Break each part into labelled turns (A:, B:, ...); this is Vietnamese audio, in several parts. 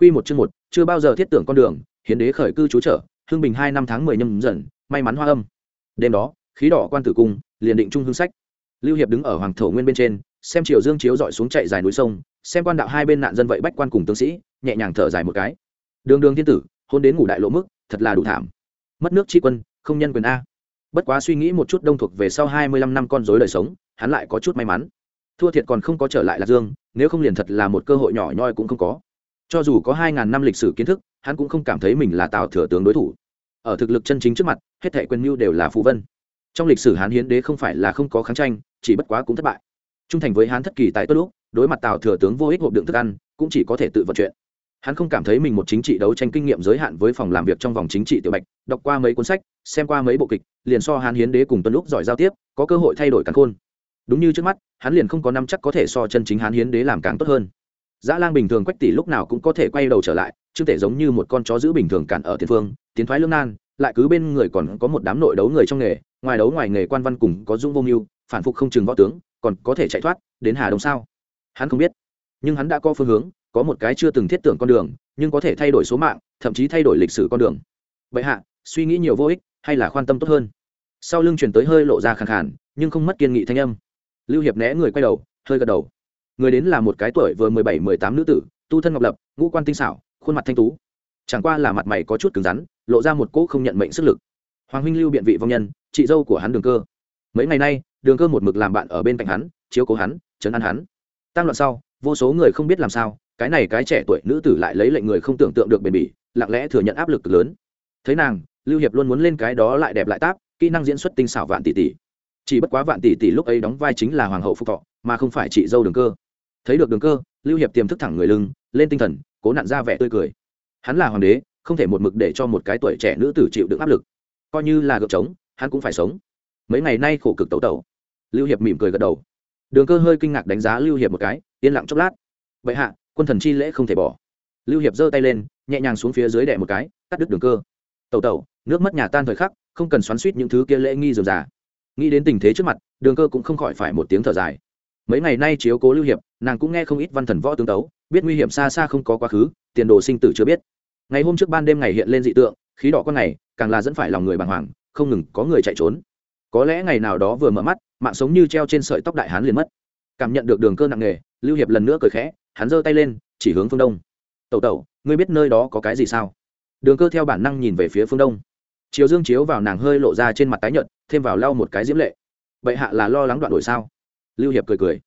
A: Quy một chương một, chưa bao giờ thiết tưởng con đường, hiến đế khởi cư trú trở, hương bình hai năm tháng mười nhâm dần, may mắn hoa âm. Đêm đó, khí đỏ quan tử cung, liền định trung hương sách. Lưu Hiệp đứng ở hoàng thổ nguyên bên trên, xem chiều dương chiếu dọi xuống chạy dài núi sông, xem quan đạo hai bên nạn dân vậy bách quan cùng tướng sĩ, nhẹ nhàng thở dài một cái. Đường đường thiên tử, hôn đến ngủ đại lộ mức, thật là đủ thảm. Mất nước chi quân, không nhân quyền a. Bất quá suy nghĩ một chút đông thuộc về sau hai mươi lăm năm con rối đời sống, hắn lại có chút may mắn. Thua thiệt còn không có trở lại Lạc Dương, nếu không liền thật là một cơ hội nhỏ nhoi cũng không có cho dù có hai ngàn năm lịch sử kiến thức, hắn cũng không cảm thấy mình là tào thừa tướng đối thủ. Ở thực lực chân chính trước mặt, hết thệ quyền mưu đều là phù vân. Trong lịch sử hán hiến đế không phải là không có kháng tranh, chỉ bất quá cũng thất bại. Trung thành với hán thất kỳ tại tốt lúc, đối mặt tào thừa tướng vô ích hộp đựng thức ăn, cũng chỉ có thể tự vận chuyện hắn không cảm thấy mình một chính trị đấu tranh kinh nghiệm giới hạn với phòng làm việc trong vòng chính trị tiểu bạch, đọc qua mấy cuốn sách, xem qua mấy bộ kịch, liền so hán hiến đế cùng tuân lúc giỏi giao tiếp, có cơ hội thay đổi càng khôn. Đúng như trước mắt, hắn liền không có năm chắc có thể so chân chính hán hiến đế làm càng tốt hơn dã lang bình thường quách tỷ lúc nào cũng có thể quay đầu trở lại chứ thể giống như một con chó giữ bình thường cản ở tiền phương tiến thoái lương nan lại cứ bên người còn có một đám nội đấu người trong nghề ngoài đấu ngoài nghề quan văn cùng có dung vô mưu phản phục không chừng võ tướng còn có thể chạy thoát đến hà đông sao? Hắn không biết. Nhưng hắn đã có phương hướng có một cái chưa từng thiết tưởng con đường nhưng có thể thay đổi số mạng thậm chí thay đổi lịch sử con đường. Vậy hạ suy nghĩ nhiều vô ích hay là quan tâm tốt hơn? Sau lưng chuyển tới hơi lộ ra khàn khàn, nhưng không mất kiên nghị thanh âm. Lưu hiệp né người quay đầu hơi gật đầu người đến là một cái tuổi vừa mười bảy, mười tám nữ tử, tu thân ngọc lập, ngũ quan tinh xảo, khuôn mặt thanh tú. Chẳng qua là mặt mày có chút cứng rắn, lộ ra một cỗ không nhận mệnh sức lực. Hoàng huynh lưu biện vị vong nhân, chị dâu của hắn đường cơ. Mấy ngày nay, đường cơ một mực làm bạn ở bên cạnh hắn, chiếu cố hắn chấn an hắn. Tăng loạn sau, vô số người không biết làm sao, cái này cái trẻ tuổi nữ tử lại lấy lệnh người không tưởng tượng được bền bỉ, lặng lẽ thừa nhận áp lực lớn. Thấy nàng, lưu hiệp luôn muốn lên cái đó lại đẹp lại táp, kỹ năng diễn xuất tinh xảo vạn tỷ tỷ. Chỉ bất quá vạn tỷ tỷ lúc ấy đóng vai chính là hoàng hậu phúc thọ, mà không phải chị dâu đường cơ thấy được đường cơ, lưu hiệp tiềm thức thẳng người lưng, lên tinh thần, cố nặn ra vẻ tươi cười. Hắn là hoàng đế, không thể một mực để cho một cái tuổi trẻ nữ tử chịu đựng áp lực. Coi như là gợp trống, hắn cũng phải sống. Mấy ngày nay khổ cực tấu tẩu. Lưu hiệp mỉm cười gật đầu. Đường cơ hơi kinh ngạc đánh giá lưu hiệp một cái, yên lặng chốc lát. Vậy hạ, quân thần chi lễ không thể bỏ. Lưu hiệp giơ tay lên, nhẹ nhàng xuống phía dưới đẻ một cái, cắt đứt đường cơ. Tẩu tẩu, nước mất nhà tan thời khắc, không cần xoắn suýt những thứ kia lễ nghi dườm già. Nghĩ đến tình thế trước mặt, đường cơ cũng không khỏi phải một tiếng thở dài mấy ngày nay chiếu cố lưu hiệp, nàng cũng nghe không ít văn thần võ tướng tấu, biết nguy hiểm xa xa không có quá khứ, tiền đồ sinh tử chưa biết. Ngày hôm trước ban đêm ngày hiện lên dị tượng, khí đỏ con ngày, càng là dẫn phải lòng người bàng hoàng, không ngừng có người chạy trốn. Có lẽ ngày nào đó vừa mở mắt, mạng sống như treo trên sợi tóc đại hán liền mất. Cảm nhận được đường cơ nặng nề, lưu hiệp lần nữa cười khẽ, hắn giơ tay lên, chỉ hướng phương đông. Tẩu tẩu, ngươi biết nơi đó có cái gì sao? Đường cơ theo bản năng nhìn về phía phương đông. Chiếu dương chiếu vào nàng hơi lộ ra trên mặt tái nhợt, thêm vào lau một cái diễm lệ. Bệ hạ là lo lắng đoạn đổi sao? Lưu hiệp cười cười.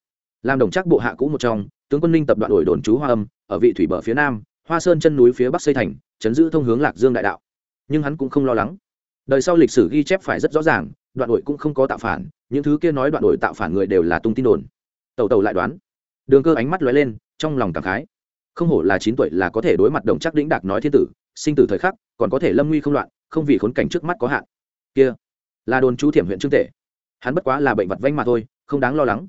A: Làm đồng chắc bộ hạ cũ một trong, tướng quân ninh tập đoạn đổi đồn trú hoa âm, ở vị thủy bờ phía nam, hoa sơn chân núi phía bắc xây thành, chấn giữ thông hướng lạc dương đại đạo. Nhưng hắn cũng không lo lắng. Đời sau lịch sử ghi chép phải rất rõ ràng, đoạn đổi cũng không có tạo phản, những thứ kia nói đoạn đổi tạo phản người đều là tung tin đồn. Tàu tàu lại đoán. Đường cơ ánh mắt lóe lên, trong lòng cảm khái. Không hổ là chín tuổi là có thể đối mặt đồng chắc đĩnh đạc nói thiên tử, sinh tử thời khắc, còn có thể lâm nguy không loạn, không vì khốn cảnh trước mắt có hạn. Kia, là đồn chú thiểm huyện trương tể. Hắn bất quá là bệnh vật vanh mà thôi không đáng lo lắng.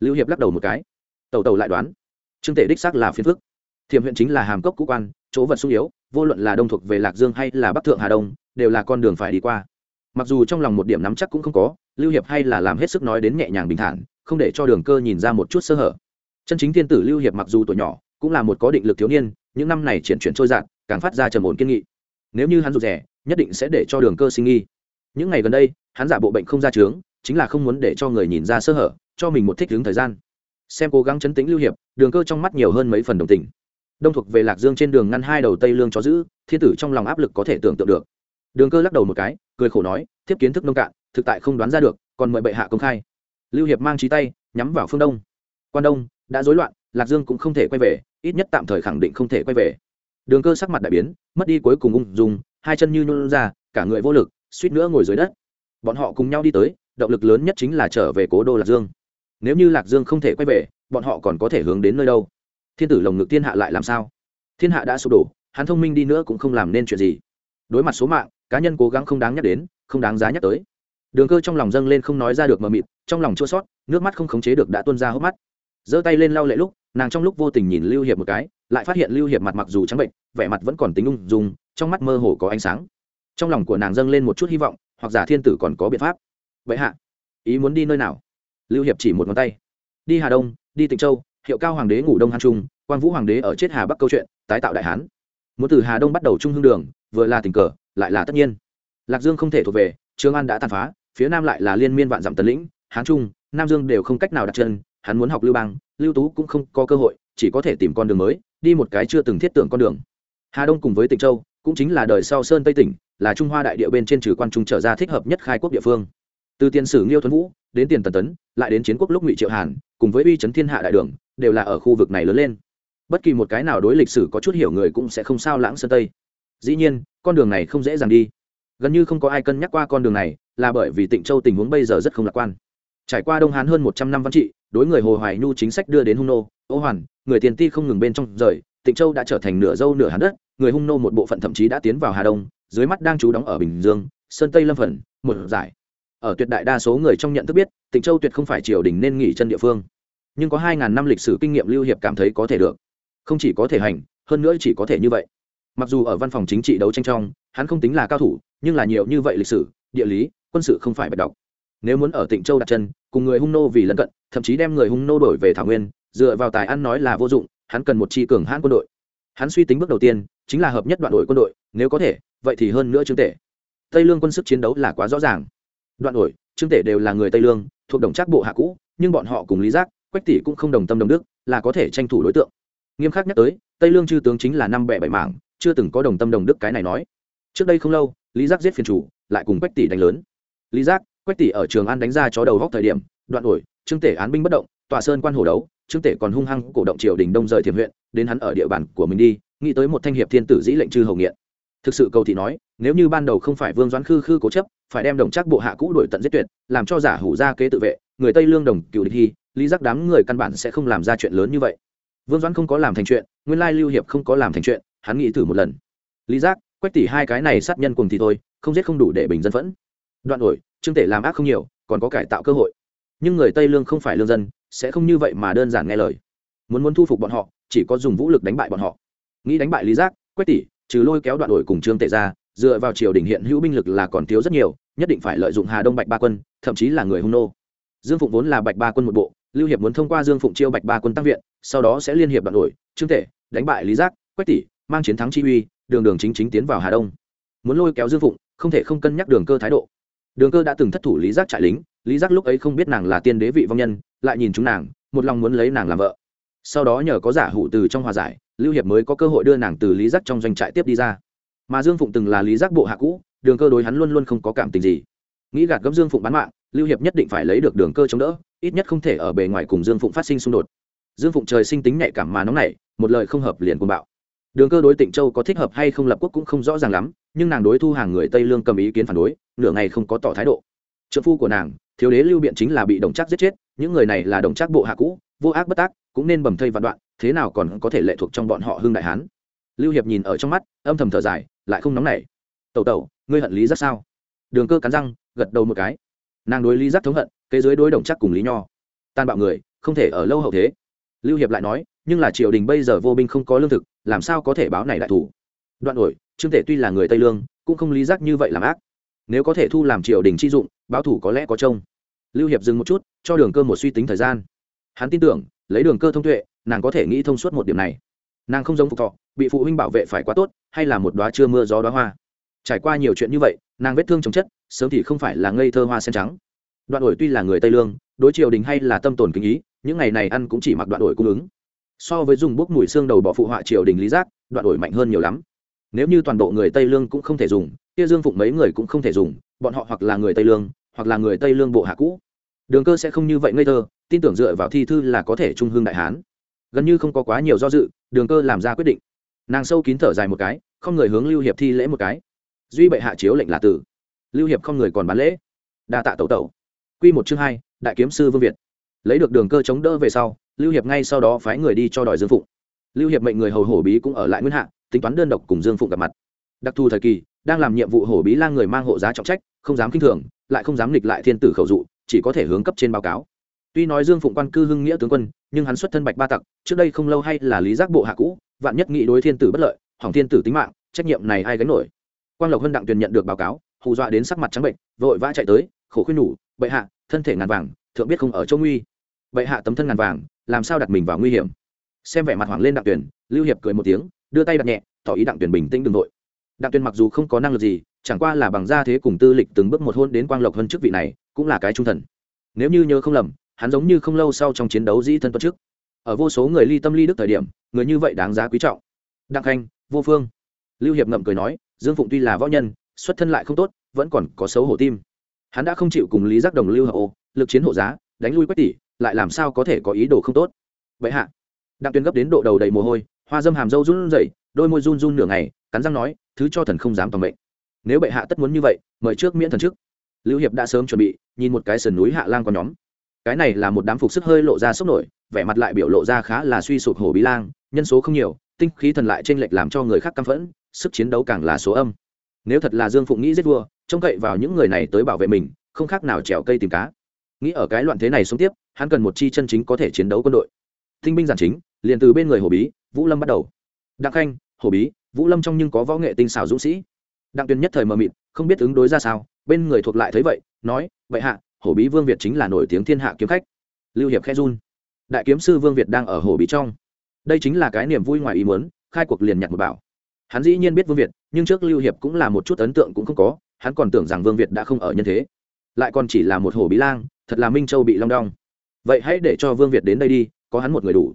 A: Lưu hiệp lắc đầu một cái. Tàu tàu lại đoán. Trương tể đích xác là phiền phức. Thiểm huyện chính là hàm cốc cũ quan, chỗ vật sung yếu, vô luận là đông thuộc về lạc dương hay là bắc thượng hà đông, đều là con đường phải đi qua. Mặc dù trong lòng một điểm nắm chắc cũng không có, lưu hiệp hay là làm hết sức nói đến nhẹ nhàng bình thản, không để cho đường cơ nhìn ra một chút sơ hở. Chân chính thiên tử lưu hiệp mặc dù tuổi nhỏ, cũng là một có định lực thiếu niên, những năm này chuyển chuyển trôi dạt, càng phát ra trầm ổn kiên nghị. Nếu như hắn rụt rẻ nhất định sẽ để cho đường cơ sinh nghi. Những ngày gần đây, hắn giả bộ bệnh không ra trướng chính là không muốn để cho người nhìn ra sơ hở, cho mình một thích ứng thời gian. Xem cố gắng chấn tĩnh lưu hiệp, đường cơ trong mắt nhiều hơn mấy phần đồng tình. Đông thuộc về lạc dương trên đường ngăn hai đầu tây lương cho giữ, thiên tử trong lòng áp lực có thể tưởng tượng được. Đường cơ lắc đầu một cái, cười khổ nói, thiếp kiến thức nông cạn, thực tại không đoán ra được, còn mời bệ hạ công khai. Lưu hiệp mang trí tay, nhắm vào phương đông. Quan đông, đã rối loạn, lạc dương cũng không thể quay về, ít nhất tạm thời khẳng định không thể quay về. Đường cơ sắc mặt đại biến, mất đi cuối cùng ung dùng hai chân như nhún ra, cả người vô lực, suýt nữa ngồi dưới đất. Bọn họ cùng nhau đi tới động lực lớn nhất chính là trở về cố đô lạc dương. Nếu như lạc dương không thể quay về, bọn họ còn có thể hướng đến nơi đâu? Thiên tử lồng ngực thiên hạ lại làm sao? Thiên hạ đã sụp đổ, hắn thông minh đi nữa cũng không làm nên chuyện gì. Đối mặt số mạng, cá nhân cố gắng không đáng nhắc đến, không đáng giá nhắc tới. Đường cơ trong lòng dâng lên không nói ra được mờ mịt, trong lòng chua sót nước mắt không khống chế được đã tuôn ra hốc mắt. Giơ tay lên lau lệ lúc, nàng trong lúc vô tình nhìn lưu hiệp một cái, lại phát hiện lưu hiệp mặt mặc dù trắng bệnh, vẻ mặt vẫn còn tính ung dung, trong mắt mơ hồ có ánh sáng. Trong lòng của nàng dâng lên một chút hy vọng, hoặc giả thiên tử còn có biện pháp vậy hạ, ý muốn đi nơi nào? Lưu hiệp chỉ một ngón tay. Đi hà đông, đi tịnh châu, hiệu cao hoàng đế ngủ đông hàn trung, quang vũ hoàng đế ở chết hà bắc câu chuyện, tái tạo đại hán. Muốn từ hà đông bắt đầu trung hương đường, vừa là tình cờ, lại là tất nhiên. Lạc dương không thể thuộc về trương an đã tàn phá, phía nam lại là liên miên vạn dặm tấn lĩnh, hán trung, nam dương đều không cách nào đặt chân, hắn muốn học lưu bang, lưu tú cũng không có cơ hội, chỉ có thể tìm con đường mới, đi một cái chưa từng thiết tưởng con đường. Hà đông cùng với tịnh châu, cũng chính là đời sau sơn tây tỉnh, là trung hoa đại địa bên trên trừ quan trung trở ra thích hợp nhất khai quốc địa phương từ tiền sử nghiêu thuấn vũ, đến tiền tần tấn, lại đến chiến quốc lúc ngụy triệu hàn, cùng với uy chấn thiên hạ đại đường, đều là ở khu vực này lớn lên. Bất kỳ một cái nào đối lịch sử có chút hiểu người cũng sẽ không sao lãng sơn tây. Dĩ nhiên, con đường này không dễ dàng đi. Gần như không có ai cân nhắc qua con đường này, là bởi vì tịnh châu tình huống bây giờ rất không lạc quan. Trải qua đông hán hơn một trăm năm văn trị, đối người hồ hoài nhu chính sách đưa đến hung nô, ô hoàn, người tiền ti không ngừng bên trong rời, tịnh châu đã trở thành nửa dâu nửa hán đất, người hung nô một bộ phận thậm chí đã tiến vào hà đông, dưới mắt đang trú đóng ở bình dương, sơn tây lâm phần, một giải ở tuyệt đại đa số người trong nhận thức biết, tịnh châu tuyệt không phải triều đình nên nghỉ chân địa phương. Nhưng có hai ngàn năm lịch sử kinh nghiệm lưu hiệp cảm thấy có thể được. Không chỉ có thể hành, hơn nữa chỉ có thể như vậy. Mặc dù ở văn phòng chính trị đấu tranh trong, hắn không tính là cao thủ, nhưng là nhiều như vậy lịch sử, địa lý, quân sự không phải bạch đọc nếu muốn ở tịnh châu đặt chân, cùng người hung nô vì lân cận, thậm chí đem người hung nô đổi về thảo nguyên, dựa vào tài ăn nói là vô dụng, hắn cần một chi cường hãn quân đội. Hắn suy tính bước đầu tiên, chính là hợp nhất đoạn đội quân đội, nếu có thể, vậy thì hơn nữa chứng tể tây lương quân sức chiến đấu là quá rõ ràng đoạn ổi, trương tể đều là người tây lương, thuộc đồng trác bộ hạ cũ, nhưng bọn họ cùng lý giác, quách tỷ cũng không đồng tâm đồng đức, là có thể tranh thủ đối tượng. Nghiêm khắc nhắc tới, tây lương chư tướng chính là năm bẻ bảy mảng, chưa từng có đồng tâm đồng đức cái này nói. Trước đây không lâu, lý giác giết phiền chủ, lại cùng quách tỷ đánh lớn. Lý giác, quách tỷ ở trường an đánh ra chó đầu góc thời điểm, đoạn ổi, trương tể án binh bất động, tòa sơn quan hồ đấu, trương tể còn hung hăng cổ động triều đình đông rời thiểm huyện, đến hắn ở địa bàn của mình đi, nghĩ tới một thanh hiệp thiên tử dĩ lệnh chư hầu nghiện thực sự cầu thị nói, nếu như ban đầu không phải vương doãn khư khư cố chấp, phải đem đồng chắc bộ hạ cũ đổi tận giết tuyệt, làm cho giả hủ ra kế tự vệ, người tây lương đồng cựu địch hy, lý giác đám người căn bản sẽ không làm ra chuyện lớn như vậy. Vương doãn không có làm thành chuyện, nguyên lai lưu hiệp không có làm thành chuyện, hắn nghĩ thử một lần. Lý giác, quách tỷ hai cái này sát nhân cùng thì thôi, không giết không đủ để bình dân phẫn. Đoạn đổi, trương tể làm ác không nhiều, còn có cải tạo cơ hội. Nhưng người tây lương không phải lương dân, sẽ không như vậy mà đơn giản nghe lời. Muốn muốn thu phục bọn họ, chỉ có dùng vũ lực đánh bại bọn họ. Nghĩ đánh bại lý giác, quách tỷ trừ lôi kéo đoạn đổi cùng trương tệ ra, dựa vào triều đình hiện hữu binh lực là còn thiếu rất nhiều, nhất định phải lợi dụng hà đông bạch ba quân, thậm chí là người hung nô. Dương phụng vốn là bạch ba quân một bộ, lưu hiệp muốn thông qua dương phụng chiêu bạch ba quân tăng viện, sau đó sẽ liên hiệp đoạn đổi, trương tệ đánh bại lý giác, quách tỷ, mang chiến thắng chi uy, đường đường chính chính tiến vào hà đông. Muốn lôi kéo dương phụng, không thể không cân nhắc đường cơ thái độ. Đường cơ đã từng thất thủ lý giác trại lính, lý giác lúc ấy không biết nàng là tiên đế vị vong nhân, lại nhìn chúng nàng, một lòng muốn lấy nàng làm vợ. Sau đó nhờ có giả hủ từ trong hòa giải lưu hiệp mới có cơ hội đưa nàng từ lý giác trong doanh trại tiếp đi ra. Mà dương phụng từng là lý giác bộ hạ cũ, đường cơ đối hắn luôn luôn không có cảm tình gì. Nghĩ gạt gấp dương phụng bán mạng, lưu hiệp nhất định phải lấy được đường cơ chống đỡ, ít nhất không thể ở bề ngoài cùng dương phụng phát sinh xung đột. Dương phụng trời sinh tính nhạy cảm mà nóng nảy, một lời không hợp liền cùng bạo. Đường cơ đối tịnh châu có thích hợp hay không lập quốc cũng không rõ ràng lắm, nhưng nàng đối thu hàng người tây lương cầm ý kiến phản đối, nửa ngày không có tỏ thái độ. Trợ phu của nàng, thiếu đế lưu biện chính là bị đồng chắc giết chết, những người này là đồng chắc bộ hạ cũ, vô ác bất tác, cũng nên bầm thây vạn đoạn thế nào còn có thể lệ thuộc trong bọn họ hưng đại hán? Lưu hiệp nhìn ở trong mắt, âm thầm thở dài, lại không nóng nảy. Tẩu tẩu, ngươi hận lý giác sao? Đường cơ cắn răng, gật đầu một cái. Nàng đối lý giác thống hận, kế dưới đối đồng chắc cùng lý nho. Tan bạo người, không thể ở lâu hậu thế. Lưu hiệp lại nói, nhưng là triều đình bây giờ vô binh không có lương thực, làm sao có thể báo này đại thủ? Đoạn đổi trương tể tuy là người tây lương, cũng không lý giác như vậy làm ác. Nếu có thể thu làm triều đình chi dụng, báo thủ có lẽ có trông. Lưu hiệp dừng một chút, cho đường cơ một suy tính thời gian. Hắn tin tưởng, lấy đường cơ thông tuệ nàng có thể nghĩ thông suốt một điểm này. Nàng không giống phục thọ, bị phụ huynh bảo vệ phải quá tốt, hay là một đoá chưa mưa gió đoá hoa. Trải qua nhiều chuyện như vậy, nàng vết thương chồng chất, sớm thì không phải là ngây thơ hoa sen trắng. Đoạn ổi tuy là người tây lương, đối triều đình hay là tâm tồn kính ý, những ngày này ăn cũng chỉ mặc đoạn ổi cung ứng. So với dùng bốc mùi xương đầu bỏ phụ họa triều đình lý giác, đoạn ổi mạnh hơn nhiều lắm. Nếu như toàn bộ người tây lương cũng không thể dùng, kia dương phụng mấy người cũng không thể dùng, bọn họ hoặc là người tây lương, hoặc là người tây lương bộ hạ cũ. Đường cơ sẽ không như vậy ngây thơ, tin tưởng dựa vào thi thư là có thể trung hương đại hán gần như không có quá nhiều do dự, đường cơ làm ra quyết định. Nàng sâu kín thở dài một cái, không người hướng lưu hiệp thi lễ một cái. Duy bệ hạ chiếu lệnh là tử. Lưu hiệp không người còn bán lễ. Đa tạ tẩu tẩu. Q một chương hai, đại kiếm sư vương việt. Lấy được đường cơ chống đỡ về sau, lưu hiệp ngay sau đó phái người đi cho đòi dương phụng. Lưu hiệp mệnh người hầu hổ bí cũng ở lại nguyên hạ, tính toán đơn độc cùng dương phụng gặp mặt. Đặc thù thời kỳ, đang làm nhiệm vụ hổ bí lang người mang hộ giá trọng trách, không dám k i n h thường, lại không dám nghịch lại thiên tử khẩu dụ, chỉ có thể hướng cấp trên báo cáo tuy nói dương phụng quan cư hưng nghĩa tướng quân, nhưng hắn xuất thân bạch ba tặc, trước đây không lâu hay là lý giác bộ hạ cũ, vạn nhất nghị đối thiên tử bất lợi, hỏng thiên tử tính mạng, trách nhiệm này ai gánh nổi? Quang lộc hân đặng tuyền nhận được báo cáo, hù dọa đến sắc mặt trắng bệnh, vội vã chạy tới, khổ khuyên nhủ, bệ hạ, thân thể ngàn vàng, thượng biết không ở chỗ nguy. Bệ hạ tấm thân ngàn vàng, làm sao đặt mình vào nguy hiểm? Xem vẻ mặt hoảng lên đặng tuyển lưu hiệp cười một tiếng, đưa tay đặt nhẹ, tỏ ý đặng tuyển bình tĩnh đ ừ n g nội đặng tuyển mặc dù không có năng lực gì, chẳng qua là bằng gia thế cùng tư lịch từng bước một hôn đến quang lộc hơn chức vị này, cũng là cái trung thần. Nếu như nhớ không lầm hắn giống như không lâu sau trong chiến đấu dĩ thân tuất trước ở vô số người ly tâm ly đức thời điểm, người như vậy đáng giá quý trọng. Đặng khanh, vô phương. Lưu hiệp ngậm cười nói, dương phụng tuy là võ nhân, xuất thân lại không tốt, vẫn còn có xấu hổ tim. Hắn đã không chịu cùng lý giác đồng, lưu hậu, lực chiến hộ giá, đánh lui quách tỷ, lại làm sao có thể có ý đồ không tốt? Vậy hạ, đặng tuyên gấp đến độ đầu đầy mồ hôi, hoa dâm hàm dâu run rẩy, đôi môi run run nửa ngày, cắn răng nói, thứ cho thần không dám toàn mệnh. Nếu bệ hạ tất muốn như vậy, mời trước miễn thần trước lưu hiệp đã sớm chuẩn bị, nhìn một cái sườn núi hạ lang có nhóm cái này là một đám phục sức hơi lộ ra sốc nổi, vẻ mặt lại biểu lộ ra khá là suy sụp hổ bí lang, nhân số không nhiều, tinh khí thần lại trên lệch làm cho người khác căm phẫn, sức chiến đấu càng là số âm. Nếu thật là dương phụng nghĩ giết vua, trông cậy vào những người này tới bảo vệ mình, không khác nào trèo cây tìm cá. Nghĩ ở cái loạn thế này sống tiếp, hắn cần một chi chân chính có thể chiến đấu quân đội. Tinh binh giản chính, liền từ bên người hồ bí, vũ lâm bắt đầu. Đặng khanh, hồ bí, vũ lâm trong nhưng có võ nghệ tinh xảo dũng sĩ. Đặng tuyên nhất thời mờ mịt, không biết ứng đối ra sao, bên người thuộc lại thấy vậy, nói, vậy hạ hổ bí vương việt chính là nổi tiếng thiên hạ kiếm khách. Lưu hiệp khe run. Đại kiếm sư vương việt đang ở hổ bí trong. Đây chính là cái niềm vui ngoài ý muốn, khai cuộc liền nhặt một bảo. Hắn dĩ nhiên biết vương việt, nhưng trước lưu hiệp cũng là một chút ấn tượng cũng không có, hắn còn tưởng rằng vương việt đã không ở nhân thế. Lại còn chỉ là một hổ bí lang, thật là minh châu bị long đong. Vậy hãy để cho vương việt đến đây đi, có hắn một người đủ.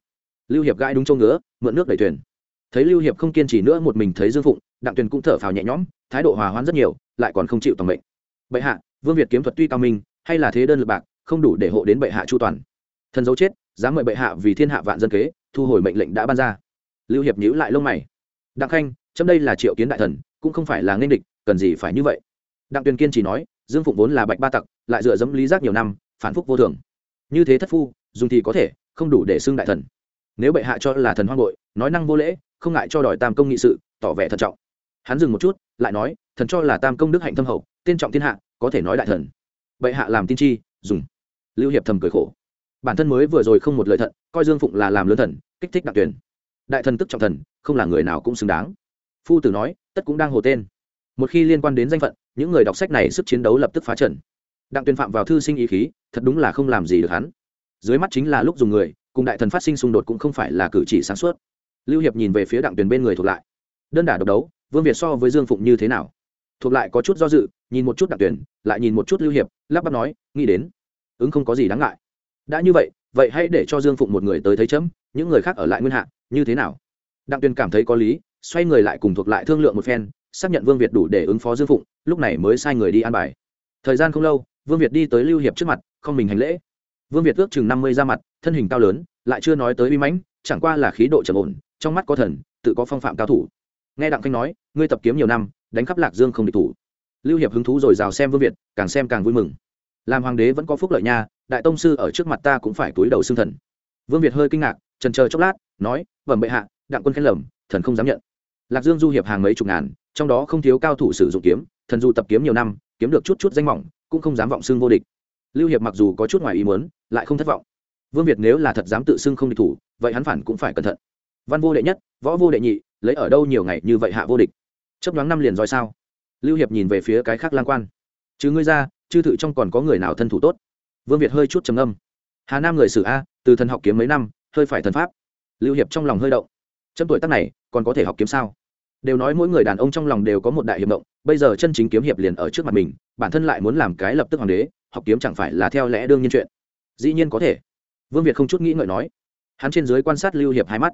A: Lưu hiệp gãi đúng châu ngứa, mượn nước đẩy thuyền. Thấy lưu hiệp không kiên trì nữa, một mình thấy dương phụng, đặng tuyền cũng thở phào nhẹ nhõm, thái độ hòa hoãn rất nhiều, lại còn không chịu tầm mệnh. Bệ hạ, vương việt kiếm thuật tuy cao minh hay là thế đơn lực bạc, không đủ để hộ đến bệ hạ chu toàn. Thần dấu chết, dám mời bệ hạ vì thiên hạ vạn dân kế, thu hồi mệnh lệnh đã ban ra. Lưu hiệp nhíu lại lông mày. Đặng khanh, chấm đây là triệu kiến đại thần, cũng không phải là nên địch, cần gì phải như vậy? Đặng tuyền kiên chỉ nói, dương phụng vốn là bạch ba tặc, lại dựa dẫm lý giác nhiều năm, phản phúc vô thường. Như thế thất phu, dùng thì có thể, không đủ để xưng đại thần. Nếu bệ hạ cho là thần hoang bội nói năng vô lễ, không ngại cho đòi tam công nghị sự, tỏ vẻ thận trọng. Hắn dừng một chút, lại nói, thần cho là tam công đức hạnh thâm hậu, tên trọng thiên hạ, có thể nói đại thần bệ hạ làm tin chi, dùng. Lưu hiệp thầm cười khổ. Bản thân mới vừa rồi không một lời thận, coi dương phụng là làm lớn thần, kích thích đặc tuyển. Đại thần tức trọng thần, không là người nào cũng xứng đáng. Phu tử nói, tất cũng đang hồ tên. Một khi liên quan đến danh phận, những người đọc sách này sức chiến đấu lập tức phá trần. Đặng tuyên phạm vào thư sinh ý khí, thật đúng là không làm gì được hắn. Dưới mắt chính là lúc dùng người, cùng đại thần phát sinh xung đột cũng không phải là cử chỉ sáng suốt. Lưu hiệp nhìn về phía đặng tuyền bên người thuộc lại. Đơn đả độc đấu, vương việt so với dương phụng như thế nào? Thuộc lại có chút do dự, nhìn một chút đặng tuyền lại nhìn một chút lưu hiệp, lắp bắp nói, nghĩ đến, ứng không có gì đáng ngại. Đã như vậy vậy hãy để cho dương phụng một người tới thấy chấm, những người khác ở lại nguyên hạ, như thế nào? Đặng tuyền cảm thấy có lý, xoay người lại cùng thuộc lại thương lượng một phen, xác nhận vương việt đủ để ứng phó dương phụng, lúc này mới sai người đi an bài. Thời gian không lâu, vương việt đi tới lưu hiệp trước mặt, không mình hành lễ. Vương việt ước chừng năm mươi ra mặt, thân hình cao lớn, lại chưa nói tới uy mãnh, chẳng qua là khí độ trầm ổn, trong mắt có thần, tự có phong phạm cao thủ. Nghe đặng khanh nói, ngươi tập kiếm nhiều năm đánh khắp lạc dương không địch thủ. Lưu hiệp hứng thú rồi rào xem vương việt, càng xem càng vui mừng. Làm hoàng đế vẫn có phúc lợi nha, đại tông sư ở trước mặt ta cũng phải túi đầu xương thần. Vương việt hơi kinh ngạc, trần chờ chốc lát, nói, vẩm bệ hạ, đặng quân khen lầm, thần không dám nhận. Lạc dương du hiệp hàng mấy chục ngàn, trong đó không thiếu cao thủ sử dụng kiếm, thần du tập kiếm nhiều năm, kiếm được chút chút danh mỏng, cũng không dám vọng xưng vô địch. Lưu hiệp mặc dù có chút ngoài ý muốn, lại không thất vọng. Vương việt nếu là thật dám tự xưng không địch thủ, vậy hắn phản cũng phải cẩn thận. Văn vô đệ nhất, võ vô đệ nhị, lấy ở đâu nhiều ngày như vậy hạ vô địch? Chấp đoán năm liền rồi sao? Lưu hiệp nhìn về phía cái khác lang quan. Chứ ngươi ra, chư thự trong còn có người nào thân thủ tốt? Vương việt hơi chút trầm âm hà nam người sử a, từ thần học kiếm mấy năm, hơi phải thần pháp. Lưu hiệp trong lòng hơi động. Chấm tuổi tác này, còn có thể học kiếm sao? Đều nói mỗi người đàn ông trong lòng đều có một đại hiệp động, bây giờ chân chính kiếm hiệp liền ở trước mặt mình, bản thân lại muốn làm cái lập tức hoàng đế, học kiếm chẳng phải là theo lẽ đương nhiên chuyện. Dĩ nhiên có thể. Vương việt không chút nghĩ ngợi nói. Hắn trên dưới quan sát lưu hiệp hai mắt.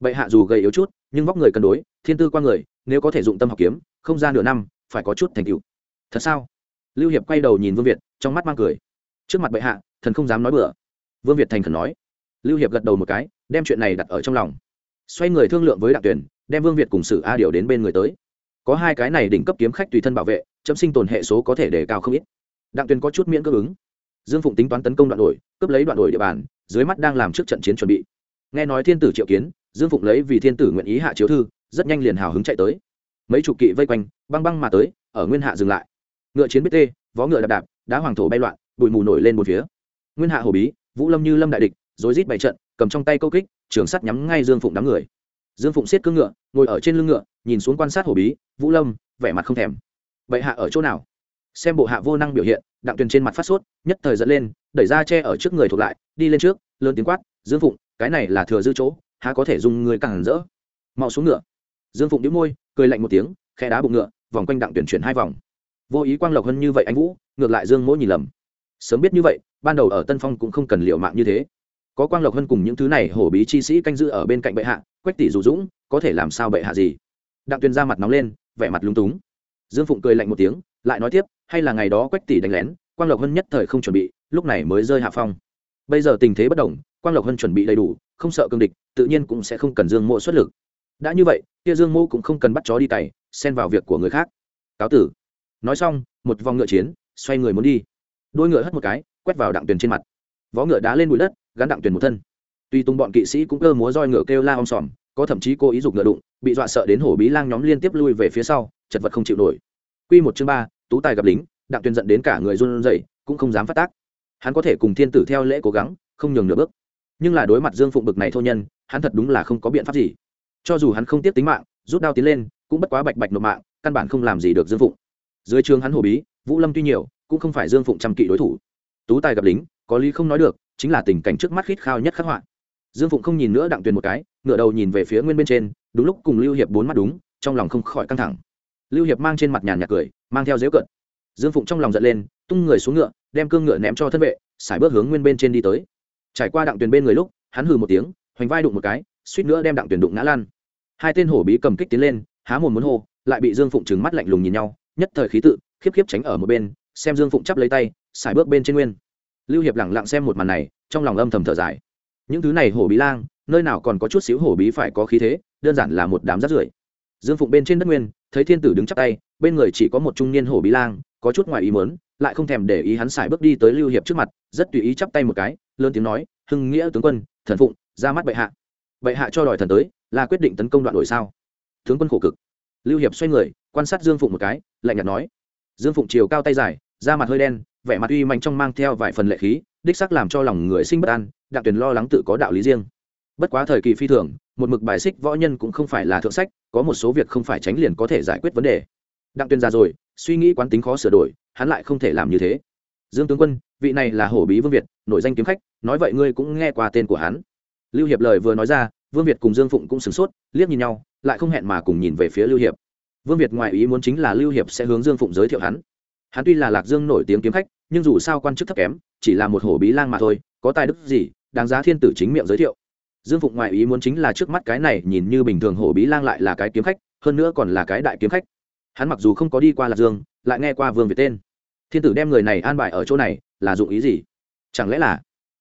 A: Bệ hạ dù gầy yếu chút, nhưng vóc người cân đối, thiên tư qua người nếu có thể dụng tâm học kiếm, không ra nửa năm, phải có chút thành tựu. Thật sao? Lưu hiệp quay đầu nhìn vương việt, trong mắt mang cười. Trước mặt bệ hạ, thần không dám nói bừa. Vương việt thành khẩn nói. Lưu hiệp gật đầu một cái, đem chuyện này đặt ở trong lòng. Xoay người thương lượng với đặng tuyển, đem vương việt cùng sử a điều đến bên người tới. Có hai cái này đỉnh cấp kiếm khách tùy thân bảo vệ, chấm sinh tồn hệ số có thể đề cao không ít. Đặng tuyển có chút miễn cưỡng ứng. Dương phụng tính toán tấn công đoạn đổi, cướp lấy đoạn đổi địa bàn, dưới mắt đang làm trước trận chiến chuẩn bị. Nghe nói thiên tử triệu kiến dương phụng lấy vì thiên tử nguyện ý hạ chiếu thư, rất nhanh liền hào hứng chạy tới. Mấy chục kỵ vây quanh, băng băng mà tới, ở nguyên hạ dừng lại. Ngựa chiến biết tê, vó ngựa đạp đạp, đá hoàng thổ bay loạn, bụi mù nổi lên một phía. Nguyên hạ hồ bí, vũ lâm như lâm đại địch, rối rít bày trận, cầm trong tay câu kích, trường sắt nhắm ngay dương phụng đám người. Dương phụng siết cương ngựa, ngồi ở trên lưng ngựa, nhìn xuống quan sát hồ bí, vũ lâm, vẻ mặt không thèm. Vậy hạ ở chỗ nào? Xem bộ hạ vô năng biểu hiện, đặng tuyền trên mặt phát sốt, nhất thời dẫn lên, đẩy ra che ở trước người thuộc lại, đi lên trước, lớn tiếng quát, dương phụng, cái này là thừa dư chỗ há có thể dùng người càng rỡ. Mau xuống ngựa. Dương phụng đĩu môi, cười lạnh một tiếng khe đá bụng ngựa, vòng quanh đặng tuyển chuyển hai vòng. Vô ý quang lộc hơn như vậy anh vũ, ngược lại dương mỗi nhìn lầm. Sớm biết như vậy, ban đầu ở tân phong cũng không cần liệu mạng như thế. Có quang lộc hơn cùng những thứ này hổ bí chi sĩ canh giữ ở bên cạnh bệ hạ, quách tỷ dù dũng, có thể làm sao bệ hạ gì? Đặng tuyền ra mặt nóng lên, vẻ mặt lúng túng. Dương phụng cười lạnh một tiếng, lại nói tiếp, hay là ngày đó quách tỷ đánh lén, quang lộc hơn nhất thời không chuẩn bị, lúc này mới rơi hạ phong. Bây giờ tình thế bất đồng quang lộc Hân chuẩn bị đầy đủ, không sợ cương địch, tự nhiên cũng sẽ không cần dương mộ xuất lực. Đã như vậy, kia dương mô cũng không cần bắt chó đi cày, xen vào việc của người khác. Cáo tử. Nói xong, một vòng ngựa chiến, xoay người muốn đi. Đôi ngựa hất một cái, quét vào đặng tuyền trên mặt. Vó ngựa đá lên bụi đất, gắn đặng tuyền một thân. Tuy tung bọn kỵ sĩ cũng cơ múa roi ngựa kêu la om sòm, có thậm chí cô ý dục ngựa đụng, bị dọa sợ đến hổ bí lang nhóm liên tiếp lui về phía sau, chật vật không chịu nổi. Q một chương ba, tú tài gặp lính, đặng tuyền dẫn đến cả người run rẩy, cũng không dám phát tác. Hắn có thể cùng thiên tử theo lễ cố gắng, không nhường nửa bước nhưng là đối mặt dương phụng bực này thô nhân, hắn thật đúng là không có biện pháp gì. Cho dù hắn không tiếp tính mạng, rút đao tiến lên, cũng bất quá bạch bạch nộp mạng, căn bản không làm gì được dương phụng. Dưới trường hắn hồ bí, vũ lâm tuy nhiều, cũng không phải dương phụng trăm kỵ đối thủ. Tú tài gặp lính, có lý không nói được, chính là tình cảnh trước mắt khít khao nhất khắc họa. Dương phụng không nhìn nữa đặng tuyền một cái ngựa đầu nhìn về phía nguyên bên trên, đúng lúc cùng lưu hiệp bốn mắt đúng, trong lòng không khỏi căng thẳng. Lưu hiệp mang trên mặt nhàn nhạt cười, mang theo dễu cận dương phụng trong lòng giận lên, tung người xuống ngựa, đem cương ngựa ném cho thân vệ xài bước hướng nguyên bên trên đi tới trải qua đặng tuyền bên người lúc, hắn hừ một tiếng, hoành vai đụng một cái, suýt nữa đem đặng tuyền đụng ngã lan hai tên hổ bí cầm kích tiến lên, há mồm muốn hô, lại bị dương phụng trừng mắt lạnh lùng nhìn nhau, nhất thời khí tự, khiếp khiếp tránh ở một bên, xem dương phụng chắp lấy tay, xài bước bên trên nguyên. Lưu hiệp lẳng lặng xem một màn này, trong lòng âm thầm thở dài. Những thứ này hổ bí lang, nơi nào còn có chút xíu hổ bí phải có khí thế, đơn giản là một đám rác rưởi. Dương phụng bên trên đất nguyên, thấy thiên tử đứng chắp tay, bên người chỉ có một trung niên hổ bí lang, có chút ngoài ý mớn lại không thèm để ý hắn xài bước đi tới lưu hiệp trước mặt, rất tùy ý chắp tay một cái lớn tiếng nói, hưng nghĩa tướng quân, thần phụng, ra mắt bệ hạ. Bệ hạ cho đòi thần tới, là quyết định tấn công đoạn đổi sao? Tướng quân khổ cực. Lưu hiệp xoay người, quan sát dương phụng một cái, lạnh nhạt nói, dương phụng chiều cao tay dài, da mặt hơi đen, vẻ mặt uy mạnh trong mang theo vài phần lệ khí, đích sắc làm cho lòng người sinh bất an, đặng tuyền lo lắng tự có đạo lý riêng. Bất quá thời kỳ phi thường, một mực bài xích võ nhân cũng không phải là thượng sách, có một số việc không phải tránh liền có thể giải quyết vấn đề. Đặng tuyền ra rồi, suy nghĩ quán tính khó sửa đổi, hắn lại không thể làm như thế. Dương tướng quân, vị này là hổ bí vương việt nổi danh kiếm khách, nói vậy ngươi cũng nghe qua tên của hắn. Lưu hiệp lời vừa nói ra, vương việt cùng dương phụng cũng sửng sốt, liếc nhìn nhau, lại không hẹn mà cùng nhìn về phía lưu hiệp. Vương việt ngoài ý muốn chính là lưu hiệp sẽ hướng dương phụng giới thiệu hắn. Hắn tuy là lạc dương nổi tiếng kiếm khách, nhưng dù sao quan chức thấp kém, chỉ là một hổ bí lang mà thôi, có tài đức gì, đáng giá thiên tử chính miệng giới thiệu. Dương phụng ngoài ý muốn chính là trước mắt cái này nhìn như bình thường hổ bí lang lại là cái kiếm khách, hơn nữa còn là cái đại kiếm khách. Hắn mặc dù không có đi qua lạc dương, lại nghe qua vương việt tên. Thiên tử đem người này an bài ở chỗ này, là dụng ý gì? Chẳng lẽ là?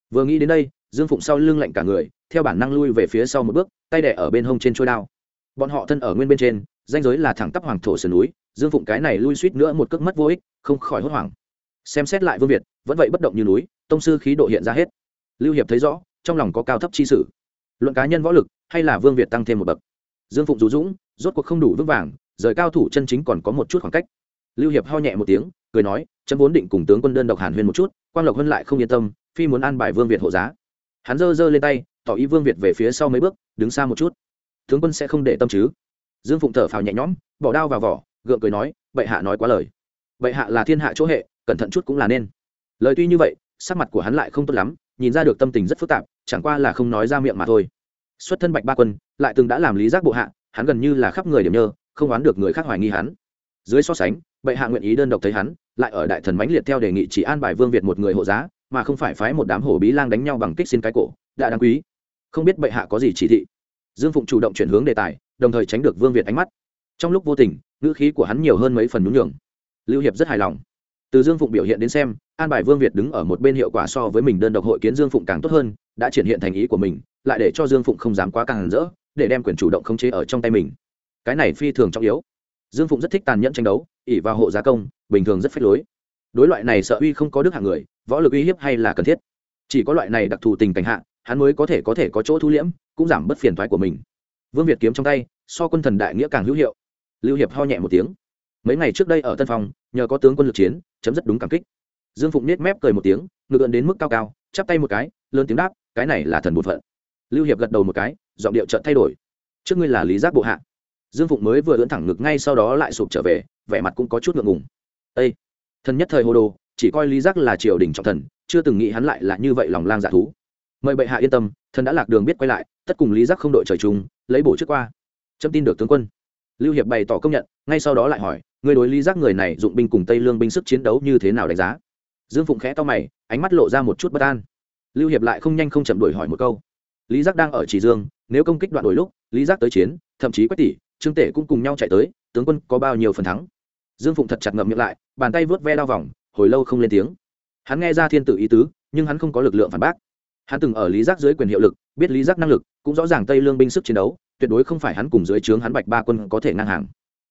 A: Vừa nghĩ đến đây, dương phụng sau lưng lạnh cả người, theo bản năng lui về phía sau một bước, tay đẻ ở bên hông trên trôi đao. Bọn họ thân ở nguyên bên trên danh giới là thẳng tắp hoàng thổ sườn núi, dương phụng cái này lui suýt nữa một cước mất vô ích, không khỏi hốt hoảng. Xem xét lại vương việt, vẫn vậy bất động như núi, tông sư khí độ hiện ra hết. Lưu hiệp thấy rõ, trong lòng có cao thấp chi sử luận cá nhân võ lực, hay là vương việt tăng thêm một bậc? Dương phụng dù dũng, rốt cuộc không đủ vững vàng, rời cao thủ chân chính còn có một chút khoảng cách. Lưu hiệp ho nhẹ một tiếng, cười nói, chấm vốn định cùng tướng quân đơn độc hàn huyên một chút quan lộc hân lại không yên tâm, phi muốn an bài vương việt hộ giá. Hắn giơ giơ lên tay, tỏ ý vương việt về phía sau mấy bước, đứng xa một chút. Tướng quân sẽ không để tâm chứ? Dương phụng thở phào nhẹ nhõm, bỏ đao vào vỏ, gượng cười nói, bệ hạ nói quá lời. Bệ hạ là thiên hạ chỗ hệ, cẩn thận chút cũng là nên. Lời tuy như vậy, sắc mặt của hắn lại không tốt lắm, nhìn ra được tâm tình rất phức tạp, chẳng qua là không nói ra miệng mà thôi. Xuất thân bạch ba quân, lại từng đã làm lý giác bộ hạ, hắn gần như là khắp người điểm nhơ không đoán được người khác hoài nghi hắn. Dưới so sánh, bệ hạ nguyện ý đơn độc thấy hắn lại ở đại thần mãnh liệt theo đề nghị chỉ an bài vương việt một người hộ giá, mà không phải phái một đám hổ bí lang đánh nhau bằng kích xin cái cổ, đã đáng quý. Không biết bệ hạ có gì chỉ thị? Dương phụng chủ động chuyển hướng đề tài, đồng thời tránh được vương việt ánh mắt. Trong lúc vô tình, ngữ khí của hắn nhiều hơn mấy phần nhún nhường. Lưu hiệp rất hài lòng. Từ dương phụng biểu hiện đến xem, an bài vương việt đứng ở một bên hiệu quả so với mình đơn độc hội kiến dương phụng càng tốt hơn, đã triển hiện thành ý của mình, lại để cho dương phụng không dám quá càng rỡ, để đem quyền chủ động khống chế ở trong tay mình. Cái này phi thường trọng yếu dương phụng rất thích tàn nhẫn tranh đấu ỉ vào hộ gia công, bình thường rất phách lối. Đối loại này sợ uy không có đức hạng người, võ lực uy hiếp hay là cần thiết. Chỉ có loại này đặc thù tình cảnh hạ, hắn mới có thể có thể có chỗ thu liễm, cũng giảm bớt phiền thoái của mình. Vương việt kiếm trong tay, so quân thần đại nghĩa càng hữu hiệu. Lưu hiệp ho nhẹ một tiếng. Mấy ngày trước đây ở tân phòng nhờ có tướng quân lực chiến, chấm rất đúng cảm kích. Dương phụng nết mép cười một tiếng ngự ưỡn đến mức cao cao, chắp tay một cái, lớn tiếng đáp, cái này là thần bột phận. Lưu hiệp gật đầu một cái, giọng điệu trợn thay đổi. Trước ngươi là lý giác bộ hạ dương phụng mới vừa ưỡn thẳng ngực ngay sau đó lại sụp trở về, vẻ mặt cũng có chút ngượng ngùng. Ây thần nhất thời hồ đồ, chỉ coi lý giác là triều đình trọng thần, chưa từng nghĩ hắn lại là như vậy lòng lang dạ thú. Mời bệ hạ yên tâm, thần đã lạc đường biết quay lại, tất cùng lý giác không đội trời chung, lấy bổ trước qua. Chấm tin được tướng quân. Lưu hiệp bày tỏ công nhận, ngay sau đó lại hỏi người đối lý giác người này dụng binh cùng tây lương binh sức chiến đấu như thế nào đánh giá? Dương phụng khẽ to mày, ánh mắt lộ ra một chút bất an. Lưu hiệp lại không nhanh không chậm đổi hỏi một câu. Lý giác đang ở chỉ dương, nếu công kích đoạn đổi lúc, lý giác tới chiến, thậm chí quách tỷ trương tể cũng cùng nhau chạy tới, tướng quân có bao nhiêu phần thắng? Dương phụng thật chặt ngậm miệng lại, bàn tay vớt ve đao vòng, hồi lâu không lên tiếng. Hắn nghe ra thiên tử ý tứ, nhưng hắn không có lực lượng phản bác. Hắn từng ở lý giác dưới quyền hiệu lực, biết lý giác năng lực, cũng rõ ràng tây lương binh sức chiến đấu, tuyệt đối không phải hắn cùng dưới trướng hắn bạch ba quân có thể ngang hàng.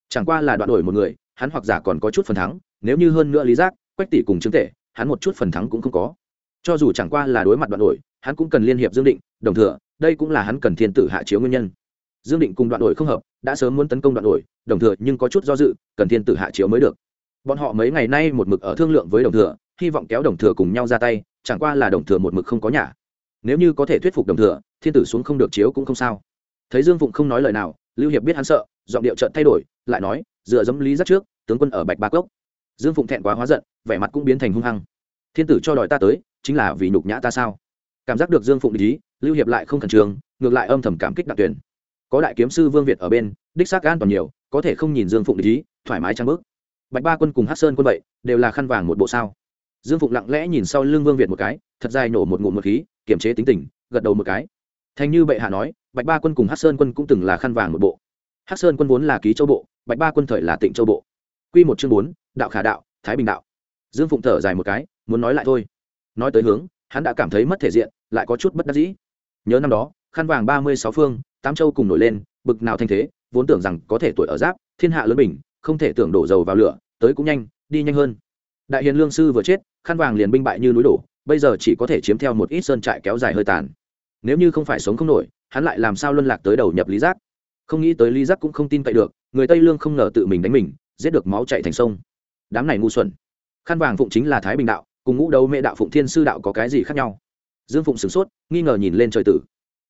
A: Chẳng qua là đoạn đổi một người, hắn hoặc giả còn có chút phần thắng, nếu như hơn nữa lý giác, quách tỷ cùng chứng tể, hắn một chút phần thắng cũng không có. Cho dù chẳng qua là đối mặt đoạn đổi, hắn cũng cần liên hiệp dương định, đồng thừa, đây cũng là hắn cần thiên tử hạ chiếu nguyên nhân. Dương định cùng đoạn đổi không hợp đã sớm muốn tấn công đoạn đổi đồng thừa nhưng có chút do dự, cần thiên tử hạ chiếu mới được. Bọn họ mấy ngày nay một mực ở thương lượng với đồng thừa, hy vọng kéo đồng thừa cùng nhau ra tay, chẳng qua là đồng thừa một mực không có nhà. Nếu như có thể thuyết phục đồng thừa, thiên tử xuống không được chiếu cũng không sao. Thấy dương phụng không nói lời nào, lưu hiệp biết hắn sợ, giọng điệu trận thay đổi, lại nói, dựa dẫm lý rất trước, tướng quân ở bạch ba cốc. Dương phụng thẹn quá hóa giận, vẻ mặt cũng biến thành hung hăng. Thiên tử cho đòi ta tới, chính là vì nhục nhã ta sao? Cảm giác được dương phụng ý, lưu hiệp lại không khẩn trương, ngược lại âm thầm cảm kích đặc tuyển có đại kiếm sư vương việt ở bên, đích xác an toàn nhiều, có thể không nhìn dương phụng lý thoải mái trang bước. Bạch ba quân cùng hát sơn quân vậy, đều là khăn vàng một bộ sao. Dương phụng lặng lẽ nhìn sau lưng vương việt một cái, thật dài nổ một ngụm một khí kiểm chế tính tình, gật đầu một cái. Thành như bệ hạ nói, bạch ba quân cùng hát sơn quân cũng từng là khăn vàng một bộ. Hát sơn quân vốn là ký châu bộ, bạch ba quân thời là tịnh châu bộ. Q một chương bốn, đạo khả đạo, thái bình đạo. Dương phụng thở dài một cái, muốn nói lại thôi. Nói tới hướng, hắn đã cảm thấy mất thể diện, lại có chút bất đắc dĩ. Nhớ năm đó khăn vàng ba mươi sáu phương, tám châu cùng nổi lên, bực nào thanh thế, vốn tưởng rằng có thể tuổi ở giáp, thiên hạ lớn bình, không thể tưởng đổ dầu vào lửa, tới cũng nhanh, đi nhanh hơn. Đại hiền lương sư vừa chết, khăn vàng liền binh bại như núi đổ, bây giờ chỉ có thể chiếm theo một ít sơn trại kéo dài hơi tàn. Nếu như không phải sống không nổi, hắn lại làm sao luân lạc tới đầu nhập lý giác? Không nghĩ tới lý giác cũng không tin cậy được, người tây lương không ngờ tự mình đánh mình, giết được máu chạy thành sông. Đám này ngu xuẩn. Khăn vàng phụng chính là thái bình đạo, cùng ngũ đấu mẹ đạo phụng thiên sư đạo có cái gì khác nhau? Dương phụng sửng sốt, nghi ngờ nhìn lên trời tử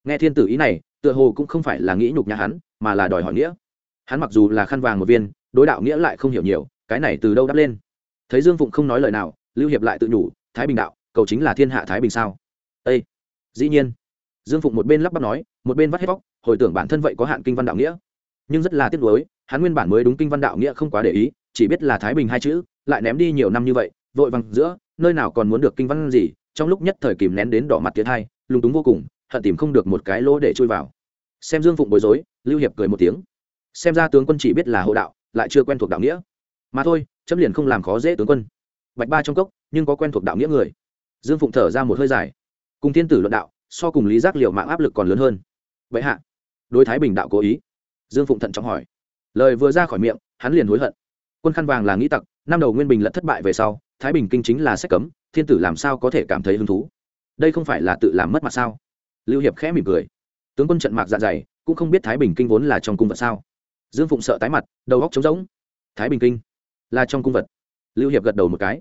A: nghe thiên tử ý này, tựa hồ cũng không phải là nghĩ nhục nhà hắn, mà là đòi hỏi nghĩa. Hắn mặc dù là khăn vàng một viên, đối đạo nghĩa lại không hiểu nhiều, cái này từ đâu đắp lên? Thấy dương phụng không nói lời nào, lưu hiệp lại tự nhủ, thái bình đạo, cầu chính là thiên hạ thái bình sao? Ây dĩ nhiên. Dương phụng một bên lắp bắp nói, một bên vắt hết vóc hồi tưởng bản thân vậy có hạn kinh văn đạo nghĩa. Nhưng rất là tiếc nuối, hắn nguyên bản mới đúng kinh văn đạo nghĩa không quá để ý, chỉ biết là thái bình hai chữ, lại ném đi nhiều năm như vậy, vội vàng giữa, nơi nào còn muốn được kinh văn gì, trong lúc nhất thời kìm nén đến đỏ mặt tiến hai, lúng túng vô cùng hận tìm không được một cái lỗ để chui vào. Xem dương phụng bối rối, lưu hiệp cười một tiếng. Xem ra tướng quân chỉ biết là hộ đạo, lại chưa quen thuộc đạo nghĩa. Mà thôi, chấm liền không làm khó dễ tướng quân. Bạch ba trong cốc, nhưng có quen thuộc đạo nghĩa người. Dương phụng thở ra một hơi dài. Cùng thiên tử luận đạo, so cùng lý giác liệu mạng áp lực còn lớn hơn. Vậy hạ, đối thái bình đạo cố ý? Dương phụng thận trọng hỏi. Lời vừa ra khỏi miệng, hắn liền hối hận. Quân khăn vàng là nghĩ tặc, năm đầu nguyên bình lẫn thất bại về sau, thái bình kinh chính là sách cấm, thiên tử làm sao có thể cảm thấy hứng thú? Đây không phải là tự làm mất mặt sao? Lưu hiệp khẽ mỉm cười. Tướng quân trận mạc dạ dày, cũng không biết thái bình kinh vốn là trong cung vật sao? Dương phụng sợ tái mặt, đầu góc trống rỗng. Thái bình kinh là trong cung vật. Lưu hiệp gật đầu một cái.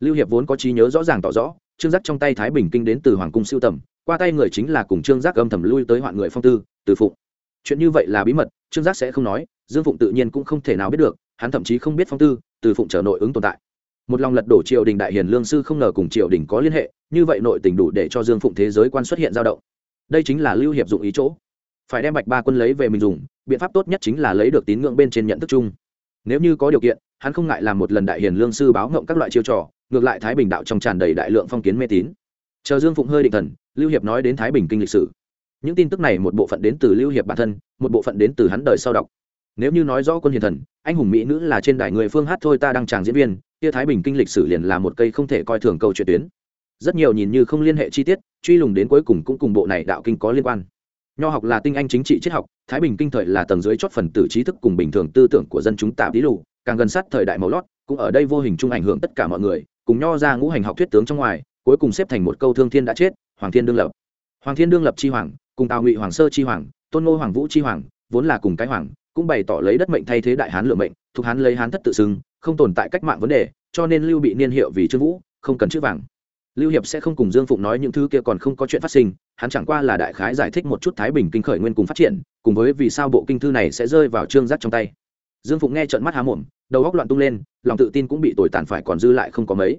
A: Lưu hiệp vốn có trí nhớ rõ ràng tỏ rõ, trương giác trong tay thái bình kinh đến từ hoàng cung siêu tầm, qua tay người chính là cùng trương giác âm thầm lui tới hoạn người phong tư, từ phụng. Chuyện như vậy là bí mật, trương giác sẽ không nói, dương phụng tự nhiên cũng không thể nào biết được, hắn thậm chí không biết phong tư, từ phụng trở nội ứng tồn tại. Một lòng lật đổ triều đình đại hiền lương sư không ngờ cùng triều đình có liên hệ, như vậy nội tình đủ để cho dương phụng thế giới quan xuất hiện dao động đây chính là lưu hiệp dụng ý chỗ. Phải đem bạch ba quân lấy về mình dùng, biện pháp tốt nhất chính là lấy được tín ngưỡng bên trên nhận thức chung. Nếu như có điều kiện, hắn không ngại làm một lần đại hiền lương sư báo ngộng các loại chiêu trò, ngược lại thái bình đạo trong tràn đầy đại lượng phong kiến mê tín. Chờ dương phụng hơi định thần, lưu hiệp nói đến thái bình kinh lịch sử. Những tin tức này một bộ phận đến từ lưu hiệp bản thân, một bộ phận đến từ hắn đời sau đọc. Nếu như nói rõ quân hiền thần, anh hùng mỹ nữ là trên đài người phương hát thôi ta đang chàng diễn viên, kia thái bình kinh lịch sử liền là một cây không thể coi thường câu chuyện tuyến rất nhiều nhìn như không liên hệ chi tiết, truy lùng đến cuối cùng cũng cùng bộ này đạo kinh có liên quan. Nho học là tinh anh chính trị triết học, thái bình kinh thời là tầng dưới chót phần tử trí thức cùng bình thường tư tưởng của dân chúng tạm tí lụ càng gần sát thời đại màu lót, cũng ở đây vô hình chung ảnh hưởng tất cả mọi người, cùng nho ra ngũ hành học thuyết tướng trong ngoài, cuối cùng xếp thành một câu thương thiên đã chết, hoàng thiên đương lập. Hoàng thiên đương lập chi hoàng, cùng tào ngụy hoàng sơ chi hoàng, tôn ngô hoàng vũ chi hoàng, vốn là cùng cái hoàng, cũng bày tỏ lấy đất mệnh thay thế đại hán lựa mệnh, thuộc hán lấy hán thất tự xưng, không tồn tại cách mạng vấn đề, cho nên lưu bị niên hiệu vì trương vũ, không cần chữ vàng lưu hiệp sẽ không cùng dương phụng nói những thứ kia còn không có chuyện phát sinh, hắn chẳng qua là đại khái giải thích một chút thái bình kinh khởi nguyên cùng phát triển, cùng với vì sao bộ kinh thư này sẽ rơi vào trương giác trong tay. Dương phụng nghe trợn mắt há mồm, đầu góc loạn tung lên, lòng tự tin cũng bị tồi tàn phải còn dư lại không có mấy.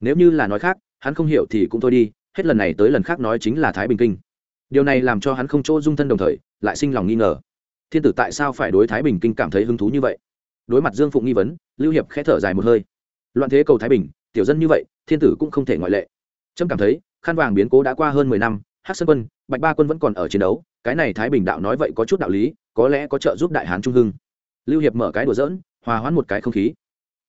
A: Nếu như là nói khác, hắn không hiểu thì cũng thôi đi, hết lần này tới lần khác nói chính là thái bình kinh. Điều này làm cho hắn không chỗ dung thân đồng thời, lại sinh lòng nghi ngờ. Thiên tử tại sao phải đối thái bình kinh cảm thấy hứng thú như vậy? Đối mặt dương phụng nghi vấn, lưu hiệp khẽ thở dài một hơi. Loạn thế cầu thái bình, tiểu dân như vậy, thiên tử cũng không thể ngoại lệ trâm cảm thấy khăn vàng biến cố đã qua hơn mười năm hát sơn quân, bạch ba quân vẫn còn ở chiến đấu, cái này thái bình đạo nói vậy có chút đạo lý, có lẽ có trợ giúp đại hán trung hưng. Lưu hiệp mở cái đùa dỡn hòa hoãn một cái không khí.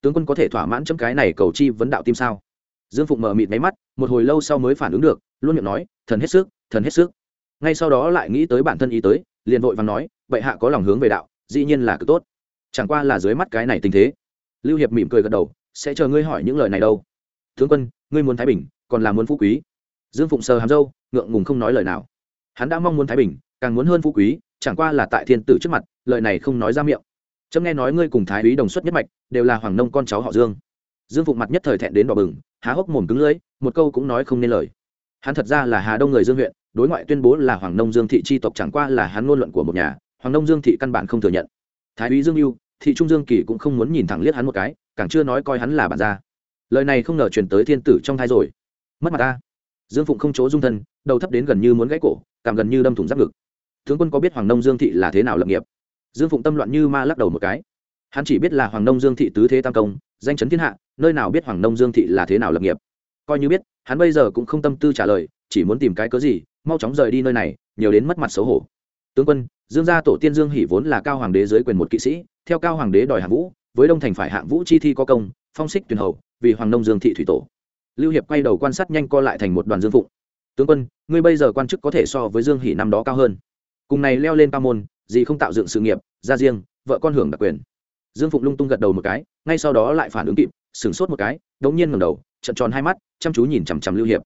A: Tướng quân có thể thỏa mãn chấm cái này cầu chi vấn đạo tim sao? Dương phụng mở mịt máy mắt, một hồi lâu sau mới phản ứng được, luôn miệng nói, thần hết sức, thần hết sức. Ngay sau đó lại nghĩ tới bản thân ý tới, liền vội và nói, bệ hạ có lòng hướng về đạo, dĩ nhiên là cực tốt. Chẳng qua là dưới mắt cái này tình thế. Lưu hiệp mỉm cười gật đầu, sẽ chờ ngươi hỏi những lời này đâu. Tướng quân ngươi muốn thái bình, còn là muốn phú quý. Dương phụng sờ hàm dâu ngượng ngùng không nói lời nào. Hắn đã mong muốn thái bình, càng muốn hơn phú quý, chẳng qua là tại thiên tử trước mặt, lời này không nói ra miệng. Trâm nghe nói ngươi cùng thái úy đồng xuất nhất mạch, đều là hoàng nông con cháu họ dương. Dương phụng mặt nhất thời thẹn đến đỏ bừng, há hốc mồm cứng lưỡi, một câu cũng nói không nên lời. Hắn thật ra là hà đông người dương huyện, đối ngoại tuyên bố là hoàng nông dương thị tri tộc chẳng qua là hắn ngôn luận của một nhà, hoàng nông dương thị căn bản không thừa nhận. Thái úy dương mưu thị trung dương kỳ cũng không muốn nhìn thẳng liếc hắn một cái, càng chưa nói coi hắn là bản gia lời này không ngờ truyền tới thiên tử trong thai rồi. Mất mặt ta. Dương phụng không chỗ dung thân, đầu thấp đến gần như muốn gãy cổ, cảm gần như đâm thủng giáp ngực. Tướng quân có biết hoàng nông dương thị là thế nào lập nghiệp? Dương phụng tâm loạn như ma lắc đầu một cái. Hắn chỉ biết là hoàng nông dương thị tứ thế tam công, danh chấn thiên hạ, nơi nào biết hoàng nông dương thị là thế nào lập nghiệp? Coi như biết, hắn bây giờ cũng không tâm tư trả lời, chỉ muốn tìm cái cớ gì, mau chóng rời đi nơi này, nhiều đến mất mặt xấu hổ. Tướng quân, dương gia tổ tiên dương hỷ vốn là cao hoàng đế dưới quyền một kỵ sĩ, theo cao hoàng đế đòi hạng vũ, với đông thành phải hạng vũ chi thi có công, phong xích tuyển hầu vì hoàng nông dương thị thủy tổ. Lưu hiệp quay đầu quan sát nhanh co lại thành một đoàn dương phụng. Tướng quân, ngươi bây giờ quan chức có thể so với dương hỷ năm đó cao hơn. Cùng này leo lên cao môn, gì không tạo dựng sự nghiệp, ra riêng, vợ con hưởng đặc quyền. Dương phụng lung tung gật đầu một cái, ngay sau đó lại phản ứng kịp, sửng sốt một cái, đống nhiên ngẩng đầu, trận tròn hai mắt, chăm chú nhìn chằm chằm lưu hiệp.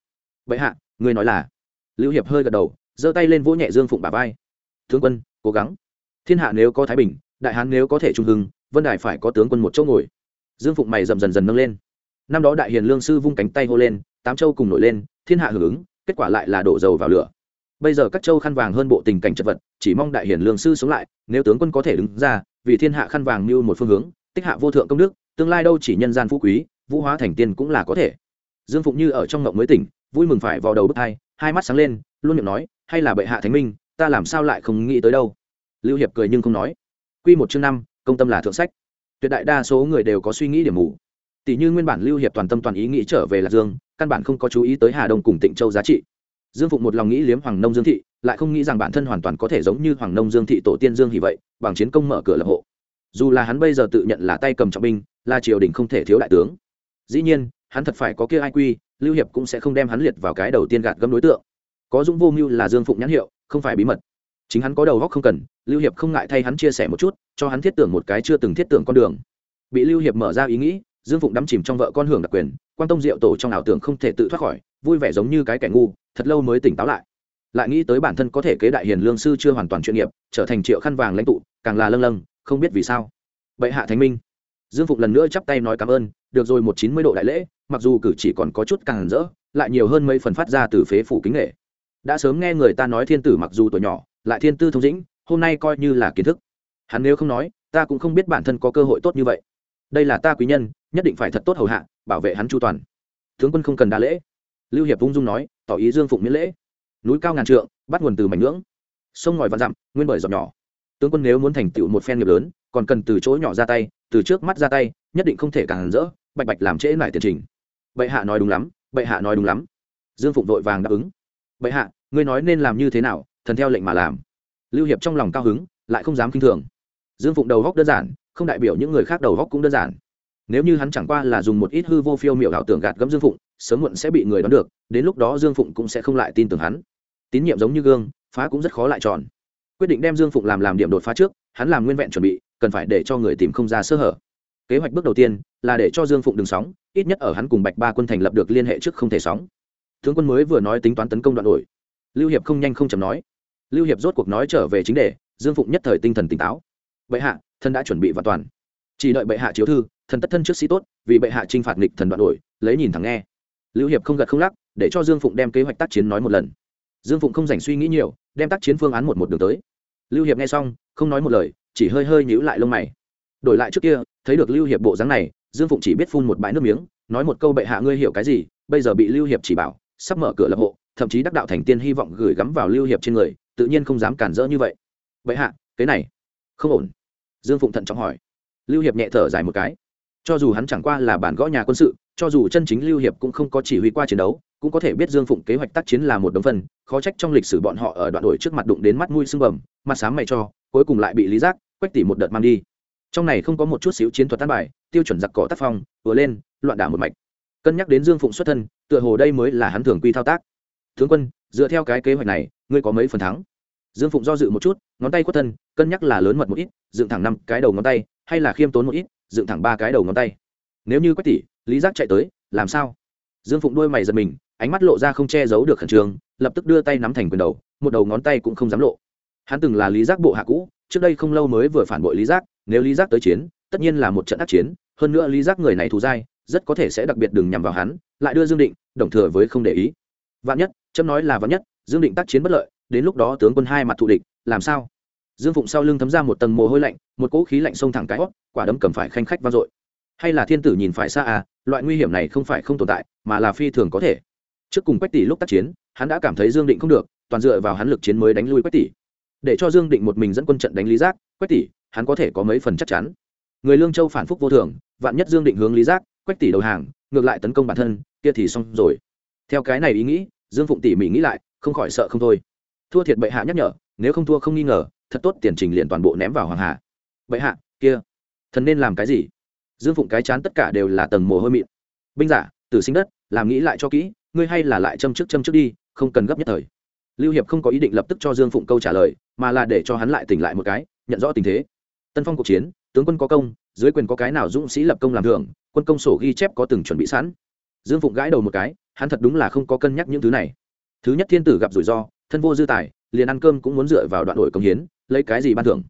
A: Vậy hạ, ngươi nói là? Lưu hiệp hơi gật đầu, giơ tay lên vỗ nhẹ dương phụng bà vai. Tướng quân, cố gắng. Thiên hạ nếu có thái bình, đại hán nếu có thể trung hưng, vân đài phải có tướng quân một chỗ ngồi. Dương phụng mày dầm dần dần nâng lên năm đó đại hiền lương sư vung cánh tay hô lên, tám châu cùng nổi lên, thiên hạ hưởng ứng, kết quả lại là đổ dầu vào lửa. Bây giờ các châu khăn vàng hơn bộ tình cảnh chật vật, chỉ mong đại hiền lương sư sống lại, nếu tướng quân có thể đứng ra, vì thiên hạ khăn vàng như một phương hướng, tích hạ vô thượng công đức, tương lai đâu chỉ nhân gian phú quý, vũ hóa thành tiên cũng là có thể. Dương phụng như ở trong ngộng mới tỉnh, vui mừng phải vào đầu bức thai, hai mắt sáng lên, luôn miệng nói, hay là bệ hạ thánh minh, ta làm sao lại không nghĩ tới đâu? Lưu hiệp cười nhưng không nói. Q một chương năm, công tâm là thượng sách. Tuyệt đại đa số người đều có suy nghĩ điểm mù tỷ như nguyên bản lưu hiệp toàn tâm toàn ý nghĩ trở về lạc dương, căn bản không có chú ý tới hà đông cùng tịnh châu giá trị. Dương phụng một lòng nghĩ liếm hoàng nông dương thị, lại không nghĩ rằng bản thân hoàn toàn có thể giống như hoàng nông dương thị tổ tiên dương hỉ vậy, bằng chiến công mở cửa lập hộ. Dù là hắn bây giờ tự nhận là tay cầm trọng binh, là triều đình không thể thiếu đại tướng. Dĩ nhiên, hắn thật phải có kia ai quy, lưu hiệp cũng sẽ không đem hắn liệt vào cái đầu tiên gạt gấm đối tượng. Có dũng vô mưu là dương phụng nhãn hiệu, không phải bí mật. Chính hắn có đầu góc không cần, lưu hiệp không ngại thay hắn chia sẻ một chút, cho hắn thiết tưởng một cái chưa từng thiết tưởng con đường. Bị lưu hiệp mở ra ý nghĩ dương phụng đắm chìm trong vợ con hưởng đặc quyền quan tông diệu tổ trong ảo tưởng không thể tự thoát khỏi, vui vẻ giống như cái kẻ ngu, thật lâu mới tỉnh táo lại. Lại nghĩ tới bản thân có thể kế đại hiền lương sư chưa hoàn toàn chuyên nghiệp, trở thành triệu khăn vàng lãnh tụ, càng là lâng lâng, không biết vì sao. Bệ hạ thánh minh. Dương phụng lần nữa chắp tay nói cảm ơn, được rồi một chín mươi độ đại lễ, mặc dù cử chỉ còn có chút càng rỡ, lại nhiều hơn mấy phần phát ra từ phế phủ kính nghệ đã sớm nghe người ta nói thiên tử mặc dù tuổi nhỏ, lại thiên tư thông dĩnh, hôm nay coi như là kiến thức. Hắn nếu không nói, ta cũng không biết bản thân có cơ hội tốt như vậy đây là ta quý nhân, nhất định phải thật tốt hầu hạ, bảo vệ hắn chu toàn. Tướng quân không cần đa lễ. Lưu hiệp ung dung nói, tỏ ý dương phụng miễn lễ. Núi cao ngàn trượng, bắt nguồn từ mảnh ngưỡng. Sông ngòi vạn dặm, nguyên bởi giọt nhỏ. Tướng quân nếu muốn thành tựu một phen nghiệp lớn, còn cần từ chỗ nhỏ ra tay, từ trước mắt ra tay, nhất định không thể càng rỡ, bạch bạch làm trễ lại tiền trình. Bệ hạ nói đúng lắm, bệ hạ nói đúng lắm. Dương phụng vội vàng đáp ứng. Bệ hạ, ngươi nói nên làm như thế nào, thần theo lệnh mà làm. Lưu hiệp trong lòng cao hứng, lại không dám kinh thường. Dương phụng đầu góc đơn giản không đại biểu những người khác đầu góc cũng đơn giản. Nếu như hắn chẳng qua là dùng một ít hư vô phiêu miểu ảo tưởng gạt gẫm dương phụng, sớm muộn sẽ bị người đoán được, đến lúc đó dương phụng cũng sẽ không lại tin tưởng hắn. Tín nhiệm giống như gương, phá cũng rất khó lại tròn quyết định đem dương phụng làm làm điểm đột phá trước, hắn làm nguyên vẹn chuẩn bị, cần phải để cho người tìm không ra sơ hở. Kế hoạch bước đầu tiên là để cho dương phụng đừng sóng, ít nhất ở hắn cùng bạch ba quân thành lập được liên hệ trước không thể sóng. Tướng quân mới vừa nói tính toán tấn công đoạn đổi. Lưu hiệp không nhanh không chầm nói. Lưu hiệp rốt cuộc nói trở về chính đề, dương phụng nhất thời tinh thần tỉnh táo bệ hạ, thân đã chuẩn bị và toàn. Chỉ đợi bệ hạ chiếu thư, thần tất thân trước sĩ tốt, vì bệ hạ t r i n h phạt nghịch thần đoạn đổi, lấy nhìn thẳng nghe. Lưu hiệp không gật không lắc, để cho dương phụng đem kế hoạch tác chiến nói một lần. Dương phụng không dành suy nghĩ nhiều, đem tác chiến phương án một một đường tới. Lưu hiệp nghe xong, không nói một lời, chỉ hơi hơi nhíu lại lông mày. Đổi lại trước kia, thấy được lưu hiệp bộ dáng này, dương phụng chỉ biết phun một bãi nước miếng, nói một câu bệ hạ ngươi hiểu cái gì, bây giờ bị lưu hiệp chỉ bảo, sắp mở cửa lập hộ, thậm chí đắc đạo thành tiên hy vọng gửi gắm vào lưu hiệp trên người, tự nhiên không dám cản rỡ như vậy. Vậy hạ, cái này không ổn. Dương phụng thận trọng hỏi. Lưu hiệp nhẹ thở dài một cái. Cho dù hắn chẳng qua là bản gõ nhà quân sự, cho dù chân chính lưu hiệp cũng không có chỉ huy qua chiến đấu, cũng có thể biết dương phụng kế hoạch tác chiến là một đống phần khó trách trong lịch sử bọn họ ở đoạn đổi trước mặt đụng đến mắt mũi sưng bầm, mặt sáng mày cho, cuối cùng lại bị lý giác, quách tỉ một đợt mang đi. Trong này không có một chút xíu chiến thuật tan bài, tiêu chuẩn giặc cỏ tác phong, vừa lên, loạn đả một mạch. Cân nhắc đến dương phụng xuất thân, tựa hồ đây mới là hắn thường quy thao tác. Tướng quân, dựa theo cái kế hoạch này, ngươi có mấy phần thắng? Dương phụng do dự một chút, ngón tay quất thân, cân nhắc là lớn mật một ít, dựng thẳng năm cái đầu ngón tay, hay là khiêm tốn một ít, dựng thẳng ba cái đầu ngón tay. Nếu như quách tỷ lý giác chạy tới, làm sao? Dương phụng đôi mày giật mình, ánh mắt lộ ra không che giấu được khẩn trương, lập tức đưa tay nắm thành quyền đầu, một đầu ngón tay cũng không dám lộ. Hắn từng là lý giác bộ hạ cũ, trước đây không lâu mới vừa phản bội lý giác, nếu lý giác tới chiến, tất nhiên là một trận ác chiến, hơn nữa lý giác người này thù dai, rất có thể sẽ đặc biệt đừng nhằm vào hắn, lại đưa dương định, đồng thừa với không để ý. Vạn nhất, chấm nói là vạn nhất, dương định tác chiến bất lợi đến lúc đó tướng quân hai mặt thù địch, làm sao? Dương phụng sau lưng thấm ra một tầng mồ hôi lạnh, một cỗ khí lạnh xông thẳng cái hót, quả đấm cầm phải khanh khách vang dội. Hay là thiên tử nhìn phải xa à loại nguy hiểm này không phải không tồn tại, mà là phi thường có thể. Trước cùng quách tỷ lúc tác chiến, hắn đã cảm thấy dương định không được, toàn dựa vào hắn lực chiến mới đánh lui quách tỷ. Để cho dương định một mình dẫn quân trận đánh lý giác, quách tỷ, hắn có thể có mấy phần chắc chắn. Người lương châu phản phúc vô thường, vạn nhất dương định hướng lý giác, quách tỷ đầu hàng, ngược lại tấn công bản thân, kia thì xong rồi. Theo cái này ý nghĩ, dương phụng tỷ mỹ nghĩ lại, không khỏi sợ không thôi thua thiệt bệ hạ nhắc nhở, nếu không thua không nghi ngờ, thật tốt tiền trình liền toàn bộ ném vào hoàng hà bệ hạ, kia, thần nên làm cái gì? Dương phụng cái chán tất cả đều là tầng mồ hôi mịn. Binh giả, tử sinh đất, làm nghĩ lại cho kỹ, ngươi hay là lại châm trước châm trước đi, không cần gấp nhất thời. Lưu hiệp không có ý định lập tức cho dương phụng câu trả lời, mà là để cho hắn lại tỉnh lại một cái, nhận rõ tình thế. Tân phong cuộc chiến, tướng quân có công, dưới quyền có cái nào dũng sĩ lập công làm thưởng quân công sổ ghi chép có từng chuẩn bị sẵn. Dương phụng gãi đầu một cái, hắn thật đúng là không có cân nhắc những thứ này. Thứ nhất thiên tử gặp rủi ro thân vô dư tài, liền ăn cơm cũng muốn dựa vào đoạn đổi công hiến, lấy cái gì ban thưởng?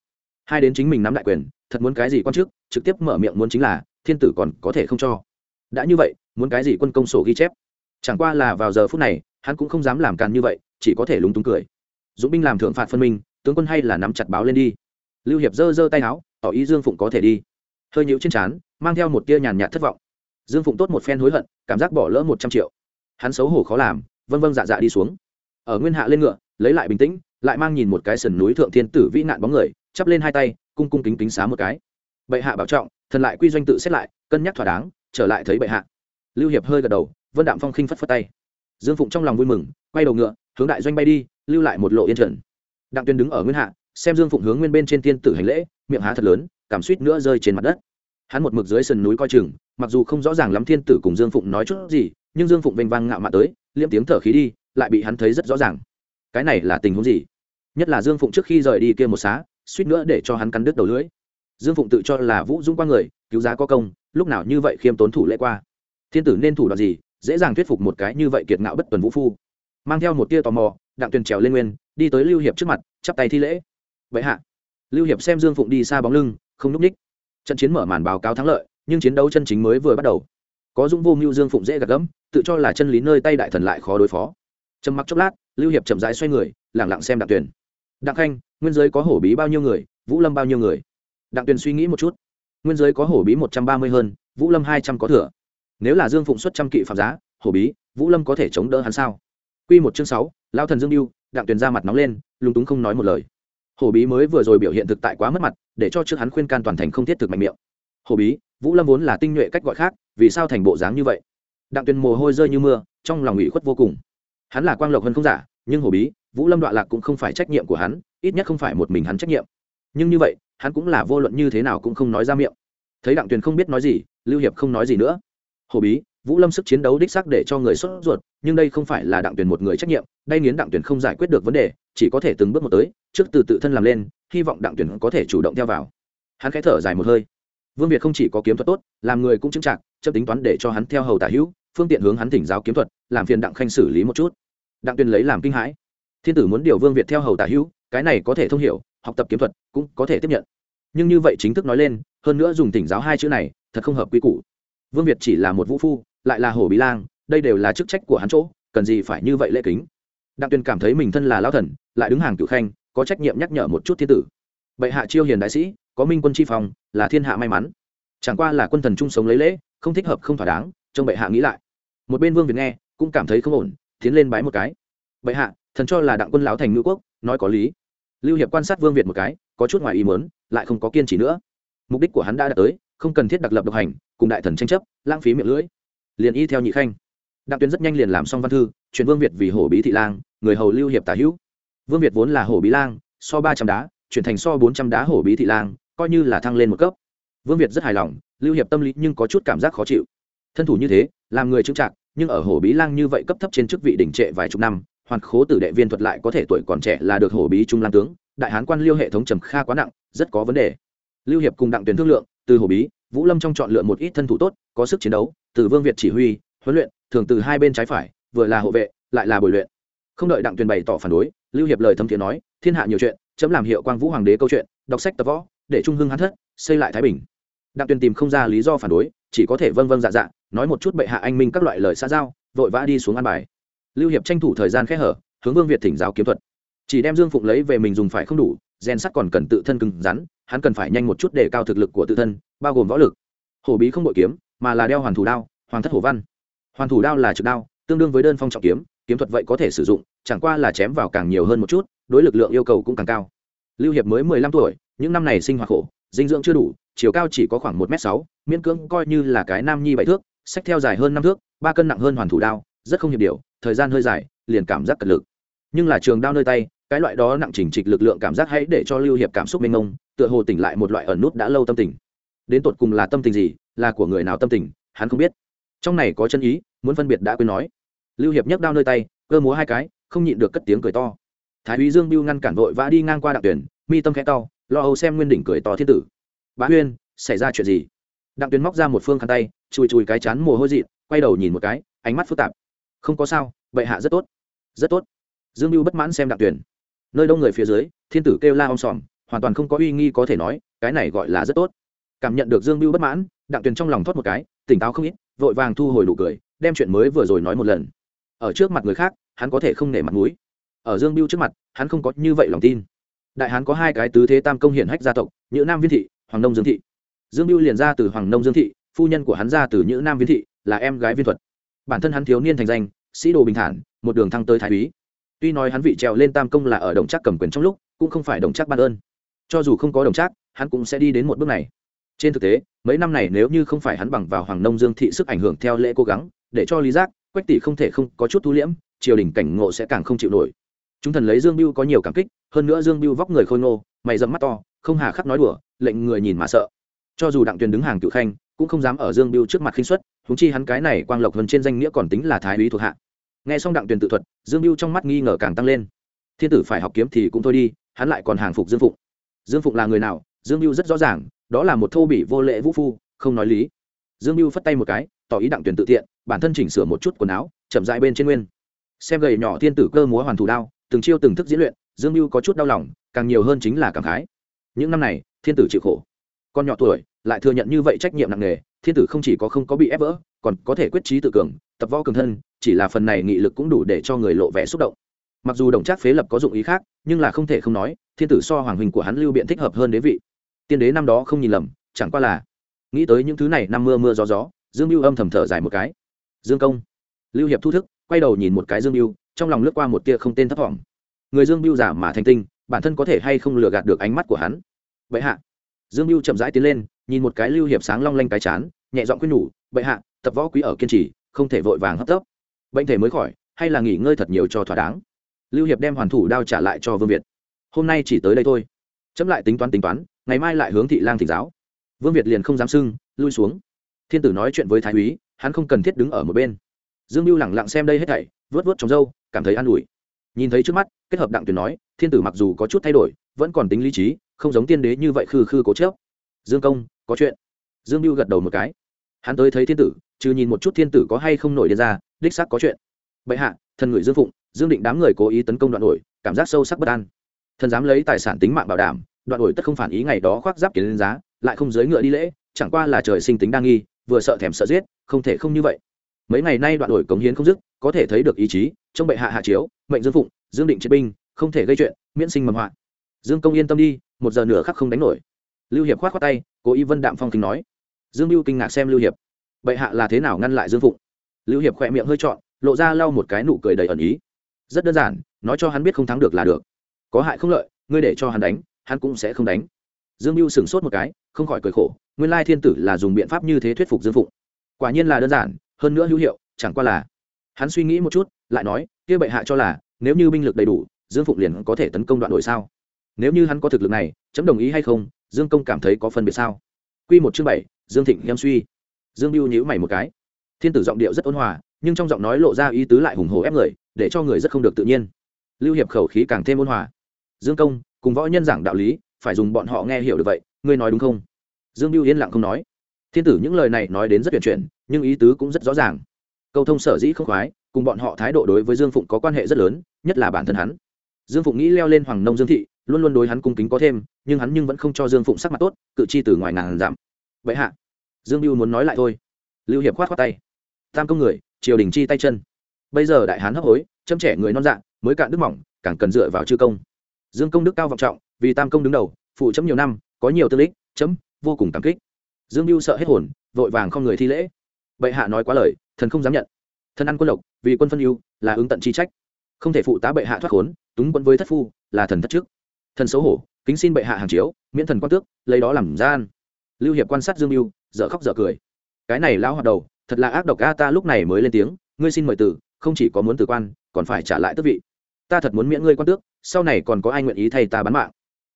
A: Hai đến chính mình nắm đại quyền, thật muốn cái gì quan chức, trực tiếp mở miệng muốn chính là, thiên tử còn có thể không cho. Đã như vậy, muốn cái gì quân công sổ ghi chép? Chẳng qua là vào giờ phút này, hắn cũng không dám làm càn như vậy, chỉ có thể lúng túng cười. Dũng binh làm thượng phạt phân minh, tướng quân hay là nắm chặt báo lên đi. Lưu hiệp giơ giơ tay áo, tỏ ý dương phụng có thể đi. Hơi nhũ trên trán, mang theo một tia nhàn nhạt thất vọng. Dương phụng tốt một phen hối hận, cảm giác bỏ lỡ một trăm triệu. Hắn xấu hổ khó làm vân vân dạ dạ đi xuống ở nguyên hạ lên ngựa, lấy lại bình tĩnh, lại mang nhìn một cái sườn núi thượng thiên tử vĩ nạn bóng người, chắp lên hai tay, cung cung kính kính xá một cái. Bệ hạ bảo trọng, thần lại quy doanh tự xét lại, cân nhắc thỏa đáng, trở lại thấy bệ hạ. Lưu hiệp hơi gật đầu, vân đạm phong khinh phất phất tay. Dương phụng trong lòng vui mừng, quay đầu ngựa, hướng đại doanh bay đi, lưu lại một lộ yên trần. Đặng tuyên đứng ở nguyên hạ, xem dương phụng hướng nguyên bên trên thiên tử hành lễ, miệng há thật lớn, cảm suýt nữa rơi trên mặt đất. Hắn một mực dưới sườn núi coi chừng, mặc dù không rõ ràng lắm thiên tử cùng dương phụng nói chút gì, nhưng dương phụng vênh vang ngạo mạn tới, liễm tiếng thở khí đi lại bị hắn thấy rất rõ ràng. Cái này là tình huống gì? Nhất là dương phụng trước khi rời đi kia một xá, suýt nữa để cho hắn cắn đứt đầu lưỡi. Dương phụng tự cho là vũ dung qua người, cứu giá có công, lúc nào như vậy khiêm tốn thủ lễ qua. Thiên tử nên thủ đoạn gì? Dễ dàng thuyết phục một cái như vậy kiệt ngạo bất tuần vũ phu. Mang theo một tia tò mò, đặng tuyền trèo lên nguyên, đi tới lưu hiệp trước mặt, chắp tay thi lễ. Vậy hạ. Lưu hiệp xem dương phụng đi xa bóng lưng, không núp ních. Trận chiến mở màn báo cáo thắng lợi, nhưng chiến đấu chân chính mới vừa bắt đầu. Có dũng vô mưu dương phụng dễ gạt gẫm, tự cho là chân lý nơi tay đại thần lại khó đối phó trầm mặc chốc lát, lưu hiệp chậm rãi xoay người lẳng lặng xem đặng tuyển đặng khanh, nguyên giới có hổ bí bao nhiêu người, vũ lâm bao nhiêu người? Đặng tuyển suy nghĩ một chút. Nguyên giới có hổ bí một trăm ba mươi hơn, vũ lâm hai trăm có thừa. Nếu là dương phụng xuất trăm kỵ phạm giá, hổ bí, vũ lâm có thể chống đỡ hắn sao? Q một chương sáu lao thần dương mưu đặng tuyển ra mặt nóng lên, lúng túng không nói một lời. Hổ bí mới vừa rồi biểu hiện thực tại quá mất mặt, để cho trước hắn khuyên can toàn thành không thiết thực mạnh miệng. Hổ bí, vũ lâm vốn là tinh nhuệ cách gọi khác, vì sao thành bộ dáng như vậy? Đặng tuyển mồ hôi rơi như mưa, trong lòng ủy khuất vô cùng hắn là quang lộc hơn không giả, nhưng hổ bí, vũ lâm đoạn lạc cũng không phải trách nhiệm của hắn, ít nhất không phải một mình hắn trách nhiệm. Nhưng như vậy, hắn cũng là vô luận như thế nào cũng không nói ra miệng. Thấy đặng tuyền không biết nói gì, lưu hiệp không nói gì nữa. Hồ bí, vũ lâm sức chiến đấu đích xác để cho người sốt ruột, nhưng đây không phải là đặng tuyền một người trách nhiệm, đây nghiến đặng tuyền không giải quyết được vấn đề, chỉ có thể từng bước một tới, trước từ tự thân làm lên, hy vọng đặng tuyền có thể chủ động theo vào. Hắn khẽ thở dài một hơi. Vương việt không chỉ có kiếm thuật tốt, làm người cũng chứng chạc chấp tính toán để cho hắn theo hầu tả hữu, phương tiện hướng hắn thỉnh giáo kiếm thuật, làm phiền đặng khanh xử lý một chút đặng tuyên lấy làm kinh hãi. Thiên tử muốn điều vương việt theo hầu tả hữu, cái này có thể thông hiểu, học tập kiếm thuật cũng có thể tiếp nhận. Nhưng như vậy chính thức nói lên, hơn nữa dùng tỉnh giáo hai chữ này, thật không hợp quy củ. Vương việt chỉ là một vũ phu, lại là hổ bí lang, đây đều là chức trách của hắn chỗ, cần gì phải như vậy lễ kính. Đặng tuyên cảm thấy mình thân là lao thần, lại đứng hàng cựu khanh, có trách nhiệm nhắc nhở một chút thiên tử. Bệ hạ chiêu hiền đại sĩ, có minh quân tri phòng, là thiên hạ may mắn. Chẳng qua là quân thần chung sống lấy lễ, không thích hợp không thỏa đáng trong bệ hạ nghĩ lại. Một bên vương việt nghe, cũng cảm thấy không ổn tiến lên bái một cái. Bệ hạ, thần cho là đặng quân lão thành ngữ quốc, nói có lý. Lưu hiệp quan sát vương việt một cái, có chút ngoài ý muốn, lại không có kiên trì nữa. Mục đích của hắn đã đạt tới, không cần thiết đặc lập độc hành, cùng đại thần tranh chấp, lãng phí miệng lưỡi. Liền y theo nhị khanh. Đặng tuyến rất nhanh liền làm xong văn thư, chuyển vương việt vì hổ bí thị lang, người hầu lưu hiệp tả hữu. Vương việt vốn là hổ bí lang, so ba trăm đá, chuyển thành so bốn trăm đá hổ bí thị lang, coi như là thăng lên một cấp. Vương việt rất hài lòng, lưu hiệp tâm lý nhưng có chút cảm giác khó chịu. Thân thủ như thế, làm người trưng trạc nhưng ở hổ bí lang như vậy cấp thấp trên chức vị đỉnh trệ vài chục năm, hoàn khố tử đệ viên thuật lại có thể tuổi còn trẻ là được hổ bí trung lang tướng, đại hán quan liêu hệ thống trầm kha quá nặng, rất có vấn đề. Lưu hiệp cùng đặng tuyển thương lượng, từ hổ bí, vũ lâm trong chọn lựa một ít thân thủ tốt, có sức chiến đấu, từ vương việt chỉ huy, huấn luyện, thường từ hai bên trái phải, vừa là hộ vệ, lại là bồi luyện. Không đợi đặng tuyền bày tỏ phản đối, lưu hiệp lời thâm thiện nói, thiên hạ nhiều chuyện, chấm làm hiệu quang vũ hoàng đế câu chuyện, đọc sách tập võ, để trung hưng hắn thất, xây lại thái bình. Đặng tuyền tìm không ra lý do phản đối, chỉ có thể vâng vâng dạ dạ nói một chút bệ hạ anh minh các loại lời xa giao, vội vã đi xuống ăn bài. Lưu hiệp tranh thủ thời gian khẽ hở, hướng vương việt thỉnh giáo kiếm thuật. Chỉ đem dương phụng lấy về mình dùng phải không đủ gen sắt còn cần tự thân cứng rắn, hắn cần phải nhanh một chút để cao thực lực của tự thân, bao gồm võ lực. Hổ bí không bội kiếm, mà là đeo hoàn thủ đao, hoàng thất hổ văn. Hoàn thủ đao là trực đao, tương đương với đơn phong trọng kiếm kiếm thuật vậy có thể sử dụng, chẳng qua là chém vào càng nhiều hơn một chút, đối lực lượng yêu cầu cũng càng cao. Lưu hiệp mới mười lăm tuổi, những năm này sinh hoạt khổ, dinh dưỡng chưa đủ, chiều cao chỉ có khoảng một m sáu, miễn cưỡng coi như là cái nam nhi bảy thước sách theo dài hơn năm thước, ba cân nặng hơn hoàn thủ đao, rất không hiệp điều, thời gian hơi dài, liền cảm giác cật lực. Nhưng là trường đao nơi tay, cái loại đó nặng chỉnh trịch lực lượng cảm giác hãy để cho lưu hiệp cảm xúc mênh mông, tựa hồ tỉnh lại một loại ẩn nút đã lâu tâm tình. Đến tột cùng là tâm tình gì, là của người nào tâm tình, hắn không biết. Trong này có chân ý, muốn phân biệt đã quên nói. Lưu hiệp nhấc đao nơi tay, cơ múa hai cái, không nhịn được cất tiếng cười to. Thái úy dương biêu ngăn cản vội vã đi ngang qua đặng tuyển, mi tâm khẽ to, lo âu xem nguyên đỉnh cười to thiên tử. Bá huyên, xảy ra chuyện gì? Đặng tuyển móc ra một phương khăn tay chùi chùi cái chán mồ hôi dị quay đầu nhìn một cái, ánh mắt phức tạp. Không có sao, bệ hạ rất tốt rất tốt. Dương mưu bất mãn xem đặng tuyển. Nơi đông người phía dưới, thiên tử kêu la om sòm, hoàn toàn không có uy nghi có thể nói, cái này gọi là rất tốt. Cảm nhận được dương mưu bất mãn, đặng tuyển trong lòng thoát một cái, tỉnh táo không ít, vội vàng thu hồi đủ cười, đem chuyện mới vừa rồi nói một lần. Ở trước mặt người khác, hắn có thể không nể mặt mũi. Ở dương mưu trước mặt, hắn không có như vậy lòng tin. Đại hán có hai cái tứ thế tam công hiển hách gia tộc như nam viên thị, hoàng nông dương thị. Dương mưu liền ra từ hoàng nông dương thị phu nhân của hắn ra từ nữ nam viên thị, là em gái viên thuật. Bản thân hắn thiếu niên thành danh, sĩ đồ bình thản, một đường thăng tới thái úy. Tuy nói hắn vị trèo lên tam công là ở đồng trác cầm quyền trong lúc, cũng không phải đồng trác ban ơn. Cho dù không có đồng trác, hắn cũng sẽ đi đến một bước này. Trên thực tế, mấy năm này nếu như không phải hắn bằng vào hoàng nông dương thị sức ảnh hưởng theo lễ cố gắng, để cho lý giác, quách tỷ không thể không có chút thu liễm, triều đình cảnh ngộ sẽ càng không chịu nổi. Chúng thần lấy dương biêu có nhiều cảm kích, hơn nữa dương biêu vóc người khôi ngô, mày dẫm mắt to, không hà khắc nói đùa, lệnh người nhìn mà sợ. Cho dù đặng tuyền đứng hàng cựu khanh cũng không dám ở dương biêu trước mặt khinh xuất húng chi hắn cái này quang lộc hơn trên danh nghĩa còn tính là thái úy thuộc hạ. Nghe xong đặng tuyền tự thuật, dương biêu trong mắt nghi ngờ càng tăng lên. Thiên tử phải học kiếm thì cũng thôi đi, hắn lại còn hàng phục dương phụng. Dương phụng là người nào? Dương biêu rất rõ ràng, đó là một thô bỉ vô lệ vũ phu, không nói lý. Dương biêu phất tay một cái, tỏ ý đặng tuyển tự tiện bản thân chỉnh sửa một chút quần áo, chậm dại bên trên nguyên. Xem gầy nhỏ thiên tử cơ múa hoàn thủ đao, từng chiêu từng thức diễn luyện, dương biêu có chút đau lòng, càng nhiều hơn chính là cảm khái. Những năm này, thiên tử chịu khổ con nhỏ tuổi, lại thừa nhận như vậy trách nhiệm nặng nề, thiên tử không chỉ có không có bị ép vỡ, còn có thể quyết trí tự cường, tập võ cường thân, chỉ là phần này nghị lực cũng đủ để cho người lộ vẻ xúc động. Mặc dù đồng trác phế lập có dụng ý khác, nhưng là không thể không nói, thiên tử so hoàng huynh của hắn lưu biện thích hợp hơn đế vị. Tiên đế năm đó không nhìn lầm, chẳng qua là nghĩ tới những thứ này năm mưa mưa gió gió, dương mưu âm thầm thở dài một cái. Dương công, lưu hiệp thu thức, quay đầu nhìn một cái dương mưu trong lòng lướt qua một tia không tên thấp thỏm. Người dương mưu giả mà thành tinh, bản thân có thể hay không lừa gạt được ánh mắt của hắn? Vậy hạ dương mưu chậm rãi tiến lên, nhìn một cái lưu hiệp sáng long lanh cái chán, nhẹ giọng khuyên nhủ, bệ hạ, tập võ quý ở kiên trì, không thể vội vàng hấp tấp. Bệnh thể mới khỏi, hay là nghỉ ngơi thật nhiều cho thỏa đáng. Lưu hiệp đem hoàn thủ đao trả lại cho vương việt. Hôm nay chỉ tới đây thôi. Chấm lại tính toán tính toán, ngày mai lại hướng thị lang thỉnh giáo. Vương việt liền không dám sưng, lui xuống. Thiên tử nói chuyện với thái úy, hắn không cần thiết đứng ở một bên. Dương mưu lẳng lặng xem đây hết thảy vớt vớt trong râu, cảm thấy an ủi. Nhìn thấy trước mắt, kết hợp đặng tuyển nói, thiên tử mặc dù có chút thay đổi, vẫn còn tính lý trí không giống tiên đế như vậy khư khư cố chớp dương công, có chuyện. Dương mưu gật đầu một cái. Hắn tới thấy thiên tử, trừ nhìn một chút thiên tử có hay không nổi điên ra, đích xác có chuyện. Bệ hạ, thần người dương phụng, dương định đám người cố ý tấn công đoạn nổi cảm giác sâu sắc bất an. Thần dám lấy tài sản tính mạng bảo đảm, đoạn đổi tất không phản ý ngày đó khoác giáp kiến lên giá, lại không giới ngựa đi lễ, chẳng qua là trời sinh tính đa nghi, vừa sợ thèm sợ giết, không thể không như vậy. Mấy ngày nay đoạn đổi cống hiến không dứt, có thể thấy được ý chí, trong bệ hạ hạ chiếu, mệnh dương phụng, dương định chiến binh, không thể gây chuyện, miễn sinh mầm họa. Dương công yên tâm đi một giờ nửa khắc không đánh nổi. Lưu hiệp khoát khoát tay, cố ý vân đạm phong kính nói. Dương mưu kinh ngạc xem lưu hiệp. Bệ hạ là thế nào ngăn lại dương phụng? Lưu hiệp khỏe miệng hơi trọn, lộ ra lau một cái nụ cười đầy ẩn ý. Rất đơn giản, nói cho hắn biết không thắng được là được. Có hại không lợi, ngươi để cho hắn đánh, hắn cũng sẽ không đánh. Dương mưu sửng sốt một cái, không khỏi cười khổ, nguyên lai thiên tử là dùng biện pháp như thế thuyết phục dương phụng. Quả nhiên là đơn giản, hơn nữa hữu hiệu, chẳng qua là. Hắn suy nghĩ một chút, lại nói, kia bệ hạ cho là, nếu như binh lực đầy đủ, dương phụng liền có thể tấn công đoạn đội sao? Nếu như hắn có thực lực này, chấm đồng ý hay không, dương công cảm thấy có phân biệt sao? Q một chương bảy, dương thịnh nhâm suy. Dương mưu nhíu mày một cái. Thiên tử giọng điệu rất ôn hòa, nhưng trong giọng nói lộ ra ý tứ lại hùng hồ ép người, để cho người rất không được tự nhiên. Lưu hiệp khẩu khí càng thêm ôn hòa. Dương công, cùng võ nhân giảng đạo lý, phải dùng bọn họ nghe hiểu được vậy, ngươi nói đúng không? Dương mưu yên lặng không nói. Thiên tử những lời này nói đến rất tuyển chuyển, nhưng ý tứ cũng rất rõ ràng. Câu thông sở dĩ không khoái, cùng bọn họ thái độ đối với dương phụng có quan hệ rất lớn, nhất là bản thân hắn. Dương phụng nghĩ leo lên hoàng nông dương thị luôn luôn đối hắn cung kính có thêm, nhưng hắn nhưng vẫn không cho dương phụng sắc mặt tốt, cự chi từ ngoài ngàn giảm. Vậy hạ, dương mưu muốn nói lại thôi. Lưu hiệp khoát khoát tay. Tam công người, triều đình chi tay chân. Bây giờ đại hán hấp hối châm trẻ người non dạng mới cạn đức mỏng, càng cần dựa vào chư công. Dương công đức cao vọng trọng, vì tam công đứng đầu, phụ chấm nhiều năm, có nhiều tư lích chấm, vô cùng cảm kích. Dương mưu sợ hết hồn, vội vàng không người thi lễ. Bệ hạ nói quá lời, thần không dám nhận. Thần ăn quân lộc, vì quân phân ưu, là ứng tận chi trách. Không thể phụ tá bệ hạ thoát khốn, túng quân với thất phu, là thần thất trước thần xấu hổ, kính xin bệ hạ hàng chiếu, miễn thần quan tước, lấy đó làm gian. Lưu hiệp quan sát dương mưu, dở khóc dở cười. Cái này lão hoạt đầu, thật là ác độc a, ta lúc này mới lên tiếng, ngươi xin mời từ không chỉ có muốn từ quan, còn phải trả lại tước vị. Ta thật muốn miễn ngươi quan tước, sau này còn có ai nguyện ý thay ta bán mạng.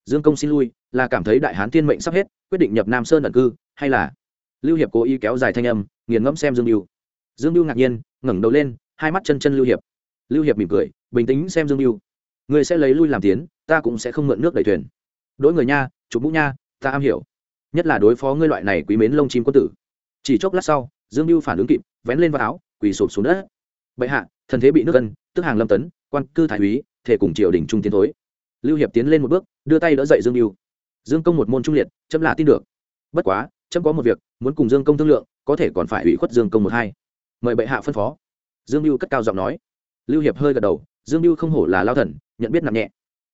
A: Dương công xin lui, là cảm thấy đại hán thiên mệnh sắp hết, quyết định nhập nam sơn ẩn cư, hay là? Lưu hiệp cố ý kéo dài thanh âm, nghiền ngẫm xem dương mưu. Dương mưu ngạc nhiên, ngẩng đầu lên, hai mắt chân chân lưu hiệp. Lưu hiệp mỉm cười, bình tĩnh xem dương mưu người sẽ lấy lui làm tiến, ta cũng sẽ không mượn nước đẩy thuyền. Đỗi người nha, chụp mũ nha, ta am hiểu. Nhất là đối phó ngươi loại này quý mến lông chim quân tử. Chỉ chốc lát sau, dương mưu phản ứng kịp, vén lên vào áo, quỳ sụp xuống đất. Bệ hạ, thần thế bị nước gân tức hàng lâm tấn, quan cư thái úy, thể cùng triều đình trung tiến thối. Lưu hiệp tiến lên một bước, đưa tay đỡ dậy dương mưu dương công một môn trung liệt, chấm là tin được. Bất quá, chấm có một việc, muốn cùng dương công thương lượng, có thể còn phải ủy khuất dương công một hai. Mời bệ hạ phân phó. Dương mưu cất cao giọng nói. Lưu hiệp hơi gật đầu, dương mưu không hổ là lao thần nhận biết nặng nhẹ.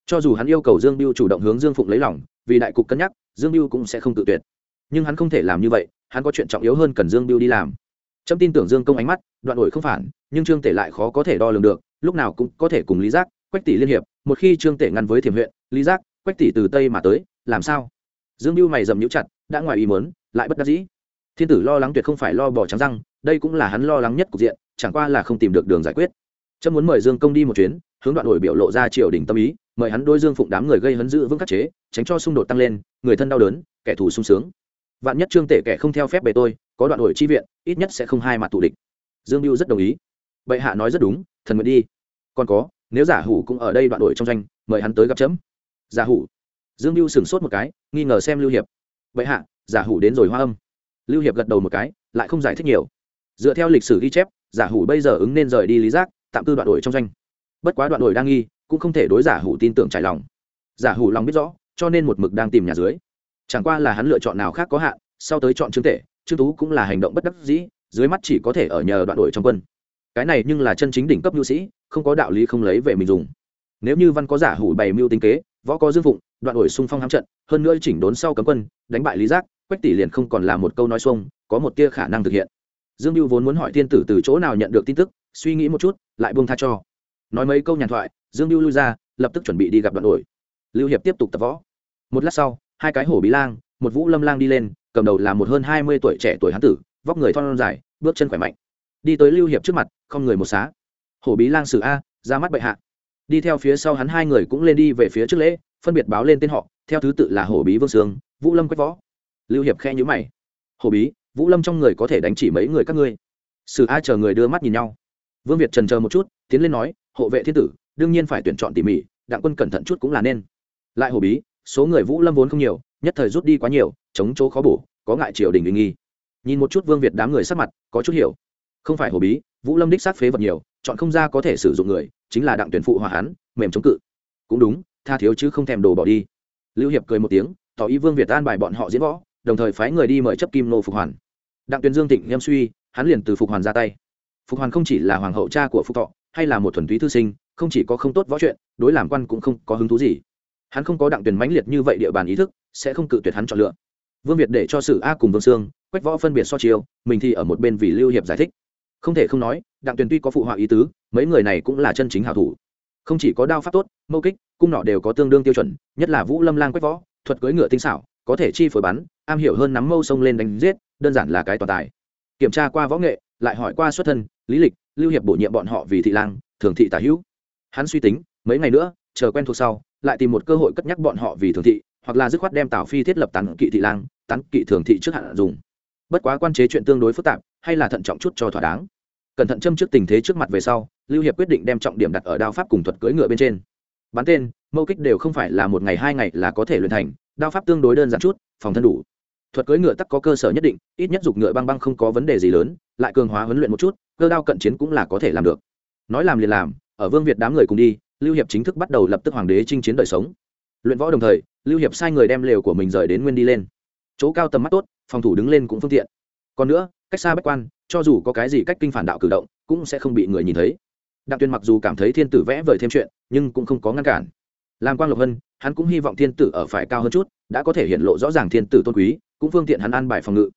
A: Cho dù hắn yêu cầu dương Biêu chủ động hướng dương phụng lấy lòng, vì đại cục cân nhắc, dương Biêu cũng sẽ không tự tuyệt. Nhưng hắn không thể làm như vậy, hắn có chuyện trọng yếu hơn cần dương Biêu đi làm. Trâm tin tưởng dương công ánh mắt, đoạn đổi không phản, nhưng trương tể lại khó có thể đo lường được, lúc nào cũng có thể cùng lý giác, quách tỷ liên hiệp, một khi trương tể ngăn với thiểm huyện, lý giác, quách tỷ từ tây mà tới, làm sao? Dương Biêu mày dầm nhũ chặt, đã ngoài ý mớn lại bất đắc dĩ. Thiên tử lo lắng tuyệt không phải lo bỏ trắng răng, đây cũng là hắn lo lắng nhất cục diện, chẳng qua là không tìm được đường giải quyết trâm muốn mời dương công đi một chuyến, hướng đoạn đổi biểu lộ ra triều đình tâm ý, mời hắn đôi dương phụng đám người gây hấn dữ vững khắc chế, tránh cho xung đột tăng lên, người thân đau đớn, kẻ thù sung sướng. Vạn nhất trương tể kẻ không theo phép bề tôi, có đoạn đổi chi viện, ít nhất sẽ không hai mặt thù địch. Dương mưu rất đồng ý. Bệ hạ nói rất đúng, thần nguyện đi. Còn có, nếu giả hủ cũng ở đây đoạn đổi trong danh, mời hắn tới gặp chấm. Giả hủ. Dương mưu sửng sốt một cái, nghi ngờ xem lưu hiệp. Bệ hạ, giả hủ đến rồi hoa âm. Lưu hiệp gật đầu một cái, lại không giải thích nhiều. Dựa theo lịch sử ghi chép, giả hủ bây giờ ứng nên rời đi lý giác tạm cư đoạn đổi trong doanh, bất quá đoạn đổi đang nghi cũng không thể đối giả hủ tin tưởng trải lòng. Giả hủ lòng biết rõ cho nên một mực đang tìm nhà dưới. Chẳng qua là hắn lựa chọn nào khác có hạn sau tới chọn trương tể trương tú cũng là hành động bất đắc dĩ dưới mắt chỉ có thể ở nhờ đoạn đổi trong quân. Cái này nhưng là chân chính đỉnh cấp nhu sĩ không có đạo lý không lấy về mình dùng. Nếu như văn có giả hủ bày mưu tính kế võ có dương phụng đoạn đổi xung phong hám trận hơn nữa chỉnh đốn sau cấm quân đánh bại lý giác quách tỷ liền không còn là một câu nói xuông có một tia khả năng thực hiện. Dương mưu vốn muốn hỏi thiên tử từ chỗ nào nhận được tin tức suy nghĩ một chút, lại buông tha cho. Nói mấy câu nhàn thoại, dương lưu lui ra, lập tức chuẩn bị đi gặp đoạn đổi lưu hiệp tiếp tục tập võ. Một lát sau, hai cái hổ bí lang, một vũ lâm lang đi lên, cầm đầu là một hơn hai mươi tuổi trẻ tuổi hán tử, vóc người thon dài, bước chân khỏe mạnh. Đi tới lưu hiệp trước mặt, không người một xá. Hổ bí lang sử a, ra mắt bệ hạ. Đi theo phía sau hắn hai người cũng lên đi về phía trước lễ, phân biệt báo lên tên họ, theo thứ tự là hổ bí vương sương, vũ lâm quách võ. Lưu hiệp khe nhữ mày. Hổ bí, vũ lâm trong người có thể đánh chỉ mấy người các ngươi? Sử a chờ người đưa mắt nhìn nhau vương việt trần chờ một chút, tiến lên nói, hộ vệ thiên tử, đương nhiên phải tuyển chọn tỉ mỉ, đặng quân cẩn thận chút cũng là nên. Lại hổ bí, số người vũ lâm vốn không nhiều, nhất thời rút đi quá nhiều, chống chỗ khó bổ, có ngại triều đình uy nghi. Nhìn một chút vương việt đám người sắc mặt, có chút hiểu. Không phải hồ bí, vũ lâm đích sát phế vật nhiều, chọn không ra có thể sử dụng người, chính là đặng tuyển phụ hòa hán mềm chống cự. Cũng đúng, tha thiếu chứ không thèm đồ bỏ đi. Lưu hiệp cười một tiếng, tỏ ý vương việt an bài bọn họ diễn võ, đồng thời phái người đi mời chấp kim nô phục hoàn. Đặng tuyển dương thịnh nhâm suy, hắn liền từ phục hoàn ra tay phục hoàn không chỉ là hoàng hậu cha của phúc thọ, hay là một thuần túy thư sinh, không chỉ có không tốt võ chuyện, đối làm quan cũng không có hứng thú gì. Hắn không có đặng tuyển mãnh liệt như vậy địa bàn ý thức, sẽ không cự tuyệt hắn chọn lựa. Vương việt để cho sử a cùng vương sương, quách võ phân biệt so chiêu, mình thì ở một bên vì lưu hiệp giải thích. Không thể không nói, đặng tuyển tuy có phụ họa ý tứ, mấy người này cũng là chân chính hảo thủ. Không chỉ có đao pháp tốt, mâu kích, cung nọ đều có tương đương tiêu chuẩn, nhất là vũ lâm lang quách võ, thuật cưỡi ngựa tinh xảo, có thể chi phối bắn, am hiểu hơn nắm mâu sông lên đánh giết, đơn giản là cái toàn tài. Kiểm tra qua võ nghệ lại hỏi qua xuất thân, lý lịch, lưu hiệp bổ nhiệm bọn họ vì thị lang, thường thị tả hữu. Hắn suy tính, mấy ngày nữa, chờ quen thuộc sau, lại tìm một cơ hội cất nhắc bọn họ vì thường thị, hoặc là dứt khoát đem tào phi thiết lập tán kỵ thị lang, tán kỵ thường thị trước hạn dùng. Bất quá quan chế chuyện tương đối phức tạp, hay là thận trọng chút cho thỏa đáng. Cẩn thận châm trước tình thế trước mặt về sau, lưu hiệp quyết định đem trọng điểm đặt ở đao pháp cùng thuật cưỡi ngựa bên trên. Bắn tên, mâu kích đều không phải là một ngày hai ngày là có thể luyện thành, đao pháp tương đối đơn giản chút, phòng thân đủ thuật cưỡi ngựa tắc có cơ sở nhất định, ít nhất dục ngựa băng băng không có vấn đề gì lớn, lại cường hóa huấn luyện một chút, cơ đao cận chiến cũng là có thể làm được. Nói làm liền làm, ở vương việt đám người cùng đi, lưu hiệp chính thức bắt đầu lập tức hoàng đế chinh chiến đời sống. Luyện võ đồng thời, lưu hiệp sai người đem lều của mình rời đến nguyên đi lên. Chỗ cao tầm mắt tốt, phòng thủ đứng lên cũng phương tiện. Còn nữa, cách xa bách quan, cho dù có cái gì cách kinh phản đạo cử động, cũng sẽ không bị người nhìn thấy. Đặng tuyên mặc dù cảm thấy thiên tử vẽ vời thêm chuyện, nhưng cũng không có ngăn cản. Làm quang lộc hân, hắn cũng hy vọng thiên tử ở phải cao hơn chút, đã có thể hiện lộ rõ ràng thiên tử tôn quý cũng phương tiện hắn an bài phòng ngự.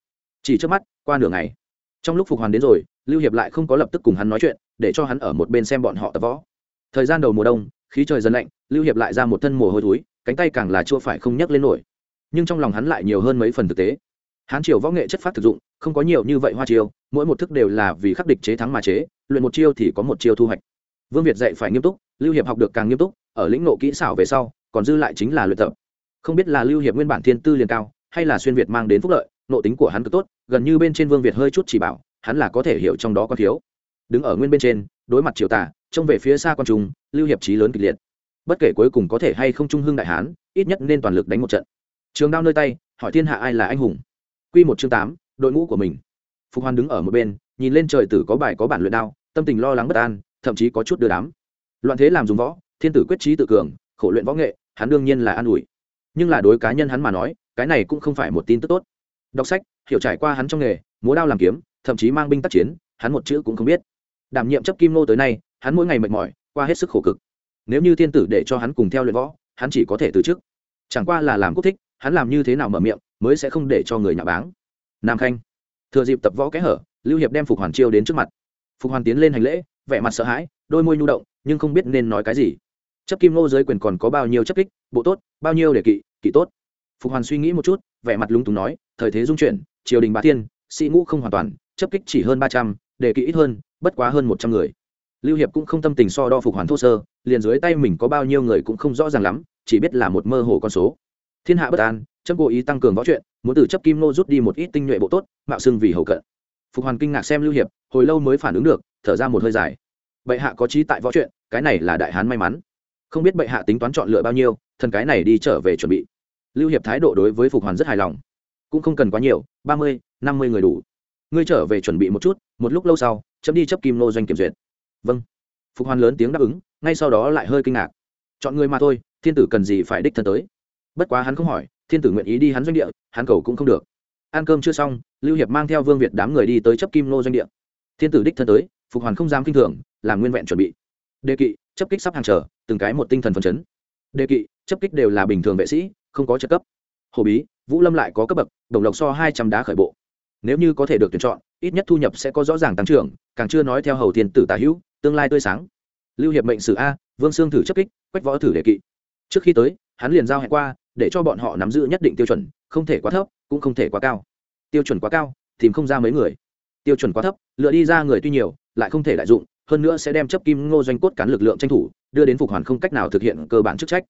A: Chỉ trước mắt, qua nửa ngày, trong lúc phục hoàn đến rồi, lưu hiệp lại không có lập tức cùng hắn nói chuyện, để cho hắn ở một bên xem bọn họ tập võ. Thời gian đầu mùa đông, khí trời dần lạnh, lưu hiệp lại ra một thân mồ hôi thúi cánh tay càng là chua phải không nhấc lên nổi. Nhưng trong lòng hắn lại nhiều hơn mấy phần thực tế. Hán triều võ nghệ chất phát thực dụng, không có nhiều như vậy hoa chiêu, mỗi một thức đều là vì khắc địch chế thắng mà chế, luyện một chiêu thì có một chiêu thu hoạch. Vương việt dạy phải nghiêm túc, lưu hiệp học được càng nghiêm túc, ở lĩnh nộ kỹ xảo về sau, còn dư lại chính là luyện tập. Không biết là lưu hiệp nguyên bản thiên tư liền cao hay là xuyên việt mang đến phúc lợi, nội tính của hắn cực tốt, gần như bên trên vương việt hơi chút chỉ bảo, hắn là có thể hiểu trong đó có thiếu. Đứng ở nguyên bên trên, đối mặt triều tả trông về phía xa quan trung, lưu hiệp trí lớn kịch liệt. Bất kể cuối cùng có thể hay không trung hưng đại hán, ít nhất nên toàn lực đánh một trận. Trường đao nơi tay, hỏi thiên hạ ai là anh hùng. Quy một chương tám, đội ngũ của mình. Phục hoàn đứng ở một bên, nhìn lên trời tử có bài có bản luyện đao, tâm tình lo lắng bất an, thậm chí có chút đưa đám. Loạn thế làm dùng võ, thiên tử quyết trí tự cường, khổ luyện võ nghệ, hắn đương nhiên là an ủi. Nhưng là đối cá nhân hắn mà nói cái này cũng không phải một tin tức tốt. Đọc sách, hiểu trải qua hắn trong nghề, múa đao làm kiếm, thậm chí mang binh tác chiến, hắn một chữ cũng không biết. Đảm nhiệm chấp kim nô tới nay, hắn mỗi ngày mệt mỏi, qua hết sức khổ cực. Nếu như thiên tử để cho hắn cùng theo luyện võ, hắn chỉ có thể từ chức. Chẳng qua là làm quốc thích, hắn làm như thế nào mở miệng, mới sẽ không để cho người nhà báng. Nam khanh. Thừa dịp tập võ kẽ hở, lưu hiệp đem phục hoàn chiêu đến trước mặt. Phục hoàn tiến lên hành lễ, vẻ mặt sợ hãi, đôi môi nhu động, nhưng không biết nên nói cái gì. Chấp kim nô giới quyền còn có bao nhiêu chấp kích, bộ tốt, bao nhiêu để kỵ kỵ tốt phục hoàn suy nghĩ một chút, vẻ mặt lúng túng nói, thời thế dung chuyển, triều đình bá thiên, sĩ ngũ không hoàn toàn, chấp kích chỉ hơn ba trăm, đề kỵ ít hơn, bất quá hơn một trăm người. Lưu hiệp cũng không tâm tình so đo phục hoàn thô sơ, liền dưới tay mình có bao nhiêu người cũng không rõ ràng lắm, chỉ biết là một mơ hồ con số. Thiên hạ bất an chấp cố ý tăng cường võ chuyện, muốn từ chấp kim nô rút đi một ít tinh nhuệ bộ tốt, mạo xưng vì hậu cận. Phục hoàn kinh ngạc xem lưu hiệp, hồi lâu mới phản ứng được, thở ra một hơi dài. Bệ hạ có trí tại võ chuyện, cái này là đại hán may mắn. Không biết bệ hạ tính toán chọn lựa bao nhiêu, thần cái này đi trở về chuẩn bị lưu hiệp thái độ đối với phục hoàn rất hài lòng. Cũng không cần quá nhiều, ba mươi, năm mươi người đủ. Ngươi trở về chuẩn bị một chút, một lúc lâu sau, chấm đi chấp kim nô doanh kiểm duyệt. Vâng. Phục hoàn lớn tiếng đáp ứng, ngay sau đó lại hơi kinh ngạc. Chọn người mà thôi, thiên tử cần gì phải đích thân tới. Bất quá hắn không hỏi, thiên tử nguyện ý đi hắn doanh địa, hắn cầu cũng không được. Ăn cơm chưa xong, lưu hiệp mang theo vương việt đám người đi tới chấp kim nô doanh địa. Thiên tử đích thân tới, phục hoàn không dám kinh thường, làm nguyên vẹn chuẩn bị. Đề kỵ, chấp kích sắp hàng chờ từng cái một tinh thần phấn chấn. Đề kỵ, chấp kích đều là bình thường vệ sĩ không có trợ cấp. Hồ bí, vũ lâm lại có cấp bậc, đồng lộc so hai trăm đá khởi bộ. Nếu như có thể được tuyển chọn, ít nhất thu nhập sẽ có rõ ràng tăng trưởng, càng chưa nói theo hầu tiền tử tả hữu, tương lai tươi sáng. Lưu hiệp mệnh sử a, vương sương thử chấp kích, quách võ thử đề kỵ. Trước khi tới, hắn liền giao hẹn qua, để cho bọn họ nắm giữ nhất định tiêu chuẩn, không thể quá thấp, cũng không thể quá cao. Tiêu chuẩn quá cao, tìm không ra mấy người. Tiêu chuẩn quá thấp, lựa đi ra người tuy nhiều, lại không thể đại dụng, hơn nữa sẽ đem chấp kim ngô doanh cốt cán lực lượng tranh thủ, đưa đến phục hoàn không cách nào thực hiện cơ bản chức trách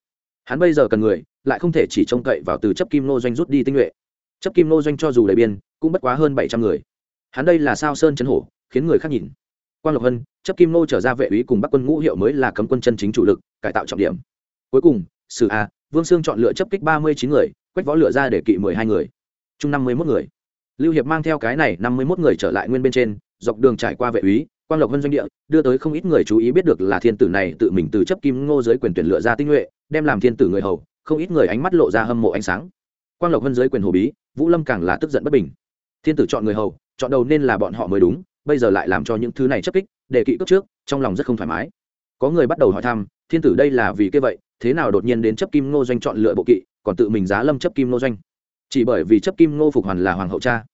A: hắn bây giờ cần người, lại không thể chỉ trông cậy vào từ chấp kim nô doanh rút đi tinh nhuệ. Chấp kim nô doanh cho dù đầy biên, cũng bất quá hơn bảy trăm người. Hắn đây là sao sơn chấn hổ, khiến người khác nhìn. Quan lộc hân, chấp kim nô trở ra vệ úy cùng bắc quân ngũ hiệu mới là cấm quân chân chính chủ lực, cải tạo trọng điểm. Cuối cùng, sử a, vương sương chọn lựa chấp kích ba mươi chín người, quách võ lựa ra để kỵ mười hai người. Chung năm mươi mốt người. Lưu hiệp mang theo cái này năm mươi mốt người trở lại nguyên bên trên, dọc đường trải qua vệ úy quang lộc vân doanh địa, đưa tới không ít người chú ý biết được là thiên tử này tự mình từ chấp kim ngô giới quyền tuyển lựa ra tinh nhuệ, đem làm thiên tử người hầu, không ít người ánh mắt lộ ra hâm mộ ánh sáng. Quang lộc vân giới quyền hồ bí, vũ lâm càng là tức giận bất bình. Thiên tử chọn người hầu, chọn đầu nên là bọn họ mới đúng, bây giờ lại làm cho những thứ này chấp kích, đề kỵ cướp trước, trong lòng rất không thoải mái. Có người bắt đầu hỏi thăm, thiên tử đây là vì cái vậy, thế nào đột nhiên đến chấp kim ngô doanh chọn lựa bộ kỵ, còn tự mình giá lâm chấp kim ngô doanh? Chỉ bởi vì chấp kim ngô phục hoàn là hoàng hậu cha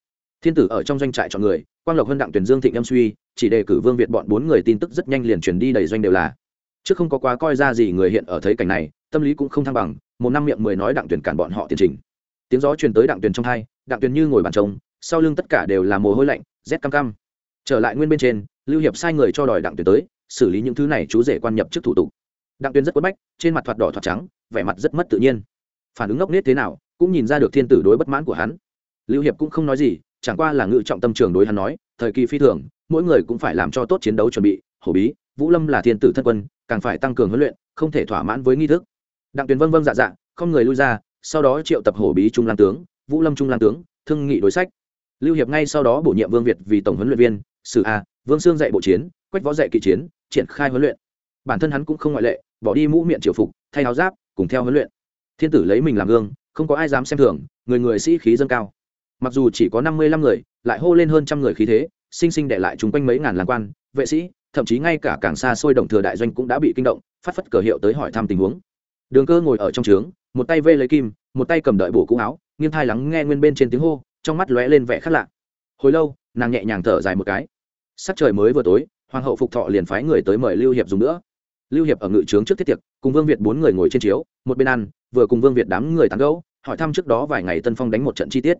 A: thiên tử ở trong doanh trại chọn người, quang lộc hơn đặng tuyển dương thịnh âm suy, chỉ đề cử vương việt bọn bốn người tin tức rất nhanh liền truyền đi đầy doanh đều là. Trước không có quá coi ra gì người hiện ở thấy cảnh này, tâm lý cũng không thăng bằng, một năm miệng mười nói đặng tuyển cản bọn họ tiền trình. Tiếng gió truyền tới đặng tuyển trong hai, đặng tuyển như ngồi bàn trống, sau lưng tất cả đều là mồ hôi lạnh, rét cam cam trở lại nguyên bên trên, lưu hiệp sai người cho đòi đặng tuyển tới, xử lý những thứ này chú rể quan nhập trước thủ tục. Đặng tuyển rất quất bách, trên mặt thoạt đỏ thoạt trắng, vẻ mặt rất mất tự nhiên. Phản ứng ngốc nết thế nào, cũng nhìn ra được thiên tử đối bất mãn của hắn. Lưu hiệp cũng không nói gì chẳng qua là ngự trọng tâm trường đối hắn nói, thời kỳ phi thường, mỗi người cũng phải làm cho tốt chiến đấu chuẩn bị, hổ bí, vũ lâm là thiên tử thân quân, càng phải tăng cường huấn luyện, không thể thỏa mãn với nghi thức. Đặng tuyền vâng vâng dạ dạ không người lui ra, sau đó triệu tập hổ bí trung lan tướng, vũ lâm trung lan tướng, thương nghị đối sách. Lưu hiệp ngay sau đó bổ nhiệm vương việt vì tổng huấn luyện viên, sử a, vương sương dạy bộ chiến, quách võ dạy kỵ chiến, triển khai huấn luyện. Bản thân hắn cũng không ngoại lệ, bỏ đi mũ miệng triều phục, thay áo giáp, cùng theo huấn luyện. Thiên tử lấy mình làm gương, không có ai dám xem thường, người người sĩ khí dâng cao mặc dù chỉ có năm mươi lăm người, lại hô lên hơn trăm người khí thế, sinh sinh để lại chúng quanh mấy ngàn làng quan, vệ sĩ, thậm chí ngay cả càng xa xôi đồng thừa đại doanh cũng đã bị kinh động, phát phất cờ hiệu tới hỏi thăm tình huống. Đường cơ ngồi ở trong trướng, một tay vê lấy kim, một tay cầm đợi bổ cũ áo, nghiêng thai lắng nghe nguyên bên trên tiếng hô, trong mắt lóe lên vẻ khác lạ. Hồi lâu, nàng nhẹ nhàng thở dài một cái. Sắc trời mới vừa tối, hoàng hậu phục thọ liền phái người tới mời lưu hiệp dùng nữa. Lưu hiệp ở ngự trướng trước thiết tiệc, cùng vương việt bốn người ngồi trên chiếu, một bên ăn, vừa cùng vương việt đám người tán gẫu, hỏi thăm trước đó vài ngày tân phong đánh một trận chi tiết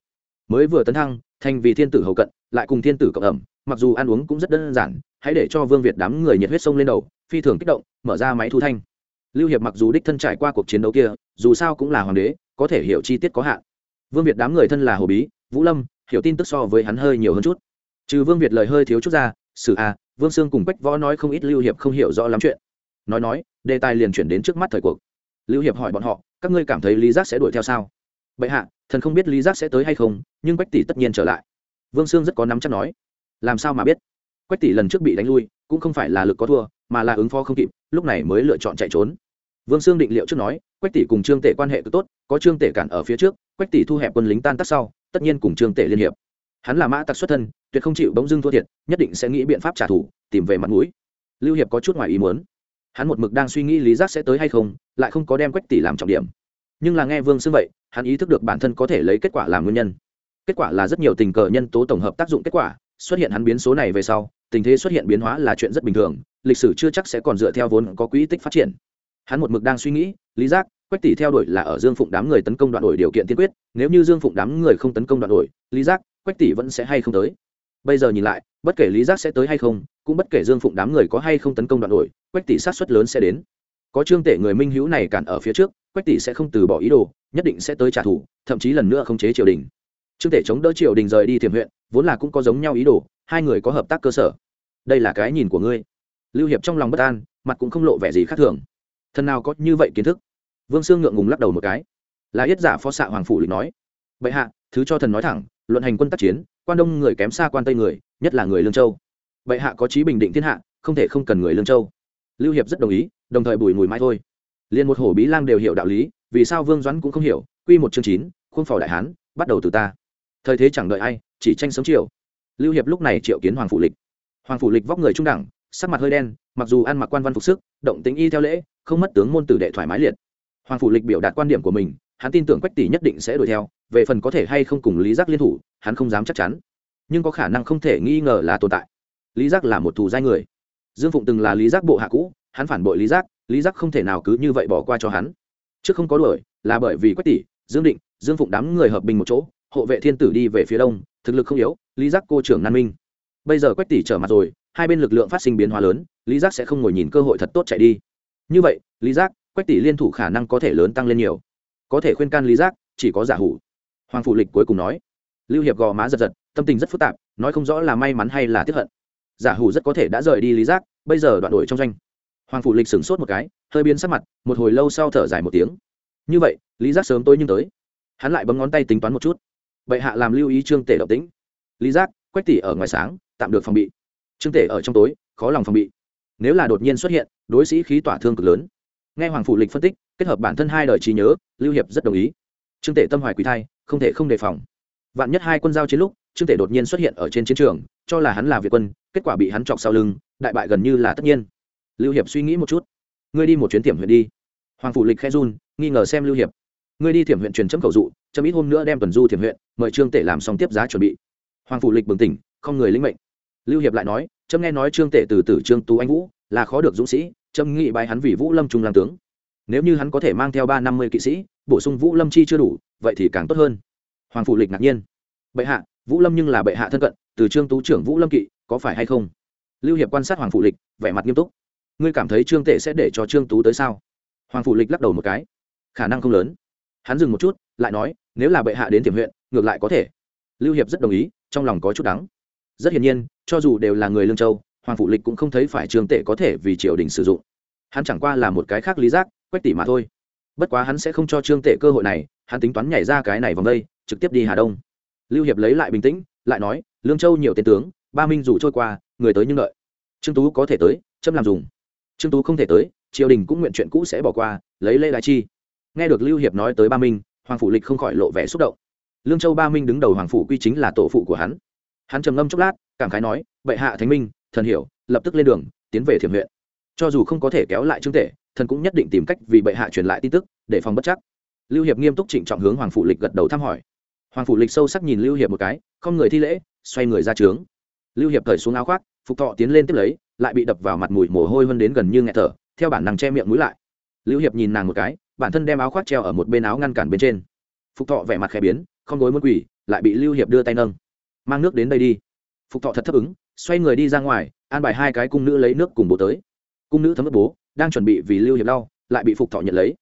A: mới vừa tấn thăng, thành vì thiên tử hầu cận, lại cùng thiên tử cộng ẩm, mặc dù ăn uống cũng rất đơn giản, hãy để cho vương việt đám người nhiệt huyết sông lên đầu, phi thường kích động, mở ra máy thu thanh. Lưu hiệp mặc dù đích thân trải qua cuộc chiến đấu kia, dù sao cũng là hoàng đế, có thể hiểu chi tiết có hạn. Vương việt đám người thân là hồ bí, vũ lâm, hiểu tin tức so với hắn hơi nhiều hơn chút. Trừ vương việt lời hơi thiếu chút ra, sử a, vương sương cùng bách võ nói không ít lưu hiệp không hiểu rõ lắm chuyện. Nói nói, đề tài liền chuyển đến trước mắt thời cuộc. Lưu hiệp hỏi bọn họ, các ngươi cảm thấy lý giác sẽ đuổi theo sao? Bệ hạ thần không biết lý giác sẽ tới hay không, nhưng quách tỷ tất nhiên trở lại. Vương sương rất có nắm chắc nói, làm sao mà biết? Quách tỷ lần trước bị đánh lui, cũng không phải là lực có thua, mà là ứng phó không kịp, lúc này mới lựa chọn chạy trốn. Vương sương định liệu trước nói, quách tỷ cùng trương tể quan hệ cực tốt, có trương tể cản ở phía trước, quách tỷ thu hẹp quân lính tan tác sau, tất nhiên cùng trương tể liên hiệp. Hắn là mã tặc xuất thân, tuyệt không chịu bỗng dưng thua thiệt, nhất định sẽ nghĩ biện pháp trả thù, tìm về mặt mũi. Lưu hiệp có chút ngoài ý muốn. Hắn một mực đang suy nghĩ lý giác sẽ tới hay không, lại không có đem quách tỷ làm trọng điểm nhưng là nghe vương xưng vậy, hắn ý thức được bản thân có thể lấy kết quả làm nguyên nhân. Kết quả là rất nhiều tình cờ nhân tố tổng hợp tác dụng kết quả, xuất hiện hắn biến số này về sau, tình thế xuất hiện biến hóa là chuyện rất bình thường, lịch sử chưa chắc sẽ còn dựa theo vốn có quỹ tích phát triển. Hắn một mực đang suy nghĩ, lý giác, quách tỷ theo đuổi là ở dương phụng đám người tấn công đoạn đổi điều kiện tiên quyết, nếu như dương phụng đám người không tấn công đoạn đổi, lý giác, quách tỷ vẫn sẽ hay không tới? Bây giờ nhìn lại, bất kể lý giác sẽ tới hay không, cũng bất kể dương phụng đám người có hay không tấn công đoạn đổi, quách tỷ sát xuất lớn sẽ đến. Có trương tể người minh hữu này cản ở phía trước quách tỷ sẽ không từ bỏ ý đồ, nhất định sẽ tới trả thù, thậm chí lần nữa không chế triều đình. Trương tể chống đỡ triều đình rời đi thiểm huyện, vốn là cũng có giống nhau ý đồ, hai người có hợp tác cơ sở. Đây là cái nhìn của ngươi. Lưu hiệp trong lòng bất an, mặt cũng không lộ vẻ gì khác thường. Thần nào có như vậy kiến thức? Vương sương ngượng ngùng lắc đầu một cái. Là yết giả phó xạ hoàng phủ lịch nói. Bệ hạ, thứ cho thần nói thẳng, luận hành quân tác chiến, quan đông người kém xa quan tây người, nhất là người lương châu. Bệ hạ có trí bình định thiên hạ, không thể không cần người lương châu. Lưu hiệp rất đồng ý, đồng thời bùi mùi mai thôi liền một hổ bí lang đều hiểu đạo lý, vì sao vương doãn cũng không hiểu, quy một chương chín, khuôn phò đại hán, bắt đầu từ ta. Thời thế chẳng đợi ai, chỉ tranh sớm chiều. Lưu hiệp lúc này triệu kiến hoàng phủ lịch. Hoàng phủ lịch vóc người trung đẳng, sắc mặt hơi đen, mặc dù ăn mặc quan văn phục sức, động tính y theo lễ, không mất tướng môn tử đệ thoải mái liệt. Hoàng phủ lịch biểu đạt quan điểm của mình, hắn tin tưởng quách tỷ nhất định sẽ đuổi theo, về phần có thể hay không cùng lý giác liên thủ, hắn không dám chắc chắn. Nhưng có khả năng không thể nghi ngờ là tồn tại. Lý giác là một thù giai người. Dương phụng từng là lý giác bộ hạ cũ, hắn phản bội lý giác lý giác không thể nào cứ như vậy bỏ qua cho hắn. Trước không có đuổi, là bởi vì quách tỷ, dương định, dương phụng đám người hợp bình một chỗ, hộ vệ thiên tử đi về phía đông, thực lực không yếu, lý giác cô trưởng nan minh. Bây giờ quách tỷ trở mặt rồi, hai bên lực lượng phát sinh biến hóa lớn, lý giác sẽ không ngồi nhìn cơ hội thật tốt chạy đi. Như vậy, lý giác, quách tỷ liên thủ khả năng có thể lớn tăng lên nhiều. Có thể khuyên can lý giác, chỉ có giả hủ. Hoàng phụ lịch cuối cùng nói. Lưu hiệp gò má giật giật, tâm tình rất phức tạp, nói không rõ là may mắn hay là tiếp hận. Giả hủ rất có thể đã rời đi lý giác, bây giờ đoạn đổi trong doanh hoàng phủ lịch sửng sốt một cái, hơi biến sắc mặt, một hồi lâu sau thở dài một tiếng. Như vậy, lý giác sớm tôi nhưng tới. Hắn lại bấm ngón tay tính toán một chút. Bệ hạ làm lưu ý trương tể động tĩnh. Lý giác, quách tỷ ở ngoài sáng, tạm được phòng bị. Trương tể ở trong tối, khó lòng phòng bị. Nếu là đột nhiên xuất hiện, đối sĩ khí tỏa thương cực lớn. Nghe hoàng phủ lịch phân tích, kết hợp bản thân hai đời trí nhớ, lưu hiệp rất đồng ý. Trương tể tâm hoài quý thai, không thể không đề phòng. Vạn nhất hai quân giao chiến lúc, trương tể đột nhiên xuất hiện ở trên chiến trường, cho là hắn là việt quân, kết quả bị hắn chọc sau lưng, đại bại gần như là tất nhiên lưu hiệp suy nghĩ một chút. Ngươi đi một chuyến tiệm huyện đi. Hoàng phủ lịch khe run, nghi ngờ xem lưu hiệp. Ngươi đi thiểm huyện truyền chấm khẩu dụ, chấm ít hôm nữa đem tuần du thiểm huyện mời trương tể làm xong tiếp giá chuẩn bị. Hoàng phủ lịch bừng tỉnh, không người linh mệnh. Lưu hiệp lại nói trâm nghe nói trương tể từ tử trương tú anh vũ, là khó được dũng sĩ trâm nghị bài hắn vì vũ lâm trung làm tướng. Nếu như hắn có thể mang theo ba năm mươi kỵ sĩ, bổ sung vũ lâm chi chưa đủ, vậy thì càng tốt hơn. Hoàng phủ lịch ngạc nhiên. Bệ hạ, vũ lâm nhưng là bệ hạ thân cận, từ trương tú trưởng vũ lâm kỵ, có phải hay không? Lưu hiệp quan sát hoàng phủ lịch, vẻ mặt nghiêm túc ngươi cảm thấy trương tể sẽ để cho trương tú tới sao? Hoàng phủ lịch lắc đầu một cái. Khả năng không lớn. Hắn dừng một chút, lại nói, nếu là bệ hạ đến tiềm huyện, ngược lại có thể. Lưu hiệp rất đồng ý, trong lòng có chút đắng. Rất hiển nhiên, cho dù đều là người lương châu, hoàng phụ lịch cũng không thấy phải trương tể có thể vì triều đình sử dụng. Hắn chẳng qua là một cái khác lý giác, quách tỷ mà thôi. Bất quá hắn sẽ không cho trương tể cơ hội này, hắn tính toán nhảy ra cái này vòng đây, trực tiếp đi hà đông. Lưu hiệp lấy lại bình tĩnh, lại nói, lương châu nhiều tên tướng, ba minh dù trôi qua, người tới nhưng đợi. Trương tú có thể tới châm làm dùng trương tú không thể tới, triều đình cũng nguyện chuyện cũ sẽ bỏ qua, lấy lê đại chi. Nghe được lưu hiệp nói tới ba minh, hoàng phủ lịch không khỏi lộ vẻ xúc động. Lương châu ba minh đứng đầu hoàng phủ quy chính là tổ phụ của hắn. Hắn trầm ngâm chốc lát, cảm khái nói, bệ hạ thánh minh, thần hiểu, lập tức lên đường, tiến về thiểm huyện. Cho dù không có thể kéo lại trương tể, thần cũng nhất định tìm cách vì bệ hạ truyền lại tin tức, để phòng bất chắc. Lưu hiệp nghiêm túc trịnh trọng hướng hoàng phủ lịch gật đầu thăm hỏi. Hoàng phủ lịch sâu sắc nhìn lưu hiệp một cái, không người thi lễ, xoay người ra trướng. Lưu hiệp thời xuống áo khoác, phục thọ tiến lên tiếp lấy lại bị đập vào mặt mùi mồ hôi hơn đến gần như nghẹt thở, theo bản năng che miệng mũi lại. Lưu hiệp nhìn nàng một cái, bản thân đem áo khoác treo ở một bên áo ngăn cản bên trên. Phục thọ vẻ mặt khẽ biến, không gối muốn quỳ, lại bị lưu hiệp đưa tay nâng. Mang nước đến đây đi. Phục thọ thật thấp ứng, xoay người đi ra ngoài, an bài hai cái cung nữ lấy nước cùng bố tới. Cung nữ thấm ướt bố, đang chuẩn bị vì lưu hiệp đau lại bị phục thọ nhận lấy.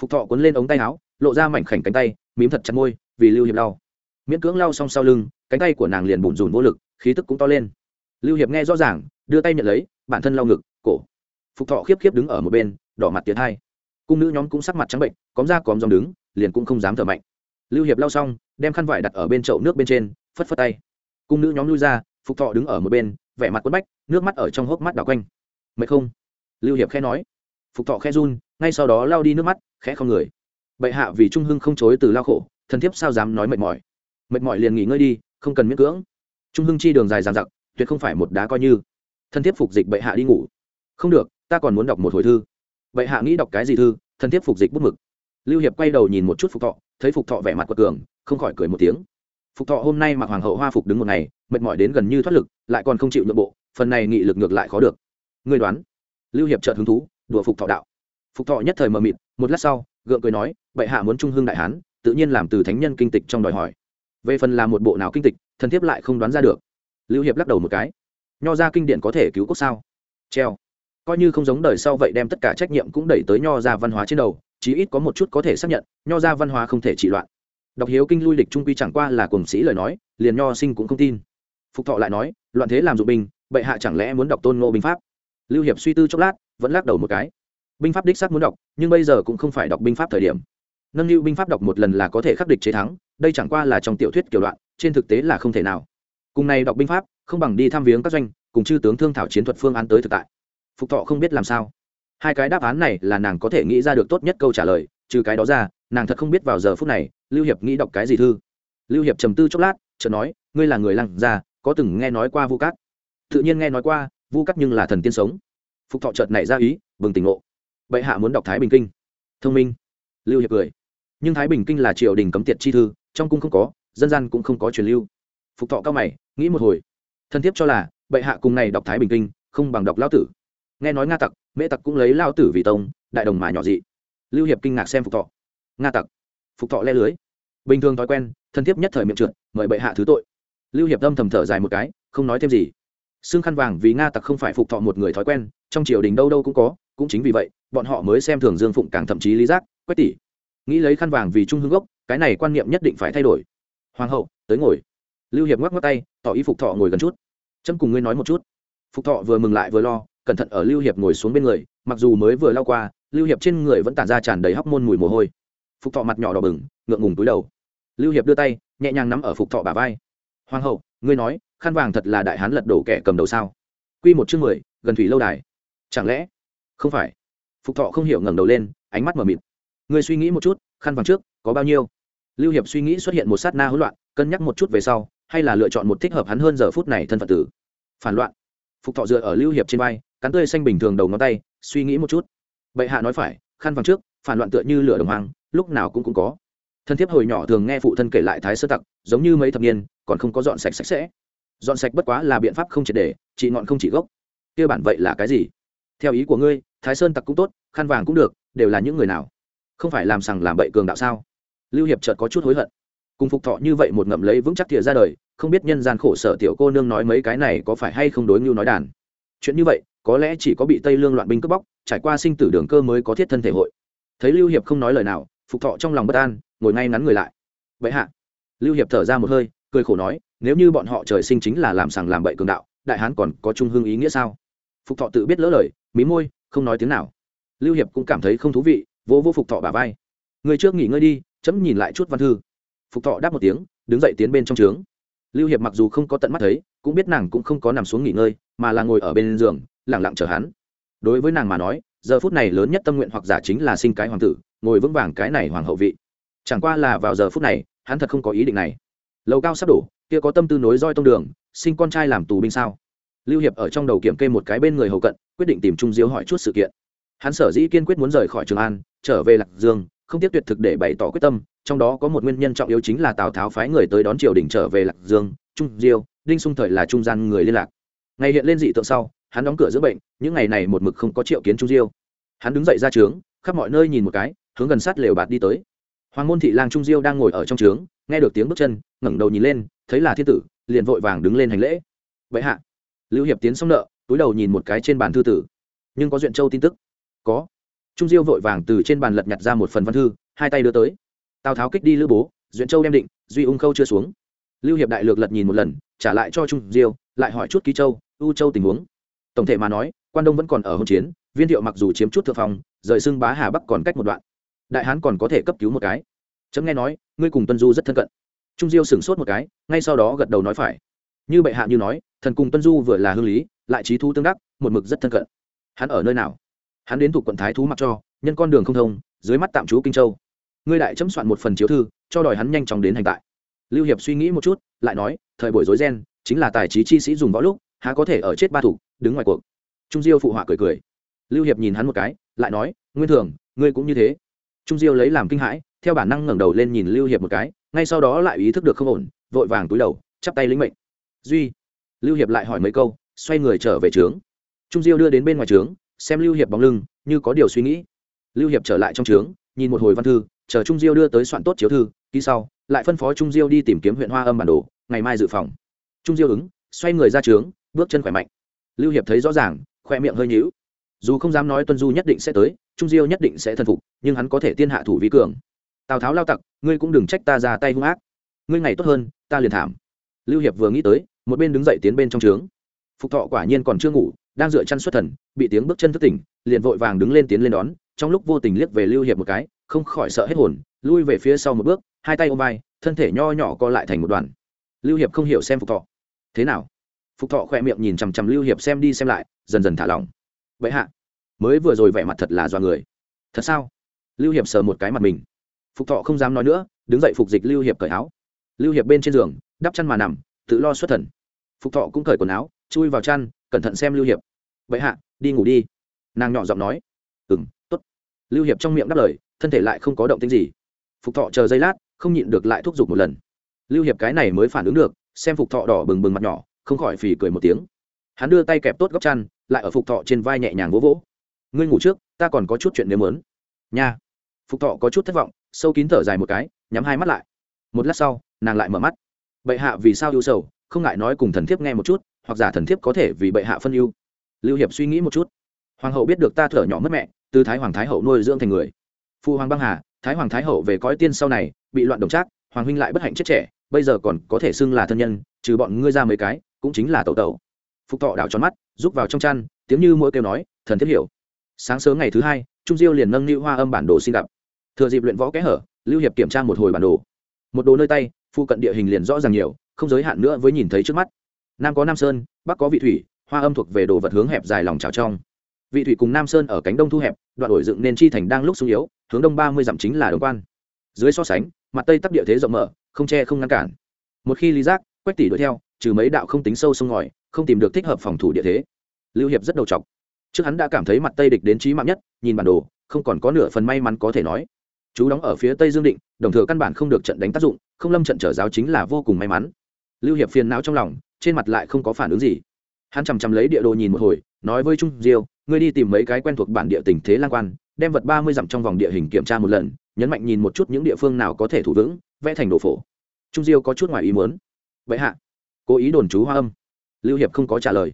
A: Phục thọ cuốn lên ống tay áo, lộ ra mảnh khảnh cánh tay, mím thật chặt môi, vì lưu hiệp đau miễn cưỡng lau xong sau lưng, cánh tay của nàng liền bùn rùn vô lực, khí tức cũng to lên. Lưu hiệp nghe rõ ràng đưa tay nhận lấy, bản thân lau ngực, cổ. Phục thọ khiếp khiếp đứng ở một bên, đỏ mặt tiến hai. Cung nữ nhóm cũng sắc mặt trắng bệnh, cóm ra cóm dòng đứng, liền cũng không dám thở mạnh. Lưu hiệp lau xong, đem khăn vải đặt ở bên chậu nước bên trên, phất phất tay. Cung nữ nhóm lui ra, phục thọ đứng ở một bên, vẻ mặt quấn bách, nước mắt ở trong hốc mắt đảo quanh. Mệt không? Lưu hiệp khẽ nói. Phục thọ khẽ run, ngay sau đó lao đi nước mắt, khẽ không người. Bệ hạ vì trung hưng không chối từ lao khổ thần thiếp sao dám nói mệt mỏi? Mệt mỏi liền nghỉ ngơi đi, không cần miễn cưỡng. Trung hưng chi đường dài dàn giặc tuyệt không phải một đá coi như thần thiết phục dịch bệ hạ đi ngủ. Không được, ta còn muốn đọc một hồi thư. Bệ hạ nghĩ đọc cái gì thư thần thiết phục dịch bút mực. Lưu hiệp quay đầu nhìn một chút phục thọ, thấy phục thọ vẻ mặt quật cường, không khỏi cười một tiếng. Phục thọ hôm nay mặc hoàng hậu hoa phục đứng một ngày, mệt mỏi đến gần như thoát lực, lại còn không chịu nhượng bộ, phần này nghị lực ngược lại khó được. Người đoán? Lưu hiệp trợt hứng thú, đùa phục thọ đạo. Phục thọ nhất thời mờ mịt, một lát sau, gượng cười nói, bệ hạ muốn trung hương đại hán, tự nhiên làm từ thánh nhân kinh tịch trong đòi hỏi. Về phần là một bộ nào kinh tịch thần thiếp lại không đoán ra được. Lưu hiệp lắc đầu một cái nho ra kinh điển có thể cứu quốc sao? Treo. Coi như không giống đời sau vậy đem tất cả trách nhiệm cũng đẩy tới nho ra văn hóa trên đầu, chí ít có một chút có thể xác nhận, nho ra văn hóa không thể trị loạn. Đọc hiếu kinh lui lịch trung quy chẳng qua là cùng sĩ lời nói, liền nho sinh cũng không tin. Phục thọ lại nói, loạn thế làm dụng binh, bệ hạ chẳng lẽ muốn đọc tôn ngộ binh pháp? Lưu hiệp suy tư chốc lát, vẫn lắc đầu một cái. Binh pháp đích xác muốn đọc, nhưng bây giờ cũng không phải đọc binh pháp thời điểm. Nâng lưu binh pháp đọc một lần là có thể khắc địch chế thắng, đây chẳng qua là trong tiểu thuyết kiểu đoạn trên thực tế là không thể nào. Cùng này đọc binh pháp không bằng đi thăm viếng các doanh, cùng chư tướng thương thảo chiến thuật phương án tới thực tại. Phục thọ không biết làm sao. Hai cái đáp án này là nàng có thể nghĩ ra được tốt nhất câu trả lời, trừ cái đó ra, nàng thật không biết vào giờ phút này, lưu hiệp nghĩ đọc cái gì thư. Lưu hiệp trầm tư chốc lát, chợt nói, ngươi là người lăng già có từng nghe nói qua vu cát? Tự nhiên nghe nói qua, vu cát nhưng là thần tiên sống. Phục thọ chợt nảy ra ý, bừng tỉnh ngộ. Bệ hạ muốn đọc thái bình kinh. Thông minh. Lưu hiệp cười. Nhưng thái bình kinh là triều đình cấm tiệt chi thư, trong cung không có, dân gian cũng không có truyền lưu. Phục thọ cao mày, nghĩ một hồi thân thiết cho là, bệ hạ cùng này đọc thái bình kinh, không bằng đọc lao tử. Nghe nói nga tặc, mễ tặc cũng lấy lao tử vì tông, đại đồng mà nhỏ dị. Lưu hiệp kinh ngạc xem phục thọ. Nga tặc. Phục thọ le lưới. Bình thường thói quen, thân thiết nhất thời miệng trượt, mời bệ hạ thứ tội. Lưu hiệp âm thầm thở dài một cái, không nói thêm gì. Xương khăn vàng vì nga tặc không phải phục thọ một người thói quen, trong triều đình đâu đâu cũng có, cũng chính vì vậy, bọn họ mới xem thường dương phụng càng thậm chí lý giác quách tỷ nghĩ lấy khăn vàng vì trung hương gốc, cái này quan niệm nhất định phải thay đổi. Hoàng hậu, tới ngồi lưu hiệp ngoắc ngoắc tay, tỏ ý phục thọ ngồi gần chút. Trâm cùng ngươi nói một chút. Phục thọ vừa mừng lại vừa lo, cẩn thận ở lưu hiệp ngồi xuống bên người, mặc dù mới vừa lao qua, lưu hiệp trên người vẫn tản ra tràn đầy hóc môn mùi mồ hôi. Phục thọ mặt nhỏ đỏ bừng, ngượng ngùng túi đầu. Lưu hiệp đưa tay, nhẹ nhàng nắm ở phục thọ bà vai. Hoàng hậu, ngươi nói khăn vàng thật là đại hán lật đổ kẻ cầm đầu sao? Quy một chương mười, gần thủy lâu đài. Chẳng lẽ? Không phải. Phục thọ không hiểu ngẩng đầu lên, ánh mắt mờ mịt. Ngươi suy nghĩ một chút khăn vàng trước có bao nhiêu? Lưu hiệp suy nghĩ xuất hiện một sát na hỗn loạn, cân nhắc một chút về sau hay là lựa chọn một thích hợp hắn hơn giờ phút này thân phận tử? Phản loạn. Phục thọ dựa ở lưu hiệp trên vai, cắn tươi xanh bình thường đầu ngón tay, suy nghĩ một chút. Bệ hạ nói phải, khăn vàng trước, phản loạn tựa như lửa đồng hoàng lúc nào cũng cũng có. Thân thiếp hồi nhỏ thường nghe phụ thân kể lại thái sơ tặc, giống như mấy thập niên, còn không có dọn sạch sạch sẽ. Dọn sạch bất quá là biện pháp không triệt để trị ngọn không chỉ gốc. Kia bản vậy là cái gì? Theo ý của ngươi, thái sơn tặc cũng tốt, khăn vàng cũng được, đều là những người nào? Không phải làm sằng làm bậy cường đạo sao? Lưu hiệp chợt có chút hối hận cùng phục thọ như vậy một ngậm lấy vững chắc thìa ra đời, không biết nhân gian khổ sở tiểu cô nương nói mấy cái này có phải hay không đối ngưu nói đàn. Chuyện như vậy, có lẽ chỉ có bị tây lương loạn binh cướp bóc, trải qua sinh tử đường cơ mới có thiết thân thể hội. Thấy lưu hiệp không nói lời nào, phục thọ trong lòng bất an, ngồi ngay ngắn người lại. Vậy hạ. Lưu hiệp thở ra một hơi, cười khổ nói, nếu như bọn họ trời sinh chính là làm sàng làm bậy cường đạo, đại hán còn có trung hương ý nghĩa sao? Phục thọ tự biết lỡ lời, mí môi, không nói tiếng nào. Lưu hiệp cũng cảm thấy không thú vị vô vô phục thọ bà vai. Người trước nghỉ ngơi đi, chấm nhìn lại chút văn thư phục thọ đáp một tiếng, đứng dậy tiến bên trong trướng. Lưu hiệp mặc dù không có tận mắt thấy, cũng biết nàng cũng không có nằm xuống nghỉ ngơi, mà là ngồi ở bên giường lẳng lặng chờ hắn. Đối với nàng mà nói, giờ phút này lớn nhất tâm nguyện hoặc giả chính là sinh cái hoàng tử, ngồi vững vàng cái này hoàng hậu vị. Chẳng qua là vào giờ phút này, hắn thật không có ý định này. Lầu cao sắp đổ, kia có tâm tư nối roi tông đường, sinh con trai làm tù binh sao? Lưu hiệp ở trong đầu kiểm kê một cái bên người hầu cận, quyết định tìm trung diếu hỏi chút sự kiện. Hắn sở dĩ kiên quyết muốn rời khỏi trường an, trở về lạc dương không tiếc tuyệt thực để bày tỏ quyết tâm, trong đó có một nguyên nhân trọng yếu chính là tào tháo phái người tới đón triều đình trở về lạc dương, trung diêu, đinh sung thời là trung gian người liên lạc. Ngày hiện lên dị tượng sau, hắn đóng cửa giữa bệnh, những ngày này một mực không có triệu kiến trung diêu. Hắn đứng dậy ra trướng, khắp mọi nơi nhìn một cái, hướng gần sát lều bạt đi tới. Hoàng môn thị lang trung diêu đang ngồi ở trong trướng, nghe được tiếng bước chân, ngẩng đầu nhìn lên, thấy là thiên tử, liền vội vàng đứng lên hành lễ. Vậy hạ. Lưu hiệp tiến xong nợ, túi đầu nhìn một cái trên bàn thư tử. Nhưng có duyện châu tin tức. Có trung diêu vội vàng từ trên bàn lật nhặt ra một phần văn thư, hai tay đưa tới. Tào tháo kích đi lữ bố, duyện châu đem định, duy ung khâu chưa xuống. Lưu hiệp đại lược lật nhìn một lần, trả lại cho trung diêu, lại hỏi chút ký châu u châu tình huống. Tổng thể mà nói, quan đông vẫn còn ở hỗn chiến, viên thiệu mặc dù chiếm chút thượng phòng rời xưng bá hà bắc còn cách một đoạn. Đại hán còn có thể cấp cứu một cái. Chấm nghe nói, ngươi cùng tuân du rất thân cận. Trung diêu sửng sốt một cái, ngay sau đó gật đầu nói phải. Như bệ hạ như nói, thần cùng tuân du vừa là hương lý, lại trí thu tương đắc, một mực rất thân cận. Hắn ở nơi nào? Hắn đến thuộc quận thái thú mặc cho, nhân con đường không thông, dưới mắt tạm trú kinh châu. Ngươi đại chấm soạn một phần chiếu thư, cho đòi hắn nhanh chóng đến hành tại. Lưu hiệp suy nghĩ một chút, lại nói, thời buổi rối ren, chính là tài trí chi sĩ dùng võ lúc, há có thể ở chết ba thủ, đứng ngoài cuộc. Trung diêu phụ họa cười cười. Lưu hiệp nhìn hắn một cái, lại nói, nguyên thường, ngươi cũng như thế. Trung diêu lấy làm kinh hãi, theo bản năng ngẩng đầu lên nhìn lưu hiệp một cái, ngay sau đó lại ý thức được không ổn, vội vàng túi đầu, chắp tay lĩnh mệnh. Duy. Lưu hiệp lại hỏi mấy câu, xoay người trở về trướng. Trung diêu đưa đến bên ngoài trướng xem lưu hiệp bóng lưng, như có điều suy nghĩ. Lưu hiệp trở lại trong trướng, nhìn một hồi văn thư, chờ trung diêu đưa tới soạn tốt chiếu thư, ký sau, lại phân phó trung diêu đi tìm kiếm huyện hoa âm bản đồ, ngày mai dự phòng. Trung diêu ứng, xoay người ra trướng, bước chân khỏe mạnh. Lưu hiệp thấy rõ ràng, khoe miệng hơi nhíu. Dù không dám nói tuân du nhất định sẽ tới, trung diêu nhất định sẽ thần phục, nhưng hắn có thể tiên hạ thủ vi cường. Tào tháo lao tặc, ngươi cũng đừng trách ta ra tay hung ác. Ngươi ngày tốt hơn, ta liền thảm. Lưu hiệp vừa nghĩ tới, một bên đứng dậy tiến bên trong trướng. Phục thọ quả nhiên còn chưa ngủ đang dựa chăn xuất thần, bị tiếng bước chân thức tỉnh, liền vội vàng đứng lên tiến lên đón, trong lúc vô tình liếc về lưu hiệp một cái, không khỏi sợ hết hồn, lui về phía sau một bước, hai tay ôm vai, thân thể nho nhỏ co lại thành một đoàn. Lưu hiệp không hiểu xem phục thọ. Thế nào? Phục thọ khỏe miệng nhìn chằm chằm lưu hiệp xem đi xem lại, dần dần thả lỏng. Vậy hạ, mới vừa rồi vẻ mặt thật là do người. Thật sao? Lưu hiệp sờ một cái mặt mình. Phục thọ không dám nói nữa, đứng dậy phục dịch lưu hiệp cởi áo. Lưu hiệp bên trên giường, đắp chăn mà nằm, tự lo xuất thần. Phục thọ cũng cởi quần áo, chui vào chăn cẩn thận xem lưu hiệp. Vậy hạ, đi ngủ đi. Nàng nhỏ giọng nói. Ừ m t ố t lưu hiệp trong miệng đáp lời, thân thể lại không có động tính gì. Phục thọ chờ giây lát, không nhịn được lại thúc giục một lần. Lưu hiệp cái này mới phản ứng được, xem phục thọ đỏ bừng bừng mặt nhỏ, không khỏi phì cười một tiếng. Hắn đưa tay kẹp tốt góc chăn, lại ở phục thọ trên vai nhẹ nhàng vỗ vỗ. Ngươi ngủ trước, ta còn có chút chuyện nếu mớn nha. Phục thọ có chút thất vọng, sâu kín thở dài một cái, nhắm hai mắt lại. Một lát sau, nàng lại mở mắt. Bệ hạ vì sao yêu sầu, không ngại nói cùng thần thiếp nghe một chút hoặc giả thần thiếp có thể vì bệ hạ phân ưu. Lưu hiệp suy nghĩ một chút. Hoàng hậu biết được ta thở nhỏ mất mẹ, từ thái hoàng thái hậu nuôi dưỡng thành người. Phụ hoàng băng hà, thái hoàng thái hậu về cõi tiên sau này, bị loạn đồng trác, hoàng huynh lại bất hạnh chết trẻ, bây giờ còn có thể xưng là thân nhân, trừ bọn ngươi ra mấy cái, cũng chính là tẩu tẩu. Phục thọ đảo tròn mắt, rút vào trong chăn, tiếng như mỗi kêu nói, thần thiết hiểu. Sáng sớm ngày thứ hai, trung diêu liền nâng niu hoa âm bản đồ xin gặp. Thừa dịp luyện võ kẽ hở, lưu hiệp kiểm tra một hồi bản đồ. Một đồ nơi tay phụ cận địa hình liền rõ ràng nhiều, không giới hạn nữa với nhìn thấy trước mắt nam có nam sơn, bắc có vị thủy, hoa âm thuộc về đồ vật hướng hẹp dài lòng trào trong. Vị thủy cùng nam sơn ở cánh đông thu hẹp, đoạn đổi dựng nên chi thành đang lúc sung yếu, hướng đông ba mươi dặm chính là đồng quan. Dưới so sánh, mặt tây tắc địa thế rộng mở, không che không ngăn cản. Một khi lý giác, quách tỷ đuổi theo, trừ mấy đạo không tính sâu sông ngòi, không tìm được thích hợp phòng thủ địa thế. Lưu hiệp rất đầu chọc. Trước hắn đã cảm thấy mặt tây địch đến trí mạng nhất, nhìn bản đồ, không còn có nửa phần may mắn có thể nói. Chú đóng ở phía tây dương định, đồng thừa căn bản không được trận đánh tác dụng, không lâm trận trở giáo chính là vô cùng may mắn. Lưu hiệp phiền não trong lòng trên mặt lại không có phản ứng gì. Hắn chằm chằm lấy địa đồ nhìn một hồi, nói với trung diêu, ngươi đi tìm mấy cái quen thuộc bản địa tình thế lang quan, đem vật ba mươi dặm trong vòng địa hình kiểm tra một lần, nhấn mạnh nhìn một chút những địa phương nào có thể thủ vững, vẽ thành đồ phổ. Trung diêu có chút ngoài ý muốn. Vậy hạ. Cố ý đồn chú hoa âm. Lưu hiệp không có trả lời.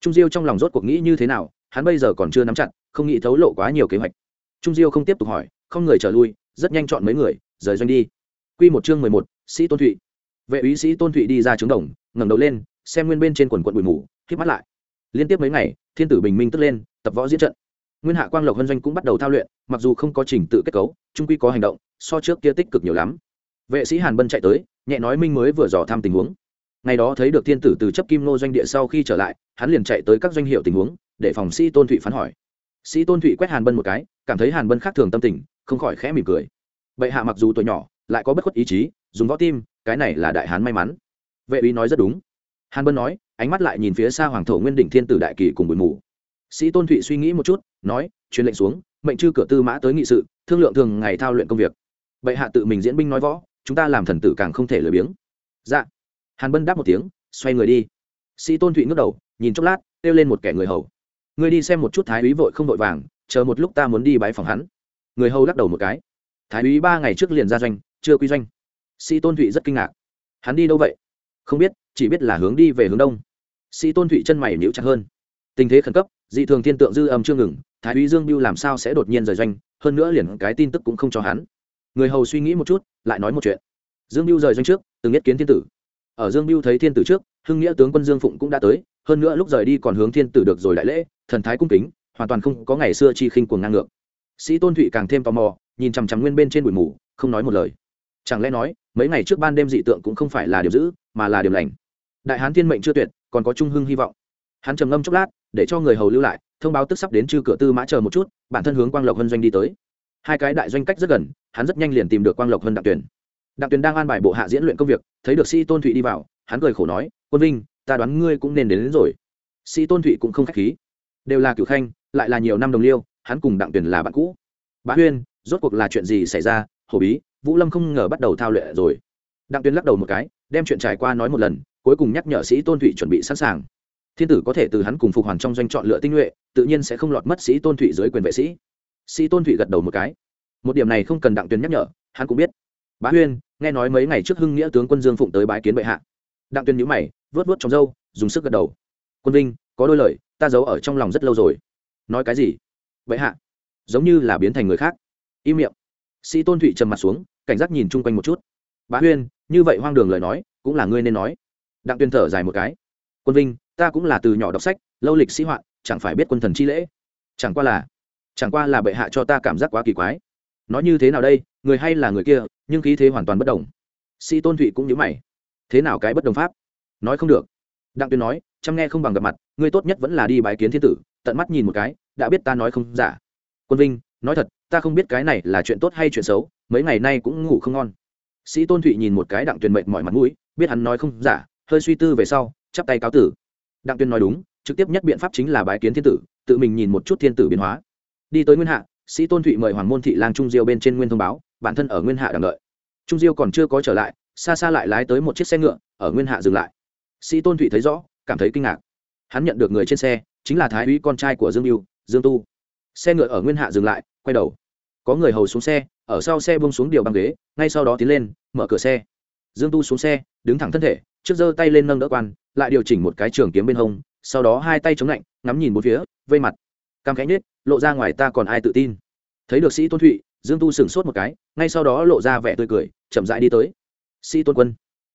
A: Trung diêu trong lòng rốt cuộc nghĩ như thế nào, hắn bây giờ còn chưa nắm chặt, không nghĩ thấu lộ quá nhiều kế hoạch. Trung diêu không tiếp tục hỏi, không người trở lui, rất nhanh chọn mấy người, rời doanh đi. Q một chương mười một, sĩ tôn thụy. Vệ úy sĩ tôn thụy đi ra trướng đồng, ngẩng đầu lên xem nguyên bên trên quần quận bụi mù, hít mắt lại. Liên tiếp mấy ngày, thiên tử bình minh tức lên, tập võ diễn trận. Nguyên hạ quang lộc hân doanh cũng bắt đầu thao luyện, mặc dù không có trình tự kết cấu, trung quy có hành động, so trước kia tích cực nhiều lắm. Vệ sĩ hàn bân chạy tới, nhẹ nói minh mới vừa dò thăm tình huống. Ngày đó thấy được thiên tử từ chấp kim nô doanh địa sau khi trở lại, hắn liền chạy tới các doanh hiệu tình huống, để phòng sĩ tôn thụy phán hỏi. Sĩ tôn thụy quét hàn bân một cái, cảm thấy hàn bân khác thường tâm tình, không khỏi khẽ mỉm cười. Bệ hạ mặc dù tuổi nhỏ, lại có bất khuất ý chí, dùng võ tim, cái này là đại hán may mắn. Vệ úy nói rất đúng hàn bân nói, ánh mắt lại nhìn phía xa hoàng thổ nguyên đỉnh thiên tử đại kỳ cùng bụi mù. Sĩ tôn thụy suy nghĩ một chút, nói, truyền lệnh xuống, mệnh chư cửa tư mã tới nghị sự, thương lượng thường ngày thao luyện công việc. Bệ hạ tự mình diễn binh nói võ, chúng ta làm thần tử càng không thể lười biếng. Dạ. Hàn bân đáp một tiếng, xoay người đi. Sĩ tôn thụy ngước đầu, nhìn chốc lát, kêu lên một kẻ người hầu. Người đi xem một chút thái úy vội không vội vàng, chờ một lúc ta muốn đi bái phòng hắn. Người hầu lắc đầu một cái. Thái úy ba ngày trước liền ra doanh, chưa quy doanh. Sĩ tôn thụy rất kinh ngạc. Hắn đi đâu vậy? Không biết chỉ biết là hướng đi về hướng đông. Sĩ tôn thụy chân mày nhíu chặt hơn. Tình thế khẩn cấp, dị thường thiên tượng dư âm chưa ngừng, thái úy dương biêu làm sao sẽ đột nhiên rời doanh, hơn nữa liền cái tin tức cũng không cho hắn. Người hầu suy nghĩ một chút, lại nói một chuyện. Dương biêu rời doanh trước, từng nhất kiến thiên tử. Ở dương biêu thấy thiên tử trước, hưng nghĩa tướng quân dương phụng cũng đã tới, hơn nữa lúc rời đi còn hướng thiên tử được rồi đại lễ, thần thái cung kính, hoàn toàn không có ngày xưa chi khinh cuồng ngang ngược. Sĩ tôn thụy càng thêm tò mò, nhìn chằm chằm nguyên bên trên bụi mù, không nói một lời chẳng lẽ nói mấy ngày trước ban đêm dị tượng cũng không phải là điều dữ mà là điều lành? Đại hán thiên mệnh chưa tuyệt còn có trung hưng hy vọng. Hắn trầm ngâm chốc lát để cho người hầu lưu lại thông báo tức sắp đến chư cửa tư mã chờ một chút bản thân hướng quang lộc hân doanh đi tới. Hai cái đại doanh cách rất gần hắn rất nhanh liền tìm được quang lộc hân đặng tuyển đặng tuyển đang an bài bộ hạ diễn luyện công việc thấy được sĩ tôn thụy đi vào hắn cười khổ nói quân vinh ta đoán ngươi cũng nên đến, đến rồi. Sĩ tôn thụy cũng không k h á c h khí. Đều là cựu khanh lại là nhiều năm đồng liêu hắn cùng đặng tuyển là bạn cũ. Bá huyên rốt cuộc là chuyện gì xảy ra? Hổ bí, vũ lâm không ngờ bắt đầu thao luyện rồi. Đặng tuyên lắc đầu một cái, đem chuyện trải qua nói một lần, cuối cùng nhắc nhở sĩ tôn thụy chuẩn bị sẵn sàng. Thiên tử có thể từ hắn cùng phục hoàn trong doanh chọn lựa tinh nhuệ, tự nhiên sẽ không lọt mất sĩ tôn thụy dưới quyền vệ sĩ. Sĩ tôn thụy gật đầu một cái. Một điểm này không cần đặng tuyên nhắc nhở, hắn cũng biết. Bá huyên, nghe nói mấy ngày trước hưng nghĩa tướng quân dương phụng tới bái kiến bệ hạ. Đặng tuyên nhữ mày vớt vớt trong râu, dùng sức gật đầu. Quân vinh, có đôi lời, ta giấu ở trong lòng rất lâu rồi. Nói cái gì? Bệ hạ, giống như là biến thành người khác. Im miệng sĩ tôn thụy trầm mặt xuống, cảnh giác nhìn chung quanh một chút. Bá huyên, như vậy hoang đường lời nói, cũng là ngươi nên nói. Đặng tuyên thở dài một cái. Quân vinh, ta cũng là từ nhỏ đọc sách, lâu lịch sĩ hoạn, chẳng phải biết quân thần chi lễ. Chẳng qua là, chẳng qua là bệ hạ cho ta cảm giác quá kỳ quái. Nói như thế nào đây, người hay là người kia, nhưng khí thế hoàn toàn bất đồng. Sĩ tôn thụy cũng nhớ mày. Thế nào cái bất đồng pháp? Nói không được. Đặng tuyên nói, chăm nghe không bằng gặp mặt ngươi tốt nhất vẫn là đi bái kiến thiên tử, tận mắt nhìn một cái, đã biết ta nói không giả. Quân vinh, nói thật ta không biết cái này là chuyện tốt hay chuyện xấu, mấy ngày nay cũng ngủ không ngon. Sĩ tôn thụy nhìn một cái đặng tuyền mệt mỏi mặt mũi, biết hắn nói không giả, hơi suy tư về sau, chắp tay cáo tử. Đặng tuyên nói đúng, trực tiếp nhất biện pháp chính là bái kiến thiên tử, tự mình nhìn một chút thiên tử biến hóa. Đi tới nguyên hạ, sĩ tôn thụy mời hoàng môn thị lang trung diêu bên trên nguyên thông báo, bản thân ở nguyên hạ đang đợi. Trung diêu còn chưa có trở lại, xa xa lại lái tới một chiếc xe ngựa, ở nguyên hạ dừng lại. Sĩ tôn thụy thấy rõ, cảm thấy kinh ngạc. Hắn nhận được người trên xe, chính là thái úy con trai của dương mưu dương tu. Xe ngựa ở nguyên hạ dừng lại, quay đầu có người hầu xuống xe, ở sau xe bông xuống điều băng ghế, ngay sau đó tiến lên, mở cửa xe. Dương tu xuống xe, đứng thẳng thân thể, trước giơ tay lên nâng đỡ quan, lại điều chỉnh một cái trường kiếm bên hông, sau đó hai tay chống lạnh, ngắm nhìn một phía, vây mặt. Cam cánh nết lộ ra ngoài ta còn ai tự tin. Thấy được sĩ tôn thụy, dương tu sửng sốt một cái, ngay sau đó lộ ra vẻ tươi cười, chậm rãi đi tới. Sĩ tôn quân,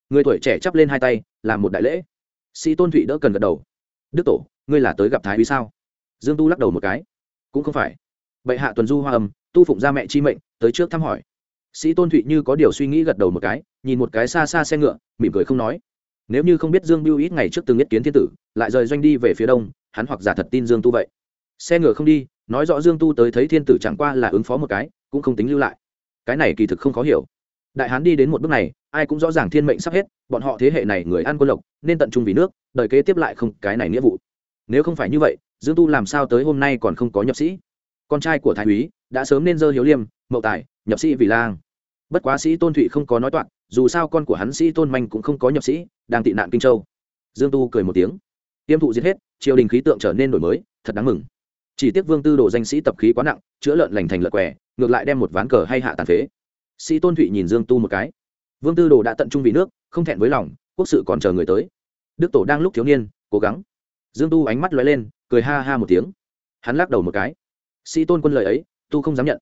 A: người tuổi trẻ chắp lên hai tay, làm một đại lễ. Sĩ tôn thụy đỡ cần gật đầu. Đức tổ, ngươi là tới gặp thái úy sao? Dương tu lắc đầu một cái. Cũng không phải. Bệ hạ tuần du hoa âm tu phụng ra mẹ chi mệnh, tới trước thăm hỏi. Sĩ tôn thụy như có điều suy nghĩ gật đầu một cái, nhìn một cái xa xa xe ngựa, mỉm cười không nói. Nếu như không biết dương biêu ít ngày trước từng nhất kiến thiên tử, lại rời doanh đi về phía đông, hắn hoặc giả thật tin dương tu vậy. Xe ngựa không đi, nói rõ dương tu tới thấy thiên tử chẳng qua là ứng phó một cái, cũng không tính lưu lại. Cái này kỳ thực không khó hiểu. Đại hán đi đến một bước này, ai cũng rõ ràng thiên mệnh sắp hết, bọn họ thế hệ này người ăn quân lộc, nên tận trung vì nước, đời kế tiếp lại không, cái này nghĩa vụ. Nếu không phải như vậy, dương tu làm sao tới hôm nay còn không có nhập sĩ? Con trai của thái úy đã sớm nên dơ hiếu liêm, mậu tài, nhập sĩ vì lang. Bất quá sĩ tôn thụy không có nói toạc, dù sao con của hắn sĩ tôn manh cũng không có nhập sĩ, đang tị nạn kinh châu. Dương tu cười một tiếng. Tiêm thụ giết hết, triều đình khí tượng trở nên đổi mới, thật đáng mừng. Chỉ tiếc vương tư đồ danh sĩ tập khí quá nặng, chữa lợn lành thành lợn què ngược lại đem một ván cờ hay hạ tàn phế. Sĩ tôn thụy nhìn dương tu một cái. Vương tư đồ đã tận trung vì nước, không thẹn với lòng, quốc sự còn chờ người tới. Đức tổ đang lúc thiếu niên, cố gắng. Dương tu ánh mắt lóe lên, cười ha ha một tiếng. Hắn lắc đầu một cái. Sĩ tôn quân lời ấy tu không dám nhận.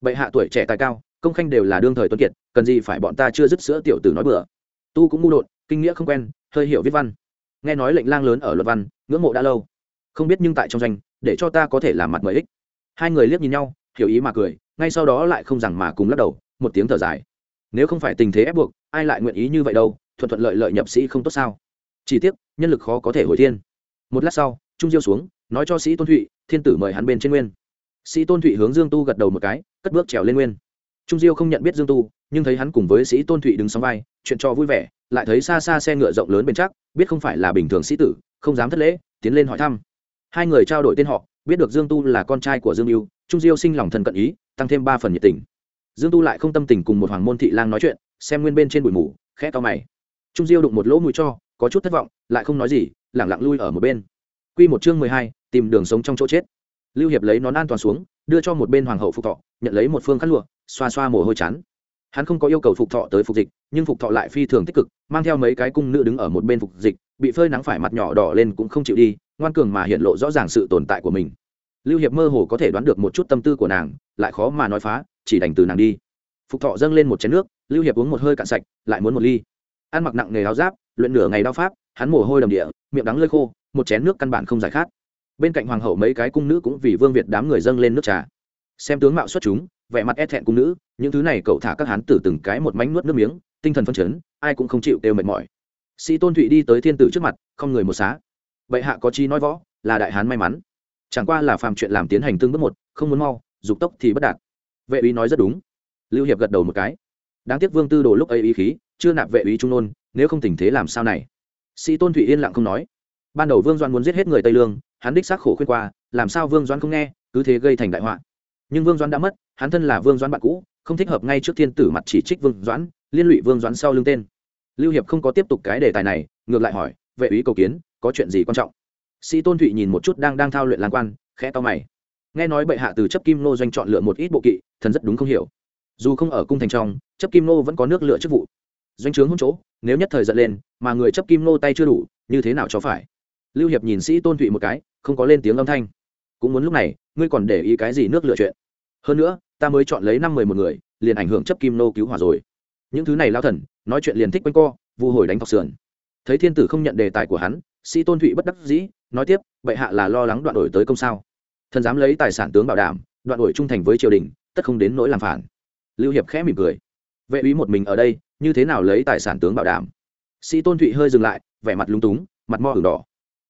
A: Bệ hạ tuổi trẻ tài cao, công khanh đều là đương thời tuấn kiệt, cần gì phải bọn ta chưa dứt sữa tiểu tử nói bừa. Tu cũng ngu đột, kinh nghĩa không quen, hơi hiểu viết văn. Nghe nói lệnh lang lớn ở luật văn, ngưỡng mộ đã lâu. Không biết nhưng tại trong danh, để cho ta có thể làm mặt mời ích. Hai người liếc nhìn nhau, hiểu ý mà cười, ngay sau đó lại không rằng mà cùng lắc đầu, một tiếng thở dài. Nếu không phải tình thế ép buộc, ai lại nguyện ý như vậy đâu, thuận thuận lợi lợi nhập sĩ không tốt sao? Chỉ tiếc, nhân lực khó có thể hồi thiên. Một lát sau, trung diêu xuống, nói cho sĩ tôn thụy, thiên tử mời hắn bên trên nguyên sĩ tôn thụy hướng dương tu gật đầu một cái cất bước trèo lên nguyên. Trung diêu không nhận biết dương tu nhưng thấy hắn cùng với sĩ tôn thụy đứng sóng vai chuyện cho vui vẻ lại thấy xa xa xe ngựa rộng lớn bên chắc biết không phải là bình thường sĩ tử không dám thất lễ tiến lên hỏi thăm. Hai người trao đổi tên họ biết được dương tu là con trai của dương mưu trung diêu sinh lòng thần cận ý tăng thêm ba phần nhiệt tình. Dương tu lại không tâm tình cùng một hoàng môn thị lang nói chuyện xem nguyên bên trên bụi mù khẽ to mày. Trung diêu đụng một lỗ mũi cho có chút thất vọng lại không nói gì lẳng lặng lui ở một bên. Quy một chương mười hai, tìm đường sống trong chỗ chết. Lưu Hiệp lấy nón an toàn xuống, đưa cho một bên hoàng hậu phục thọ, nhận lấy một phương khăn lụa, xoa xoa mồ hôi chán. Hắn không có yêu cầu phục thọ tới phục dịch, nhưng phục thọ lại phi thường tích cực, mang theo mấy cái cung nữ đứng ở một bên phục dịch, bị phơi nắng phải mặt nhỏ đỏ lên cũng không chịu đi, ngoan cường mà hiện lộ rõ ràng sự tồn tại của mình. Lưu Hiệp mơ hồ có thể đoán được một chút tâm tư của nàng, lại khó mà nói phá, chỉ đành từ nàng đi. Phục thọ dâng lên một chén nước, Lưu Hiệp uống một hơi cạn sạch, lại muốn một ly. Ăn mặc nặng nghề áo giáp, luyện nửa ngày đao pháp, hắn mồ hôi đầm địa, miệng đắng lưỡi khô, một chén nước căn bản không giải khát bên cạnh hoàng hậu mấy cái cung nữ cũng vì vương việt đám người dâng lên nước trà. Xem tướng mạo xuất chúng, vẻ mặt e thẹn cung nữ, những thứ này cậu thả các hán tử từng cái một mánh nuốt nước miếng, tinh thần phân chấn, ai cũng không chịu đều mệt mỏi. Sĩ tôn thụy đi tới thiên tử trước mặt, không người một xá. Bệ hạ có chi nói võ, là đại hán may mắn. Chẳng qua là phàm chuyện làm tiến hành tương bước một, không muốn mau, dục tốc thì bất đạt. Vệ úy nói rất đúng. Lưu hiệp gật đầu một cái. Đáng tiếc vương tư đồ lúc ấy ý khí, chưa nạp vệ úy trung nôn, nếu không tình thế làm sao này? Sĩ tôn thụy yên lặng không nói. Ban đầu vương doan muốn giết hết người tây lương hắn đích xác khổ khuyên qua, làm sao vương doan không nghe, cứ thế gây thành đại họa. Nhưng vương doan đã mất, hắn thân là vương doan bạn cũ, không thích hợp ngay trước thiên tử mặt chỉ trích vương doãn, liên lụy vương doãn sau lưng tên. Lưu hiệp không có tiếp tục cái đề tài này, ngược lại hỏi, vệ úy cầu kiến, có chuyện gì quan trọng? Sĩ tôn thụy nhìn một chút đang đang thao luyện lan quan, khẽ to mày. Nghe nói bệ hạ từ chấp kim nô doanh chọn lựa một ít bộ kỵ, thần rất đúng không hiểu. Dù không ở cung thành trong, chấp kim nô vẫn có nước lựa chức vụ. Doanh trướng hôn chỗ, nếu nhất thời giận lên, mà người chấp kim nô tay chưa đủ, như thế nào cho phải? Lưu hiệp nhìn sĩ tôn thụy một cái, không có lên tiếng âm thanh. Cũng muốn lúc này, ngươi còn để ý cái gì nước lựa chuyện? Hơn nữa, ta mới chọn lấy năm mười một người, liền ảnh hưởng chấp kim nô cứu hỏa rồi. Những thứ này lao thần, nói chuyện liền thích quanh co, vu hồi đánh thọc sườn. Thấy thiên tử không nhận đề tài của hắn, sĩ tôn thụy bất đắc dĩ, nói tiếp vậy hạ là lo lắng đoạn đổi tới công sao? Thần dám lấy tài sản tướng bảo đảm, đoạn đổi trung thành với triều đình, tất không đến nỗi làm phản. Lưu hiệp khẽ mỉm cười. Vệ úy một mình ở đây, như thế nào lấy tài sản tướng bảo đảm? Sĩ tôn thụy hơi dừng lại, vẻ mặt lúng túng, mặt mo hưởng đỏ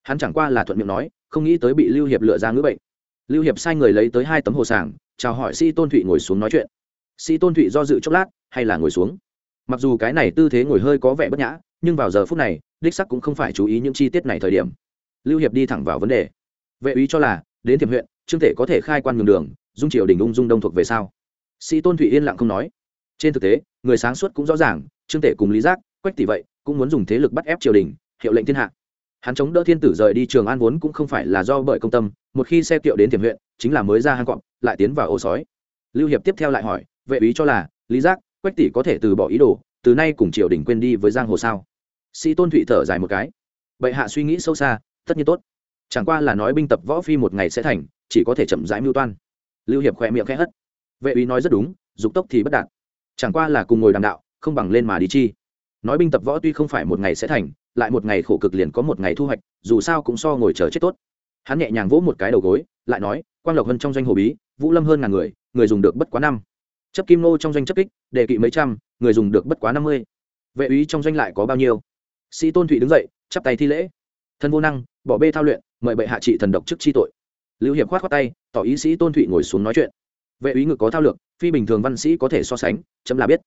A: hắn chẳng qua là thuận miệng nói, không nghĩ tới bị lưu hiệp lựa ra ngữ bệnh. Lưu hiệp sai người lấy tới hai tấm hồ sàng, chào hỏi sĩ tôn thụy ngồi xuống nói chuyện. Sĩ tôn thụy do dự chốc lát, hay là ngồi xuống? Mặc dù cái này tư thế ngồi hơi có vẻ bất nhã, nhưng vào giờ phút này, đích sắc cũng không phải chú ý những chi tiết này thời điểm. Lưu hiệp đi thẳng vào vấn đề. Vệ úy cho là, đến thiểm huyện, trương thể có thể khai quan nhường đường, dung triều đình ung dung đông thuộc về sao? Sĩ tôn thụy yên lặng không nói. Trên thực tế, người sáng suốt cũng rõ ràng, trương thể cùng lý giác, quách tỷ vậy, cũng muốn dùng thế lực bắt ép triều đình, hiệu lệnh thiên hạ hắn chống đỡ thiên tử rời đi trường an vốn cũng không phải là do bởi công tâm, một khi xe kiệu đến Thiểm huyện, chính là mới ra hang cọp, lại tiến vào ô sói. Lưu hiệp tiếp theo lại hỏi, vệ ý cho là, lý giác, quách tỷ có thể từ bỏ ý đồ, từ nay cùng triều đình quên đi với giang hồ sao? Sĩ tôn thụy thở dài một cái. Bệ hạ suy nghĩ sâu xa, tất nhiên tốt. Chẳng qua là nói binh tập võ phi một ngày sẽ thành, chỉ có thể chậm rãi mưu toan. Lưu hiệp khỏe miệng khẽ hất. Vệ ý nói rất đúng, dục tốc thì bất đạt. Chẳng qua là cùng ngồi đàm đạo, không bằng lên mà đi chi. Nói binh tập võ tuy không phải một ngày sẽ thành lại một ngày khổ cực liền có một ngày thu hoạch, dù sao cũng so ngồi chờ chết tốt. Hắn nhẹ nhàng vỗ một cái đầu gối, lại nói, quang lộc hơn trong doanh hồ bí, vũ lâm hơn ngàn người người dùng được bất quá năm. Chấp kim nô trong doanh chấp kích, đề kỵ mấy trăm, người dùng được bất quá năm mươi. Vệ úy trong doanh lại có bao nhiêu? Sĩ tôn thụy đứng dậy, chắp tay thi lễ. Thân vô năng, bỏ bê thao luyện, mời bệ hạ trị thần độc chức chi tội. Lưu hiệp khoát khoát tay, tỏ ý sĩ tôn thụy ngồi xuống nói chuyện. Vệ úy ngực có thao lược, phi bình thường văn sĩ có thể so sánh, chấm là biết.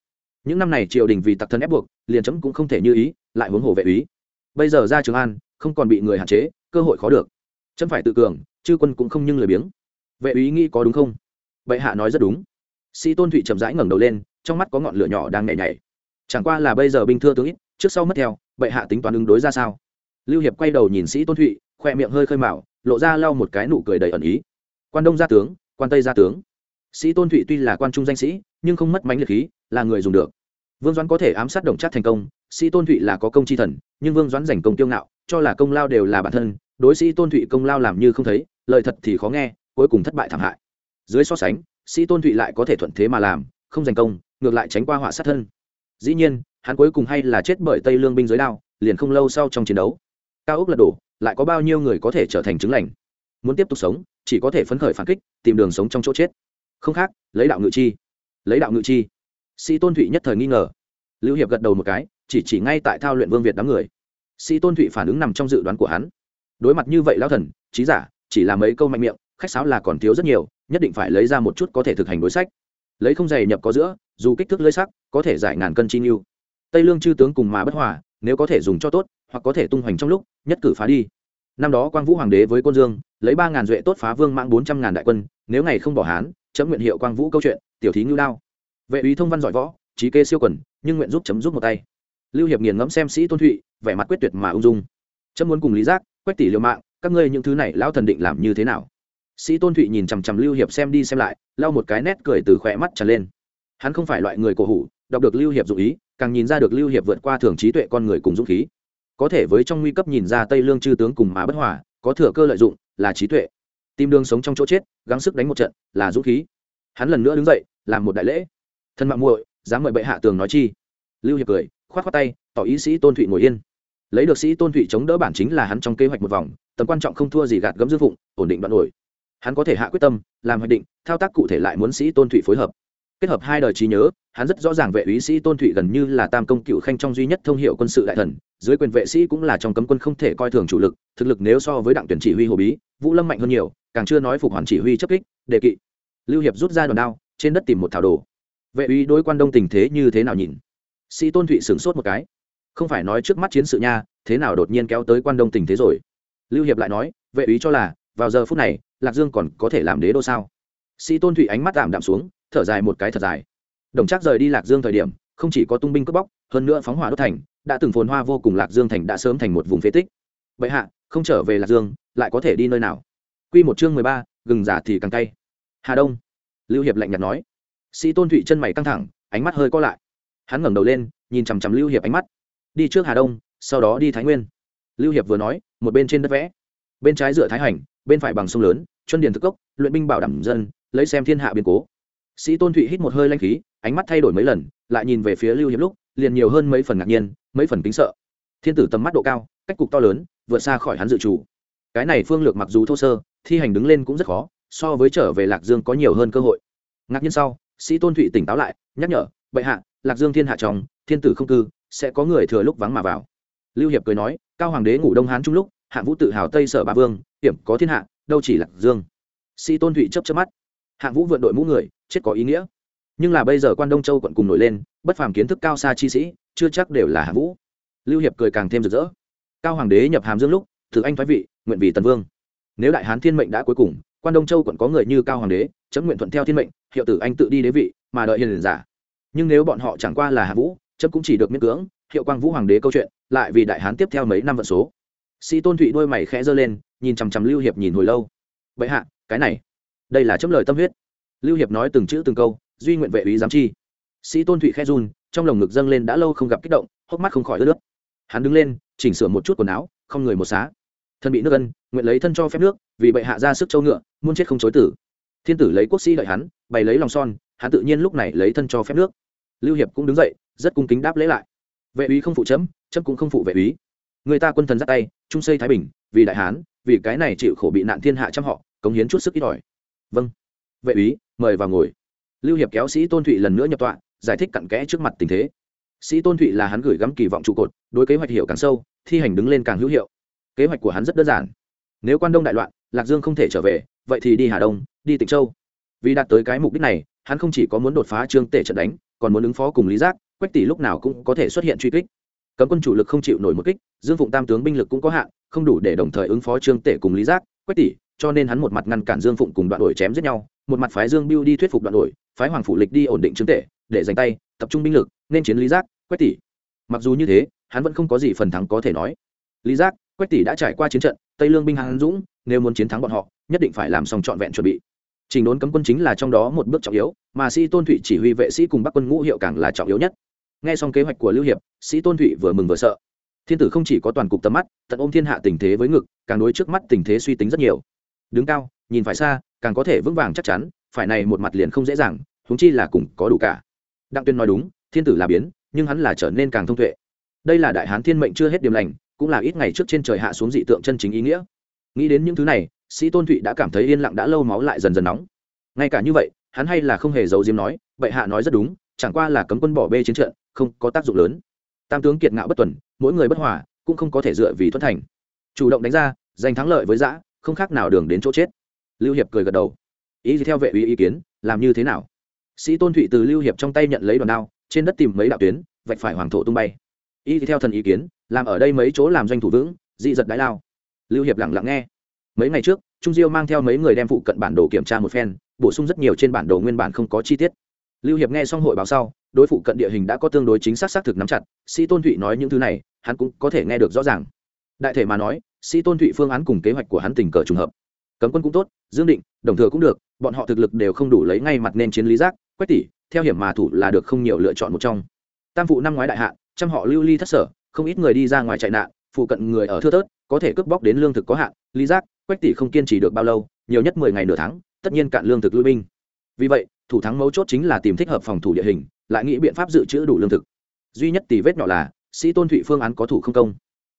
A: Những năm này triều đình vì tặc thân ép buộc, liền chấm cũng không thể như ý, lại huống hồ vệ úy bây giờ ra trường an, không còn bị người hạn chế, cơ hội khó được. Chấm phải tự cường, chư quân cũng không nhưng lười biếng. Vệ úy nghĩ có đúng không? Bệ hạ nói rất đúng. Sĩ tôn thụy chậm rãi ngẩng đầu lên, trong mắt có ngọn lửa nhỏ đang nhảy nhảy. Chẳng qua là bây giờ binh thưa tướng ít, trước sau mất theo, bệ hạ tính toán ứng đối ra sao? Lưu hiệp quay đầu nhìn sĩ tôn thụy, khoe miệng hơi khơi mạo lộ ra lau một cái nụ cười đầy ẩn ý. Quan đông gia tướng, quan tây gia tướng. Sĩ tôn thụy tuy là quan trung danh sĩ, nhưng không mất mánh liệt khí, là người dùng được. Vương doãn có thể ám sát đồng trác thành công, sĩ tôn thụy là có công chi thần nhưng vương doãn giành công tiêu ngạo, cho là công lao đều là bản thân, đối sĩ tôn thụy công lao làm như không thấy, lời thật thì khó nghe, cuối cùng thất bại thảm hại. Dưới so sánh, sĩ tôn thụy lại có thể thuận thế mà làm, không giành công, ngược lại tránh qua họa sát thân. Dĩ nhiên, hắn cuối cùng hay là chết bởi tây lương binh giới đao, liền không lâu sau trong chiến đấu, cao ốc lật đổ, lại có bao nhiêu người có thể trở thành chứng lành. Muốn tiếp tục sống, chỉ có thể phấn khởi phản kích, tìm đường sống trong chỗ chết. Không khác, lấy đạo ngự chi. Lấy đạo ngự chi. Sĩ tôn thụy nhất thời nghi ngờ. Lưu hiệp gật đầu một cái chỉ chỉ ngay tại thao luyện vương việt đám người sĩ tôn thụy phản ứng nằm trong dự đoán của hắn đối mặt như vậy lao thần trí giả chỉ là mấy câu mạnh miệng khách sáo là còn thiếu rất nhiều nhất định phải lấy ra một chút có thể thực hành đối sách lấy không dày nhập có giữa dù kích thước lưới sắc có thể giải ngàn cân chi nhiêu tây lương chư tướng cùng mà bất hòa nếu có thể dùng cho tốt hoặc có thể tung hoành trong lúc nhất cử phá đi năm đó quang vũ hoàng đế với côn dương lấy ba ngàn duệ tốt phá vương mạng bốn trăm ngàn đại quân nếu ngày không bỏ hán chấm nguyện hiệu quang vũ câu chuyện tiểu thí ngưu đao vệ úy thông văn giỏi võ trí kê siêu quần nhưng nguyện giúp chấm giúp một tay lưu hiệp nghiền ngẫm xem sĩ tôn thụy, vẻ mặt quyết tuyệt mà ung dung. Chấm muốn cùng lý giác, quách tỷ liều mạng, các ngươi những thứ này lão thần định làm như thế nào? Sĩ tôn thụy nhìn chằm chằm lưu hiệp xem đi xem lại, lau một cái nét cười từ khỏe mắt tràn lên. Hắn không phải loại người cổ hủ, đọc được lưu hiệp dụ ý, càng nhìn ra được lưu hiệp vượt qua thường trí tuệ con người cùng dũng khí. Có thể với trong nguy cấp nhìn ra tây lương chư tướng cùng mà bất hòa, có thừa cơ lợi dụng, là trí tuệ. Tìm đường sống trong chỗ chết, gắng sức đánh một trận, là dũng khí. Hắn lần nữa đứng dậy, làm một đại lễ. Thân mạng muội, dám mời bệ hạ tường nói chi? Lưu hiệp cười khoát khoát tay, tỏ ý sĩ tôn thụy ngồi yên. Lấy được sĩ tôn thụy chống đỡ bản chính là hắn trong kế hoạch một vòng, tầm quan trọng không thua gì gạt gấm dư phụng, ổn định đoạn nổi. Hắn có thể hạ quyết tâm, làm hoạch định, thao tác cụ thể lại muốn sĩ tôn thụy phối hợp. Kết hợp hai đời trí nhớ, hắn rất rõ ràng vệ úy sĩ tôn thụy gần như là tam công cựu khanh trong duy nhất thông hiệu quân sự đại thần, dưới quyền vệ sĩ cũng là trong cấm quân không thể coi thường chủ lực, thực lực nếu so với đặng tuyển chỉ huy hồ bí, vũ lâm mạnh hơn nhiều, càng chưa nói phục hoàn chỉ huy chấp kích, đề kỵ. Lưu hiệp rút ra đòn đao, trên đất tìm một thảo đồ. Vệ úy đối quan đông tình thế như thế nào nhìn? Sĩ tôn thụy sửng sốt một cái. Không phải nói trước mắt chiến sự nha, thế nào đột nhiên kéo tới quan đông tình thế rồi? Lưu hiệp lại nói, vệ úy cho là, vào giờ phút này, lạc dương còn có thể làm đế đô sao? Sĩ tôn thụy ánh mắt tạm đạm xuống, thở dài một cái thật dài. Đồng trác rời đi lạc dương thời điểm, không chỉ có tung binh cướp bóc, hơn nữa phóng hỏa đốt thành, đã từng phồn hoa vô cùng lạc dương thành đã sớm thành một vùng phế tích. Vậy hạ, không trở về lạc dương, lại có thể đi nơi nào? Quy một chương mười ba, gừng giả thì càng cay. Hà đông. Lưu hiệp lạnh nhạt nói. Sĩ tôn thụy chân mày căng thẳng, ánh mắt hơi co lại hắn ngẩng đầu lên, nhìn chằm chằm lưu hiệp ánh mắt. Đi trước hà đông, sau đó đi thái nguyên. Lưu hiệp vừa nói, một bên trên đất vẽ. Bên trái dựa thái hành, bên phải bằng sông lớn chuân điền thực cốc, luyện binh bảo đảm dân, lấy xem thiên hạ biến cố. Sĩ tôn thụy hít một hơi lanh khí, ánh mắt thay đổi mấy lần, lại nhìn về phía lưu hiệp lúc, liền nhiều hơn mấy phần ngạc nhiên, mấy phần kính sợ. Thiên tử tầm mắt độ cao, cách cục to lớn, vượt xa khỏi hắn dự trù. Cái này phương lược mặc dù thô sơ, thi hành đứng lên cũng rất khó, so với trở về lạc dương có nhiều hơn cơ hội. Ngạc nhiên sau, sĩ tôn thụy tỉnh táo lại, nhắc nhở, bệ hạ lạc dương thiên hạ trong, thiên tử không cư, sẽ có người thừa lúc vắng mà vào. Lưu hiệp cười nói, cao hoàng đế ngủ đông hán trung lúc, hạ vũ tự hào tây sở ba vương, hiểm có thiên hạ, đâu chỉ lạc dương. Sĩ tôn thụy chấp chấp mắt. Hạng vũ vượn đội mũ người, chết có ý nghĩa. Nhưng là bây giờ quan đông châu quận cùng nổi lên, bất phàm kiến thức cao xa chi sĩ, chưa chắc đều là hạng vũ. Lưu hiệp cười càng thêm rực rỡ. Cao hoàng đế nhập hàm dương lúc, thử anh thoái vị, nguyện vì tần vương. Nếu đại hán thiên mệnh đã cuối cùng, quan đông châu quận có người như cao hoàng đế, chấm nguyện thuận theo thiên mệnh, hiệu tử anh tự đi đế vị, mà đợi hiền giả nhưng nếu bọn họ chẳng qua là hạ vũ, chấm cũng chỉ được miễn cưỡng, hiệu quang vũ hoàng đế câu chuyện, lại vì đại hán tiếp theo mấy năm vận số. Sĩ tôn thụy đôi mày khẽ giơ lên, nhìn chằm chằm lưu hiệp nhìn hồi lâu. Vậy hạ, cái này, đây là chấm lời tâm huyết. Lưu hiệp nói từng chữ từng câu, duy nguyện vệ ý giám chi. Sĩ tôn thụy khẽ run, trong lồng ngực dâng lên đã lâu không gặp kích động, hốc mắt không khỏi ướt nước. Hắn đứng lên, chỉnh sửa một chút quần áo, không người một xá. Thân bị nước ân, nguyện lấy thân cho phép nước, vì bệ hạ ra sức châu ngựa muôn chết không chối tử. Thiên tử lấy quốc sĩ đợi hắn, bày lấy lòng son hắn tự nhiên lúc này lấy thân cho phép nước. Lưu hiệp cũng đứng dậy, rất cung kính đáp lễ lại. Vệ úy không phụ chấm chấm cũng không phụ vệ úy. Người ta quân thần ra tay trung xây thái bình, vì đại hán, vì cái này chịu khổ bị nạn thiên hạ trăm họ, cống hiến chút sức ít ỏi. Vâng. Vệ úy, mời vào ngồi. Lưu hiệp kéo sĩ tôn thụy lần nữa nhập tọa, giải thích cặn kẽ trước mặt tình thế. Sĩ tôn thụy là hắn gửi gắm kỳ vọng trụ cột, đối kế hoạch hiểu càng sâu, thi hành đứng lên càng hữu hiệu. Kế hoạch của hắn rất đơn giản. Nếu quan đông đại loạn, lạc dương không thể trở về, vậy thì đi hà đông, đi tịnh châu. Vì đạt tới cái mục đích này hắn không chỉ có muốn đột phá trương tể trận đánh, còn muốn ứng phó cùng lý giác, quách tỷ lúc nào cũng có thể xuất hiện truy kích. Cấm quân chủ lực không chịu nổi một kích, dương phụng tam tướng binh lực cũng có hạn, không đủ để đồng thời ứng phó trương tể cùng lý giác, quách tỷ, cho nên hắn một mặt ngăn cản dương phụng cùng đoạn đổi chém giết nhau, một mặt phái dương biêu đi thuyết phục đoạn đổi phái hoàng phủ lịch đi ổn định trương tể, để giành tay, tập trung binh lực, nên chiến lý giác, quách tỷ. Mặc dù như thế, hắn vẫn không có gì phần thắng có thể nói. Lý giác, quách tỷ đã trải qua chiến trận, tây lương binh hàn dũng, nếu muốn chiến thắng bọn họ, nhất định phải làm xong trọn vẹn chuẩn bị trình đốn cấm quân chính là trong đó một bước trọng yếu, mà sĩ tôn thụy chỉ huy vệ sĩ cùng bắc quân ngũ hiệu càng là trọng yếu nhất. Nghe xong kế hoạch của lưu hiệp, sĩ tôn thụy vừa mừng vừa sợ. Thiên tử không chỉ có toàn cục tầm mắt, tận ôm thiên hạ tình thế với ngực, càng đối trước mắt tình thế suy tính rất nhiều. Đứng cao, nhìn phải xa, càng có thể vững vàng chắc chắn, phải này một mặt liền không dễ dàng, huống chi là cùng có đủ cả. Đặng tuyên nói đúng, thiên tử là biến, nhưng hắn là trở nên càng thông tuệ. Đây là đại hán thiên mệnh chưa hết điểm lành, cũng là ít ngày trước trên trời hạ xuống dị tượng chân chính ý nghĩa. Nghĩ đến những thứ này sĩ tôn thụy đã cảm thấy yên lặng đã lâu máu lại dần dần nóng. Ngay cả như vậy, hắn hay là không hề giấu diếm nói, bệ hạ nói rất đúng, chẳng qua là cấm quân bỏ bê chiến trận, không có tác dụng lớn. Tam tướng kiệt ngạo bất tuần, mỗi người bất hòa, cũng không có thể dựa vì thuận thành. Chủ động đánh ra, giành thắng lợi với giã không khác nào đường đến chỗ chết. Lưu hiệp cười gật đầu. Ý gì theo vệ uy ý kiến, làm như thế nào? Sĩ tôn thụy từ lưu hiệp trong tay nhận lấy đòn đao, trên đất tìm mấy đạo tuyến, vạch phải hoàng thổ tung bay. Ý thì theo thần ý kiến, làm ở đây mấy chỗ làm doanh thủ vững, dị giật đái lao. Lưu hiệp lặng lặng nghe mấy ngày trước, trung diêu mang theo mấy người đem phụ cận bản đồ kiểm tra một phen, bổ sung rất nhiều trên bản đồ nguyên bản không có chi tiết. Lưu hiệp nghe xong hội báo sau, đối phụ cận địa hình đã có tương đối chính xác xác thực nắm chặt, sĩ tôn thụy nói những thứ này, hắn cũng có thể nghe được rõ ràng. Đại thể mà nói, sĩ tôn thụy phương án cùng kế hoạch của hắn tình cờ trùng hợp. Cấm quân cũng tốt, dương định, đồng thừa cũng được, bọn họ thực lực đều không đủ lấy ngay mặt nên chiến lý giác, quách tỷ, theo hiểm mà thủ là được không nhiều lựa chọn một trong. Tam phụ năm ngoái đại hạ, trăm họ lưu ly thất sở, không ít người đi ra ngoài chạy nạn, phụ cận người ở thưa tớt có thể cướp bóc đến lương thực có hạn, lý giác quách tỷ không kiên trì được bao lâu, nhiều nhất mười ngày nửa tháng, tất nhiên cạn lương thực lui binh. Vì vậy, thủ thắng mấu chốt chính là tìm thích hợp phòng thủ địa hình, lại nghĩ biện pháp dự trữ đủ lương thực. Duy nhất tỷ vết nhỏ là, sĩ tôn thụy phương án có thủ không công.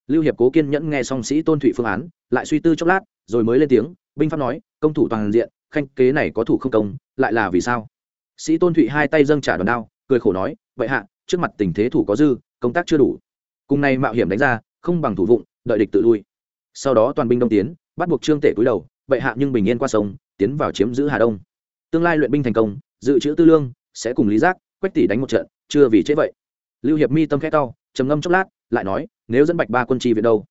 A: Lưu hiệp cố kiên nhẫn nghe xong sĩ tôn thụy phương án, lại suy tư chốc lát, rồi mới lên tiếng, binh pháp nói, công thủ toàn diện, khanh kế này có thủ không công, lại là vì sao? Sĩ tôn thụy hai tay dâng trả đòn đao, cười khổ nói, vậy hạ, trước mặt tình thế thủ có dư, công tác chưa đủ. Cùng nay mạo hiểm đánh ra, không bằng thủ vụng, đợi địch tự lui. Sau đó toàn binh đông tiến bắt buộc trương tể cúi đầu, bệ hạ nhưng bình yên qua sông, tiến vào chiếm giữ hà đông. Tương lai luyện binh thành công, dự trữ tư lương, sẽ cùng lý giác, quách tỷ đánh một trận, chưa vì chế vậy. Lưu hiệp mi tâm khẽ to, trầm ngâm chốc lát, lại nói, nếu dẫn bạch ba quân chi viện đâu?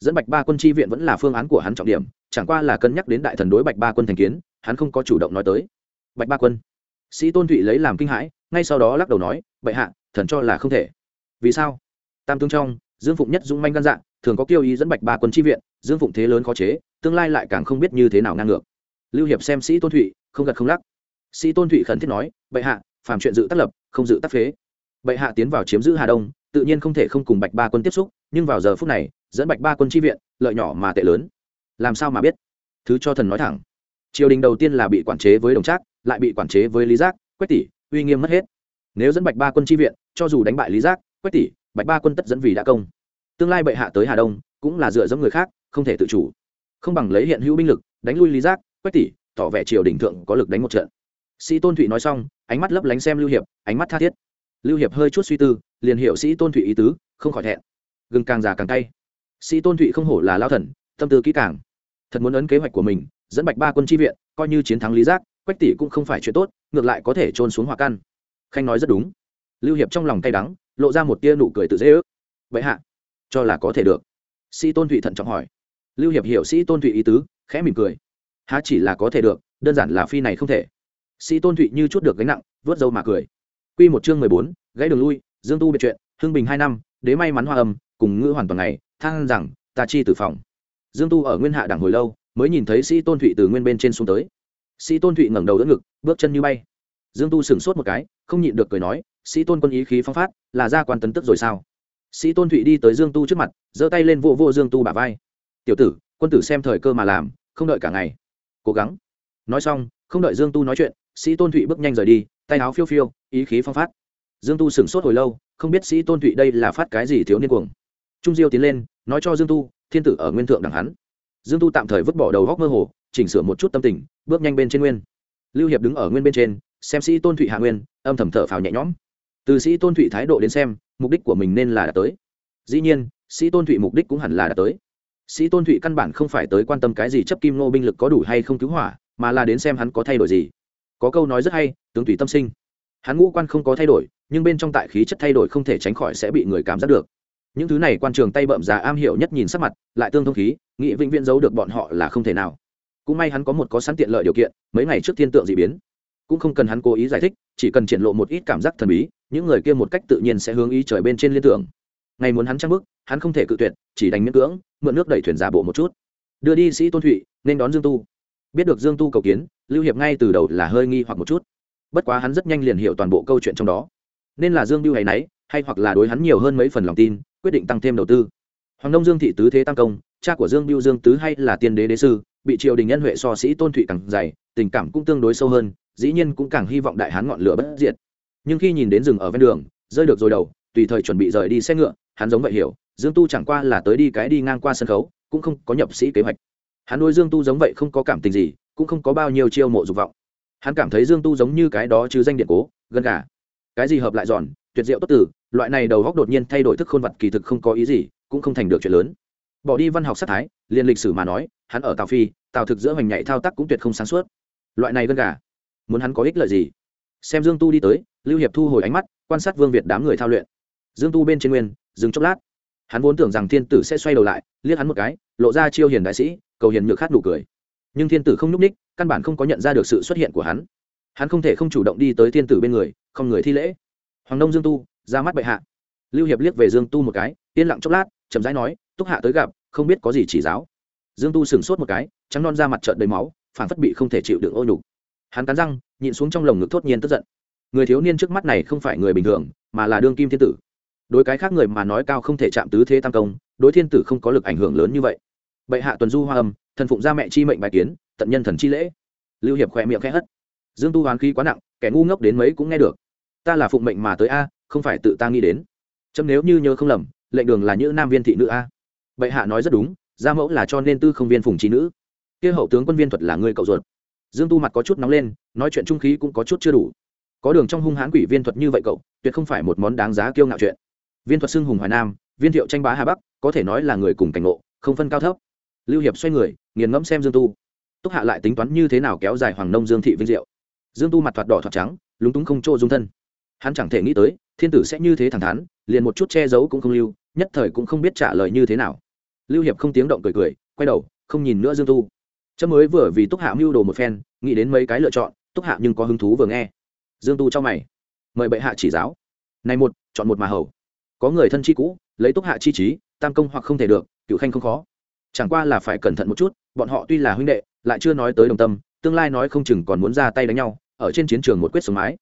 A: Dẫn bạch ba quân chi viện vẫn là phương án của hắn trọng điểm, chẳng qua là cân nhắc đến đại thần đối bạch ba quân thành kiến, hắn không có chủ động nói tới. Bạch ba quân. Sĩ tôn thụy lấy làm kinh hãi, ngay sau đó lắc đầu nói, bệ hạ, thần cho là không thể. Vì sao? Tam tướng trong, dương phụng nhất dũng manh gan dạng thường có kiêu ý dẫn bạch ba quân chi viện, dương phụng thế lớn khó chế tương lai lại càng không biết như thế nào ngang ngược. Lưu hiệp xem sĩ tôn thụy, không gật không lắc. Sĩ tôn thụy khẩn thiết nói, bệ hạ, phàm chuyện dự tác lập, không dự tác phế. Bệ hạ tiến vào chiếm giữ hà đông, tự nhiên không thể không cùng bạch ba quân tiếp xúc, nhưng vào giờ phút này, dẫn bạch ba quân chi viện, lợi nhỏ mà tệ lớn. Làm sao mà biết? Thứ cho thần nói thẳng. Triều đình đầu tiên là bị quản chế với đồng trác, lại bị quản chế với lý giác, quách tỷ, uy nghiêm mất hết. Nếu dẫn bạch ba quân chi viện, cho dù đánh bại lý giác, quách tỷ, bạch ba quân tất dẫn vì đã công. Tương lai bệ hạ tới hà đông, cũng là dựa dẫm người khác, không thể tự chủ không bằng lấy hiện hữu binh lực, đánh lui lý giác, quách tỷ, tỏ vẻ triều đình thượng có lực đánh một trận. Sĩ tôn thụy nói xong, ánh mắt lấp lánh xem lưu hiệp, ánh mắt tha thiết. Lưu hiệp hơi chút suy tư, liền hiểu sĩ tôn thụy ý tứ, không khỏi thẹn. Gừng càng già càng tay sĩ tôn thụy không hổ là lao thần, tâm tư kỹ càng. Thật muốn ấn kế hoạch của mình, dẫn bạch ba quân tri viện, coi như chiến thắng lý giác, quách tỷ cũng không phải chuyện tốt, ngược lại có thể trôn xuống hỏa căn. Khanh nói rất đúng. Lưu hiệp trong lòng cay đắng, lộ ra một tia nụ cười tự dễ ước. Vậy hạ, cho là có thể được. Sĩ tôn thụy thận trọng hỏi lưu hiệp hiểu sĩ tôn thụy ý tứ, khẽ mỉm cười. Há chỉ là có thể được, đơn giản là phi này không thể. Sĩ tôn thụy như chút được gánh nặng, vớt dâu mà cười. Q một chương mười bốn, gãy đường lui, dương tu biệt chuyện, hưng bình hai năm, đế may mắn hoa âm, cùng ngữ hoàn toàn ngày, than rằng, ta chi tử phòng. Dương tu ở nguyên hạ đảng hồi lâu, mới nhìn thấy sĩ tôn thụy từ nguyên bên trên xuống tới. Sĩ tôn thụy ngẩng đầu đỡ ngực, bước chân như bay. Dương tu sửng sốt một cái, không nhịn được cười nói, sĩ tôn quân ý khí phong phát, là ra quan tấn tức rồi sao? Sĩ tôn thụy đi tới dương tu trước mặt, giơ tay lên vô vô dương tu bả vai tiểu tử, quân tử xem thời cơ mà làm, không đợi cả ngày. Cố gắng. Nói xong, không đợi dương tu nói chuyện, sĩ tôn thụy bước nhanh rời đi, tay áo phiêu phiêu, ý khí phong phát. Dương tu sửng sốt hồi lâu, không biết sĩ tôn thụy đây là phát cái gì thiếu niên cuồng. Trung diêu tiến lên, nói cho dương tu, thiên tử ở nguyên thượng đằng hắn. Dương tu tạm thời vứt bỏ đầu góc mơ hồ, chỉnh sửa một chút tâm tình, bước nhanh bên trên nguyên. Lưu hiệp đứng ở nguyên bên trên, xem sĩ tôn thụy hạ nguyên, âm thầm thở phào nhẹ nhõm. Từ sĩ tôn thụy thái độ đến xem, mục đích của mình nên là đã tới. Dĩ nhiên, sĩ tôn thụy mục đích cũng hẳn là đã tới sĩ tôn thụy căn bản không phải tới quan tâm cái gì chấp kim nô binh lực có đủ hay không cứu hỏa, mà là đến xem hắn có thay đổi gì. Có câu nói rất hay, tướng tùy tâm sinh. Hắn ngũ quan không có thay đổi, nhưng bên trong tại khí chất thay đổi không thể tránh khỏi sẽ bị người cảm giác được. Những thứ này quan trường tay bậm già am hiểu nhất nhìn sắc mặt, lại tương thông khí nghị vĩnh viễn giấu được bọn họ là không thể nào. Cũng may hắn có một có sẵn tiện lợi điều kiện, mấy ngày trước thiên tượng d ị biến. Cũng không cần hắn cố ý giải thích, chỉ cần triển lộ một ít cảm giác thần bí, những người kia một cách tự nhiên sẽ hướng ý trời bên trên liên tưởng ngày muốn hắn trang bức hắn không thể cự tuyệt, chỉ đánh miễn cưỡng, mượn nước đẩy thuyền giả bộ một chút. Đưa đi sĩ tôn thụy, nên đón dương tu. Biết được dương tu cầu kiến, lưu hiệp ngay từ đầu là hơi nghi hoặc một chút. Bất quá hắn rất nhanh liền hiểu toàn bộ câu chuyện trong đó. Nên là dương biêu hay nấy hay hoặc là đối hắn nhiều hơn mấy phần lòng tin, quyết định tăng thêm đầu tư. Hoàng đông dương thị tứ thế tam công, cha của dương biêu dương tứ hay là tiên đế đế sư, bị triều đình nhân huệ so sĩ tôn thụy càng dày, tình cảm cũng tương đối sâu hơn, dĩ nhiên cũng càng hy vọng đại hán ngọn lửa bất diệt. Nhưng khi nhìn đến rừng ở ven đường, rơi được rồi đầu, tùy thời chuẩn bị rời đi xe ngựa hắn giống vậy hiểu, dương tu chẳng qua là tới đi cái đi ngang qua sân khấu, cũng không có nhập sĩ kế hoạch. Hắn nuôi dương tu giống vậy không có cảm tình gì, cũng không có bao nhiêu chiêu mộ dục vọng. Hắn cảm thấy dương tu giống như cái đó chứ danh điện cố gần gà. Cái gì hợp lại giòn, tuyệt diệu tốt tử, loại này đầu góc đột nhiên thay đổi thức khôn vật kỳ thực không có ý gì, cũng không thành được chuyện lớn. Bỏ đi văn học sát thái liên lịch sử mà nói, hắn ở tào phi, tào thực giữa hoành nhảy thao tác cũng tuyệt không sáng suốt. Loại này gần gà, muốn hắn có ích lợi gì? Xem dương tu đi tới, lưu hiệp thu hồi ánh mắt, quan sát vương việt đám người thao luyện. Dương tu bên trên nguyên dừng chốc lát. Hắn vốn tưởng rằng thiên tử sẽ xoay đầu lại, liếc hắn một cái, lộ ra chiêu hiền đại sĩ, cầu hiền nhược khát nụ cười. Nhưng thiên tử không nhúc ních căn bản không có nhận ra được sự xuất hiện của hắn. Hắn không thể không chủ động đi tới thiên tử bên người, không người thi lễ. Hoàng nông dương tu, ra mắt bệ hạ. Lưu hiệp liếc về dương tu một cái, yên lặng chốc lát, chậm rãi nói, túc hạ tới gặp, không biết có gì chỉ giáo. Dương tu sửng sốt một cái, trắng non ra mặt trợn đầy máu phản phất bị không thể chịu được ô nhục. Hắn cắn răng, nhịn xuống trong lồng ngực thốt nhiên tức giận. Người thiếu niên trước mắt này không phải người bình thường, mà là đương kim thiên tử đối cái khác người mà nói cao không thể chạm tứ thế tam công, đối thiên tử không có lực ảnh hưởng lớn như vậy. Bệ hạ tuần du hoa âm, thần phụng gia mẹ chi mệnh bài kiến, tận nhân thần chi lễ. Lưu hiệp khoe miệng khẽ hất. Dương tu hoán khí quá nặng, kẻ ngu ngốc đến mấy cũng nghe được. Ta là phụng mệnh mà tới a, không phải tự ta nghĩ đến. Chấm nếu như nhớ không lầm, lệnh đường là những nam viên thị nữ a. Bệ hạ nói rất đúng, gia mẫu là cho nên tư không viên phùng trí nữ. Kia hậu tướng quân viên thuật là người cậu ruột. Dương tu mặt có chút nóng lên, nói chuyện trung khí cũng có chút chưa đủ. Có đường trong hung hãn quỷ viên thuật như vậy cậu, tuyệt không phải một món đáng giá kiêu ngạo chuyện viên thuật xưng hùng hoài nam, viên thiệu tranh bá hà bắc, có thể nói là người cùng cảnh ngộ, không phân cao thấp. Lưu hiệp xoay người, nghiền ngẫm xem dương tu. Túc hạ lại tính toán như thế nào kéo dài hoàng nông dương thị vinh diệu. Dương tu mặt thoạt đỏ thoạt trắng, lúng túng không chỗ dung thân. Hắn chẳng thể nghĩ tới, thiên tử sẽ như thế thẳng thắn, liền một chút che giấu cũng không lưu, nhất thời cũng không biết trả lời như thế nào. Lưu hiệp không tiếng động cười cười, quay đầu, không nhìn nữa dương tu. Chấm mới vừa vì túc hạ mưu đồ một phen, nghĩ đến mấy cái lựa chọn, túc hạ nhưng có hứng thú vừa nghe. Dương tu cho mày. Mời bệ hạ chỉ giáo. Này một, chọn một mà hầu có người thân chi cũ, lấy túc hạ chi trí, tam công hoặc không thể được, cựu khanh không khó. Chẳng qua là phải cẩn thận một chút, bọn họ tuy là huynh đệ, lại chưa nói tới đồng tâm, tương lai nói không chừng còn muốn ra tay đánh nhau, ở trên chiến trường một quyết sống mái.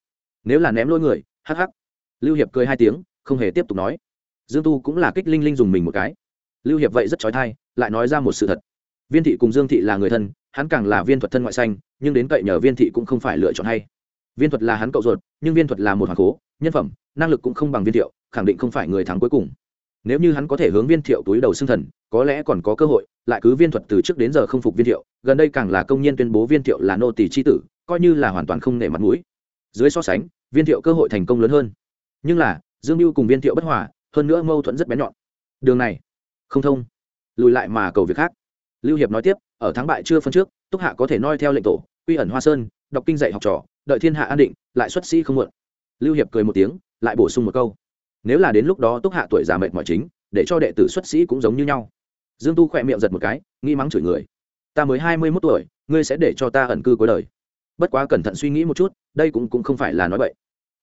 A: Nếu là ném lôi người, hắc hắc. Lưu hiệp cười hai tiếng, không hề tiếp tục nói. Dương tu cũng là kích linh linh dùng mình một cái. Lưu hiệp vậy rất trói thai lại nói ra một sự thật. Viên thị cùng dương thị là người thân, hắn càng là viên thuật thân ngoại xanh nhưng đến cậy nhờ viên thị cũng không phải lựa chọn hay. Viên thuật là hắn cậu ruột, nhưng viên thuật là một hoàng cố, nhân phẩm, năng lực cũng không bằng viên thiệu khẳng định không phải người thắng cuối cùng. Nếu như hắn có thể hướng viên thiệu túi đầu xưng thần, có lẽ còn có cơ hội, lại cứ viên thuật từ trước đến giờ không phục viên thiệu, gần đây càng là công nhân tuyên bố viên thiệu là nô tỷ c h i tử, coi như là hoàn toàn không nể mặt mũi. Dưới so sánh, viên thiệu cơ hội thành công lớn hơn. Nhưng là, dương mưu cùng viên thiệu bất hòa, hơn nữa mâu thuẫn rất bén nhọn. Đường này, không thông. Lùi lại mà cầu việc khác. Lưu hiệp nói tiếp, ở thắng bại chưa phân trước, túc hạ có thể noi theo lệnh tổ, quy ẩn hoa sơn, đọc kinh dạy học trò, đợi thiên hạ an định, lại xuất sĩ không muộn. Lưu hiệp cười một tiếng, lại bổ sung một câu nếu là đến lúc đó túc hạ tuổi già mệt mỏi chính để cho đệ tử xuất sĩ cũng giống như nhau. Dương tu khỏe miệng giật một cái nghi mắng chửi người. Ta mới hai mươi mốt tuổi ngươi sẽ để cho ta ẩn cư cuối đời. Bất quá cẩn thận suy nghĩ một chút đây cũng, cũng không phải là nói vậy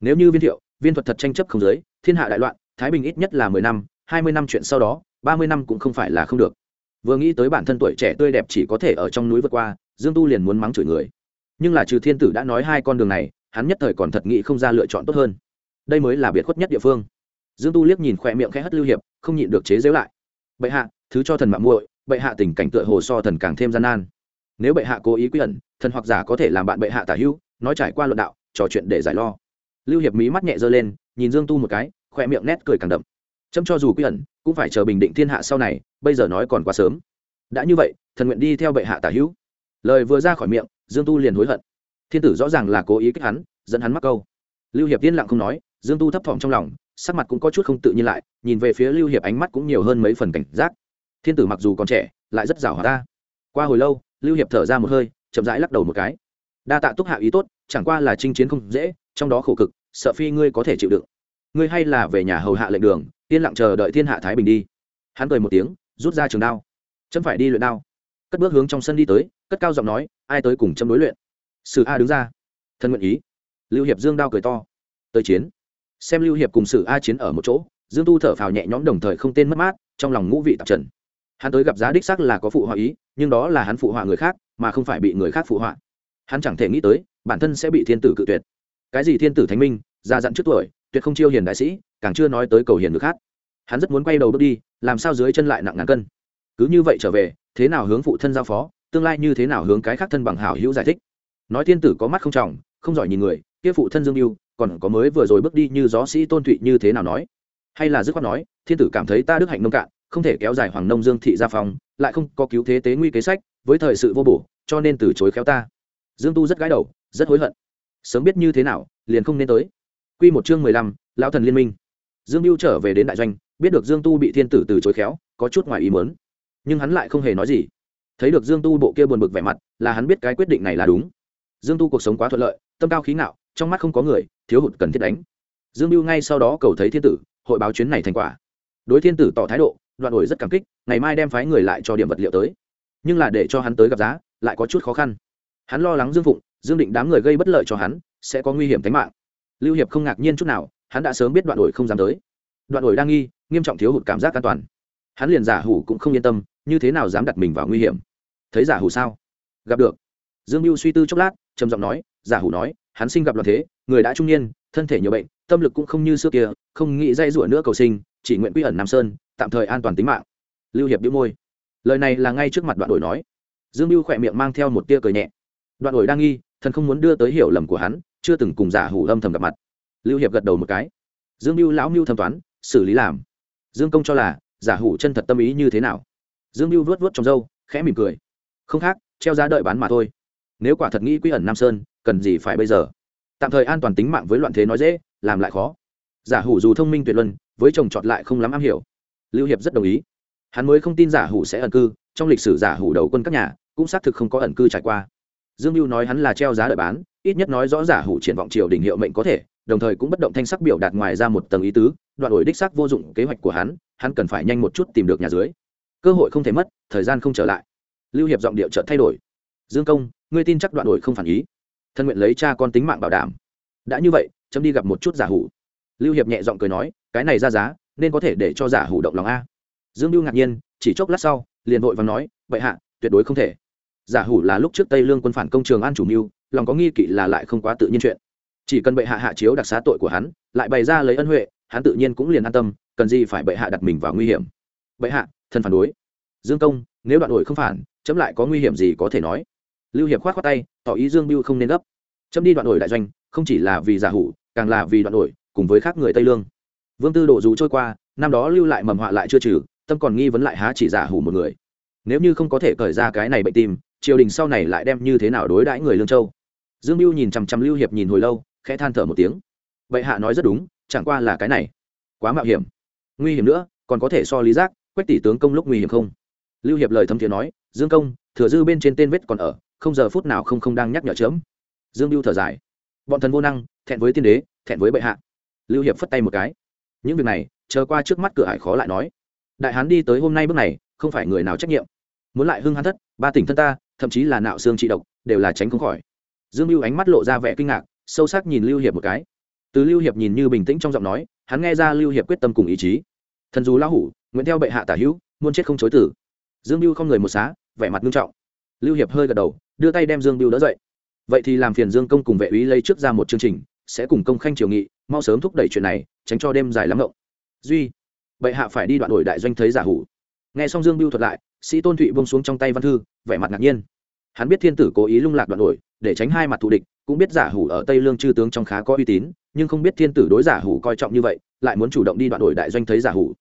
A: nếu như viên thiệu viên thuật thật tranh chấp không giới thiên hạ đại loạn thái bình ít nhất là mười năm hai mươi năm chuyện sau đó ba mươi năm cũng không phải là không được. Vừa nghĩ tới bản thân tuổi trẻ tươi đẹp chỉ có thể ở trong núi vượt qua dương tu liền muốn mắng chửi người. Nhưng là trừ thiên tử đã nói hai con đường này hắn nhất thời còn thật nghĩ không ra lựa chọn tốt hơn. Đây mới là biệt khuất nhất địa phương dương tu liếc nhìn khỏe miệng khẽ hất lưu hiệp, không nhịn được chế giễu lại. Bệ hạ, thứ cho thần mạng muội, bệ hạ tình cảnh tựa hồ so thần càng thêm gian nan. Nếu bệ hạ cố ý quy ẩn, thần hoặc giả có thể làm bạn bệ hạ tả hữu, nói trải qua luận đạo, trò chuyện để giải lo. Lưu hiệp mí mắt nhẹ giơ lên, nhìn dương tu một cái khỏe miệng nét cười càng đậm. Chấm cho dù quy ẩn, cũng phải chờ bình định thiên hạ sau này, bây giờ nói còn quá sớm. Đã như vậy, thần nguyện đi theo bệ hạ tả hữu. Lời vừa ra khỏi miệng, dương tu liền hối hận. Thiên tử rõ ràng là cố ý kích hắn, dẫn hắn mắc câu. Lưu hiệp yên lặng không nói, dương tu thấp thỏm trong lòng sắc mặt cũng có chút không tự nhiên lại, nhìn về phía lưu hiệp ánh mắt cũng nhiều hơn mấy phần cảnh giác. Thiên tử mặc dù còn trẻ, lại rất giàu hòa ta qua hồi lâu, lưu hiệp thở ra một hơi, chậm rãi lắc đầu một cái. Đa tạ túc hạ ý tốt, chẳng qua là chinh chiến không dễ, trong đó khổ cực, sợ phi ngươi có thể chịu đựng. Ngươi hay là về nhà hầu hạ lệnh đường, yên lặng chờ đợi thiên hạ thái bình đi. Hắn cười một tiếng, rút ra trường đao. Chấm phải đi luyện đao. Cất bước hướng trong sân đi tới, cất cao giọng nói, ai tới cùng chấm đối luyện? Sử a đứng ra. Thân nguyện ý. Lưu hiệp dương đao cười to. Tới chiến xem lưu hiệp cùng sử a chiến ở một chỗ, dương tu thở phào nhẹ nhõm đồng thời không tên mất mát, trong lòng ngũ vị tạp trần. Hắn tới gặp giá đích sắc là có phụ họa ý, nhưng đó là hắn phụ họa người khác, mà không phải bị người khác phụ họa. Hắn chẳng thể nghĩ tới, bản thân sẽ bị thiên tử cự tuyệt. Cái gì thiên tử thánh minh, già dặn trước tuổi, tuyệt không chiêu hiền đại sĩ, càng chưa nói tới cầu hiền được khác. Hắn rất muốn quay đầu bước đi, làm sao dưới chân lại nặng ngàn cân. Cứ như vậy trở về, thế nào hướng phụ thân giao phó, tương lai như thế nào hướng cái khác thân bằng hảo hữu giải thích. Nói thiên tử có mắt không trọng, không giỏi nhìn người kia phụ thân dương mưu còn có mới vừa rồi bước đi như gió sĩ tôn thụy như thế nào nói? Hay là dứt khoát nói, thiên tử cảm thấy ta đức hạnh nông cạn, không thể kéo dài hoàng nông dương thị gia phòng lại không có cứu thế tế nguy kế sách, với thời sự vô bổ, cho nên từ chối khéo ta. Dương tu rất gái đầu, rất hối hận. Sớm biết như thế nào, liền không nên tới. Quy một chương mười lăm, lão thần liên minh. Dương mưu trở về đến đại doanh, biết được dương tu bị thiên tử từ chối khéo, có chút ngoài ý mớn nhưng hắn lại không hề nói gì. Thấy được dương tu bộ kia buồn bực vẻ mặt, là hắn biết cái quyết định này là đúng. Dương tu cuộc sống quá thuận lợi, tâm cao khí ngạo trong mắt không có người, thiếu hụt cần thiết đánh. Dương mưu ngay sau đó cầu thấy thiên tử, hội báo chuyến này thành quả. Đối thiên tử tỏ thái độ, đoạn ổi rất cảm kích, ngày mai đem phái người lại cho điểm vật liệu tới. Nhưng là để cho hắn tới gặp giá, lại có chút khó khăn. Hắn lo lắng dương phụng, dương định đám người gây bất lợi cho hắn, sẽ có nguy hiểm tính mạng. Lưu hiệp không ngạc nhiên chút nào, hắn đã sớm biết đoạn ổi không dám tới. Đoạn ổi đang nghi, nghiêm trọng thiếu hụt cảm giác an toàn. Hắn liền giả hủ cũng không yên tâm, như thế nào dám đặt mình vào nguy hiểm. Thấy giả hủ sao? Gặp được. Dương mưu suy tư chốc lát, trầm giọng nói, giả hủ nói hắn sinh gặp loạn thế, người đã trung niên, thân thể nhiều bệnh, tâm lực cũng không như xưa kia, không nghĩ dây rủa nữa cầu sinh, chỉ nguyện quy ẩn nam sơn, tạm thời an toàn tính mạng. Lưu hiệp đĩu môi. Lời này là ngay trước mặt đoạn đổi nói. Dương mưu khỏe miệng mang theo một tia cười nhẹ. Đoạn đổi đang nghi, thần không muốn đưa tới hiểu lầm của hắn, chưa từng cùng giả hủ âm thầm gặp mặt. Lưu hiệp gật đầu một cái. Dương mưu lão mưu thẩm toán, xử lý làm. Dương công cho là, giả hủ chân thật tâm ý như thế nào? Dương mưu vuốt vuốt trong râu, khẽ mỉm cười. Không khác, treo giá đợi bán mà thôi. Nếu quả thật nghĩ quy ẩn nam sơn cần gì phải bây giờ? Tạm thời an toàn tính mạng với loạn thế nói dễ, làm lại khó. Giả hủ dù thông minh tuyệt luân, với chồng chọn lại không lắm am hiểu. Lưu hiệp rất đồng ý. Hắn mới không tin giả hủ sẽ ẩn cư, trong lịch sử giả hủ đầu quân các nhà, cũng xác thực không có ẩn cư trải qua. Dương mưu nói hắn là treo giá đợi bán, ít nhất nói rõ giả hủ triển vọng triều đình hiệu mệnh có thể, đồng thời cũng bất động thanh sắc biểu đạt ngoài ra một tầng ý tứ, đoạn đổi đích xác vô dụng kế hoạch của hắn hắn cần phải nhanh một chút tìm được nhà dưới. Cơ hội không thể mất, thời gian không trở lại. Lưu hiệp giọng điệu chợt thay đổi. Dương công, ngươi tin chắc đoạn đổi không phản ý thân nguyện lấy cha con tính mạng bảo đảm. Đã như vậy, chấm đi gặp một chút giả hủ. Lưu hiệp nhẹ giọng cười nói, cái này ra giá, nên có thể để cho giả hủ động lòng a. Dương lưu ngạc nhiên, chỉ chốc lát sau, liền vội và nói vậy hạ, tuyệt đối không thể. Giả hủ là lúc trước tây lương quân phản công trường an chủ mưu, lòng có nghi kỵ là lại không quá tự nhiên chuyện. Chỉ cần bệ hạ hạ chiếu đặc xá tội của hắn, lại bày ra lấy ân huệ, hắn tự nhiên cũng liền an tâm, cần gì phải bệ hạ đặt mình vào nguy hiểm. Bệ hạ, thân phản đối. Dương công, nếu đoạn đổi không phản, chấm lại có nguy hiểm gì có thể nói? Lưu hiệp khoát khoát tay, tỏ ý dương biêu không nên gấp. Chấm đi đoạn đổi đại doanh, không chỉ là vì giả hủ, càng là vì đoạn đổi, cùng với khác người tây lương. Vương tư độ dù trôi qua, năm đó lưu lại mầm họa lại chưa trừ, tâm còn nghi vấn lại há chỉ giả hủ một người. Nếu như không có thể cởi ra cái này bệnh tim, triều đình sau này lại đem như thế nào đối đãi người lương châu? Dương mưu nhìn chằm chằm lưu hiệp nhìn hồi lâu, khẽ than thở một tiếng. Vậy hạ nói rất đúng, chẳng qua là cái này. Quá mạo hiểm. Nguy hiểm nữa, còn có thể so lý giác, quách tỷ tướng công lúc nguy hiểm không? Lưu hiệp lời thâm thiện nói, dương công, thừa dư bên trên tên vết còn ở không giờ phút nào không không đang nhắc nhở chớm. Dương mưu thở dài. Bọn thần vô năng, thẹn với tiên đế, thẹn với bệ hạ. Lưu hiệp phất tay một cái. Những việc này, chờ qua trước mắt cửa hải khó lại nói. Đại hán đi tới hôm nay bước này, không phải người nào trách nhiệm. Muốn lại hưng hán thất, ba tỉnh thân ta, thậm chí là nạo xương trị độc, đều là tránh không khỏi. Dương mưu ánh mắt lộ ra vẻ kinh ngạc, sâu sắc nhìn lưu hiệp một cái. Từ lưu hiệp nhìn như bình tĩnh trong giọng nói, hắn nghe ra lưu hiệp quyết tâm cùng ý chí. Thần dù lão hủ nguyễn theo bệ hạ tả hữu, muôn chết không chối tử. Dương mưu không người một xá, vẻ mặt nghiêm trọng. Lưu hiệp hơi gật đầu đưa tay đem dương Biêu đỡ dậy. Vậy thì làm phiền dương công cùng vệ úy lấy trước ra một chương trình, sẽ cùng công khanh triều nghị, mau sớm thúc đẩy chuyện này, tránh cho đêm dài lắm ngộng. Duy, bệ hạ phải đi đoạn đổi đại doanh thấy giả hủ. Nghe xong dương Biêu thuật lại, sĩ tôn thụy bông xuống trong tay văn thư, vẻ mặt ngạc nhiên. Hắn biết thiên tử cố ý lung lạc đoạn đổi, để tránh hai mặt thù địch, cũng biết giả hủ ở tây lương chư tướng trong khá có uy tín, nhưng không biết thiên tử đối giả hủ coi trọng như vậy, lại muốn chủ động đi đoạn đổi đại doanh thấy giả hủ.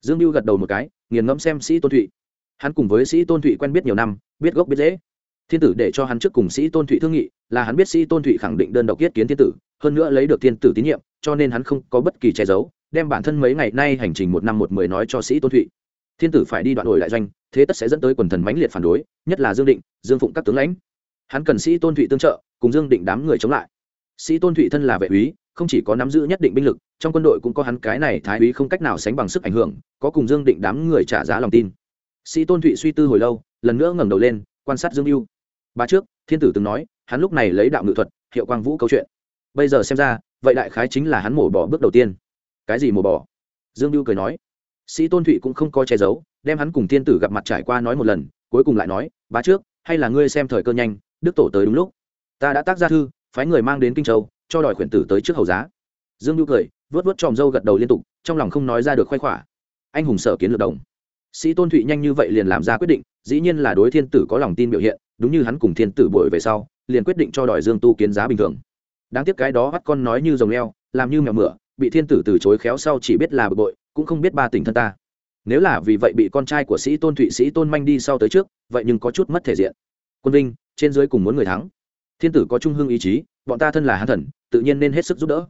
A: Dương Biêu gật đầu một cái, nghiền ngẫm xem sĩ tôn thụy. Hắn cùng với sĩ tôn thụy quen biết nhiều năm, biết gốc biết dễ thiên tử để cho hắn trước cùng sĩ tôn thụy thương nghị, là hắn biết sĩ tôn thụy khẳng định đơn độc yết kiến thiên tử, hơn nữa lấy được thiên tử tín nhiệm, cho nên hắn không có bất kỳ che giấu, đem bản thân mấy ngày nay hành trình một năm một mười nói cho sĩ tôn thụy. Thiên tử phải đi đoạn đổi lại doanh, thế tất sẽ dẫn tới quần thần mãnh liệt phản đối, nhất là dương định, dương phụng các tướng lãnh. Hắn cần sĩ tôn thụy tương trợ, cùng dương định đám người chống lại. Sĩ tôn thụy thân là vệ úy, không chỉ có nắm giữ nhất định binh lực, trong quân đội cũng có hắn cái này thái úy không cách nào sánh bằng sức ảnh hưởng, có cùng dương định đám người trả giá lòng tin. Sĩ tôn thụy suy tư hồi lâu, lần nữa ngẩng đầu lên, quan sát dương mưu bà trước, thiên tử từng nói, hắn lúc này lấy đạo ngự thuật, hiệu quang vũ câu chuyện. Bây giờ xem ra, vậy đại khái chính là hắn mổ bỏ bước đầu tiên. Cái gì mổ bỏ? Dương lưu cười nói. Sĩ tôn thụy cũng không có che giấu, đem hắn cùng thiên tử gặp mặt trải qua nói một lần, cuối cùng lại nói, bà trước, hay là ngươi xem thời cơ nhanh, đức tổ tới đúng lúc. Ta đã tác ra thư, phái người mang đến kinh châu, cho đòi khuyển tử tới trước hầu giá. Dương lưu cười vớt vớt tròm râu gật đầu liên tục, trong lòng không nói ra được khoái khỏa anh hùng sở kiến lược đồng sĩ tôn thụy nhanh như vậy liền làm ra quyết định, dĩ nhiên là đối thiên tử có lòng tin biểu hiện, đúng như hắn cùng thiên tử bội về sau, liền quyết định cho đòi dương tu kiến giá bình thường. Đáng tiếc cái đó bắt con nói như rồng leo, làm như mèo mửa, bị thiên tử từ chối khéo sau chỉ biết là bực bội, cũng không biết ba tình thân ta. Nếu là vì vậy bị con trai của sĩ tôn thụy, sĩ tôn manh đi sau tới trước, vậy nhưng có chút mất thể diện. Quân vinh, trên dưới cùng muốn người thắng. Thiên tử có trung hương ý chí, bọn ta thân là hán thần, tự nhiên nên hết sức giúp đỡ.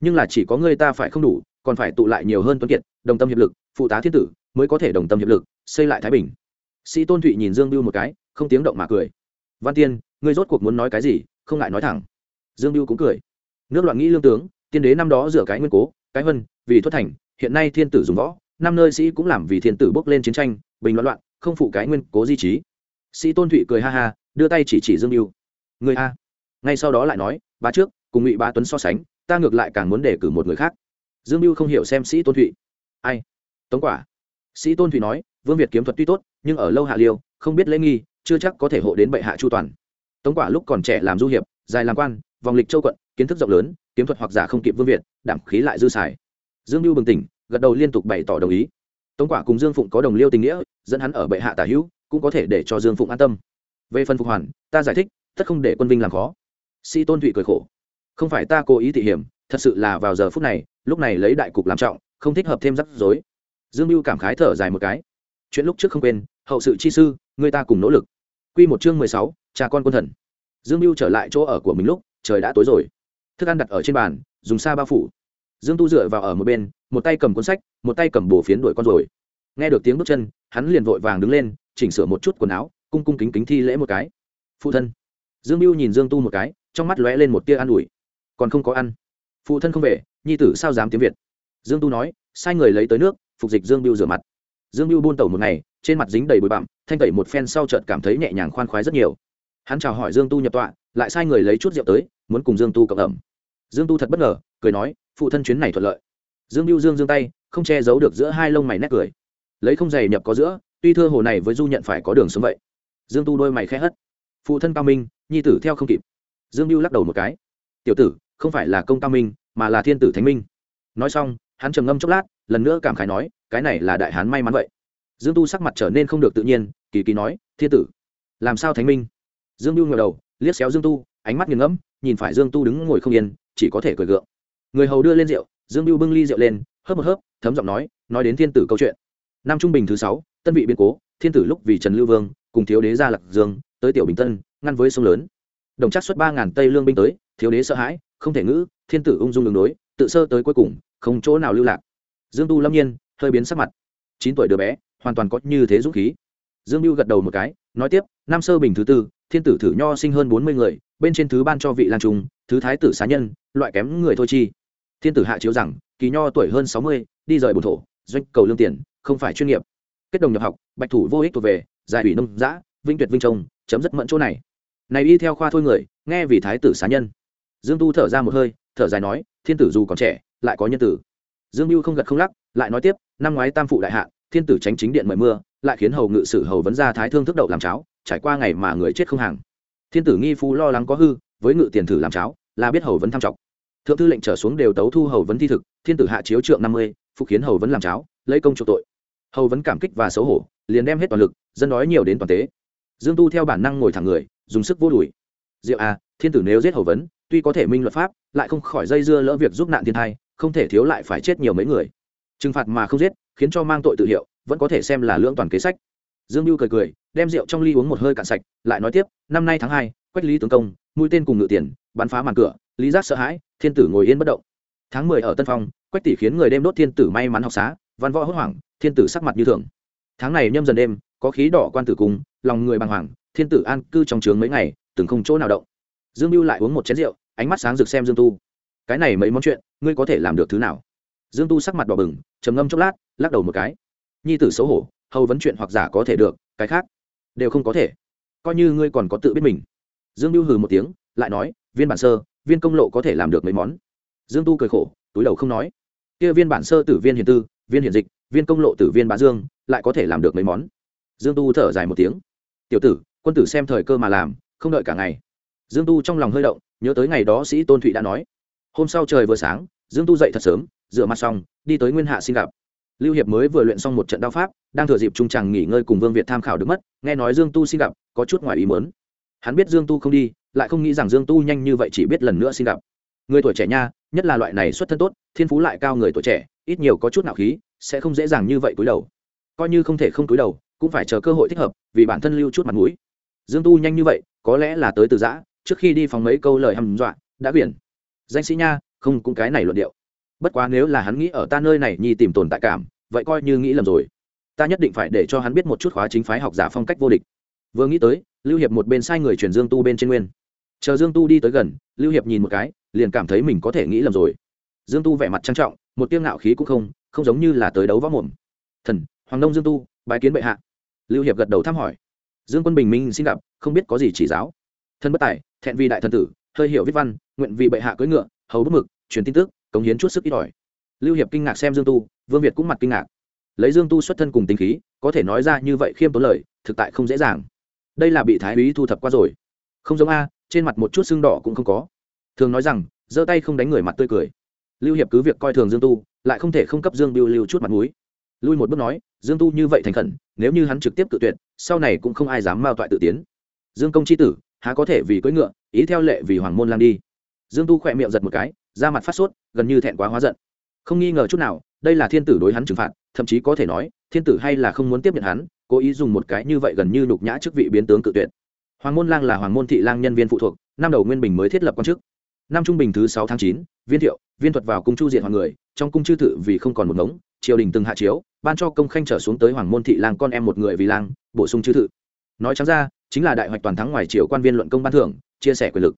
A: Nhưng là chỉ có người ta phải không đủ, còn phải tụ lại nhiều hơn tuấn kiệt, đồng tâm hiệp lực, phụ tá thiên tử mới có thể đồng tâm hiệp lực, xây lại thái bình. Sĩ tôn thụy nhìn dương biêu một cái, không tiếng động mà cười. Văn tiên, ngươi rốt cuộc muốn nói cái gì, không ngại nói thẳng. Dương biêu cũng cười. Nước loạn nghĩ lương tướng, tiên đế năm đó rửa cái nguyên cố, cái vân, vì thoát thành, hiện nay thiên tử dùng võ, năm nơi sĩ cũng làm vì thiên tử bước lên chiến tranh, bình loạn loạn, không phụ cái nguyên cố di trí. Sĩ tôn thụy cười ha ha, đưa tay chỉ chỉ dương biêu người a. Ngay sau đó lại nói, bá trước, cùng ngụy bá tuấn so sánh, ta ngược lại càng muốn đề cử một người khác. Dương biêu không hiểu xem sĩ tôn thụy. Ai? Tống quả sĩ tôn thụy nói, vương việt kiếm thuật tuy tốt, nhưng ở lâu hạ liêu, không biết lễ nghi, chưa chắc có thể hộ đến bệ hạ chu toàn. Tống quả lúc còn trẻ làm du hiệp, dài làm quan, vòng lịch châu quận, kiến thức rộng lớn, kiếm thuật hoặc giả không kịp vương việt, đảm khí lại dư xài. Dương mưu bừng tỉnh, gật đầu liên tục bày tỏ đồng ý. Tống quả cùng dương phụng có đồng liêu tình nghĩa, dẫn hắn ở bệ hạ tả hữu, cũng có thể để cho dương phụng an tâm. Về phần phục hoàn, ta giải thích, tất không để quân vinh làm khó. Sĩ tôn thụy cười khổ, không phải ta cố ý thị hiểm, thật sự là vào giờ phút này, lúc này lấy đại cục làm trọng, không thích hợp thêm rắc rối dương mưu cảm khái thở dài một cái. Chuyện lúc trước không quên, hậu sự chi sư, người ta cùng nỗ lực. Q một chương mười sáu, cha con quân thần. Dương mưu trở lại chỗ ở của mình lúc, trời đã tối rồi. Thức ăn đặt ở trên bàn, dùng xa bao phủ. Dương tu dựa vào ở một bên, một tay cầm cuốn sách, một tay cầm bồ phiến đuổi con rồi. Nghe được tiếng bước chân, hắn liền vội vàng đứng lên, chỉnh sửa một chút quần áo, cung cung kính kính thi lễ một cái. Phụ thân. Dương mưu nhìn dương tu một cái, trong mắt lóe lên một tia an ủi. Còn không có ăn. Phụ thân không về, nhi tử sao dám tiếng việt? Dương tu nói, sai người lấy tới nước phục dịch dương biêu rửa mặt. Dương biêu buôn tẩu một ngày, trên mặt dính đầy bụi bặm, thanh tẩy một phen sau chợt cảm thấy nhẹ nhàng khoan khoái rất nhiều. Hắn chào hỏi dương tu nhập tọa, lại sai người lấy chút rượu tới, muốn cùng dương tu cộng ẩm. Dương tu thật bất ngờ, cười nói, phụ thân chuyến này thuận lợi. Dương biêu dương dương tay, không che giấu được giữa hai lông mày nét cười. Lấy không giày nhập có giữa, tuy thưa hồ này với du nhận phải có đường sống vậy. Dương tu đôi mày khẽ hất. Phụ thân cao minh, nhi tử theo không kịp. Dương biêu lắc đầu một cái. Tiểu tử, không phải là công cao minh, mà là thiên tử thánh minh. Nói xong, hắn trầm ngâm chốc lát lần nữa cảm khái nói, cái này là đại hán may mắn vậy. Dương tu sắc mặt trở nên không được tự nhiên, kỳ kỳ nói, thiên tử, làm sao thánh minh? Dương mưu ngờ đầu, liếc xéo dương tu, ánh mắt nghiền ngẫm, nhìn phải dương tu đứng ngồi không yên, chỉ có thể cười gượng. Người hầu đưa lên rượu, dương mưu bưng ly rượu lên, hớp một hớp, thấm giọng nói nói đến thiên tử câu chuyện. Năm trung bình thứ sáu, tân vị biên cố, thiên tử lúc vì trần lưu vương, cùng thiếu đế ra lạc dương, tới tiểu bình tân, ngăn với sông lớn. Đồng chắc xuất ba ngàn tây lương binh tới, thiếu đế sợ hãi, không thể ngữ, thiên tử ung dung đường đối, tự sơ tới cuối cùng, không chỗ nào lưu lạc dương tu lâm nhiên, hơi biến sắc mặt. Chín tuổi đứa bé, hoàn toàn có như thế dũng khí. Dương mưu gật đầu một cái, nói tiếp Nam sơ bình thứ tư, thiên tử thử nho sinh hơn bốn mươi người, bên trên thứ ban cho vị lan trung, thứ thái tử xá nhân, loại kém người thôi chi. Thiên tử hạ chiếu rằng, kỳ nho tuổi hơn sáu mươi, đi rời bồn thổ, doanh cầu lương tiền, không phải chuyên nghiệp. Kết đồng nhập học, bạch thủ vô ích thuộc về, giải ủy nông giã vinh tuyệt vinh trông, chấm dứt mẫn chỗ này. Này y theo khoa thôi người, nghe vì thái tử xá nhân. Dương tu thở ra một hơi, thở dài nói, thiên tử dù còn trẻ, lại có nhân tử dương mưu không gật không lắc, lại nói tiếp, năm ngoái tam phụ đại hạ, thiên tử tránh chính điện mời mưa, lại khiến hầu ngự sử hầu vấn ra thái thương thức đậu làm cháo, trải qua ngày mà người chết không hàng. Thiên tử nghi phu lo lắng có hư, với ngự tiền thử làm cháo, là biết hầu vấn tham trọng thượng thư lệnh trở xuống đều tấu thu hầu vấn thi thực, thiên tử hạ chiếu trượng năm mươi phục khiến hầu vấn làm cháo, lấy công chủ tội. Hầu vấn cảm kích và xấu hổ, liền đem hết toàn lực, dân nói nhiều đến toàn tế. Dương tu theo bản năng ngồi thẳng người, dùng sức vô đùi. Diệu a thiên tử nếu giết hầu vấn, tuy có thể minh luật pháp, lại không khỏi dây dưa lỡ việc giúp nạn thiên thai không thể thiếu lại phải chết nhiều mấy người. Trừng phạt mà không giết, khiến cho mang tội tự hiệu, vẫn có thể xem là lưỡng toàn kế sách. Dương mưu cười cười, đem rượu trong ly uống một hơi cạn sạch, lại nói tiếp, năm nay tháng hai, quách lý tướng công, mũi tên cùng ngự tiền, bắn phá màn cửa, lý giác sợ hãi, thiên tử ngồi yên bất động. Tháng mười ở tân phong, quách tỷ khiến người đêm đốt thiên tử may mắn học xá, văn võ hốt hoảng, thiên tử sắc mặt như thường. Tháng này nhâm dần đêm, có khí đỏ quan tử cung lòng người bàng hoàng, thiên tử an cư trong trướng mấy ngày, từng không chỗ nào động. Dương mưu lại uống một chén rượu, ánh mắt sáng rực xem dương tu cái này mấy món chuyện, ngươi có thể làm được thứ nào? Dương tu sắc mặt đỏ bừng, trầm ngâm chốc lát, lắc đầu một cái. Nhi tử xấu hổ, hầu vấn chuyện hoặc giả có thể được, cái khác đều không có thể. Coi như ngươi còn có tự biết mình. Dương lưu hừ một tiếng, lại nói, viên bản sơ, viên công lộ có thể làm được mấy món. Dương tu cười khổ, túi đầu không nói. Kia viên bản sơ tử viên hiền tư, viên hiền dịch, viên công lộ tử viên bá dương, lại có thể làm được mấy món. Dương tu thở dài một tiếng. Tiểu tử, quân tử xem thời cơ mà làm, không đợi cả ngày. Dương tu trong lòng hơi động, nhớ tới ngày đó sĩ tôn thụy đã nói hôm sau trời vừa sáng, dương tu dậy thật sớm, rửa mặt xong, đi tới nguyên hạ xin gặp. Lưu hiệp mới vừa luyện xong một trận đao pháp, đang thừa dịp trung tràng nghỉ ngơi cùng vương việt tham khảo được mất, nghe nói dương tu xin gặp, có chút ngoài ý mớn hắn biết dương tu không đi, lại không nghĩ rằng dương tu nhanh như vậy chỉ biết lần nữa xin gặp. Người tuổi trẻ nha, nhất là loại này xuất thân tốt, thiên phú lại cao người tuổi trẻ, ít nhiều có chút nạo khí, sẽ không dễ dàng như vậy cúi đầu. Coi như không thể không cúi đầu, cũng phải chờ cơ hội thích hợp, vì bản thân lưu chút mặt mũi. Dương tu nhanh như vậy, có lẽ là tới từ giã, trước khi đi phóng mấy câu lời hăm dọa, đã biển danh sĩ nha, không cũng cái này luận điệu. Bất quá nếu là hắn nghĩ ở ta nơi này nhi tìm tồn tại cảm, vậy coi như nghĩ lầm rồi. Ta nhất định phải để cho hắn biết một chút khóa chính phái học giả phong cách vô địch. Vừa nghĩ tới, lưu hiệp một bên sai người chuyển dương tu bên trên nguyên. Chờ dương tu đi tới gần, lưu hiệp nhìn một cái, liền cảm thấy mình có thể nghĩ lầm rồi. Dương tu vẻ mặt trang trọng, một tiếng ngạo khí cũng không không giống như là tới đấu võ mồm. Thần, hoàng nông dương tu, bái kiến bệ hạ. Lưu hiệp gật đầu thăm hỏi. Dương quân bình minh xin gặp, không biết có gì chỉ giáo. Thân bất tài, thẹn vì đại thần tử hơi hiểu viết văn, nguyện vì bệ hạ cưỡi ngựa, hầu bức mực, truyền tin tức, cống hiến chút sức ít ỏi. Lưu hiệp kinh ngạc xem dương tu, vương việt cũng mặt kinh ngạc. Lấy dương tu xuất thân cùng tính khí, có thể nói ra như vậy khiêm tốn lời, thực tại không dễ dàng. Đây là bị thái úy thu thập qua rồi. Không giống a, trên mặt một chút sưng đỏ cũng không có. Thường nói rằng, giơ tay không đánh người mặt tươi cười. Lưu hiệp cứ việc coi thường dương tu, lại không thể không cấp dương biêu lưu chút mặt mũi. Lui một bước nói, dương tu như vậy thành khẩn, nếu như hắn trực tiếp tự tuyệt, sau này cũng không ai dám mao toại tự tiến. Dương công c h i tử, há có thể vì cưỡi ngựa ý theo lệ vì hoàng môn lang đi. Dương tu khỏe miệng giật một cái, da mặt phát sốt, gần như thẹn quá hóa giận. Không nghi ngờ chút nào, đây là thiên tử đối hắn trừng phạt, thậm chí có thể nói, thiên tử hay là không muốn tiếp nhận hắn, cố ý dùng một cái như vậy gần như nhục nhã chức vị biến tướng cự tuyệt. Hoàng môn lang là hoàng môn thị lang nhân viên phụ thuộc, năm đầu nguyên bình mới thiết lập quan chức. Năm trung bình thứ sáu tháng chín, viên thiệu, viên thuật vào cung chu diện hoàng người, trong cung chư tự vì không còn một ngống, triều đình từng hạ chiếu, ban cho công khanh trở xuống tới hoàng môn thị lang con em một người vì lang, bổ sung chư tự. nói trắng ra, chính là đại hoạch toàn thắng ngoài triều quan viên luận công ban thưởng chia sẻ quyền lực.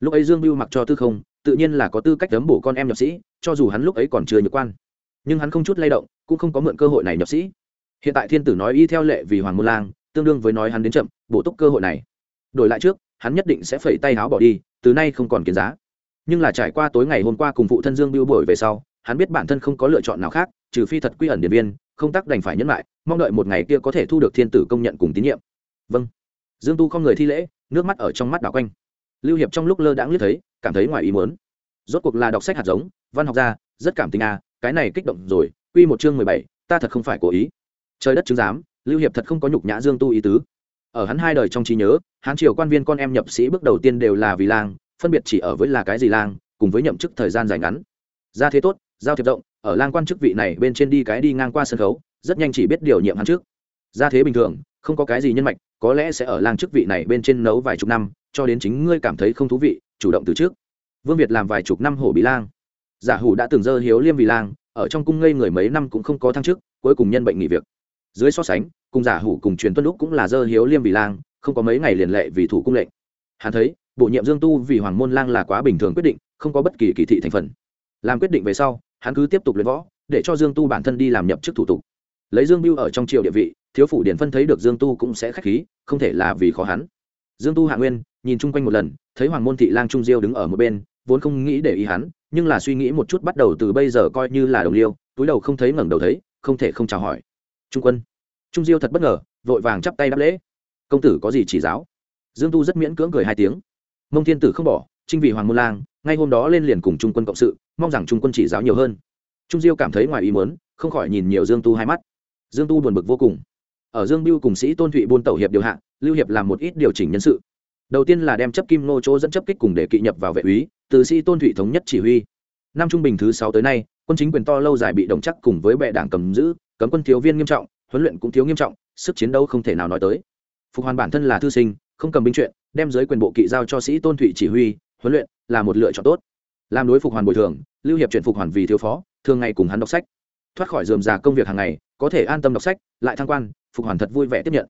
A: Lúc ấy dương mưu mặc cho tư không, tự nhiên là có tư cách đấm bổ con em nhập sĩ, cho dù hắn lúc ấy còn chưa nhược quan. Nhưng hắn không chút lay động, cũng không có mượn cơ hội này nhập sĩ. Hiện tại thiên tử nói y theo lệ vì hoàng môn lang, tương đương với nói hắn đến chậm, bổ túc cơ hội này. Đổi lại trước, hắn nhất định sẽ phẩy tay háo bỏ đi, từ nay không còn kiến giá. Nhưng là trải qua tối ngày hôm qua cùng phụ thân dương biêu bổi về sau, hắn biết bản thân không có lựa chọn nào khác, trừ phi thật quy ẩn điện viên, không tác đành phải nhẫn lại, mong đợi một ngày kia có thể thu được thiên tử công nhận cùng tín nhiệm. Vâng. Dương tu không người thi lễ, nước mắt ở trong mắt đảo quanh lưu hiệp trong lúc lơ đãng liếc thấy, cảm thấy ngoài ý muốn. Rốt cuộc là đọc sách hạt giống, văn học gia, rất cảm tình à cái này kích động rồi, quy một chương mười bảy, ta thật không phải cố ý. Trời đất chứng giám, lưu hiệp thật không có nhục nhã dương tu ý tứ. Ở hắn hai đời trong trí nhớ hán triều quan viên con em nhập sĩ bước đầu tiên đều là vì lang, phân biệt chỉ ở với là cái gì lang, cùng với nhậm chức thời gian dài ngắn. Ra thế tốt, giao thiệp rộng, ở lang quan chức vị này bên trên đi cái đi ngang qua sân khấu, rất nhanh chỉ biết điều nhiệm hắn trước. Ra thế bình thường, không có cái gì nhân mạch, có lẽ sẽ ở lang chức vị này bên trên nấu vài chục năm cho đến chính ngươi cảm thấy không thú vị, chủ động từ trước. Vương việt làm vài chục năm hổ bí lang. Giả hủ đã từng dơ hiếu liêm vì lang, ở trong cung ngây người mấy năm cũng không có thăng chức, cuối cùng nhân bệnh nghỉ việc. Dưới so sánh, cùng giả hủ cùng truyền tuân lúc cũng là dơ hiếu liêm vì lang, không có mấy ngày liền lệ vì thủ cung lệnh. Hắn thấy bổ nhiệm dương tu vì hoàng môn lang là quá bình thường quyết định, không có bất kỳ kỳ thị thành phần. Làm quyết định về sau, hắn cứ tiếp tục luyện võ, để cho dương tu bản thân đi làm nhập chức thủ tục. Lấy dương biêu ở trong triều địa vị, thiếu phủ điển phân thấy được dương tu cũng sẽ k h á c h khí, không thể là vì khó hắn. Dương tu hạ nguyên nhìn chung quanh một lần, thấy hoàng môn thị lang trung diêu đứng ở một bên, vốn không nghĩ để ý hắn, nhưng là suy nghĩ một chút bắt đầu từ bây giờ coi như là đồng liêu, túi đầu không thấy ngẩng đầu thấy, không thể không chào hỏi. Trung quân. Trung diêu thật bất ngờ, vội vàng chắp tay đáp lễ. Công tử có gì chỉ giáo? Dương tu rất miễn cưỡng cười hai tiếng. Mông thiên tử không bỏ trinh vị hoàng môn lang, ngay hôm đó lên liền cùng trung quân cộng sự, mong rằng trung quân chỉ giáo nhiều hơn. Trung diêu cảm thấy ngoài ý muốn, không khỏi nhìn nhiều dương tu hai mắt. Dương tu buồn bực vô cùng. Ở dương biêu cùng sĩ tôn thụy buôn tẩu hiệp điều hạng lưu hiệp làm một ít điều chỉnh nhân sự đầu tiên là đem chấp kim nô chỗ dẫn chấp kích cùng để kỵ nhập vào vệ úy, từ sĩ tôn thụy thống nhất chỉ huy. Năm trung bình thứ sáu tới nay, quân chính quyền to lâu dài bị đồng chắc cùng với bệ đảng cầm giữ, cấm quân thiếu viên nghiêm trọng, huấn luyện cũng thiếu nghiêm trọng, sức chiến đấu không thể nào nói tới. Phục hoàn bản thân là thư sinh, không cầm binh chuyện, đem giới quyền bộ kỵ giao cho sĩ tôn thụy chỉ huy, huấn luyện là một lựa chọn tốt. Làm đối phục hoàn bồi thường, lưu hiệp chuyển phục hoàn vì thiếu phó, thường ngày cùng hắn đọc sách. Thoát khỏi dườm già công việc hàng ngày, có thể an tâm đọc sách, lại thăng quan, phục hoàn thật vui vẻ tiếp nhận.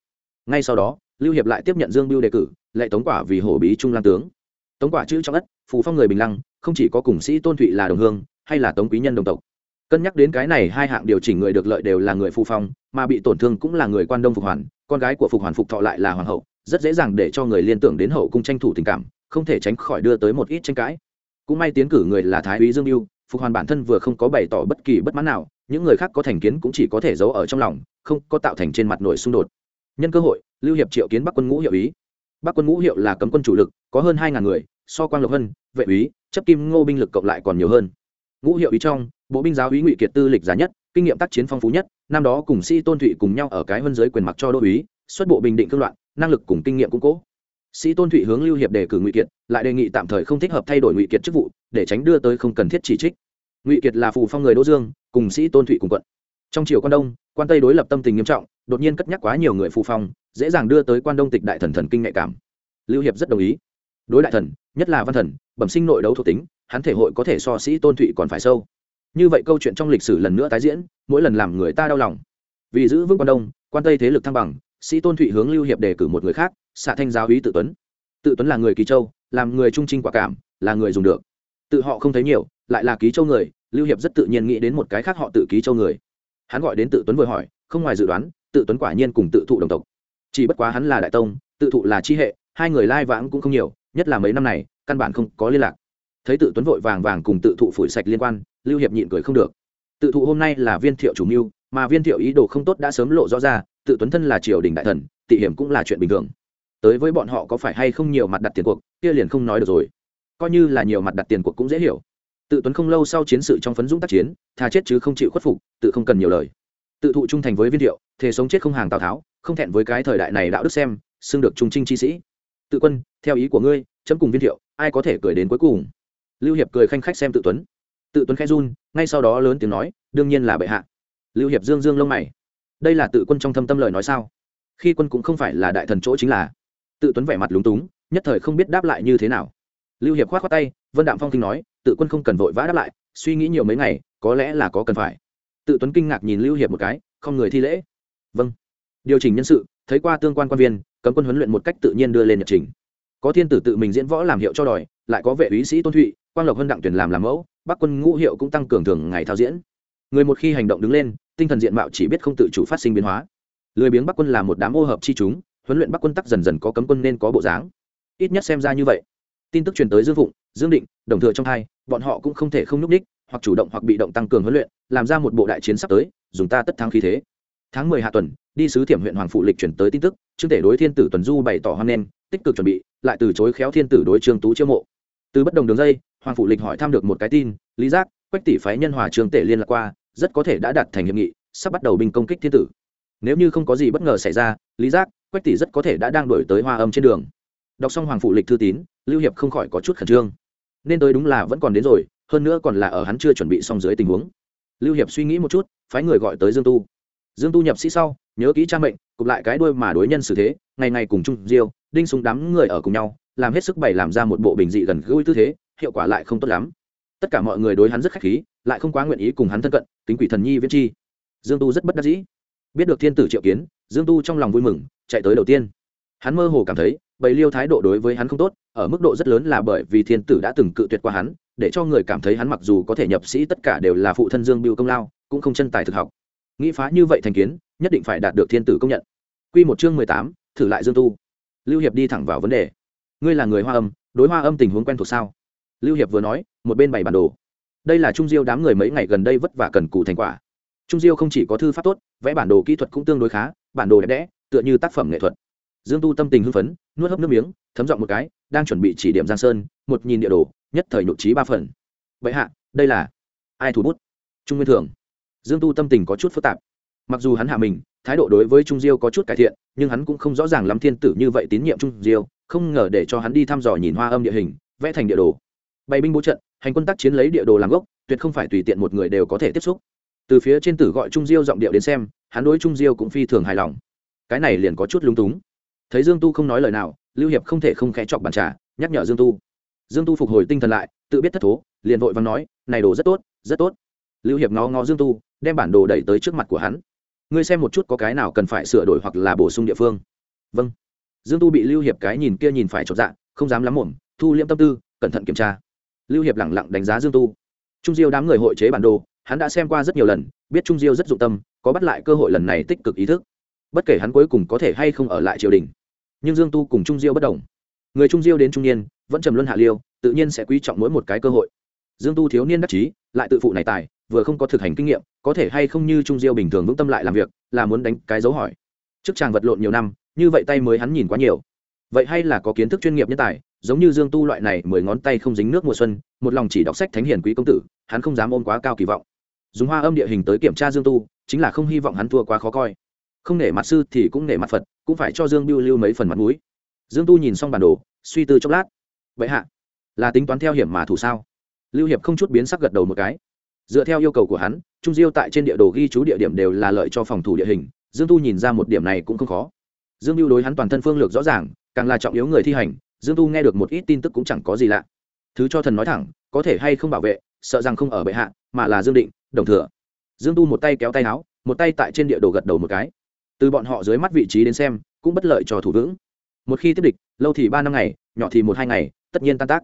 A: Ngay sau đó, lưu hiệp lại tiếp nhận dương biêu đề cử lệ tống quả vì hổ bí trung lang tướng. Tống quả chữ trong đất phù phong người bình lăng, không chỉ có cùng sĩ tôn thụy là đồng hương, hay là tống quý nhân đồng tộc. Cân nhắc đến cái này, hai hạng điều chỉnh người được lợi đều là người phù phong, mà bị tổn thương cũng là người quan đông phục hoàn, con gái của phục hoàn phục thọ lại là hoàng hậu, rất dễ dàng để cho người liên tưởng đến hậu cung tranh thủ tình cảm, không thể tránh khỏi đưa tới một ít tranh cãi. Cũng may tiến cử người là thái úy dương mưu phục hoàn bản thân vừa không có bày tỏ bất kỳ bất mãn nào, những người khác có thành kiến cũng chỉ có thể giấu ở trong lòng, không có tạo thành trên mặt nội xung đột. Nhân cơ hội, lưu hiệp triệu kiến bắc quân ngũ hiệu ý bắc quân ngũ hiệu là cấm quân chủ lực, có hơn hai ngàn người, so quang lộc hân vệ úy, chấp kim ngô binh lực cộng lại còn nhiều hơn. Ngũ hiệu ý trong, bộ binh giáo úy ngụy kiệt tư lịch giá nhất, kinh nghiệm tác chiến phong phú nhất, năm đó cùng sĩ tôn thụy cùng nhau ở cái hơn giới quyền mặc cho đô úy, xuất bộ bình định cương loạn, năng lực cùng kinh nghiệm cũng cố. Sĩ tôn thụy hướng lưu hiệp đề cử ngụy kiệt, lại đề nghị tạm thời không thích hợp thay đổi ngụy kiệt chức vụ, để tránh đưa tới không cần thiết chỉ trích. Ngụy kiệt là phù phong người đỗ dương, cùng sĩ tôn thụy cùng quận trong triều quan đông, quan tây đối lập tâm tình nghiêm trọng, đột nhiên cất nhắc quá nhiều người phù phong, dễ dàng đưa tới quan đông tịch đại thần thần kinh nhạy cảm. Lưu hiệp rất đồng ý. Đối đại thần, nhất là văn thần, bẩm sinh nội đấu thuộc tính, hắn thể hội có thể so sĩ tôn thụy còn phải sâu. Như vậy câu chuyện trong lịch sử lần nữa tái diễn, mỗi lần làm người ta đau lòng. Vì giữ vững quan đông, quan tây thế lực thăng bằng, sĩ tôn thụy hướng lưu hiệp đề cử một người khác, xạ thanh giáo ý tự tuấn. Tự tuấn là người kỳ châu, làm người trung trinh quả cảm, là người dùng được. Tự họ không thấy nhiều, lại là ký châu người, lưu hiệp rất tự nhiên nghĩ đến một cái khác họ tự ký châu người hắn gọi đến tự tuấn vừa hỏi, không ngoài dự đoán, tự tuấn quả nhiên cùng tự thụ đồng tộc. Chỉ bất quá hắn là đại tông, tự thụ là chi hệ, hai người lai vãng cũng không nhiều, nhất là mấy năm này, căn bản không có liên lạc. Thấy tự tuấn vội vàng vàng cùng tự thụ phủi sạch liên quan, lưu hiệp nhịn cười không được. Tự thụ hôm nay là viên thiệu chủ mưu, mà viên thiệu ý đồ không tốt đã sớm lộ rõ ra, tự tuấn thân là triều đình đại thần, tị hiểm cũng là chuyện bình thường. Tới với bọn họ có phải hay không nhiều mặt đặt tiền cuộc, kia liền không nói được rồi. Coi như là nhiều mặt đặt tiền cuộc cũng dễ hiểu tự tuấn không lâu sau chiến sự trong phấn dũng tác chiến, thà chết chứ không chịu khuất phục, tự không cần nhiều lời. Tự thụ trung thành với viên thiệu thể sống chết không hàng tào tháo, không thẹn với cái thời đại này đạo đức xem, xưng được trung trinh chi sĩ. Tự quân, theo ý của ngươi, chấm cùng viên thiệu ai có thể cười đến cuối cùng? Lưu hiệp cười khanh khách xem tự tuấn. Tự tuấn khẽ run, ngay sau đó lớn tiếng nói, đương nhiên là bệ hạ. Lưu hiệp dương dương lông mày. Đây là tự quân trong thâm tâm lời nói sao? Khi quân cũng không phải là đại thần chỗ chính là. Tự tuấn vẻ mặt lúng túng, nhất thời không biết đáp lại như thế nào. Lưu hiệp khoát khoát tay, vân đạm phong kinh nói tự quân không cần vội vã đáp lại, suy nghĩ nhiều mấy ngày, có lẽ là có cần phải. Tự tuấn kinh ngạc nhìn lưu hiệp một cái, không người thi lễ. Vâng. Điều chỉnh nhân sự, thấy qua tương quan quan viên, cấm quân huấn luyện một cách tự nhiên đưa lên nhật trình. Có thiên tử tự mình diễn võ làm hiệu cho đòi, lại có vệ úy sĩ tôn thụy, quang lộc hân đặng tuyển làm làm mẫu, bắc quân ngũ hiệu cũng tăng cường thường ngày thao diễn. Người một khi hành động đứng lên, tinh thần diện mạo chỉ biết không tự chủ phát sinh biến hóa. Lười biếng bắc quân là một đám ô hợp chi chúng, huấn luyện bắc quân tắc dần dần có cấm quân nên có bộ dáng. Ít nhất xem ra như vậy. Tin tức truyền tới dương phụng dương định, đồng thừa trong hai bọn họ cũng không thể không núp đích hoặc chủ động hoặc bị động tăng cường huấn luyện, làm ra một bộ đại chiến sắp tới, dùng ta tất thắng khí thế. Tháng mười hạ tuần, đi sứ thiểm huyện hoàng phụ lịch chuyển tới tin tức, trương tể đối thiên tử tuần du bày tỏ hoan nghênh, tích cực chuẩn bị, lại từ chối khéo thiên tử đối trương tú chiêu mộ. Từ bất đồng đường dây, hoàng phụ lịch hỏi thăm được một cái tin, lý giác, quách tỷ phái nhân hòa trương tể liên lạc qua, rất có thể đã đạt thành hiệp nghị, sắp bắt đầu binh công kích thiên tử. Nếu như không có gì bất ngờ xảy ra, lý giác, quách tỷ rất có thể đã đang đổi tới hoa âm trên đường đọc xong hoàng phụ lịch thư tín, lưu hiệp không khỏi có chút khẩn trương. Nên tới đúng là vẫn còn đến rồi, hơn nữa còn là ở hắn chưa chuẩn bị xong dưới tình huống. Lưu hiệp suy nghĩ một chút, phái người gọi tới dương tu. Dương tu nhập sĩ sau, nhớ kỹ cha mệnh, cụp lại cái đuôi mà đối nhân xử thế, ngày ngày cùng chung diêu, đinh súng đám người ở cùng nhau, làm hết sức bày làm ra một bộ bình dị gần gũi tư thế, hiệu quả lại không tốt lắm. Tất cả mọi người đối hắn rất khách khí, lại không quá nguyện ý cùng hắn thân cận, kính quỷ thần nhi viễn chi. Dương tu rất bất đắc dĩ. Biết được thiên tử triệu kiến, dương tu trong lòng vui mừng, chạy tới đầu tiên. Hắn mơ hồ cảm thấy bầy liêu thái độ đối với hắn không tốt, ở mức độ rất lớn là bởi vì thiên tử đã từng cự tuyệt qua hắn, để cho người cảm thấy hắn mặc dù có thể nhập sĩ tất cả đều là phụ thân dương biêu công lao, cũng không chân tài thực học. Nghĩ phá như vậy thành kiến, nhất định phải đạt được thiên tử công nhận. Q một chương mười tám, thử lại dương tu. Lưu hiệp đi thẳng vào vấn đề. Ngươi là người hoa âm, đối hoa âm tình huống quen thuộc sao? Lưu hiệp vừa nói, một bên bày bản đồ. Đây là trung diêu đám người mấy ngày gần đây vất vả cần cù thành quả. Trung diêu không chỉ có thư pháp tốt, vẽ bản đồ kỹ thuật cũng tương đối khá, bản đồ đẹp đẽ, tựa như tác phẩm nghệ thuật dương tu tâm tình hưng phấn, nuốt hấp nước miếng, thấm dọn một cái, đang chuẩn bị chỉ điểm giang sơn, một nhìn địa đồ, nhất thời nhộn trí ba phần. Vậy hạ, đây là ai thủ bút? Trung nguyên thường dương tu tâm tình có chút phức tạp. Mặc dù hắn hạ mình, thái độ đối với trung diêu có chút cải thiện, nhưng hắn cũng không rõ ràng lắm thiên tử như vậy tín nhiệm trung diêu, không ngờ để cho hắn đi thăm dò nhìn hoa âm địa hình, vẽ thành địa đồ. Bày binh bố trận, hành quân tác chiến lấy địa đồ làm gốc, tuyệt không phải tùy tiện một người đều có thể tiếp xúc. Từ phía trên tử gọi trung diêu giọng điệu đến xem, hắn đối trung diêu cũng phi thường hài lòng. Cái này liền có chút lúng túng thấy dương tu không nói lời nào, lưu hiệp không thể không khẽ chọc bàn trà, nhắc nhở dương tu. Dương tu phục hồi tinh thần lại, tự biết thất thố, liền vội và nói, này đồ rất tốt rất tốt. Lưu hiệp ngó ngó dương tu, đem bản đồ đẩy tới trước mặt của hắn. Ngươi xem một chút có cái nào cần phải sửa đổi hoặc là bổ sung địa phương. Vâng. Dương tu bị lưu hiệp cái nhìn kia nhìn phải chột dạ không dám lắm mồm thu liễm tâm tư, cẩn thận kiểm tra. Lưu hiệp lẳng lặng đánh giá dương tu. Trung diêu đám người hội chế bản đồ, hắn đã xem qua rất nhiều lần, biết trung diêu rất dụng tâm, có bắt lại cơ hội lần này tích cực ý thức bất kể hắn cuối cùng có thể hay không ở lại triều đình, nhưng dương tu cùng trung diêu bất đồng. Người trung diêu đến trung niên, vẫn trầm luân hạ liêu, tự nhiên sẽ quý trọng mỗi một cái cơ hội. Dương tu thiếu niên đắc chí, lại tự phụ này tài, vừa không có thực hành kinh nghiệm, có thể hay không như trung diêu bình thường vững tâm lại làm việc, là muốn đánh cái dấu hỏi. Trước chàng vật lộn nhiều năm, như vậy tay mới hắn nhìn quá nhiều. Vậy hay là có kiến thức chuyên nghiệp nhân tài, giống như dương tu loại này mười ngón tay không dính nước mùa xuân, một lòng chỉ đọc sách thánh hiền quý công tử, hắn không dám ôm quá cao kỳ vọng. Dùng hoa âm địa hình tới kiểm tra dương tu, chính là không hy vọng hắn thua quá khó coi không nể mặt sư thì cũng nể mặt phật, cũng phải cho dương biêu lưu mấy phần mặt mũi. Dương tu nhìn xong bản đồ, suy tư chốc lát. Vậy hạ, là tính toán theo hiểm mà thủ sao? Lưu hiệp không chút biến sắc gật đầu một cái. Dựa theo yêu cầu của hắn, trung diêu tại trên địa đồ ghi chú địa điểm đều là lợi cho phòng thủ địa hình, dương tu nhìn ra một điểm này cũng không khó. Dương biêu đối hắn toàn thân phương lược rõ ràng, càng là trọng yếu người thi hành, dương tu nghe được một ít tin tức cũng chẳng có gì lạ. Thứ cho thần nói thẳng, có thể hay không bảo vệ, sợ rằng không ở bệ hạ, mà là dương định, đồng thừa. Dương tu một tay kéo tay áo, một tay tại trên địa đồ gật đầu một cái từ bọn họ dưới mắt vị trí đến xem, cũng bất lợi cho thủ vững. Một khi tiếp địch, lâu thì ba năm ngày, nhỏ thì một hai ngày, tất nhiên tan tác.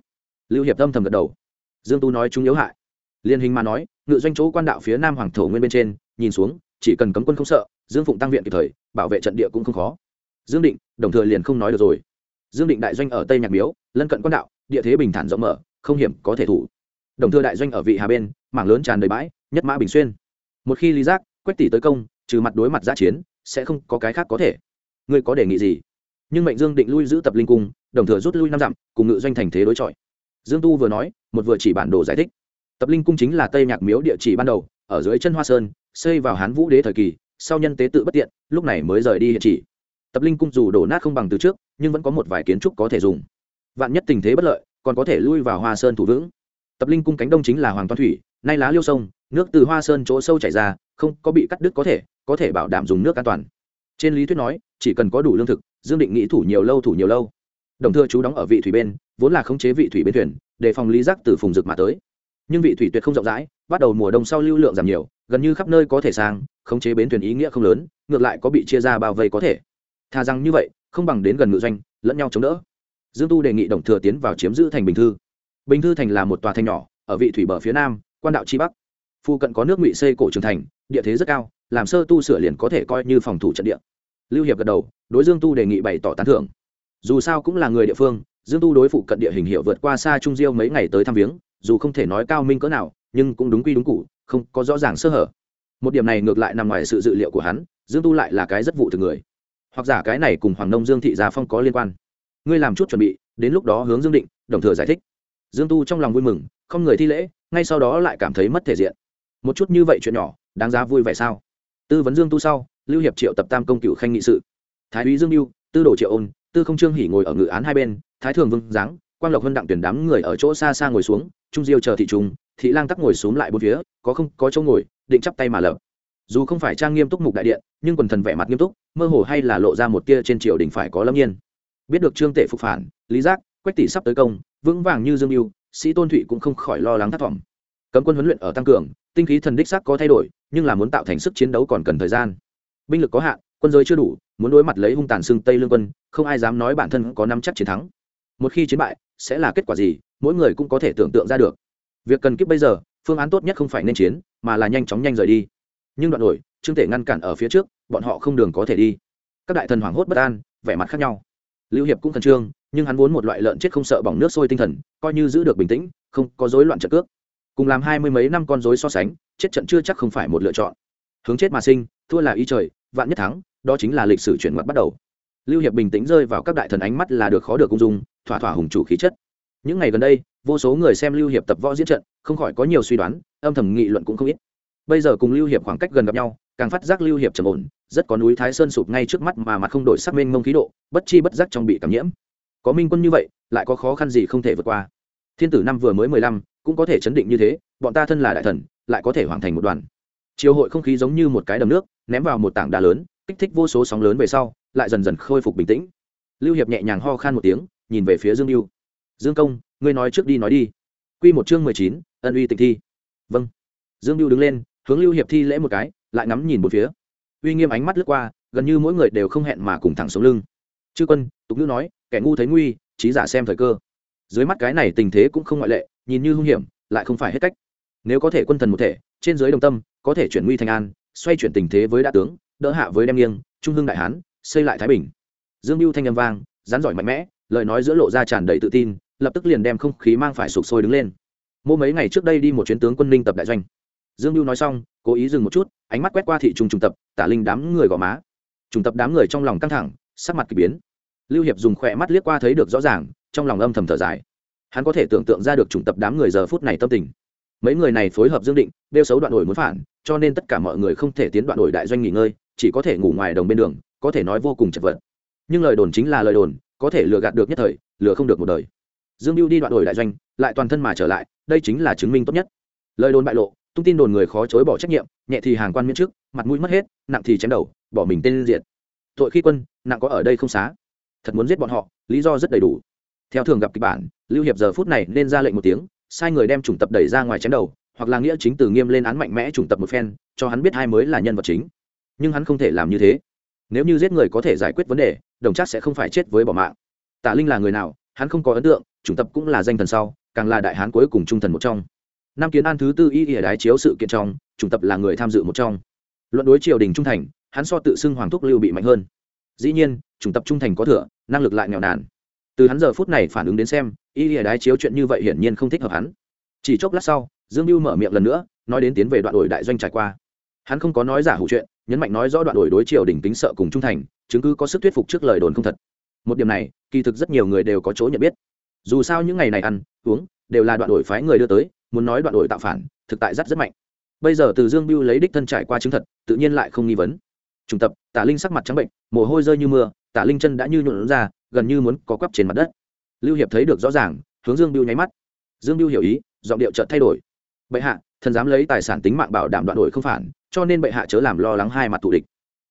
A: Lưu hiệp âm thầm gật đầu. Dương tu nói chúng yếu hại. Liên hình mà nói, ngự doanh chỗ quan đạo phía nam hoàng thổ nguyên bên trên, nhìn xuống, chỉ cần cấm quân không sợ, dương phụng tăng viện kịp thời, bảo vệ trận địa cũng không khó. Dương định, đồng thời liền không nói được rồi. Dương định đại doanh ở tây nhạc miếu, lân cận quan đạo, địa thế bình thản rộng mở, không hiểm có thể thủ. Đồng thừa đại doanh ở vị hà bên, mảng lớn tràn đầy bãi, nhất mã bình xuyên. Một khi lý giác, quách tỷ tới công, trừ mặt đối mặt giã chiến sẽ không có cái khác có thể. Ngươi có đề nghị gì? Nhưng mệnh dương định lui giữ tập linh cung, đồng thừa rút lui năm dặm, cùng ngự doanh thành thế đối chọi. Dương tu vừa nói, một vừa chỉ bản đồ giải thích. Tập linh cung chính là tây nhạc miếu địa chỉ ban đầu, ở dưới chân hoa sơn, xây vào hán vũ đế thời kỳ, sau nhân tế tự bất tiện, lúc này mới rời đi hiện chỉ. Tập linh cung dù đổ nát không bằng từ trước, nhưng vẫn có một vài kiến trúc có thể dùng. Vạn nhất tình thế bất lợi, còn có thể lui vào hoa sơn thủ vững. Tập linh cung cánh đông chính là hoàng toan thủy, nay lá liêu sông, nước từ hoa sơn chỗ sâu chảy ra, không có bị cắt đứt có thể có thể bảo đảm dùng nước an toàn. Trên lý thuyết nói, chỉ cần có đủ lương thực, dương định nghĩ thủ nhiều lâu thủ nhiều lâu. Đồng thưa chú đóng ở vị thủy bên, vốn là khống chế vị thủy bên thuyền, để phòng lý giác từ phùng rực mà tới. Nhưng vị thủy tuyệt không rộng rãi, bắt đầu mùa đông sau lưu lượng giảm nhiều, gần như khắp nơi có thể sang, khống chế bến thuyền ý nghĩa không lớn, ngược lại có bị chia ra bao vây có thể. Thà rằng như vậy, không bằng đến gần ngự doanh, lẫn nhau chống đỡ. Dương tu đề nghị đồng thừa tiến vào chiếm giữ thành bình thư. Bình thư thành là một tòa thành nhỏ, ở vị thủy bờ phía nam, quan đạo chi bắc. Phu cận có nước ngụy xây cổ trường thành, địa thế rất cao làm sơ tu sửa liền có thể coi như phòng thủ trận địa. Lưu hiệp gật đầu, đối dương tu đề nghị bày tỏ tán thưởng. Dù sao cũng là người địa phương, dương tu đối phụ cận địa hình hiệu vượt qua xa trung diêu mấy ngày tới thăm viếng, dù không thể nói cao minh cỡ nào, nhưng cũng đúng quy đúng cụ, không có rõ ràng sơ hở. Một điểm này ngược lại nằm ngoài sự dự liệu của hắn, dương tu lại là cái rất vụ từ người. Hoặc giả cái này cùng hoàng nông dương thị gia phong có liên quan. Ngươi làm chút chuẩn bị, đến lúc đó hướng dương định, đồng thừa giải thích. Dương tu trong lòng vui mừng, không người thi lễ, ngay sau đó lại cảm thấy mất thể diện. Một chút như vậy chuyện nhỏ, đáng giá vui vẻ sao? Tư vấn dương tu sau, lưu hiệp triệu tập tam công cựu khanh nghị sự. Thái úy dương mưu tư đồ triệu ôn, tư không trương hỉ ngồi ở ngự án hai bên, thái thường vương giáng, quang lộc vân đặng tuyển đám người ở chỗ xa xa ngồi xuống, trung diêu chờ thị trung thị lang tắc ngồi xuống lại bốn phía, có không, có chỗ ngồi, định chắp tay mà lợp dù không phải trang nghiêm túc mục đại điện, nhưng quần thần vẻ mặt nghiêm túc, mơ hồ hay là lộ ra một tia trên triều đình phải có lâm nhiên. Biết được trương tể phục phản, lý giác, quách tỷ sắp tới công, vững vàng như dương mưu sĩ tôn thụy cũng không khỏi lo lắng thất vọng. Cấm quân huấn luyện ở tăng cường tinh khí thần đích sắc có thay đổi, nhưng là muốn tạo thành sức chiến đấu còn cần thời gian. Binh lực có hạn, quân giới chưa đủ, muốn đối mặt lấy hung tàn xương tây lương quân, không ai dám nói bản thân có năm chắc chiến thắng. Một khi chiến bại, sẽ là kết quả gì, mỗi người cũng có thể tưởng tượng ra được. Việc cần kiếp bây giờ, phương án tốt nhất không phải nên chiến, mà là nhanh chóng nhanh rời đi. Nhưng đoạn đổi trương tể ngăn cản ở phía trước, bọn họ không đường có thể đi. Các đại thần hoảng hốt bất an, vẻ mặt khác nhau. Lưu hiệp cũng khẩn trương, nhưng hắn vốn một loại lợn chết không sợ bỏng nước sôi tinh thần, coi như giữ được bình tĩnh, không có rối loạn trợ cước cùng làm hai mươi mấy năm con rối so sánh, chết trận chưa chắc không phải một lựa chọn. Hướng chết mà sinh, thua là ý trời, vạn nhất thắng, đó chính là lịch sử chuyển ngoặt bắt đầu. Lưu hiệp bình tĩnh rơi vào các đại thần ánh mắt là được khó được cung dung, thỏa thỏa hùng chủ khí chất. Những ngày gần đây, vô số người xem lưu hiệp tập võ diễn trận, không khỏi có nhiều suy đoán, âm thầm nghị luận cũng không ít. Bây giờ cùng lưu hiệp khoảng cách gần gặp nhau, càng phát giác lưu hiệp trầm ổn, rất có núi thái sơn sụp ngay trước mắt mà mặt không đổi sắc mênh mông khí độ, bất chi bất giác trong bị cảm nhiễm. Có minh quân như vậy, lại có khó khăn gì không thể vượt qua thiên tử năm vừa mới mười lăm, cũng có thể chấn định như thế, bọn ta thân là đại thần, lại có thể hoàn thành một đoàn. Chiều hội không khí giống như một cái đầm nước, ném vào một tảng đá lớn, kích thích vô số sóng lớn về sau, lại dần dần khôi phục bình tĩnh. Lưu hiệp nhẹ nhàng ho khan một tiếng, nhìn về phía dương lưu dương công, ngươi nói trước đi nói đi. Quy một chương mười chín, ân uy tịnh thi. Vâng. Dương lưu đứng lên, hướng lưu hiệp thi lễ một cái, lại ngắm nhìn một phía. Uy nghiêm ánh mắt lướt qua, gần như mỗi người đều không hẹn mà cùng thẳng sống lưng. Chư quân, tục ngữ nói, kẻ ngu thấy nguy, trí giả xem thời cơ dưới mắt cái này tình thế cũng không ngoại lệ, nhìn như hung hiểm, lại không phải hết cách. Nếu có thể quân thần một thể, trên dưới đồng tâm, có thể chuyển nguy thành an, xoay chuyển tình thế với đa tướng, đỡ hạ với đem nghiêng, trung hưng đại hán, xây lại thái bình. Dương mưu thanh âm vang, rắn giỏi mạnh mẽ, lời nói giữa lộ ra tràn đầy tự tin, lập tức liền đem không khí mang phải sụp sôi đứng lên. Mô mấy ngày trước đây đi một chuyến tướng quân ninh tập đại doanh. Dương mưu nói xong, cố ý dừng một chút, ánh mắt quét qua thị trùng trung tập, tả linh đám người gò má. Trung tập đám người trong lòng căng thẳng, sắc mặt k ỳ biến. Lưu hiệp dùng khỏe mắt liếc qua thấy được rõ ràng trong lòng âm thầm thở dài. Hắn có thể tưởng tượng ra được chủng tập đám người giờ phút này tâm tình. Mấy người này phối hợp dương định đeo xấu đoạn đổi muốn phản, cho nên tất cả mọi người không thể tiến đoạn đổi đại doanh nghỉ ngơi, chỉ có thể ngủ ngoài đồng bên đường, có thể nói vô cùng chật vật. Nhưng lời đồn chính là lời đồn, có thể lừa gạt được nhất thời, lừa không được một đời. Dương mưu đi đoạn đổi đại doanh, lại toàn thân mà trở lại, đây chính là chứng minh tốt nhất. Lời đồn bại lộ, tung tin đồn người khó chối bỏ trách nhiệm, nhẹ thì hàng quan miễn chức mặt mũi mất hết, nặng thì chém đầu, bỏ mình tên diệt. tội khi quân, nặng có ở đây không xá. Thật muốn giết bọn họ, lý do rất đầy đủ theo thường gặp kịch bản, lưu hiệp giờ phút này nên ra lệnh một tiếng, sai người đem chủng tập đẩy ra ngoài chém đầu, hoặc là nghĩa chính từ nghiêm lên án mạnh mẽ chủng tập một phen, cho hắn biết hai mới là nhân vật chính. Nhưng hắn không thể làm như thế. Nếu như giết người có thể giải quyết vấn đề, đồng chắc sẽ không phải chết với bỏ mạng. Tạ linh là người nào, hắn không có ấn tượng, chủng tập cũng là danh thần sau, càng là đại hán cuối cùng trung thần một trong. Nam kiến an thứ tư y ỉa đái chiếu sự kiện trong, chủng tập là người tham dự một trong. Luận đối triều đình trung thành, hắn so tự xưng hoàng thúc lưu bị mạnh hơn. Dĩ nhiên, chủng tập trung thành có thừa, năng lực lại nghèo nàn từ hắn giờ phút này phản ứng đến xem, y lìa đái chiếu chuyện như vậy hiển nhiên không thích hợp hắn. Chỉ chốc lát sau, dương mưu mở miệng lần nữa, nói đến tiến về đoạn đổi đại doanh trải qua. Hắn không có nói giả hủ chuyện, nhấn mạnh nói rõ đoạn đổi đối triều đình tính sợ cùng trung thành, chứng cứ có sức thuyết phục trước lời đồn không thật. Một điểm này, kỳ thực rất nhiều người đều có chỗ nhận biết. Dù sao những ngày này ăn, uống, đều là đoạn đổi phái người đưa tới, muốn nói đoạn đổi tạo phản, thực tại rất rất mạnh. Bây giờ từ dương mưu lấy đích thân trải qua chứng thật, tự nhiên lại không nghi vấn. Trung tập, tả linh sắc mặt trắng bệnh, mồ hôi rơi như mưa, tả linh chân đã như nhuộn ra gần như muốn có quắp trên mặt đất. Lưu hiệp thấy được rõ ràng, hướng dương biêu nháy mắt. Dương biêu hiểu ý, giọng điệu chợt thay đổi. Bệ hạ, thần dám lấy tài sản tính mạng bảo đảm đoạn đổi không phản, cho nên bệ hạ chớ làm lo lắng hai mặt thù địch.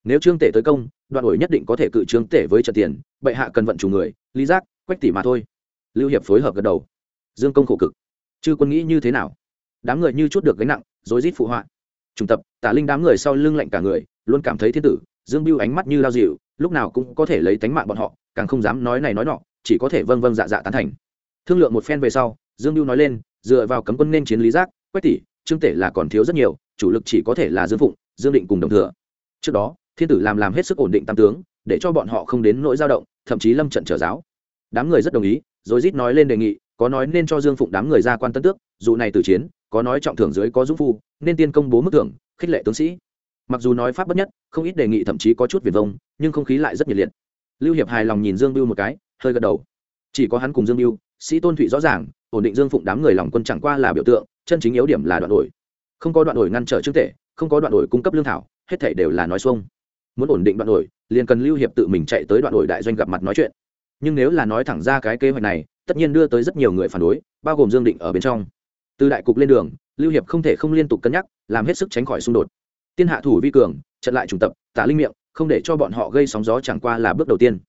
A: Nếu trương tể tới công, đoạn đổi nhất định có thể cự trương tể với trận tiền, bệ hạ cần vận chủ người, lý giác, quách tỷ mà thôi. Lưu hiệp phối hợp gật đầu. Dương công khổ cực. Chư quân nghĩ như thế nào? Đám người như chút được gánh nặng, rối rít phụ họa. Trung tập, tả linh đám người sau lưng lạnh cả người, luôn cảm thấy thiên tử. Dương biêu ánh mắt như lao dịu, lúc nào cũng có thể lấy tánh mạng bọn họ càng không dám nói này nói nọ, chỉ có thể vâng vâng dạ dạ tán thành. Thương lượng một phen về sau, dương mưu nói lên, dựa vào cấm quân nên chiến lý giác, quách tỷ, trương tể là còn thiếu rất nhiều, chủ lực chỉ có thể là dương phụng, dương định cùng đồng thừa. Trước đó, thiên tử làm làm hết sức ổn định tam tướng, để cho bọn họ không đến nỗi dao động, thậm chí lâm trận trở giáo. Đám người rất đồng ý, rồi rít nói lên đề nghị, có nói nên cho dương phụng đám người ra quan tân tước, dù này từ chiến, có nói trọng thưởng dưới có dũng phu, nên tiên công bố mức thưởng, khích lệ tướng sĩ. Mặc dù nói pháp bất nhất, không ít đề nghị thậm chí có chút viền vông, nhưng không khí lại rất nhiệt liệt lưu hiệp hài lòng nhìn dương biêu một cái, hơi gật đầu. Chỉ có hắn cùng dương biêu sĩ tôn thụy rõ ràng, ổn định dương phụng đám người lòng quân chẳng qua là biểu tượng, chân chính yếu điểm là đoạn đổi. Không có đoạn đổi ngăn trở trước tệ không có đoạn đổi cung cấp lương thảo, hết thể đều là nói xuông. Muốn ổn định đoạn đổi, liền cần lưu hiệp tự mình chạy tới đoạn đổi đại doanh gặp mặt nói chuyện. Nhưng nếu là nói thẳng ra cái kế hoạch này, tất nhiên đưa tới rất nhiều người phản đối, bao gồm dương định ở bên trong. Từ đại cục lên đường, lưu hiệp không thể không liên tục cân nhắc, làm hết sức tránh khỏi xung đột. Tiên hạ thủ vi cường, trận lại trùng tập, tả linh miệng không để cho bọn họ gây sóng gió chẳng qua là bước đầu tiên.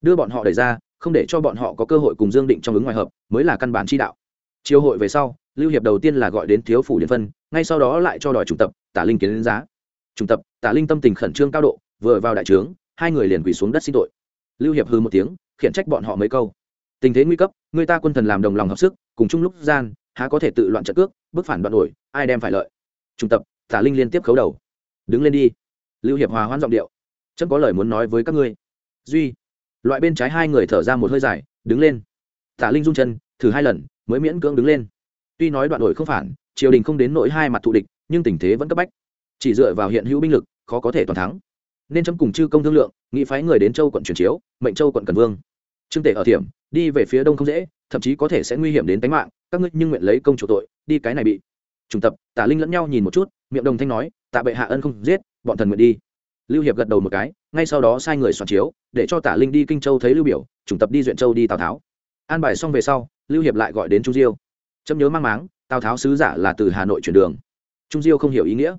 A: Đưa bọn họ đẩy ra, không để cho bọn họ có cơ hội cùng dương định trong ứng ngoài hợp, mới là căn bản chi đạo. Chiều hội về sau, lưu hiệp đầu tiên là gọi đến thiếu phủ điện phân, ngay sau đó lại cho đòi trùng tập, tả linh kiến đến giá. Trùng tập, tả linh tâm tình khẩn trương cao độ, vừa vào đại trướng, hai người liền quỳ xuống đất xin tội. Lưu hiệp hư một tiếng, khiển trách bọn họ mấy câu. Tình thế nguy cấp, người ta quân thần làm đồng lòng hợp sức, cùng chung lúc gian, há có thể tự loạn trận cước bức phản đoạn đổi ai đem phải lợi. Trùng tập, tả linh liên tiếp khấu đầu. Đứng lên đi. Lưu hiệp hòa hoan giọng điệu chấm có lời muốn nói với các ngươi. Duy. Loại bên trái hai người thở ra một hơi dài, đứng lên. Tả linh rung chân, thử hai lần, mới miễn cưỡng đứng lên. Tuy nói đoạn đổi không phản, triều đình không đến nỗi hai mặt thù địch, nhưng tình thế vẫn cấp bách. Chỉ dựa vào hiện hữu binh lực, khó có thể toàn thắng. Nên chấm cùng chư công thương lượng, nghị phái người đến châu quận truyền chiếu, mệnh châu quận cần vương. Trương tể ở thiểm, đi về phía đông không dễ, thậm chí có thể sẽ nguy hiểm đến tính mạng, các ngươi nhưng nguyện lấy công chủ tội, đi cái này bị. Trùng tập, tả linh lẫn nhau nhìn một chút, miệng đồng thanh nói, tạ bệ hạ ân không giết, bọn thần nguyện đi lưu hiệp gật đầu một cái, ngay sau đó sai người soạn chiếu, để cho tả linh đi kinh châu thấy lưu biểu, chủng tập đi duyện châu đi tào tháo. An bài xong về sau, lưu hiệp lại gọi đến trung diêu. Chấm nhớ mang máng, tào tháo sứ giả là từ hà nội chuyển đường. Trung diêu không hiểu ý nghĩa.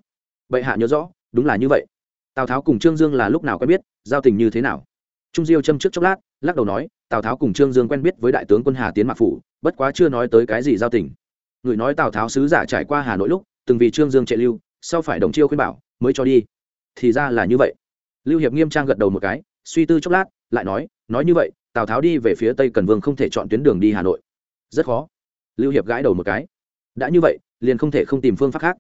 A: Bệ hạ nhớ rõ, đúng là như vậy. Tào tháo cùng trương dương là lúc nào quen biết, giao tình như thế nào? Trung diêu châm trước chốc lát, lắc đầu nói, tào tháo cùng trương dương quen biết với đại tướng quân hà tiến mạc phủ, bất quá chưa nói tới cái gì giao tình. Người nói tào tháo sứ giả trải qua hà nội lúc, từng vì trương dương chạy lưu, sau phải đồng chiêu khuyên bảo, mới cho đi thì ra là như vậy. Lưu hiệp nghiêm trang gật đầu một cái, suy tư chốc lát, lại nói nói như vậy, tào tháo đi về phía tây cần vương không thể chọn tuyến đường đi hà nội. Rất khó. Lưu hiệp gãi đầu một cái. Đã như vậy, liền không thể không tìm phương pháp khác.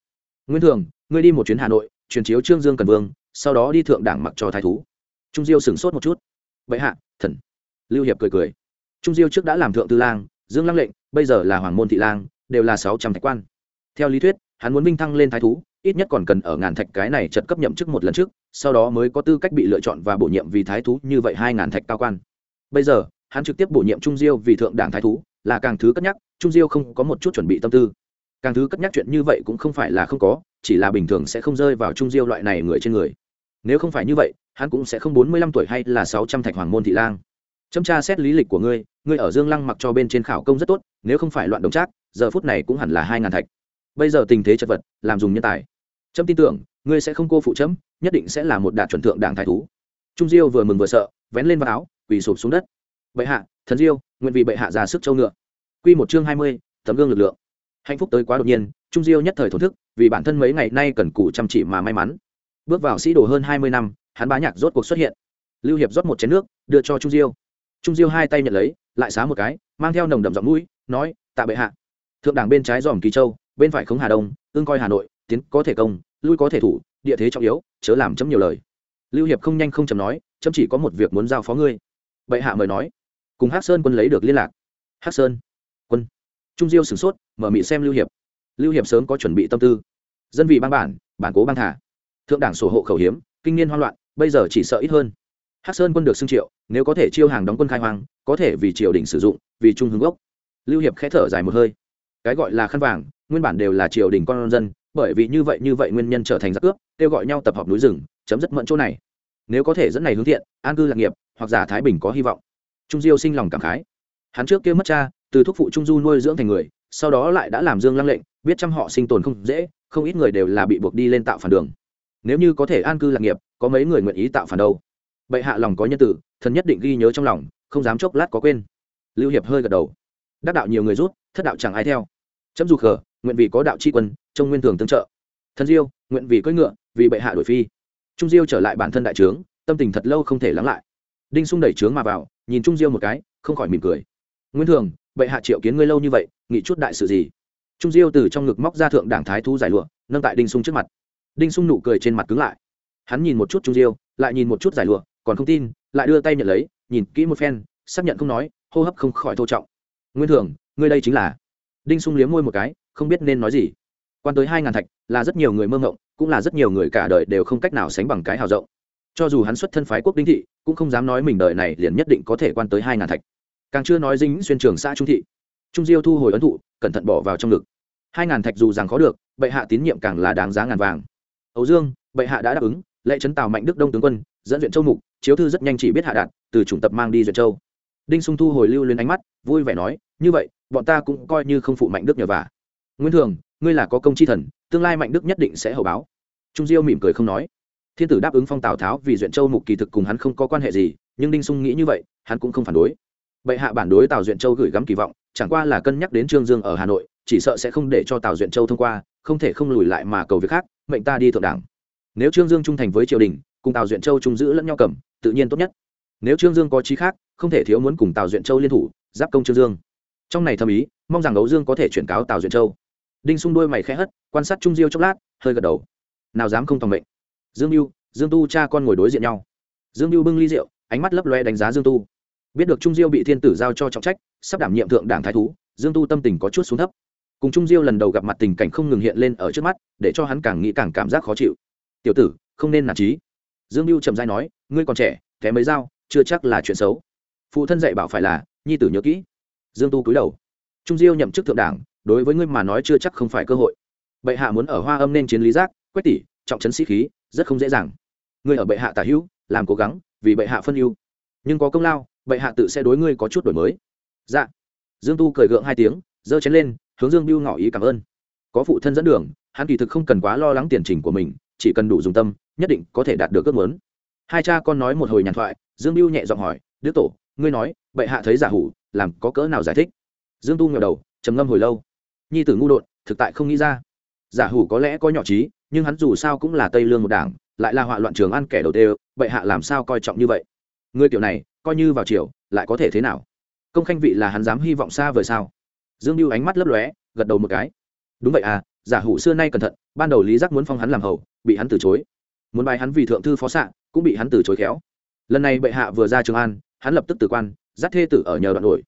A: Nguyên thường, ngươi đi một chuyến hà nội truyền chiếu trương dương cần vương, sau đó đi thượng đảng mặc cho thái thú. Trung diêu sửng sốt một chút. Vậy hạ, thần. Lưu hiệp cười cười. Trung diêu trước đã làm thượng tư lang, dương lăng lệnh, bây giờ là hoàng môn thị lang, đều là sáu trăm thạch quan. Theo lý thuyết, hắn muốn vinh thăng lên thái thú ít nhất còn cần ở ngàn thạch cái này chật cấp nhậm chức một lần trước, sau đó mới có tư cách bị lựa chọn và bổ nhiệm vì thái thú như vậy hai ngàn thạch cao quan. Bây giờ, hắn trực tiếp bổ nhiệm trung diêu vì thượng đảng thái thú, là càng thứ cất nhắc, trung diêu không có một chút chuẩn bị tâm tư. Càng thứ cất nhắc chuyện như vậy cũng không phải là không có, chỉ là bình thường sẽ không rơi vào trung diêu loại này người trên người. Nếu không phải như vậy, hắn cũng sẽ không bốn mươi lăm tuổi hay là sáu trăm thạch hoàng môn thị lang. Chấm tra xét lý lịch của ngươi ngươi ở dương lăng mặc cho bên trên khảo công rất tốt, nếu không phải loạn đồng trác, giờ phút này cũng hẳn là hai ngàn thạch. Bây giờ tình thế chật vật, làm dùng nhân tài trâm tin tưởng, ngươi sẽ không cô phụ chấm, nhất định sẽ là một đạt chuẩn thượng đảng thái thú. Trung diêu vừa mừng vừa sợ, vén lên vào áo, quỳ sụp xuống đất. Bệ hạ, thần diêu, nguyện vì bệ hạ ra sức châu ngựa. Q một chương hai mươi, tấm gương lực lượng. Hạnh phúc tới quá đột nhiên, trung diêu nhất thời thổn thức, vì bản thân mấy ngày nay cần cù chăm chỉ mà may mắn. Bước vào sĩ đồ hơn hai mươi năm, hắn bá nhạc rốt cuộc xuất hiện. Lưu hiệp rót một chén nước, đưa cho trung diêu. Trung diêu hai tay nhận lấy, lại xá một cái, mang theo nồng đậm giọng mũi, nói, tạ bệ hạ. Thượng đảng bên trái dòm kỳ châu, bên phải khống hà đông ương coi hà nội tiến có thể công, lui có thể thủ, địa thế trọng yếu, chớ làm chấm nhiều lời. Lưu hiệp không nhanh không chấm nói, chấm chỉ có một việc muốn giao phó ngươi. Bệ hạ mời nói. Cùng hắc sơn quân lấy được liên lạc. Hắc sơn quân. Trung diêu sửng sốt, mở mị xem lưu hiệp. Lưu hiệp sớm có chuẩn bị tâm tư. Dân vị bang bản bản cố bang thả. Thượng đảng sổ hộ khẩu hiếm, kinh niên hoang loạn, bây giờ chỉ sợ ít hơn. Hắc sơn quân được xưng triệu, nếu có thể chiêu hàng đóng quân khai hoang, có thể vì triều đình sử dụng, vì trung hướng gốc lưu hiệp khẽ thở dài một hơi. Cái gọi là khăn vàng, nguyên bản đều là triều đình con dân bởi vì như vậy như vậy nguyên nhân trở thành giặc cướp, kêu gọi nhau tập hợp núi rừng, chấm dứt mẫn chỗ này. Nếu có thể dẫn này hướng thiện, an cư lạc nghiệp, hoặc giả thái bình có hy vọng. Trung diêu sinh lòng cảm khái. Hắn trước kia mất cha, từ thúc phụ trung du nuôi dưỡng thành người, sau đó lại đã làm dương lăng lệnh, biết chăm họ sinh tồn không dễ, không ít người đều là bị buộc đi lên tạo phản đường. Nếu như có thể an cư lạc nghiệp, có mấy người nguyện ý tạo phản đâu? Bệ hạ lòng có nhân tử, thần nhất định ghi nhớ trong lòng, không dám chốc lát có quên. Lưu hiệp hơi gật đầu. Đắc đạo nhiều người rút, thất đạo chẳng ai theo. Chấm dù khờ nguyện vì có đạo tri quân trong nguyên thường tương trợ. Thân diêu, nguyện vì cưỡi ngựa, vì bệ hạ đổi phi. Trung diêu trở lại bản thân đại trướng, tâm tình thật lâu không thể lắng lại. Đinh sung đẩy trướng mà vào, nhìn trung diêu một cái, không khỏi mỉm cười. Nguyên thường, bệ hạ triệu kiến ngươi lâu như vậy nghĩ chút đại sự gì? Trung diêu từ trong ngực móc ra thượng đảng thái thu giải lụa, nâng tại đinh sung trước mặt. Đinh sung nụ cười trên mặt cứng lại. Hắn nhìn một chút trung diêu, lại nhìn một chút giải lụa, còn không tin, lại đưa tay nhận lấy, nhìn kỹ một phen, xác nhận không nói, hô hấp không khỏi thô trọng. Nguyên thường, ngươi đây chính là. Đinh sung liếm môi một cái không biết nên nói gì. Quan tới hai ngàn thạch là rất nhiều người mơ ngộng, cũng là rất nhiều người cả đời đều không cách nào sánh bằng cái hào rộng. Cho dù hắn xuất thân phái quốc đinh thị, cũng không dám nói mình đời này liền nhất định có thể quan tới hai ngàn thạch. Càng chưa nói dính xuyên trường xã trung thị. Trung diêu thu hồi ấn thụ, cẩn thận bỏ vào trong ngực. Hai ngàn thạch dù rằng khó được, bệ hạ tín nhiệm càng là đáng giá ngàn vàng. Ấu dương, bệ hạ đã đáp ứng lệ trấn tào mạnh đức đông tướng quân, dẫn viện châu mục, chiếu thư rất nhanh chỉ biết hạ đạt, từ chủng tập mang đi duyệt châu. Đinh sung thu hồi lưu lên ánh mắt, vui vẻ nói, như vậy, bọn ta cũng coi như không phụ mạnh đức nhờ vả nguyên thường, ngươi là có công chi thần, tương lai mạnh đức nhất định sẽ hậu báo. Trung diêu mỉm cười không nói. Thiên tử đáp ứng phong tào tháo vì duyện châu mục kỳ thực cùng hắn không có quan hệ gì, nhưng đinh sung nghĩ như vậy, hắn cũng không phản đối. Bệ hạ bản đối tào duyện châu gửi gắm kỳ vọng, chẳng qua là cân nhắc đến trương dương ở hà nội, chỉ sợ sẽ không để cho tào duyện châu thông qua, không thể không lùi lại mà cầu việc khác, mệnh ta đi thượng đảng. Nếu trương dương trung thành với triều đình, cùng tào duyện châu trung giữ lẫn nhau cầm, tự nhiên tốt nhất. Nếu trương dương có trí khác, không thể thiếu muốn cùng tào duyện châu liên thủ, giáp công trương dương. Trong này thầm ý, mong rằng ấu dương có thể chuyển cáo tào duyện châu đinh sung đôi mày khẽ hất, quan sát trung diêu chốc lát, hơi gật đầu. Nào dám không tòng mệnh. Dương mưu dương tu cha con ngồi đối diện nhau. Dương mưu bưng ly rượu, ánh mắt lấp loe đánh giá dương tu. Biết được trung diêu bị thiên tử giao cho trọng trách, sắp đảm nhiệm thượng đảng thái thú, dương tu tâm tình có chút xuống thấp. Cùng trung diêu lần đầu gặp mặt tình cảnh không ngừng hiện lên ở trước mắt, để cho hắn càng nghĩ càng cảm giác khó chịu. Tiểu tử, không nên nản trí. Dương mưu trầm dai nói, ngươi còn trẻ thế mấy dao chưa chắc là chuyện xấu. Phụ thân dạy bảo phải là, nhi tử nhớ kỹ. Dương tu cúi đầu. Trung diêu nhậm chức thượng đảng đối với ngươi mà nói chưa chắc không phải cơ hội. Bệ hạ muốn ở hoa âm nên chiến lý giác, quách tỷ, trọng trấn sĩ khí, rất không dễ dàng. Ngươi ở bệ hạ tả hữu, làm cố gắng, vì bệ hạ phân ưu. Nhưng có công lao, bệ hạ tự sẽ đối ngươi có chút đổi mới. Dạ. Dương tu cười gượng hai tiếng, giơ chén lên, hướng dương biêu ngỏ ý cảm ơn. Có phụ thân dẫn đường, hắn kỳ thực không cần quá lo lắng tiền trình của mình, chỉ cần đủ dùng tâm, nhất định có thể đạt được ước muốn. Hai cha con nói một hồi nhàn thoại, dương biêu nhẹ giọng hỏi, đức tổ, ngươi nói, bệ hạ thấy giả hủ, làm có cỡ nào giải thích? Dương tu ngờ đầu, trầm ngâm hồi lâu nhi tử ngu đột, thực tại không nghĩ ra. Giả hủ có lẽ có nhỏ trí, nhưng hắn dù sao cũng là tây lương một đảng, lại là họa loạn trường ăn kẻ đầu tê, bệ hạ làm sao coi trọng như vậy? Người kiểu này, coi như vào chiều lại có thể thế nào? Công khanh vị là hắn dám hy vọng xa vời sao? Dương mưu ánh mắt lấp lóe, gật đầu một cái. Đúng vậy à giả hủ xưa nay cẩn thận, ban đầu lý giác muốn phong hắn làm hầu, bị hắn từ chối. Muốn bài hắn vì thượng thư phó xạ, cũng bị hắn từ chối khéo. Lần này bệ hạ vừa ra trường an, hắn lập tức từ quan, dắt thê tử ở nhờ đoạn đổi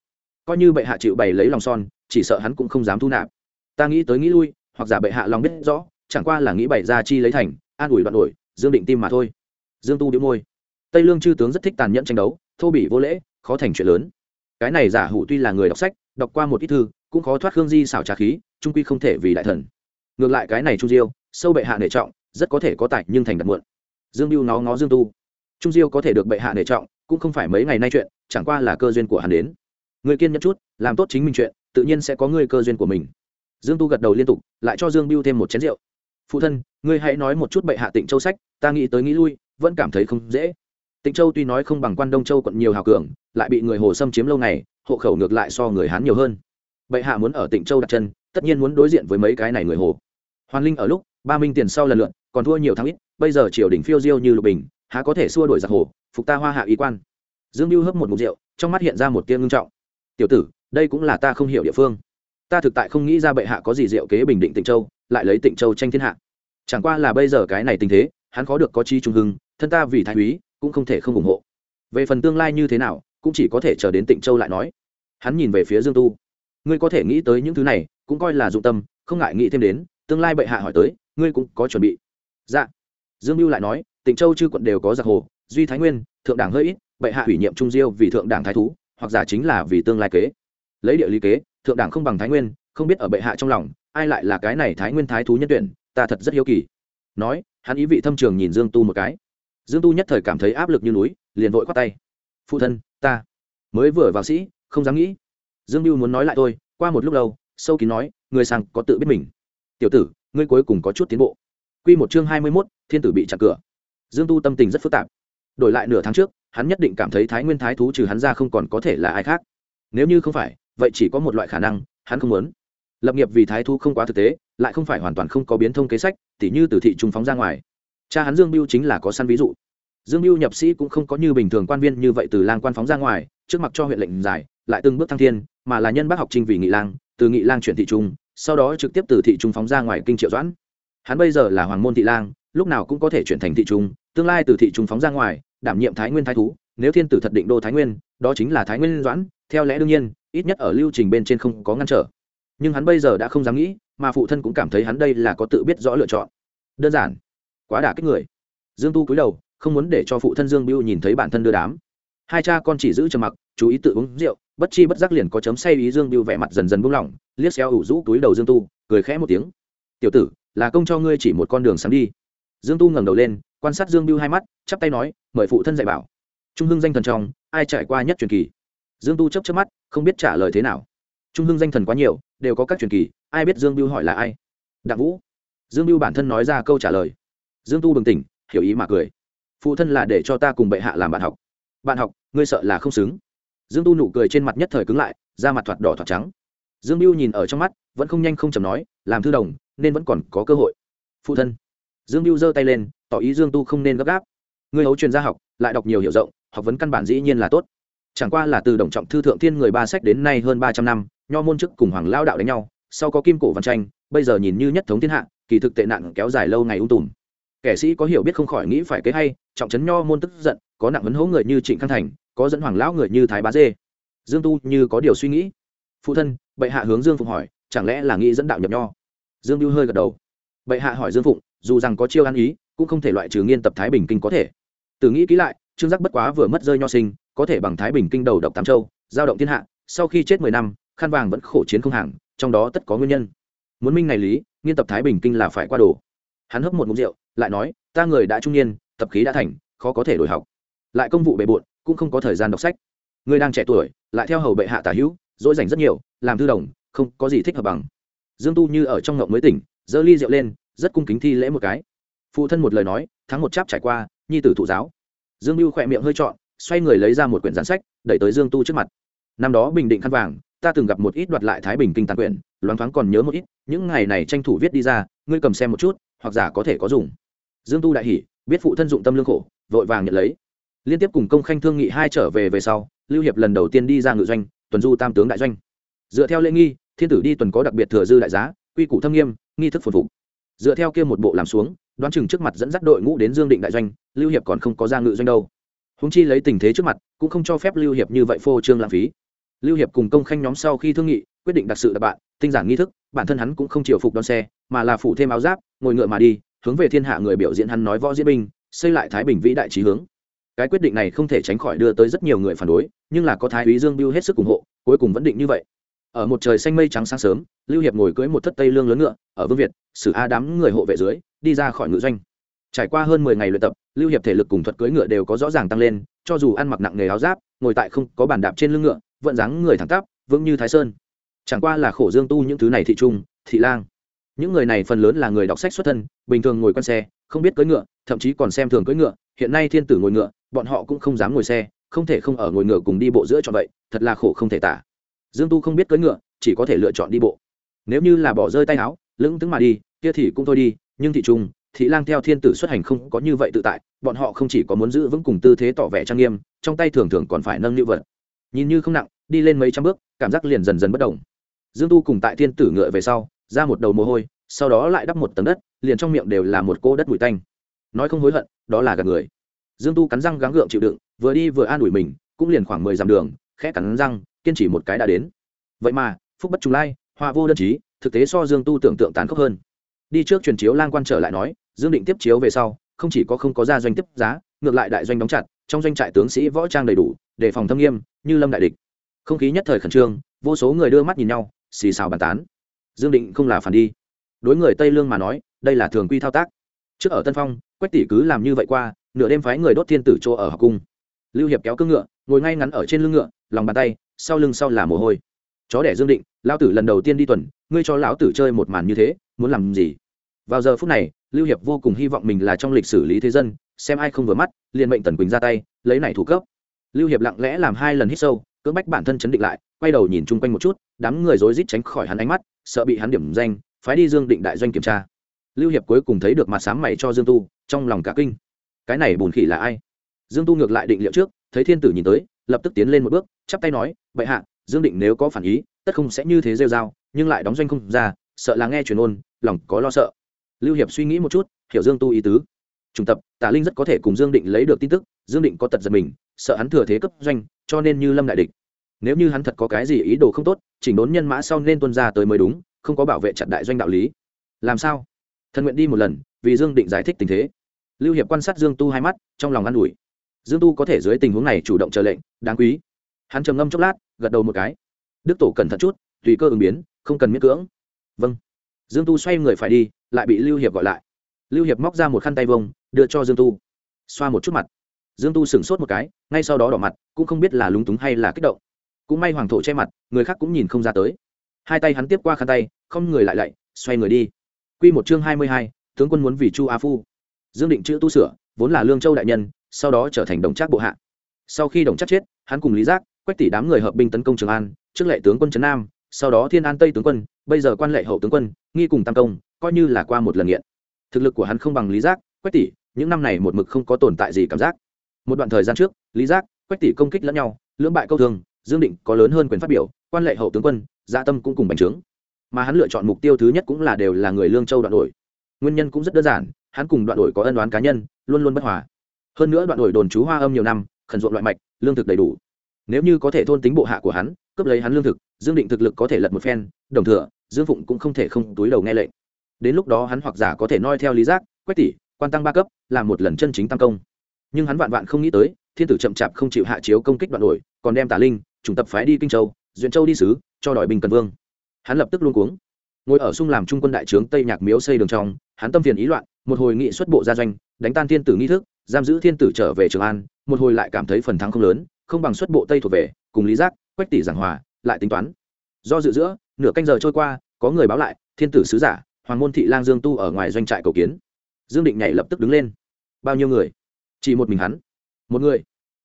A: coi như bệ hạ chịu bày lấy lòng son, chỉ sợ hắn cũng không dám thu nạp ta nghĩ tới nghĩ lui, hoặc giả bệ hạ lòng biết rõ, chẳng qua là nghĩ bày ra chi lấy thành, an ủi đoạn đổi dương định tim mà thôi. Dương tu đĩu môi. Tây lương chư tướng rất thích tàn nhẫn tranh đấu, thô bỉ vô lễ, khó thành chuyện lớn. Cái này giả hủ tuy là người đọc sách, đọc qua một ít thư, cũng khó thoát khương di xảo trà khí trung quy không thể vì đại thần. Ngược lại cái này trung diêu, sâu bệ hạ nể trọng, rất có thể có tài nhưng thành đặt muộn. Dương mưu nó ngó dương tu. Trung diêu có thể được bệ hạ nể trọng, cũng không phải mấy ngày nay chuyện, chẳng qua là cơ duyên của hắn đến. Người kiên nhẫn chút, làm tốt chính mình chuyện, tự nhiên sẽ có người cơ duyên của mình dương tu gật đầu liên tục, lại cho dương biêu thêm một chén rượu. Phụ thân, ngươi hãy nói một chút bệ hạ tịnh châu sách, ta nghĩ tới nghĩ lui, vẫn cảm thấy không dễ. Tịnh châu tuy nói không bằng quan đông châu quận nhiều hào cường, lại bị người hồ xâm chiếm lâu ngày, hộ khẩu ngược lại so người hán nhiều hơn. Bệ hạ muốn ở tịnh châu đặt chân, tất nhiên muốn đối diện với mấy cái này người hồ. Hoàn linh ở lúc, ba minh tiền sau lần lượt còn thua nhiều tháng ít, bây giờ triều đình phiêu diêu như lục bình, há có thể xua đổi giặc hồ, phục ta hoa hạ y quan. Dương mưu hấp một mục rượu, trong mắt hiện ra một tia ngưng trọng. Tiểu tử, đây cũng là ta không hiểu địa phương ta thực tại không nghĩ ra bệ hạ có gì diệu kế bình định tịnh châu, lại lấy tịnh châu tranh thiên hạ. Chẳng qua là bây giờ cái này tình thế, hắn khó được có chi trung hưng, thân ta vì thái úy, cũng không thể không ủng hộ. Về phần tương lai như thế nào, cũng chỉ có thể chờ đến tịnh châu lại nói. Hắn nhìn về phía dương tu. Ngươi có thể nghĩ tới những thứ này, cũng coi là dụng tâm, không ngại nghĩ thêm đến, tương lai bệ hạ hỏi tới, ngươi cũng có chuẩn bị. Dạ. Dương mưu lại nói, tịnh châu chư quận đều có giặc hồ, duy thái nguyên, thượng đảng hơi ít, bệ hạ ủy nhiệm trung diêu vì thượng đảng thái thú, hoặc giả chính là vì tương lai kế. Lấy địa lý kế thượng đảng không bằng thái nguyên, không biết ở bệ hạ trong lòng, ai lại là cái này thái nguyên thái thú nhân tuyển, ta thật rất hiếu kỳ. Nói, hắn ý vị thâm trường nhìn dương tu một cái. Dương tu nhất thời cảm thấy áp lực như núi, liền vội khoát tay. Phụ thân, ta mới vừa vào sĩ, không dám nghĩ. Dương mưu muốn nói lại tôi qua một lúc lâu, sâu kín nói, người sang có tự biết mình. Tiểu tử, ngươi cuối cùng có chút tiến bộ. Q một chương hai mươi mốt, thiên tử bị chặt cửa. Dương tu tâm tình rất phức tạp. Đổi lại nửa tháng trước, hắn nhất định cảm thấy thái nguyên thái thú trừ hắn ra không còn có thể là ai khác. Nếu như không phải vậy chỉ có một loại khả năng, hắn không muốn. Lập nghiệp vì thái thu không quá thực tế, lại không phải hoàn toàn không có biến thông kế sách, tỉ như từ thị trung phóng ra ngoài. Cha hắn dương biêu chính là có săn ví dụ. Dương biêu nhập sĩ cũng không có như bình thường quan viên như vậy từ lang quan phóng ra ngoài, trước mặt cho huyện lệnh giải, lại từng bước thăng thiên, mà là nhân bác học trinh vì nghị lang, từ nghị lang chuyển thị trung, sau đó trực tiếp từ thị trung phóng ra ngoài kinh triệu doãn. Hắn bây giờ là hoàng môn thị lang, lúc nào cũng có thể chuyển thành thị trung, tương lai từ thị trung phóng ra ngoài, đảm nhiệm thái nguyên thái thú, nếu thiên tử thật định đô thái nguyên, đó chính là thái nguyên doãn, theo lẽ đương nhiên ít nhất ở lưu trình bên trên không có ngăn trở. Nhưng hắn bây giờ đã không dám nghĩ, mà phụ thân cũng cảm thấy hắn đây là có tự biết rõ lựa chọn. Đơn giản. Quá đả kích người. Dương tu cúi đầu, không muốn để cho phụ thân dương biêu nhìn thấy bản thân đưa đám. Hai cha con chỉ giữ trầm mặc, chú ý tự uống rượu, bất chi bất giác liền có chấm say ý dương biêu vẻ mặt dần dần buông lỏng, liếc xéo ủ rũ túi đầu dương tu, cười khẽ một tiếng. Tiểu tử, là công cho ngươi chỉ một con đường sáng đi. Dương tu ngẩng đầu lên, quan sát dương biêu hai mắt, chắp tay nói, mời phụ thân dạy bảo. Trung hưng danh thần trong, ai trải qua nhất truyền kỳ? Dương tu chấp chấp mắt, không biết trả lời thế nào. Trung hưng danh thần quá nhiều, đều có các truyền kỳ, ai biết dương biêu hỏi là ai? Đặng vũ. Dương biêu bản thân nói ra câu trả lời. Dương tu bừng tỉnh, hiểu ý mà cười. Phụ thân là để cho ta cùng bệ hạ làm bạn học. Bạn học, ngươi sợ là không xứng. Dương tu nụ cười trên mặt nhất thời cứng lại, da mặt thoạt đỏ thoạt trắng. Dương biêu nhìn ở trong mắt, vẫn không nhanh không chầm nói, làm thư đồng, nên vẫn còn có cơ hội. Phụ thân. Dương biêu giơ tay lên, tỏ ý dương tu không nên gấp gáp. Ngươi hấu truyền gia học, lại đọc nhiều hiểu rộng, học vấn căn bản dĩ nhiên là tốt chẳng qua là từ đồng trọng thư thượng thiên người ba sách đến nay hơn ba trăm năm, nho môn chức cùng hoàng lao đạo đánh nhau, sau có kim cổ văn tranh, bây giờ nhìn như nhất thống thiên hạ, kỳ thực tệ nạn kéo dài lâu ngày ung tùm. Kẻ sĩ có hiểu biết không khỏi nghĩ phải kế hay, trọng trấn nho môn tức giận, có nặng vấn hố người như trịnh khang thành, có dẫn hoàng lão người như thái bá dê. Dương tu như có điều suy nghĩ. Phụ thân, bệ hạ hướng dương phụng hỏi, chẳng lẽ là nghĩ dẫn đạo nhập nho? Dương lưu hơi gật đầu. Bệ hạ hỏi dương phụng, dù rằng có chiêu ăn ý, cũng không thể loại trừ nghiên tập thái bình kinh có thể. Từ nghĩ kỹ lại, trương giác bất quá vừa mất rơi nho sinh có thể bằng thái bình kinh đầu độc tám châu, giao động thiên hạ, sau khi chết mười năm khăn vàng vẫn khổ chiến không hàng, trong đó tất có nguyên nhân. Muốn minh này lý, nghiên tập thái bình kinh là phải qua đồ. Hắn hấp một mục rượu, lại nói, ta người đã trung niên, tập khí đã thành, khó có thể đổi học. Lại công vụ bề bộn, cũng không có thời gian đọc sách. Người đang trẻ tuổi, lại theo hầu bệ hạ tả hữu, dỗi dành rất nhiều, làm thư đồng, không có gì thích hợp bằng. Dương tu như ở trong ngộng mới tỉnh, giơ ly rượu lên, rất cung kính thi lễ một cái. Phụ thân một lời nói tháng một cháp trải qua, nhi tử thụ giáo. Dương mưu khỏe miệng hơi trọn xoay người lấy ra một quyển gián sách, đẩy tới dương tu trước mặt. Năm đó bình định khăn vàng, ta từng gặp một ít đoạt lại thái bình kinh tàn quyển, loáng thoáng còn nhớ một ít, những ngày này tranh thủ viết đi ra, ngươi cầm xem một chút, hoặc giả có thể có dùng. Dương tu đại hỉ, biết phụ thân dụng tâm lương khổ, vội vàng nhận lấy. Liên tiếp cùng công khanh thương nghị hai trở về về sau, lưu hiệp lần đầu tiên đi ra ngự doanh, tuần du tam tướng đại doanh. Dựa theo lễ nghi, thiên tử đi tuần có đặc biệt thừa dư đại giá, quy củ thâm nghiêm, nghi thức phồn phục. Dựa theo kia một bộ làm xuống, đoán chừng trước mặt dẫn dắt đội ngũ đến dương định đại doanh, lưu hiệp còn không có ra ngự doanh đâu húng chi lấy tình thế trước mặt, cũng không cho phép lưu hiệp như vậy phô trương lãng phí. Lưu hiệp cùng công khanh nhóm sau khi thương nghị, quyết định đặc sự đặc bạn, tinh giản nghi thức, bản thân hắn cũng không chịu phục đón xe, mà là phủ thêm áo giáp, ngồi ngựa mà đi, hướng về thiên hạ người biểu diễn hắn nói võ diễn binh, xây lại thái bình vĩ đại trí hướng. Cái quyết định này không thể tránh khỏi đưa tới rất nhiều người phản đối, nhưng là có thái úy dương biêu hết sức ủng hộ, cuối cùng vẫn định như vậy. Ở một trời xanh mây trắng sáng sớm, lưu hiệp ngồi cưỡi một thất tây lương lớn ngựa, ở vương việt xử a đám người hộ vệ dưới, đi ra khỏi ngựa doanh trải qua hơn mười ngày luyện tập, lưu hiệp thể lực cùng thuật cưỡi ngựa đều có rõ ràng tăng lên, cho dù ăn mặc nặng nghề áo giáp, ngồi tại không có bàn đạp trên lưng ngựa vận dáng người thẳng tắp, vững như thái sơn. Chẳng qua là khổ dương tu những thứ này thị trung, thị lang. Những người này phần lớn là người đọc sách xuất thân, bình thường ngồi con xe, không biết cưỡi ngựa, thậm chí còn xem thường cưỡi ngựa, hiện nay thiên tử ngồi ngựa, bọn họ cũng không dám ngồi xe, không thể không ở ngồi ngựa cùng đi bộ giữa chọn vậy, thật là khổ không thể tả. Dương tu không biết cưỡi ngựa, chỉ có thể lựa chọn đi bộ. Nếu như là bỏ rơi tay áo, lững tướng mà đi, kia thì cũng thôi đi, nhưng thị trung thị lang theo thiên tử xuất hành không có như vậy tự tại, bọn họ không chỉ có muốn giữ vững cùng tư thế tỏ vẻ trang nghiêm, trong tay thường thường còn phải nâng lưu vật. Nhìn như không nặng, đi lên mấy trăm bước, cảm giác liền dần dần bất động. Dương tu cùng tại thiên tử ngựa về sau, ra một đầu mồ hôi, sau đó lại đắp một tầng đất, liền trong miệng đều là một cô đất bụi tanh. Nói không hối hận, đó là gạt người. Dương tu cắn răng gắng gượng chịu đựng, vừa đi vừa an ủi mình, cũng liền khoảng mười dặm đường, khẽ cắn răng, kiên trì một cái đã đến. Vậy mà, phúc bất trùng lai hoa vô đơn chí, thực tế so dương tu tưởng tượng tàn khốc hơn. Đi trước truyền chiếu lang quan trở lại nói dương định tiếp chiếu về sau, không chỉ có không có ra doanh tiếp giá, ngược lại đại doanh đóng chặt, trong doanh trại tướng sĩ võ trang đầy đủ, đề phòng thâm nghiêm, như lâm đại địch. Không khí nhất thời khẩn trương, vô số người đưa mắt nhìn nhau, xì xào bàn tán. Dương định không là phản đi. Đối người tây lương mà nói, đây là thường quy thao tác. Trước ở tân phong, quách tỷ cứ làm như vậy qua, nửa đêm phái người đốt thiên tử chỗ ở học cung. Lưu hiệp kéo cương ngựa, ngồi ngay ngắn ở trên lưng ngựa, lòng bàn tay, sau lưng sau là mồ hôi. Chó đẻ dương định, lão tử lần đầu tiên đi tuần, ngươi cho lão tử chơi một màn như thế, muốn làm gì? Vào giờ phút này lưu hiệp vô cùng hy vọng mình là trong lịch sử lý thế dân, xem ai không vừa mắt, liền mệnh tần quỳnh ra tay, lấy này thủ cấp. Lưu hiệp lặng lẽ làm hai lần hít sâu, cưỡng bách bản thân chấn định lại, quay đầu nhìn chung quanh một chút, đám người rối rít tránh khỏi hắn ánh mắt, sợ bị hắn điểm danh, phái đi dương định đại doanh kiểm tra. Lưu hiệp cuối cùng thấy được mặt sáng mày cho dương tu, trong lòng cả kinh. Cái này bùn khỉ là ai? Dương tu ngược lại định liệu trước, thấy thiên tử nhìn tới, lập tức tiến lên một bước, chắp tay nói, bệ hạ, dương định nếu có phản ý, tất không sẽ như thế rêu dao nhưng lại đóng doanh không ra, sợ là nghe truyền ôn, lòng có lo sợ lưu hiệp suy nghĩ một chút, hiểu dương tu ý tứ. Trung tập, tả linh rất có thể cùng dương định lấy được tin tức, dương định có tật giật mình, sợ hắn thừa thế cấp doanh, cho nên như lâm đại địch. Nếu như hắn thật có cái gì ý đồ không tốt, chỉnh đốn nhân mã sau nên tuân ra tới mới đúng, không có bảo vệ chặt đại doanh đạo lý. Làm sao? Thần nguyện đi một lần, vì dương định giải thích tình thế. Lưu hiệp quan sát dương tu hai mắt, trong lòng ă n ủi. Dương tu có thể dưới tình huống này chủ động chờ lệnh, đáng quý. Hắn trầm ngâm chốc lát, gật đầu một cái. Đức tổ cẩn thận chút, tùy cơ ứng biến, không cần miễn cưỡng. Vâng dương tu xoay người phải đi, lại bị lưu hiệp gọi lại. Lưu hiệp móc ra một khăn tay vông, đưa cho dương tu. Xoa một chút mặt. Dương tu sửng sốt một cái, ngay sau đó đỏ mặt, cũng không biết là lúng túng hay là kích động. Cũng may hoàng thổ che mặt, người khác cũng nhìn không ra tới. Hai tay hắn tiếp qua khăn tay, không người lại lạy, xoay người đi. Q một chương hai mươi hai, tướng quân muốn vì chu á phu. Dương định chữ tu sửa, vốn là lương châu đại nhân, sau đó trở thành đồng trác bộ hạ. Sau khi đồng trác chết, hắn cùng lý giác, quách tỷ đám người hợp binh tấn công trường an, trước lệ tướng quân trấn nam sau đó thiên an tây tướng quân, bây giờ quan lệ hậu tướng quân, nghi cùng tam công, coi như là qua một lần nghiện. Thực lực của hắn không bằng lý giác, quách tỷ, những năm này một mực không có tồn tại gì cảm giác. Một đoạn thời gian trước, lý giác, quách tỷ công kích lẫn nhau, lưỡng bại câu thương dương định có lớn hơn quyền phát biểu, quan lệ hậu tướng quân gia dạ tâm cũng cùng bành trướng. Mà hắn lựa chọn mục tiêu thứ nhất cũng là đều là người lương châu đoạn đổi. Nguyên nhân cũng rất đơn giản, hắn cùng đoạn đổi có ân đoán cá nhân, luôn luôn bất hòa. Hơn nữa đoạn đổi đồn trú hoa âm nhiều năm, khẩn ruộng loại mạch, lương thực đầy đủ. Nếu như có thể thôn tính bộ hạ của hắn, cướp lấy hắn lương thực dương định thực lực có thể lật một phen, đồng thừa, dương phụng cũng không thể không túi đầu nghe lệnh. Đến lúc đó hắn hoặc giả có thể noi theo lý giác, quách tỷ, quan tăng ba cấp, làm một lần chân chính tăng công. Nhưng hắn vạn vạn không nghĩ tới, thiên tử chậm chạp không chịu hạ chiếu công kích đoạn đổi, còn đem tả linh, chủng tập phái đi kinh châu, duyện châu đi sứ cho đòi bình cần vương. Hắn lập tức luôn cuống. Ngồi ở sung làm trung quân đại trướng tây nhạc miếu xây đường trong, hắn tâm phiền ý loạn, một hồi nghị xuất bộ gia doanh, đánh tan thiên tử nghi thức, giam giữ thiên tử trở về trường an, một hồi lại cảm thấy phần thắng không lớn, không bằng xuất bộ tây thuộc về, cùng lý giác, quách tỷ giảng hòa lại tính toán. Do dự giữa, nửa canh giờ trôi qua, có người báo lại, thiên tử sứ giả, hoàng môn thị lang dương tu ở ngoài doanh trại cầu kiến. Dương định nhảy lập tức đứng lên. Bao nhiêu người? Chỉ một mình hắn. Một người.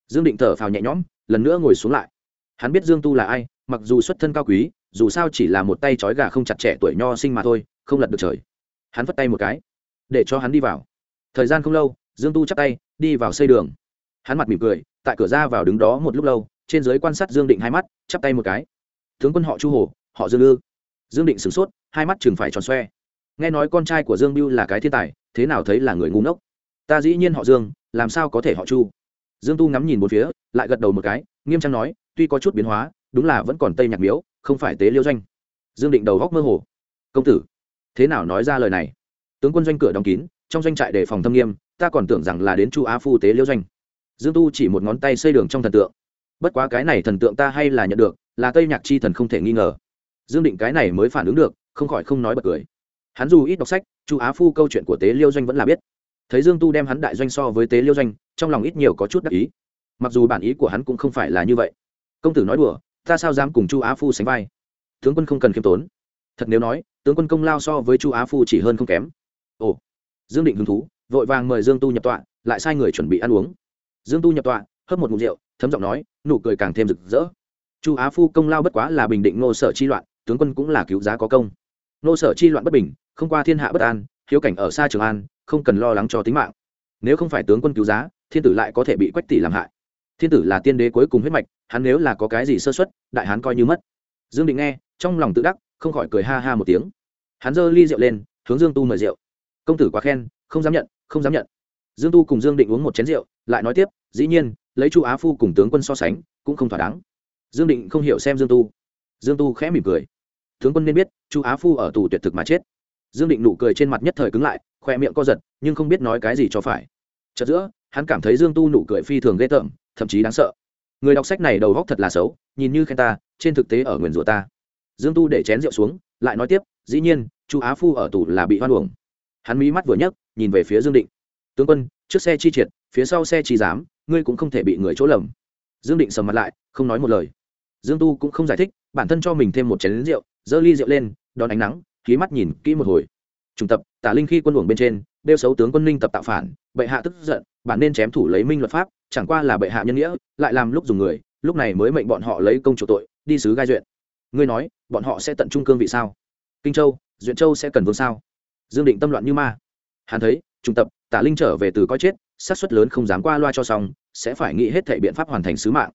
A: Dương định thở phào nhẹ nhõm, lần nữa ngồi xuống lại. Hắn biết dương tu là ai, mặc dù xuất thân cao quý, dù sao chỉ là một tay trói gà không chặt trẻ tuổi nho sinh mà thôi, không lật được trời. Hắn vất tay một cái, để cho hắn đi vào. Thời gian không lâu, dương tu chắp tay, đi vào xây đường. Hắn mặt mỉm cười, tại cửa ra vào đứng đó một lúc lâu, trên giới quan sát dương định hai mắt, chắp tay một cái tướng quân họ chu hồ, họ dương ư. Dương định sửng sốt, hai mắt chừng phải tròn xoe. Nghe nói con trai của dương biêu là cái thiên tài, thế nào thấy là người ngu ngốc? Ta dĩ nhiên họ dương, làm sao có thể họ chu? Dương tu ngắm nhìn một phía, lại gật đầu một cái, nghiêm trang nói, tuy có chút biến hóa, đúng là vẫn còn tây nhạc miếu, không phải tế liêu doanh. Dương định đầu góc mơ hồ. Công tử, thế nào nói ra lời này? Tướng quân doanh cửa đóng kín, trong doanh trại đề phòng thâm nghiêm, ta còn tưởng rằng là đến chu á phu tế liêu doanh. Dương tu chỉ một ngón tay xây đường trong thần tượng. Bất quá cái này thần tượng ta hay là nhận được là tây nhạc chi thần không thể nghi ngờ. Dương định cái này mới phản ứng được, không khỏi không nói bật cười. Hắn dù ít đọc sách, chu á phu câu chuyện của tế liêu doanh vẫn là biết. Thấy dương tu đem hắn đại doanh so với tế liêu doanh, trong lòng ít nhiều có chút đắc ý. Mặc dù bản ý của hắn cũng không phải là như vậy. Công tử nói đùa, ta sao dám cùng chu á phu sánh vai? Tướng quân không cần khiêm tốn. Thật nếu nói, tướng quân công lao so với chu á phu chỉ hơn không kém. Ồ. Dương định hứng thú, vội vàng mời dương tu nhập tọa, lại sai người chuẩn bị ăn uống. Dương tu nhập tọa, hớp một ngụm rượu, thấm giọng nói, nụ cười càng thêm rực rỡ chu á phu công lao bất quá là bình định nô sở chi loạn, tướng quân cũng là cứu giá có công. Nô sở chi loạn bất bình, không qua thiên hạ bất an, hiếu cảnh ở xa trường an, không cần lo lắng cho tính mạng. Nếu không phải tướng quân cứu giá, thiên tử lại có thể bị quách tỷ làm hại. Thiên tử là tiên đế cuối cùng huyết mạch, hắn nếu là có cái gì sơ xuất đại hán coi như mất. Dương định nghe, trong lòng tự đắc, không khỏi cười ha ha một tiếng. Hắn giơ ly rượu lên, hướng dương tu mời rượu. Công tử quá khen, không dám nhận, không dám nhận. Dương tu cùng dương định uống một chén rượu, lại nói tiếp, dĩ nhiên, lấy chu á phu cùng tướng quân so sánh, cũng không thỏa đáng dương định không hiểu xem dương tu. Dương tu khẽ mỉm cười. Tướng quân nên biết chu á phu ở tù tuyệt thực mà chết. Dương định nụ cười trên mặt nhất thời cứng lại khoe miệng co giật nhưng không biết nói cái gì cho phải. Chợt giữa hắn cảm thấy dương tu nụ cười phi thường ghê tởm thậm chí đáng sợ. Người đọc sách này đầu góc thật là xấu nhìn như khen ta trên thực tế ở nguyền rủa ta. Dương tu để chén rượu xuống lại nói tiếp dĩ nhiên chu á phu ở tù là bị hoan uổng. Hắn mí mắt vừa nhấc nhìn về phía dương định. Tướng quân trước xe chi triệt phía sau xe chi giám, ngươi cũng không thể bị người chỗ lầm. Dương định sầm mặt lại không nói một lời dương tu cũng không giải thích, bản thân cho mình thêm một chén rượu, giơ ly rượu lên, đón ánh nắng, khí mắt nhìn kỹ một hồi. Trung tập, tả linh khi quân uổng bên trên, đeo xấu tướng quân ninh tập tạo phản, bệ hạ tức giận, bản nên chém thủ lấy minh luật pháp, chẳng qua là bệ hạ nhân nghĩa, lại làm lúc dùng người, lúc này mới mệnh bọn họ lấy công chủ tội, đi sứ gai duyện. Ngươi nói, bọn họ sẽ tận trung cương vị sao? Kinh châu, duyện châu sẽ cần vương sao? Dương định tâm loạn như ma. Hắn thấy, trung tập, tả linh trở về từ coi chết, xác suất lớn không dám qua loa cho xong, sẽ phải nghĩ hết thể biện pháp hoàn thành sứ mạng.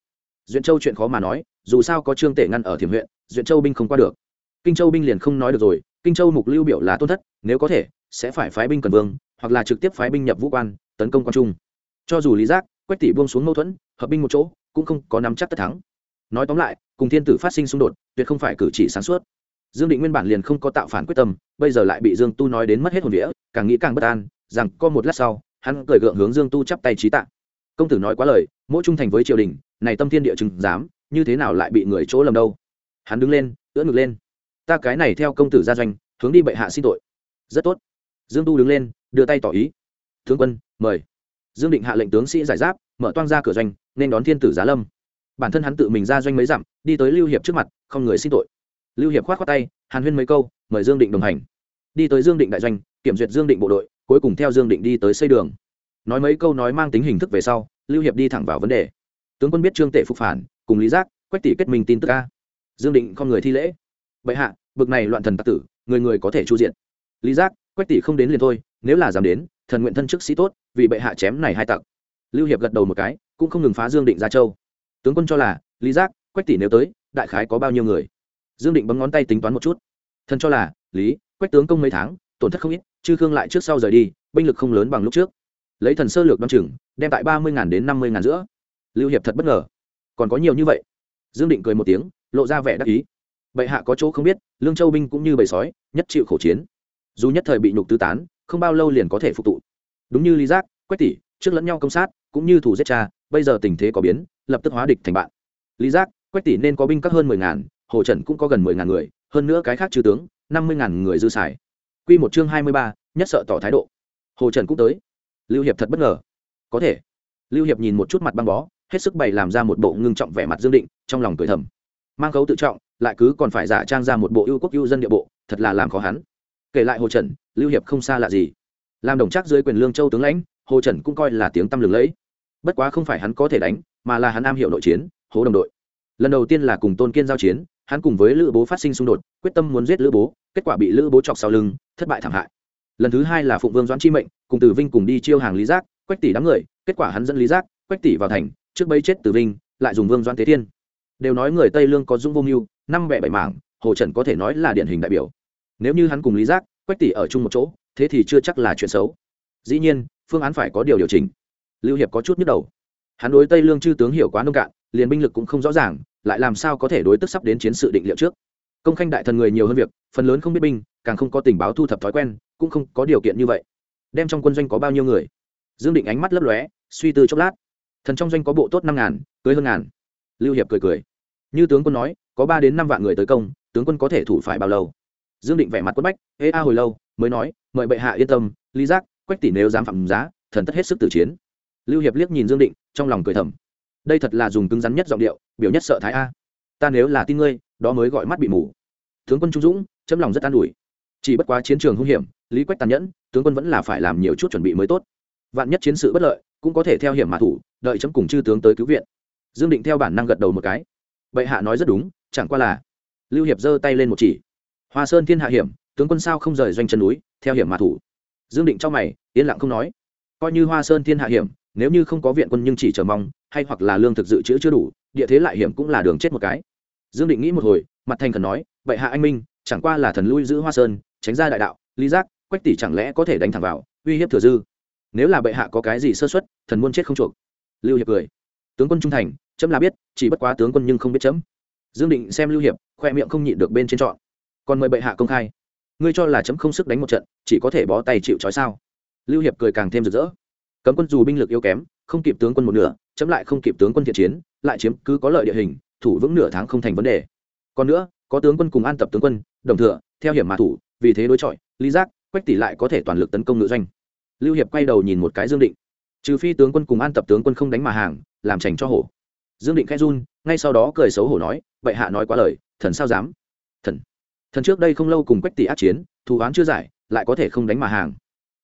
A: Duyện châu chuyện khó mà nói dù sao có trương tể ngăn ở thiểm huyện, duyện châu binh không qua được. Kinh châu binh liền không nói được rồi, kinh châu mục lưu biểu là tôn thất, nếu có thể, sẽ phải phái binh cần vương, hoặc là trực tiếp phái binh nhập vũ quan, tấn công quan trung. Cho dù lý giác, quách tỷ buông xuống mâu thuẫn, hợp binh một chỗ, cũng không có nắm chắc tất thắng. Nói tóm lại, cùng thiên tử phát sinh xung đột, tuyệt không phải cử chỉ sáng suốt. Dương định nguyên bản liền không có tạo phản quyết tâm, bây giờ lại bị dương tu nói đến mất hết hồn vĩa càng nghĩ càng bất an, rằng có một lát sau, hắn cười gượng hướng dương tu chắp tay trí tạ. Công tử nói quá lời, mỗi trung thành với triều đình, này tâm thiên địa chừng dám như thế nào lại bị người chỗ lầm đâu? Hắn đứng lên, ưỡn ngực lên. Ta cái này theo công tử gia doanh, hướng đi bệ hạ xin tội. Rất tốt. Dương tu đứng lên, đưa tay tỏ ý. Tướng quân, mời. Dương định hạ lệnh tướng sĩ giải giáp, mở toang ra cửa doanh, nên đón thiên tử giá lâm. Bản thân hắn tự mình ra doanh mấy dặm, đi tới lưu hiệp trước mặt, không người xin tội. Lưu hiệp khoát khoát tay, hàn huyên mấy câu, mời dương định đồng hành. Đi tới dương định đại doanh, kiểm duyệt dương định bộ đội, cuối cùng theo dương định đi tới xây đường. Nói mấy câu nói mang tính hình thức về sau, lưu hiệp đi thẳng vào vấn đề. Tướng quân biết trương tể phục phản cùng lý giác, quách tỷ kết minh tin tức ca dương định con người thi lễ. Bệ hạ, bực này loạn thần tặc tử, người người có thể chu diện. Lý giác, quách tỷ không đến liền thôi, nếu là dám đến, thần nguyện thân chức sĩ tốt, vì bệ hạ chém này hai tặc. Lưu hiệp gật đầu một cái, cũng không ngừng phá dương định ra châu. Tướng quân cho là, lý giác, quách tỷ nếu tới, đại khái có bao nhiêu người? Dương định bấm ngón tay tính toán một chút. Thần cho là, lý, quách tướng công mấy tháng, tổn thất không ít, chư khương lại trước sau rời đi, binh lực không lớn bằng lúc trước. Lấy thần sơ lược đ o chừng, đem tại ba mươi đến năm mươi giữa. Lưu hiệp thật bất ngờ còn có nhiều như vậy. Dương định cười một tiếng, lộ ra vẻ đắc ý. Bệ hạ có chỗ không biết, lương châu binh cũng như bầy sói, nhất chịu khổ chiến. Dù nhất thời bị nhục tứ tán, không bao lâu liền có thể phục tụ. Đúng như lý giác, quách tỷ, trước lẫn nhau công sát, cũng như thủ giết cha, bây giờ tình thế có biến, lập tức hóa địch thành bạn. Lý giác, quách tỷ nên có binh các hơn mười ngàn, hồ trần cũng có gần mười ngàn người, hơn nữa cái khác trừ tướng, năm mươi ngàn người dư xài. Q một chương hai mươi ba, nhất sợ tỏ thái độ. Hồ trần cũng tới. Lưu hiệp thật bất ngờ. Có thể. Lưu hiệp nhìn một chút mặt băng bó hết sức bày làm ra một bộ ngưng trọng vẻ mặt dương định, trong lòng cười thầm. Mang khấu tự trọng, lại cứ còn phải giả trang ra một bộ ưu quốc ưu dân địa bộ, thật là làm khó hắn. Kể lại hồ trần, lưu hiệp không xa lạ gì. Làm đồng chắc dưới quyền lương châu tướng lãnh, hồ trần cũng coi là tiếng tăm lừng lẫy. Bất quá không phải hắn có thể đánh, mà là hắn am hiểu nội chiến, hố đồng đội. Lần đầu tiên là cùng tôn kiên giao chiến, hắn cùng với lữ bố phát sinh xung đột, quyết tâm muốn giết lữ bố, kết quả bị lữ bố chọc sau lưng, thất bại thảm hại. Lần thứ hai là phụng vương doãn chi mệnh, cùng từ vinh cùng đi chiêu hàng lý giác, quách tỷ đám người, kết quả hắn dẫn lý giác, quách tỷ vào thành trước bấy chết từ vinh, lại dùng vương doan thế thiên. Đều nói người tây lương có dũng vô mưu, năm bẻ bảy mảng, hồ trần có thể nói là điển hình đại biểu. Nếu như hắn cùng lý giác, quách tỷ ở chung một chỗ, thế thì chưa chắc là chuyện xấu. Dĩ nhiên, phương án phải có điều điều chỉnh. Lưu hiệp có chút nhức đầu. Hắn đối tây lương chư tướng hiểu quá nông cạn, liền binh lực cũng không rõ ràng, lại làm sao có thể đối tức sắp đến chiến sự định liệu trước? Công khanh đại thần người nhiều hơn việc, phần lớn không biết binh, càng không có tình báo thu thập thói quen, cũng không có điều kiện như vậy. Đem trong quân doanh có bao nhiêu người? Dương định ánh mắt lấp lóe, suy tư chốc lát thần trong doanh có bộ tốt năm ngàn, cưới hơn ngàn. Lưu hiệp cười cười. Như tướng quân nói, có ba đến năm vạn người tới công, tướng quân có thể thủ phải bao lâu? Dương định vẻ mặt quất bách, ê, a, hồi lâu, mới nói, mời bệ hạ yên tâm, lý giác, quách tỷ nếu dám phạm giá, thần tất hết sức tử chiến. Lưu hiệp liếc nhìn dương định, trong lòng cười thầm. Đây thật là dùng cứng rắn nhất giọng điệu, biểu nhất sợ thái a. Ta nếu là tin ngươi, đó mới gọi mắt bị mù. Tướng quân trung dũng, chấm lòng rất an ủi. Chỉ bất quá chiến trường hung hiểm, lý quách tàn nhẫn, tướng quân vẫn là phải làm nhiều chút chuẩn bị mới tốt. Vạn nhất chiến sự bất lợi cũng có thể theo hiểm mà thủ, đợi chấm cùng chư tướng tới cứu viện. Dương định theo bản năng gật đầu một cái. Bệ hạ nói rất đúng, chẳng qua là lưu hiệp giơ tay lên một chỉ. Hoa sơn thiên hạ hiểm, tướng quân sao không rời doanh chân núi, theo hiểm mà thủ? Dương định cho mày, yên lặng không nói. Coi như hoa sơn thiên hạ hiểm, nếu như không có viện quân nhưng chỉ chờ mong, hay hoặc là lương thực dự trữ chưa đủ, địa thế lại hiểm cũng là đường chết một cái. Dương định nghĩ một hồi, mặt thành khẩn nói, bệ hạ anh minh, chẳng qua là thần lui giữ hoa sơn, tránh ra đại đạo lý giác, quách tỷ chẳng lẽ có thể đánh thẳng vào, uy hiếp thừa dư? Nếu là bệ hạ có cái gì sơ xuất thần muốn chết không chuộc. Lưu hiệp cười. Tướng quân trung thành, chấm là biết, chỉ bất quá tướng quân nhưng không biết chấm. Dương định xem lưu hiệp, khoe miệng không nhịn được bên trên trọn. Còn mời bệ hạ công khai. Ngươi cho là chấm không sức đánh một trận, chỉ có thể bó tay chịu trói sao? Lưu hiệp cười càng thêm rực rỡ. Cấm quân dù binh lực yếu kém, không kịp tướng quân một nửa, chấm lại không kịp tướng quân thiện chiến, lại chiếm cứ có lợi địa hình, thủ vững nửa tháng không thành vấn đề. Còn nữa, có tướng quân cùng an tập tướng quân, đồng thừa, theo hiểm mà thủ, vì thế đối chọi, lý giác, quách tỷ lại có thể toàn lực tấn công ngự doanh lưu hiệp quay đầu nhìn một cái dương định. Trừ phi tướng quân cùng an tập tướng quân không đánh mà hàng, làm trành cho hổ. Dương định khẽ run, ngay sau đó cười xấu hổ nói vậy hạ nói quá lời, thần sao dám? Thần thần trước đây không lâu cùng quách tỷ ác chiến, thù oán chưa giải, lại có thể không đánh mà hàng.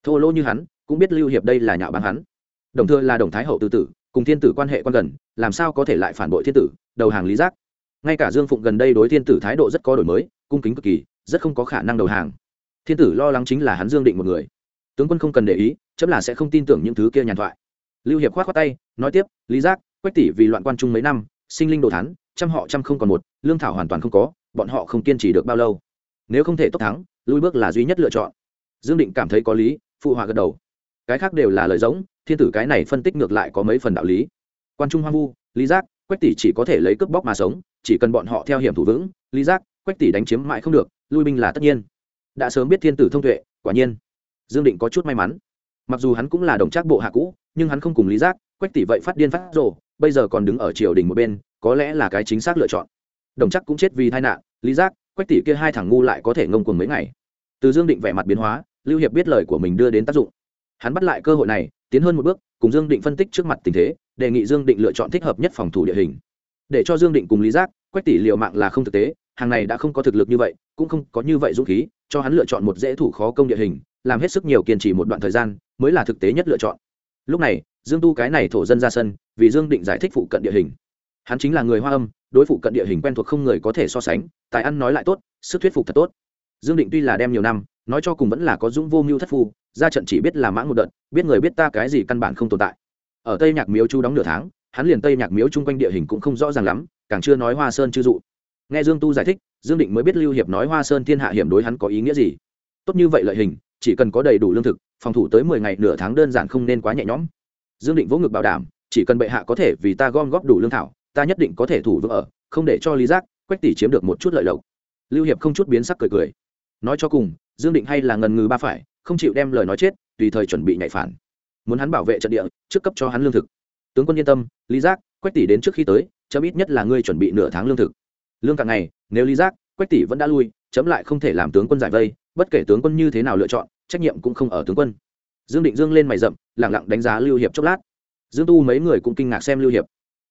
A: Thô lỗ như hắn, cũng biết lưu hiệp đây là nhạo báng hắn. Đồng thừa là đồng thái hậu tự tử, cùng thiên tử quan hệ quan gần, làm sao có thể lại phản bội thiên tử, đầu hàng lý giác. Ngay cả dương phụng gần đây đối thiên tử thái độ rất có đổi mới, cung kính cực kỳ, rất không có khả năng đầu hàng. Thiên tử lo lắng chính là hắn dương định một người tướng quân không cần để ý, chấm là sẽ không tin tưởng những thứ kia nhàn thoại. Lưu hiệp khoát khoát tay, nói tiếp, lý giác, quách tỷ vì loạn quan trung mấy năm, sinh linh đồ thán, trăm họ trăm không còn một, lương thảo hoàn toàn không có, bọn họ không kiên trì được bao lâu. Nếu không thể tốc thắng, lui bước là duy nhất lựa chọn. Dương định cảm thấy có lý, phụ họa gật đầu. Cái khác đều là lời giống, thiên tử cái này phân tích ngược lại có mấy phần đạo lý. Quan trung hoang vu, lý giác, quách tỷ chỉ có thể lấy cướp bóc mà sống, chỉ cần bọn họ theo hiểm thủ vững, lý giác, quách tỷ đánh chiếm mãi không được, lui binh là tất nhiên. Đã sớm biết thiên tử thông tuệ, quả nhiên dương định có chút may mắn. Mặc dù hắn cũng là đồng trác bộ hạ cũ, nhưng hắn không cùng lý giác, quách tỷ vậy phát điên phát rồ, bây giờ còn đứng ở triều đình một bên, có lẽ là cái chính xác lựa chọn. Đồng chắc cũng chết vì tai nạn, lý giác, quách tỷ kia hai thằng ngu lại có thể ngông cuồng mấy ngày. Từ dương định vẻ mặt biến hóa, lưu hiệp biết lời của mình đưa đến tác dụng. Hắn bắt lại cơ hội này, tiến hơn một bước, cùng dương định phân tích trước mặt tình thế, đề nghị dương định lựa chọn thích hợp nhất phòng thủ địa hình. Để cho dương định cùng lý giác, quách tỷ liệu mạng là không thực tế, hàng này đã không có thực lực như vậy, cũng không có như vậy dũng khí, cho hắn lựa chọn một dễ thủ khó công địa hình làm hết sức nhiều kiên trì một đoạn thời gian, mới là thực tế nhất lựa chọn. Lúc này, dương tu cái này thổ dân ra sân, vì dương định giải thích phụ cận địa hình. Hắn chính là người hoa âm, đối phụ cận địa hình quen thuộc không người có thể so sánh, tài ăn nói lại tốt, sức thuyết phục thật tốt. Dương định tuy là đem nhiều năm, nói cho cùng vẫn là có dũng vô mưu thất phu, ra trận chỉ biết là mãng một đợt, biết người biết ta cái gì căn bản không tồn tại. Ở tây nhạc miếu chu đóng nửa tháng, hắn liền tây nhạc miếu chung quanh địa hình cũng không rõ ràng lắm, càng chưa nói hoa sơn chư dụ. Nghe dương tu giải thích, dương định mới biết lưu hiệp nói hoa sơn thiên hạ hiểm đối hắn có ý nghĩa gì. Tốt như vậy lợi hình chỉ cần có đầy đủ lương thực, phòng thủ tới mười ngày nửa tháng đơn giản không nên quá nhẹ nhõm. Dương định vỗ ngực bảo đảm, chỉ cần bệ hạ có thể vì ta gom góp đủ lương thảo, ta nhất định có thể thủ vững ở, không để cho lý giác, quách tỷ chiếm được một chút lợi lộc. Lưu hiệp không chút biến sắc cười cười. Nói cho cùng, dương định hay là ngần ngừ ba phải, không chịu đem lời nói chết, tùy thời chuẩn bị nhạy phản. Muốn hắn bảo vệ trận địa, trước cấp cho hắn lương thực. Tướng quân yên tâm, lý giác, quách tỷ đến trước khi tới, chấm ít nhất là ngươi chuẩn bị nửa tháng lương thực. Lương cả ngày, nếu lý giác, quách tỷ vẫn đã lui, chấm lại không thể làm tướng quân giải vây bất kể tướng quân như thế nào lựa chọn, trách nhiệm cũng không ở tướng quân. Dương định dương lên mày rậm, lẳng lặng đánh giá lưu hiệp chốc lát. Dương tu mấy người cũng kinh ngạc xem lưu hiệp.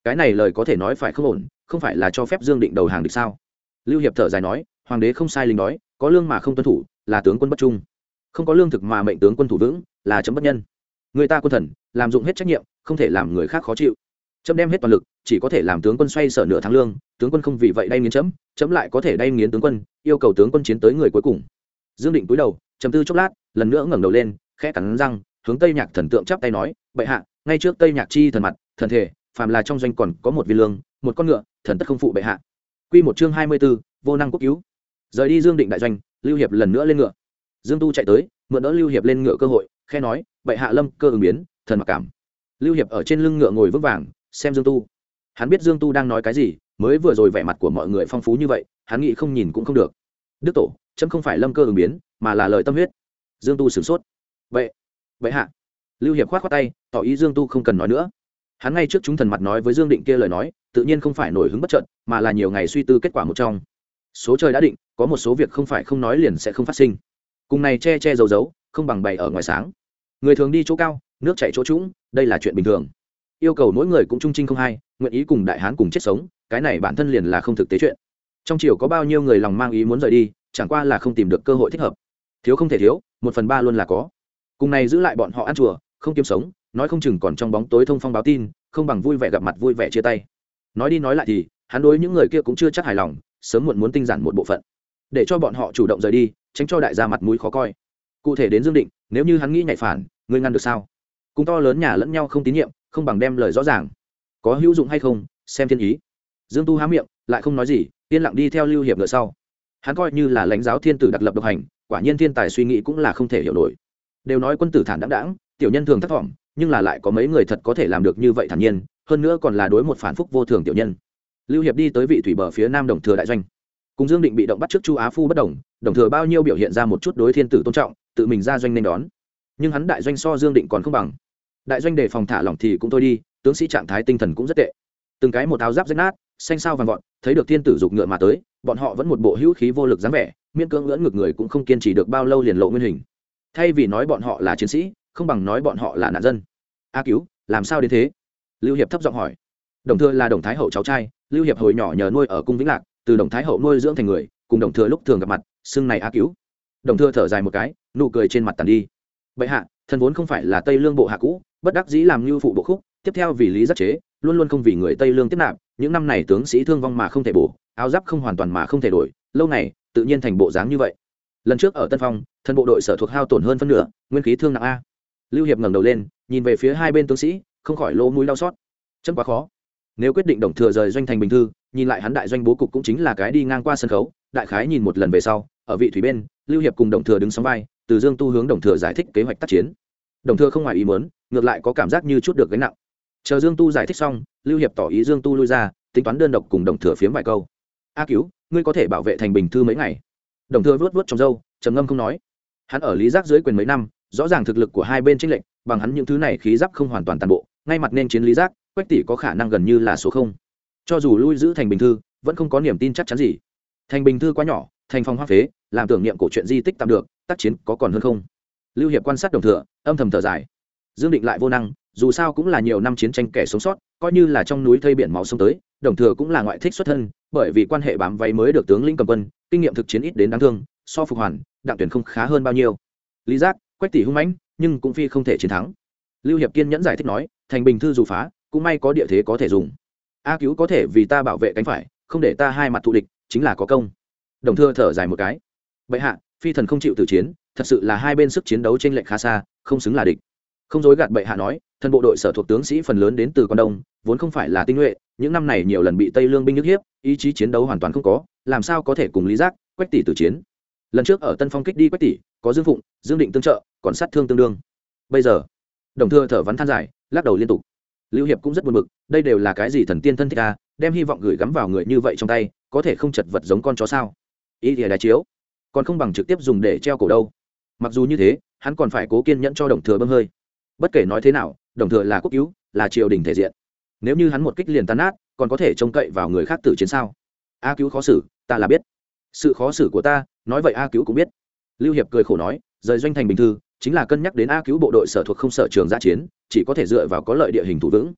A: Cái này lời có thể nói phải không ổn, không phải là cho phép dương định đầu hàng được sao? Lưu hiệp thở dài nói, hoàng đế không sai lính đói, có lương mà không tuân thủ, là tướng quân bất trung. Không có lương thực mà mệnh tướng quân thủ vững, là chấm bất nhân. Người ta quân thần, làm dụng hết trách nhiệm, không thể làm người khác khó chịu. Chấm đem hết toàn lực, chỉ có thể làm tướng quân xoay sở nửa tháng lương, tướng quân không vì vậy đay nghiến chấm chấm lại có thể đay nghiến tướng quân, yêu cầu tướng quân chiến tới người cuối cùng dương định cúi đầu chầm tư chốc lát lần nữa ngẩng đầu lên khẽ cắn răng hướng tây nhạc thần tượng chắp tay nói bệ hạ ngay trước tây nhạc chi thần mặt thần thể phàm là trong doanh còn có một viên lương một con ngựa thần tất không phụ bệ hạ. Quy một chương hai mươi 24, vô năng quốc cứu. Rời đi dương định đại doanh lưu hiệp lần nữa lên ngựa. Dương tu chạy tới mượn đỡ lưu hiệp lên ngựa cơ hội khe nói bệ hạ lâm cơ ứng biến thần mặc cảm. Lưu hiệp ở trên lưng ngựa ngồi vững vàng xem dương tu. Hắn biết dương tu đang nói cái gì mới vừa rồi vẻ mặt của mọi người phong phú như vậy hắn nghĩ không nhìn cũng không được. Đức tổ chấm không phải lâm cơ ứng biến, mà là lời tâm huyết. Dương tu sửng sốt. Vậy vậy hạ. Lưu hiệp khoát khoát tay, tỏ ý dương tu không cần nói nữa. Hắn ngay trước chúng thần mặt nói với dương định kia lời nói, tự nhiên không phải nổi hứng bất trợn mà là nhiều ngày suy tư kết quả một trong. Số trời đã định, có một số việc không phải không nói liền sẽ không phát sinh. Cùng này che che giấu giấu, không bằng bày ở ngoài sáng. Người thường đi chỗ cao, nước chảy chỗ trũng, đây là chuyện bình thường. Yêu cầu mỗi người cũng trung trinh không hay nguyện ý cùng đại hán cùng chết sống, cái này bản thân liền là không thực tế chuyện. Trong triều có bao nhiêu người lòng mang ý muốn rời đi chẳng qua là không tìm được cơ hội thích hợp. Thiếu không thể thiếu, một phần ba luôn là có. Cùng này giữ lại bọn họ ăn chùa, không kiếm sống, nói không chừng còn trong bóng tối thông phong báo tin, không bằng vui vẻ gặp mặt vui vẻ chia tay. Nói đi nói lại thì, hắn đối những người kia cũng chưa chắc hài lòng, sớm muộn muốn tinh giản một bộ phận. Để cho bọn họ chủ động rời đi, tránh cho đại gia mặt mũi khó coi. Cụ thể đến dương định, nếu như hắn nghĩ nhạy phản, ngươi ngăn được sao? Cùng to lớn nhà lẫn nhau không tín nhiệm, không bằng đem lời rõ ràng. Có hữu dụng hay không, xem thiên ý. Dương tu há miệng, lại không nói gì, yên lặng đi theo lưu hiệp ngựa sau hắn coi như là lãnh giáo thiên tử đặc lập độc hành, quả nhiên thiên tài suy nghĩ cũng là không thể hiểu nổi. Đều nói quân tử thản đáng đáng tiểu nhân thường thất vọng nhưng là lại có mấy người thật có thể làm được như vậy thản nhiên, hơn nữa còn là đối một phản phúc vô thường tiểu nhân. Lưu hiệp đi tới vị thủy bờ phía nam đồng thừa đại doanh. Cùng dương định bị động bắt trước chu á phu bất đồng đồng thừa bao nhiêu biểu hiện ra một chút đối thiên tử tôn trọng, tự mình ra doanh nên đón. Nhưng hắn đại doanh so dương định còn không bằng. Đại doanh đề phòng thả lỏng thì cũng thôi đi, tướng sĩ trạng thái tinh thần cũng rất tệ. Từng cái một áo giáp rách nát, xanh sao vàng vọt, thấy được thiên tử dục ngựa mà tới bọn họ vẫn một bộ hữu khí vô lực dáng vẻ, miễn cưỡng ngưỡng ngực người cũng không kiên trì được bao lâu liền lộ nguyên hình. Thay vì nói bọn họ là chiến sĩ, không bằng nói bọn họ là nạn dân. A cứu, làm sao đến thế? Lưu hiệp thấp giọng hỏi. Đồng thừa là đồng thái hậu cháu trai, lưu hiệp hồi nhỏ nhờ nuôi ở cung vĩnh lạc, từ đồng thái hậu nuôi dưỡng thành người, cùng đồng thừa lúc thường gặp mặt, xưng này a cứu. Đồng thừa thở dài một cái, nụ cười trên mặt tàn đi. Bệ hạ thần vốn không phải là tây lương bộ hạ cũ, bất đắc dĩ làm như phụ bộ khúc, tiếp theo vì lý giác chế, luôn luôn không vì người tây lương tiếp nạp, những năm này tướng sĩ thương vong mà không thể bổ áo giáp không hoàn toàn mà không thể đổi, lâu này tự nhiên thành bộ dáng như vậy. Lần trước ở tân phong, thân bộ đội sở thuộc hao tổn hơn phân nửa, nguyên khí thương nặng a. Lưu hiệp ngẩng đầu lên, nhìn về phía hai bên tướng sĩ, không khỏi lỗ mũi đau xót. Chân quá khó. Nếu quyết định đồng thừa rời doanh thành bình thư, nhìn lại hắn đại doanh bố cục cũng chính là cái đi ngang qua sân khấu, đại khái nhìn một lần về sau, ở vị thủy bên, lưu hiệp cùng đồng thừa đứng sóng vai, từ dương tu hướng đồng thừa giải thích kế hoạch tác chiến. Đồng thừa không ngoài ý muốn, ngược lại có cảm giác như chút được gánh nặng. Chờ dương tu giải thích xong, lưu hiệp tỏ ý dương tu lui ra, tính toán đơn độc cùng đồng thừa phiếm vài câu a cứu, ngươi có thể bảo vệ thành bình thư mấy ngày? Đồng thừa vớt vớt trong râu, trầm ngâm không nói. Hắn ở lý giác dưới quyền mấy năm, rõ ràng thực lực của hai bên tranh lệnh bằng hắn những thứ này khí giáp không hoàn toàn toàn bộ, ngay mặt nên chiến lý giác, quách tỷ có khả năng gần như là số không. Cho dù lui giữ thành bình thư, vẫn không có niềm tin chắc chắn gì. Thành bình thư quá nhỏ, thành phong hoa phế, làm tưởng niệm cổ chuyện di tích tạm được, tác chiến có còn hơn không? Lưu hiệp quan sát đồng thừa, âm thầm thở dài. Dương định lại vô năng, dù sao cũng là nhiều năm chiến tranh kẻ sống sót, coi như là trong núi thây biển máu sông tới đồng thừa cũng là ngoại thích xuất thân, bởi vì quan hệ bám váy mới được tướng lĩnh cầm quân, kinh nghiệm thực chiến ít đến đáng thương, so phục hoàn, đặng tuyển không khá hơn bao nhiêu. Lý giác, quách tỷ hung mãnh, nhưng cũng phi không thể chiến thắng. Lưu hiệp kiên nhẫn giải thích nói, thành bình thư dù phá, cũng may có địa thế có thể dùng. A cứu có thể vì ta bảo vệ cánh phải, không để ta hai mặt thù địch, chính là có công. Đồng thừa thở dài một cái. Bệ hạ, phi thần không chịu tử chiến, thật sự là hai bên sức chiến đấu trên lệnh khá xa, không xứng là địch. Không dối gạt bệ hạ nói thân bộ đội sở thuộc tướng sĩ phần lớn đến từ quan đông, vốn không phải là tinh nhuệ những năm này nhiều lần bị tây lương binh nhức hiếp, ý chí chiến đấu hoàn toàn không có, làm sao có thể cùng lý giác, quách tỷ tử chiến? Lần trước ở tân phong kích đi quách tỷ, có dương phụng, dương định tương trợ, còn sát thương tương đương. Bây giờ, đồng thừa thở vắn than dài, lắc đầu liên tục. Lưu hiệp cũng rất buồn bực, đây đều là cái gì thần tiên thân thích à đem hy vọng gửi gắm vào người như vậy trong tay, có thể không chật vật giống con chó sao? Ý thì đài chiếu, còn không bằng trực tiếp dùng để treo cổ đâu. Mặc dù như thế, hắn còn phải cố kiên nhẫn cho đồng thừa bơm hơi. Bất kể nói thế nào, đồng thừa là quốc cứu, là triều đình thể diện nếu như hắn một kích liền tan nát, còn có thể trông cậy vào người khác tử chiến sao? A cứu khó xử, ta là biết. Sự khó xử của ta, nói vậy a cứu cũng biết. Lưu hiệp cười khổ nói, rời doanh thành bình thư, chính là cân nhắc đến a cứu bộ đội sở thuộc không sở trường giã chiến, chỉ có thể dựa vào có lợi địa hình thủ vững.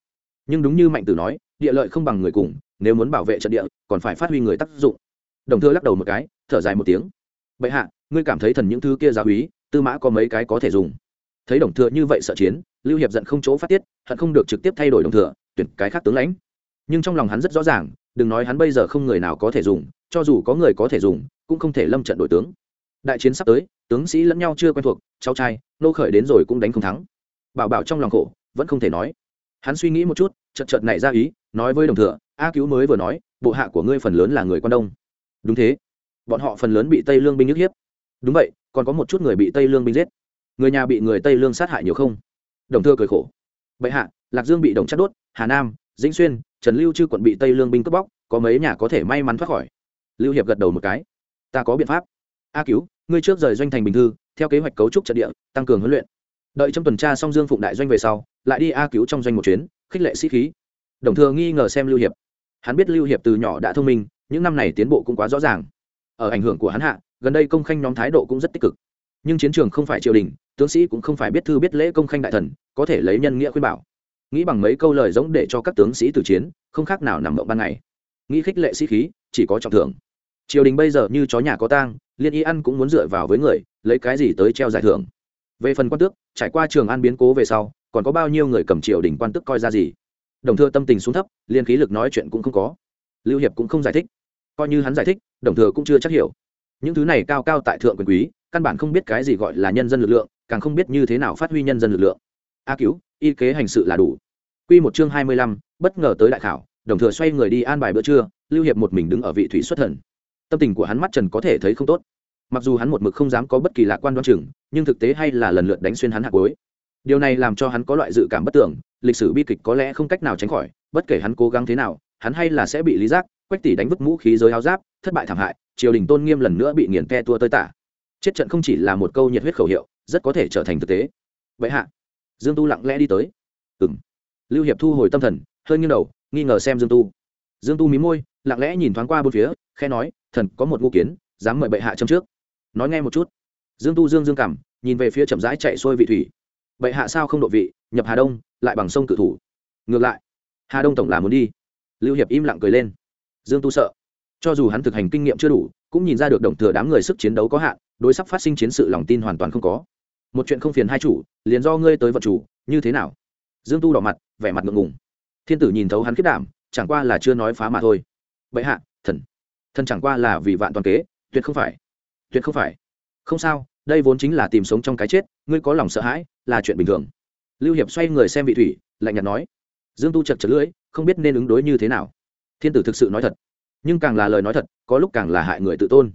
A: Nhưng đúng như mạnh tử nói, địa lợi không bằng người cùng, nếu muốn bảo vệ trận địa, còn phải phát huy người tác dụng. Đồng thừa lắc đầu một cái, thở dài một tiếng. Bệ hạ, ngươi cảm thấy thần những thứ kia giáo úy, tư mã có mấy cái có thể dùng? Thấy đồng thừa như vậy sợ chiến, lưu hiệp giận không chỗ phát tiết, hận không được trực tiếp thay đổi đồng thừa, tuyển cái khác tướng lãnh. Nhưng trong lòng hắn rất rõ ràng, đừng nói hắn bây giờ không người nào có thể dùng, cho dù có người có thể dùng, cũng không thể lâm trận đổi tướng. Đại chiến sắp tới, tướng sĩ lẫn nhau chưa quen thuộc, cháu trai, nô khởi đến rồi cũng đánh không thắng. Bảo bảo trong lòng khổ, vẫn không thể nói. Hắn suy nghĩ một chút chật chật nảy ra ý, nói với đồng thừa, a cứu mới vừa nói, bộ hạ của ngươi phần lớn là người quan đông. Đúng thế. Bọn họ phần lớn bị tây lương binh nhức hiếp. Đúng vậy, còn có một chút người bị tây lương binh giết người nhà bị người tây lương sát hại nhiều không? Đồng thừa cười khổ. Bệ hạ, lạc dương bị đồng chất đốt, hà nam, dĩnh xuyên, trần lưu chư quận bị tây lương binh cướp bóc, có mấy nhà có thể may mắn thoát khỏi? Lưu hiệp gật đầu một cái. Ta có biện pháp. A cứu, ngươi trước rời doanh thành bình thư, theo kế hoạch cấu trúc trận địa, tăng cường huấn luyện. Đợi trong tuần tra xong dương phụng đại doanh về sau, lại đi a cứu trong doanh một chuyến, khích lệ sĩ khí. Đồng thừa nghi ngờ xem lưu hiệp. Hắn biết lưu hiệp từ nhỏ đã thông minh, những năm này tiến bộ cũng quá rõ ràng. Ở ảnh hưởng của hắn hạ, gần đây công khanh nhóm thái độ cũng rất tích cực nhưng chiến trường không phải triều đình, tướng sĩ cũng không phải biết thư biết lễ công khanh đại thần, có thể lấy nhân nghĩa khuyên bảo. Nghĩ bằng mấy câu lời giống để cho các tướng sĩ từ chiến, không khác nào nằm mộng ban ngày. Nghĩ khích lệ sĩ khí, chỉ có trọng thưởng. Triều đình bây giờ như chó nhà có tang, liên y ăn cũng muốn dựa vào với người, lấy cái gì tới treo giải thưởng. Về phần quan tước, trải qua trường an biến cố về sau, còn có bao nhiêu người cầm triều đình quan tước coi ra gì? Đồng thừa tâm tình xuống thấp, liên khí lực nói chuyện cũng không có. Lưu hiệp cũng không giải thích. Coi như hắn giải thích, đồng thừa cũng chưa chắc hiểu. Những thứ này cao cao tại thượng quyền quý căn bản không biết cái gì gọi là nhân dân lực lượng càng không biết như thế nào phát huy nhân dân lực lượng a cứu y kế hành sự là đủ Quy một chương hai mươi lăm, bất ngờ tới đại khảo, đồng thừa xoay người đi an bài bữa trưa, Lưu Hiệp một mình đứng ở vị thủy xuất thần. Tâm tình của hắn mắt trần có thể thấy không tốt. Mặc dù hắn một mực không dám có bất kỳ lạc quan đoan chừng, nhưng thực tế hay là lần lượt đánh xuyên hắn hạ cuối. Điều này làm cho hắn có loại dự cảm bất tưởng, lịch sử bi kịch có lẽ không cách nào tránh khỏi, bất kể hắn cố gắng thế nào, hắn hay là sẽ bị lý giác, quách tỷ đánh vứt mũ khí giới áo giáp, thất bại thảm hại, triều đình tôn nghiêm lần nữa bị nghiền ke tua tơi tả. Chết trận không chỉ là một câu nhiệt huyết khẩu hiệu, rất có thể trở thành thực tế. Vậy hạ, Dương Tu lặng lẽ đi tới. Ừm. Lưu hiệp thu hồi tâm thần hơi nghiêng đầu nghi ngờ xem dương tu. Dương tu mí môi lặng lẽ nhìn thoáng qua bốn phía khe nói thần có một ngô kiến dám mời bệ hạ châm trước. Nói nghe một chút. Dương tu dương dương cảm nhìn về phía chậm rãi chạy xuôi vị thủy. Bệ hạ sao không độ vị nhập hà đông lại bằng sông cự thủ. Ngược lại hà đông tổng là muốn đi. Lưu hiệp im lặng cười lên. Dương tu sợ. Cho dù hắn thực hành kinh nghiệm chưa đủ cũng nhìn ra được đồng thừa đám người sức chiến đấu có hạn đối sắp phát sinh chiến sự lòng tin hoàn toàn không có. Một chuyện không phiền hai chủ, liền do ngươi tới vật chủ, như thế nào? Dương tu đỏ mặt, vẻ mặt ngượng ngùng. Thiên tử nhìn thấu hắn kết đảm, chẳng qua là chưa nói phá mà thôi. Bệ hạ, thần. Thần chẳng qua là vì vạn toàn kế, tuyệt không phải. Tuyệt không phải. Không sao, đây vốn chính là tìm sống trong cái chết, ngươi có lòng sợ hãi, là chuyện bình thường. Lưu hiệp xoay người xem vị thủy, lạnh nhạt nói. Dương tu chật chật lưỡi, không biết nên ứng đối như thế nào. Thiên tử thực sự nói thật. Nhưng càng là lời nói thật, có lúc càng là hại người tự tôn.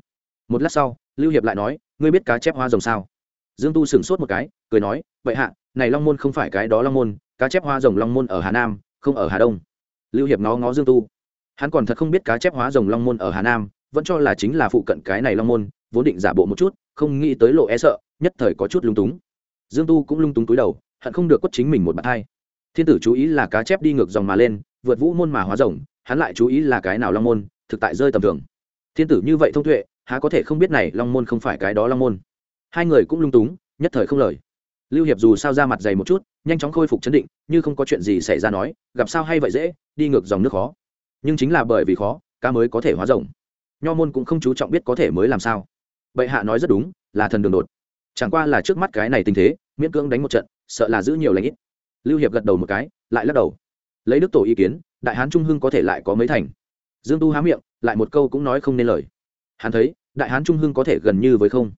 A: Một lát sau lưu hiệp lại nói, ngươi biết cá chép hoa rồng sao? Dương tu sửng sốt một cái, cười nói, vậy hạ, này long môn không phải cái đó long môn, cá chép hoa rồng long môn ở hà nam, không ở hà đông. Lưu hiệp nó ngó dương tu. Hắn còn thật không biết cá chép hóa rồng long môn ở hà nam, vẫn cho là chính là phụ cận cái này long môn, vốn định giả bộ một chút, không nghĩ tới lộ e sợ, nhất thời có chút lung túng. Dương tu cũng lung túng túi đầu, hận không được quất chính mình một bàn hai thiên tử chú ý là cá chép đi ngược dòng mà lên, vượt vũ môn mà hóa rồng, hắn lại chú ý là cái nào long môn, thực tại rơi tầm thường. Thiên tử như vậy thông tuệ há có thể không biết này long môn không phải cái đó long môn. Hai người cũng lung túng, nhất thời không lời. Lưu hiệp dù sao ra mặt dày một chút, nhanh chóng khôi phục chấn định, như không có chuyện gì xảy ra nói, gặp sao hay vậy dễ, đi ngược dòng nước khó. Nhưng chính là bởi vì khó, cá mới có thể hóa rồng nho môn cũng không chú trọng biết có thể mới làm sao. Bệ hạ nói rất đúng, là thần đường đột. Chẳng qua là trước mắt cái này tình thế, miễn cưỡng đánh một trận, sợ là giữ nhiều lãnh ít. Lưu hiệp gật đầu một cái, lại lắc đầu. Lấy đức tổ ý kiến, đại hán trung hưng có thể lại có mấy thành. Dương tu há miệng, lại một câu cũng nói không nên lời. Hắn thấy đại hán trung hưng có thể gần như với không?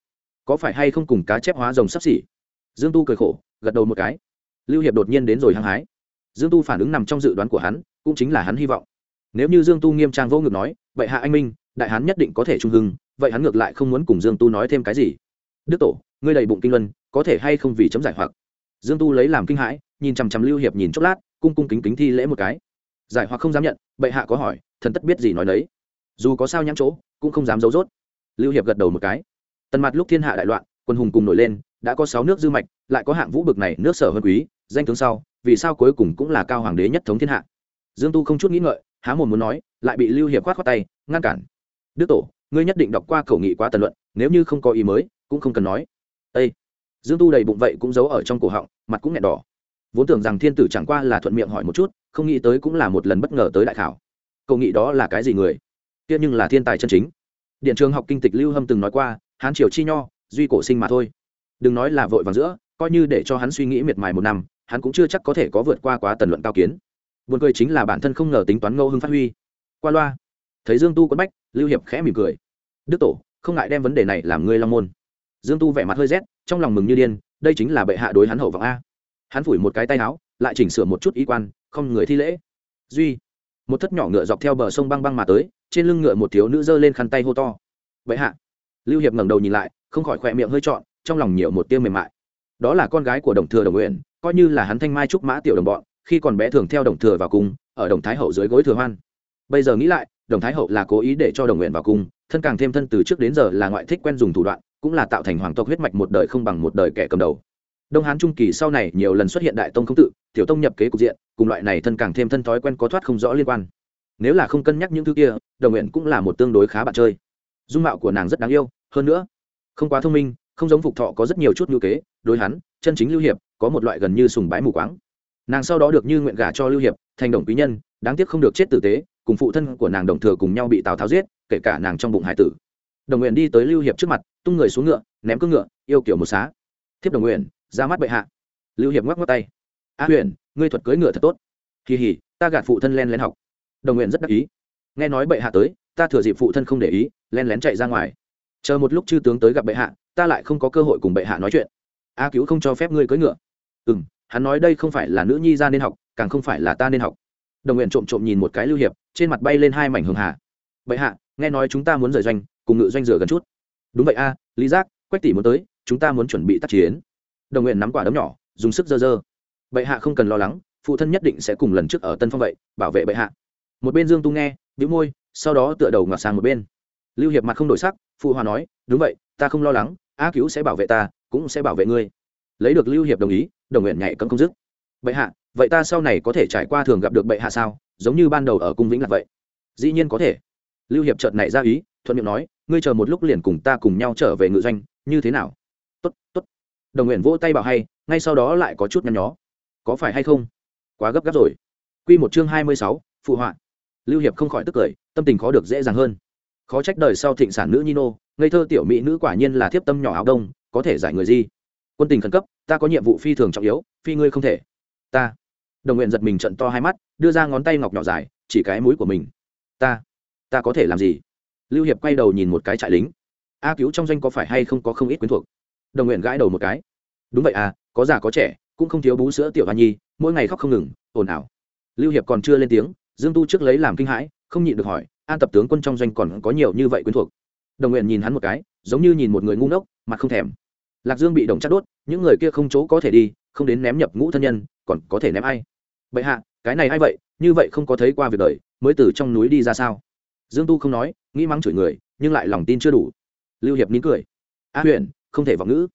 A: Có phải hay không cùng cá chép hóa rồng sắp xỉ? Dương tu cười khổ, gật đầu một cái. Lưu hiệp đột nhiên đến rồi hăng hái. Dương tu phản ứng nằm trong dự đoán của hắn, cũng chính là hắn hy vọng. Nếu như dương tu nghiêm trang vô ngực nói, vậy hạ anh minh, đại hán nhất định có thể trung hưng, vậy hắn ngược lại không muốn cùng dương tu nói thêm cái gì. Đức tổ, ngươi đầy bụng kinh luân, có thể hay không vì chấm giải hoặc? Dương tu lấy làm kinh hãi, nhìn chằm chằm lưu hiệp nhìn chốc lát, cung cung kính kính thi lễ một cái. Giải hoặc không dám nhận, bệ hạ có hỏi, thần tất biết gì nói đấy? Dù có sao nhãn chỗ, cũng không dám giấu dốt lưu hiệp gật đầu một cái. Tần mặt lúc thiên hạ đại loạn, quân hùng cùng nổi lên, đã có sáu nước dư mạch, lại có hạng vũ bực này nước sở hơn quý, danh tướng sau, vì sao cuối cùng cũng là cao hoàng đế nhất thống thiên hạ? Dương tu không chút nghĩ ngợi, há mồm muốn nói, lại bị lưu hiệp khoát khoát tay, ngăn cản. Đức tổ, ngươi nhất định đọc qua khẩu nghị quá tần luận, nếu như không có ý mới, cũng không cần nói. Ây dương tu đầy bụng vậy cũng giấu ở trong cổ họng, mặt cũng nghẹn đỏ. Vốn tưởng rằng thiên tử chẳng qua là thuận miệng hỏi một chút, không nghĩ tới cũng là một lần bất ngờ tới đại khảo. Cầu nghị đó là cái gì người? Kia nhưng là thiên tài chân chính điện trường học kinh tịch lưu hâm từng nói qua, hán triều chi nho, duy cổ sinh mà thôi. Đừng nói là vội vàng giữa, coi như để cho hắn suy nghĩ miệt mài một năm, hắn cũng chưa chắc có thể có vượt qua quá tần luận cao kiến. Buồn cười chính là bản thân không ngờ tính toán ngẫu hưng phát huy. Qua loa, thấy dương tu quất bách, lưu hiệp khẽ mỉm cười. Đức tổ, không ngại đem vấn đề này làm ngươi long môn. Dương tu vẻ mặt hơi rét, trong lòng mừng như điên, đây chính là bệ hạ đối hắn hậu vọng a. Hắn phủi một cái tay áo, lại chỉnh sửa một chút ý quan, không người thi lễ. Duy một thất nhỏ ngựa dọc theo bờ sông băng băng mà tới, trên lưng ngựa một thiếu nữ giơ lên khăn tay hô to. Vậy hạ. Lưu hiệp ngẩng đầu nhìn lại, không khỏi khỏe miệng hơi trọn, trong lòng nhiều một tiêu mềm mại. Đó là con gái của đồng thừa đồng nguyện coi như là hắn thanh mai trúc mã tiểu đồng bọn, khi còn bé thường theo đồng thừa vào cung, ở đồng thái hậu dưới gối thừa hoan. Bây giờ nghĩ lại, đồng thái hậu là cố ý để cho đồng nguyện vào cung, thân càng thêm thân từ trước đến giờ là ngoại thích quen dùng thủ đoạn, cũng là tạo thành hoàng tộc huyết mạch một đời không bằng một đời kẻ cầm đầu đông hán trung kỳ sau này nhiều lần xuất hiện đại tông không tự, tiểu tông nhập kế cục diện, cùng loại này thân càng thêm thân thói quen có thoát không rõ liên quan. Nếu là không cân nhắc những thứ kia, đồng nguyện cũng là một tương đối khá bạn chơi. Dung mạo của nàng rất đáng yêu, hơn nữa, không quá thông minh, không giống phục thọ có rất nhiều chút ngữ kế, đối hắn, chân chính lưu hiệp, có một loại gần như sùng bái mù quáng. Nàng sau đó được như nguyện gả cho lưu hiệp, thành đồng quý nhân, đáng tiếc không được chết tử tế, cùng phụ thân của nàng đồng thừa cùng nhau bị tào tháo giết, kể cả nàng trong bụng hải tử. Đồng nguyện đi tới lưu hiệp trước mặt, tung người xuống ngựa, ném cương ngựa, yêu kiểu một xá. Thiếp đồng nguyện ra mắt bệ hạ. Lưu hiệp ngoắc ngoắc tay. A huyền, ngươi thuật cưỡi ngựa thật tốt. Kỳ hỉ, ta gạt phụ thân len lén học. Đồng nguyện rất đắc ý. Nghe nói bệ hạ tới, ta thừa dịp phụ thân không để ý, len lén chạy ra ngoài. Chờ một lúc chư tướng tới gặp bệ hạ, ta lại không có cơ hội cùng bệ hạ nói chuyện. A cứu không cho phép ngươi cưỡi ngựa. Ừ m hắn nói đây không phải là nữ nhi ra nên học, càng không phải là ta nên học. Đồng nguyện trộm trộm nhìn một cái lưu hiệp, trên mặt bay lên hai mảnh hường hà. Bệ hạ, nghe nói chúng ta muốn rời doanh, cùng ngự doanh rửa gần chút. Đúng vậy a, lý giác, quách tỷ muốn tới, chúng ta muốn chuẩn bị tác chiến đồng nguyện nắm quả đấm nhỏ, dùng sức dơ dơ. Bệ hạ không cần lo lắng, phụ thân nhất định sẽ cùng lần trước ở tân phong vậy, bảo vệ bệ hạ. Một bên dương tu nghe, bĩu môi, sau đó tựa đầu ngọt sang một bên. Lưu hiệp mặt không đổi sắc, phụ hòa nói, đúng vậy, ta không lo lắng, a cứu sẽ bảo vệ ta, cũng sẽ bảo vệ ngươi. Lấy được lưu hiệp đồng ý, đồng nguyện nhảy cấm công dứt. Bệ hạ, vậy ta sau này có thể trải qua thường gặp được bệ hạ sao, giống như ban đầu ở cung vĩnh là vậy? Dĩ nhiên có thể. Lưu hiệp chợt này ra ý, thuận miệng nói, ngươi chờ một lúc liền cùng ta cùng nhau trở về ngự doanh, như thế nào? Tốt tốt đồng nguyện vỗ tay bảo hay, ngay sau đó lại có chút nhăn nhó. Có phải hay không? Quá gấp gáp rồi. Q một chương hai mươi sáu, phụ họa. Lưu hiệp không khỏi tức cười, tâm tình khó được dễ dàng hơn. Khó trách đời sau thịnh sản nữ nhi nô, ngây thơ tiểu mỹ nữ quả nhiên là thiếp tâm nhỏ áo đông, có thể giải người gì? Quân tình khẩn cấp, ta có nhiệm vụ phi thường trọng yếu, phi ngươi không thể. Ta. Đồng nguyện giật mình trận to hai mắt, đưa ra ngón tay ngọc nhỏ dài, chỉ cái mũi của mình. Ta. Ta có thể làm gì? Lưu hiệp quay đầu nhìn một cái trại lính. A cứu trong doanh có phải hay không có không ít quyến thuộc? Đồng nguyện gãi đầu một cái. Đúng vậy à có già có trẻ, cũng không thiếu bú sữa tiểu hoa nhi, mỗi ngày khóc không ngừng, ồn ào. Lưu hiệp còn chưa lên tiếng, dương tu trước lấy làm kinh hãi, không nhịn được hỏi, an tập tướng quân trong doanh còn có nhiều như vậy quyến thuộc? Đồng nguyện nhìn hắn một cái, giống như nhìn một người ngu ngốc, mặt không thèm. Lạc dương bị đồng chắc đốt, những người kia không chỗ có thể đi, không đến ném nhập ngũ thân nhân, còn có thể ném ai? Bệ hạ, cái này a i vậy? Như vậy không có thấy qua việc đời, mới từ trong núi đi ra sao? Dương tu không nói, nghĩ mắng chửi người, nhưng lại lòng tin chưa đủ. Lưu hiệp nín cười. A huyện không thể vọng ngữ.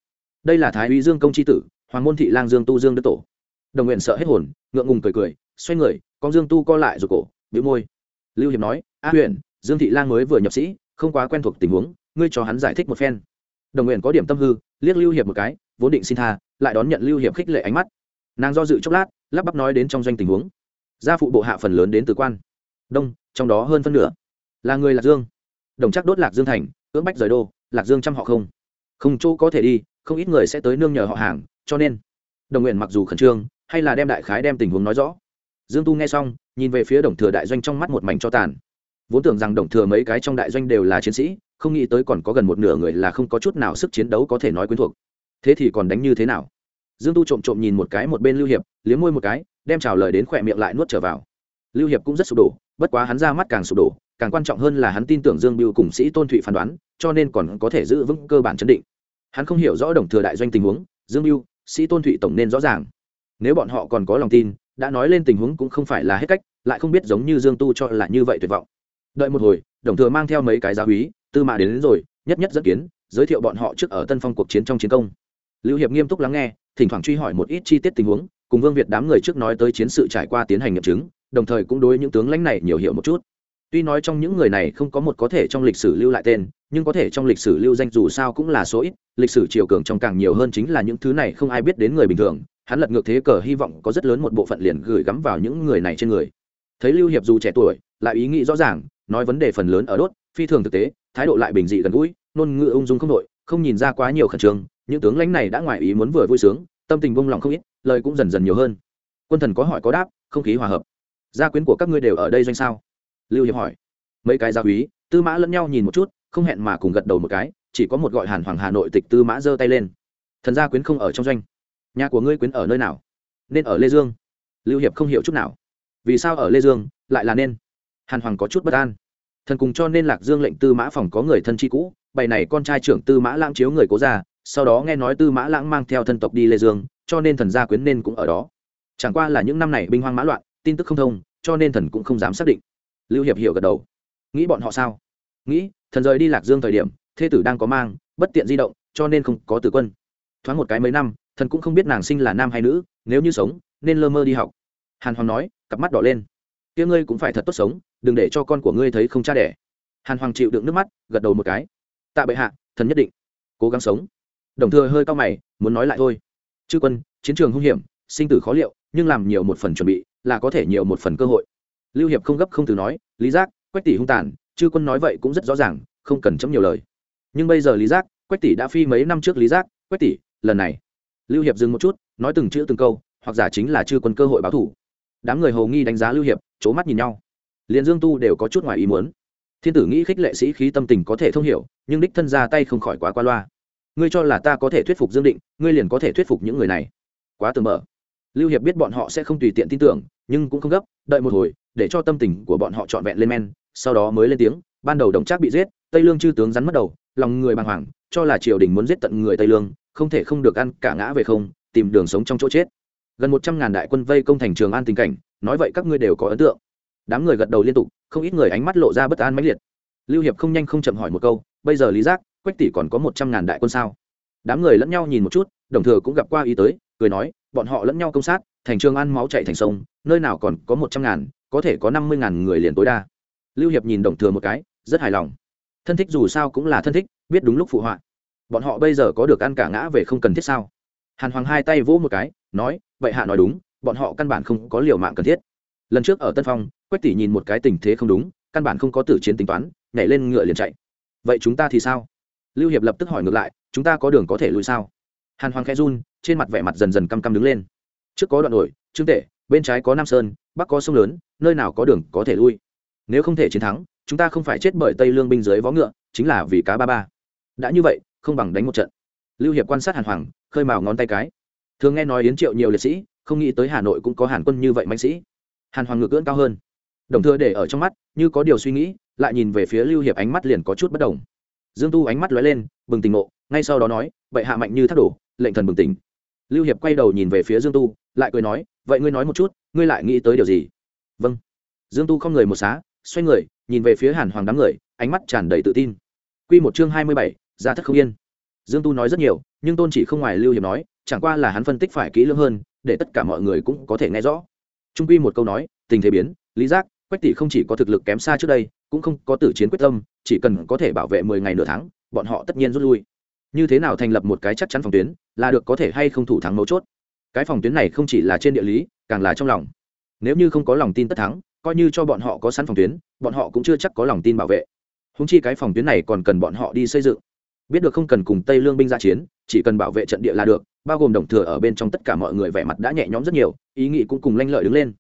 A: Đây là thái úy dương công c tử, hoàng môn thị lang dương tu dương đức tổ. Đồng nguyện sợ hết hồn, ngượng ngùng cười cười, xoay người, con dương tu co lại rồi cổ, bĩu môi. Lưu hiệp nói, a huyện dương thị lang mới vừa nhập sĩ, không quá quen thuộc tình huống, ngươi cho hắn giải thích một phen. Đồng nguyện có điểm tâm hư, liếc lưu hiệp một cái, vốn định xin tha, lại đón nhận lưu hiệp khích lệ ánh mắt. Nàng do dự chốc lát, lắp bắp nói đến trong doanh tình huống. Gia phụ bộ hạ phần lớn đến từ quan. Đông, trong đó hơn phân nửa là người lạc dương. Đồng chắc đốt lạc dương thành, cưỡng bách rời đô, lạc dương chăm họ không không chỗ có thể đi, không ít người sẽ tới nương nhờ họ hàng, cho nên, đồng nguyện mặc dù khẩn trương, hay là đem đại khái đem tình huống nói rõ. Dương tu nghe xong, nhìn về phía đồng thừa đại doanh trong mắt một mảnh cho tàn. Vốn tưởng rằng đồng thừa mấy cái trong đại doanh đều là chiến sĩ, không nghĩ tới còn có gần một nửa người là không có chút nào sức chiến đấu có thể nói quyến thuộc. Thế thì còn đánh như thế nào? Dương tu trộm trộm nhìn một cái một bên lưu hiệp, liếm môi một cái, đem trào lời đến khỏe miệng lại nuốt trở vào. Lưu hiệp cũng rất sụp đổ, bất quá hắn ra mắt càng sụp đổ càng quan trọng hơn là hắn tin tưởng dương biêu cùng sĩ tôn thụy phán đoán cho nên còn có thể giữ vững cơ bản chấn định. Hắn không hiểu rõ đồng thừa đại doanh tình huống dương biêu sĩ tôn thụy tổng nên rõ ràng. Nếu bọn họ còn có lòng tin đã nói lên tình huống cũng không phải là hết cách lại không biết giống như dương tu cho là như vậy tuyệt vọng. Đợi một hồi đồng thừa mang theo mấy cái giáo quý, tư mã đến, đến rồi nhất nhất dẫn kiến giới thiệu bọn họ trước ở tân phong cuộc chiến trong chiến công. Lưu hiệp nghiêm túc lắng nghe thỉnh thoảng truy hỏi một ít chi tiết tình huống cùng vương việt đám người trước nói tới chiến sự trải qua tiến hành nghiệm chứng đồng thời cũng đối những tướng lãnh này nhiều hiểu một chút tuy nói trong những người này không có một có thể trong lịch sử lưu lại tên, nhưng có thể trong lịch sử lưu danh dù sao cũng là số ít, lịch sử triều cường trong càng nhiều hơn chính là những thứ này không ai biết đến người bình thường. Hắn lật ngược thế cờ hy vọng có rất lớn một bộ phận liền gửi gắm vào những người này trên người. Thấy lưu hiệp dù trẻ tuổi, lại ý nghĩ rõ ràng, nói vấn đề phần lớn ở đốt, phi thường thực tế, thái độ lại bình dị gần gũi, ngôn ngữ ung dung không đội, không nhìn ra quá nhiều khẩn trương. Những tướng lãnh này đã ngoài ý muốn vừa vui sướng, tâm tình vung lòng không ít, lời cũng dần dần nhiều hơn. Quân thần có hỏi có đáp, không khí hòa hợp. Gia quyến của các ngươi đều ở đây doanh sao? Lưu hiệp hỏi. Mấy cái gia quý tư mã lẫn nhau nhìn một chút, không hẹn mà cùng gật đầu một cái, chỉ có một gọi hàn hoàng hà nội tịch tư mã giơ tay lên. Thần gia quyến không ở trong doanh. Nhà của ngươi quyến ở nơi nào? Nên ở lê dương. Lưu hiệp không hiểu chút nào. Vì sao ở lê dương, lại là nên? Hàn hoàng có chút bất an. Thần cùng cho nên lạc dương lệnh tư mã phòng có người thân tri cũ, bày này con trai trưởng tư mã lãng chiếu người cố già sau đó nghe nói tư mã lãng mang theo thân tộc đi lê dương, cho nên thần gia quyến nên cũng ở đó. Chẳng qua là những năm này binh hoang mã loạn, tin tức không thông, cho nên thần cũng không dám xác định lưu hiệp hiểu gật đầu. Nghĩ bọn họ sao? Nghĩ, thần rời đi lạc dương thời điểm, thê tử đang có mang, bất tiện di động, cho nên không có tử quân. Thoáng một cái mấy năm, thần cũng không biết nàng sinh là nam hay nữ, nếu như sống, nên lơ mơ đi học. Hàn hoàng nói, cặp mắt đỏ lên. Kia ngươi cũng phải thật tốt sống, đừng để cho con của ngươi thấy không cha đẻ. Hàn hoàng chịu đựng nước mắt, gật đầu một cái. Tạ bệ hạ, thần nhất định. Cố gắng sống. Đồng thừa hơi cao mày, muốn nói lại thôi. Chư quân, chiến trường hung hiểm, sinh tử khó liệu, nhưng làm nhiều một phần chuẩn bị, là có thể nhiều một phần cơ hội lưu hiệp không gấp không từ nói, lý giác, quách tỷ hung tàn, chư quân nói vậy cũng rất rõ ràng, không cần chấm nhiều lời. Nhưng bây giờ lý giác, quách tỷ đã phi mấy năm trước lý giác, quách tỷ, lần này. Lưu hiệp dừng một chút, nói từng chữ từng câu, hoặc giả chính là chư quân cơ hội báo thủ. Đám người hầu nghi đánh giá lưu hiệp c mắt nhìn nhau. Liền dương tu đều có chút ngoài ý muốn. Thiên tử nghĩ khích lệ sĩ khí tâm tình có thể thông hiểu, nhưng đích thân ra tay không khỏi quá qua loa. Ngươi cho là ta có thể thuyết phục dương định, ngươi liền có thể thuyết phục những người này. Quá tường mở. Lưu hiệp biết bọn họ sẽ không tùy tiện tin tưởng, nhưng cũng không gấp, đợi một hồi để cho tâm tình của bọn họ trọn vẹn lên men, sau đó mới lên tiếng, ban đầu đồng trác bị giết, tây lương chư tướng rắn mất đầu, lòng người bàng hoàng, cho là triều đình muốn giết tận người tây lương, không thể không được ăn cả ngã về không, tìm đường sống trong chỗ chết. Gần một trăm ngàn đại quân vây công thành trường an tình cảnh, nói vậy các ngươi đều có ấn tượng. Đám người gật đầu liên tục, không ít người ánh mắt lộ ra bất an mãnh liệt. Lưu hiệp không nhanh không chậm hỏi một câu, bây giờ lý giác, quách tỷ còn có một trăm ngàn đại quân sao? Đám người lẫn nhau nhìn một chút, đồng thừa cũng gặp qua ý tới, cười nói, bọn họ lẫn nhau công sát, thành trường an máu chạy thành sông, nơi nào còn có một trăm ngàn có thể có năm mươi ngàn người liền tối đa. Lưu hiệp nhìn đồng thừa một cái, rất hài lòng. Thân thích dù sao cũng là thân thích, biết đúng lúc phụ họa. Bọn họ bây giờ có được ăn cả ngã về không cần thiết sao? Hàn hoàng hai tay vỗ một cái, nói, vậy hạ nói đúng, bọn họ căn bản không có liều mạng cần thiết. Lần trước ở tân phong, quách tỷ nhìn một cái tình thế không đúng, căn bản không có tử chiến tính toán, nhảy lên ngựa liền chạy. Vậy chúng ta thì sao? Lưu hiệp lập tức hỏi ngược lại, chúng ta có đường có thể lùi sao? Hàn hoàng khẽ run, trên mặt vẻ mặt dần dần căm căm đứng lên. Trước có đoạn đổi trương tể, bên trái có nam sơn bắc có sông lớn, nơi nào có đường có thể lui. Nếu không thể chiến thắng, chúng ta không phải chết bởi tây lương binh dưới vó ngựa, chính là vì cá ba ba. Đã như vậy, không bằng đánh một trận. Lưu hiệp quan sát hàn hoàng, khơi mào ngón tay cái. Thường nghe nói yến triệu nhiều liệt sĩ, không nghĩ tới hà nội cũng có hàn quân như vậy mạnh sĩ. Hàn hoàng ngược cưỡng cao hơn. Đồng thừa để ở trong mắt, như có điều suy nghĩ, lại nhìn về phía lưu hiệp ánh mắt liền có chút bất đồng. Dương tu ánh mắt lóe lên, bừng tỉnh ngộ, ngay sau đó nói vậy hạ mạnh như thác đổ, lệnh thần bừng tỉnh lưu hiệp quay đầu nhìn về phía dương tu, lại cười nói, vậy ngươi nói một chút, ngươi lại nghĩ tới điều gì? Vâng. Dương tu không người một xá, xoay người, nhìn về phía hàn hoàng đám người, ánh mắt tràn đầy tự tin. Q một chương hai mươi bảy, gia thất không yên. Dương tu nói rất nhiều, nhưng tôn chỉ không ngoài lưu hiệp nói, chẳng qua là hắn phân tích phải kỹ lưỡng hơn, để tất cả mọi người cũng có thể nghe rõ. Trung quy một câu nói, tình thế biến, lý giác, quách tỷ không chỉ có thực lực kém xa trước đây, cũng không có tử chiến quyết tâm, chỉ cần có thể bảo vệ mười ngày nửa tháng, bọn họ tất nhiên rút lui như thế nào thành lập một cái chắc chắn phòng tuyến, là được có thể hay không thủ thắng mấu chốt. Cái phòng tuyến này không chỉ là trên địa lý, càng là trong lòng. Nếu như không có lòng tin tất thắng, coi như cho bọn họ có sẵn phòng tuyến, bọn họ cũng chưa chắc có lòng tin bảo vệ. Húng chi cái phòng tuyến này còn cần bọn họ đi xây dựng. Biết được không cần cùng tây lương binh ra chiến, chỉ cần bảo vệ trận địa là được, bao gồm đồng thừa ở bên trong tất cả mọi người vẻ mặt đã nhẹ nhõm rất nhiều, ý nghĩ cũng cùng lanh lợi đứng lên.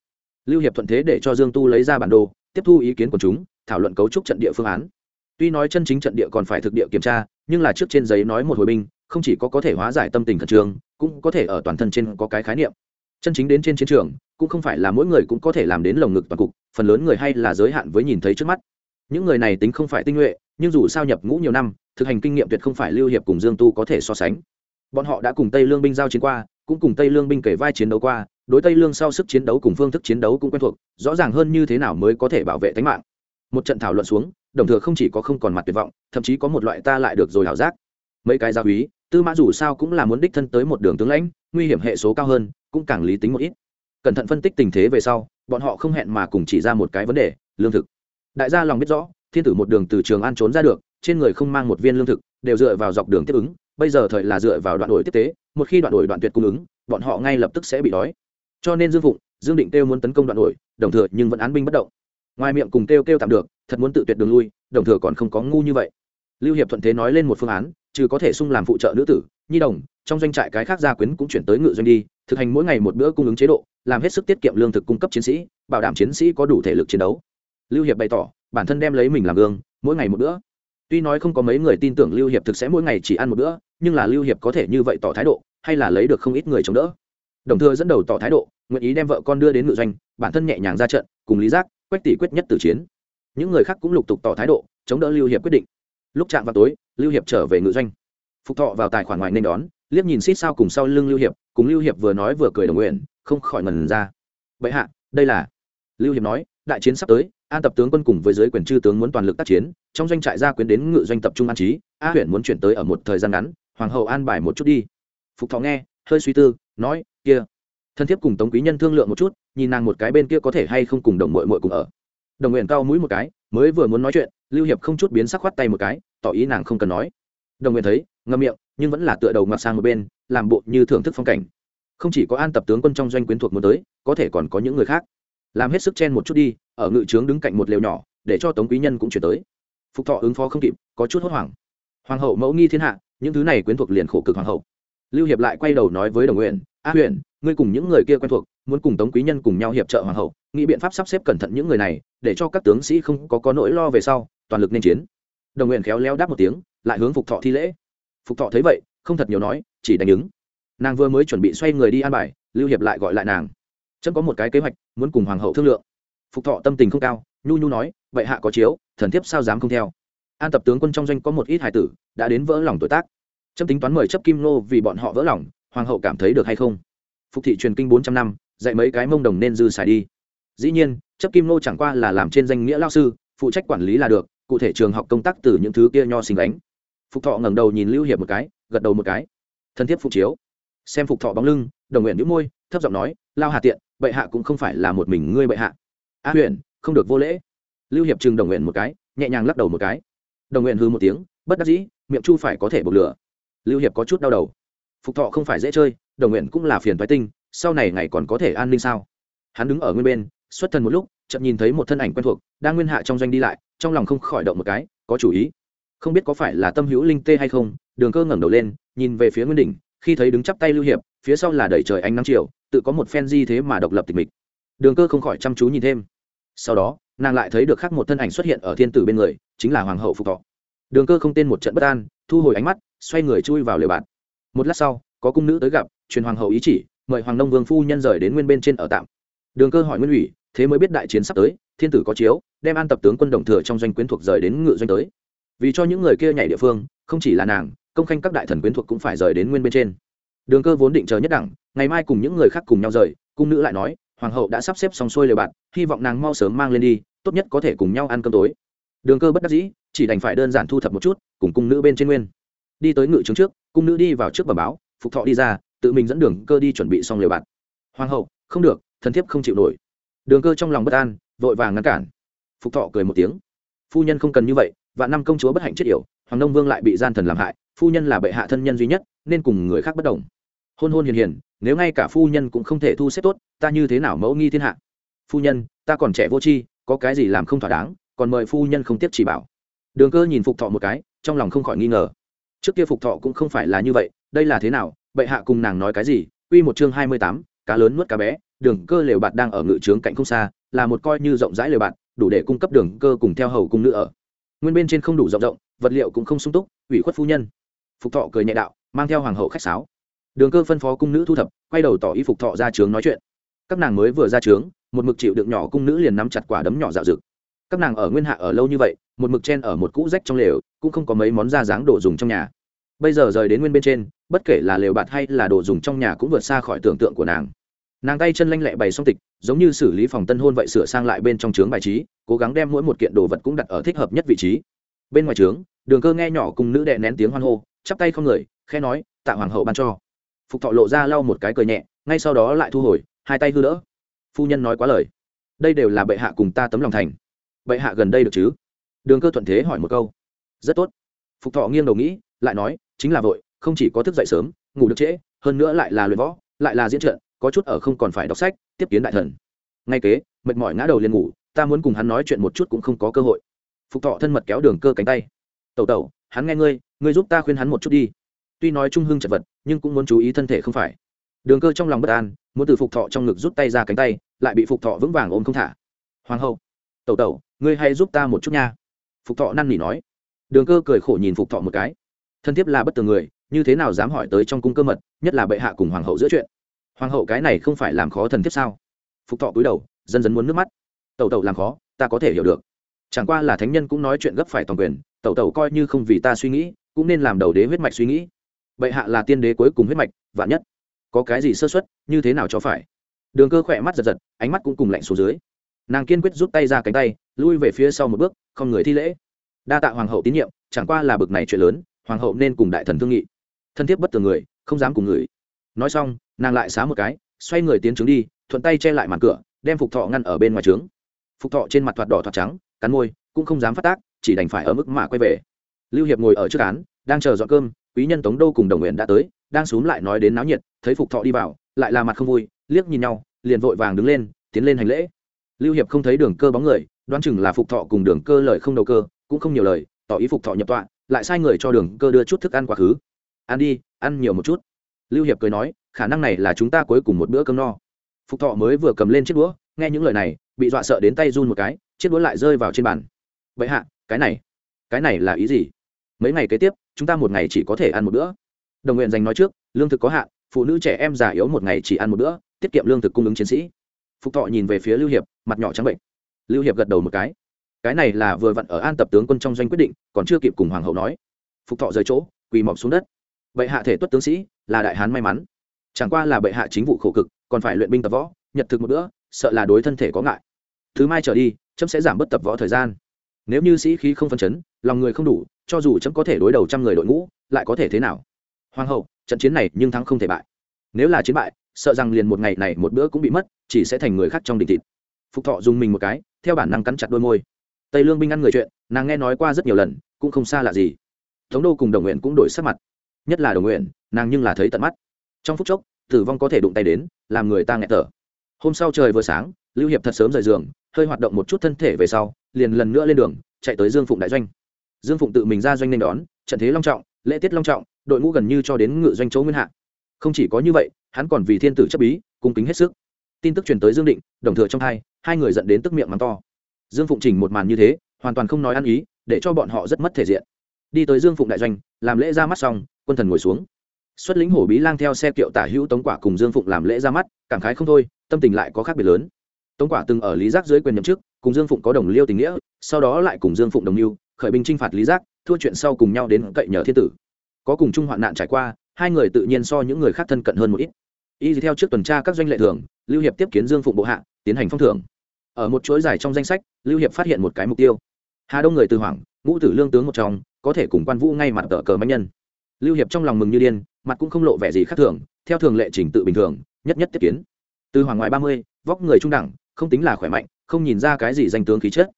A: Lưu hiệp thuận thế để cho dương tu lấy ra bản đồ, tiếp thu ý kiến của chúng, thảo luận cấu trúc trận địa phương án. Tuy nói chân chính trận địa còn phải thực địa kiểm tra nhưng là trước trên giấy nói một hồi binh, không chỉ có có thể hóa giải tâm tình khẩn trương, cũng có thể ở toàn thân trên có cái khái niệm. Chân chính đến trên chiến trường, cũng không phải là mỗi người cũng có thể làm đến lồng ngực toàn cục, phần lớn người hay là giới hạn với nhìn thấy trước mắt. Những người này tính không phải tinh nhuệ, nhưng dù sao nhập ngũ nhiều năm, thực hành kinh nghiệm tuyệt không phải lưu hiệp cùng dương tu có thể so sánh. Bọn họ đã cùng tây lương binh giao chiến qua, cũng cùng tây lương binh kể vai chiến đấu qua, đối tây lương sau sức chiến đấu cùng phương thức chiến đấu cũng quen thuộc, rõ ràng hơn như thế nào mới có thể bảo vệ tính mạng. Một trận thảo luận xuống đồng thừa không chỉ có không còn mặt tuyệt vọng, thậm chí có một loại ta lại được rồi hảo giác. Mấy cái gia úy tư mã dù sao cũng là muốn đích thân tới một đường tướng lãnh, nguy hiểm hệ số cao hơn, cũng càng lý tính một ít. Cẩn thận phân tích tình thế về sau, bọn họ không hẹn mà cùng chỉ ra một cái vấn đề, lương thực. Đại gia lòng biết rõ, thiên tử một đường từ trường an trốn ra được, trên người không mang một viên lương thực, đều dựa vào dọc đường tiếp ứng, bây giờ thời là dựa vào đoạn đổi tiếp tế, một khi đoạn đổi đoạn tuyệt cung ứng, bọn họ ngay lập tức sẽ bị đói. Cho nên dương phụng, dương định kêu muốn tấn công đoạn đổi, đồng thừa nhưng vẫn án binh bất động ngoài miệng cùng kêu kêu tạm được, thật muốn tự tuyệt đường lui, đồng thừa còn không có ngu như vậy. Lưu hiệp thuận thế nói lên một phương án, trừ có thể sung làm phụ trợ nữ tử, nhi đồng, trong doanh trại cái khác gia quyến cũng chuyển tới ngự doanh đi, thực hành mỗi ngày một bữa cung ứng chế độ, làm hết sức tiết kiệm lương thực cung cấp chiến sĩ, bảo đảm chiến sĩ có đủ thể lực chiến đấu. Lưu hiệp bày tỏ, bản thân đem lấy mình làm gương, mỗi ngày một bữa. Tuy nói không có mấy người tin tưởng lưu hiệp thực sẽ mỗi ngày chỉ ăn một bữa, nhưng là lưu hiệp có thể như vậy tỏ thái độ, hay là lấy được không ít người chống đỡ. Đồng thừa dẫn đầu tỏ thái độ, nguyện ý đem vợ con đưa đến ngự doanh, bản thân nhẹ nhàng ra trận, cùng lý giác quách tỷ quyết nhất tử chiến. Những người khác cũng lục tục tỏ thái độ, chống đỡ lưu hiệp quyết định. Lúc chạm vào tối, lưu hiệp trở về ngự doanh. Phục thọ vào tài khoản ngoài nên đón, liếc nhìn xít sao cùng sau lưng lưu hiệp, cùng lưu hiệp vừa nói vừa cười đồng nguyện, không khỏi ngần ra. Vậy hạ, đây là lưu hiệp nói, đại chiến sắp tới, an tập tướng quân cùng với giới quyền chư tướng muốn toàn lực tác chiến, trong doanh trại gia quyến đến ngự doanh tập trung an trí, a huyện muốn chuyển tới ở một thời gian ngắn, hoàng hậu an bài một chút đi. Phục thọ nghe, hơi suy tư, nói, kia thân thiết cùng tống quý nhân thương lượng một chút, nhìn nàng một cái bên kia có thể hay không cùng đồng mội mội cùng ở. Đồng nguyện cao mũi một cái, mới vừa muốn nói chuyện, lưu hiệp không chút biến sắc khoát tay một cái, tỏ ý nàng không cần nói. Đồng nguyện thấy ngâm miệng, nhưng vẫn là tựa đầu ngoặt sang một bên, làm bộ như thưởng thức phong cảnh. Không chỉ có an tập tướng quân trong doanh quyến thuộc muốn tới, có thể còn có những người khác. Làm hết sức chen một chút đi, ở ngự trướng đứng cạnh một lều nhỏ, để cho tống quý nhân cũng chuyển tới. Phục thọ ứng phó không kịp, có chút hốt hoảng. Hoàng hậu mẫu nghi thiên hạ, những thứ này quyến thuộc liền khổ cực hoàng hậu. Lưu hiệp lại quay đầu nói với đồng nguyện a huyện ngươi cùng những người kia quen thuộc, muốn cùng tống quý nhân cùng nhau hiệp trợ hoàng hậu, nghĩ biện pháp sắp xếp cẩn thận những người này, để cho các tướng sĩ không có có nỗi lo về sau, toàn lực nên chiến. Đồng nguyện khéo léo đáp một tiếng, lại hướng phục thọ thi lễ. Phục thọ thấy vậy, không thật nhiều nói, chỉ đánh ứng. Nàng vừa mới chuẩn bị xoay người đi an bài, lưu hiệp lại gọi lại nàng. Chân có một cái kế hoạch, muốn cùng hoàng hậu thương lượng. Phục thọ tâm tình không cao, nhu nhu nói vậy hạ có chiếu, thần thiếp sao dám không theo? An tập tướng quân trong doanh có một ít hải tử, đã đến vỡ lòng tuổi tác. Trâm tính toán mời chấp kim nô vì bọn họ vỡ lòng hoàng hậu cảm thấy được hay không? Phục thị truyền kinh bốn trăm năm, dạy mấy cái mông đồng nên dư xài đi. Dĩ nhiên, chấp kim nô chẳng qua là làm trên danh nghĩa lao sư, phụ trách quản lý là được, cụ thể trường học công tác từ những thứ kia nho xình đánh phục thọ ngẩng đầu nhìn lưu hiệp một cái, gật đầu một cái. Thân thiết phục chiếu. Xem phục thọ bóng lưng, đồng nguyện nhíu môi, thấp giọng nói, lao hà tiện, bệ hạ cũng không phải là một mình ngươi bệ hạ. A huyện không được vô lễ. Lưu hiệp trừng đồng nguyện một cái, nhẹ nhàng lắc đầu một cái. Đồng nguyện hư một tiếng, bất đắc dĩ, miệng chu phải có thể bộc lửa. Lưu hiệp có chút đau đầu phục thọ không phải dễ chơi, đồng nguyện cũng là phiền thoái tinh, sau này ngày còn có thể an ninh sao? Hắn đứng ở nguyên bên, xuất thân một lúc chậm nhìn thấy một thân ảnh quen thuộc, đang nguyên hạ trong doanh đi lại, trong lòng không khỏi động một cái, có chủ ý. Không biết có phải là tâm hữu linh tê hay không, đường cơ ngẩng đầu lên, nhìn về phía nguyên đỉnh, khi thấy đứng chắp tay lưu hiệp, phía sau là đẩy trời ánh nắng chiều, tự có một phen di thế mà độc lập tịch mịch. Đường cơ không khỏi chăm chú nhìn thêm. Sau đó, nàng lại thấy được khác một thân ảnh xuất hiện ở thiên tử bên người, chính là hoàng hậu phục thọ. Đường cơ không tên một trận bất an, thu hồi ánh mắt, xoay người chui vào lều bạn một lát sau, có cung nữ tới gặp, truyền hoàng hậu ý chỉ, mời hoàng nông vương phu nhân rời đến nguyên bên trên ở tạm. Đường cơ hỏi nguyên ủy, thế mới biết đại chiến sắp tới, thiên tử có chiếu, đem an tập tướng quân đồng thừa trong doanh quyến thuộc rời đến ngự doanh tới. Vì cho những người kia nhảy địa phương, không chỉ là nàng, công khanh các đại thần quyến thuộc cũng phải rời đến nguyên bên trên. Đường cơ vốn định chờ nhất đẳng, ngày mai cùng những người khác cùng nhau rời, cung nữ lại nói, hoàng hậu đã sắp xếp xong xuôi lời bạn, hy vọng nàng mau sớm mang lên đi, tốt nhất có thể cùng nhau ăn cơm tối. Đường cơ bất đắc dĩ, chỉ đành phải đơn giản thu thập một chút, cùng cung nữ bên trên nguyên. Đi tới ngự trướng trước cung nữ đi vào trước bẩm báo, phục thọ đi ra, tự mình dẫn đường cơ đi chuẩn bị xong liều bạt. Hoàng hậu, không được, thần thiếp không chịu nổi. Đường cơ trong lòng bất an, vội vàng ngăn cản. Phục thọ cười một tiếng. Phu nhân không cần như vậy và năm công chúa bất hạnh chết yểu, hoàng nông vương lại bị gian thần làm hại, phu nhân là bệ hạ thân nhân duy nhất, nên cùng người khác bất đồng. Hôn hôn hiền hiền, nếu ngay cả phu nhân cũng không thể thu xếp tốt, ta như thế nào mẫu nghi thiên hạ? Phu nhân, ta còn trẻ vô tri, có cái gì làm không thỏa đáng, còn mời phu nhân không tiếp chỉ bảo. Đường cơ nhìn phục thọ một cái, trong lòng không khỏi nghi ngờ trước kia phục thọ cũng không phải là như vậy đây là thế nào bệ hạ cùng nàng nói cái gì Quy một chương hai mươi tám, cá lớn nuốt cá bé, đường cơ lều bạt đang ở ngự trướng cạnh không xa, là một coi như rộng rãi lều bạt, đủ để cung cấp đường cơ cùng theo hầu cung nữ ở. Nguyên bên trên không đủ rộng rộng, vật liệu cũng không sung túc, ủy khuất phu nhân. Phục Thọ cười nhẹ đạo, mang theo hoàng hậu khách sáo. Đường cơ phân phó cung nữ thu thập, quay đầu tỏ ý Phục Thọ ra trướng nói chuyện. Các nàng mới vừa ra trướng, một mực chịu đựng nhỏ cung nữ liền nắm chặt quả đấm nhỏ dạo dực. Các nàng ở nguyên hạ ở lâu như vậy, một mực chen ở một cũ rách trong lều, cũng không có mấy món da dáng đồ dùng trong nhà bây giờ rời đến nguyên bên trên, bất kể là lều bạt hay là đồ dùng trong nhà cũng vượt xa khỏi tưởng tượng của nàng. Nàng tay chân lanh lẹ bày xong tịch, giống như xử lý phòng tân hôn vậy sửa sang lại bên trong trướng bài trí, cố gắng đem mỗi một kiện đồ vật cũng đặt ở thích hợp nhất vị trí. Bên ngoài trướng đường cơ nghe nhỏ cùng nữ đệ nén tiếng hoan hô, chắp tay không người khe nói, tạ hoàng hậu ban cho. Phục thọ lộ ra lau một cái cười nhẹ, ngay sau đó lại thu hồi, hai tay hư đỡ. Phu nhân nói quá lời. Đây đều là bệ hạ cùng ta tấm lòng thành. Bệ hạ gần đây được chứ? Đường cơ thuận thế hỏi một câu. Rất tốt. Phục thọ nghiêng đầu nghĩ, lại nói chính là vội, không chỉ có thức dậy sớm, ngủ được trễ, hơn nữa lại là luyện võ, lại là diễn trận có chút ở không còn phải đọc sách, tiếp kiến đại thần. Ngay kế, mệt mỏi ngã đầu liền ngủ, ta muốn cùng hắn nói chuyện một chút cũng không có cơ hội. Phục thọ thân mật kéo đường cơ cánh tay. Tẩu tẩu, hắn nghe ngươi ngươi giúp ta khuyên hắn một chút đi. Tuy nói trung hưng chật vật, nhưng cũng muốn chú ý thân thể không phải. Đường cơ trong lòng bất an, muốn từ phục thọ trong ngực rút tay ra cánh tay, lại bị phục thọ vững vàng ôm không thả. Hoàng hậu, tẩu tẩu, ngươi hay giúp ta một chút nha. Phục thọ năn nỉ nói. Đường cơ cười khổ nhìn phục thọ một cái thân thiết là bất tường người, như thế nào dám hỏi tới trong cung cơ mật, nhất là bệ hạ cùng hoàng hậu giữa chuyện? Hoàng hậu cái này không phải làm khó thần thiết sao? Phục thọ cúi đầu, dần dần muốn nước mắt. Tẩu tẩu làm khó, ta có thể hiểu được. Chẳng qua là thánh nhân cũng nói chuyện gấp phải toàn quyền, tẩu tẩu coi như không vì ta suy nghĩ, cũng nên làm đầu đế huyết mạch suy nghĩ. Bệ hạ là tiên đế cuối cùng huyết mạch, vạn nhất có cái gì sơ xuất như thế nào cho phải? Đường cơ khỏe mắt giật giật, ánh mắt cũng cùng lạnh xuống dưới. Nàng kiên quyết rút tay ra cánh tay, lui về phía sau một bước, không người thi lễ. Đa tạ hoàng hậu tín nhiệm, chẳng qua là bực này chuyện lớn hoàng hậu nên cùng đại thần thương nghị. Thân thiết bất tường người, không dám cùng người. Nói xong, nàng lại xá một cái, xoay người tiến trướng đi, thuận tay che lại màn cửa, đem phục thọ ngăn ở bên ngoài trướng. Phục thọ trên mặt thoạt đỏ thoạt trắng, cắn môi, cũng không dám phát tác, chỉ đành phải ở mức mà quay về. Lưu hiệp ngồi ở trước án, đang chờ dọn cơm, quý nhân tống đô cùng đồng nguyện đã tới, đang xúm lại nói đến náo nhiệt, thấy phục thọ đi vào, lại là mặt không vui, liếc nhìn nhau, liền vội vàng đứng lên, tiến lên hành lễ. Lưu hiệp không thấy đường cơ bóng người, đoán chừng là phục thọ cùng đường cơ lời không đầu cơ, cũng không nhiều lời, tỏ ý phục thọ nhập tọa lại sai người cho đường cơ đưa chút thức ăn quá khứ. Ăn đi, ăn nhiều một chút. Lưu hiệp cười nói, khả năng này là chúng ta cuối cùng một bữa cơm no. Phục thọ mới vừa cầm lên chiếc đũa, nghe những lời này, bị dọa sợ đến tay run một cái, chiếc đũa lại rơi vào trên bàn. Vậy hạ, cái này cái này là ý gì? Mấy ngày kế tiếp, chúng ta một ngày chỉ có thể ăn một bữa. Đồng nguyện dành nói trước, lương thực có hạn, phụ nữ trẻ em già yếu một ngày chỉ ăn một bữa, tiết kiệm lương thực cung ứng chiến sĩ. Phục thọ nhìn về phía lưu hiệp, mặt nhỏ trắng bệnh. Lưu hiệp gật đầu một cái cái này là vừa vặn ở an tập tướng quân trong doanh quyết định, còn chưa kịp cùng hoàng hậu nói. Phục thọ rời chỗ, quỳ mọc xuống đất. Bệ hạ thể tuất tướng sĩ, là đại hán may mắn. Chẳng qua là bệ hạ chính vụ khổ cực, còn phải luyện binh tập võ, nhật thực một bữa, sợ là đối thân thể có ngại. Thứ mai trở đi, chấm sẽ giảm bớt tập võ thời gian. Nếu như sĩ khí không phân chấn, lòng người không đủ, cho dù chấm có thể đối đầu trăm người đội ngũ, lại có thể thế nào? Hoàng hậu, trận chiến này nhưng thắng không thể bại. Nếu là chiến bại, sợ rằng liền một ngày này một bữa cũng bị mất, chỉ sẽ thành người khác trong đình thịt. Phục thọ dùng mình một cái, theo bản năng cắn chặt đôi môi tây lương binh ăn người chuyện nàng nghe nói qua rất nhiều lần cũng không xa lạ gì thống đô cùng đồng nguyện cũng đổi sắc mặt nhất là đồng nguyện nàng nhưng là thấy tận mắt trong phút chốc tử vong có thể đụng tay đến làm người ta nghẹt thở hôm sau trời vừa sáng lưu hiệp thật sớm rời giường hơi hoạt động một chút thân thể về sau liền lần nữa lên đường chạy tới dương phụng đại doanh dương phụng tự mình ra doanh nên đón trận thế long trọng lễ tiết long trọng đội ngũ gần như cho đến ngự doanh chỗ nguyên hạ không chỉ có như vậy hắn còn vì thiên tử chấp bí cung kính hết sức tin tức truyền tới dương định đồng thừa trong hai hai người dẫn đến tức miệng mắng to dương phụng chỉnh một màn như thế, hoàn toàn không nói ăn ý, để cho bọn họ rất mất thể diện. Đi tới dương phụng đại doanh, làm lễ ra mắt xong, quân thần ngồi xuống. Xuất lính hổ bí lang theo xe kiệu tả hữu tống quả cùng dương phụng làm lễ ra mắt, cảm khái không thôi, tâm tình lại có khác biệt lớn. Tống quả từng ở lý giác dưới quyền nhậm chức, cùng dương phụng có đồng liêu tình nghĩa, sau đó lại cùng dương phụng đồng mưu khởi binh chinh phạt lý giác, thua chuyện sau cùng nhau đến cậy nhờ thiên tử. Có cùng chung hoạn nạn trải qua, hai người tự nhiên so những người khác thân cận hơn một ít. Y theo trước tuần tra các doanh lệ thường, lưu hiệp tiếp kiến dương phụng bộ hạ, tiến hành phong thưởng ở một chuỗi dài trong danh sách, lưu hiệp phát hiện một cái mục tiêu. Hà đông người từ hoàng ngũ tử lương tướng một trong, có thể cùng quan vũ ngay mặt tờ cờ mạnh nhân. Lưu hiệp trong lòng mừng như điên, mặt cũng không lộ vẻ gì khác thường, theo thường lệ trình tự bình thường, nhất nhất tiếp kiến. Từ hoàng ngoại ba mươi, vóc người trung đẳng, không tính là khỏe mạnh, không nhìn ra cái gì danh tướng khí chất.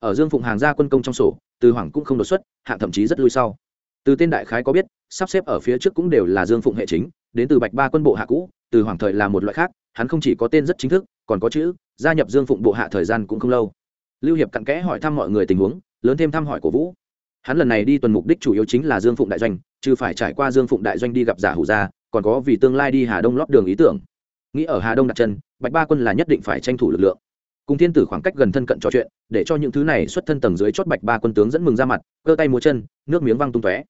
A: Ở dương phụng hàng gia quân công trong sổ, từ hoàng cũng không đột xuất, hạng thậm chí rất lui sau. Từ tên đại khái có biết, sắp xếp ở phía trước cũng đều là dương phụng hệ chính, đến từ bạch ba quân bộ hạ cũ, từ hoàng thời là một loại khác, hắn không chỉ có tên rất chính thức còn có chữ, gia nhập dương phụng bộ hạ thời gian cũng không lâu. Lưu hiệp cặn kẽ hỏi thăm mọi người tình huống, lớn thêm thăm hỏi của vũ. Hắn lần này đi tuần mục đích chủ yếu chính là dương phụng đại doanh, chứ phải trải qua dương phụng đại doanh đi gặp giả hủ gia, còn có vì tương lai đi hà đông lót đường ý tưởng. Nghĩ ở hà đông đặt chân, bạch ba quân là nhất định phải tranh thủ lực lượng. Cùng thiên tử khoảng cách gần thân cận trò chuyện, để cho những thứ này xuất thân tầng dưới chót bạch ba quân tướng dẫn mừng ra mặt, cơ tay múa chân, nước miếng văng tung tóe.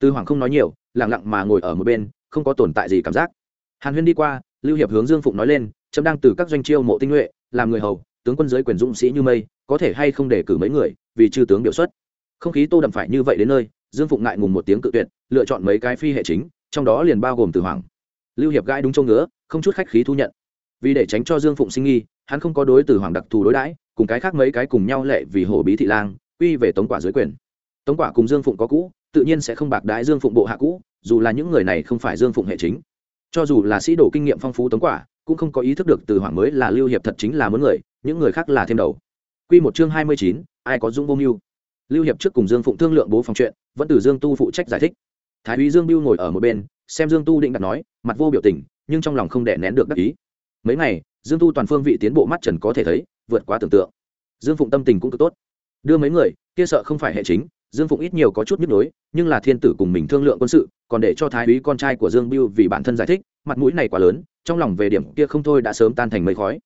A: Tư hoàng không nói nhiều lẳng lặng mà ngồi ở một bên, không có tồn tại gì cảm giác. Hàn huyên đi qua, lưu hiệp hướng dương phụng nói lên chấm đang từ các doanh chiêu mộ tinh nhuệ, làm người hầu, tướng quân giới quyền dũng sĩ như mây, có thể hay không để cử mấy người, vì chư tướng biểu xuất. Không khí tô đậm phải như vậy đến nơi, dương phụng ngại ngùng một tiếng cự tuyệt, lựa chọn mấy cái phi hệ chính, trong đó liền bao gồm từ hoàng. Lưu hiệp gãi đúng châu ngứa, không chút khách khí thu nhận. Vì để tránh cho dương phụng sinh nghi, hắn không có đối từ hoàng đặc thù đối đãi, cùng cái khác mấy cái cùng nhau lệ vì hồ bí thị lang, quy về tống quả dưới quyền. Tống quả cùng dương phụng có cũ, tự nhiên sẽ không bạc đái dương phụng bộ hạ cũ, dù là những người này không phải dương phụng hệ chính. Cho dù là sĩ đồ kinh nghiệm phong phú tống quả cũng không có ý thức được từ hoàng mới là lưu hiệp thật chính là muốn người, những người khác là thêm đầu. Quy một chương hai mươi chín, ai có dung vô mưu? Lưu hiệp trước cùng dương phụng thương lượng bố phòng chuyện, vẫn từ dương tu phụ trách giải thích. Thái úy dương biêu ngồi ở một bên, xem dương tu định đặt nói, mặt vô biểu tình, nhưng trong lòng không đè nén được đắc ý. Mấy ngày, dương tu toàn phương vị tiến bộ mắt trần có thể thấy, vượt quá tưởng tượng. Dương phụng tâm tình cũng cực tốt. Đưa mấy người, kia sợ không phải hệ chính, dương phụng ít nhiều có chút nhức nhối, nhưng là thiên tử cùng mình thương lượng quân sự, còn để cho thái úy con trai của dương biêu vì bản thân giải thích mặt mũi này quá lớn, trong lòng về điểm kia không thôi đã sớm tan thành mây khói.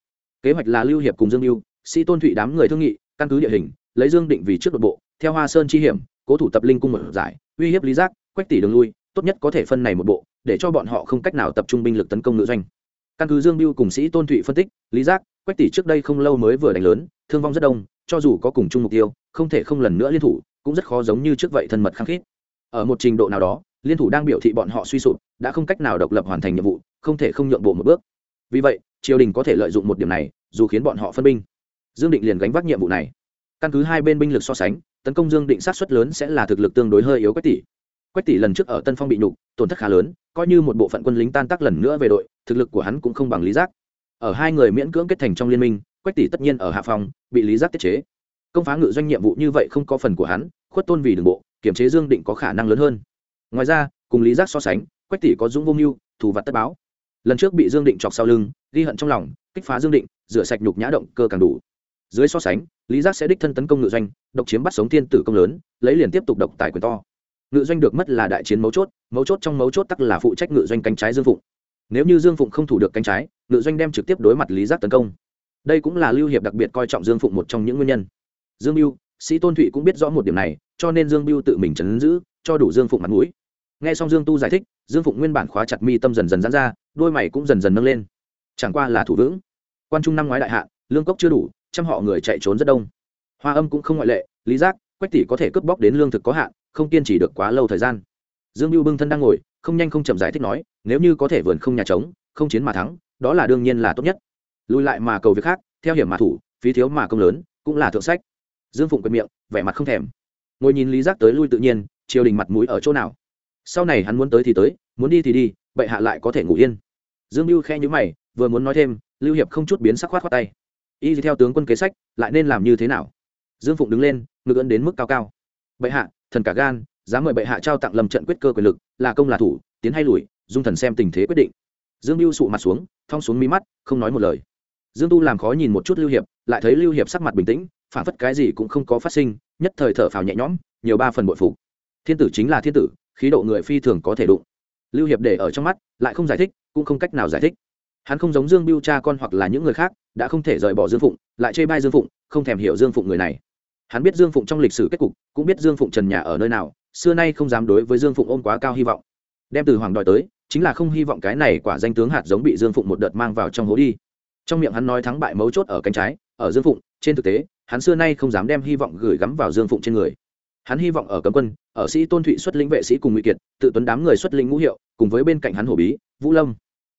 A: Kế hoạch là lưu hiệp cùng dương biêu sĩ tôn thụy đám người thương nghị, căn cứ địa hình, lấy dương định vì trước đột bộ, theo hoa sơn chi hiểm, cố thủ tập linh cung một giải, uy hiếp lý giác, quách tỷ đường lui, tốt nhất có thể phân này một bộ, để cho bọn họ không cách nào tập trung binh lực tấn công nữ doanh. Căn cứ dương biêu cùng sĩ tôn thụy phân tích, lý giác, quách tỷ trước đây không lâu mới vừa đánh lớn, thương vong rất đông, cho dù có cùng chung mục tiêu, không thể không lần nữa liên thủ, cũng rất khó giống như trước vậy thân mật khăng khít. Ở một trình độ nào đó, liên thủ đang biểu thị bọn họ suy sụp đã không cách nào độc lập hoàn thành nhiệm vụ, không thể không nhượng bộ một bước. Vì vậy, triều đình có thể lợi dụng một điểm này, dù khiến bọn họ phân binh. Dương định liền gánh vác nhiệm vụ này. Căn cứ hai bên binh lực so sánh, tấn công dương định sát xuất lớn sẽ là thực lực tương đối hơi yếu quách tỷ. Quách tỷ lần trước ở tân phong bị nhục, tổn thất khá lớn, coi như một bộ phận quân lính tan tác lần nữa về đội, thực lực của hắn cũng không bằng lý giác. Ở hai người miễn cưỡng kết thành trong liên minh, quách tỷ tất nhiên ở hạ phòng, bị lý giác tiết chế. Công phá ngự doanh nhiệm vụ như vậy không có phần của hắn, khuất tôn vì đường bộ kiểm chế dương định có khả năng lớn hơn. Ngoài ra, cùng lý giác so sánh quách tỷ có dũng vô mưu, thù vặt tất báo. Lần trước bị dương định chọc sau lưng, ghi hận trong lòng, kích phá dương định, rửa sạch nhục nhã động cơ càng đủ. Dưới so sánh, lý giác sẽ đích thân tấn công ngự doanh, độc chiếm bắt sống thiên tử công lớn, lấy liền tiếp tục độc tài quyền to. Ngự doanh được mất là đại chiến mấu chốt mấu chốt trong mấu chốt tắc là phụ trách ngự doanh cánh trái dương phụng. Nếu như dương phụng không thủ được cánh trái, ngự doanh đem trực tiếp đối mặt lý giác tấn công. Đây cũng là lưu hiệp đặc biệt coi trọng dương phụng một trong những nguyên nhân. Dương mưu sĩ tôn thụy cũng biết rõ một điểm này, cho nên dương mưu tự mình chấn giữ, cho đủ dương phụng mặt mũi. Nghe xong dương tu giải thích dương phụng nguyên bản khóa chặt mi tâm dần dần dán ra, đôi mày cũng dần dần nâng lên. Chẳng qua là thủ vững. Quan trung năm ngoái đại hạ lương cốc chưa đủ, trăm họ người chạy trốn rất đông. Hoa âm cũng không ngoại lệ, lý giác, quách tỷ có thể cướp bóc đến lương thực có hạn, không kiên trì được quá lâu thời gian. Dương mưu bưng thân đang ngồi, không nhanh không chậm giải thích nói, nếu như có thể vườn không nhà trống, không chiến mà thắng, đó là đương nhiên là tốt nhất. Lùi lại mà cầu việc khác, theo hiểm mà thủ, phí thiếu mà công lớn, cũng là thượng sách. Dương phụng quệt miệng, vẻ mặt không thèm. Ngồi nhìn lý giác tới lui tự nhiên, triều đình mặt mũi ở chỗ nào? Sau này hắn muốn tới thì tới, muốn đi thì đi, bệ hạ lại có thể ngủ yên. Dương mưu khe nhữ mày, vừa muốn nói thêm, lưu hiệp không chút biến sắc khoát khoát tay. Y theo tướng quân kế sách, lại nên làm như thế nào? Dương phụng đứng lên, ngực ấn đến mức cao cao. Bệ hạ, thần cả gan, dám mời bệ hạ trao tặng lâm trận quyết cơ quyền lực, là công là thủ, tiến hay lùi, dung thần xem tình thế quyết định. Dương mưu sụ mặt xuống, thong xuống mí mắt, không nói một lời. Dương tu làm khó nhìn một chút lưu hiệp, lại thấy lưu hiệp sắc mặt bình tĩnh, phản phất cái gì cũng không có phát sinh, nhất thời thở phào nhẹ nhõm, nhiều ba phần bội phục. Thiên tử chính là thiên tử khí độ người phi thường có thể đụng. Lưu hiệp để ở trong mắt, lại không giải thích, cũng không cách nào giải thích. Hắn không giống dương biêu cha con hoặc là những người khác, đã không thể rời bỏ dương phụng, lại chê bai dương phụng, không thèm hiểu dương phụng người này. Hắn biết dương phụng trong lịch sử kết cục, cũng biết dương phụng trần nhà ở nơi nào, xưa nay không dám đối với dương phụng ôm quá cao hy vọng. Đem từ hoàng đòi tới, chính là không hy vọng cái này quả danh tướng hạt giống bị dương phụng một đợt mang vào trong hố đi. Trong miệng hắn nói thắng bại mấu chốt ở cánh trái, ở dương phụng, trên thực tế, hắn xưa nay không dám đem hy vọng gửi gắm vào dương phụng trên người hắn hy vọng ở cấm quân, ở sĩ tôn thụy xuất lĩnh vệ sĩ cùng ngụy kiệt, tự tuấn đám người xuất lĩnh ngũ hiệu, cùng với bên cạnh hắn hổ bí, vũ lâm.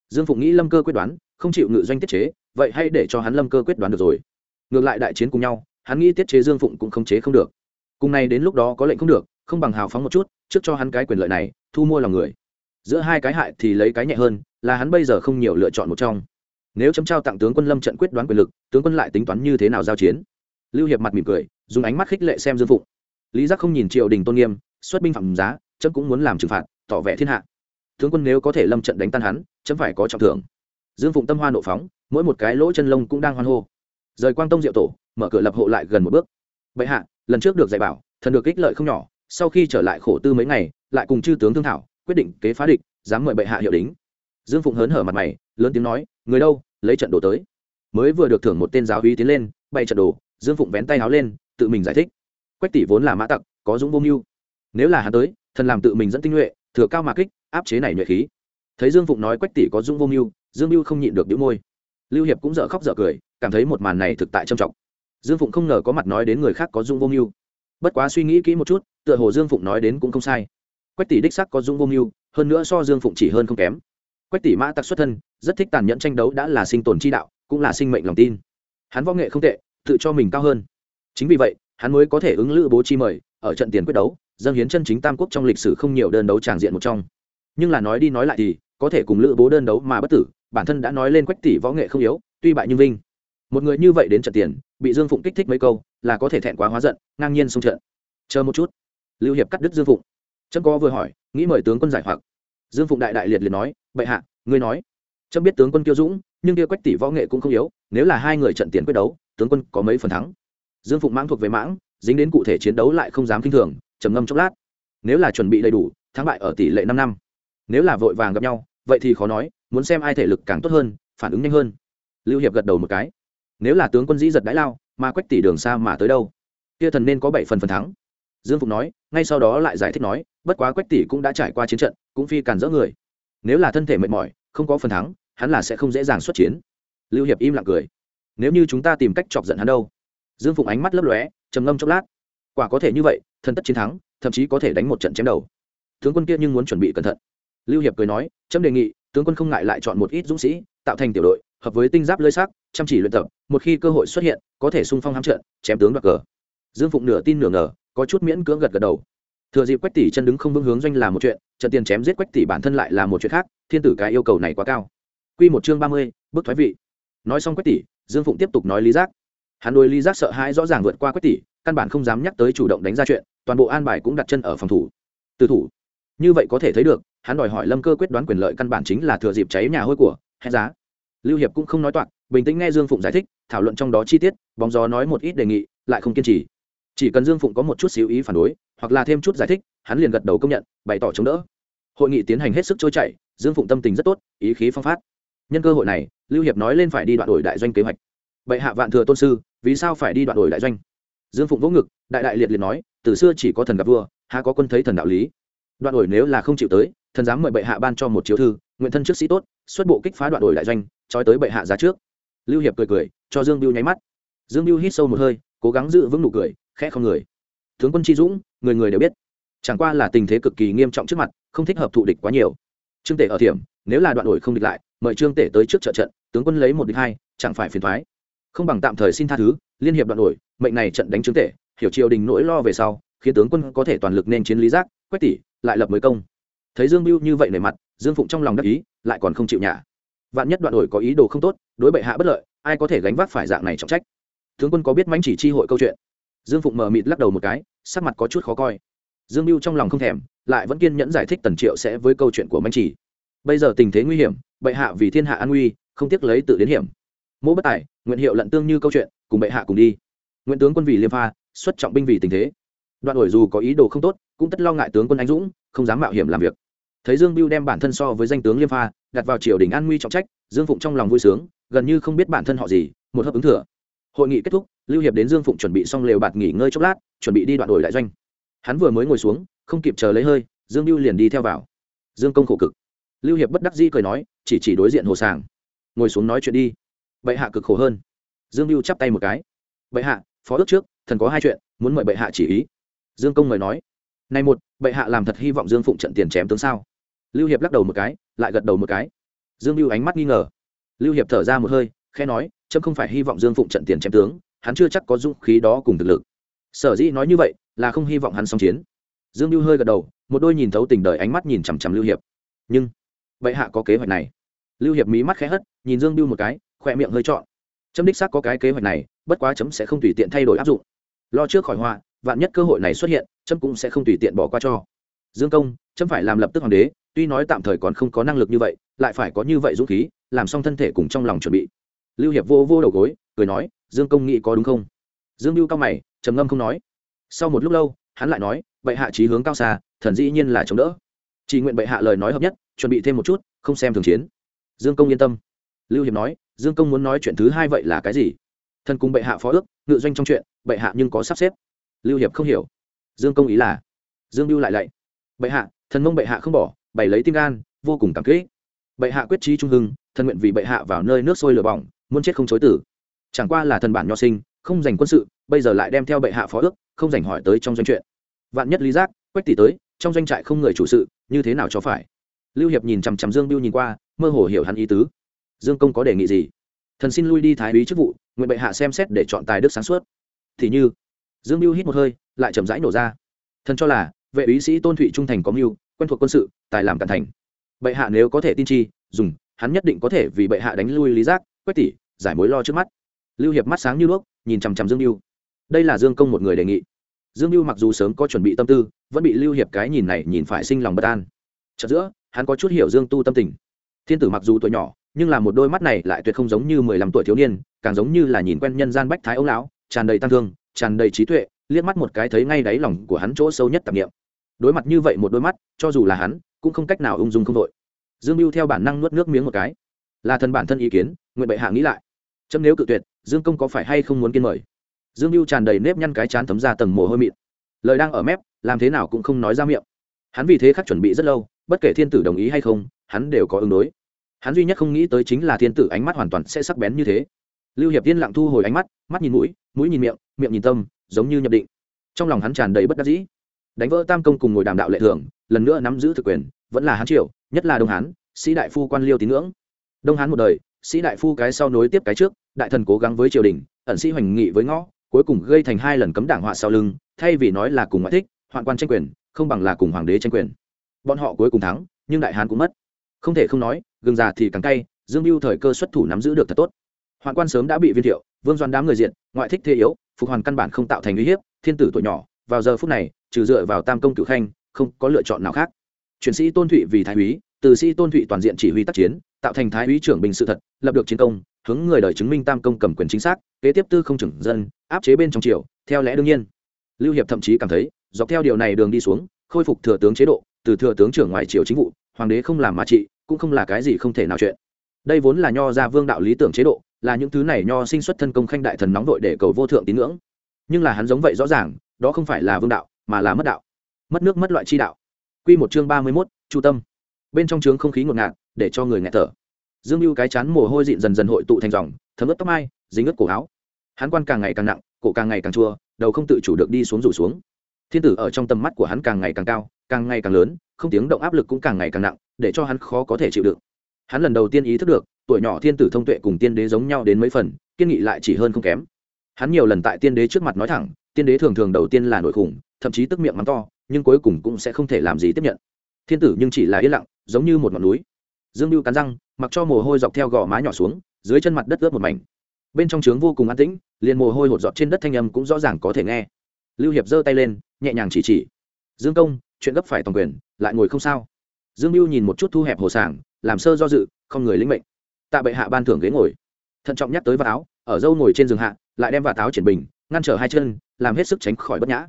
A: Dương phụng nghĩ lâm cơ quyết đoán, không chịu ngự doanh tiết chế, vậy hay để cho hắn lâm cơ quyết đoán được rồi. Ngược lại đại chiến cùng nhau, hắn nghĩ tiết chế dương phụng cũng không chế không được. Cùng này đến lúc đó có lệnh không được, không bằng hào phóng một chút, trước cho hắn cái quyền lợi này, thu mua lòng người. Giữa hai cái hại thì lấy cái nhẹ hơn, là hắn bây giờ không nhiều lựa chọn một trong. Nếu chấm trao tặng tướng quân lâm trận quyết đoán quyền lực, tướng quân lại tính toán như thế nào giao chiến? Lưu hiệp mặt mỉm cười, dùng ánh mắt khích lệ xem dương phụng lý giác không nhìn triều đình tôn nghiêm, xuất binh phạm giá, chấm cũng muốn làm trừng phạt, tỏ vẻ thiên hạ. Tướng quân nếu có thể lâm trận đánh tan hắn, chấm phải có trọng thưởng. Dương phụng tâm hoa nộ phóng, mỗi một cái lỗ chân lông cũng đang hoan hô. Rời quang tông diệu tổ, mở cửa lập hộ lại gần một bước. Bệ hạ, lần trước được dạy bảo, thần được ích lợi không nhỏ, sau khi trở lại khổ tư mấy ngày, lại cùng chư tướng thương thảo, quyết định kế phá địch, dám mời bệ hạ hiệu đính. Dương phụng hớn hở mặt mày, lớn tiếng nói, người đâu, lấy trận đồ tới. Mới vừa được thưởng một tên giáo hí tiến lên bay trận đồ, dương phụng vén tay háo lên, tự mình giải thích quách tỷ vốn là mã tặc, có dũng vô mưu. Nếu là hắn tới, thần làm tự mình dẫn tinh nhuệ, thừa cao mà kích, áp chế này nhuệ khí. Thấy dương phụng nói quách tỷ có dũng vô mưu, dương mưu không nhịn được đĩu môi. Lưu hiệp cũng dở khóc dở cười, cảm thấy một màn này thực tại trầm trọng. Dương phụng không ngờ có mặt nói đến người khác có dũng vô mưu. Bất quá suy nghĩ kỹ một chút, tựa hồ dương phụng nói đến cũng không sai. Quách tỷ đích sắc có dũng vô mưu, hơn nữa so dương phụng chỉ hơn không kém. Quách tỷ mã tặc xuất thân, rất thích tàn nhẫn tranh đấu đã là sinh tồn chi đạo, cũng là sinh mệnh lòng tin. Hắn võ nghệ không tệ, tự cho mình cao hơn. Chính vì vậy hắn mới có thể ứng lữ bố chi mời, ở trận tiền quyết đấu, dâng hiến chân chính tam quốc trong lịch sử không nhiều đơn đấu tràng diện một trong. Nhưng là nói đi nói lại thì, có thể cùng lữ bố đơn đấu mà bất tử, bản thân đã nói lên quách tỷ võ nghệ không yếu, tuy bại nhưng vinh. Một người như vậy đến trận tiền, bị dương phụng kích thích mấy câu, là có thể thẹn quá hóa giận, ngang nhiên xông trận. Chờ một chút. Lưu hiệp cắt đứt dương phụng. Trâm có vừa hỏi, nghĩ mời tướng quân giải hoặc. Dương phụng đại đại liệt liệt nói, bệ hạ, ngươi nói. Trâm biết tướng quân kiêu dũng, nhưng kia quách tỷ võ nghệ cũng không yếu, nếu là hai người trận tiền quyết đấu, tướng quân có mấy phần thắng? Dương phụng mãng thuộc về mãng, dính đến cụ thể chiến đấu lại không dám kinh thường, trầm ngâm chốc lát. Nếu là chuẩn bị đầy đủ, thắng bại ở tỷ lệ năm năm. Nếu là vội vàng gặp nhau, vậy thì khó nói, muốn xem ai thể lực càng tốt hơn, phản ứng nhanh hơn. Lưu hiệp gật đầu một cái. Nếu là tướng quân dĩ giật đãi lao, mà quách tỷ đường xa mà tới đâu? Kia thần nên có bảy phần phần thắng. Dương phục nói, ngay sau đó lại giải thích nói, bất quá quách tỷ cũng đã trải qua chiến trận, cũng phi càn dỡ người. Nếu là thân thể mệt mỏi, không có phần thắng, hắn là sẽ không dễ dàng xuất chiến. Lưu hiệp im lặng cười. Nếu như chúng ta tìm cách chọc giận hắn đâu? Dương phụng ánh mắt lấp lóe, trầm ngâm chốc lát. Quả có thể như vậy thân tất chiến thắng, thậm chí có thể đánh một trận chém đầu. Tướng quân kia nhưng muốn chuẩn bị cẩn thận. Lưu hiệp cười nói trâm đề nghị, tướng quân không ngại lại chọn một ít dũng sĩ, tạo thành tiểu đội, hợp với tinh giáp lơi sắc chăm chỉ luyện tập, một khi cơ hội xuất hiện, có thể sung phong hám trận, chém tướng đoạt cờ. Dương phụng nửa tin nửa ngờ, có chút miễn cưỡng gật gật đầu. Thừa dịp quách tỷ chân đứng không vững hướng doanh là một chuyện, trận tiền chém giết quách tỷ bản thân lại là một chuyện khác, thiên tử cái yêu cầu này quá cao. Quy một chương ba mươi bước thoái vị. Nói xong quách tỷ, dương phụng tiếp tục nói lý giác hắn đôi Ly giác sợ hãi rõ ràng vượt qua quách tỷ căn bản không dám nhắc tới chủ động đánh ra chuyện, toàn bộ an bài cũng đặt chân ở phòng thủ. Từ thủ. Như vậy có thể thấy được, hắn đòi hỏi lâm cơ quyết đoán quyền lợi căn bản chính là thừa dịp cháy nhà hôi của hết giá. Lưu hiệp cũng không nói toạc, bình tĩnh nghe dương phụng giải thích, thảo luận trong đó chi tiết, bóng gió nói một ít đề nghị, lại không kiên trì. Chỉ cần dương phụng có một chút xíu ý phản đối, hoặc là thêm chút giải thích, hắn liền gật đầu công nhận, bày tỏ chống đỡ. Hội nghị tiến hành hết sức trôi chảy, dương phụng tâm tình rất tốt, ý khí phong phát. Nhân cơ hội này, lưu hiệp nói lên phải đi đoạn đổi đại doanh kế hoạch bệ hạ vạn thừa tôn sư, vì sao phải đi đoạn đổi đại doanh? Dương phụng vỗ ngực, đại đại liệt liệt nói, từ xưa chỉ có thần gặp vua, há có quân thấy thần đạo lý. Đoạn đổi nếu là không chịu tới, thần dám mời bệ hạ ban cho một chiếu thư, nguyện thân trước sĩ tốt, xuất bộ kích phá đoạn đổi đại doanh, trói tới bệ hạ giá trước. Lưu hiệp cười cười, cho dương biêu nháy mắt. Dương biêu hít sâu một hơi, cố gắng giữ vững nụ cười, khẽ không người. Tướng quân chi dũng, người người đều biết, chẳng qua là tình thế cực kỳ nghiêm trọng trước mặt, không thích hợp thụ địch quá nhiều. Trương tể ở thiểm, nếu là đoạn đổi không địch lại, mời trương tể tới trước trợ trận, tướng quân lấy một địch hai, chẳng phải phiền thoái không bằng tạm thời xin tha thứ, liên hiệp đoạn đổi, mệnh này trận đánh trương tể hiểu triều đình nỗi lo về sau, khiến tướng quân có thể toàn lực nên chiến lý giác quách tỷ lại lập mới công. Thấy dương biêu như vậy nề mặt, dương phụng trong lòng đắc ý, lại còn không chịu nhả. Vạn nhất đoạn đổi có ý đồ không tốt, đối bệ hạ bất lợi, ai có thể gánh vác phải dạng này trọng trách? Tướng quân có biết mãnh chỉ chi hội câu chuyện? Dương phụng mờ mịt lắc đầu một cái, sắc mặt có chút khó coi. Dương mưu trong lòng không thèm, lại vẫn kiên nhẫn giải thích tần triệu sẽ với câu chuyện của mãnh chỉ. Bây giờ tình thế nguy hiểm, bệ hạ vì thiên hạ an nguy, không tiếc lấy tự đến hiểm mỗ bất tài, nguyện hiệu lận tương như câu chuyện, cùng bệ hạ cùng đi. Nguyễn tướng quân vì liêm pha, xuất trọng binh vì tình thế. Đoạn ổi dù có ý đồ không tốt, cũng tất lo ngại tướng quân anh dũng, không dám mạo hiểm làm việc. Thấy dương biêu đem bản thân so với danh tướng liêm pha, đặt vào triều đình an nguy trọng trách, dương phụng trong lòng vui sướng, gần như không biết bản thân họ gì, một hấp ứng thừa. Hội nghị kết thúc, lưu hiệp đến dương phụng chuẩn bị xong lều bạt nghỉ ngơi chốc lát, chuẩn bị đi đoạn đổi đại doanh. Hắn vừa mới ngồi xuống, không kịp chờ lấy hơi, dương biêu liền đi theo vào. Dương công khổ cực. Lưu hiệp bất đắc dĩ cười nói, chỉ chỉ đối diện hồ sàng. Ngồi xuống nói chuyện đi bệ hạ cực khổ hơn. Dương mưu chắp tay một cái. Bệ hạ, phó ước trước, thần có hai chuyện, muốn mời bệ hạ chỉ ý. Dương công mời nói. Này một, bệ hạ làm thật hy vọng dương phụng trận tiền chém tướng sao? Lưu hiệp lắc đầu một cái, lại gật đầu một cái. Dương mưu ánh mắt nghi ngờ. Lưu hiệp thở ra một hơi khe nói trâm không phải hy vọng dương phụng trận tiền chém tướng, hắn chưa chắc có dũng khí đó cùng thực lực. Sở dĩ nói như vậy, là không hy vọng hắn xong chiến. Dương mưu hơi gật đầu, một đôi nhìn thấu tình đời ánh mắt nhìn chằm chằm lưu hiệp. Nhưng, bệ hạ có kế hoạch này. Lưu hiệp mí mắt khẽ hất, nhìn dương mưu một cái khoe miệng hơi trọn. Chấm đích xác có cái kế hoạch này, bất quá chấm sẽ không tùy tiện thay đổi áp dụng. Lo trước khỏi họa, vạn nhất cơ hội này xuất hiện, chấm cũng sẽ không tùy tiện bỏ qua cho. Dương công, chấm phải làm lập tức hoàng đế, tuy nói tạm thời còn không có năng lực như vậy, lại phải có như vậy dũng khí, làm xong thân thể cùng trong lòng chuẩn bị. Lưu hiệp vô vô đầu gối, cười nói, dương công nghĩ có đúng không? Dương lưu cao mày, trầm ngâm không nói. Sau một lúc lâu, hắn lại nói, bệ hạ trí hướng cao xa, thần dĩ nhiên là chống đỡ. Chỉ nguyện bệ hạ lời nói hợp nhất, chuẩn bị thêm một chút, không xem thường chiến. Dương công yên tâm. Lưu hiệp nói dương công muốn nói chuyện thứ hai vậy là cái gì? Thần cùng bệ hạ phó ước, ngự doanh trong chuyện, bệ hạ nhưng có sắp xếp. Lưu hiệp không hiểu. Dương công ý là, dương lưu lại lạy, bệ hạ, thần mông bệ hạ không bỏ, bày lấy tim gan, vô cùng cảm kích. Bệ hạ quyết trí trung hưng, thần nguyện vì bệ hạ vào nơi nước sôi lửa bỏng, muốn chết không chối tử. Chẳng qua là thần bản nho sinh, không dành quân sự, bây giờ lại đem theo bệ hạ phó ước, không dành hỏi tới trong doanh chuyện. Vạn nhất lý giác, quách tỷ tới, trong doanh trại không người chủ sự, như thế nào cho phải? Lưu hiệp nhìn chằm chằm dương biêu nhìn qua, mơ hồ hiểu hắn ý tứ dương công có đề nghị gì? Thần xin lui đi thái úy chức vụ, nguyện bệ hạ xem xét để chọn tài đức sáng suốt. Thì như, dương mưu hít một hơi, lại chậm rãi nổ ra. Thần cho là, vệ úy sĩ tôn thụy trung thành có mưu, quen thuộc quân sự, tài làm cản thành. Bệ hạ nếu có thể tin chi, dùng, hắn nhất định có thể vì bệ hạ đánh lui lý giác quét tỉ giải mối lo trước mắt. Lưu hiệp mắt sáng như đuốc, nhìn chằm chằm dương mưu. Đây là dương công một người đề nghị. Dương mưu mặc dù sớm có chuẩn bị tâm tư, vẫn bị lưu hiệp cái nhìn này nhìn phải sinh lòng bất an. Chợt giữa, hắn có chút hiểu dương tu tâm tình. Thiên tử mặc dù tuổi nhỏ nhưng là một đôi mắt này lại tuyệt không giống như mười lăm tuổi thiếu niên, càng giống như là nhìn quen nhân gian bách thái ông lão, tràn đầy tăng thương, tràn đầy trí tuệ, liếc mắt một cái thấy ngay đáy lòng của hắn chỗ sâu nhất tạp nghiệm đối mặt như vậy một đôi mắt, cho dù là hắn, cũng không cách nào ung dung không đội dương mưu theo bản năng nuốt nước miếng một cái. Là thần bản thân ý kiến, nguyện bệ hạ nghĩ lại. Chấm nếu cự tuyệt, dương công có phải hay không muốn kiên mời? Dương mưu tràn đầy nếp nhăn cái chán thấm ra tầng mồ hôi mịn. Lời đang ở mép, làm thế nào cũng không nói ra miệng. Hắn vì thế khắc chuẩn bị rất lâu, bất kể thiên tử đồng ý hay không, hắn đều có ứng đối hắn duy nhất không nghĩ tới chính là thiên tử ánh mắt hoàn toàn sẽ sắc bén như thế. Lưu hiệp tiên lặng thu hồi ánh mắt mắt nhìn mũi mũi nhìn miệng miệng nhìn tâm, giống như nhập định. Trong lòng hắn tràn đầy bất đắc dĩ. Đánh vỡ tam công cùng ngồi đàm đạo lệ thường, lần nữa nắm giữ thực quyền, vẫn là hán triều, nhất là đông hán, sĩ đại phu quan liêu tín ngưỡng. Đông hán một đời, sĩ đại phu cái sau nối tiếp cái trước, đại thần cố gắng với triều đình, ẩn sĩ hoành nghị với ngõ, cuối cùng gây thành hai lần cấm đảng họa sau lưng, thay vì nói là cùng ngoại thích, hoạn quan tranh quyền, không bằng là cùng hoàng đế tranh quyền. Bọn họ cuối cùng thắng, nhưng đại hán cũng mất. Không thể không nói gừng già thì càng cay, dương mưu thời cơ xuất thủ nắm giữ được thật tốt. Hoạn quan sớm đã bị viên thiệu, vương doan đám người diện ngoại thích thế yếu, phục hoàn căn bản không tạo thành uy hiếp, thiên tử tuổi nhỏ, vào giờ phút này, trừ dựa vào tam công cửu khanh, không có lựa chọn nào khác. Chuyển sĩ tôn thụy vì thái úy, từ sĩ tôn thụy toàn diện chỉ huy tác chiến, tạo thành thái úy trưởng bình sự thật, lập được chiến công, hướng người đời chứng minh tam công cầm quyền chính xác, kế tiếp tư không trưởng dân, áp chế bên trong triều, theo lẽ đương nhiên. Lưu hiệp thậm chí cảm thấy, dọc theo điều này đường đi xuống, khôi phục thừa tướng chế độ, từ thừa tướng trưởng ngoại triều chính vụ, hoàng đế không làm mà trị cũng không là cái gì không thể nào chuyện. Đây vốn là nho gia vương đạo lý tưởng chế độ là những thứ này nho sinh xuất thân công khanh đại thần nóng đội để cầu vô thượng tín ngưỡng. Nhưng là hắn giống vậy rõ ràng đó không phải là vương đạo mà là mất đạo. Mất nước mất loại chi đạo. Quy một chương ba mươi 31, chu tâm. Bên trong trướng không khí ngột ngạt để cho người nghẹt thở. Dương mưu cái chán mồ hôi dịn dần dần hội tụ thành dòng thấm ướt tóc mai dính ướt cổ áo. Hắn quan càng ngày càng nặng cổ càng ngày càng chua đầu không tự chủ được đi xuống rủ xuống. Thiên tử ở trong tầm mắt của hắn càng ngày càng cao càng ngày càng lớn không tiếng động áp lực cũng càng ngày càng nặng, để cho hắn khó có thể chịu đựng. Hắn lần đầu tiên ý thức được, tuổi nhỏ thiên tử thông tuệ cùng tiên đế giống nhau đến mấy phần, kiên nghị lại chỉ hơn không kém. Hắn nhiều lần tại tiên đế trước mặt nói thẳng, tiên đế thường thường đầu tiên là nổi khủng, thậm chí tức miệng mắng to, nhưng cuối cùng cũng sẽ không thể làm gì tiếp nhận. Thiên tử nhưng chỉ là yên lặng, giống như một ngọn núi. Dương mưu cắn răng, mặc cho mồ hôi dọc theo gò má nhỏ xuống, dưới chân mặt đất ướt một mảnh. Bên trong trướng vô cùng an tĩnh, liền mồ hôi hột dọt trên đất thanh âm cũng rõ ràng có thể nghe. Lưu hiệp giơ tay lên, nhẹ nhàng chỉ chỉ. Dương công chuyện gấp phải toàn quyền, lại ngồi không sao. Dương mưu nhìn một chút thu hẹp hồ sảng, làm sơ do dự, không người lĩnh mệnh. Tạ bệ hạ ban thưởng ghế ngồi. Thận trọng nhắc tới vạt áo, ở dâu ngồi trên giường hạ, lại đem vạt áo triển bình, ngăn trở hai chân, làm hết sức tránh khỏi bất nhã.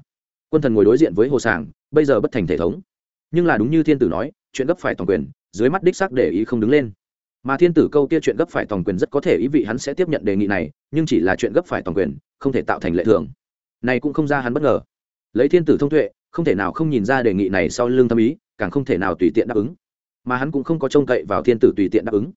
A: Quân thần ngồi đối diện với hồ sảng, bây giờ bất thành thể thống. Nhưng là đúng như thiên tử nói, chuyện gấp phải toàn quyền, dưới mắt đích xác để ý không đứng lên. Mà thiên tử câu kia chuyện gấp phải toàn quyền rất có thể ý vị hắn sẽ tiếp nhận đề nghị này, nhưng chỉ là chuyện gấp phải toàn quyền, không thể tạo thành lệ thường. Này cũng không ra hắn bất ngờ. Lấy thiên tử thông tuệ không thể nào không nhìn ra đề nghị này sau lưng tâm ý, càng không thể nào tùy tiện đáp ứng. Mà hắn cũng không có trông cậy vào thiên tử tùy tiện đáp ứng.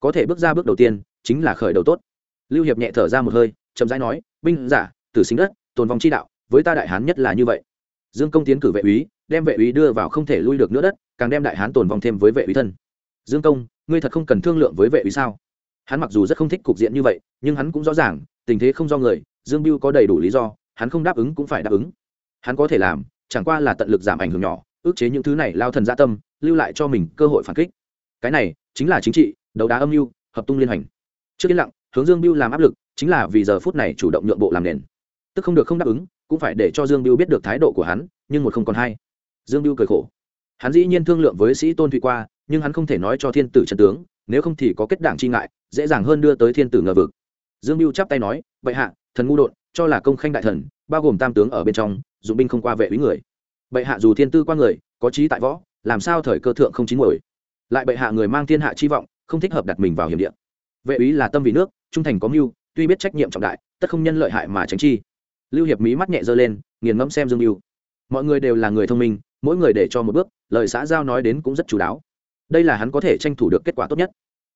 A: Có thể bước ra bước đầu tiên, chính là khởi đầu tốt. Lưu hiệp nhẹ thở ra một hơi, chậm rãi nói, binh, giả, tử sinh đất, tồn vong chi đạo, với ta đại hán nhất là như vậy. Dương công tiến cử vệ úy, đem vệ úy đưa vào không thể lui được nữa đất, càng đem đại hán tồn vong thêm với vệ úy thân. Dương công, ngươi thật không cần thương lượng với vệ úy sao? Hắn mặc dù rất không thích cục diện như vậy, nhưng hắn cũng rõ ràng, tình thế không do người, dương biêu có đầy đủ lý do, hắn không đáp ứng cũng phải đáp ứng. Hắn có thể làm chẳng qua là tận lực giảm ảnh hưởng nhỏ, ước chế những thứ này lao thần gia tâm, lưu lại cho mình cơ hội phản kích. Cái này chính là chính trị, đấu đá âm mưu, hợp tung liên hành trước yên lặng, hướng dương biêu làm áp lực, chính là vì giờ phút này chủ động nhượng bộ làm nền. Tức không được không đáp ứng, cũng phải để cho dương biêu biết được thái độ của hắn, nhưng một không còn hai. Dương biêu cười khổ. Hắn dĩ nhiên thương lượng với sĩ tôn thụy qua, nhưng hắn không thể nói cho thiên tử trần tướng, nếu không thì có kết đảng chi ngại, dễ dàng hơn đưa tới thiên tử ngờ vực. Dương biêu chắp tay nói vậy hạ, thần ngu đột cho là công khanh đại thần, bao gồm tam tướng ở bên trong dụng binh không qua vệ úy người. Bệ hạ dù thiên tư qua người, có trí tại võ, làm sao thời cơ thượng không chín mồi lại bệ hạ người mang thiên hạ chi vọng, không thích hợp đặt mình vào hiểm địa. Vệ úy là tâm vì nước, trung thành có mưu, tuy biết trách nhiệm trọng đại, tất không nhân lợi hại mà tránh chi. Lưu hiệp mỹ mắt nhẹ dơ lên, nghiền ngẫm xem dương mưu mọi người đều là người thông minh, mỗi người để cho một bước, lời xã giao nói đến cũng rất chú đáo. Đây là hắn có thể tranh thủ được kết quả tốt nhất.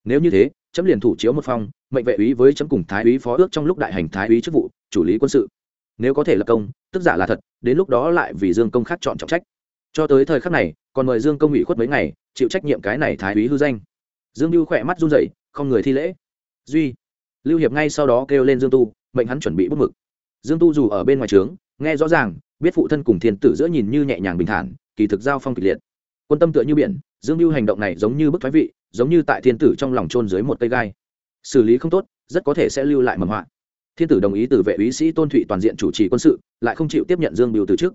A: Nếu như thế, chấm liền thủ chiếu một phong mệnh vệ úy với chấm cùng thái úy phó ước trong lúc đại hành thái úy chức vụ, chủ lý quân sự nếu có thể lập công, tức giả là thật, đến lúc đó lại vì dương công khác chọn trọng trách. Cho tới thời khắc này, còn mời dương công ủy khuất mấy ngày, chịu trách nhiệm cái này thái úy hư danh. Dương lưu khỏe mắt run rẩy, không người thi lễ. Duy, lưu hiệp ngay sau đó kêu lên dương tu, mệnh hắn chuẩn bị bút mực. Dương tu dù ở bên ngoài trướng, nghe rõ ràng, biết phụ thân cùng thiên tử giữa nhìn như nhẹ nhàng bình thản, kỳ thực giao phong kịch liệt. Quân tâm tựa như biển, dương lưu hành động này giống như bức thoái vị, giống như tại thiên tử trong lòng trôn dưới một cây gai. Xử lý không tốt, rất có thể sẽ lưu lại mầm họa thiên tử đồng ý từ vệ úy sĩ tôn thụy toàn diện chủ trì quân sự, lại không chịu tiếp nhận dương biêu từ trước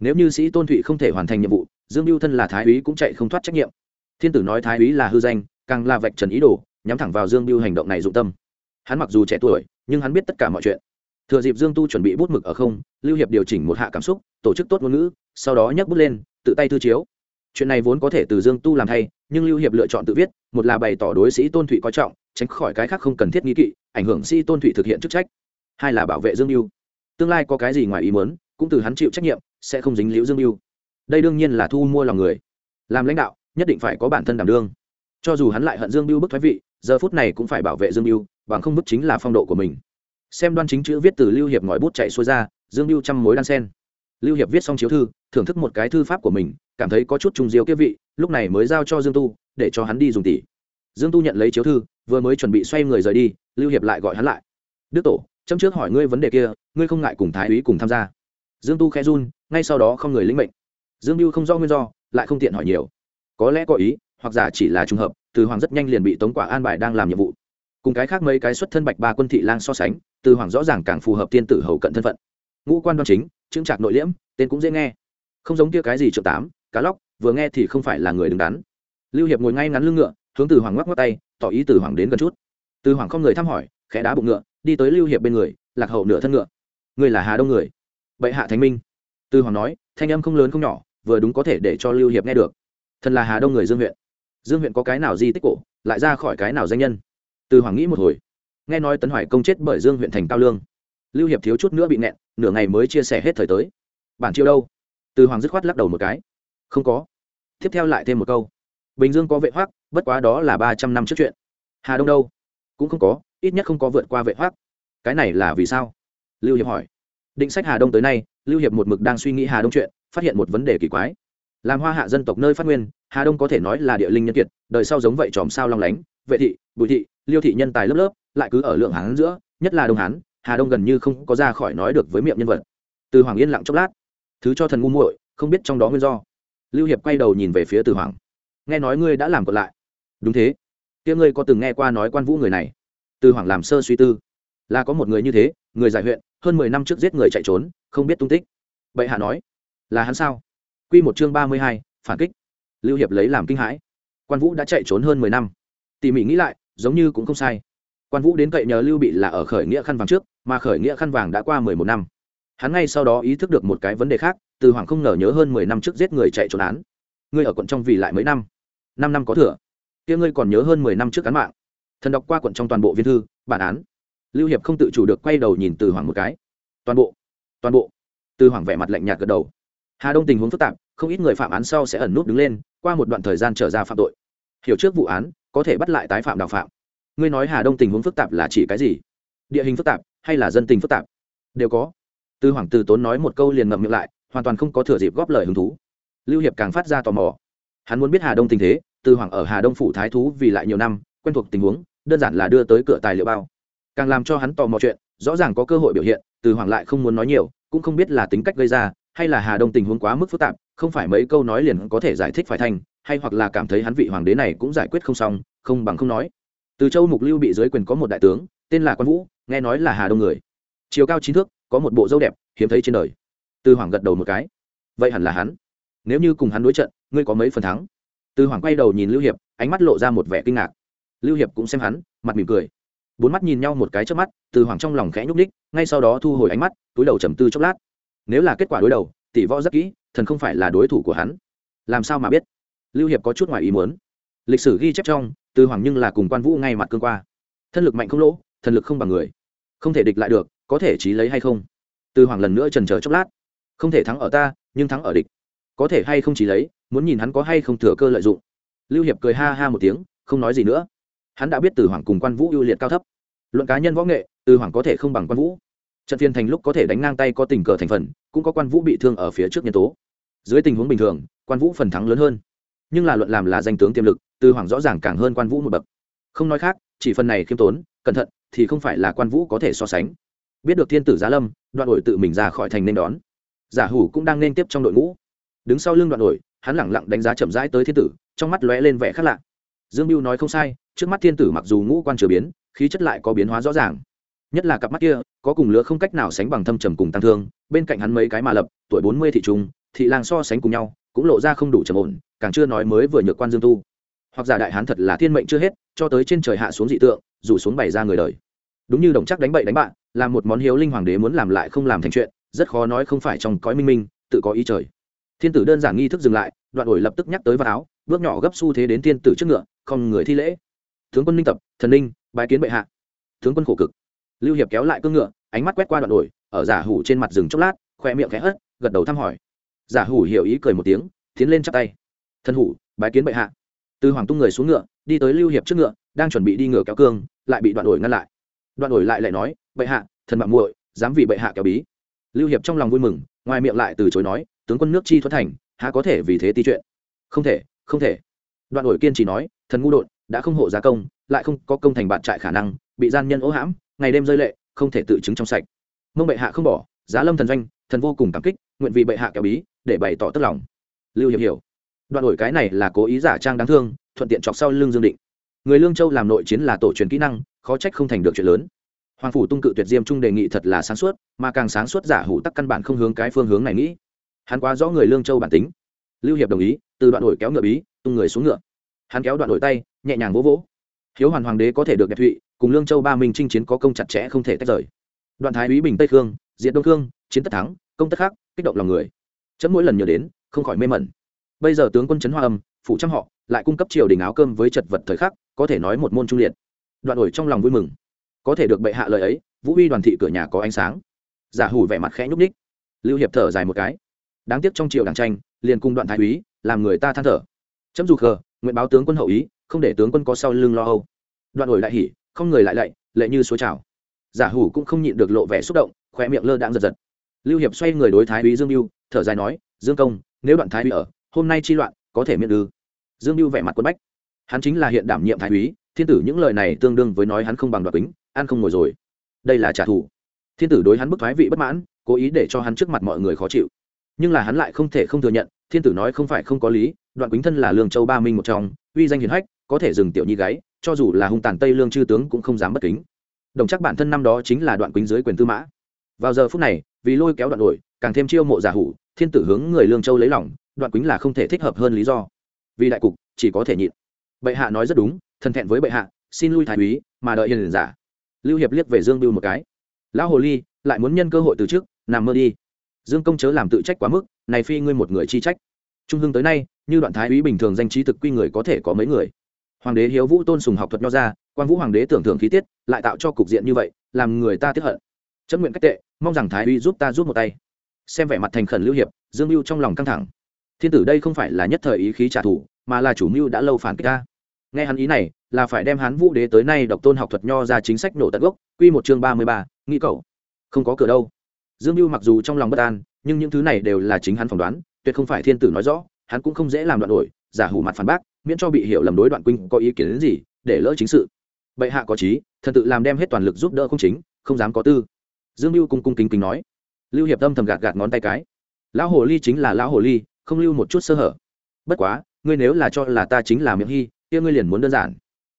A: nếu như sĩ tôn thụy không thể hoàn thành nhiệm vụ, dương biêu thân là thái úy cũng chạy không thoát trách nhiệm. Thiên tử nói thái úy là hư danh, càng là vạch trần ý đồ, nhắm thẳng vào dương biêu hành động này dụng tâm. Hắn mặc dù trẻ tuổi, nhưng hắn biết tất cả mọi chuyện. Thừa dịp dương tu chuẩn bị bút mực ở không, lưu hiệp điều chỉnh một hạ cảm xúc, tổ chức tốt ngôn ngữ, sau đó nhấc bút lên, tự tay thư chiếu. Chuyện này vốn có thể từ dương tu làm thay, nhưng lưu hiệp lựa chọn tự viết, một là bày tỏ đối sĩ tôn thụy coi trọng, tránh khỏi cái khác không cần thiết nghi kỵ ảnh hưởng sĩ tôn thụy thực hiện chức trách. Hai là bảo vệ dương mưu tương lai có cái gì ngoài ý muốn, cũng từ hắn chịu trách nhiệm, sẽ không dính liễu dương mưu đây đương nhiên là thu mua lòng người. Làm lãnh đạo, nhất định phải có bản thân đảm đương. Cho dù hắn lại hận dương mưu bức thoái vị, giờ phút này cũng phải bảo vệ dương mưu bằng không bức chính là phong độ của mình. Xem đoan chính chữ viết từ lưu hiệp ngòi bút chạy xuôi ra, dương mưu trăm mối đan sen. Lưu hiệp viết xong chiếu thư, thưởng thức một cái thư pháp của mình, cảm thấy có chút trùng diêu kế vị, lúc này mới giao cho dương tu, để cho hắn đi dùng tỷ. Dương tu nhận lấy chiếu thư vừa mới chuẩn bị xoay người rời đi, lưu hiệp lại gọi hắn lại. Đức tổ, chấm trước hỏi ngươi vấn đề kia, ngươi không ngại cùng thái úy cùng tham gia. Dương tu khẽ run, ngay sau đó không người lĩnh mệnh. Dương mưu không do nguyên do, lại không tiện hỏi nhiều. Có lẽ có ý, hoặc giả chỉ là trùng hợp, từ hoàng rất nhanh liền bị tống quả an bài đang làm nhiệm vụ. Cùng cái khác mấy cái xuất thân bạch ba quân thị lang so sánh, từ hoàng rõ ràng càng phù hợp tiên tử hầu cận thân phận. Ngũ quan đoan chính chứng trạc nội liễm, tên cũng dễ nghe. Không giống kia cái gì trợ tám, cá lóc, vừa nghe thì không phải là người đứng đắn. Lưu hiệp ngồi ngay ngắn lưng ngựa hướng từ hoàng ngoắc ngoắc tay, tỏ ý từ hoàng đến gần chút. Từ hoàng không người thăm hỏi, khẽ đá bụng ngựa, đi tới lưu hiệp bên người, lạc hậu nửa thân ngựa. Người là hà đông người. Bệ hạ thánh minh. Từ hoàng nói, thanh âm không lớn không nhỏ, vừa đúng có thể để cho lưu hiệp nghe được. Thần là hà đông người dương huyện. Dương huyện có cái nào di tích cổ, lại ra khỏi cái nào danh nhân? Từ hoàng nghĩ một hồi. Nghe nói tấn hoài công chết bởi dương huyện thành cao lương. Lưu hiệp thiếu chút nữa bị nẹn nửa ngày mới chia sẻ hết thời tới. Bản chiêu đâu? Từ hoàng dứt khoát lắc đầu một cái. Không có. Tiếp theo lại thêm một câu bình dương có vệ hoác bất quá đó là ba trăm năm trước chuyện. Hà đông đâu? Cũng không có, ít nhất không có vượt qua vệ hoác cái này là vì sao? Lưu hiệp hỏi. Định sách hà đông tới nay, lưu hiệp một mực đang suy nghĩ hà đông chuyện, phát hiện một vấn đề kỳ quái. Làm hoa hạ dân tộc nơi phát nguyên, hà đông có thể nói là địa linh nhân kiệt, đời sau giống vậy chòm sao long lánh, vệ thị, bùi thị, liêu thị nhân tài lớp lớp, lại cứ ở lượng hán giữa, nhất là đông hán, hà đông gần như không có ra khỏi nói được với miệng nhân vật. Từ hoàng yên lặng chốc lát. Thứ cho thần ngu muội, không biết trong đó nguyên do. Lưu hiệp quay đầu nhìn về phía từ hoàng nghe nói ngươi đã làm còn lại. Đúng thế. Kia ngươi có từng nghe qua nói quan vũ người này? Từ hoàng làm sơ suy tư. Là có một người như thế, người giải huyện, hơn mười năm trước giết người chạy trốn, không biết tung tích. Bệ hạ nói, là hắn sao? Q một chương ba mươi hai, phản kích. Lưu hiệp lấy làm kinh hãi. Quan vũ đã chạy trốn hơn mười năm. Tỉ mỉ nghĩ lại, giống như cũng không sai. Quan vũ đến cậy nhờ lưu bị là ở khởi nghĩa khăn vàng trước, mà khởi nghĩa khăn vàng đã qua mười một năm. Hắn ngay sau đó ý thức được một cái vấn đề khác, từ hoàng không ngờ nhớ hơn mười năm trước giết người chạy trốn án. Ngươi ở quận trong vì lại mấy năm? Năm năm có thừa. Kia ngươi còn nhớ hơn mười năm trước cán mạng. Thần đọc qua quận trong toàn bộ viên thư, bản án. Lưu hiệp không tự chủ được quay đầu nhìn từ hoàng một cái. Toàn bộ toàn bộ. Từ hoàng vẻ mặt lạnh nhạt gật đầu. Hà đông tình huống phức tạp, không ít người phạm án sau sẽ ẩn nút đứng lên, qua một đoạn thời gian trở ra phạm tội. Hiểu trước vụ án, có thể bắt lại tái phạm đào phạm. Ngươi nói hà đông tình huống phức tạp là chỉ cái gì? Địa hình phức tạp hay là dân tình phức tạp? Đều có. Tư hoàng từ tốn nói một câu liền ngậm miệng lại, hoàn toàn không có thừa dịp góp lời hứng thú. Lưu hiệp càng phát ra tò mò hắn muốn biết hà đông tình thế, Từ hoàng ở hà đông phủ thái thú vì lại nhiều năm, quen thuộc tình huống, đơn giản là đưa tới cửa tài liệu bao. Càng làm cho hắn tò mò chuyện, rõ ràng có cơ hội biểu hiện, từ hoàng lại không muốn nói nhiều, cũng không biết là tính cách gây ra, hay là hà đông tình huống quá mức phức tạp, không phải mấy câu nói liền có thể giải thích phải thành, hay hoặc là cảm thấy hắn vị hoàng đế này cũng giải quyết không xong, không bằng không nói. Từ châu mục lưu bị dưới quyền có một đại tướng, tên là quan vũ, nghe nói là hà đông người. Chiều cao chín thước, có một bộ dâu đẹp, hiếm thấy trên đời. Từ hoàng gật đầu một cái. Vậy hẳn là hắn. Nếu như cùng hắn đối trận ngươi có mấy phần thắng? Từ hoàng quay đầu nhìn lưu hiệp, ánh mắt lộ ra một vẻ kinh ngạc. Lưu hiệp cũng xem hắn, mặt mỉm cười. Bốn mắt nhìn nhau một cái trước mắt, từ hoàng trong lòng khẽ nhúc ních ngay sau đó thu hồi ánh mắt, túi đầu trầm tư chốc lát. Nếu là kết quả đối đầu, tỷ võ rất kỹ, thần không phải là đối thủ của hắn. Làm sao mà biết? Lưu hiệp có chút ngoài ý muốn. Lịch sử ghi chép trong, từ hoàng nhưng là cùng quan vũ ngay mặt cương qua. Thân lực mạnh không lỗ, thần lực không bằng người. Không thể địch lại được, có thể trí lấy hay không? Từ hoàng lần nữa trần chờ chốc lát. Không thể thắng ở ta, nhưng thắng ở địch có thể hay không chỉ lấy, muốn nhìn hắn có hay không thừa cơ lợi dụng. Lưu hiệp cười ha ha một tiếng, không nói gì nữa. Hắn đã biết từ hoàng cùng quan vũ ưu liệt cao thấp. Luận cá nhân võ nghệ, từ hoàng có thể không bằng quan vũ. Trận phiên thành lúc có thể đánh ngang tay có tình cờ thành phần, cũng có quan vũ bị thương ở phía trước nhân tố. Dưới tình huống bình thường, quan vũ phần thắng lớn hơn. Nhưng là luận làm là danh tướng tiềm lực, từ hoàng rõ ràng càng hơn quan vũ một bậc. Không nói khác, chỉ phần này khiêm tốn, cẩn thận thì không phải là quan vũ có thể so sánh. Biết được thiên tử giá lâm, đoạn đội tự mình ra khỏi thành nên đón. Giả hủ cũng đang nên tiếp trong đội ngũ đứng sau lưng đoạn đổi hắn lẳng lặng đánh giá chậm rãi tới thiên tử, trong mắt lóe lên vẻ khác lạ. Dương mưu nói không sai, trước mắt thiên tử mặc dù ngũ quan trở biến, khí chất lại có biến hóa rõ ràng. Nhất là cặp mắt kia, có cùng lứa không cách nào sánh bằng thâm trầm cùng tăng thương, bên cạnh hắn mấy cái mà lập, tuổi bốn mươi thị trung, thị lang so sánh cùng nhau, cũng lộ ra không đủ trầm ổn, càng chưa nói mới vừa nhược quan dương tu. Hoặc giả đại hán thật là thiên mệnh chưa hết, cho tới trên trời hạ xuống dị tượng, rủ xuống bày ra người đời. Đúng như đồng chắc đánh bậy đánh bạn là một món hiếu linh hoàng đế muốn làm lại không làm thành chuyện, rất khó nói không phải trong cõi minh minh, tự có ý trời thiên tử đơn giản nghi thức dừng lại, đoạn ổi lập tức nhắc tới vào áo, bước nhỏ gấp xu thế đến thiên tử trước ngựa, không người thi lễ. Tướng quân minh tập, thần ninh, bái kiến bệ hạ. Tướng quân khổ cực. Lưu hiệp kéo lại cương ngựa, ánh mắt quét qua đoạn ổi, ở giả hủ trên mặt rừng chốc lát, khoe miệng khẽ hất, gật đầu thăm hỏi. Giả hủ hiểu ý cười một tiếng, tiến lên chắp tay. Thân hủ, bái kiến bệ hạ. Từ hoàng tung người xuống ngựa, đi tới lưu hiệp trước ngựa, đang chuẩn bị đi ngựa kéo cương, lại bị đoạn ổi ngăn lại. Đoạn ổi lại lại nói, bệ hạ, thần mạng muội, dám vì bệ hạ kéo bí. Lưu hiệp trong lòng vui mừng, ngoài miệng lại từ chối nói tướng quân nước chi thuất thành, há có thể vì thế ti chuyện? Không thể không thể. Đoạn ổi kiên chỉ nói, thần ngu đột đã không hộ gia công, lại không có công thành bạn trại khả năng, bị gian nhân ố hãm, ngày đêm rơi lệ, không thể tự chứng trong sạch. Mông bệ hạ không bỏ, giá lâm thần doanh, thần vô cùng cảm kích, nguyện vì bệ hạ kéo bí, để bày tỏ tức lòng. Lưu hiệp hiểu. Đoạn ổi cái này là cố ý giả trang đáng thương, thuận tiện chọc sau lưng dương định. Người lương châu làm nội chiến là tổ truyền kỹ năng, khó trách không thành được chuyện lớn. Hoàng phủ tung cự tuyệt diêm trung đề nghị thật là sáng suốt, mà càng sáng suốt giả hủ tắc căn bản không hướng cái phương hướng này nghĩ hắn quá rõ người lương châu bản tính lưu hiệp đồng ý từ đoạn đổi kéo ngựa bí tung người xuống ngựa hắn kéo đoạn đổi tay nhẹ nhàng vỗ vỗ hiếu hoàn hoàng đế có thể được đẹp thụy cùng lương châu ba minh chinh chiến có công chặt chẽ không thể tách rời đoạn thái úy bình tây khương diện đông khương chiến tất thắng công tất khắc kích động lòng người chấm mỗi lần nhớ đến không khỏi mê mẩn bây giờ tướng quân trấn hoa âm phụ trăm họ lại cung cấp triều đình áo cơm với chật vật thời khắc có thể nói một môn trung liệt đoạn đổi trong lòng vui mừng có thể được bệ hạ lời ấy vũ uy đoàn thị cửa nhà có ánh sáng giả hủ vẻ mặt khẽ nhúc ních lưu hiệp thở dài một cái đáng tiếc trong triều đảng tranh, liền cùng đoạn thái úy, làm người ta than thở. Chấm dù khờ, nguyện báo tướng quân hậu ý, không để tướng quân có sau lưng lo âu. Đoạn ổi lại hỉ, không người lại lạy, lệ như suối trào. Giả hủ cũng không nhịn được lộ vẻ xúc động khoe miệng lơ đãng giật giật. Lưu hiệp xoay người đối thái úy dương mưu thở dài nói, dương công, nếu đoạn thái úy ở, hôm nay chi loạn, có thể miễn ư? Dương mưu vẻ mặt quân bách. Hắn chính là hiện đảm nhiệm thái úy, thiên tử những lời này tương đương với nói hắn không bằng đoạt tính ăn không ngồi rồi. Đây là trả thù. Thiên tử đối hắn bức thoái vị bất mãn, cố ý để cho hắn trước mặt mọi người khó chịu nhưng là hắn lại không thể không thừa nhận, thiên tử nói không phải không có lý, đoạn quýnh thân là lương châu ba minh một trong, uy danh hiền hách, có thể dừng tiểu nhi gáy cho dù là hung tàn tây lương chư tướng cũng không dám bất kính. Đồng chắc bản thân năm đó chính là đoạn quýnh dưới quyền tư mã. Vào giờ phút này, vì lôi kéo đoạn đổi, càng thêm chiêu mộ giả hủ, thiên tử hướng người lương châu lấy lòng, đoạn quýnh là không thể thích hợp hơn lý do. Vì đại cục, chỉ có thể nhịn. Bệ hạ nói rất đúng, thân thẹn với bệ hạ, xin lui thái úy, mà đợi hiền giả. Lưu hiệp liếc về dương biêu một cái. Lão hồ ly, lại muốn nhân cơ hội từ trước, nằm mơ đi dương công chớ làm tự trách quá mức, này phi ngươi một người chi trách. Trung hưng tới nay, như đoạn thái úy bình thường danh trí thực quy người có thể có mấy người? Hoàng đế hiếu vũ tôn sùng học thuật nho ra quan vũ hoàng đế tưởng thưởng khí tiết, lại tạo cho cục diện như vậy, làm người ta tiếp hận. Chấm nguyện cách tệ, mong rằng thái úy giúp ta giúp một tay. Xem vẻ mặt thành khẩn lưu hiệp, dương mưu trong lòng căng thẳng. Thiên tử đây không phải là nhất thời ý khí trả thù, mà là chủ mưu đã lâu phản kích ta. Nghe hắn ý này, là phải đem hắn vũ đế tới nay độc tôn học thuật nho ra chính sách nổ tận gốc, quy một chương ba mươi ba, nghĩ cầu không có cửa đâu dương mưu mặc dù trong lòng bất an, nhưng những thứ này đều là chính hắn phỏng đoán, tuyệt không phải thiên tử nói rõ, hắn cũng không dễ làm đoạn đổi, giả hủ mặt phản bác, miễn cho bị hiểu lầm đối đoạn quynh có ý kiến đến gì, để lỡ chính sự. Bệ hạ có trí thần tự làm đem hết toàn lực giúp đỡ không chính, không dám có tư. Dương mưu cung cung kính kính nói. Lưu hiệp tâm thầm gạt gạt ngón tay cái. Lão hồ ly chính là lão hồ ly, không lưu một chút sơ hở. Bất quá, ngươi nếu là cho là ta chính là miệng hy, kia ngươi liền muốn đơn giản.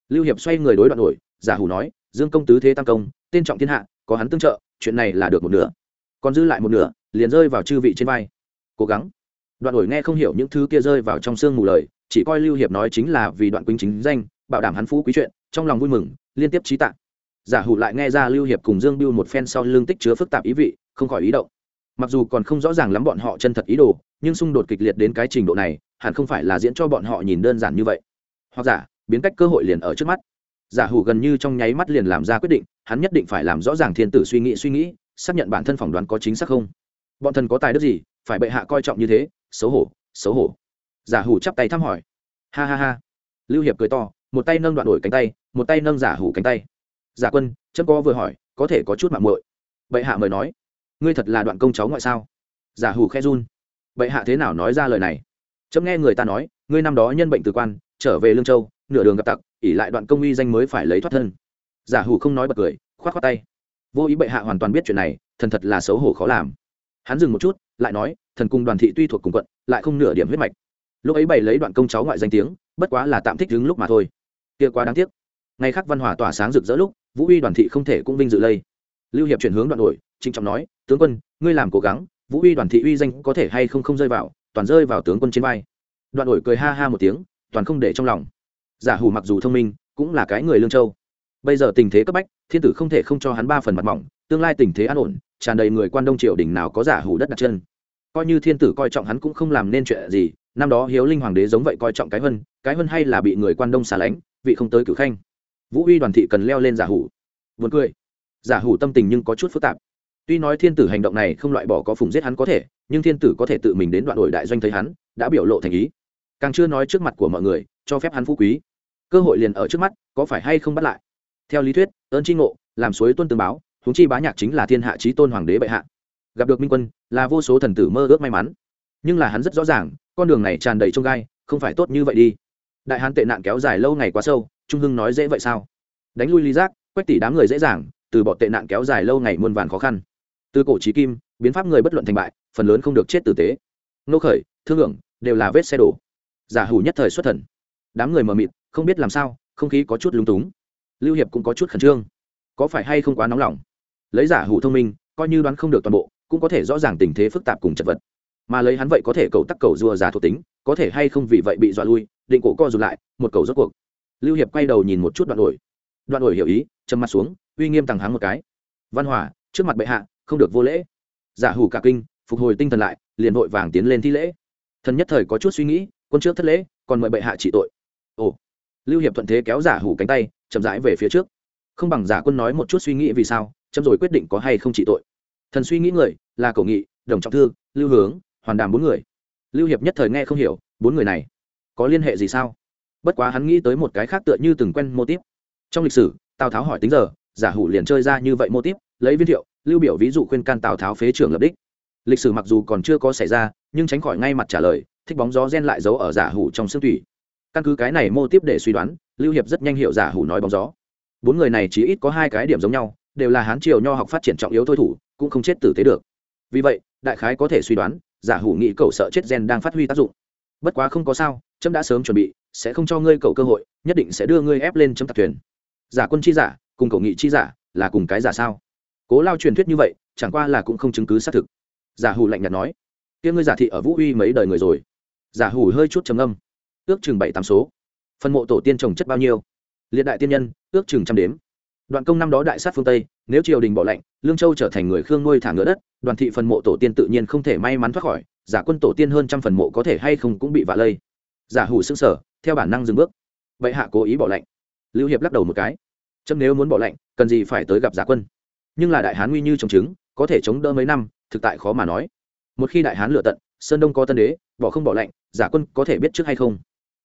A: Lưu hiệp xoay người đối đoạn đổi, giả hủ nói, dương công tứ thế tam công, tên trọng thiên hạ, có hắn tương trợ, chuyện này là được một nửa còn dư lại một nửa, liền rơi vào chư vị trên vai. Cố gắng. Đoạn ổi nghe không hiểu những thứ kia rơi vào trong xương mù lời, chỉ coi lưu hiệp nói chính là vì đoạn quýnh chính danh, bảo đảm hắn phú quý chuyện, trong lòng vui mừng, liên tiếp trí tạng giả hủ lại nghe ra lưu hiệp cùng dương biêu một phen sau lương tích chứa phức tạp ý vị, không khỏi ý động. Mặc dù còn không rõ ràng lắm bọn họ chân thật ý đồ, nhưng xung đột kịch liệt đến cái trình độ này, hẳn không phải là diễn cho bọn họ nhìn đơn giản như vậy. Hoặc giả, biến cách cơ hội liền ở trước mắt. Giả hủ gần như trong nháy mắt liền làm ra quyết định, hắn nhất định phải làm rõ ràng thiên tử suy nghĩ suy nghĩ xác nhận bản thân phỏng đoán có chính xác không? Bọn thần có tài đức gì, phải bệ hạ coi trọng như thế? Xấu hổ xấu hổ. Giả hủ chắp tay thăm hỏi. Ha ha ha. Lưu hiệp cười to, một tay nâng đoạn đổi cánh tay, một tay nâng giả hủ cánh tay. Giả quân, chấm có vừa hỏi, có thể có chút mạng muội. Bệ hạ mời nói. Ngươi thật là đoạn công cháu ngoại sao? Giả hủ khe run. Bệ hạ thế nào nói ra lời này? Chấm nghe người ta nói, ngươi năm đó nhân bệnh từ quan, trở về lương châu, nửa đường gặp tặc ỉ lại đoạn công uy danh mới phải lấy thoát thân. Giả hủ không nói bật cười, khoát khoát tay vô ý bệ hạ hoàn toàn biết chuyện này, thần thật là xấu hổ khó làm. Hắn dừng một chút, lại nói, thần cùng đoàn thị tuy thuộc cùng quận, lại không nửa điểm huyết mạch. Lúc ấy bày lấy đoạn công cháu ngoại danh tiếng, bất quá là tạm thích đứng lúc mà thôi. Kia quá đáng tiếc. Ngày khác văn hỏa tỏa sáng rực rỡ lúc, vũ uy đoàn thị không thể cũng vinh dự lây. Lưu hiệp chuyển hướng đoạn đổi, trịnh trọng nói, tướng quân, ngươi làm cố gắng, vũ uy đoàn thị uy danh có thể hay không không rơi vào, toàn rơi vào tướng quân trên vai. Đoạn đổi cười ha ha một tiếng, toàn không để trong lòng. Giả hủ mặc dù thông minh, cũng là cái người lương châu bây giờ tình thế cấp bách, thiên tử không thể không cho hắn ba phần mặt mỏng, tương lai tình thế an ổn, tràn đầy người quan đông triều đình nào có giả hủ đất đặt chân. Coi như thiên tử coi trọng hắn cũng không làm nên chuyện gì, năm đó hiếu linh hoàng đế giống vậy coi trọng cái vân cái vân hay là bị người quan đông xả lánh vị không tới cử khanh. Vũ uy đoàn thị cần leo lên giả hủ. Vượt cười. Giả hủ tâm tình nhưng có chút phức tạp. Tuy nói thiên tử hành động này không loại bỏ có phùng giết hắn có thể, nhưng thiên tử có thể tự mình đến đoạn đổi đại doanh thấy hắn, đã biểu lộ thành ý. Càng chưa nói trước mặt của mọi người, cho phép hắn phú quý. Cơ hội liền ở trước mắt, có phải hay không bắt lại? Theo lý thuyết, ơn tri ngộ, làm suối tuân tương báo, huống chi bá nhạc chính là thiên hạ trí tôn hoàng đế bệ hạ. Gặp được minh quân, là vô số thần tử mơ ước may mắn. Nhưng là hắn rất rõ ràng, con đường này tràn đầy trông gai, không phải tốt như vậy đi. Đại hán tệ nạn kéo dài lâu ngày quá sâu, trung hưng nói dễ vậy sao? Đánh lui ly giác, quách tỷ đám người dễ dàng, từ bỏ tệ nạn kéo dài lâu ngày muôn vàn khó khăn. Từ cổ trí kim, biến pháp người bất luận thành bại, phần lớn không được chết tử tế. Nô khởi, thương hưởng đều là vết xe đổ. Giả hủ nhất thời xuất thần. Đám người mờ mịt, không biết làm sao, không khí có chút lúng túng lưu hiệp cũng có chút khẩn trương. Có phải hay không quá nóng lòng? Lấy giả hủ thông minh, coi như đoán không được toàn bộ, cũng có thể rõ ràng tình thế phức tạp cùng chật vật. Mà lấy hắn vậy có thể cầu tắc cầu rùa giả thuộc tính, có thể hay không vì vậy bị dọa lui, định cổ co rụt lại, một cầu rốt cuộc. Lưu hiệp quay đầu nhìn một chút đoạn ổi. Đoạn ổi hiểu ý châm mặt xuống, uy nghiêm tàng hắng một cái. Văn hòa, trước mặt bệ hạ, không được vô lễ. Giả hủ cả kinh, phục hồi tinh thần lại, liền vội vàng tiến lên thi lễ. Thần nhất thời có chút suy nghĩ, quân trước thất lễ, còn mời bệ hạ trị tội. Ồ. Lưu hiệp thuận thế kéo giả hủ cánh tay chậm rãi về phía trước. Không bằng giả quân nói một chút suy nghĩ vì sao, chấm rồi quyết định có hay không trị tội. Thần suy nghĩ người, là cầu nghị, đồng trọng thư, lưu hướng, hoàn đàm bốn người. Lưu hiệp nhất thời nghe không hiểu, bốn người này có liên hệ gì sao? Bất quá hắn nghĩ tới một cái khác tựa như từng quen mô típ. Trong lịch sử, tào tháo hỏi tính giờ, giả hủ liền chơi ra như vậy mô típ, lấy viên thiệu, lưu biểu ví dụ khuyên can tào tháo phế trưởng lập đích. Lịch sử mặc dù còn chưa có xảy ra, nhưng tránh khỏi ngay mặt trả lời, thích bóng gió gen lại giấu ở giả hủ trong xương thủy căn cứ cái này mô tiếp để suy đoán lưu hiệp rất nhanh hiệu giả hủ nói bóng gió. Bốn người này chỉ ít có hai cái điểm giống nhau, đều là hán triều nho học phát triển trọng yếu thôi thủ, cũng không chết tử tế được. Vì vậy, đại khái có thể suy đoán, giả hủ nghĩ cậu sợ chết gen đang phát huy tác dụng. Bất quá không có sao trâm đã sớm chuẩn bị, sẽ không cho ngươi cậu cơ hội, nhất định sẽ đưa ngươi ép lên chấm tạc thuyền. Giả quân chi giả, cùng cậu nghị chi giả, là cùng cái giả sao? Cố lao truyền thuyết như vậy, chẳng qua là cũng không chứng cứ xác thực. Giả hủ lạnh nhạt nói, kia ngươi giả thị ở vũ uy mấy đời người rồi? Giả hủ hơi chút trầm âm ước chừng bảy tám số phần mộ tổ tiên trồng chất bao nhiêu? Liệt đại tiên nhân, ước chừng trăm đếm. Đoạn công năm đó đại sát phương tây, nếu triều đình bỏ lệnh, lương châu trở thành người khương nuôi thả ngựa đất, đoàn thị phần mộ tổ tiên tự nhiên không thể may mắn thoát khỏi, giả quân tổ tiên hơn trăm phần mộ có thể hay không cũng bị vạ lây. Giả hủ xương sở theo bản năng dừng bước. Vậy hạ cố ý bỏ lệnh. Lưu hiệp lắc đầu một cái. Chấm nếu muốn bỏ lệnh, cần gì phải tới gặp giả quân? Nhưng là đại hán nguy như trồng trứng, có thể chống đỡ mấy năm, thực tại khó mà nói. Một khi đại hán lựa tận, sơn đông có tân đế, bỏ không bỏ lệnh, giả quân có thể biết trước hay không?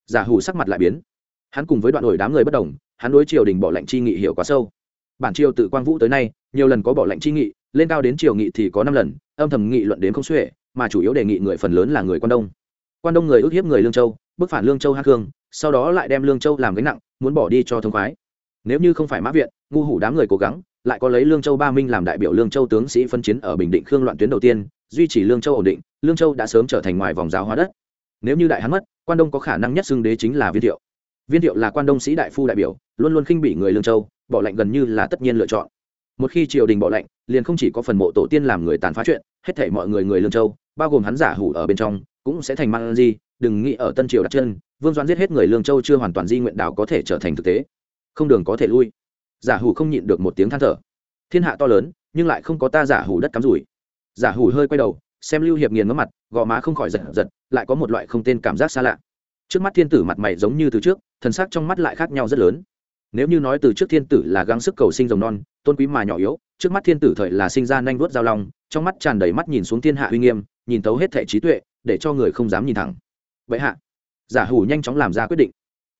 A: Giả hủ sắc mặt lại biến. Hắn cùng với đoạn đổi đám người bất đồng, hắn đối triều đình bỏ lệnh chi nghị hiểu quá sâu. Bản triều tự quang vũ tới nay, nhiều lần có bỏ lệnh chi nghị, lên cao đến triều nghị thì có năm lần, âm thầm nghị luận đến không xuể, mà chủ yếu đề nghị người phần lớn là người quan đông. Quan đông người ước hiếp người lương châu, bức phản lương châu hát hương, sau đó lại đem lương châu làm gánh nặng, muốn bỏ đi cho thông khoái. Nếu như không phải mã viện, ngu hủ đám người cố gắng, lại có lấy lương châu ba minh làm đại biểu lương châu tướng sĩ phân chiến ở bình định khương loạn tuyến đầu tiên, duy trì lương châu ổn định, lương châu đã sớm trở thành ngoài vòng giáo hóa đất. Nếu như đại hán mất quan đông có khả năng nhất xưng đế chính là viên thiệu. Viên thiệu là quan đông sĩ đại phu đại biểu, luôn luôn khinh bị người lương châu bỏ lệnh gần như là tất nhiên lựa chọn. Một khi triều đình bỏ lệnh liền không chỉ có phần mộ tổ tiên làm người tàn phá chuyện, hết thể mọi người người lương châu, bao gồm hắn giả hủ ở bên trong, cũng sẽ thành mang di, đừng nghĩ ở tân triều đặt chân, vương doãn giết hết người lương châu chưa hoàn toàn di nguyện đảo có thể trở thành thực tế. Không đường có thể lui. Giả hủ không nhịn được một tiếng than thở. Thiên hạ to lớn, nhưng lại không có ta giả hủ đất cắm rủi. Giả hủ hơi quay đầu xem lưu hiệp nghiền ngấm mặt, gò má không khỏi giật giật, lại có một loại không tên cảm giác xa lạ. Trước mắt thiên tử mặt mày giống như từ trước, thần sắc trong mắt lại khác nhau rất lớn. Nếu như nói từ trước thiên tử là gắng sức cầu sinh rồng non, tôn quý mà nhỏ yếu, trước mắt thiên tử thời là sinh ra nanh vuốt giao long, trong mắt tràn đầy mắt nhìn xuống thiên hạ uy nghiêm, nhìn tấu hết thể trí tuệ, để cho người không dám nhìn thẳng. Vậy hạ, giả hủ nhanh chóng làm ra quyết định.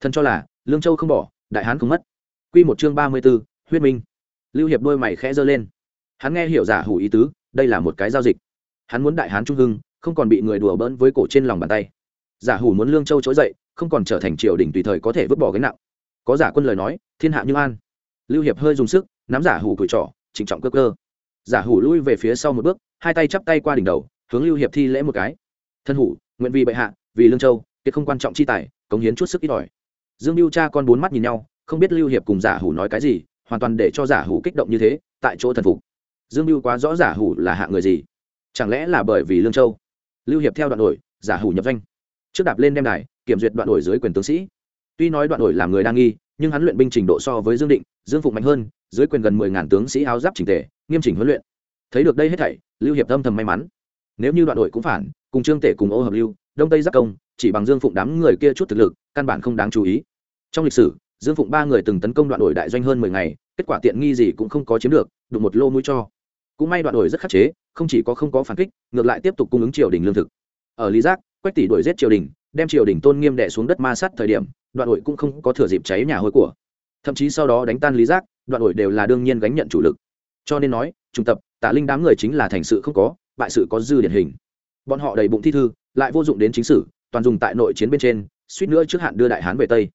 A: Thần cho là, lương châu không bỏ, đại hán không mất. Q một chương ba mươi b ố huyết minh. Lưu hiệp đôi mày khẽ giơ lên. Hắn nghe hiểu giả hủ ý tứ, đây là một cái giao dịch hắn muốn đại hán trung hưng, không còn bị người đùa bỡn với cổ trên lòng bàn tay. Giả hủ muốn lương châu trỗi dậy, không còn trở thành triều đình tùy thời có thể vứt bỏ gánh nặng. Có giả quân lời nói, thiên hạ như an. Lưu hiệp hơi dùng sức, nắm giả hủ cửi trỏ trịnh trọng cơ cơ. Giả hủ lui về phía sau một bước, hai tay chắp tay qua đỉnh đầu, hướng lưu hiệp thi lễ một cái. Thân hủ, nguyện vì bệ hạ, vì lương châu, kiệt không quan trọng chi tài, cống hiến chút sức ít ỏi. Dương lưu cha con bốn mắt nhìn nhau, không biết lưu hiệp cùng giả hủ nói cái gì, hoàn toàn để cho giả hủ kích động như thế, tại chỗ thần phục. Dương lưu quá rõ giả hủ là hạ người gì chẳng lẽ là bởi vì lương châu? Lưu hiệp theo đoạn đổi, giả hủ nhập danh trước đạp lên đem đài, kiểm duyệt đoạn đổi dưới quyền tướng sĩ. Tuy nói đoạn đổi làm người đang nghi, nhưng hắn luyện binh trình độ so với dương định, dương phục mạnh hơn, dưới quyền gần mười ngàn tướng sĩ áo giáp trình tề, nghiêm chỉnh huấn luyện. Thấy được đây hết thảy, lưu hiệp âm thầm may mắn. Nếu như đoạn đội cũng phản, cùng trương tể cùng ô hợp lưu, đông tây giáp công, chỉ bằng dương phụng đám người kia chút thực lực, căn bản không đáng chú ý. Trong lịch sử, dương phụng ba người từng tấn công đoạn đội đại doanh hơn mười ngày, kết quả tiện nghi gì cũng không có chiếm được, đụng một lô mũi cho. Cũng may đoạn đội rất khắc chế không chỉ có không có phản kích, ngược lại tiếp tục cung ứng triều đình lương thực. Ở lý giác, quách tỷ đuổi giết triều đình, đem triều đình tôn nghiêm đẻ xuống đất ma sát thời điểm, đoạn đội cũng không có thừa dịp cháy nhà hôi của. Thậm chí sau đó đánh tan lý giác, đoạn đội đều là đương nhiên gánh nhận chủ lực. Cho nên nói trung tập, tả linh đám người chính là thành sự không có, bại sự có dư điển hình. Bọn họ đầy bụng thi thư, lại vô dụng đến chính sử, toàn dùng tại nội chiến bên trên, suýt nữa trước hạn đưa đại hán về tây.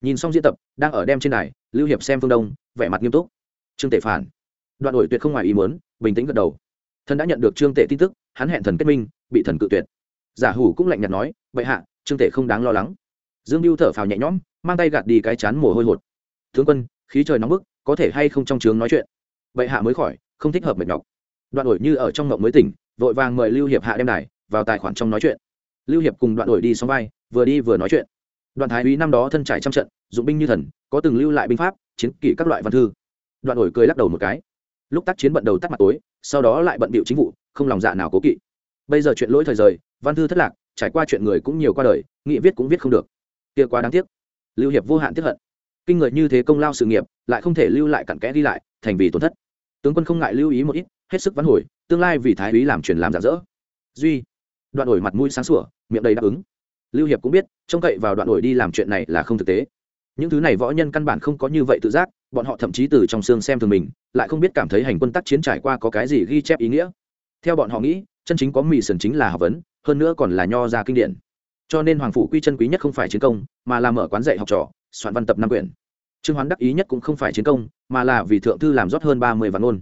A: Nhìn xong diễn tập, đang ở đem trên đài, lưu hiệp xem phương đông, vẻ mặt nghiêm túc. Trương tể phản. Đoạn đội tuyệt không ngoài ý muốn, bình tĩnh gật đầu thần đã nhận được trương tể tin tức, hắn hẹn thần kết minh, bị thần cự tuyệt. Giả hủ cũng lạnh nhạt nói vậy hạ, trương tể không đáng lo lắng. Dương mưu thở phào nhẹ nhõm, mang tay gạt đi cái chán mồ hôi hột. Tướng quân, khí trời nóng bức, có thể hay không trong trướng nói chuyện? Vậy hạ mới khỏi, không thích hợp mệt nhọc. Đoạn đổi như ở trong ngộng mới tỉnh, vội vàng mời lưu hiệp hạ đem đài vào tài khoản trong nói chuyện. Lưu hiệp cùng đoạn đổi đi xong vai, vừa đi vừa nói chuyện. Đoạn thái úy năm đó thân trải trăm trận, dụng binh như thần, có từng lưu lại binh pháp, chiến kỷ các loại văn thư. Đoạn đổi cười lắc đầu một cái lúc tác chiến bận đầu tắt mặt tối, sau đó lại bận bịu chính vụ, không lòng dạ nào cố kỵ. Bây giờ chuyện lỗi thời rời, văn thư thất lạc, trải qua chuyện người cũng nhiều qua đời, nghị viết cũng viết không được. Kia quá đáng tiếc. Lưu hiệp vô hạn tiếp hận. Kinh người như thế công lao sự nghiệp, lại không thể lưu lại cặn kẽ đi lại, thành vì tổn thất. Tướng quân không ngại lưu ý một ít, hết sức vắn hồi, tương lai vì thái úy làm truyền làm giả dỡ. Duy. Đoạn đổi mặt mũi sáng sủa, miệng đầy đáp ứng. Lưu hiệp cũng biết, trông cậy vào đoạn đổi đi làm chuyện này là không thực tế. Những thứ này võ nhân căn bản không có như vậy tự giác, bọn họ thậm chí từ trong xương xem thường mình lại không biết cảm thấy hành quân tác chiến trải qua có cái gì ghi chép ý nghĩa. Theo bọn họ nghĩ, chân chính có mì sần chính là học vấn, hơn nữa còn là nho ra kinh điển. Cho nên hoàng phủ quy chân quý nhất không phải chiến công, mà là mở quán dạy học trò, soạn văn tập năm quyển. Trương hoán đắc ý nhất cũng không phải chiến công, mà là vì thượng thư làm rót hơn ba mươi vạn ngôn.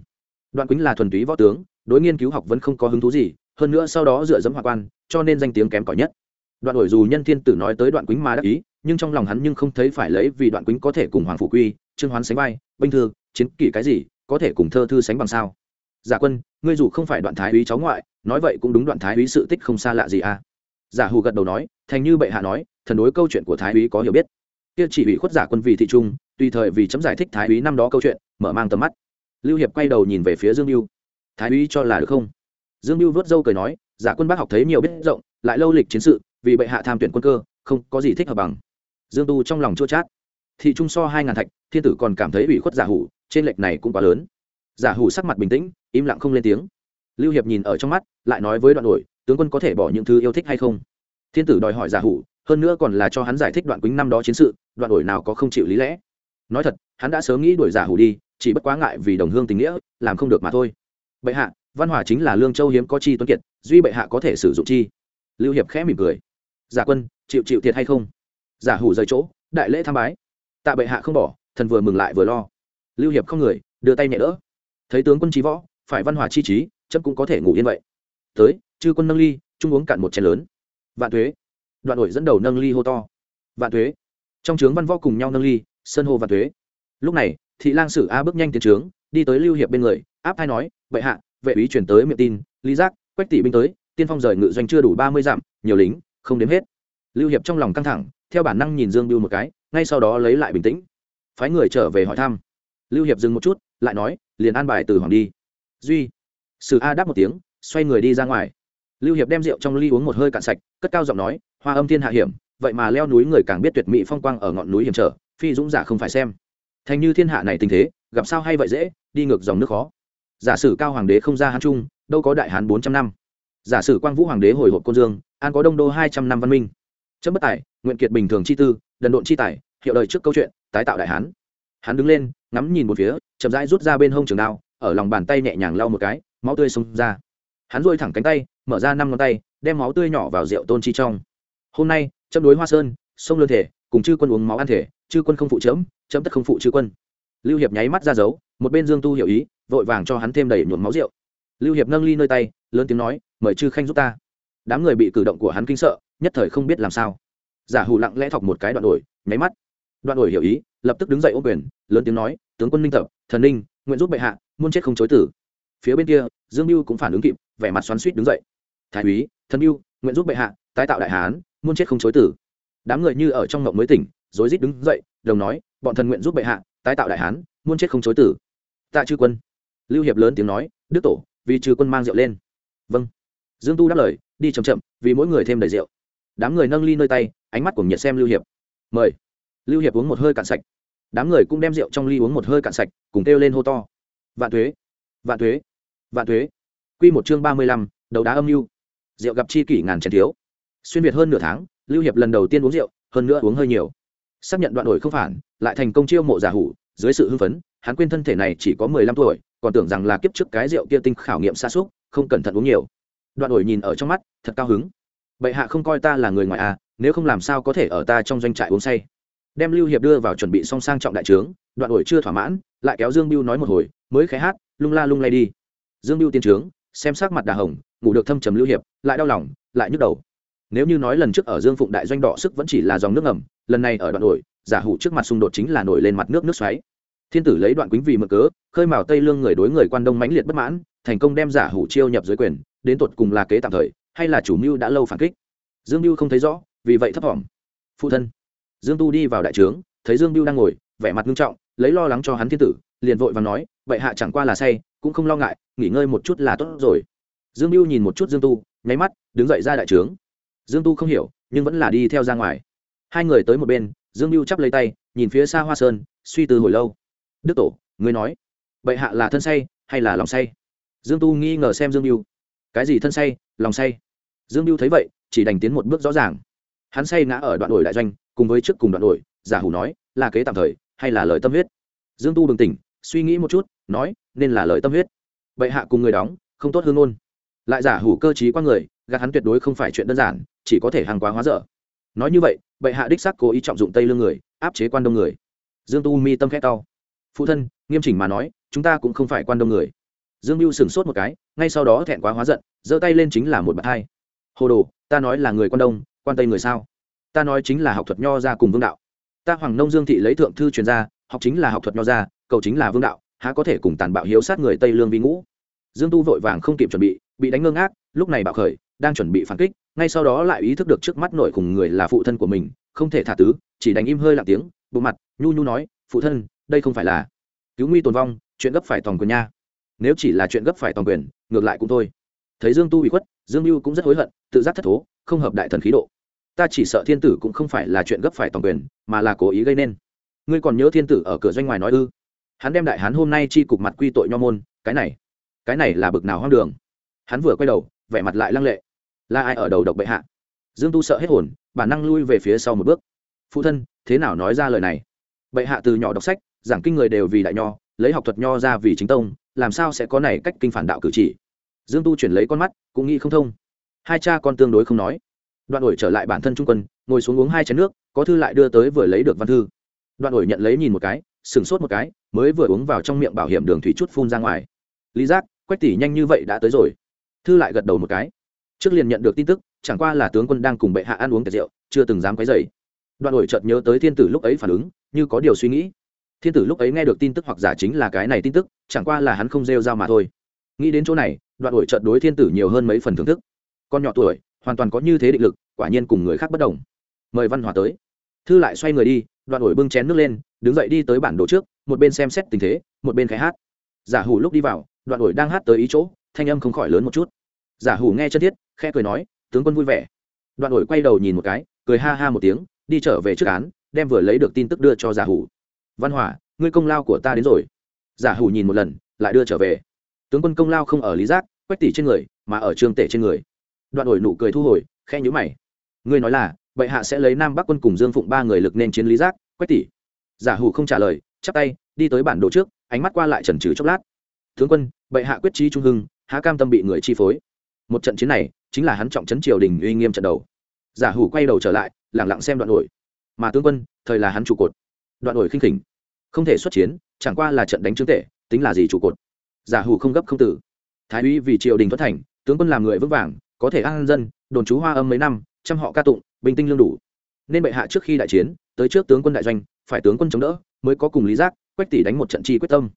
A: Đoạn quýnh là thuần túy võ tướng, đối nghiên cứu học vẫn không có hứng thú gì, hơn nữa sau đó dựa dẫm hoa quan, cho nên danh tiếng kém cỏi nhất. Đoạn đổi dù nhân thiên tử nói tới đoạn quýnh mà đắc ý, nhưng trong lòng hắn nhưng không thấy phải lấy vì đoạn quýnh có thể cùng hoàng phủ quy, trương hoán sánh vai binh thư, chiến kỷ cái gì có thể cùng thơ thư sánh bằng sao? Giả quân, ngươi dù không phải đoạn thái úy cháu ngoại, nói vậy cũng đúng đoạn thái úy sự tích không xa lạ gì à? Giả hù gật đầu nói, thành như bệ hạ nói, thần đối câu chuyện của thái úy có hiểu biết. Kia chỉ ủy khuất giả quân vì thị trung, tùy thời vì chấm giải thích thái úy năm đó câu chuyện, mở mang tầm mắt. Lưu hiệp quay đầu nhìn về phía dương mưu. Thái úy cho là được không? Dương mưu vớt dâu cười nói giả quân bác học thấy nhiều biết rộng, lại lâu lịch chiến sự, vì bệ hạ tham tuyển quân cơ, không có gì thích hợp bằng. Dương tu trong lòng chua chát. Thị trung so hai ngàn thạch, thiên tử còn cảm thấy ủy khuất giả hủ trên lệch này cũng quá lớn. Giả hủ sắc mặt bình tĩnh, im lặng không lên tiếng. Lưu hiệp nhìn ở trong mắt, lại nói với đoạn đổi, tướng quân có thể bỏ những thứ yêu thích hay không? Thiên tử đòi hỏi giả hủ, hơn nữa còn là cho hắn giải thích đoạn quýnh năm đó chiến sự, đoạn đổi nào có không chịu lý lẽ? Nói thật, hắn đã sớm nghĩ đuổi giả hủ đi, chỉ bất quá ngại vì đồng hương tình nghĩa, làm không được mà thôi. Bệ hạ, văn hòa chính là lương châu hiếm có chi tuấn kiệt, duy bệ hạ có thể sử dụng chi? Lưu hiệp khẽ mỉm cười. Giả quân, chịu chịu thiệt hay không? Giả hủ rời chỗ, đại lễ tham bái. Tạ bệ hạ không bỏ, thần vừa mừng lại vừa lo lưu hiệp không người, đưa tay nhẹ đỡ. Thấy tướng quân trí võ, phải văn hòa chi trí, chấm cũng có thể ngủ yên vậy. Tới, chư quân nâng ly trung uống cạn một chén lớn. Vạn thuế đoạn đội dẫn đầu nâng ly hô to. Vạn thuế trong trướng văn võ cùng nhau nâng ly, sơn hô vạn thuế lúc này, thị lang sử a bước nhanh tiến trướng, đi tới lưu hiệp bên người, áp hai nói, bệ hạ, vệ úy chuyển tới miệng tin, lý giác, quách tỷ binh tới, tiên phong rời ngự doanh chưa đủ ba mươi dặm, nhiều lính, không đếm hết. Lưu hiệp trong lòng căng thẳng, theo bản năng nhìn dương biêu một cái, ngay sau đó lấy lại bình tĩnh. Phái người trở về hỏi thăm lưu hiệp dừng một chút, lại nói, liền an bài từ hoàng đi. Duy. Sử a đáp một tiếng, xoay người đi ra ngoài. Lưu hiệp đem rượu trong ly uống một hơi cạn sạch, cất cao giọng nói, hoa âm thiên hạ hiểm, vậy mà leo núi người càng biết tuyệt mỹ phong quang ở ngọn núi hiểm trở, phi dũng giả không phải xem. Thành như thiên hạ này tình thế, gặp sao hay vậy dễ, đi ngược dòng nước khó. Giả sử cao hoàng đế không ra hán trung, đâu có đại hán bốn trăm năm. Giả sử quang vũ hoàng đế hồi hộp côn dương, an có đông đô hai trăm năm văn minh. Chấm bất tài, nguyện kiệt bình thường chi tư, đần độn chi tài, hiệu đời trước câu chuyện, tái tạo đại hán. Hắn đứng lên ngắm nhìn một phía, chậm rãi rút ra bên hông trường đao, ở lòng bàn tay nhẹ nhàng lau một cái, máu tươi xông ra. Hắn dôi thẳng cánh tay, mở ra năm ngón tay, đem máu tươi nhỏ vào rượu tôn chi trong. Hôm nay, châm đối hoa sơn, sông lương thể, cùng chư quân uống máu ăn thể, chư quân không phụ chấm chấm tất không phụ chư quân. Lưu hiệp nháy mắt ra dấu, một bên dương tu hiểu ý, vội vàng cho hắn thêm đầy nhuộm máu rượu. Lưu hiệp nâng ly nơi tay, lớn tiếng nói, mời chư khanh giúp ta. Đám người bị cử động của hắn kinh sợ, nhất thời không biết làm sao. Giả hủ lặng lẽ thọc một cái đoạn đổi nháy mắt. Đoạn đổi hiểu ý lập tức đứng dậy ô quyền, lớn tiếng nói, tướng quân minh tập thần ninh, nguyện giúp bệ hạ, muôn chết không chối tử. Phía bên kia, dương mưu cũng phản ứng kịp, vẻ mặt xoắn suýt đứng dậy. Thái úy, thần mưu nguyện giúp bệ hạ, tái tạo đại hán, muôn chết không chối tử. Đám người như ở trong ngộng mới tỉnh, rối rít đứng dậy, đồng nói, bọn thần nguyện giúp bệ hạ, tái tạo đại hán, muôn chết không chối tử. Tạ chư quân, lưu hiệp lớn tiếng nói, đức tổ, vì trừ quân mang rượu lên. Vâng. Dương tu đáp lời, đi chậm chậm, vì mỗi người thêm đầy rượu. Đám người nâng ly nơi tay, ánh mắt của nhiệt xem lưu hiệp. Mời. Lưu hiệp uống một hơi cạn sạch đám người cũng đem rượu trong ly uống một hơi cạn sạch, cùng kêu lên hô to. Vạn thuế vạn thuế vạn thuế. Quy một chương ba mươi lăm đầu đá âm mưu. Rượu gặp chi kỷ ngàn chén thiếu. Xuyên việt hơn nửa tháng, lưu hiệp lần đầu tiên uống rượu, hơn nữa uống hơi nhiều. Xác nhận đoạn đổi không phản, lại thành công chiêu mộ giả hủ, dưới sự hưng phấn, hắn quên thân thể này chỉ có mười lăm tuổi, còn tưởng rằng là kiếp trước cái rượu kia tinh khảo nghiệm xa xúc, không cẩn thận uống nhiều. Đoạn đổi nhìn ở trong mắt, thật cao hứng. Bệ hạ không coi ta là người ngoài à nếu không làm sao có thể ở ta trong doanh trại uống say? Đem lưu hiệp đưa vào chuẩn bị song sang trọng đại trướng, đoạn ổi chưa thỏa mãn, lại kéo dương biêu nói một hồi, mới khé hát, lung la lung lay đi. Dương biêu tiến trướng, xem sắc mặt đà hồng, ngủ được thâm trầm lưu hiệp, lại đau lòng, lại nhức đầu. Nếu như nói lần trước ở dương phụng đại doanh đỏ sức vẫn chỉ là dòng nước ngầm, lần này ở đoạn nổi giả hủ trước mặt xung đột chính là nổi lên mặt nước nước xoáy. Thiên tử lấy đoạn quýnh vì mực cớ, khơi mào tây lương người đối người quan đông mãnh liệt bất mãn, thành công đem giả hủ chiêu nhập dưới quyền, đến tột cùng là kế tạm thời, hay là chủ mưu đã lâu phản kích. Dương mưu không thấy rõ, vì vậy thấp thỏm. Phụ thân dương tu đi vào đại trướng, thấy dương mưu đang ngồi, vẻ mặt nghiêm trọng, lấy lo lắng cho hắn thiên tử, liền vội và nói vậy hạ chẳng qua là say, cũng không lo ngại, nghỉ ngơi một chút là tốt rồi. Dương mưu nhìn một chút dương tu, nháy mắt, đứng dậy ra đại trướng. Dương tu không hiểu, nhưng vẫn là đi theo ra ngoài. Hai người tới một bên, dương mưu chắp lấy tay, nhìn phía xa hoa sơn, suy tư hồi lâu. Đức tổ, ngươi nói, bệ hạ là thân say hay là lòng say? Dương tu nghi ngờ xem dương mưu cái gì thân say, lòng say? Dương mưu thấy vậy, chỉ đành tiến một bước rõ ràng. Hắn say ngã ở đoạn đổi đại doanh cùng với trước cùng đoạn đổi giả hủ nói, là kế tạm thời, hay là lời tâm huyết? Dương tu bừng tỉnh, suy nghĩ một chút, nói, nên là lời tâm huyết. Bệ hạ cùng người đóng, không tốt hương ngôn. Lại giả hủ cơ t r í qua người, gạt hắn tuyệt đối không phải chuyện đơn giản, chỉ có thể hàng quá hóa dở. Nói như vậy, bệ hạ đích sắc cố ý trọng dụng tây lương người, áp chế quan đông người. Dương tu mi tâm khét tao phụ thân, nghiêm chỉnh mà nói, chúng ta cũng không phải quan đông người. Dương mưu sửng sốt một cái, ngay sau đó thẹn quá hóa giận, giơ tay lên chính là một bậc hai. Hồ đồ, ta nói là người quan đông, quan tây người sao? Ta nói chính là học thuật nho ra cùng vương đạo. Ta hoàng nông dương thị lấy thượng thư truyền ra học chính là học thuật nho ra cầu chính là vương đạo, há có thể cùng tàn bạo hiếu sát người tây lương vi ngũ. Dương tu vội vàng không kịp chuẩn bị bị đánh ngơ ngác, lúc này bạo khởi, đang chuẩn bị phản kích, ngay sau đó lại ý thức được trước mắt nội cùng người là phụ thân của mình, không thể thả tứ, chỉ đánh im hơi lặng tiếng, bộ mặt, nhu nhu nói, phụ thân, đây không phải là cứu nguy tồn vong, chuyện gấp phải toàn quyền nha. Nếu chỉ là chuyện gấp phải toàn quyền, ngược lại cũng thôi. Thấy dương tu bị khuất, dương mưu cũng rất hối hận, tự giác thất thố, không hợp đại thần khí độ ta chỉ sợ thiên tử cũng không phải là chuyện gấp phải toàn quyền, mà là cố ý gây nên. Ngươi còn nhớ thiên tử ở cửa doanh ngoài nói ư? Hắn đem đại hán hôm nay chi cục mặt quy tội nho môn, cái này cái này là bực nào hoang đường. Hắn vừa quay đầu, vẻ mặt lại lăng lệ. Là ai ở đầu độc bệ hạ? Dương tu sợ hết hồn, bản năng lui về phía sau một bước. Phụ thân, thế nào nói ra lời này? Bệ hạ từ nhỏ đọc sách, giảng kinh người đều vì đại nho, lấy học thuật nho ra vì chính tông, làm sao sẽ có này cách kinh phản đạo cử chỉ? Dương tu chuyển lấy con mắt, cũng nghĩ không thông. Hai cha con tương đối không nói đoạn ổi trở lại bản thân trung quân, ngồi xuống uống hai chén nước, có thư lại đưa tới vừa lấy được văn thư. Đoạn ổi nhận lấy nhìn một cái, sửng sốt một cái, mới vừa uống vào trong miệng bảo hiểm đường thủy chút phun ra ngoài. Lý giác, quách tỷ nhanh như vậy đã tới rồi. Thư lại gật đầu một cái. Trước liền nhận được tin tức, chẳng qua là tướng quân đang cùng bệ hạ ăn uống tiệc rượu, chưa từng dám quấy dày đoạn ổi chợt nhớ tới thiên tử lúc ấy phản ứng, như có điều suy nghĩ. Thiên tử lúc ấy nghe được tin tức hoặc giả chính là cái này tin tức, chẳng qua là hắn không rêu ra mà thôi. Nghĩ đến chỗ này, đoạn ổi chợt đối thiên tử nhiều hơn mấy phần thưởng thức. Con nhỏ tuổi hoàn toàn có như thế định lực, quả nhiên cùng người khác bất đồng. Mời văn hòa tới. Thư lại xoay người đi, đoạn ổi bưng chén nước lên, đứng dậy đi tới bản đồ trước, một bên xem xét tình thế, một bên khai hát. Giả hủ lúc đi vào, đoạn ổi đang hát tới ý chỗ, thanh âm không khỏi lớn một chút. Giả hủ nghe chân thiết khe cười nói, tướng quân vui vẻ. Đoạn ổi quay đầu nhìn một cái, cười ha ha một tiếng, đi trở về trước án, đem vừa lấy được tin tức đưa cho giả hủ. Văn hòa, ngươi công lao của ta đến rồi. Giả hủ nhìn một lần, lại đưa trở về. Tướng quân công lao không ở lý giác, quách tỷ trên người, mà ở trương tể trên người đoạn ổi nụ cười thu hồi khe nhữ mày. Ngươi nói là, bệ hạ sẽ lấy nam bắc quân cùng dương phụng ba người lực nên chiến lý giác, quách tỷ. Giả hủ không trả lời, chắp tay, đi tới bản đồ trước, ánh mắt qua lại trần trừ chốc lát. Tướng quân, bệ hạ quyết trí trung hưng, há cam tâm bị người chi phối. Một trận chiến này, chính là hắn trọng trấn triều đình uy nghiêm trận đầu. Giả hủ quay đầu trở lại lẳng lặng xem đoạn ổi. Mà tướng quân, thời là hắn trụ cột. Đoạn ổi khinh khỉnh. Không thể xuất chiến, chẳng qua là trận đánh trương tệ, tính là gì trụ cột? Giả hủ không gấp không tử. Thái úy vì triều đình thoát thành, tướng quân làm người vững vàng có thể an dân, đồn trú hoa âm mấy năm chăm họ ca tụng, bình tinh lương đủ. Nên bệ hạ trước khi đại chiến, tới trước tướng quân đại doanh, phải tướng quân chống đỡ, mới có cùng lý giác, quách tỷ đánh một trận chi quyết tâm.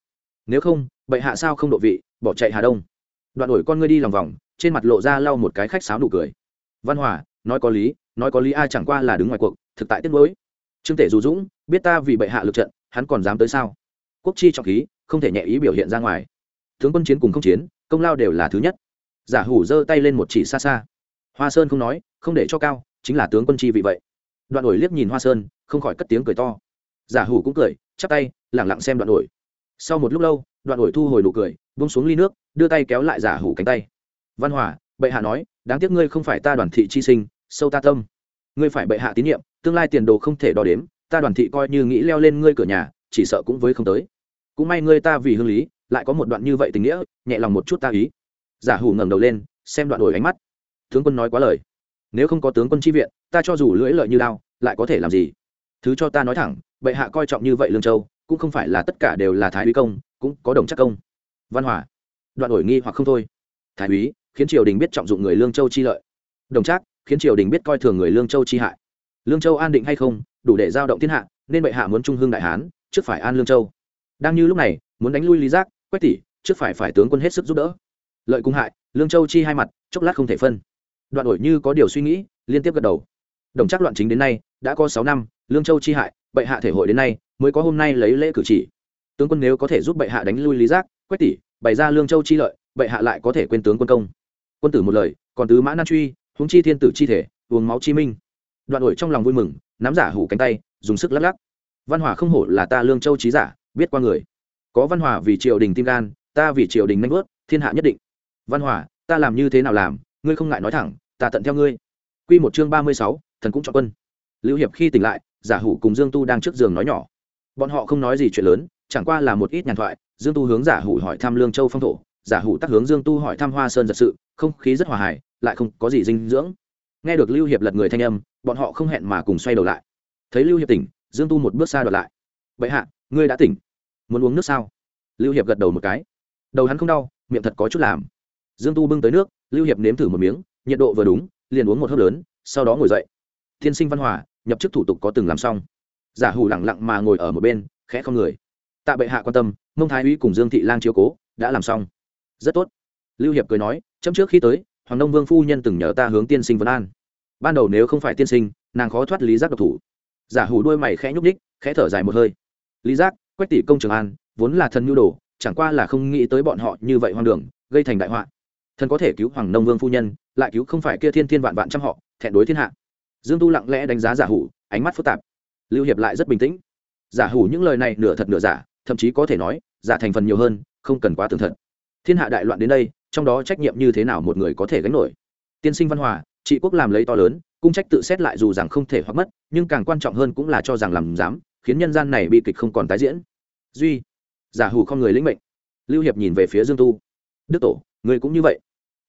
A: Nếu không, bệ hạ sao không độ vị, bỏ chạy hà đông. Đoạn đổi con ngươi đi lòng vòng, trên mặt lộ ra lau một cái khách sáo nụ cười. Văn hòa, nói có lý, nói có lý ai chẳng qua là đứng ngoài cuộc, thực tại tiết mới trương tể dù dũng, biết ta vì bệ hạ lực trận, hắn còn dám tới sao? Quốc chi trọng khí, không thể nhẹ ý biểu hiện ra ngoài. Tướng quân chiến cùng không chiến, công lao đều là thứ nhất giả hủ giơ tay lên một chỉ xa xa. Hoa sơn không nói, không để cho cao, chính là tướng quân chi vì vậy. Đoạn đổi liếc nhìn hoa sơn, không khỏi cất tiếng cười to. Giả hủ cũng cười, chắp tay lẳng lặng xem đoạn đổi sau một lúc lâu, đoạn đổi thu hồi nụ cười bung xuống ly nước, đưa tay kéo lại giả hủ cánh tay. Văn hòa, bệ hạ nói, đáng tiếc ngươi không phải ta đoàn thị chi sinh, sâu ta tâm. Ngươi phải bệ hạ tín nhiệm, tương lai tiền đồ không thể đo đếm, ta đoàn thị coi như nghĩ leo lên ngươi cửa nhà, chỉ sợ cũng với không tới. Cũng may ngươi ta vì hương lý, lại có một đoạn như vậy tình nghĩa, nhẹ lòng một chút ta ý giả hủ ngẩng đầu lên, xem đoạn đổi ánh mắt. Tướng quân nói quá lời. Nếu không có tướng quân chi viện, ta cho dù lưỡi lợi như lao lại có thể làm gì? Thứ cho ta nói thẳng, bệ hạ coi trọng như vậy lương châu, cũng không phải là tất cả đều là thái úy công, cũng có đồng chắc công. Văn hòa. Đoạn đổi nghi hoặc không thôi. Thái úy, khiến triều đình biết trọng dụng người lương châu chi lợi. Đồng trác khiến triều đình biết coi thường người lương châu chi hại. Lương châu an định hay không, đủ để giao động thiên hạ, nên bệ hạ muốn trung hương đại hán, trước phải an lương châu. Đang như lúc này, muốn đánh lui lý giác, quách tỷ, trước phải phải tướng quân hết sức giúp đỡ lợi cung hại, lương châu chi hai mặt, chốc lát không thể phân. Đoạn ổi như có điều suy nghĩ, liên tiếp gật đầu. Đồng chắc loạn chính đến nay, đã có sáu năm, lương châu chi hại, bệ hạ thể hội đến nay, mới có hôm nay lấy lễ cử chỉ. Tướng quân nếu có thể giúp bệ hạ đánh lui lý giác, quách tỷ, bày ra lương châu chi lợi, bệ hạ lại có thể quên tướng quân công. Quân tử một lời, còn tứ mã nan truy, huống chi thiên tử chi thể, uống máu chi minh. Đoạn ổi trong lòng vui mừng, nắm giả hủ cánh tay, dùng sức lắc lắc. Văn hòa không hổ là ta lương châu trí giả, biết qua người. Có văn hòa vì triều đình tim gan, ta vì triều đình nanh vớt thiên hạ nhất định văn hòa, ta làm như thế nào làm, ngươi không ngại nói thẳng, ta tận theo ngươi. Q một chương ba mươi sáu, thần cũng chọn quân. Lưu hiệp khi tỉnh lại, giả hủ cùng dương tu đang trước giường nói nhỏ. Bọn họ không nói gì chuyện lớn, chẳng qua là một ít nhàn thoại, dương tu hướng giả hủ hỏi thăm lương châu phong thổ, giả hủ tắc hướng dương tu hỏi thăm hoa sơn giật sự, không khí rất hòa hài, lại không có gì dinh dưỡng. Nghe được lưu hiệp lật người thanh âm, bọn họ không hẹn mà cùng xoay đầu lại. Thấy lưu hiệp tỉnh, dương tu một bước xa đoạt lại. Bệ hạ, ngươi đã tỉnh. Muốn uống nước sao? Lưu hiệp gật đầu một cái. Đầu hắn không đau, miệng thật có chút làm dương tu bưng tới nước, lưu hiệp nếm thử một miếng, nhiệt độ vừa đúng, liền uống một hớp lớn, sau đó ngồi dậy. Thiên sinh văn hòa, nhập chức thủ tục có từng làm xong. Giả hủ lẳng lặng mà ngồi ở một bên, khẽ không người. Tạ bệ hạ quan tâm, mông thái uy cùng dương thị lang chiếu cố, đã làm xong. Rất tốt. Lưu hiệp cười nói, chấm trước khi tới, hoàng đông vương phu nhân từng nhờ ta hướng tiên sinh vấn an. Ban đầu nếu không phải tiên sinh, nàng khó thoát lý giác độc thủ. Giả hủ đuôi mày khẽ nhúc ních khẽ thở dài một hơi. Lý giác, quách tỷ công trường an, vốn là thần nhu đồ, chẳng qua là không nghĩ tới bọn họ như vậy hoang đường, gây thành đại họa thần có thể cứu hoàng nông vương phu nhân, lại cứu không phải kia thiên thiên vạn vạn trăm họ, thẹn đối thiên hạ. Dương tu lặng lẽ đánh giá giả hủ, ánh mắt phức tạp. Lưu hiệp lại rất bình tĩnh. Giả hủ những lời này nửa thật nửa giả, thậm chí có thể nói, giả thành phần nhiều hơn, không cần quá tường thật. Thiên hạ đại loạn đến đây, trong đó trách nhiệm như thế nào một người có thể gánh nổi? Tiên sinh văn hòa, trị quốc làm lấy to lớn, cung trách tự xét lại dù rằng không thể hoặc mất, nhưng càng quan trọng hơn cũng là cho rằng làm dám, khiến nhân gian này bị kịch không còn tái diễn. Duy, giả hủ không người lĩnh mệnh. Lưu hiệp nhìn về phía dương tu. Đức tổ, người cũng như vậy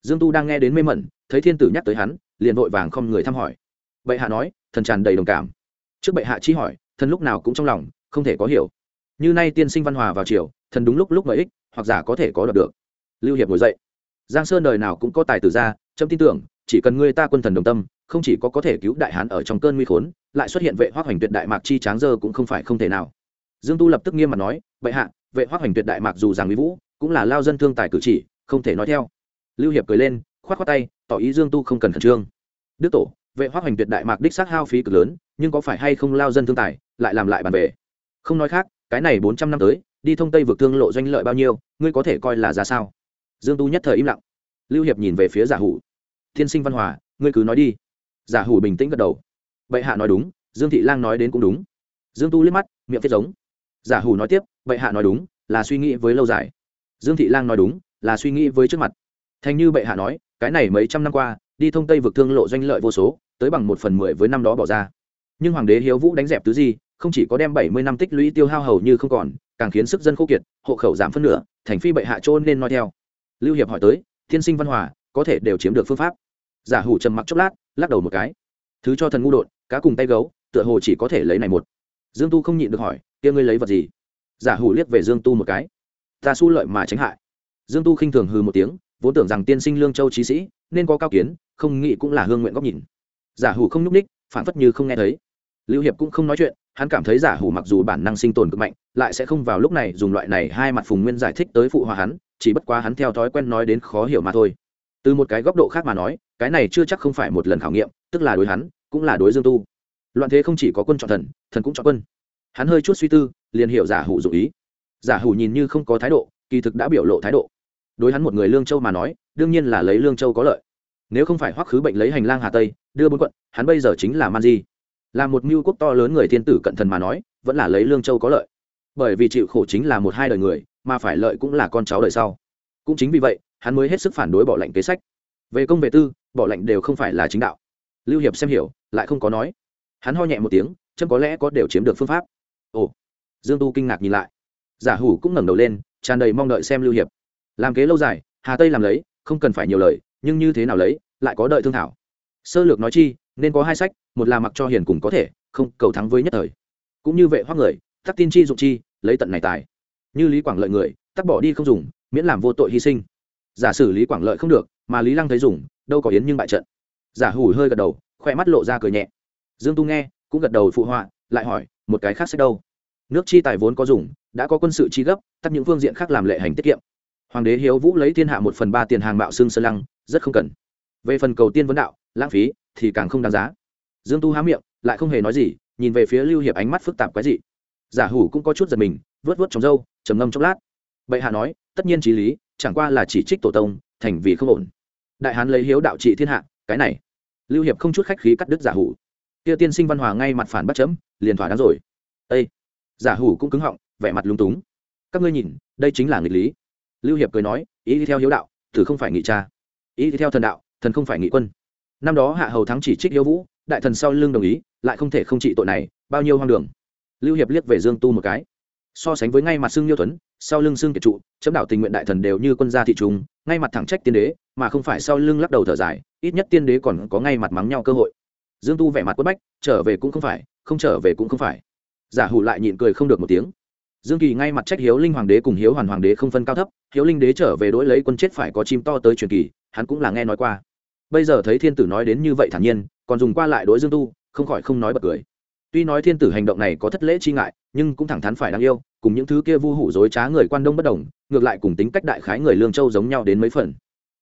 A: dương tu đang nghe đến mê mẩn, thấy thiên tử nhắc tới hắn, liền vội vàng không người thăm hỏi. Bệ hạ nói, thần tràn đầy đồng cảm. Trước bệ hạ chi hỏi, thần lúc nào cũng trong lòng, không thể có hiểu. Như nay tiên sinh văn hòa vào chiều thần đúng lúc lúc lợi ích, hoặc giả có thể có đọc được. Lưu hiệp ngồi dậy. Giang sơn đời nào cũng có tài tử ra trâm tin tưởng, chỉ cần ngươi ta quân thần đồng tâm, không chỉ có có thể cứu đại hán ở trong cơn nguy khốn, lại xuất hiện vệ hoác hoành tuyệt đại mạc chi tráng dơ cũng không phải không thể nào. Dương tu lập tức nghiêm mặt nói, bệ hạ, vệ hoác hoành tuyệt đại mạc dù rằng mỹ vũ, cũng là lao dân thương tài cử chỉ, không thể nói theo lưu hiệp cười lên k h o á t tay, tỏ ý dương tu không cần khẩn trương. Đức tổ, vệ hoác hoành tuyệt đại mạc đích xác hao phí cực lớn, nhưng có phải hay không lao dân thương tài, lại làm lại bàn về? Không nói khác, cái này bốn trăm năm tới, đi thông tây vượt thương lộ doanh lợi bao nhiêu, ngươi có thể coi là ra sao? Dương tu nhất thời im lặng. Lưu hiệp nhìn về phía giả hủ. Thiên sinh văn hòa, ngươi cứ nói đi. Giả hủ bình tĩnh gật đầu. Bệ hạ nói đúng, dương thị lang nói đến cũng đúng. Dương tu liếc mắt, miệng viết giống. Giả hủ nói tiếp, bệ hạ nói đúng, là suy nghĩ với lâu dài. Dương thị lang nói đúng, là suy nghĩ với trước mặt thành như bệ hạ nói, cái này mấy trăm năm qua, đi thông tây vực thương lộ doanh lợi vô số, tới bằng một phần mười với năm đó bỏ ra. Nhưng hoàng đế hiếu vũ đánh dẹp tứ di, không chỉ có đem bảy mươi năm tích lũy tiêu hao hầu như không còn, càng khiến sức dân khô kiệt, hộ khẩu giảm phân nửa, thành phi bệ hạ trôn nên nói theo. Lưu hiệp hỏi tới, thiên sinh văn hòa, có thể đều chiếm được phương pháp? Giả hủ trầm mặc chốc lát, lắc đầu một cái. Thứ cho thần ngu đột, cá cùng tay gấu, tựa hồ chỉ có thể lấy này một. Dương tu không nhịn được hỏi, kia ngươi lấy vật gì? Giả hủ liếc về dương tu một cái. Ta su lợi mà tránh hại. Dương tu khinh thường hừ một tiếng vốn tưởng rằng tiên sinh lương châu trí sĩ nên có cao kiến, không nghĩ cũng là hương nguyện góc nhìn. Giả hủ không nhúc ních phản phất như không nghe thấy. Lưu hiệp cũng không nói chuyện, hắn cảm thấy giả hủ mặc dù bản năng sinh tồn cực mạnh, lại sẽ không vào lúc này dùng loại này hai mặt phùng nguyên giải thích tới phụ hòa hắn, chỉ bất quá hắn theo thói quen nói đến khó hiểu mà thôi. Từ một cái góc độ khác mà nói, cái này chưa chắc không phải một lần khảo nghiệm, tức là đối hắn, cũng là đối dương tu. Loạn thế không chỉ có quân chọn thần thần cũng chọn quân. Hắn hơi chút suy tư, liền hiểu giả hủ dụ ý. Giả hủ nhìn như không có thái độ, kỳ thực đã biểu lộ thái độ đối hắn một người lương châu mà nói, đương nhiên là lấy lương châu có lợi. Nếu không phải hoắc khứ bệnh lấy hành lang hà tây, đưa bốn quận, hắn bây giờ chính là man di. Là một mưu quốc to lớn người thiên tử cận thần mà nói, vẫn là lấy lương châu có lợi. Bởi vì chịu khổ chính là một hai đời người, mà phải lợi cũng là con cháu đời sau. Cũng chính vì vậy, hắn mới hết sức phản đối bỏ lệnh kế sách. Về công về tư, bỏ lệnh đều không phải là chính đạo. Lưu hiệp xem hiểu, lại không có nói. Hắn ho nhẹ một tiếng chân có lẽ có đều chiếm được phương pháp. Ồ. Dương tu kinh ngạc nhìn lại. Giả hủ cũng ngẩng đầu lên, tràn đầy mong đợi xem lưu hiệp làm kế lâu dài, hà tây làm lấy, không cần phải nhiều lời, nhưng như thế nào lấy, lại có đợi thương thảo. Sơ lược nói chi, nên có hai sách, một là mặc cho hiền cùng có thể, không, cầu thắng với nhất thời. Cũng như vệ hoác người, tắc tin chi dụng chi, lấy tận này tài. Như lý quảng lợi người, tắc bỏ đi không dùng, miễn làm vô tội hy sinh. Giả sử lý quảng lợi không được, mà lý lăng thấy dùng, đâu có yến nhưng bại trận. Giả hủ hơi gật đầu, khoe mắt lộ ra cười nhẹ. Dương tu nghe, cũng gật đầu phụ họa, lại hỏi, một cái khác sẽ đâu? Nước chi tài vốn có dùng, đã có quân sự chi gấp tắt những phương diện khác làm lệ hành tiết kiệm hoàng đế hiếu vũ lấy thiên hạ một phần ba tiền hàng mạo xương sơn lăng, rất không cần. Về phần cầu tiên vấn đạo, lãng phí, thì càng không đáng giá. Dương tu há miệng, lại không hề nói gì, nhìn về phía lưu hiệp ánh mắt phức tạp quái dị. Giả hủ cũng có chút giật mình, vớt vớt trong râu, trầm ngâm chốc lát. Bệ hạ nói, tất nhiên trí lý, chẳng qua là chỉ trích tổ tông, thành vì không ổn. Đại hán lấy hiếu đạo trị thiên hạ, cái này. Lưu hiệp không chút khách khí cắt đứt giả hủ. Kia tiên sinh văn hòa ngay mặt phản bắt chấm, liền thỏa đáng rồi. Ây giả hủ cũng cứng họng, vẻ mặt lung túng. Các ngươi nhìn, đây chính là nghịch lý lưu hiệp cười nói, ý đi theo hiếu đạo thử không phải nghị cha. Ý đi theo thần đạo, thần không phải nghị quân. Năm đó hạ hầu thắng chỉ trích hiếu vũ, đại thần sau lưng đồng ý, lại không thể không trị tội này, bao nhiêu hoang đường. Lưu hiệp liếc về dương tu một cái. So sánh với ngay mặt xương nhiêu tuấn, sau lưng xương kiệt trụ, chấm đảo tình nguyện đại thần đều như quân gia thị trung ngay mặt thẳng trách tiên đế, mà không phải sau lưng lắc đầu thở dài, ít nhất tiên đế còn có ngay mặt mắng nhau cơ hội. Dương tu vẻ mặt quất bách, trở về cũng không phải, không trở về cũng không phải. Giả hủ lại nhịn cười không được một tiếng dương kỳ ngay mặt trách hiếu linh hoàng đế cùng hiếu hoàn hoàng đế không phân cao thấp, hiếu linh đế trở về đỗi lấy quân chết phải có chim to tới truyền kỳ, hắn cũng là nghe nói qua. Bây giờ thấy thiên tử nói đến như vậy thản nhiên, còn dùng qua lại đối dương tu, không khỏi không nói bật cười. Tuy nói thiên tử hành động này có thất lễ chi ngại, nhưng cũng thẳng thắn phải đáng yêu, cùng những thứ kia vu hủ dối trá người quan đông bất đồng, ngược lại cùng tính cách đại khái người lương châu giống nhau đến mấy phần.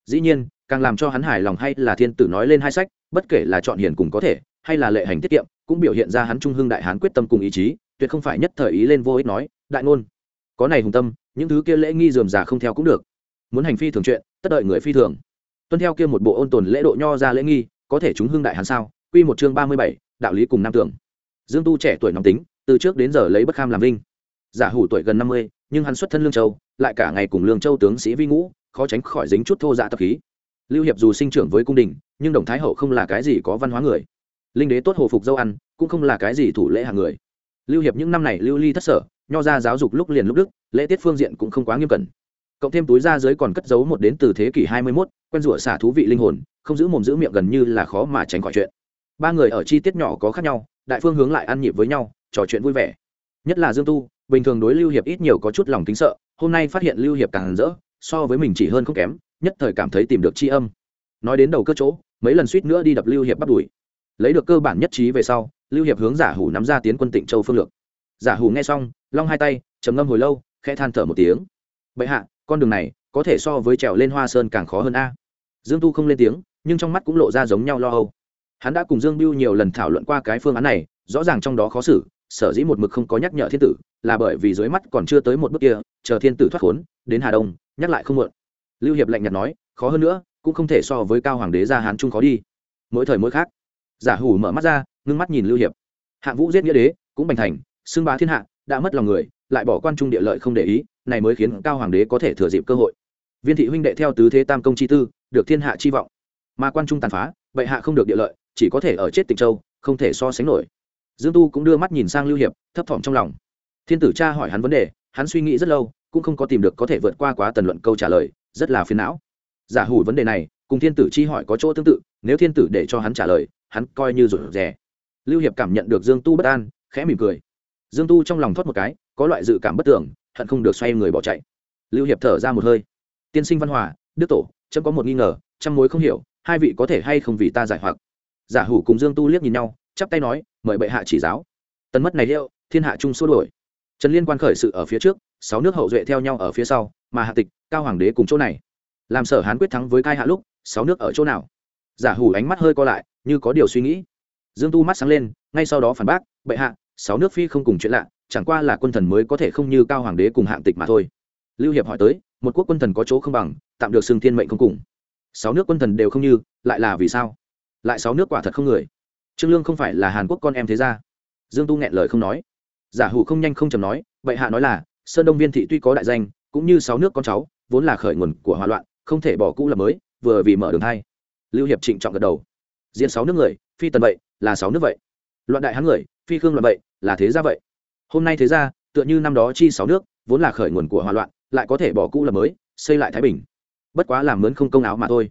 A: Dĩ nhiên, càng làm cho hắn hài lòng hay là thiên tử nói lên hai sách, bất kể là chọn hiền cùng có thể, hay là lệ hành tiết kiệm, cũng biểu hiện ra hắn trung hưng đại hán quyết tâm cùng ý chí, tuyệt không phải nhất thời ý lên vô ích nói đại ngôn. Có này hùng tâm, những thứ kia lễ nghi dườm già không theo cũng được. Muốn hành phi thường chuyện, tất đợi người phi thường. Tuân theo kia một bộ ôn tồn lễ độ nho ra lễ nghi, có thể chúng hưng đại hán sao? Quy một chương ba mươi bảy, đạo lý cùng nam tưởng. Dương tu trẻ tuổi nóng tính, từ trước đến giờ lấy bất kham làm vinh. Giả hủ tuổi gần năm mươi, nhưng hắn xuất thân lương châu, lại cả ngày cùng lương châu tướng sĩ vi ngũ, khó tránh khỏi dính chút thô dạ tập khí. Lưu hiệp dù sinh trưởng với cung đình, nhưng đồng thái hậu không là cái gì có văn hóa người. Linh đế tốt hồ phục dâu ăn, cũng không là cái gì thủ lễ hàng người lưu hiệp những năm này lưu ly thất sở nho ra giáo dục lúc liền lúc đức lễ tiết phương diện cũng không quá nghiêm cẩn. Cộng thêm túi ra dưới còn cất giấu một đến từ thế kỷ hai mươi 21, quen rủa xả thú vị linh hồn không giữ mồm giữ miệng gần như là khó mà tránh khỏi chuyện. Ba người ở chi tiết nhỏ có khác nhau đại phương hướng lại ăn nhịp với nhau trò chuyện vui vẻ. Nhất là dương tu bình thường đối lưu hiệp ít nhiều có chút lòng kính sợ hôm nay phát hiện lưu hiệp càng rỡ so với mình chỉ hơn không kém nhất thời cảm thấy tìm được tri âm. Nói đến đầu cơ chỗ mấy lần suýt nữa đi đập lưu hiệp bắt đuổi. Lấy được cơ bản nhất trí về sau lưu hiệp hướng giả hủ nắm ra tiến quân tịnh châu phương lược. Giả hủ nghe xong, long hai tay, trầm ngâm hồi lâu, khẽ than thở một tiếng. Bệ hạ, con đường này có thể so với trèo lên hoa sơn càng khó hơn a. Dương tu không lên tiếng, nhưng trong mắt cũng lộ ra giống nhau lo âu. Hắn đã cùng dương biêu nhiều lần thảo luận qua cái phương án này, rõ ràng trong đó khó xử, sở dĩ một mực không có nhắc nhở thiên tử, là bởi vì dưới mắt còn chưa tới một bước kia, chờ thiên tử thoát khốn, đến hà đông, nhắc lại không muộn. Lưu hiệp lạnh nhạt nói, khó hơn nữa, cũng không thể so với cao hoàng đế ra hán trung khó đi. Mỗi thời mỗi khác, giả hủ mở mắt ra ngưng mắt nhìn lưu hiệp. Hạng vũ giết nghĩa đế, cũng bành thành, xưng bá thiên hạ, đã mất lòng người, lại bỏ quan trung địa lợi không để ý, này mới khiến cao hoàng đế có thể thừa dịp cơ hội. Viên thị huynh đệ theo tứ thế tam công chi tư, được thiên hạ chi vọng. Mà quan trung tàn phá, bệ hạ không được địa lợi, chỉ có thể ở chết tịch châu, không thể so sánh nổi. Dương tu cũng đưa mắt nhìn sang lưu hiệp, thấp thỏm trong lòng. Thiên tử cha hỏi hắn vấn đề, hắn suy nghĩ rất lâu, cũng không có tìm được có thể vượt qua quá tần luận câu trả lời, rất là phiền não. Giả hủ vấn đề này, cùng thiên tử chi hỏi có chỗ tương tự, nếu thiên tử để cho hắn trả lời, hắn coi như rủi rè lưu hiệp cảm nhận được dương tu bất an, khẽ mỉm cười. Dương tu trong lòng thoát một cái, có loại dự cảm bất tưởng, hận không được xoay người bỏ chạy. Lưu hiệp thở ra một hơi. Tiên sinh văn hòa, đức tổ, chấm có một nghi ngờ chăm mối không hiểu, hai vị có thể hay không vì ta giải hoặc? Giả hủ cùng dương tu liếc nhìn nhau, chắp tay nói, mời bệ hạ chỉ giáo. Tần mất này liệu, thiên hạ trung xua đổi trần liên quan khởi sự ở phía trước, sáu nước hậu duệ theo nhau ở phía sau, mà hạ tịch, cao hoàng đế cùng chỗ này. Làm sở hán quyết thắng với cai hạ lúc, sáu nước ở chỗ nào? Giả hủ ánh mắt hơi co lại, như có điều suy nghĩ dương tu mắt sáng lên, ngay sau đó phản bác, bệ hạ, sáu nước phi không cùng chuyện lạ, chẳng qua là quân thần mới có thể không như cao hoàng đế cùng hạng tịch mà thôi. Lưu hiệp hỏi tới, một quốc quân thần có chỗ không bằng, tạm được xưng thiên mệnh không cùng. Sáu nước quân thần đều không như, lại là vì sao? Lại sáu nước quả thật không người. Trương lương không phải là hàn quốc con em thế gia. Dương tu nghẹn lời không nói. Giả hủ không nhanh không chầm nói, bệ hạ nói là, sơn đông viên thị tuy có đại danh, cũng như sáu nước con cháu, vốn là khởi nguồn của hòa loạn, không thể bỏ cũ lập mới, vừa vì mở đường thay. Lưu hiệp trịnh trọng gật đầu. Diễn sáu nước người, phi tần vậy là sáu nước vậy. Loạn đại hán người, phi khương loạn vậy, là thế gia vậy. Hôm nay thế gia, tựa như năm đó chi sáu nước, vốn là khởi nguồn của hòa loạn, lại có thể bỏ cũ là mới, xây lại thái bình. Bất quá làm mướn không công áo mà thôi.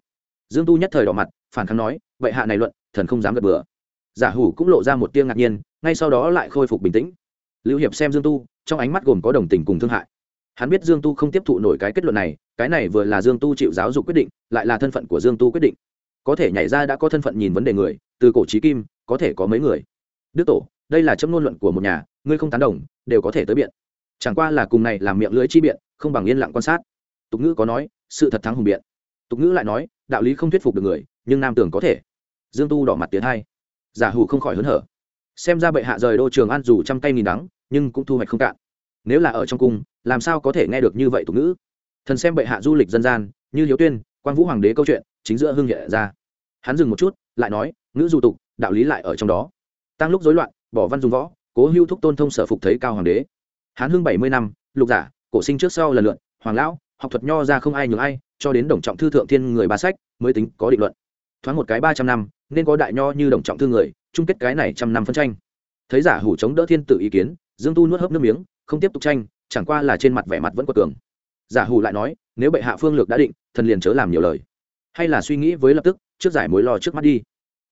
A: Dương tu nhất thời đỏ mặt, phản kháng nói, vậy hạ này luận, thần không dám gật bừa. Giả hủ cũng lộ ra một tiếng ngạc nhiên, ngay sau đó lại khôi phục bình tĩnh. Lưu hiệp xem dương tu, trong ánh mắt gồm có đồng tình cùng thương hại. Hắn biết dương tu không tiếp thụ nổi cái kết luận này, cái này vừa là dương tu chịu giáo dục quyết định, lại là thân phận của dương tu quyết định. Có thể nhảy ra đã có thân phận nhìn vấn đề người từ cổ trí kim, có thể có mấy người. Đức tổ, đây là chấm ngôn luận của một nhà, ngươi không tán đồng, đều có thể tới biện. Chẳng qua là cùng này làm miệng lưỡi chi biện, không bằng yên lặng quan sát. Tục ngữ có nói, sự thật thắng hùng biện. Tục ngữ lại nói, đạo lý không thuyết phục được người, nhưng nam tưởng có thể. Dương tu đỏ mặt tiến hai. Giả hủ không khỏi hớn hở. Xem ra bệ hạ rời đô trường an dù trăm cây nghìn đắng, nhưng cũng thu hoạch không cạn. Nếu là ở trong cung, làm sao có thể nghe được như vậy tục ngữ? Thần xem bệ hạ du lịch dân gian, như hiếu tuyên quan vũ hoàng đế câu chuyện, chính giữa hương hiện ra. Hắn dừng một chút, lại nói ngữ du tục, đạo lý lại ở trong đó. Tăng lúc rối loạn, bỏ văn dùng võ, cố hưu thúc tôn thông sở phục thấy cao hoàng đế. Hán hưng bảy mươi năm, lục giả, cổ sinh trước sau lần lượt, hoàng lão, học thuật nho ra không ai nhường ai, cho đến đồng trọng thư thượng thiên người ba sách, mới tính có định luận. Thoáng một cái ba trăm năm, nên có đại nho như đồng trọng thư người, chung kết cái này trăm năm phân tranh. Thấy giả hủ chống đỡ thiên tự ý kiến, dương tu nuốt hớp nước miếng, không tiếp tục tranh, chẳng qua là trên mặt vẻ mặt vẫn quật cường. Giả hủ lại nói, nếu bệ hạ phương lược đã định, thần liền chớ làm nhiều lời. Hay là suy nghĩ với lập tức, trước giải mối lo trước mắt đi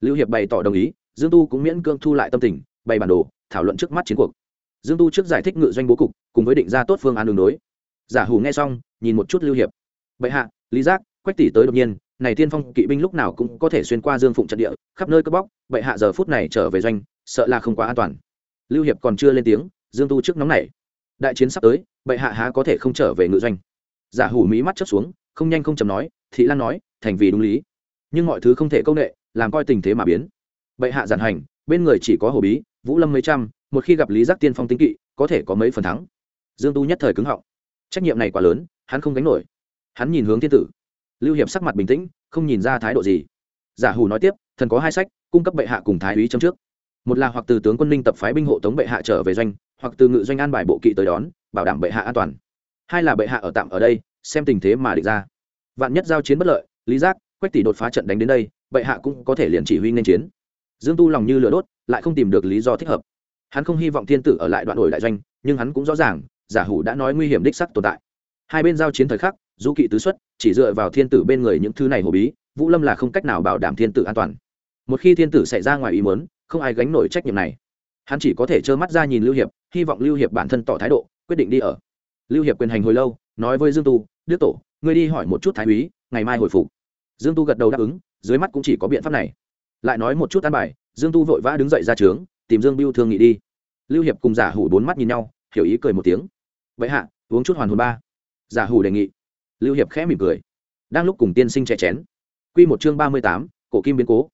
A: lưu hiệp bày tỏ đồng ý, dương tu cũng miễn cưỡng thu lại tâm tình, bày bản đồ, thảo luận trước mắt chiến cuộc. Dương tu trước giải thích ngự doanh bố cục, cùng với định ra tốt phương án đường đối. Giả hủ nghe xong, nhìn một chút lưu hiệp. Bệ hạ, lý giác, quách tỷ tới đột nhiên, này tiên phong kỵ binh lúc nào cũng có thể xuyên qua dương phụng trận địa, khắp nơi cướp bóc, bệ hạ giờ phút này trở về doanh, sợ là không quá an toàn. Lưu hiệp còn chưa lên tiếng, dương tu trước nóng này đại chiến sắp tới, bệ hạ há có thể không trở về ngự doanh? Giả hủ mỹ mắt chớp xuống, không nhanh không chầm nói, thị lan nói, thành vì đúng lý. Nhưng mọi thứ không thể công nghệ làm coi tình thế mà biến. Bệ hạ giản hành, bên người chỉ có hồ bí, vũ lâm mấy trăm, một khi gặp lý giác tiên phong tinh kỵ, có thể có mấy phần thắng. Dương tu nhất thời cứng họng. Trách nhiệm này quá lớn, hắn không gánh nổi. Hắn nhìn hướng thiên tử. Lưu hiệp sắc mặt bình tĩnh, không nhìn ra thái độ gì. Giả hủ nói tiếp, thần có hai sách, cung cấp bệ hạ cùng thái úy chấm trước. Một là hoặc từ tướng quân ninh tập phái binh hộ tống bệ hạ trở về doanh, hoặc từ ngự doanh an bài bộ kỵ tới đón, bảo đảm bệ hạ an toàn. Hai là bệ hạ ở tạm ở đây, xem tình thế mà địch ra. Vạn nhất giao chiến bất lợi, lý giác, quách tỷ đột phá trận đánh đến đây bệ hạ cũng có thể liền chỉ huy nên chiến. Dương tu lòng như lửa đốt, lại không tìm được lý do thích hợp. Hắn không hy vọng thiên tử ở lại đoạn đổi đại doanh, nhưng hắn cũng rõ ràng, giả hủ đã nói nguy hiểm đích sắc tồn tại. Hai bên giao chiến thời khắc, du kỵ tứ xuất, chỉ dựa vào thiên tử bên người những thứ này hồ bí, vũ lâm là không cách nào bảo đảm thiên tử an toàn. Một khi thiên tử xảy ra ngoài ý muốn, không ai gánh nổi trách nhiệm này. Hắn chỉ có thể trơ mắt ra nhìn lưu hiệp, hy vọng lưu hiệp bản thân tỏ thái độ, quyết định đi ở. Lưu hiệp quyền hành hồi lâu, nói với dương tu, đức tổ, ngươi đi hỏi một chút thái úy, ngày mai hồi phục. Dương tu gật đầu đáp ứng dưới mắt cũng chỉ có biện pháp này. Lại nói một chút an bài, dương tu vội vã đứng dậy ra trướng, tìm dương biêu thương nghị đi. Lưu hiệp cùng giả hủ bốn mắt nhìn nhau, hiểu ý cười một tiếng. Vậy hạ, uống chút hoàn hồn ba. Giả hủ đề nghị. Lưu hiệp khẽ mỉm cười. Đang lúc cùng tiên sinh chè chén. Q một chương ba mươi tám, cổ kim biến cố.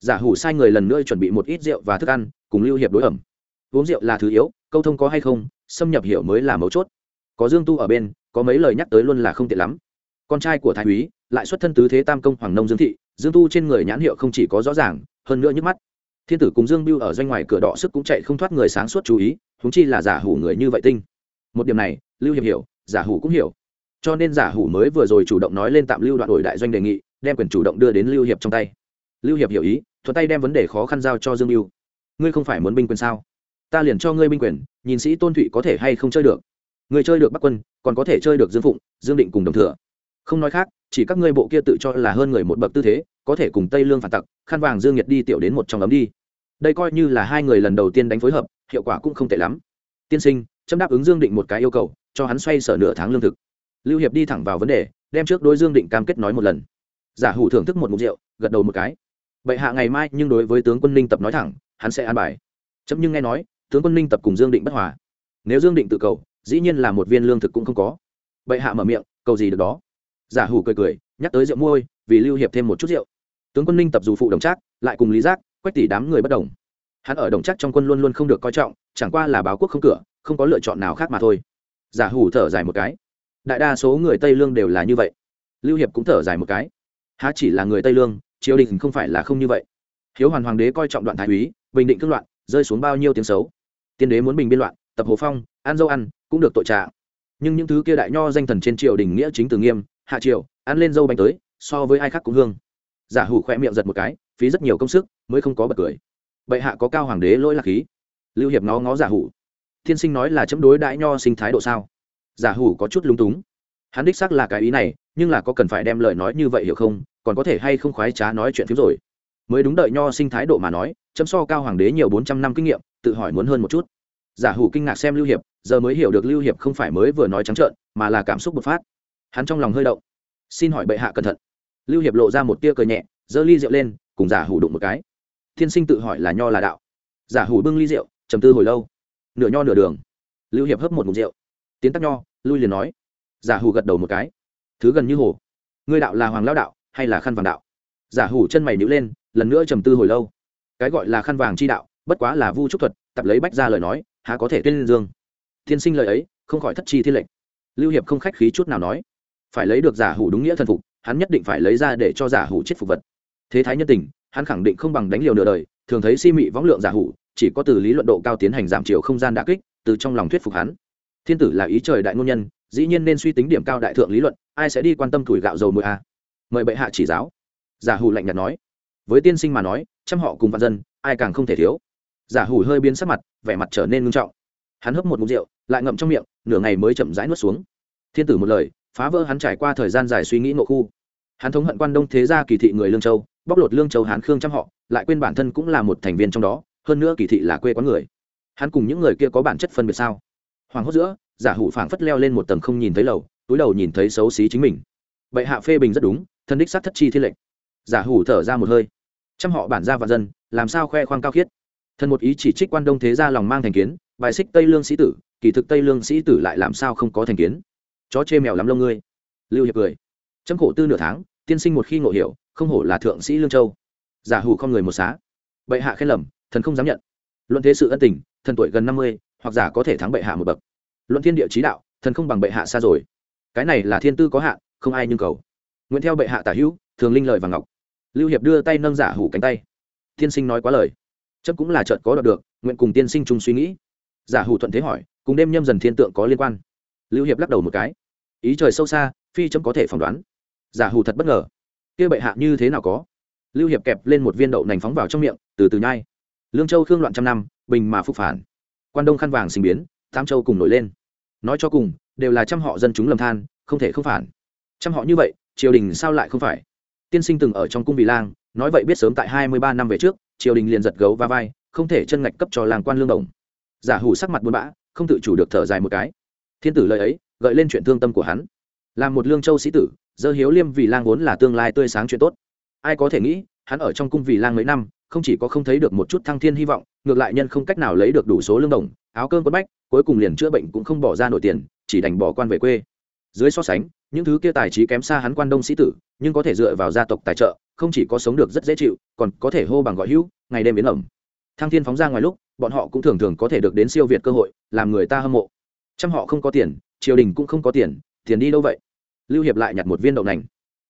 A: Giả hủ sai người lần nữa chuẩn bị một ít rượu và thức ăn, cùng lưu hiệp đối ẩm. Uống rượu là thứ yếu, câu thông có hay không, xâm nhập hiểu mới là mấu chốt. Có dương tu ở bên, có mấy lời nhắc tới luôn là không tiện lắm. Con trai của thái úy, lại xuất thân tứ thế tam công hoàng nông dương thị dương tu trên người nhãn hiệu không chỉ có rõ ràng, hơn nữa nhức mắt. Thiên tử cùng dương biêu ở doanh ngoài cửa đỏ sức cũng chạy không thoát người sáng suốt chú ý húng chi là giả hủ người như vậy tinh. Một điểm này, lưu hiệp hiểu, giả hủ cũng hiểu. Cho nên giả hủ mới vừa rồi chủ động nói lên tạm lưu đoạn đổi đại doanh đề nghị, đem quyền chủ động đưa đến lưu hiệp trong tay. Lưu hiệp hiểu ý, thuận tay đem vấn đề khó khăn giao cho dương biêu ngươi không phải muốn binh quyền sao? Ta liền cho ngươi binh quyền, nhìn sĩ tôn thụy có thể hay không chơi được. Người chơi được bắc quân, còn có thể chơi được dương phụng, dương định cùng đồng thừa. Không nói khác chỉ các ngươi bộ kia tự cho là hơn người một bậc tư thế, có thể cùng tây lương phản tặc, khăn vàng dương nhiệt đi tiểu đến một trong ấm đi. Đây coi như là hai người lần đầu tiên đánh phối hợp, hiệu quả cũng không tệ lắm. Tiên sinh, chấm đáp ứng dương định một cái yêu cầu, cho hắn xoay sở nửa tháng lương thực. Lưu hiệp đi thẳng vào vấn đề, đem trước đôi dương định cam kết nói một lần. Giả hủ thưởng thức một mục rượu, gật đầu một cái. Bệ hạ ngày mai nhưng đối với tướng quân ninh tập nói thẳng, hắn sẽ an bài. Chấm nhưng nghe nói, tướng quân ninh tập cùng dương định bất hòa. Nếu dương định tự cầu, dĩ nhiên là một viên lương thực cũng không có. Bệ hạ mở miệng, cầu gì được đó? Giả hủ cười cười, nhắc tới rượu môi vì lưu hiệp thêm một chút rượu. Tướng quân ninh tập dù phụ đồng trác, lại cùng lý giác, quách tỷ đám người bất đồng. Hắn ở đồng trác trong quân luôn luôn không được coi trọng, chẳng qua là báo quốc không cửa, không có lựa chọn nào khác mà thôi. Giả hủ thở dài một cái. Đại đa số người tây lương đều là như vậy. Lưu hiệp cũng thở dài một cái. Há chỉ là người tây lương, triều đình không phải là không như vậy. Hiếu hoàn hoàng đế coi trọng đoạn thái úy, bình định cương loạn, rơi xuống bao nhiêu tiếng xấu. Tiên đế muốn bình biên loạn, tập hồ phong ăn dâu ăn, cũng được tội trạng. Nhưng những thứ kia đại nho danh thần trên triều đình nghĩa chính từ nghiêm hạ triều, ăn lên dâu bánh tới, so với ai khác cũng hương. Giả hủ khỏe miệng giật một cái, phí rất nhiều công sức, mới không có bật cười. Bệ hạ có cao hoàng đế lỗi lạc khí. Lưu hiệp ngó ngó giả hủ. Thiên sinh nói là chấm đối đại nho sinh thái độ sao? Giả hủ có chút lúng túng. Hắn đích xác là cái ý này, nhưng là có cần phải đem lời nói như vậy hiểu không? Còn có thể hay không khoái trá nói chuyện phiếm rồi? Mới đúng đợi nho sinh thái độ mà nói, chấm so cao hoàng đế nhiều bốn trăm năm kinh nghiệm, tự hỏi muốn hơn một chút. Giả hủ kinh ngạc xem lưu hiệp, giờ mới hiểu được lưu hiệp không phải mới vừa nói trắng trợn, mà là cảm xúc bộc phát hắn trong lòng hơi động. Xin hỏi bệ hạ cẩn thận. Lưu hiệp lộ ra một tia cười nhẹ, giơ ly rượu lên, cùng giả hủ đụng một cái. Thiên sinh tự hỏi là nho là đạo. Giả hủ bưng ly rượu, trầm tư hồi lâu. Nửa nho nửa đường. Lưu hiệp hấp một mục rượu. Tiến tắc nho, lui liền nói. Giả hủ gật đầu một cái. Thứ gần như hồ. Ngươi đạo là hoàng lao đạo, hay là khăn vàng đạo? Giả hủ chân mày nhữ lên, lần nữa trầm tư hồi lâu. Cái gọi là khăn vàng chi đạo, bất quá là vu trúc thuật, tập lấy bách ra lời nói, há có thể tuyên dương. Thiên sinh lời ấy, không khỏi thất chi thiên lệnh. Lưu hiệp không khách khí chút nào nói phải lấy được giả hủ đúng nghĩa thần phục, hắn nhất định phải lấy ra để cho giả hủ chết phục vật. Thế thái nhân tình, hắn khẳng định không bằng đánh liều nửa đời, thường thấy si mị võng lượng giả hủ, chỉ có từ lý luận độ cao tiến hành giảm chiều không gian đã kích, từ trong lòng thuyết phục hắn. Thiên tử là ý trời đại ngôn nhân, dĩ nhiên nên suy tính điểm cao đại thượng lý luận, ai sẽ đi quan tâm thủi gạo dầu mùi a à? mời bệ hạ chỉ giáo. Giả hủ lạnh nhạt nói. Với tiên sinh mà nói, trăm họ cùng vạn dân, ai càng không thể thiếu. Giả hủ hơi biến sắc mặt, vẻ mặt trở nên ngưng trọng. Hắn hấp một mục rượu, lại ngậm trong miệng, nửa ngày mới chậm rãi nuốt xuống. Thiên tử một lời phá vỡ hắn trải qua thời gian dài suy nghĩ nội khu. Hắn thống hận quan đông thế gia kỳ thị người lương châu, bóc lột lương châu hán khương trăm họ, lại quên bản thân cũng là một thành viên trong đó, hơn nữa kỳ thị là quê quán người. Hắn cùng những người kia có bản chất phân biệt sao? Hoàng hốt giữa, giả hủ phảng phất leo lên một tầng không nhìn thấy lầu, túi đầu nhìn thấy xấu xí chính mình. Vậy hạ phê bình rất đúng, thân đích sát thất chi thiên lệnh. Giả hủ thở ra một hơi. Trăm họ bản gia và dân, làm sao khoe khoang cao khiết? Thân một ý chỉ trích quan đông thế gia lòng mang thành kiến, bài xích tây lương sĩ tử, kỳ thực tây lương sĩ tử lại làm sao không có thành kiến? Chó chê mèo lắm lông ngươi. Lưu hiệp cười. Chấm khổ tư nửa tháng, tiên sinh một khi ngộ hiểu, không hổ là thượng sĩ lương châu. Giả hủ không người một xá. Bệ hạ khen lầm, thần không dám nhận. Luận thế sự ân tình, thần tuổi gần năm mươi, hoặc giả có thể thắng bệ hạ một bậc. Luận thiên địa trí đạo, thần không bằng bệ hạ xa rồi. Cái này là thiên tư có hạn, không ai nhưng cầu. Nguyện theo bệ hạ tả hữu, thường linh lợi và ngọc. Lưu hiệp đưa tay nâng giả hủ cánh tay. Tiên sinh nói quá lời. Chấp cũng là trận có đọc được, nguyện cùng tiên sinh chung suy nghĩ. Giả hủ thuận thế hỏi, cùng đêm nhâm dần thiên tượng có liên quan? Lưu hiệp lắc đầu một cái. Ý trời sâu xa, phi chấm có thể phỏng đoán. Giả hù thật bất ngờ. Kia bệ hạ như thế nào có? Lưu hiệp kẹp lên một viên đậu nành phóng vào trong miệng, từ từ nhai. Lương châu khương loạn trăm năm, bình mà phục phản. Quan đông khăn vàng sinh biến, tam châu cùng nổi lên. Nói cho cùng, đều là trăm họ dân chúng lầm than, không thể không phản. Trăm họ như vậy, triều đình sao lại không phải? Tiên sinh từng ở trong cung vì lang, nói vậy biết sớm tại hai mươi ba năm về trước, triều đình liền giật gấu va vai, không thể chân ngạch cấp cho làng quan lương đồng. Giả hủ sắc mặt buồn bã, không tự chủ được thở dài một cái thiên tử lời ấy, gợi lên chuyện thương tâm của hắn. Làm một lương châu sĩ tử, dơ hiếu liêm vì lang vốn là tương lai tươi sáng chuyện tốt. Ai có thể nghĩ, hắn ở trong cung vì lang mấy năm, không chỉ có không thấy được một chút thăng thiên hy vọng, ngược lại nhân không cách nào lấy được đủ số lương đồng, áo cơm quất bách, cuối cùng liền chữa bệnh cũng không bỏ ra nổi tiền, chỉ đành bỏ quan về quê. Dưới so sánh, những thứ kia tài trí kém xa hắn quan đông sĩ tử, nhưng có thể dựa vào gia tộc tài trợ, không chỉ có sống được rất dễ chịu, còn có thể hô bằng gọi hữu, ngày đêm biến ẩm. Thăng thiên phóng ra ngoài lúc, bọn họ cũng thường thường có thể được đến siêu việt cơ hội, làm người ta hâm mộ trăm họ không có tiền, triều đình cũng không có tiền tiền đi đâu vậy? Lưu hiệp lại nhặt một viên đậu nành.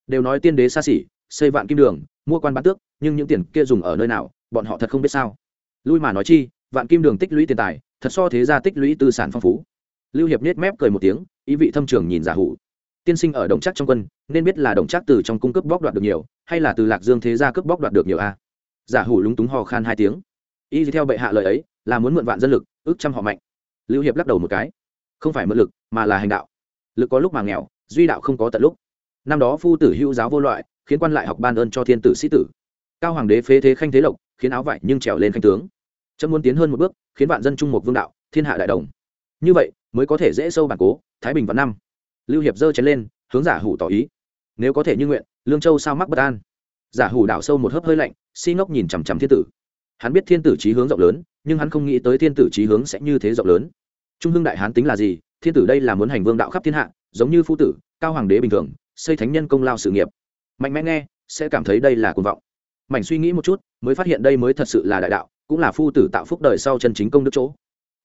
A: Đều nói tiên đế xa xỉ, xây vạn kim đường, mua quan bán tước, nhưng những tiền kia dùng ở nơi nào, bọn họ thật không biết sao. Lui mà nói chi, vạn kim đường tích lũy tiền tài, thật so thế gia tích lũy tư sản phong phú. Lưu hiệp nết mép cười một tiếng, ý vị thâm trường nhìn giả hủ. Tiên sinh ở đồng chắc trong quân, nên biết là đồng chắc từ trong cung cấp bóc đoạt được nhiều, hay là từ lạc dương thế gia cướp bóc đoạt được nhiều a? Giả hủ lúng túng hò khan hai tiếng. Y theo bệ hạ lời ấy, là muốn mượn vạn dân lực, ước trăm họ mạnh. Lưu hiệp lắc đầu một cái không phải mượn lực, mà là hành đạo. Lực có lúc mà nghèo, duy đạo không có tận lúc. Năm đó phu tử hữu giáo vô loại, khiến quan lại học ban ơn cho thiên tử sĩ tử. Cao hoàng đế phế thế khanh thế lộc, khiến áo vải nhưng trèo lên khanh tướng. Chấm muốn tiến hơn một bước, khiến vạn dân trung một vương đạo, thiên hạ đại đồng. Như vậy, mới có thể dễ sâu bản cố, thái bình vào năm. Lưu hiệp giơ chén lên, hướng giả hủ tỏ ý. Nếu có thể như nguyện, lương châu sao mắc bất an. Giả hủ đảo sâu một hớp hơi lạnh, si ngốc nhìn chằm chằm thiên tử. Hắn biết thiên tử trí hướng rộng lớn, nhưng hắn không nghĩ tới thiên tử trí hướng sẽ như thế rộng lớn trung hưng đại hán tính là gì? Thiên tử đây là muốn hành vương đạo khắp thiên hạ, giống như phu tử, cao hoàng đế bình thường, xây thánh nhân công lao sự nghiệp. Mạnh mẽ nghe, sẽ cảm thấy đây là cuồng vọng. Mảnh suy nghĩ một chút, mới phát hiện đây mới thật sự là đại đạo, cũng là phu tử tạo phúc đời sau chân chính công đức chỗ.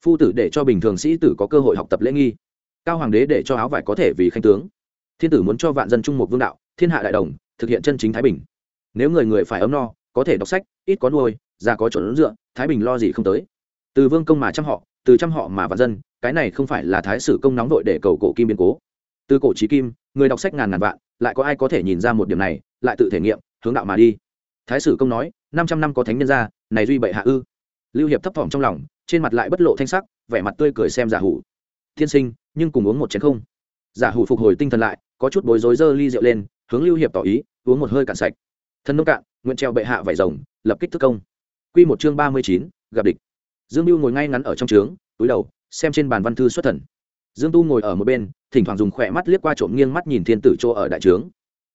A: Phu tử để cho bình thường sĩ tử có cơ hội học tập lễ nghi. Cao hoàng đế để cho áo vải có thể vì khanh tướng. Thiên tử muốn cho vạn dân trung một vương đạo, thiên hạ đại đồng, thực hiện chân chính thái bình. Nếu người người phải ấm no, có thể đọc sách, ít có nuôi, già có chuẩn dựa, thái bình lo gì không tới. Từ vương công mà chăm họ từ chăm họ mà và dân, cái này không phải là thái sử công nóng vội để cầu cổ kim biến cố. Từ cổ trí kim, người đọc sách ngàn ngàn vạn, lại có ai có thể nhìn ra một điểm này, lại tự thể nghiệm, hướng đạo mà đi. Thái sử công nói, năm trăm năm có thánh nhân ra, này duy bệ hạ ư. Lưu hiệp thấp thỏm trong lòng, trên mặt lại bất lộ thanh sắc, vẻ mặt tươi cười xem giả hủ. Thiên sinh, nhưng cùng uống một chén không? Giả hủ phục hồi tinh thần lại, có chút bối rối dơ ly rượu lên, hướng lưu hiệp tỏ ý, uống một hơi cạn sạch. Thân nông cạn, nguyện treo bệ hạ vải rồng, lập kích thức công. Q một chương ba mươi chín, gặp địch dương mưu ngồi ngay ngắn ở trong trướng, túi đầu, xem trên bàn văn thư xuất thần. Dương tu ngồi ở một bên, thỉnh thoảng dùng khỏe mắt liếc qua trộm nghiêng mắt nhìn thiên tử chỗ ở đại trướng.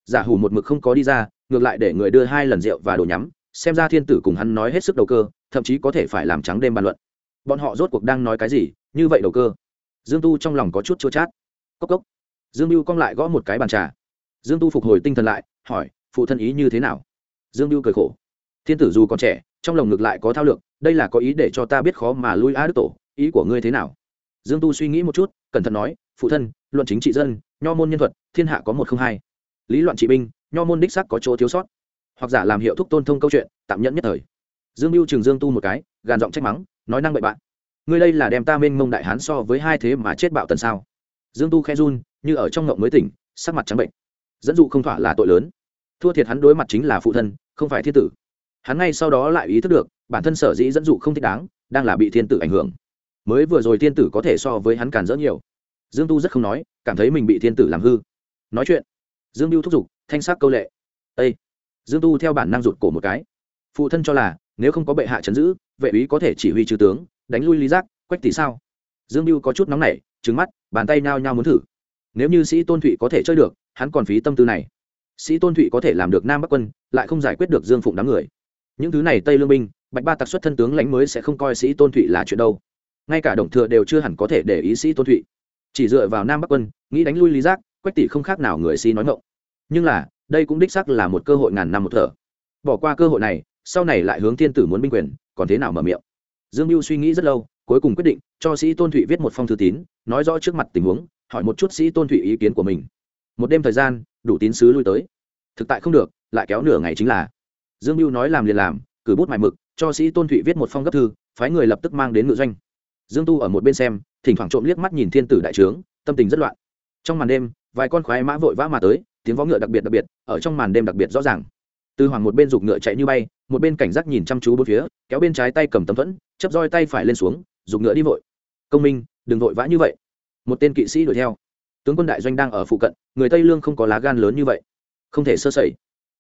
A: Giả hủ một mực không có đi ra, ngược lại để người đưa hai lần rượu và đồ nhắm, xem ra thiên tử cùng hắn nói hết sức đầu cơ, thậm chí có thể phải làm trắng đêm bàn luận. Bọn họ rốt cuộc đang nói cái gì, như vậy đầu cơ? Dương tu trong lòng có chút chua chát. Cốc cốc. Dương mưu cong lại gõ một cái bàn trà. Dương tu phục hồi tinh thần lại, hỏi, phụ thân ý như thế nào? Dương mưu cười khổ. Thiên tử dù còn trẻ, trong lòng ngược lại có thao lược đây là có ý để cho ta biết khó mà lui á đức tổ, ý của ngươi thế nào? Dương tu suy nghĩ một chút, cẩn thận nói, phụ thân, luận chính trị dân, nho môn nhân thuật, thiên hạ có một không hai. Lý luận trị binh, nho môn đích sắc có chỗ thiếu sót. Hoặc giả làm hiệu thúc tôn thông câu chuyện, tạm nhẫn nhất thời. Dương mưu trường dương tu một cái, gàn giọng trách mắng, nói năng bậy bạn. Ngươi đây là đem ta mênh mông đại hán so với hai thế mà chết bạo tần sao? Dương tu khe run, như ở trong ngộng mới tỉnh, sắc mặt trắng bệnh. Dẫn dụ không thỏa là tội lớn. Thua thiệt hắn đối mặt chính là phụ thân, không phải thiên tử. Hắn ngay sau đó lại ý thức được bản thân sở dĩ dẫn dụ không thích đáng, đang là bị thiên tử ảnh hưởng. Mới vừa rồi thiên tử có thể so với hắn càn rỡ nhiều. Dương tu rất không nói, cảm thấy mình bị thiên tử làm hư. Nói chuyện, dương mưu thúc giục, thanh sắc câu lệ. Â dương tu theo bản năng rụt cổ một cái. Phụ thân cho là, nếu không có bệ hạ chấn giữ, vệ úy có thể chỉ huy trừ tướng, đánh lui lý giác, quách tỷ sao? Dương mưu có chút nóng nảy trứng mắt, bàn tay nhao nhao muốn thử. Nếu như sĩ tôn thụy có thể chơi được, hắn còn phí tâm tư này. Sĩ tôn thụy có thể làm được nam bắc quân, lại không giải quyết được dương phụng đám người. Những thứ này tây lương binh bạch ba tặc xuất thân tướng lãnh mới sẽ không coi sĩ tôn thụy là chuyện đâu. Ngay cả đồng thừa đều chưa hẳn có thể để ý sĩ tôn thụy. Chỉ dựa vào nam bắc quân, nghĩ đánh lui lý giác, quách tỷ không khác nào người si nói ngộng nhưng là, đây cũng đích sắc là một cơ hội ngàn năm một thở. Bỏ qua cơ hội này, sau này lại hướng thiên tử muốn binh quyền, còn thế nào mở miệng? Dương mưu suy nghĩ rất lâu, cuối cùng quyết định cho sĩ tôn thụy viết một phong thư tín, nói rõ trước mặt tình huống, hỏi một chút sĩ tôn thụy ý kiến của mình. Một đêm thời gian, đủ tín sứ lui tới. Thực tại không được, lại kéo nửa ngày chính là. Dương mưu nói làm liền làm, cử bút mài mực cho sĩ tôn thụy viết một phong gấp thư, phái người lập tức mang đến ngự doanh. Dương tu ở một bên xem, thỉnh thoảng trộm liếc mắt nhìn thiên tử đại trướng, tâm tình rất loạn. Trong màn đêm, vài con khoái mã vội vã mà tới, tiếng vó ngựa đặc biệt đặc biệt, ở trong màn đêm đặc biệt rõ ràng. Từ hoàng một bên giục ngựa chạy như bay, một bên cảnh giác nhìn chăm chú bốn phía, kéo bên trái tay cầm tấm thuẫn chấp roi tay phải lên xuống, giục ngựa đi vội. Công minh, đừng vội vã như vậy. Một tên kỵ sĩ đuổi theo. Tướng quân đại doanh đang ở phụ cận, người tây lương không có lá gan lớn như vậy. Không thể sơ sẩy.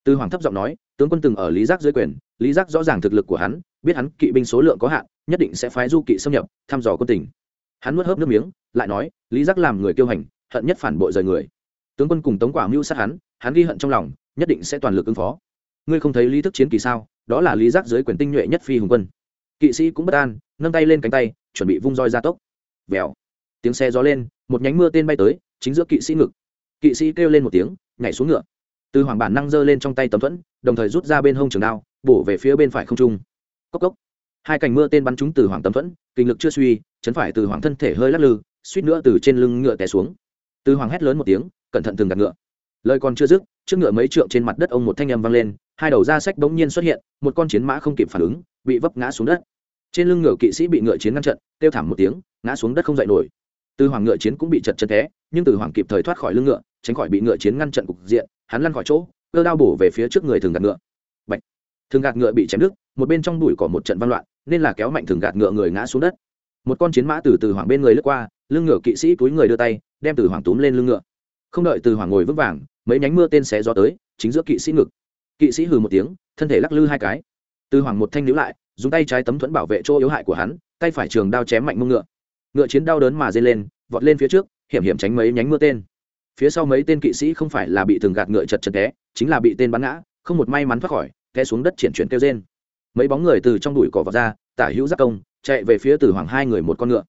A: Tư hoàng thấp giọng nói, tướng quân từng ở lý giác dưới quyền lý giác rõ ràng thực lực của hắn, biết hắn kỵ binh số lượng có hạn, nhất định sẽ phái du kỵ xâm nhập, thăm dò quân tình. Hắn nuốt hớp nước miếng, lại nói, lý giác làm người kiêu hành, hận nhất phản bội rời người. Tướng quân cùng tống quả mưu sát hắn hắn ghi hận trong lòng, nhất định sẽ toàn lực ứng phó. Ngươi không thấy lý thức chiến kỳ sao? Đó là lý giác dưới quyền tinh nhuệ nhất phi hùng quân. Kỵ sĩ cũng bất an, nâng tay lên cánh tay, chuẩn bị vung roi ra tốc. Vèo. Tiếng xe gió lên, một nhánh mưa tên bay tới, chính giữa kỵ sĩ ngực. Kỵ sĩ kêu lên một tiếng, nhảy xuống ngựa. Từ hoàng bản năng giơ lên trong tay tấm thuẫn, đồng thời rút ra bên hông trường đao bổ về phía bên phải không trung. Cốc cốc. Hai cành mưa tên bắn trúng từ hoàng tấm thuẫn, kinh lực chưa suy, chấn phải từ hoàng thân thể hơi lắc lư, suýt nữa từ trên lưng ngựa té xuống. Từ hoàng hét lớn một tiếng, cẩn thận từng gạt ngựa. Lời còn chưa dứt, trước ngựa mấy trượng trên mặt đất ông một thanh âm vang lên, hai đầu da sách bỗng nhiên xuất hiện, một con chiến mã không kịp phản ứng, bị vấp ngã xuống đất. Trên lưng ngựa kỵ sĩ bị ngựa chiến ngăn trận kêu thảm một tiếng, ngã xuống đất không dậy nổi. Từ hoàng ngựa chiến cũng bị chật chật té, nhưng từ hoàng kịp thời thoát khỏi lưng ngựa, tránh khỏi bị ngựa chiến ngăn trận cục diện, hắn lăn khỏi chỗ, cơ đao bổ về phía trước người thường gạt ngựa thường gạt ngựa bị chém đứt, một bên trong đùi cỏ một trận văn loạn, nên là kéo mạnh thường gạt ngựa người ngã xuống đất. Một con chiến mã từ từ hoàng bên người lướt qua, lưng ngựa kỵ sĩ túi người đưa tay, đem từ hoàng túm lên lưng ngựa. Không đợi từ hoàng ngồi vững vàng, mấy nhánh mưa tên xé gió tới, chính giữa kỵ sĩ ngực. Kỵ sĩ hừ một tiếng, thân thể lắc lư hai cái. Từ hoàng một thanh níu lại, dùng tay trái tấm thuẫn bảo vệ chỗ yếu hại của hắn, tay phải trường đao chém mạnh mông ngựa. Ngựa chiến đau đớn mà dây lên, vọt lên phía trước, hiểm hiểm tránh mấy nhánh mưa tên. Phía sau mấy tên kỵ sĩ không phải là bị thường gạt ngựa chật chật té, chính là bị tên bắn ngã, không một may mắn thoát khỏi té xuống đất triển chuyển kêu trên mấy bóng người từ trong đùi cỏ vào ra, tả hữu giác công, chạy về phía từ hoàng hai người một con ngựa.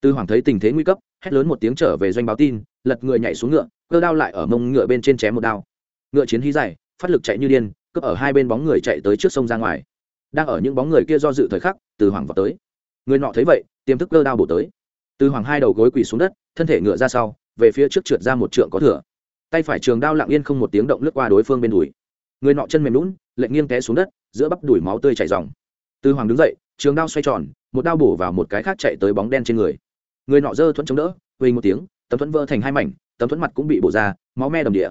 A: Từ hoàng thấy tình thế nguy cấp, hét lớn một tiếng trở về doanh báo tin, lật người nhảy xuống ngựa, cơ đao lại ở mông ngựa bên trên chém một đao. Ngựa chiến hí dài, phát lực chạy như điên, cướp ở hai bên bóng người chạy tới trước sông ra ngoài. Đang ở những bóng người kia do dự thời khắc, từ hoàng vào tới. Người nọ thấy vậy, tiềm thức cơ đao bổ tới. Từ hoàng hai đầu gối quỳ xuống đất, thân thể ngựa ra sau, về phía trước trượt ra một trượng có thừa. tay phải trường đao lặng yên không một tiếng động lướt qua đối phương bên đùi. Người nọ chân mềm lún lệnh nghiêng té xuống đất, giữa bắp đùi máu tươi chảy dòng Tư hoàng đứng dậy, trường đao xoay tròn, một đao bổ vào một cái khác chạy tới bóng đen trên người. Người nọ dơ thuẫn chống đỡ, vây một tiếng, tấm thuẫn vỡ thành hai mảnh, tấm thuẫn mặt cũng bị bổ ra, máu me đầm địa.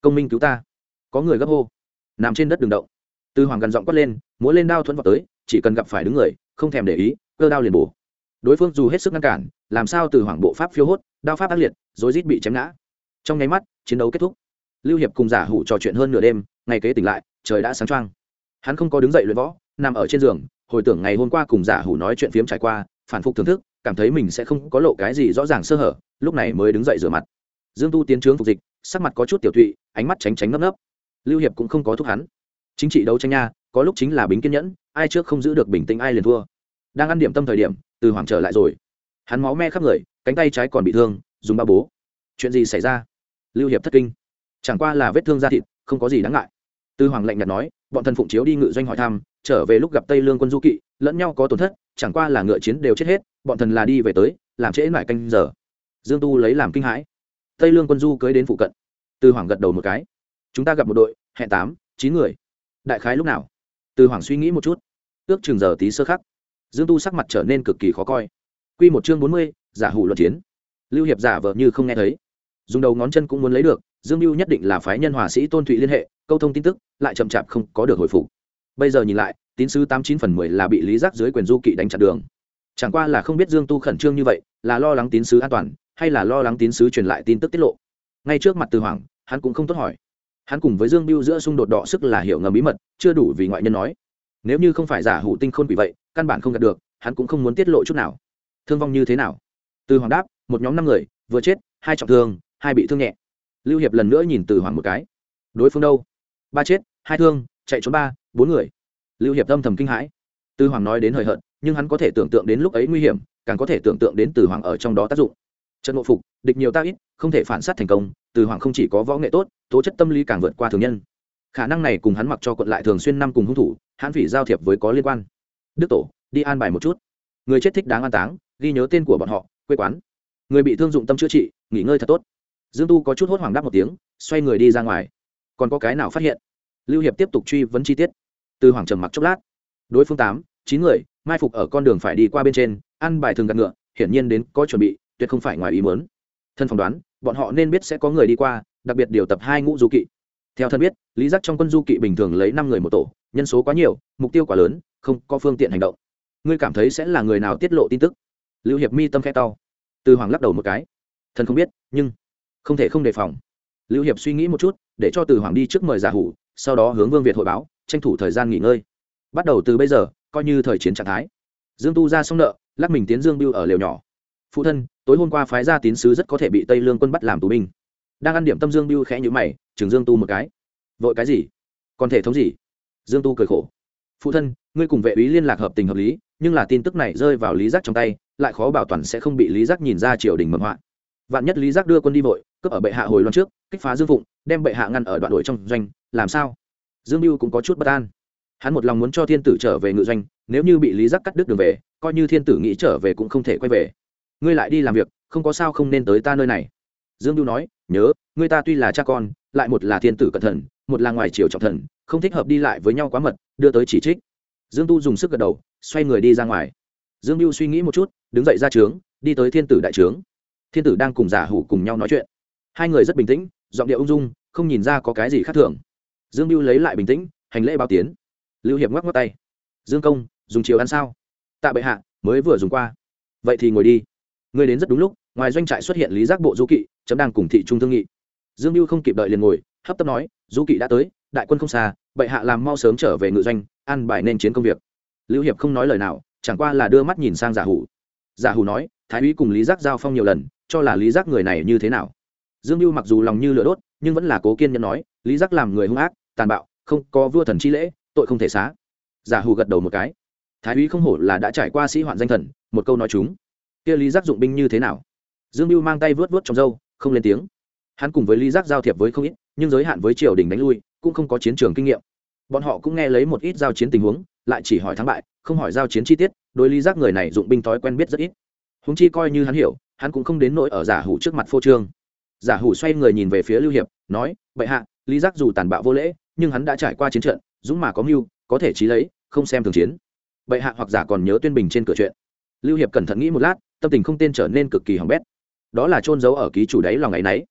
A: Công minh cứu ta. Có người gấp hô. Nằm trên đất đường động. Tư hoàng gần giọng quát lên muốn lên đao thuẫn vào tới, chỉ cần gặp phải đứng người, không thèm để ý, cơ đao liền bổ. Đối phương dù hết sức ngăn cản, làm sao từ hoàng bộ pháp phiêu hốt, đao pháp ác liệt, rối rít bị chém ngã. Trong nháy mắt, chiến đấu kết thúc. Lưu hiệp cùng giả hủ trò chuyện hơn nửa đêm, ngày kế tỉnh lại trời đã sáng trăng hắn không có đứng dậy luyện võ, nằm ở trên giường, hồi tưởng ngày hôm qua cùng giả hủ nói chuyện phiếm trải qua, phản phục thưởng thức, cảm thấy mình sẽ không có lộ cái gì rõ ràng sơ hở, lúc này mới đứng dậy rửa mặt. Dương tu tiến trướng phục dịch, sắc mặt có chút tiểu thụy ánh mắt tránh tránh ngấp ngấp. Lưu hiệp cũng không có thúc hắn. Chính trị đấu tranh nha, có lúc chính là bính kiên nhẫn, ai trước không giữ được bình tĩnh ai liền thua. Đang ăn điểm tâm thời điểm, từ hoàng trở lại rồi. Hắn máu me khắp người, cánh tay trái còn bị thương, dùng ba bố. Chuyện gì xảy ra? Lưu hiệp thất kinh. Chẳng qua là vết thương da thịt, không có gì đáng ngại tư hoàng lạnh nhạt nói, bọn thần phụng chiếu đi ngự doanh hỏi thăm, trở về lúc gặp tây lương quân du kỵ, lẫn nhau có tổn thất, chẳng qua là ngựa chiến đều chết hết, bọn thần là đi về tới, làm trễ mãi canh giờ. Dương tu lấy làm kinh hãi. Tây lương quân du cưới đến phụ cận. Tư hoàng gật đầu một cái. Chúng ta gặp một đội, hẹn tám, chín người. Đại khái lúc nào? Tư hoàng suy nghĩ một chút. Ước chừng giờ tí sơ khắc. Dương tu sắc mặt trở nên cực kỳ khó coi. Q một chương bốn mươi, giả hủ luận chiến. Lưu hiệp giả vờ như không nghe thấy. Dùng đầu ngón chân cũng muốn lấy được dương mưu nhất định là phái nhân hòa sĩ tôn thụy liên hệ, câu thông tin tức, lại chậm chạp không có được hồi phục. Bây giờ nhìn lại, tín sứ tám chín phần mười là bị lý giác dưới quyền du kỵ đánh chặn đường. Chẳng qua là không biết dương tu khẩn trương như vậy, là lo lắng tín sứ an toàn, hay là lo lắng tín sứ truyền lại tin tức tiết lộ. Ngay trước mặt từ hoàng, hắn cũng không tốt hỏi. Hắn cùng với dương biêu giữa xung đột đọ sức là hiểu ngầm bí mật, chưa đủ vì ngoại nhân nói. Nếu như không phải giả hủ tinh khôn bị vậy, căn bản không gặp được, hắn cũng không muốn tiết lộ chút nào. Thương vong như thế nào? Từ hoàng đáp, một nhóm năm người, vừa chết, hai trọng thương, hai bị thương nhẹ lưu hiệp lần nữa nhìn từ hoàng một cái. Đối phương đâu? Ba chết, hai thương, chạy trốn ba, bốn người. Lưu hiệp âm thầm kinh hãi. Từ hoàng nói đến hời hợt, nhưng hắn có thể tưởng tượng đến lúc ấy nguy hiểm, càng có thể tưởng tượng đến từ hoàng ở trong đó tác dụng. Trận nội phục, địch nhiều tác ít, không thể phản sát thành công, từ hoàng không chỉ có võ nghệ tốt, tố chất tâm lý càng vượt qua thường nhân. Khả năng này cùng hắn mặc cho quận lại thường xuyên năm cùng hung thủ hắn phỉ giao thiệp với có liên quan. Đức tổ, đi an bài một chút. Người chết thích đáng an táng, ghi nhớ tên của bọn họ, quê quán. Người bị thương dụng tâm chữa trị, nghỉ ngơi thật tốt dương tu có chút hốt hoảng đáp một tiếng, xoay người đi ra ngoài. Còn có cái nào phát hiện? Lưu hiệp tiếp tục truy vấn chi tiết. Từ hoàng trầm mặc chốc lát. Đối phương tám, chín người, mai phục ở con đường phải đi qua bên trên, ăn bài thường gạt ngựa, hiển nhiên đến có chuẩn bị, tuyệt không phải ngoài ý muốn. Thân phỏng đoán, bọn họ nên biết sẽ có người đi qua, đặc biệt điều tập hai ngũ du kỵ. Theo thân biết, lý giác trong quân du kỵ bình thường lấy năm người một tổ, nhân số quá nhiều, mục tiêu quá lớn, không có phương tiện hành động. Ngươi cảm thấy sẽ là người nào tiết lộ tin tức? Lưu hiệp mi tâm khe tao từ hoàng lắc đầu một cái. Thần không biết, nhưng không thể không đề phòng. Lưu hiệp suy nghĩ một chút, để cho từ hoàng đi trước mời giả hủ, sau đó hướng vương việt hội báo, tranh thủ thời gian nghỉ ngơi. Bắt đầu từ bây giờ, coi như thời chiến trạng thái. Dương tu ra xong nợ, lắc mình tiến dương biêu ở lều nhỏ. Phụ thân, tối hôm qua phái ra tín sứ rất có thể bị tây lương quân bắt làm tù binh. Đang ăn điểm tâm dương biêu khẽ nhữ mày, chừng dương tu một cái. Vội cái gì? Còn thể thống gì? Dương tu cười khổ. Phụ thân, ngươi cùng vệ úy liên lạc hợp tình hợp lý, nhưng là tin tức này rơi vào lý giác trong tay, lại khó bảo toàn sẽ không bị lý giác nhìn ra triều đình mầm họa. Vạn nhất lý giác đưa quân đi vội cướp ở bệ hạ hồi loan trước, kích phá dương phụng, đem bệ hạ ngăn ở đoạn đội trong doanh, làm sao? Dương mưu cũng có chút bất an. Hắn một lòng muốn cho thiên tử trở về ngự doanh, nếu như bị lý giác cắt đứt đường về, coi như thiên tử nghĩ trở về cũng không thể quay về. Ngươi lại đi làm việc, không có sao không nên tới ta nơi này. Dương mưu nói, nhớ, ngươi ta tuy là cha con, lại một là thiên tử cẩn thận, một là ngoài triều trọng thần, không thích hợp đi lại với nhau quá mật, đưa tới chỉ trích. Dương tu dùng sức gật đầu, xoay người đi ra ngoài. Dương mưu suy nghĩ một chút, đứng dậy ra trướng, đi tới thiên tử đại trướng. Thiên tử đang cùng giả hủ cùng nhau nói chuyện hai người rất bình tĩnh, giọng điệu ung dung, không nhìn ra có cái gì khác thường. Dương mưu lấy lại bình tĩnh, hành lễ báo tiến. Lưu hiệp ngoắc ngoắc tay. Dương công, dùng chiều ăn sao? Tạ bệ hạ, mới vừa dùng qua. Vậy thì ngồi đi. Người đến rất đúng lúc, ngoài doanh trại xuất hiện lý giác bộ du kỵ, chấm đang cùng thị trung thương nghị. Dương mưu không kịp đợi liền ngồi, hấp tấp nói, du kỵ đã tới, đại quân không xa, bệ hạ làm mau sớm trở về ngự doanh ăn bài nên chiến công việc. Lưu hiệp không nói lời nào, chẳng qua là đưa mắt nhìn sang giả hủ. Giả hủ nói, thái úy cùng lý giác giao phong nhiều lần, cho là lý giác người này như thế nào? Dương mưu mặc dù lòng như lửa đốt, nhưng vẫn là cố kiên nhẫn nói, lý giác làm người hung ác, tàn bạo, không có vua thần chi lễ, tội không thể xá. Giả hù gật đầu một cái. Thái úy không hổ là đã trải qua sĩ hoạn danh thần, một câu nói chúng. Kia lý giác dụng binh như thế nào? Dương mưu mang tay vớt vớt trong râu, không lên tiếng. Hắn cùng với lý giác giao thiệp với không ít, nhưng giới hạn với triều đình đánh lui, cũng không có chiến trường kinh nghiệm. Bọn họ cũng nghe lấy một ít giao chiến tình huống, lại chỉ hỏi thắng bại, không hỏi giao chiến chi tiết, đối lý giác người này dụng binh thói quen biết rất ít. Húng chi coi như hắn hiểu, hắn cũng không đến nỗi ở giả hủ trước mặt phô trương giả hủ xoay người nhìn về phía lưu hiệp, nói, bệ hạ, lý giác dù tàn bạo vô lễ, nhưng hắn đã trải qua chiến trận, dũng mà có mưu, có thể trí lấy, không xem thường chiến. Bệ hạ hoặc giả còn nhớ tuyên bình trên cửa chuyện. Lưu hiệp cẩn thận nghĩ một lát, tâm tình không tên trở nên cực kỳ hỏng bét. Đó là trôn giấu ở ký chủ đáy lòng ngày nấy.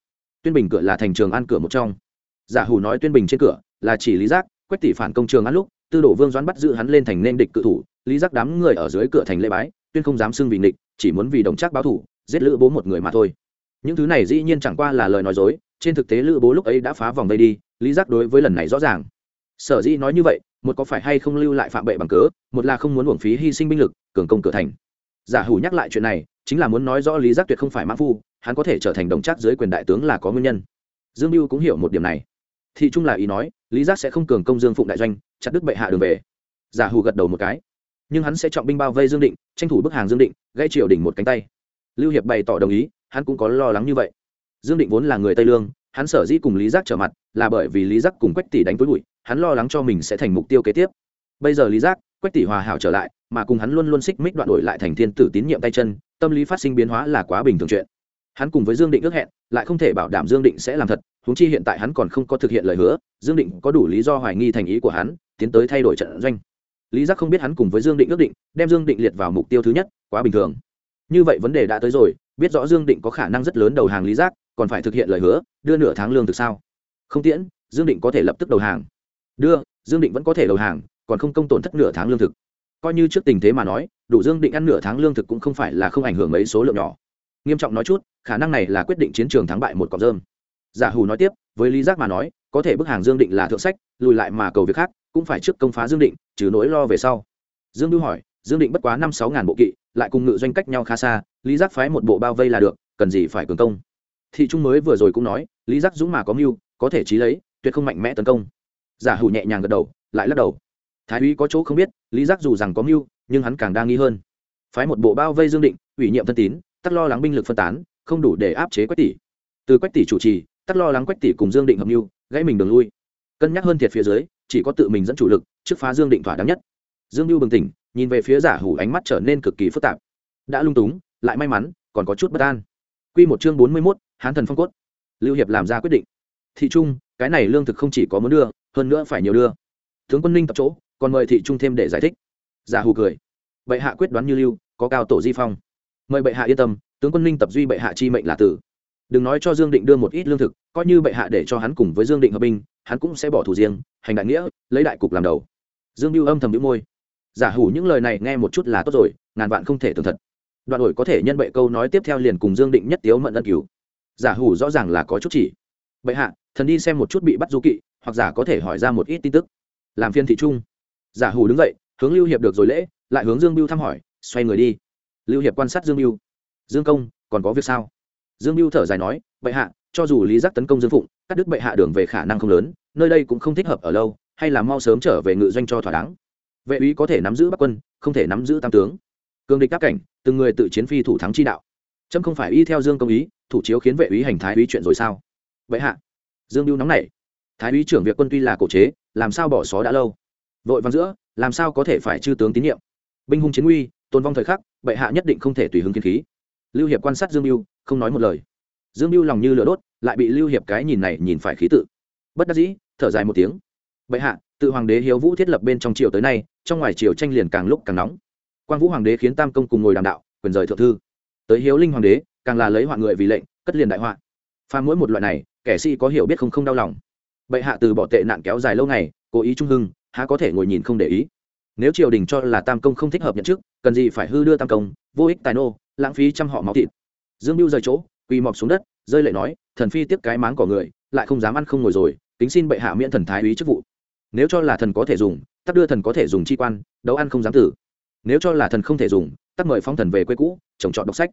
A: Tuyên bình cửa là thành trường an cửa một trong. Giả hủ nói tuyên bình trên cửa là chỉ lý giác quách tỷ phản công trường an lúc, tư đổ vương doãn bắt giữ hắn lên thành nên địch cự thủ, lý giác đám người ở dưới cửa thành lễ bái, tuyên không dám xưng vì địch chỉ muốn vì đồng trác báo thủ, giết lữ bố một người mà thôi những thứ này dĩ nhiên chẳng qua là lời nói dối, trên thực tế lữ bố lúc ấy đã phá vòng vây đi, lý giác đối với lần này rõ ràng. Sở dĩ nói như vậy, một có phải hay không lưu lại phạm bệ bằng cớ, một là không muốn uổng phí hy sinh binh lực, cường công cửa thành. Giả hủ nhắc lại chuyện này, chính là muốn nói rõ lý giác tuyệt không phải mã phu, hắn có thể trở thành đồng trác dưới quyền đại tướng là có nguyên nhân. Dương mưu cũng hiểu một điểm này. Thì trung là ý nói, lý giác sẽ không cường công dương phụng đại doanh, chặt đứt bệ hạ đường về. Giả hủ gật đầu một cái. Nhưng hắn sẽ chọn binh bao vây dương định, tranh thủ bức hàng dương định gây triều đỉnh một cánh tay. Lưu hiệp bày tỏ đồng ý hắn cũng có lo lắng như vậy. Dương định vốn là người tây lương, hắn sở dĩ cùng lý giác trở mặt là bởi vì lý giác cùng quách tỷ đánh tối bụi hắn lo lắng cho mình sẽ thành mục tiêu kế tiếp. Bây giờ lý giác, quách tỷ hòa hảo trở lại, mà cùng hắn luôn luôn xích mích đoạn đổi lại thành thiên tử tín nhiệm tay chân, tâm lý phát sinh biến hóa là quá bình thường chuyện. Hắn cùng với dương định ước hẹn, lại không thể bảo đảm dương định sẽ làm thật, huống chi hiện tại hắn còn không có thực hiện lời hứa, dương định có đủ lý do hoài nghi thành ý của hắn, tiến tới thay đổi trận doanh. Lý giác không biết hắn cùng với dương định ước định, đem dương định liệt vào mục tiêu thứ nhất, quá bình thường. Như vậy vấn đề đã tới rồi biết rõ dương định có khả năng rất lớn đầu hàng lý giác, còn phải thực hiện lời hứa, đưa nửa tháng lương thực sao? Không tiễn, dương định có thể lập tức đầu hàng. Đưa, dương định vẫn có thể đầu hàng, còn không công tổn thất nửa tháng lương thực. Coi như trước tình thế mà nói, đủ dương định ăn nửa tháng lương thực cũng không phải là không ảnh hưởng mấy số lượng nhỏ. Nghiêm trọng nói chút, khả năng này là quyết định chiến trường thắng bại một cọc rơm. Giả hù nói tiếp, với lý giác mà nói, có thể bức hàng dương định là thượng sách, lùi lại mà cầu việc khác, cũng phải trước công phá dương định, trừ nỗi lo về sau. Dương lưu hỏi, dương định bất quá năm sáu ngàn bộ kỵ lại cùng ngự doanh cách nhau khá xa, lý giác phái một bộ bao vây là được, cần gì phải cường công. Thị trung mới vừa rồi cũng nói, lý giác dũng mà có mưu, có thể trí lấy, tuyệt không mạnh mẽ tấn công. Giả hủ nhẹ nhàng gật đầu, lại lắc đầu. Thái úy có chỗ không biết, lý giác dù rằng có mưu, nhưng hắn càng đang nghi hơn. Phái một bộ bao vây dương định, ủy nhiệm thân tín, tắt lo lắng binh lực phân tán, không đủ để áp chế quách tỷ. Từ quách tỷ chủ trì, tắt lo lắng quách tỷ cùng dương định hợp mưu, gãy mình đường lui. Cân nhắc hơn thiệt phía dưới, chỉ có tự mình dẫn chủ lực, trước phá dương định thỏa đáng nhất. Dương mưu bừng tỉnh nhìn về phía giả hủ ánh mắt trở nên cực kỳ phức tạp. Đã lung túng, lại may mắn, còn có chút bất an. Q một chương bốn mươi mốt, hán thần phong cốt. Lưu hiệp làm ra quyết định. Thị trung, cái này lương thực không chỉ có muốn đưa, hơn nữa phải nhiều đưa. Tướng quân ninh tập chỗ, còn mời thị trung thêm để giải thích. Giả hủ cười. Bệ hạ quyết đoán như lưu, có cao tổ di phong. Mời bệ hạ yên tâm, tướng quân ninh tập duy bệ hạ chi mệnh là tử. Đừng nói cho dương định đưa một ít lương thực, coi như bệ hạ để cho hắn cùng với dương định hợp binh, hắn cũng sẽ bỏ thủ riêng, hành đại nghĩa, lấy đại cục làm đầu. Dương mưu âm thầm đĩu môi giả hủ những lời này nghe một chút là tốt rồi, ngàn vạn không thể tường thật. Đoạn đổi có thể nhân bệ câu nói tiếp theo liền cùng dương định nhất tiếu mận ân cứu. Giả hủ rõ ràng là có chút chỉ. Bệ hạ, thần đi xem một chút bị bắt du kỵ, hoặc giả có thể hỏi ra một ít tin tức. Làm phiên thị trung. Giả hủ đứng dậy, hướng lưu hiệp được rồi lễ, lại hướng dương biêu thăm hỏi, xoay người đi. Lưu hiệp quan sát dương biêu dương công, còn có việc sao? Dương biêu thở dài nói, bệ hạ, cho dù lý giác tấn công dương phụng, cắt đứt bệ hạ đường về khả năng không lớn, nơi đây cũng không thích hợp ở lâu, hay là mau sớm trở về ngự doanh cho thỏa đáng vệ úy có thể nắm giữ bắc quân, không thể nắm giữ tam tướng. Cương địch các cảnh, từng người tự chiến phi thủ thắng chi đạo. Trâm không phải y theo dương công ý, thủ chiếu khiến vệ úy hành thái úy chuyện rồi sao? Vậy hạ, dương lưu nóng nảy. Thái úy trưởng việc quân tuy là cổ chế, làm sao bỏ xó đã lâu? Vội vàng giữa, làm sao có thể phải chư tướng tín nhiệm? Binh hung chiến uy tôn vong thời khắc, bệ hạ nhất định không thể tùy hứng kiến khí. Lưu hiệp quan sát dương biêu không nói một lời. Dương biêu lòng như lửa đốt, lại bị lưu hiệp cái nhìn này nhìn phải khí tự. Bất đắc dĩ, thở dài một tiếng. Bệ hạ tự hoàng đế hiếu vũ thiết lập bên trong triều tới nay, trong ngoài triều tranh liền càng lúc càng nóng. Quan vũ hoàng đế khiến tam công cùng ngồi đàm đạo, quyền rời thượng thư. Tới hiếu linh hoàng đế, càng là lấy họa người vì lệnh, cất liền đại họa. Pha mỗi một loại này, kẻ sĩ có hiểu biết không không đau lòng. Bệ hạ từ bỏ tệ nạn kéo dài lâu ngày, cố ý trung hưng, há có thể ngồi nhìn không để ý. Nếu triều đình cho là tam công không thích hợp nhận chức, cần gì phải hư đưa tam công, vô ích tài nô, lãng phí trăm họ máu thịt. Dương mưu rời chỗ, quỳ mọc xuống đất, rơi lệ nói, thần phi tiếp cái máng cỏ người, lại không dám ăn không ngồi rồi tính xin bệ hạ miễn thần thái úy chức vụ nếu cho là thần có thể dùng, tắc đưa thần có thể dùng chi quan, đấu ăn không dám tử. Nếu cho là thần không thể dùng, tắc mời phong thần về quê cũ, trồng trọt đọc sách.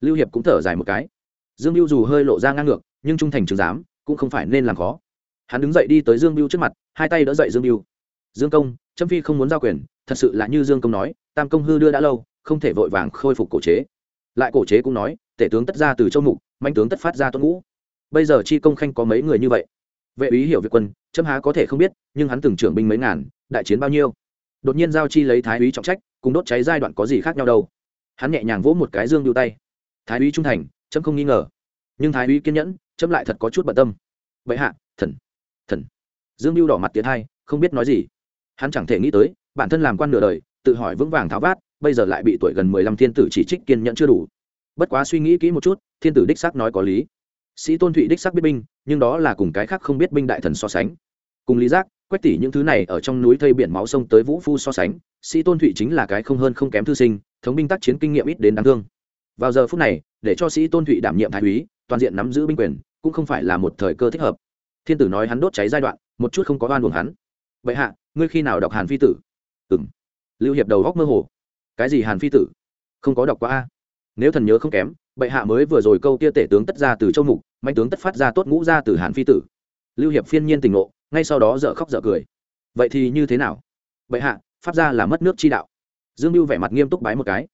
A: Lưu hiệp cũng thở dài một cái. Dương mưu dù hơi lộ ra ngang ngược, nhưng trung thành trường giám cũng không phải nên làm khó. Hắn đứng dậy đi tới dương mưu trước mặt, hai tay đỡ dậy dương mưu dương công, trâm phi không muốn giao quyền, thật sự là như dương công nói, tam công hư đưa đã lâu, không thể vội vàng khôi phục cổ chế. Lại cổ chế cũng nói, tể tướng tất ra từ châu mục, manh tướng tất phát ra tuân ngũ. Bây giờ chi công khanh có mấy người như vậy? Vệ úy hiểu việc quân châm há có thể không biết, nhưng hắn từng trưởng binh mấy ngàn, đại chiến bao nhiêu. Đột nhiên giao chi lấy thái úy trọng trách, cùng đốt cháy giai đoạn có gì khác nhau đâu. Hắn nhẹ nhàng vỗ một cái dương đu tay. Thái úy trung thành chấm không nghi ngờ. Nhưng thái úy kiên nhẫn chấm lại thật có chút bận tâm. Vậy hạ, thần thần. Dương mưu đỏ mặt tiến hai, không biết nói gì. Hắn chẳng thể nghĩ tới, bản thân làm quan nửa đời, tự hỏi vững vàng tháo vát, bây giờ lại bị tuổi gần mười lăm thiên tử chỉ trích kiên nhẫn chưa đủ. Bất quá suy nghĩ kỹ một chút, thiên tử đích xác nói có lý sĩ tôn thụy đích xác biết binh, nhưng đó là cùng cái khác không biết binh đại thần so sánh. Cùng lý giác, quách tỷ những thứ này ở trong núi thây biển máu sông tới vũ phu so sánh, sĩ tôn thụy chính là cái không hơn không kém thư sinh, thống binh tác chiến kinh nghiệm ít đến đáng thương. Vào giờ phút này, để cho sĩ tôn thụy đảm nhiệm thái úy, toàn diện nắm giữ binh quyền, cũng không phải là một thời cơ thích hợp. Thiên tử nói hắn đốt cháy giai đoạn, một chút không có oan buồng hắn. Vậy hạ, ngươi khi nào đọc hàn phi tử? Ừng lưu hiệp đầu góc mơ hồ. Cái gì hàn phi tử? Không có đọc qua a? Nếu thần nhớ không kém bệ hạ mới vừa rồi câu tia tể tướng tất ra từ châu mục mạnh tướng tất phát ra tốt ngũ ra từ hàn phi tử. Lưu hiệp phiên nhiên tình ngộ, ngay sau đó dở khóc dở cười. Vậy thì như thế nào? Bệ hạ, pháp ra là mất nước chi đạo. Dương mưu vẻ mặt nghiêm túc bái một cái.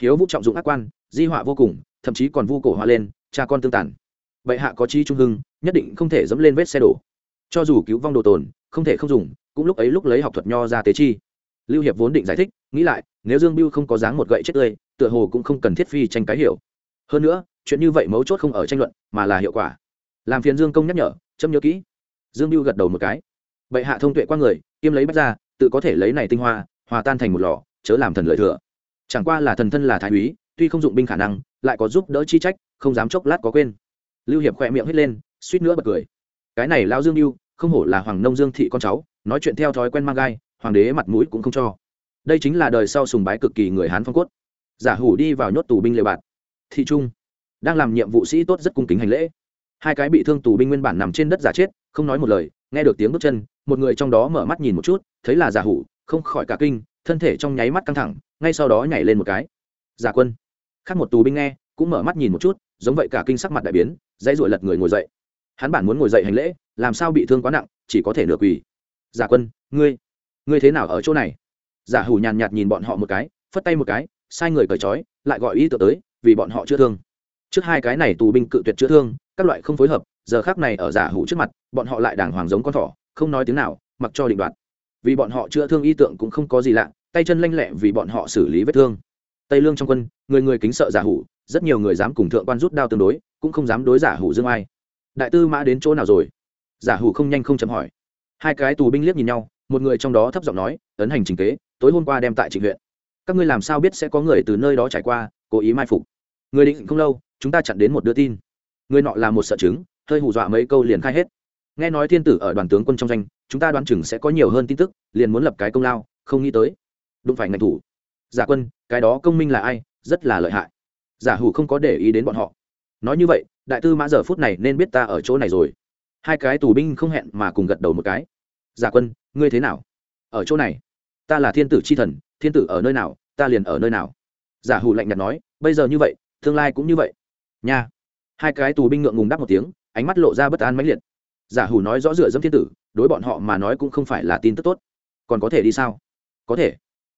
A: Hiếu vũ trọng dụng ác quan, di họa vô cùng, thậm chí còn vu cổ họa lên, cha con tương tàn. Bệ hạ có chi trung hưng, nhất định không thể dẫm lên vết xe đổ. Cho dù cứu vong đồ tồn, không thể không dùng, cũng lúc ấy lúc lấy học thuật nho ra tế chi. Lưu hiệp vốn định giải thích, nghĩ lại, nếu dương mưu không có dáng một gậy chết tươi, tựa hồ cũng không cần thiết phi tranh cái hiểu hơn nữa, chuyện như vậy mấu chốt không ở tranh luận, mà là hiệu quả. Làm phiền dương công nhắc nhở, chấm nhớ kỹ. Dương mưu gật đầu một cái. Bệ hạ thông tuệ qua người, kiêm lấy bách ra tự có thể lấy này tinh hoa, hòa tan thành một lò, chớ làm thần lợi thừa. Chẳng qua là thần thân là thái úy, tuy không dụng binh khả năng, lại có giúp đỡ chi trách, không dám chốc lát có quên. Lưu hiệp khỏe miệng hết lên, suýt nữa bật cười. Cái này lao dương mưu không hổ là hoàng nông dương thị con cháu, nói chuyện theo thói quen mang gai, hoàng đế mặt mũi cũng không cho. Đây chính là đời sau sùng bái cực kỳ người hán phong cốt. Giả hủ đi vào nhốt tù binh lều bạt thị trung, đang làm nhiệm vụ sĩ tốt rất cung kính hành lễ. Hai cái bị thương tù binh nguyên bản nằm trên đất giả chết, không nói một lời, nghe được tiếng bước chân, một người trong đó mở mắt nhìn một chút, thấy là giả hủ, không khỏi cả kinh, thân thể trong nháy mắt căng thẳng, ngay sau đó nhảy lên một cái. Giả quân. Khác một tù binh nghe, cũng mở mắt nhìn một chút, giống vậy cả kinh sắc mặt đại biến, dãy ruổi lật người ngồi dậy. Hắn bản muốn ngồi dậy hành lễ, làm sao bị thương quá nặng, chỉ có thể nửa quỳ. Giả quân, ngươi ngươi thế nào ở chỗ này? Giả hủ nhàn nhạt nhìn bọn họ một cái, phất tay một cái, sai người cởi trói, lại gọi y tự tới vì bọn họ chưa thương. Trước hai cái này tù binh cự tuyệt chữa thương, các loại không phối hợp, giờ khác này ở giả hủ trước mặt, bọn họ lại đàng hoàng giống con thỏ, không nói tiếng nào, mặc cho định đoạt. Vì bọn họ chữa thương y tượng cũng không có gì lạ, tay chân lanh lẹ vì bọn họ xử lý vết thương. Tây lương trong quân, người người kính sợ giả hủ, rất nhiều người dám cùng thượng quan rút đao tương đối, cũng không dám đối giả hủ dương ai. Đại tư mã đến chỗ nào rồi? Giả hủ không nhanh không chấm hỏi. Hai cái tù binh liếc nhìn nhau, một người trong đó thấp giọng nói, ấn hành trình kế, tối hôm qua đem tại trịnh huyện. Các ngươi làm sao biết sẽ có người từ nơi đó trải qua cố ý mai phục. Người định không lâu, chúng ta chặn đến một đưa tin. Người nọ là một sợ chứng, hơi hù dọa mấy câu liền khai hết. Nghe nói thiên tử ở đoàn tướng quân trong danh chúng ta đoán chừng sẽ có nhiều hơn tin tức, liền muốn lập cái công lao, không nghĩ tới. Đụng phải ngành thủ. Giả quân, cái đó công minh là ai, rất là lợi hại. Giả hủ không có để ý đến bọn họ. Nói như vậy, đại tư mã giờ phút này nên biết ta ở chỗ này rồi. Hai cái tù binh không hẹn mà cùng gật đầu một cái. Giả quân, ngươi thế nào? Ở chỗ này. Ta là thiên tử c h i thần, thiên tử ở nơi nào, ta liền ở nơi nào giả hủ lạnh nhạt nói, bây giờ như vậy, tương lai cũng như vậy. Nha. Hai cái tù binh ngượng ngùng đáp một tiếng, ánh mắt lộ ra bất an mãnh liệt. Giả hủ nói rõ rửa dâm thiên tử, đối bọn họ mà nói cũng không phải là tin tức tốt. Còn có thể đi sao? Có thể.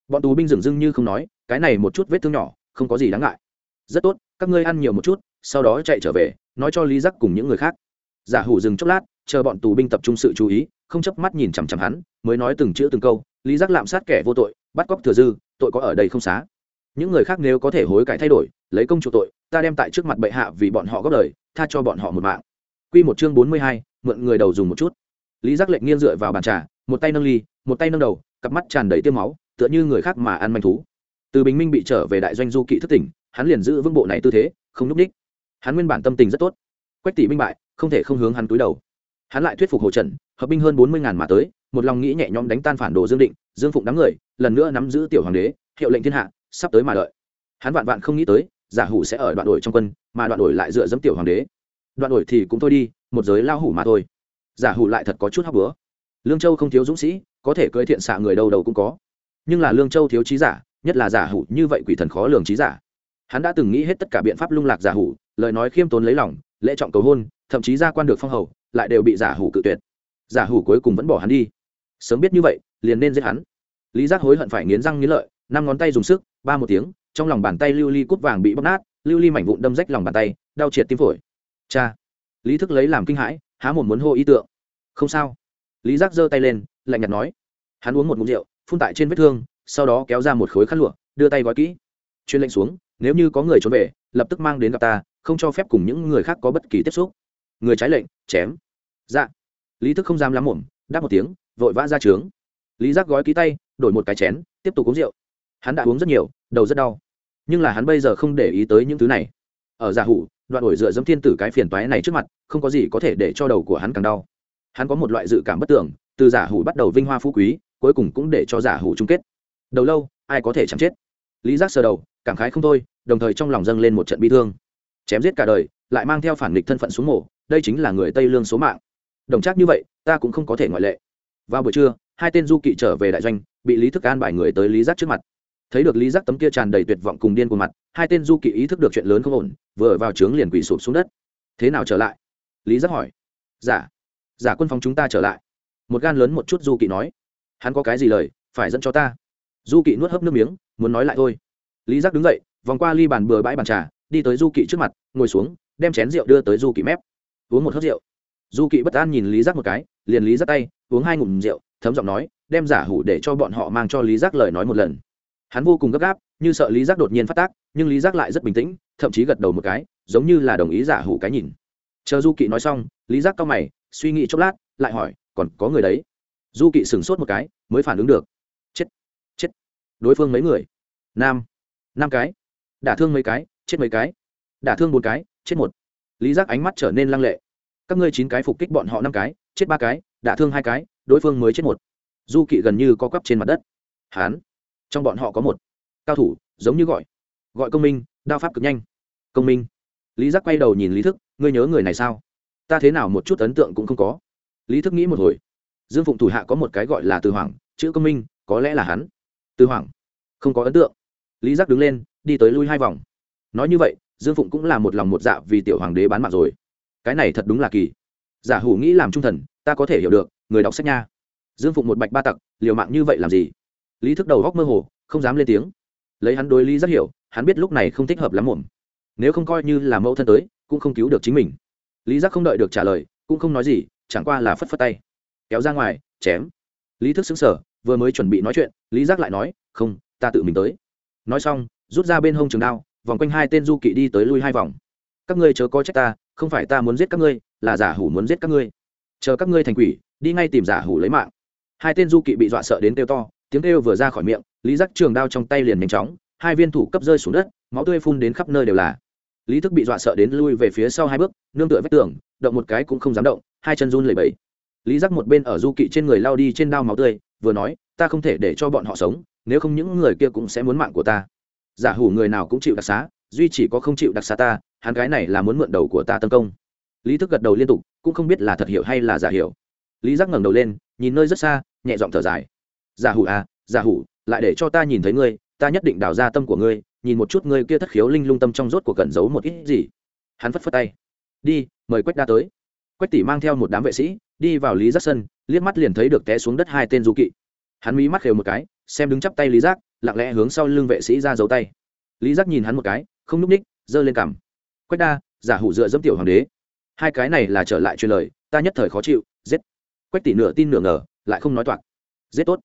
A: Bọn tù binh dừng dưng như không nói, cái này một chút vết thương nhỏ, không có gì đáng ngại. Rất tốt, các ngươi ăn nhiều một chút, sau đó chạy trở về, nói cho lý giác cùng những người khác. Giả hủ dừng chốc lát, chờ bọn tù binh tập trung sự chú ý, không chấp mắt nhìn chằm chằm hắn, mới nói từng chữ từng câu, lý giác lạm sát kẻ vô tội, bắt cóc thừa dư, tội có ở đây không xá những người khác nếu có thể hối cải thay đổi lấy công chủ tội ta đem tại trước mặt bệ hạ vì bọn họ góp lời tha cho bọn họ một mạng Quy một chương bốn mươi hai, mượn người đầu dùng một chút. Lý Giác lệnh nghiêng dựa vào bàn trà, một tay nâng ly, một tay nâng đầu, cặp mắt tràn đầy tiêm máu, tựa như người khác mà ăn manh thú. Từ Bình Minh bị trở về đại doanh du kỵ thất tỉnh, hắn liền giữ vững bộ này tư thế, không nút ních. Hắn nguyên bản tâm tình rất tốt. Quách tỷ minh bại, không thể không hướng hắn túi đầu. Hắn lại thuyết phục Hồ Trần, hợp binh hơn bốn mươi ngàn mà tới, một lòng nghĩ nhẹ nhõm đánh tan phản đồ Dương Định, Dương Phụng đám người, lần nữa nắm giữ tiểu hoàng đế, hiệu lệnh thiên hạ, sắp tới mà đợi. Hắn vạn vạn không nghĩ tới, giả hủ sẽ ở đoạn đổi trong quân, mà đoạn đổi lại dựa dẫm tiểu hoàng đế. Đoạn đổi thì cũng thôi đi một giới lao hủ mà thôi. Giả hủ lại thật có chút hóc bữa lương châu không thiếu dũng sĩ có thể cưỡi thiện xạ người đầu đầu cũng có. Nhưng là lương châu thiếu trí giả nhất là giả hủ như vậy quỷ thần khó lường trí giả. Hắn đã từng nghĩ hết tất cả biện pháp lung lạc giả hủ lời nói khiêm tốn lấy lòng lễ trọng cầu hôn thậm chí ra quan được phong hầu lại đều bị giả hủ cự tuyệt. Giả hủ cuối cùng vẫn bỏ hắn đi. Sớm biết như vậy liền nên giết hắn. Lý giác hối hận phải nghiến răng nghiến lợi năm ngón tay dùng sức ba một tiếng, trong lòng bàn tay lưu ly cút vàng bị bóc nát, lưu ly mảnh vụn đâm rách lòng bàn tay, đau triệt tim phổi. Cha! Lý thức lấy làm kinh hãi, há một muốn hô ý tượng. Không sao. Lý giác giơ tay lên, lạnh nhạt nói. Hắn uống một mụn rượu, phun tại trên vết thương, sau đó kéo ra một khối khăn lụa, đưa tay gói kỹ. Chuyên lệnh xuống, nếu như có người trốn về, lập tức mang đến gặp ta, không cho phép cùng những người khác có bất kỳ tiếp xúc. Người trái lệnh, chém. Dạ. Lý thức không dám lắm mồm, đáp một tiếng, vội vã ra trướng. Lý giác gói ký tay, đổi một cái chén, tiếp tục uống rượu hắn đã uống rất nhiều, đầu rất đau. Nhưng là hắn bây giờ không để ý tới những thứ này. Ở giả hủ, đoạn ổi dựa dẫm thiên tử cái phiền toái này trước mặt, không có gì có thể để cho đầu của hắn càng đau. Hắn có một loại dự cảm bất tưởng từ giả hủ bắt đầu vinh hoa phú quý, cuối cùng cũng để cho giả hủ chung kết. Đầu lâu, ai có thể chẳng chết? Lý giác sờ đầu, cảm khái không thôi, đồng thời trong lòng dâng lên một trận bi thương. Chém giết cả đời, lại mang theo phản nghịch thân phận xuống mổ, đây chính là người tây lương số mạng. Đồng chắc như vậy, ta cũng không có thể ngoại lệ. Vào buổi trưa, hai tên du kỵ trở về đại doanh, bị lý thức an bài người tới lý giác trước mặt thấy được lý giác tấm kia tràn đầy tuyệt vọng cùng điên của mặt, hai tên du kỵ ý thức được chuyện lớn không ổn, vừa vào trướng liền quỳ sụp xuống đất. Thế nào trở lại? Lý giác hỏi. Giả dạ. giả quân phòng chúng ta trở lại. Một gan lớn một chút du kỵ nói. Hắn có cái gì lời, phải dẫn cho ta. Du kỵ nuốt hấp nước miếng, muốn nói lại thôi. Lý giác đứng dậy, vòng qua ly bàn bừa bãi bàn trà, đi tới du kỵ trước mặt, ngồi xuống, đem chén rượu đưa tới du kỵ mép. Uống một hớp rượu. Du kỵ bất an nhìn lý giác một cái, liền lý giác tay, uống hai ngụm rượu, thấm giọng nói, đem giả hủ để cho bọn họ mang cho lý giác lời nói một lần hắn vô cùng gấp gáp, như sợ lý giác đột nhiên phát tác, nhưng lý giác lại rất bình tĩnh, thậm chí gật đầu một cái, giống như là đồng ý giả hủ cái nhìn. Chờ du kỵ nói xong, lý giác cao mày, suy nghĩ chốc lát, lại hỏi, còn có người đấy? Du kỵ sửng sốt một cái, mới phản ứng được. Chết chết. Đối phương mấy người? Nam. Năm cái. Đả thương mấy cái, chết mấy cái. Đả thương bốn cái, chết một. Lý giác ánh mắt trở nên lăng lệ. Các ngươi chín cái phục kích bọn họ năm cái, chết ba cái, đả thương hai cái, đối phương mới chết một. Du kỵ gần như có quắp trên mặt đất. Hán trong bọn họ có một cao thủ giống như gọi gọi công minh đao pháp cực nhanh công minh lý giác quay đầu nhìn lý thức ngươi nhớ người này sao ta thế nào một chút ấn tượng cũng không có lý thức nghĩ một hồi dương phụng thủ hạ có một cái gọi là từ hoàng chữ công minh có lẽ là hắn từ hoàng không có ấn tượng lý giác đứng lên đi tới lui hai vòng nói như vậy dương phụng cũng là một lòng một dạ vì tiểu hoàng đế bán mạng rồi cái này thật đúng là kỳ giả hủ nghĩ làm trung thần ta có thể hiểu được người đọc sách nha dương phụng một bạch ba tặc liều mạng như vậy làm gì lý thức đầu góc mơ hồ, không dám lên tiếng. Lấy hắn đối lý rất hiểu, hắn biết lúc này không thích hợp lắm muộn. Nếu không coi như là mẫu thân tới, cũng không cứu được chính mình. Lý giác không đợi được trả lời, cũng không nói gì, chẳng qua là phất phất tay. Kéo ra ngoài, chém. Lý thức xứng sở vừa mới chuẩn bị nói chuyện, lý giác lại nói, không, ta tự mình tới. Nói xong, rút ra bên hông trường đao, vòng quanh hai tên du kỵ đi tới lui hai vòng. Các ngươi chớ có trách ta, không phải ta muốn giết các ngươi, là giả hủ muốn giết các ngươi. Chờ các ngươi thành quỷ, đi ngay tìm giả hủ lấy mạng. Hai tên du kỵ bị dọa sợ đến kêu to tiếng kêu vừa ra khỏi miệng, lý giác trường đao trong tay liền nhanh chóng, hai viên thủ cấp rơi xuống đất, máu tươi phun đến khắp nơi đều là. Lý thức bị dọa sợ đến lui về phía sau hai bước, nương tựa vách tường, động một cái cũng không dám động, hai chân run lẩy bẩy. Lý giác một bên ở du kỵ trên người lao đi trên đao máu tươi, vừa nói, ta không thể để cho bọn họ sống, nếu không những người kia cũng sẽ muốn mạng của ta. Giả hủ người nào cũng chịu đặc xá, duy chỉ có không chịu đặc xá ta, hắn cái này là muốn mượn đầu của ta tấn công. Lý thức gật đầu liên tục, cũng không biết là thật hiểu hay là giả hiểu. Lý giác ngẩng đầu lên, nhìn nơi rất xa, nhẹ giọng thở dài giả hủ à giả hủ, lại để cho ta nhìn thấy ngươi, ta nhất định đào ra tâm của ngươi, nhìn một chút ngươi kia thất khiếu linh lung tâm trong rốt của cẩn giấu một ít gì. Hắn phất phất tay. Đi, mời quách đa tới. Quách tỷ mang theo một đám vệ sĩ, đi vào lý giác sân liếc mắt liền thấy được té xuống đất hai tên du kỵ. Hắn mí mắt khều một cái, xem đứng chắp tay lý giác, lặng lẽ hướng sau lưng vệ sĩ ra giấu tay. Lý giác nhìn hắn một cái, không n ú c ních, giơ lên cằm. Quách đa, giả hủ dựa dẫm tiểu hoàng đế. Hai cái này là trở lại truyền lời, ta nhất thời khó chịu, giết. Quách tỷ nửa tin nửa ngờ, lại không nói toạc. Giết tốt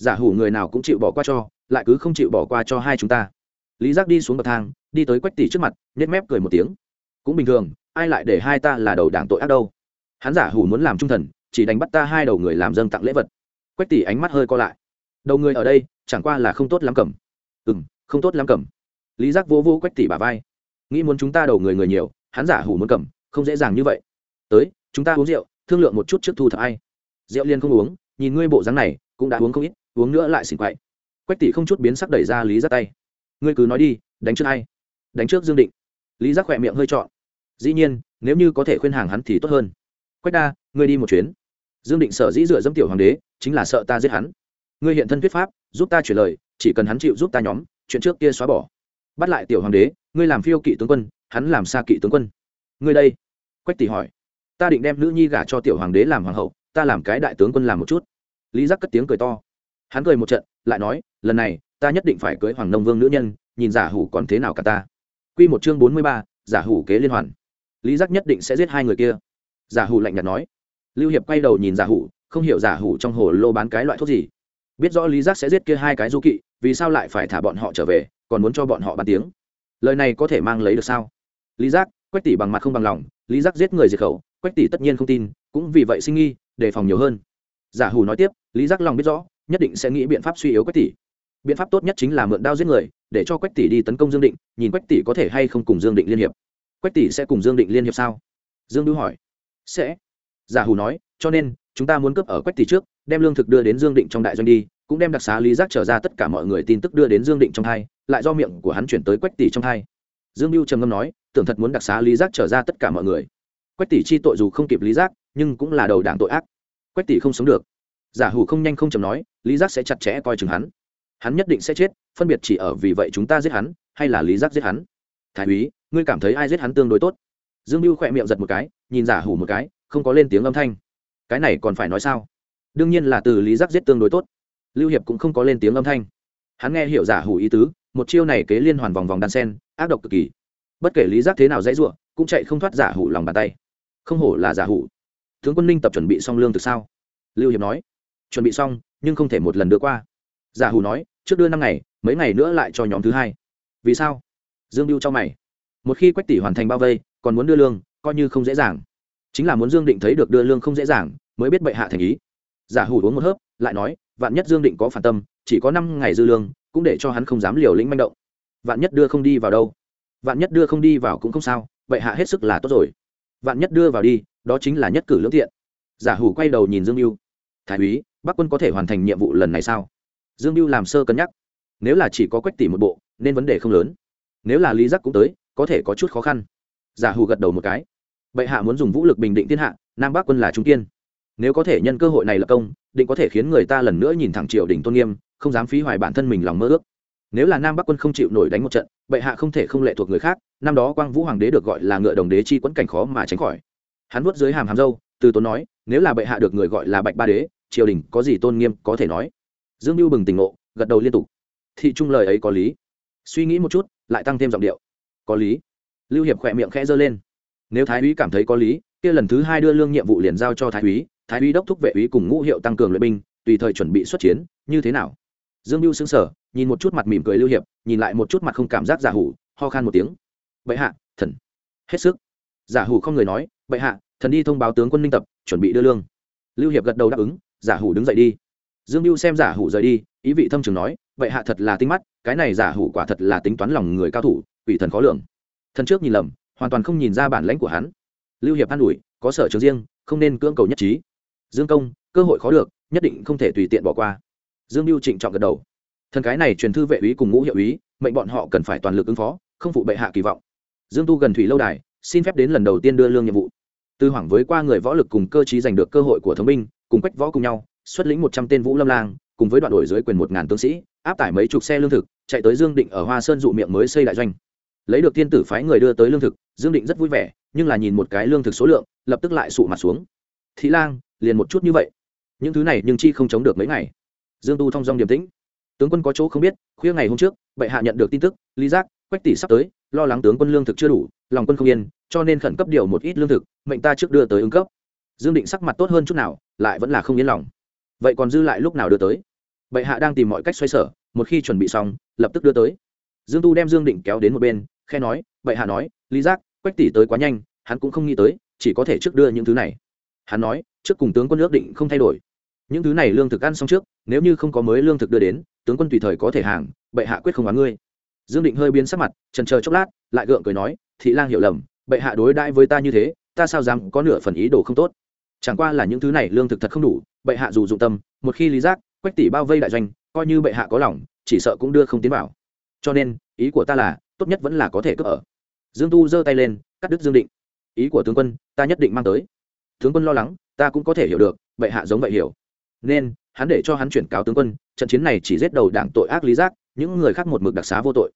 A: giả hủ người nào cũng chịu bỏ qua cho, lại cứ không chịu bỏ qua cho hai chúng ta. Lý giác đi xuống bậc thang, đi tới quách tỷ trước mặt nhét mép cười một tiếng. Cũng bình thường, ai lại để hai ta là đầu đảng tội ác đâu? Hắn giả hủ muốn làm trung thần, chỉ đánh bắt ta hai đầu người làm dâng tặng lễ vật. Quách tỷ ánh mắt hơi co lại. Đầu người ở đây, chẳng qua là không tốt lắm cầm. Ừ m không tốt lắm cầm. Lý giác vô vô quách tỷ bà vai. Nghĩ muốn chúng ta đầu người người nhiều, hắn giả hủ muốn cầm, không dễ dàng như vậy. Tới, chúng ta uống rượu, thương lượng một chút trước thu thập ai. Rượu liên không uống, nhìn ngươi bộ dáng này, cũng đã uống không ít uống nữa lại xỉn quậy. Quách tỷ không chút biến sắc đẩy ra lý giác tay. Ngươi cứ nói đi, đánh trước ai? Đánh trước dương định. Lý giác khỏe miệng hơi trọn. Dĩ nhiên, nếu như có thể khuyên hàng hắn thì tốt hơn. Quách đa, ngươi đi một chuyến. Dương định sở dĩ dựa dẫm tiểu hoàng đế, chính là sợ ta giết hắn. Ngươi hiện thân thuyết pháp, giúp ta chuyển lời, chỉ cần hắn chịu giúp ta nhóm, chuyện trước kia xóa bỏ. Bắt lại tiểu hoàng đế, ngươi làm phiêu kỵ tướng quân, hắn làm xa kỵ tướng quân. Ngươi đây? Quách tỷ hỏi. Ta định đem nữ nhi gả cho tiểu hoàng đế làm hoàng hậu, ta làm cái đại tướng quân làm một chút. Lý giác cất tiếng cười to hắn cười một trận, lại nói, lần này, ta nhất định phải cưới hoàng nông vương nữ nhân, nhìn giả hủ còn thế nào cả ta. Q một chương bốn mươi ba, giả hủ kế liên hoàn. Lý giác nhất định sẽ giết hai người kia. Giả hủ lạnh nhạt nói. Lưu hiệp quay đầu nhìn giả hủ, không hiểu giả hủ trong hồ lô bán cái loại thuốc gì. Biết rõ lý giác sẽ giết kia hai cái du kỵ, vì sao lại phải thả bọn họ trở về, còn muốn cho bọn họ bàn tiếng. Lời này có thể mang lấy được sao? Lý giác, quách tỷ bằng mặt không bằng lòng, lý giác giết người diệt khẩu, quách tỷ tất nhiên không tin, cũng vì vậy sinh nghi, đề phòng nhiều hơn. Giả hủ nói tiếp, lý giác lòng biết rõ nhất định sẽ nghĩ biện pháp suy yếu quách tỷ. Biện pháp tốt nhất chính là mượn đao giết người, để cho quách tỷ đi tấn công dương định, nhìn quách tỷ có thể hay không cùng dương định liên hiệp. Quách tỷ sẽ cùng dương định liên hiệp sao? Dương đưu hỏi. Sẽ. Giả hủ nói, cho nên, chúng ta muốn cướp ở quách tỷ trước, đem lương thực đưa đến dương định trong đại doanh đi, cũng đem đặc xá lý giác trở ra tất cả mọi người tin tức đưa đến dương định trong hai, lại do miệng của hắn chuyển tới quách tỷ trong hai. Dương mưu trầm ngâm nói, tưởng thật muốn đặc xá lý giác trở ra tất cả mọi người. Quách tỷ chi tội dù không kịp lý giác, nhưng cũng là đầu đảng tội ác. Quách tỷ không sống được giả hủ không nhanh không chầm nói, lý giác sẽ chặt chẽ coi chừng hắn. Hắn nhất định sẽ chết, phân biệt chỉ ở vì vậy chúng ta giết hắn, hay là lý giác giết hắn. Thái úy, ngươi cảm thấy ai giết hắn tương đối tốt? Dương mưu khỏe miệng giật một cái, nhìn giả hủ một cái, không có lên tiếng âm thanh. Cái này còn phải nói sao? Đương nhiên là từ lý giác giết tương đối tốt. Lưu hiệp cũng không có lên tiếng âm thanh. Hắn nghe hiểu giả hủ ý tứ, một chiêu này kế liên hoàn vòng vòng đan sen, ác độc cực kỳ. Bất kể lý giác thế nào dãy ruộng, cũng chạy không thoát giả hủ lòng bàn tay. Không hổ là giả hủ. Tướng quân ninh tập chuẩn bị xong lương từ sao? Lưu hiệp nói chuẩn bị xong, nhưng không thể một lần đưa qua. Giả hủ nói, trước đưa năm ngày, mấy ngày nữa lại cho nhóm thứ hai. Vì sao? Dương biêu cho mày. Một khi quách tỷ hoàn thành bao vây, còn muốn đưa lương, coi như không dễ dàng. Chính là muốn dương định thấy được đưa lương không dễ dàng, mới biết bệ hạ thành ý. Giả hủ uống một hớp, lại nói, vạn nhất dương định có phản tâm, chỉ có năm ngày dư lương, cũng để cho hắn không dám liều lĩnh manh động. Vạn nhất đưa không đi vào đâu? Vạn nhất đưa không đi vào cũng không sao, bệ hạ hết sức là tốt rồi. Vạn nhất đưa vào đi, đó chính là nhất cử lưỡng thiện giả hủ quay đầu nhìn dương mưu thái úy bắc quân có thể hoàn thành nhiệm vụ lần này sao? Dương mưu làm sơ cân nhắc. Nếu là chỉ có quách tỷ một bộ, nên vấn đề không lớn. Nếu là lý giác cũng tới, có thể có chút khó khăn. Giả hủ gật đầu một cái. Bệ hạ muốn dùng vũ lực bình định thiên hạ, nam bắc quân là trung kiên. Nếu có thể nhân cơ hội này lập công, định có thể khiến người ta lần nữa nhìn thẳng triều đình tôn nghiêm, không dám phí hoài bản thân mình lòng mơ ước. Nếu là nam bắc quân không chịu nổi đánh một trận, bệ hạ không thể không lệ thuộc người khác, năm đó quang vũ hoàng đế được gọi là ngựa đồng đế chi quẫn cảnh khó mà tránh khỏi. Hắn vuốt dưới hàm hàm dâu từ tốn nói, nếu là bệ hạ được người gọi là bạch ba đế triều đình có gì tôn nghiêm có thể nói. Dương mưu bừng tỉnh ngộ, gật đầu liên tục. Thị trung lời ấy có lý. Suy nghĩ một chút, lại tăng thêm giọng điệu. Có lý. Lưu hiệp khỏe miệng khẽ giơ lên. Nếu thái úy cảm thấy có lý, kia lần thứ hai đưa lương nhiệm vụ liền giao cho thái úy thái úy đốc thúc vệ úy cùng ngũ hiệu tăng cường luyện binh, tùy thời chuẩn bị xuất chiến, như thế nào? Dương mưu xứng sở nhìn một chút mặt mỉm cười lưu hiệp, nhìn lại một chút mặt không cảm giác giả hủ, ho khan một tiếng. Bệ hạ, thần. Hết sức. Giả hủ không người nói, bệ hạ, thần đi thông báo tướng quân minh tập, chuẩn bị đưa lương. Lưu hiệp gật đầu đáp ứng giả hủ đứng dậy đi. Dương mưu xem giả hủ rời đi, ý vị thâm trường nói bệ hạ thật là tinh mắt, cái này giả hủ quả thật là tính toán lòng người cao thủ ủy thần khó lường. Thần trước nhìn lầm, hoàn toàn không nhìn ra bản lãnh của hắn. Lưu hiệp an ủi, có sở trường riêng, không nên cưỡng cầu nhất trí. Dương công, cơ hội khó được, nhất định không thể tùy tiện bỏ qua. Dương mưu trịnh trọng gật đầu. Thần cái này truyền thư vệ úy cùng ngũ hiệu úy, mệnh bọn họ cần phải toàn lực ứng phó, không phụ bệ hạ kỳ vọng. Dương tu gần thủy lâu đài, xin phép đến lần đầu tiên đưa lương nhiệm vụ. Tư hoảng với qua người võ lực cùng cơ chí giành được cơ hội của thống binh cùng quách võ cùng nhau, xuất lĩnh một trăm tên vũ lâm lang, cùng với đoạn đổi dưới quyền một ngàn tướng sĩ, áp tải mấy chục xe lương thực, chạy tới dương định ở hoa sơn dụ miệng mới xây đại doanh. Lấy được thiên tử phái người đưa tới lương thực, dương định rất vui vẻ, nhưng là nhìn một cái lương thực số lượng, lập tức lại sụ mặt xuống. Thị lang, liền một chút như vậy. Những thứ này nhưng chi không chống được mấy ngày. Dương tu thong dong điềm tĩnh. Tướng quân có chỗ không biết, khuya ngày hôm trước, bệ hạ nhận được tin tức, lý giác, quách tỷ sắp tới, lo lắng tướng quân lương thực chưa đủ, lòng quân không yên, cho nên khẩn cấp điều một ít lương thực, mệnh ta trước đưa tới ứng cấp dương định sắc mặt tốt hơn chút nào, lại vẫn là không yên lòng. Vậy còn dư lại lúc nào đưa tới? Bệ hạ đang tìm mọi cách xoay sở, một khi chuẩn bị xong, lập tức đưa tới. Dương tu đem dương định kéo đến một bên, khe nói, bệ hạ nói, lý giác, quách tỷ tới quá nhanh, hắn cũng không nghĩ tới, chỉ có thể trước đưa những thứ này. Hắn nói, trước cùng tướng quân ước định không thay đổi. Những thứ này lương thực ăn xong trước, nếu như không có mới lương thực đưa đến, tướng quân tùy thời có thể hàng, bệ hạ quyết không bán ngươi. Dương định hơi biến sắc mặt, trần chờ chốc lát, lại gượng cười nói, thị lang hiểu lầm, bệ hạ đối đãi với ta như thế, ta sao dám có nửa phần ý đồ không tốt? Chẳng qua là những thứ này lương thực thật không đủ, bệ hạ dù dụng tâm, một khi lý giác, quách tỷ bao vây đại doanh, coi như bệ hạ có lòng, chỉ sợ cũng đưa không tiến vào. Cho nên, ý của ta là, tốt nhất vẫn là có thể cướp ở. Dương tu giơ tay lên, cắt đứt dương định. Ý của tướng quân, ta nhất định mang tới. Tướng quân lo lắng, ta cũng có thể hiểu được, bệ hạ giống vậy hiểu. Nên, hắn để cho hắn chuyển cáo tướng quân, trận chiến này chỉ giết đầu đảng tội ác lý giác, những người khác một mực đặc xá vô tội.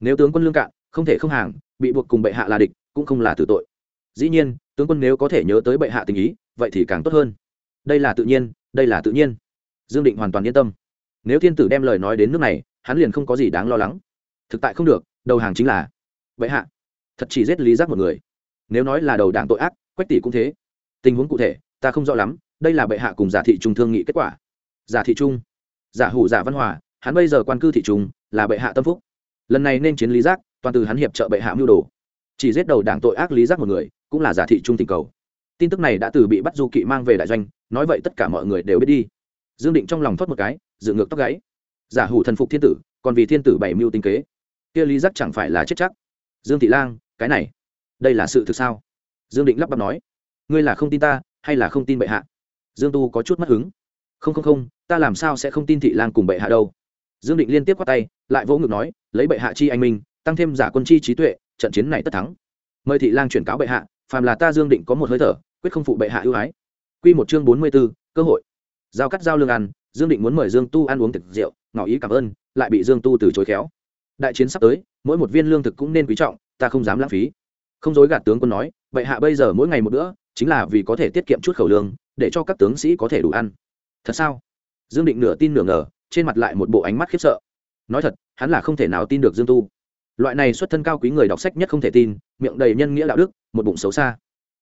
A: Nếu tướng quân lương cạn, không thể không hàng, bị buộc cùng bệ hạ là địch, cũng không là tử tội. Dĩ nhiên, tướng quân nếu có thể nhớ tới bệ hạ tình ý vậy thì càng tốt hơn. Đây là tự nhiên, đây là tự nhiên. Dương định hoàn toàn yên tâm. Nếu thiên tử đem lời nói đến nước này, hắn liền không có gì đáng lo lắng. Thực tại không được, đầu hàng chính là, bệ hạ, thật chỉ giết lý giác một người. Nếu nói là đầu đảng tội ác, quách tỷ cũng thế. Tình huống cụ thể, ta không rõ lắm, đây là bệ hạ cùng giả thị trung thương nghị kết quả. Giả thị trung, giả hủ giả văn hòa, hắn bây giờ quan cư thị trung, là bệ hạ tâm phúc. Lần này nên chiến lý giác, toàn từ hắn hiệp trợ bệ hạ mưu đồ. Chỉ giết đầu đảng tội ác lý giác một người, cũng là giả thị trung tình cầu tin tức này đã từ bị bắt du kỵ mang về đại doanh, nói vậy tất cả mọi người đều biết đi. Dương định trong lòng thoát một cái dự ngược tóc gáy. Giả hủ thần phục thiên tử, còn vì thiên tử bảy mưu tinh kế. Kia lý giác chẳng phải là chết chắc. Dương thị lang, cái này, đây là sự thực sao? Dương định lắp bắp nói. Ngươi là không tin ta, hay là không tin bệ hạ? Dương tu có chút mất hứng. Không không không, ta làm sao sẽ không tin thị lang cùng bệ hạ đâu? Dương định liên tiếp qua tay, lại vỗ ngực nói, lấy bệ hạ chi anh minh, tăng thêm giả quân chi trí tuệ, trận chiến này tất thắng. Mời thị lang chuyển cáo bệ hạ, phàm là ta dương định có một hơi thở quyết không phụ bệ hạ ưu ái. Q một chương bốn mươi b ố cơ hội. Giao cắt giao lương ăn, dương định muốn mời dương tu ăn uống thực rượu, ngỏ ý cảm ơn, lại bị dương tu từ chối khéo. Đại chiến sắp tới, mỗi một viên lương thực cũng nên quý trọng, ta không dám lãng phí. Không dối gạt tướng quân nói, bệ hạ bây giờ mỗi ngày một bữa, chính là vì có thể tiết kiệm chút khẩu lương, để cho các tướng sĩ có thể đủ ăn. Thật sao? Dương định nửa tin nửa ngờ, trên mặt lại một bộ ánh mắt khiếp sợ. Nói thật, hắn là không thể nào tin được dương tu. Loại này xuất thân cao quý người đọc sách nhất không thể tin, miệng đầy nhân nghĩa đạo đức, một bụng xấu xa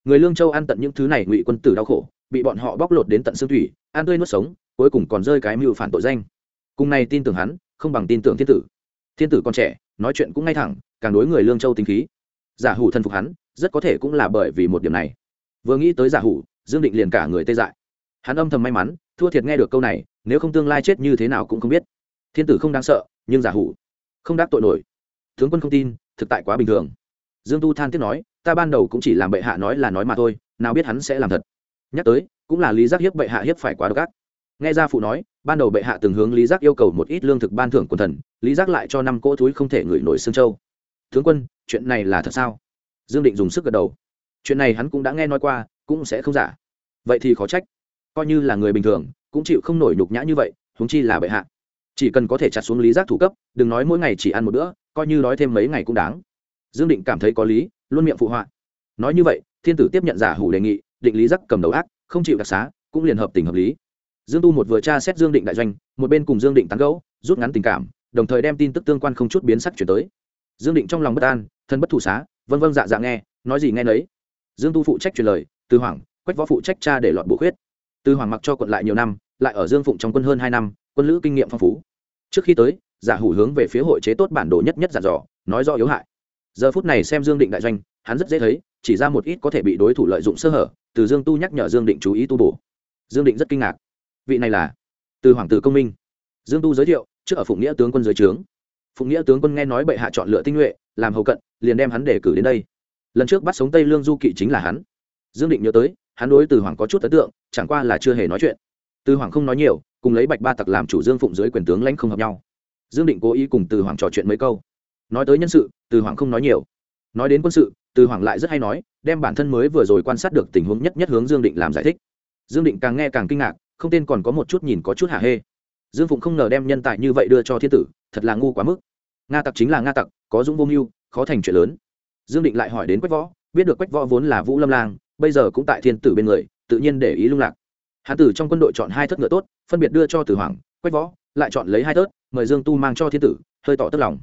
A: người lương châu ăn tận những thứ này ngụy quân tử đau khổ, bị bọn họ bóc lột đến tận xương thủy, ăn tươi nuốt sống, cuối cùng còn rơi cái mưu phản tội danh. Cùng này tin tưởng hắn, không bằng tin tưởng thiên tử. Thiên tử còn trẻ, nói chuyện cũng ngay thẳng, càng đối người lương châu tính khí. Giả hủ thân phục hắn, rất có thể cũng là bởi vì một điểm này. Vừa nghĩ tới giả hủ, dương định liền cả người tê dại. Hắn âm thầm may mắn, thua thiệt nghe được câu này, nếu không tương lai chết như thế nào cũng không biết. Thiên tử không đáng sợ, nhưng giả hủ không đáp tội nổi. Tướng quân không tin, thực tại quá bình thường. Dương tu than tiếp nói ta ban đầu cũng chỉ làm bệ hạ nói là nói mà thôi, nào biết hắn sẽ làm thật. Nhắc tới, cũng là lý giác hiếp bệ hạ hiếp phải quá độc ác. Nghe ra phụ nói, ban đầu bệ hạ từng hướng lý giác yêu cầu một ít lương thực ban thưởng quần thần, lý giác lại cho năm cỗ túi không thể ngửi nổi xương châu tướng quân, chuyện này là thật sao? Dương định dùng sức gật đầu. Chuyện này hắn cũng đã nghe nói qua, cũng sẽ không giả. Vậy thì khó trách. Coi như là người bình thường, cũng chịu không nổi nhục nhã như vậy, huống chi là bệ hạ. Chỉ cần có thể chặt xuống lý giác thủ cấp, đừng nói mỗi ngày chỉ ăn một bữa, coi như nói thêm mấy ngày cũng đáng. Dương định cảm thấy có lý luôn miệng phụ họa. Nói như vậy, thiên tử tiếp nhận giả hủ đề nghị, định lý giác cầm đầu ác, không chịu đặc xá, cũng liền hợp tình hợp lý. Dương tu một vừa tra xét dương định đại doanh, một bên cùng dương định tán gẫu, rút ngắn tình cảm, đồng thời đem tin tức tương quan không chút biến sắc chuyển tới. Dương định trong lòng bất an, thân bất thủ xá, vân vân dạ dạ nghe, nói gì nghe nấy. Dương tu phụ trách truyền lời, từ hoàng, quách võ phụ trách cha để lọt bổ khuyết. Từ hoàng mặc cho quận lại nhiều năm, lại ở dương phụng trong quân hơn hai năm, quân lữ kinh nghiệm phong phú. Trước khi tới, giả hủ hướng về phía hội chế tốt bản đồ nhất nhất giả dò, nói do yếu hại giờ phút này xem dương định đại doanh, hắn rất dễ thấy, chỉ ra một ít có thể bị đối thủ lợi dụng sơ hở, từ dương tu nhắc nhở dương định chú ý tu bổ. Dương định rất kinh ngạc. Vị này là từ hoàng tử công minh. Dương tu giới thiệu, trước ở phụng nghĩa tướng quân dưới trướng. Phụng nghĩa tướng quân nghe nói bệ hạ chọn lựa tinh nhuệ, làm hầu cận, liền đem hắn đề cử đến đây. Lần trước bắt sống tây lương du kỵ chính là hắn. Dương định nhớ tới, hắn đối từ hoàng có chút ấn tượng, chẳng qua là chưa hề nói chuyện. Từ hoàng không nói nhiều, cùng lấy bạch ba tặc làm chủ dương phụng dưới quyền tướng lãnh không hợp nhau. Dương định cố ý cùng từ hoàng trò chuyện mấy câu nói tới nhân sự, từ hoàng không nói nhiều. Nói đến quân sự, từ hoàng lại rất hay nói, đem bản thân mới vừa rồi quan sát được tình huống nhất nhất hướng dương định làm giải thích. Dương định càng nghe càng kinh ngạc, không tên còn có một chút nhìn có chút hạ hê. Dương phụng không ngờ đem nhân tài như vậy đưa cho thiên tử, thật là ngu quá mức. Nga tặc chính là nga tặc, có dũng vô mưu, khó thành chuyện lớn. Dương định lại hỏi đến quách võ, biết được quách võ vốn là vũ lâm lang, bây giờ cũng tại thiên tử bên người, tự nhiên để ý lung lạc. Hán tử trong quân đội chọn hai thất ngựa tốt, phân biệt đưa cho tử hoàng quách võ, lại chọn lấy hai tớt mời dương tu mang cho thiên tử, hơi tỏ tức lòng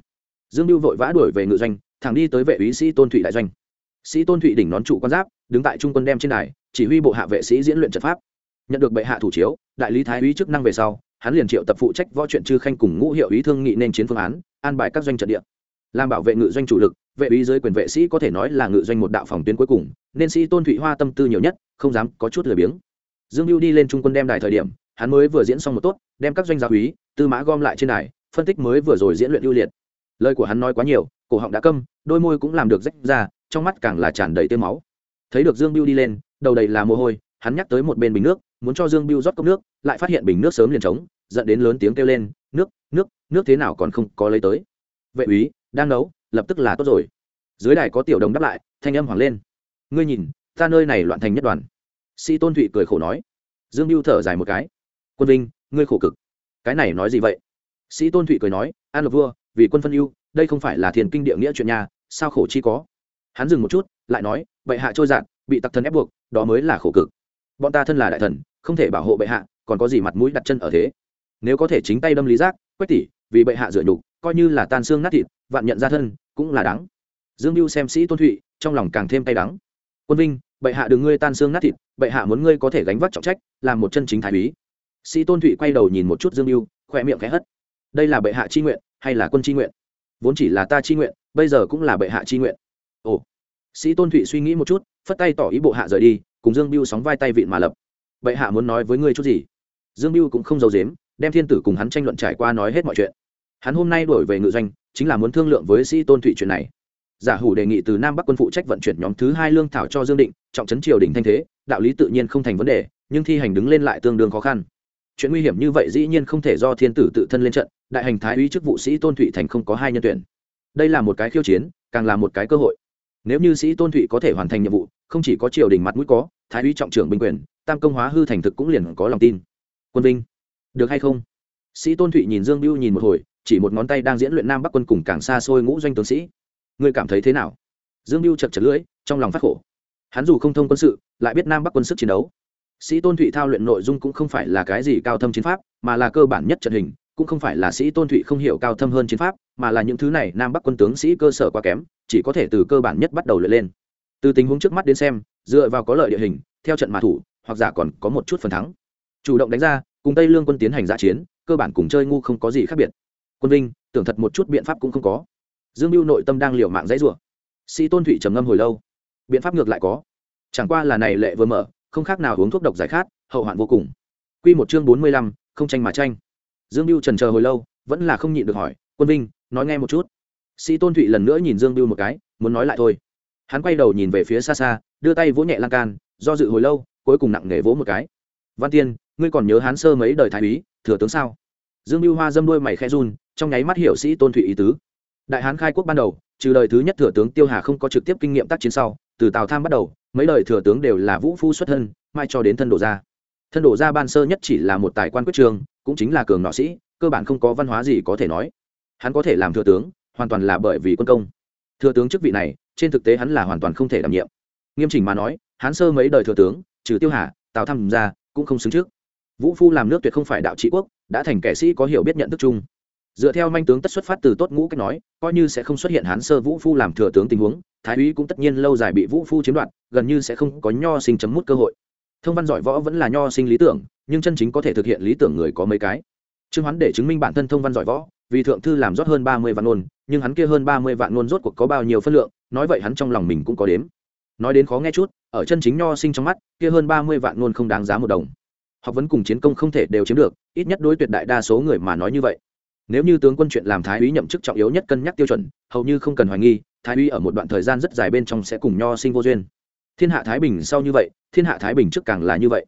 A: dương lưu vội vã đuổi về ngự doanh, thẳng đi tới vệ úy sĩ tôn thụy đại doanh. Sĩ tôn thụy đỉnh nón trụ quan giáp, đứng tại trung quân đem trên đài, chỉ huy bộ hạ vệ sĩ diễn luyện trận pháp. Nhận được bệ hạ thủ chiếu, đại lý thái úy chức năng về sau, hắn liền triệu tập phụ trách võ chuyện chư khanh cùng ngũ hiệu ý thương nghị nên chiến phương án, an bài các doanh trận địa. Làm bảo vệ ngự doanh chủ lực, vệ úy dưới quyền vệ sĩ có thể nói là ngự doanh một đạo phòng tuyến cuối cùng, nên sĩ tôn thụy hoa tâm tư nhiều nhất, không dám có chút lười biếng. Dương lưu đi lên trung quân đem đài thời điểm, hắn mới vừa diễn xong một tốt, đem các doanh gia úy, tư mã gom lại trên đài, phân tích mới vừa rồi diễn luyện ưu liệt lời của hắn nói quá nhiều, cổ họng đã câm, đôi môi cũng làm được rách ra, trong mắt càng là tràn đầy tê máu. Thấy được dương biêu đi lên, đầu đầy là mồ hôi, hắn nhắc tới một bên bình nước, muốn cho dương biêu rót cốc nước, lại phát hiện bình nước sớm liền trống dẫn đến lớn tiếng kêu lên, nước nước nước thế nào còn không có lấy tới? Vệ úy, đang nấu, lập tức là tốt rồi. Dưới đài có tiểu đồng đáp lại, thanh âm hoảng lên. Ngươi nhìn, ta nơi này loạn thành nhất đoàn. Sĩ tôn thụy cười khổ nói. Dương biêu thở dài một cái. Quân vinh ngươi khổ cực. Cái này nói gì vậy? Sĩ tôn thụy cười nói, an lộc vua vì quân phân ưu, đây không phải là thiền kinh địa nghĩa chuyện nhà sao khổ chi có? Hắn dừng một chút, lại nói, bệ hạ trôi dạt bị tặc thần ép buộc, đó mới là khổ cực. Bọn ta thân là đại thần, không thể bảo hộ bệ hạ, còn có gì mặt mũi đặt chân ở thế? Nếu có thể chính tay đâm lý giác, quách tỷ, vì bệ hạ dựa nhục, coi như là tan xương nát thịt, vạn nhận ra thân, cũng là đáng. Dương mưu xem sĩ tôn thụy, trong lòng càng thêm tay đắng. Quân vinh, bệ hạ đừng ngươi tan xương nát thịt, bệ hạ muốn ngươi có thể gánh vác trọng trách, làm một chân chính thái úy. Sĩ tôn thụy quay đầu nhìn một chút dương mưu khoe miệng khẽ hất. Đây là bệ hạ chi nguyện hay là quân chi nguyện? Vốn chỉ là ta chi nguyện, bây giờ cũng là bệ hạ chi nguyện. Ồ. Sĩ tôn thụy suy nghĩ một chút, phất tay tỏ ý bộ hạ rời đi, cùng dương biêu sóng vai tay vịn mà lập. Bệ hạ muốn nói với ngươi chút gì? Dương biêu cũng không giấu dếm đem thiên tử cùng hắn tranh luận trải qua nói hết mọi chuyện. Hắn hôm nay đổi về ngự doanh, chính là muốn thương lượng với sĩ tôn thụy chuyện này. Giả hủ đề nghị từ nam bắc quân phụ trách vận chuyển nhóm thứ hai lương thảo cho dương định, trọng trấn triều đình thanh thế, đạo lý tự nhiên không thành vấn đề, nhưng thi hành đứng lên lại tương đương khó khăn chuyện nguy hiểm như vậy dĩ nhiên không thể do thiên tử tự thân lên trận, đại hành thái úy chức vụ sĩ tôn thụy thành không có hai nhân tuyển. Đây là một cái khiêu chiến, càng là một cái cơ hội. Nếu như sĩ tôn thụy có thể hoàn thành nhiệm vụ, không chỉ có triều đình mặt mũi có, thái úy trọng trưởng binh quyền, tam công hóa hư thành thực cũng liền có lòng tin. Quân vinh được hay không? Sĩ tôn thụy nhìn dương biêu nhìn một hồi, chỉ một ngón tay đang diễn luyện nam bắc quân cùng càng xa xôi ngũ doanh tướng sĩ. Ngươi cảm thấy thế nào? Dương biêu chật chật lưỡi, trong lòng phát khổ. Hắn dù không thông quân sự, lại biết nam bắc quân sức chiến đấu sĩ tôn thụy thao luyện nội dung cũng không phải là cái gì cao thâm chiến pháp, mà là cơ bản nhất trận hình, cũng không phải là sĩ tôn thụy không hiểu cao thâm hơn chiến pháp, mà là những thứ này nam bắc quân tướng sĩ cơ sở quá kém, chỉ có thể từ cơ bản nhất bắt đầu luyện lên. Từ tình huống trước mắt đến xem, dựa vào có lợi địa hình, theo trận mã thủ, hoặc giả còn có một chút phần thắng. Chủ động đánh ra, cùng tây lương quân tiến hành giả chiến, cơ bản cùng chơi ngu không có gì khác biệt. Quân vinh tưởng thật một chút biện pháp cũng không có. Dương mưu nội tâm đang liều mạng dãy rủa. Sĩ tôn thụy trầm ngâm hồi lâu. Biện pháp ngược lại có. Chẳng qua là này lệ vừa mở không khác nào uống thuốc độc giải khát, hậu hoạn vô cùng. Quy một chương bốn mươi lăm, không tranh mà tranh. Dương mưu trần chờ hồi lâu, vẫn là không nhịn được hỏi, quân vinh, nói nghe một chút. Sĩ tôn thụy lần nữa nhìn dương mưu một cái, muốn nói lại thôi. Hắn quay đầu nhìn về phía xa xa, đưa tay vỗ nhẹ lan can, do dự hồi lâu, cuối cùng nặng nề vỗ một cái. Văn tiên, ngươi còn nhớ hán sơ mấy đời thái úy, thừa tướng sao? Dương mưu hoa dâm đuôi mày khẽ run, trong nháy mắt hiểu sĩ tôn thụy ý tứ. Đại hán khai quốc ban đầu, trừ đời thứ nhất thừa tướng tiêu hà không có trực tiếp kinh nghiệm tác chiến sau, từ tào tham bắt đầu mấy đời thừa tướng đều là vũ phu xuất thân, mai cho đến thân đổ gia. Thân đổ gia ban sơ nhất chỉ là một tài quan quyết trường, cũng chính là cường nọ sĩ, cơ bản không có văn hóa gì có thể nói. Hắn có thể làm thừa tướng, hoàn toàn là bởi vì quân công. Thừa tướng chức vị này, trên thực tế hắn là hoàn toàn không thể đảm nhiệm. Nghiêm chỉnh mà nói, hắn sơ mấy đời thừa tướng, trừ tiêu hà, tào tham ra, cũng không xứng trước. Vũ phu làm nước tuyệt không phải đạo trị quốc, đã thành kẻ sĩ có hiểu biết nhận thức chung. Dựa theo manh tướng tất xuất phát từ tốt ngũ cách nói, coi như sẽ không xuất hiện hán sơ vũ phu làm thừa tướng tình huống thái úy cũng tất nhiên lâu dài bị vũ phu chiếm đoạt, gần như sẽ không có nho sinh chấm mút cơ hội. Thông văn giỏi võ vẫn là nho sinh lý tưởng, nhưng chân chính có thể thực hiện lý tưởng người có mấy cái. Trương hoán để chứng minh bản thân thông văn giỏi võ, vì thượng thư làm rót hơn ba mươi vạn ngôn, nhưng hắn kia hơn ba mươi vạn ngôn rốt cuộc có bao nhiêu phân lượng, nói vậy hắn trong lòng mình cũng có đếm. Nói đến khó nghe chút, ở chân chính nho sinh trong mắt, kia hơn ba mươi vạn ngôn không đáng giá một đồng. Học vấn cùng chiến công không thể đều chiếm được, ít nhất đối tuyệt đại đa số người mà nói như vậy. Nếu như tướng quân chuyện làm thái úy nhậm chức trọng yếu nhất cân nhắc tiêu chuẩn, hầu như không cần hoài nghi thái Uy ở một đoạn thời gian rất dài bên trong sẽ cùng nho sinh vô duyên. Thiên hạ thái bình sau như vậy, thiên hạ thái bình trước càng là như vậy.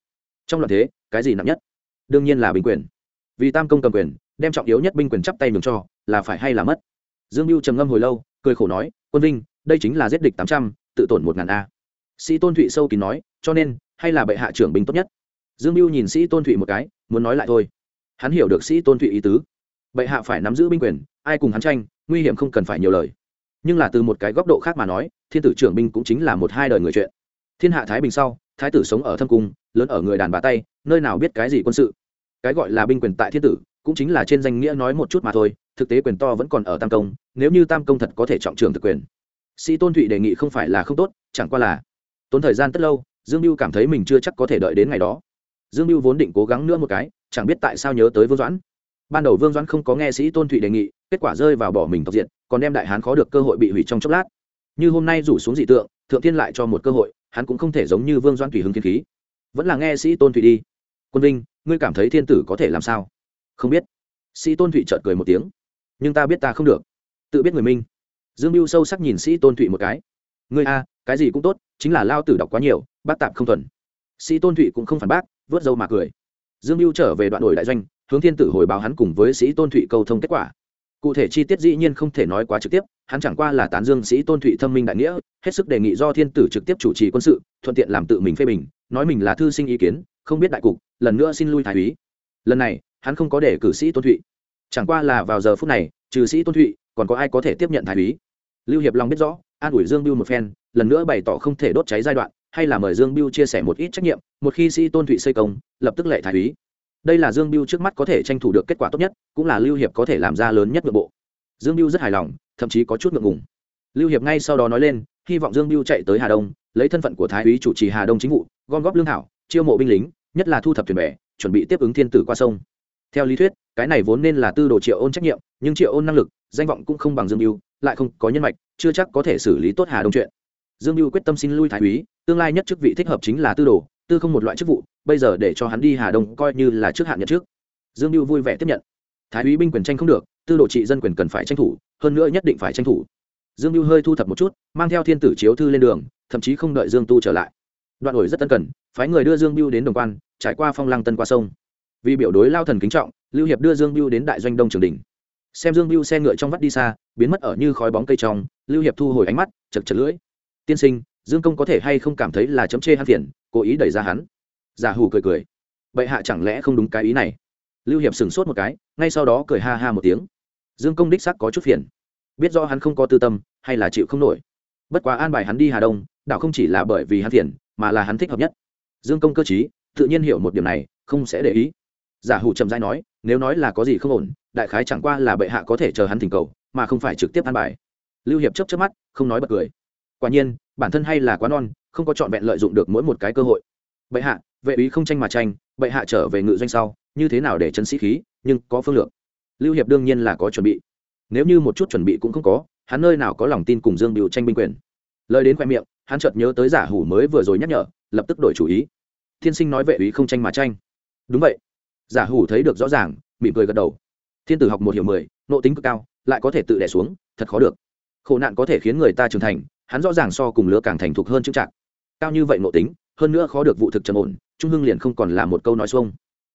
A: Trong loạn thế, cái gì nặng nhất? Đương nhiên là bình quyền. Vì tam công cầm quyền, đem trọng yếu nhất binh quyền chắp tay mừng cho, là phải hay là mất? Dương mưu trầm ngâm hồi lâu, cười khổ nói, quân vinh, đây chính là giết địch tám trăm, tự tổn một ngàn a. Sĩ tôn thụy sâu kín nói, cho nên, hay là bệ hạ trưởng binh tốt nhất? Dương mưu nhìn sĩ tôn thụy một cái, muốn nói lại thôi. Hắn hiểu được sĩ tôn thụy ý tứ. Bệ hạ phải nắm giữ binh quyền, ai cùng hắn tranh, nguy hiểm không cần phải nhiều lời nhưng là từ một cái góc độ khác mà nói, thiên tử trưởng binh cũng chính là một hai đời người chuyện. Thiên hạ thái bình sau, thái tử sống ở thâm cung, lớn ở người đàn bà tay nơi nào biết cái gì quân sự. Cái gọi là binh quyền tại thiên tử, cũng chính là trên danh nghĩa nói một chút mà thôi, thực tế quyền to vẫn còn ở tam công, nếu như tam công thật có thể trọng trường thực quyền. Sĩ tôn thụy đề nghị không phải là không tốt, chẳng qua là tốn thời gian rất lâu, dương mưu cảm thấy mình chưa chắc có thể đợi đến ngày đó. Dương mưu vốn định cố gắng nữa một cái, chẳng biết tại sao nhớ tới vương doãn. Ban đầu vương doãn không có nghe sĩ tôn thụy đề nghị, kết quả rơi vào bỏ mình tộc diện còn đem đại hán khó được cơ hội bị hủy trong chốc lát. Như hôm nay rủ xuống dị tượng, thượng thiên lại cho một cơ hội, hắn cũng không thể giống như vương doãn thủy hưng thiên khí. Vẫn là nghe sĩ tôn thụy đi. Quân vinh, ngươi cảm thấy thiên tử có thể làm sao? Không biết. Sĩ tôn thụy trợt cười một tiếng. Nhưng ta biết ta không được. Tự biết người minh dương mưu sâu sắc nhìn sĩ tôn thụy một cái. Ngươi a, cái gì cũng tốt, chính là lao tử đọc quá nhiều, bác tạm không thuần. Sĩ tôn thụy cũng không phản bác, vớt dâu mà cười. Dương mưu trở về đoạn đổi đại doanh, hướng thiên tử hồi báo hắn cùng với sĩ tôn thụy câu thông kết quả cụ thể chi tiết dĩ nhiên không thể nói quá trực tiếp, hắn chẳng qua là tán dương sĩ tôn thụy thâm minh đại nghĩa, hết sức đề nghị do thiên tử trực tiếp chủ trì quân sự, thuận tiện làm tự mình phê bình, nói mình là thư sinh ý kiến, không biết đại cục, lần nữa xin lui thái úy. Lần này, hắn không có để cử sĩ tôn thụy. Chẳng qua là vào giờ phút này, trừ sĩ tôn thụy, còn có ai có thể tiếp nhận thái úy? Lưu hiệp long biết rõ, an ủi dương biêu một phen, lần nữa bày tỏ không thể đốt cháy giai đoạn, hay là mời dương biêu chia sẻ một ít trách nhiệm, một khi sĩ tôn thụy xây công, lập tức lệ thái úy đây là dương biêu trước mắt có thể tranh thủ được kết quả tốt nhất, cũng là lưu hiệp có thể làm ra lớn nhất nội bộ. Dương biêu rất hài lòng, thậm chí có chút ngượng ngùng. Lưu hiệp ngay sau đó nói lên, hy vọng dương biêu chạy tới hà đông, lấy thân phận của thái úy chủ trì hà đông chính vụ, gom góp lương thảo, chiêu mộ binh lính, nhất là thu thập thuyền bè, chuẩn bị tiếp ứng thiên tử qua sông. Theo lý thuyết, cái này vốn nên là tư đồ triệu ôn trách nhiệm, nhưng triệu ôn năng lực, danh vọng cũng không bằng dương biêu lại không có nhân mạch, chưa chắc có thể xử lý tốt hà đông chuyện. Dương biêu quyết tâm xin lui thái úy, tương lai nhất chức vị thích hợp chính là tư đồ tư không một loại chức vụ, bây giờ để cho hắn đi hà đông coi như là trước hạn nhận trước. Dương biêu vui vẻ tiếp nhận. Thái úy binh quyền tranh không được, tư đồ trị dân quyền cần phải tranh thủ, hơn nữa nhất định phải tranh thủ. Dương biêu hơi thu thập một chút, mang theo thiên tử chiếu thư lên đường, thậm chí không đợi dương tu trở lại. Đoạn ổi rất tân cần, phái người đưa dương biêu đến đồng quan, trải qua phong lăng tân qua sông. Vì biểu đối lao thần kính trọng, lưu hiệp đưa dương biêu đến đại doanh đông trường đình. Xem dương biêu xe ngựa trong vắt đi xa, biến mất ở như khói bóng cây trong, lưu hiệp thu hồi ánh mắt, chật chật lưỡi. Tiên sinh, dương công có thể hay không cảm thấy là chấm chê hắn phiền cố ý đẩy ra hắn. Giả hù cười cười. Bệ hạ chẳng lẽ không đúng cái ý này? Lưu hiệp sửng sốt một cái, ngay sau đó cười ha ha một tiếng. Dương công đích xác có chút phiền. Biết do hắn không có tư tâm, hay là chịu không nổi. Bất quá an bài hắn đi hà đông đạo không chỉ là bởi vì hắn phiền, mà là hắn thích hợp nhất. Dương công cơ t tự nhiên hiểu một điểm này, không sẽ để ý. Giả hủ trầm dai nói, nếu nói là có gì không ổn, đại khái chẳng qua là bệ hạ có thể chờ hắn thỉnh cầu, mà không phải trực tiếp an bài. Lưu hiệp chấp chấp mắt, không nói bật cười. Quả nhiên, bản thân hay là quá non không có trọn vẹn lợi dụng được mỗi một cái cơ hội. Bệ hạ, vệ úy không tranh mà tranh, bệ hạ trở về ngự doanh sau, như thế nào để chân sĩ khí, nhưng có phương lược. Lưu hiệp đương nhiên là có chuẩn bị. Nếu như một chút chuẩn bị cũng không có, hắn nơi nào có lòng tin cùng dương biểu tranh binh quyền. Lời đến khoe miệng, hắn chợt nhớ tới giả hủ mới vừa rồi nhắc nhở, lập tức đổi chủ ý. Thiên sinh nói vệ úy không tranh mà tranh. Đúng vậy. Giả hủ thấy được rõ ràng, mỉm cười gật đầu. Thiên tử học một hiểu mười, nộ tính cực cao, lại có thể tự đẻ xuống, thật khó được. Khổ nạn có thể khiến người ta trưởng thành, hắn rõ ràng so cùng lứa càng thành thục hơn chững chạc cao như vậy nội tính, hơn nữa khó được vụ thực trầm ổn, trung hưng liền không còn là một câu nói xuông.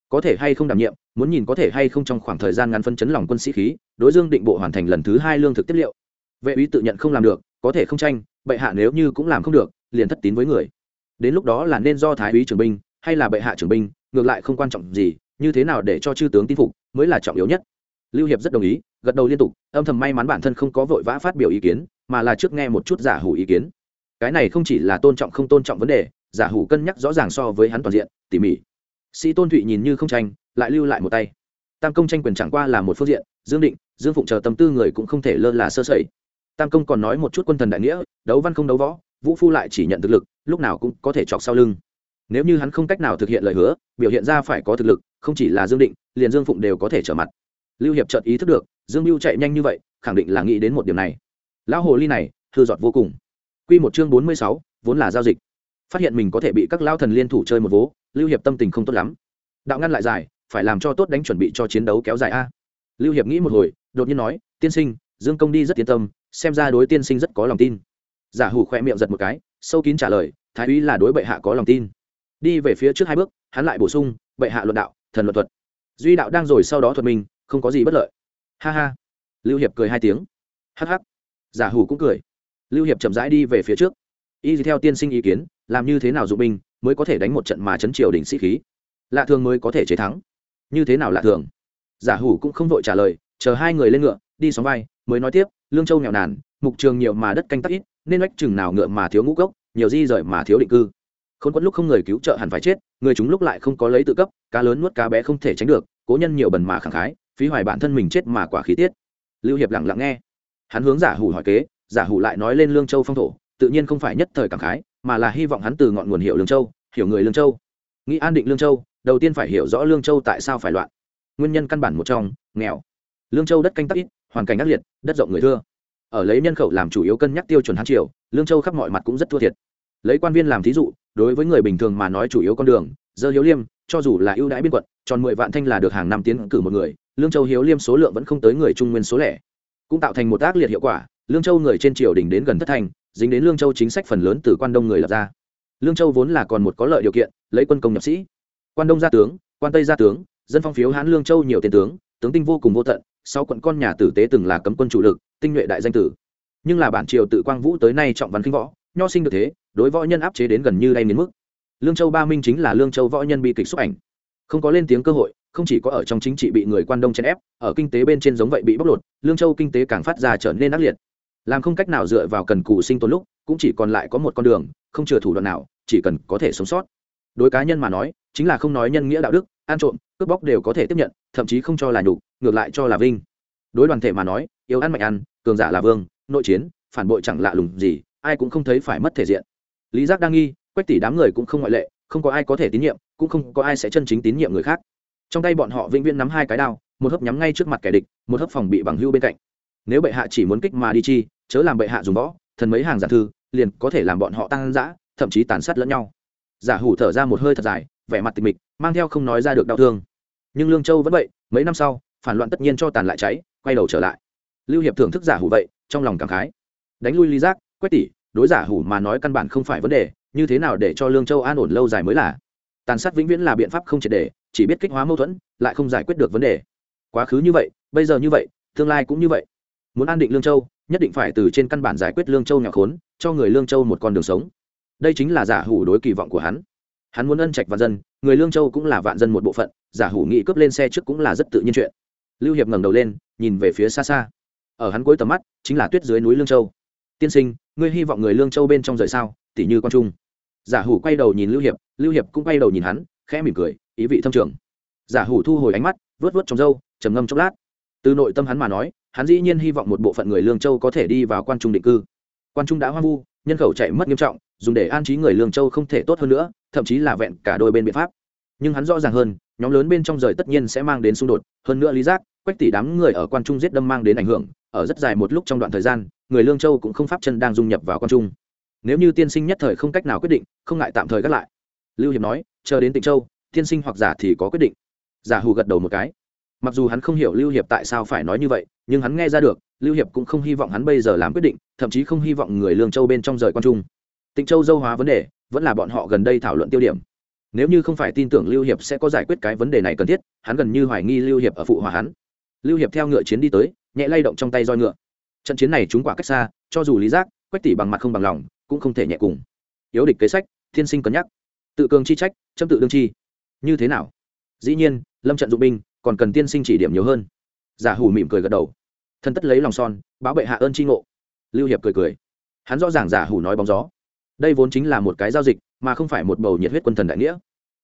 A: Có thể hay không đảm nhiệm, muốn nhìn có thể hay không trong khoảng thời gian ngắn phân chấn lòng quân sĩ khí, đối dương định bộ hoàn thành lần thứ hai lương thực tiết liệu. Vệ úy tự nhận không làm được, có thể không tranh, bệ hạ nếu như cũng làm không được, liền thất tín với người. Đến lúc đó là nên do thái úy trưởng binh, hay là bệ hạ trưởng binh, ngược lại không quan trọng gì, như thế nào để cho chư tướng tin phục, mới là trọng yếu nhất. Lưu hiệp rất đồng ý, gật đầu liên tục, âm thầm may mắn bản thân không có vội vã phát biểu ý kiến, mà là trước nghe một chút giả hủ ý kiến cái này không chỉ là tôn trọng không tôn trọng vấn đề, giả hủ cân nhắc rõ ràng so với hắn toàn diện, tỉ mỉ. Sĩ tôn thụy nhìn như không tranh, lại lưu lại một tay. Tam công tranh quyền chẳng qua là một phương diện, dương định, dương phụng chờ tâm tư người cũng không thể lơ là sơ sẩy. Tam công còn nói một chút quân thần đại nghĩa, đấu văn không đấu võ, vũ phu lại chỉ nhận thực lực, lúc nào cũng có thể chọc sau lưng. Nếu như hắn không cách nào thực hiện lời hứa, biểu hiện ra phải có thực lực, không chỉ là dương định, liền dương phụng đều có thể trở mặt. Lưu hiệp chợt ý thức được, dương mưu chạy nhanh như vậy, khẳng định là nghĩ đến một điểm này. Lão hồ ly này thư giọt vô cùng. Quy một chương bốn mươi sáu, vốn là giao dịch. Phát hiện mình có thể bị các lao thần liên thủ chơi một vố, lưu hiệp tâm tình không tốt lắm. Đạo ngăn lại dài, phải làm cho tốt đánh chuẩn bị cho chiến đấu kéo dài a. Lưu hiệp nghĩ một hồi, đột nhiên nói, tiên sinh, dương công đi rất tiến tâm, xem ra đối tiên sinh rất có lòng tin. Giả hủ khẽ miệng giật một cái, sâu kín trả lời, thái úy là đối bệ hạ có lòng tin. Đi về phía trước hai bước, hắn lại bổ sung, bệ hạ luận đạo, thần luận thuật. Duy đạo đang rồi sau đó thuật mình, không có gì bất lợi. Ha ha. Lưu hiệp cười hai tiếng. Hắc hắc. Giả hủ cũng cười lưu hiệp chậm rãi đi về phía trước. Y theo tiên sinh ý kiến, làm như thế nào dụng binh mới có thể đánh một trận mà chấn triều đỉnh sĩ khí? Lạ thường mới có thể chế thắng. Như thế nào lạ thường? Giả hủ cũng không vội trả lời, chờ hai người lên ngựa, đi xóm vai, mới nói tiếp, lương châu nghèo nàn, mục trường nhiều mà đất canh tắc ít, nên oách chừng nào ngựa mà thiếu ngũ cốc, nhiều di rời mà thiếu định cư. Không quẫn lúc không người cứu trợ hẳn phải chết, người chúng lúc lại không có lấy tự cấp, cá lớn nuốt cá bé không thể tránh được, cố nhân nhiều bần mà khẳng khái, phí hoài bản thân mình chết mà quả khí tiết. Lưu hiệp lặng lặng nghe. Hắn hướng giả hủ hỏi kế giả hủ lại nói lên lương châu phong thổ, tự nhiên không phải nhất thời cảm khái, mà là hy vọng hắn từ ngọn nguồn hiệu lương châu, hiểu người lương châu. Nghĩ an định lương châu, đầu tiên phải hiểu rõ lương châu tại sao phải loạn. Nguyên nhân căn bản một trong, nghèo. Lương châu đất canh tắc ít, hoàn cảnh ác liệt, đất rộng người thưa. Ở lấy nhân khẩu làm chủ yếu cân nhắc tiêu chuẩn hán triều, lương châu khắp mọi mặt cũng rất thua thiệt. Lấy quan viên làm thí dụ, đối với người bình thường mà nói chủ yếu con đường, dơ hiếu liêm, cho dù là ưu đãi biên quận, tròn mười vạn thanh là được hàng năm tiến cử một người, lương châu hiếu liêm số lượng vẫn không tới người trung nguyên số lẻ. Cũng tạo thành một ác liệt hiệu quả lương châu người trên triều đình đến gần thất thành, dính đến lương châu chính sách phần lớn từ quan đông người lập ra. Lương châu vốn là còn một có lợi điều kiện, lấy quân công nhập sĩ. Quan đông gia tướng, quan tây gia tướng, dân phong phiếu hán lương châu nhiều tiền tướng tướng tinh vô cùng vô tận sau quận con nhà tử tế từng là cấm quân chủ lực, tinh nhuệ đại danh tử. Nhưng là bản triều tự quang vũ tới nay trọng văn kinh võ, nho sinh được thế, đối võ nhân áp chế đến gần như đay đến mức. Lương châu ba minh chính là lương châu võ nhân bi kịch xúc ảnh. Không có lên tiếng cơ hội, không chỉ có ở trong chính trị bị người quan đông chèn ép, ở kinh tế bên trên giống vậy bị bóc lột, lương châu kinh tế càng phát ra trở nên ác liệt làm không cách nào dựa vào cần cù sinh tồn lúc, cũng chỉ còn lại có một con đường, không chừa thủ đoạn nào, chỉ cần có thể sống sót. Đối cá nhân mà nói, chính là không nói nhân nghĩa đạo đức, ăn trộm, cướp bóc đều có thể tiếp nhận, thậm chí không cho là nhục, ngược lại cho là vinh. Đối đoàn thể mà nói, yếu ăn mạnh ăn, cường giả là vương, nội chiến, phản bội chẳng lạ lùng gì, ai cũng không thấy phải mất thể diện. Lý giác đang nghi, quách tỷ đám người cũng không ngoại lệ, không có ai có thể tín nhiệm, cũng không có ai sẽ chân chính tín nhiệm người khác. Trong tay bọn họ vĩnh viễn nắm hai cái đao, một hớp nhắm ngay trước mặt kẻ địch, một hớp phòng bị bằng hưu bên cạnh nếu bệ hạ chỉ muốn kích mà đi chi, chớ làm bệ hạ dùng võ, thần mấy hàng giả thư, liền có thể làm bọn họ tăng dã, thậm chí tàn sát lẫn nhau. Giả hủ thở ra một hơi thật dài, vẻ mặt tịch mịch, mang theo không nói ra được đau thương. Nhưng lương châu vẫn vậy, mấy năm sau, phản loạn tất nhiên cho tàn lại cháy, quay đầu trở lại. Lưu hiệp thưởng thức giả hủ vậy, trong lòng cảm khái. Đánh lui ly giác, quét tỉ, đối giả hủ mà nói căn bản không phải vấn đề, như thế nào để cho lương châu an ổn lâu dài mới là? Tàn sát vĩnh viễn là biện pháp không triệt đề chỉ biết kích hóa mâu thuẫn, lại không giải quyết được vấn đề. Quá khứ như vậy, bây giờ như vậy, tương lai cũng như vậy muốn an định lương châu nhất định phải từ trên căn bản giải quyết lương châu nhà khốn cho người lương châu một con đường sống đây chính là giả hủ đối kỳ vọng của hắn hắn muốn ân trạch vạn dân người lương châu cũng là vạn dân một bộ phận giả hủ nghị cướp lên xe trước cũng là rất tự nhiên chuyện lưu hiệp ngẩng đầu lên nhìn về phía xa xa ở hắn cuối tầm mắt chính là tuyết dưới núi lương châu tiên sinh ngươi hy vọng người lương châu bên trong rời sao tỷ như quan trung giả hủ quay đầu nhìn lưu hiệp lưu hiệp cũng quay đầu nhìn hắn khẽ mỉm cười ý vị thâm trường giả hủ thu hồi ánh mắt vớt vớt trong râu trầm ngâm chốc lát từ nội tâm hắn mà nói hắn dĩ nhiên hy vọng một bộ phận người lương châu có thể đi vào quan trung định cư. Quan trung đã hoang vu, nhân khẩu chạy mất nghiêm trọng, dùng để an trí người lương châu không thể tốt hơn nữa, thậm chí là vẹn cả đôi bên biện pháp. Nhưng hắn rõ ràng hơn, nhóm lớn bên trong rời tất nhiên sẽ mang đến xung đột, hơn nữa lý giác, quách tỷ đám người ở quan trung giết đâm mang đến ảnh hưởng, ở rất dài một lúc trong đoạn thời gian, người lương châu cũng không pháp chân đang dung nhập vào quan trung. Nếu như tiên sinh nhất thời không cách nào quyết định, không ngại tạm thời gác lại. Lưu hiệp nói, chờ đến tịnh châu, tiên sinh hoặc giả thì có quyết định. Giả hù gật đầu một cái mặc dù hắn không hiểu lưu hiệp tại sao phải nói như vậy, nhưng hắn nghe ra được, lưu hiệp cũng không hy vọng hắn bây giờ làm quyết định, thậm chí không hy vọng người lương châu bên trong rời quan trung. Tịnh châu dâu hóa vấn đề, vẫn là bọn họ gần đây thảo luận tiêu điểm. Nếu như không phải tin tưởng lưu hiệp sẽ có giải quyết cái vấn đề này cần thiết, hắn gần như hoài nghi lưu hiệp ở phụ hòa hắn. Lưu hiệp theo ngựa chiến đi tới, nhẹ lay động trong tay roi ngựa. Trận chiến này chúng quả cách xa, cho dù lý giác, quách tỷ bằng mặt không bằng lòng, cũng không thể nhẹ cùng. Yếu địch kế sách, thiên sinh cân nhắc. Tự cường chi trách châm tự đương chi. Như thế nào? Dĩ nhiên, lâm trận dụng binh còn cần tiên sinh chỉ điểm nhiều hơn. Giả hủ mỉm cười gật đầu. Thân tất lấy lòng son, báo bệ hạ ơn tri ngộ. Lưu hiệp cười cười. Hắn rõ ràng giả hủ nói bóng gió. Đây vốn chính là một cái giao dịch, mà không phải một bầu nhiệt huyết quân thần đại nghĩa.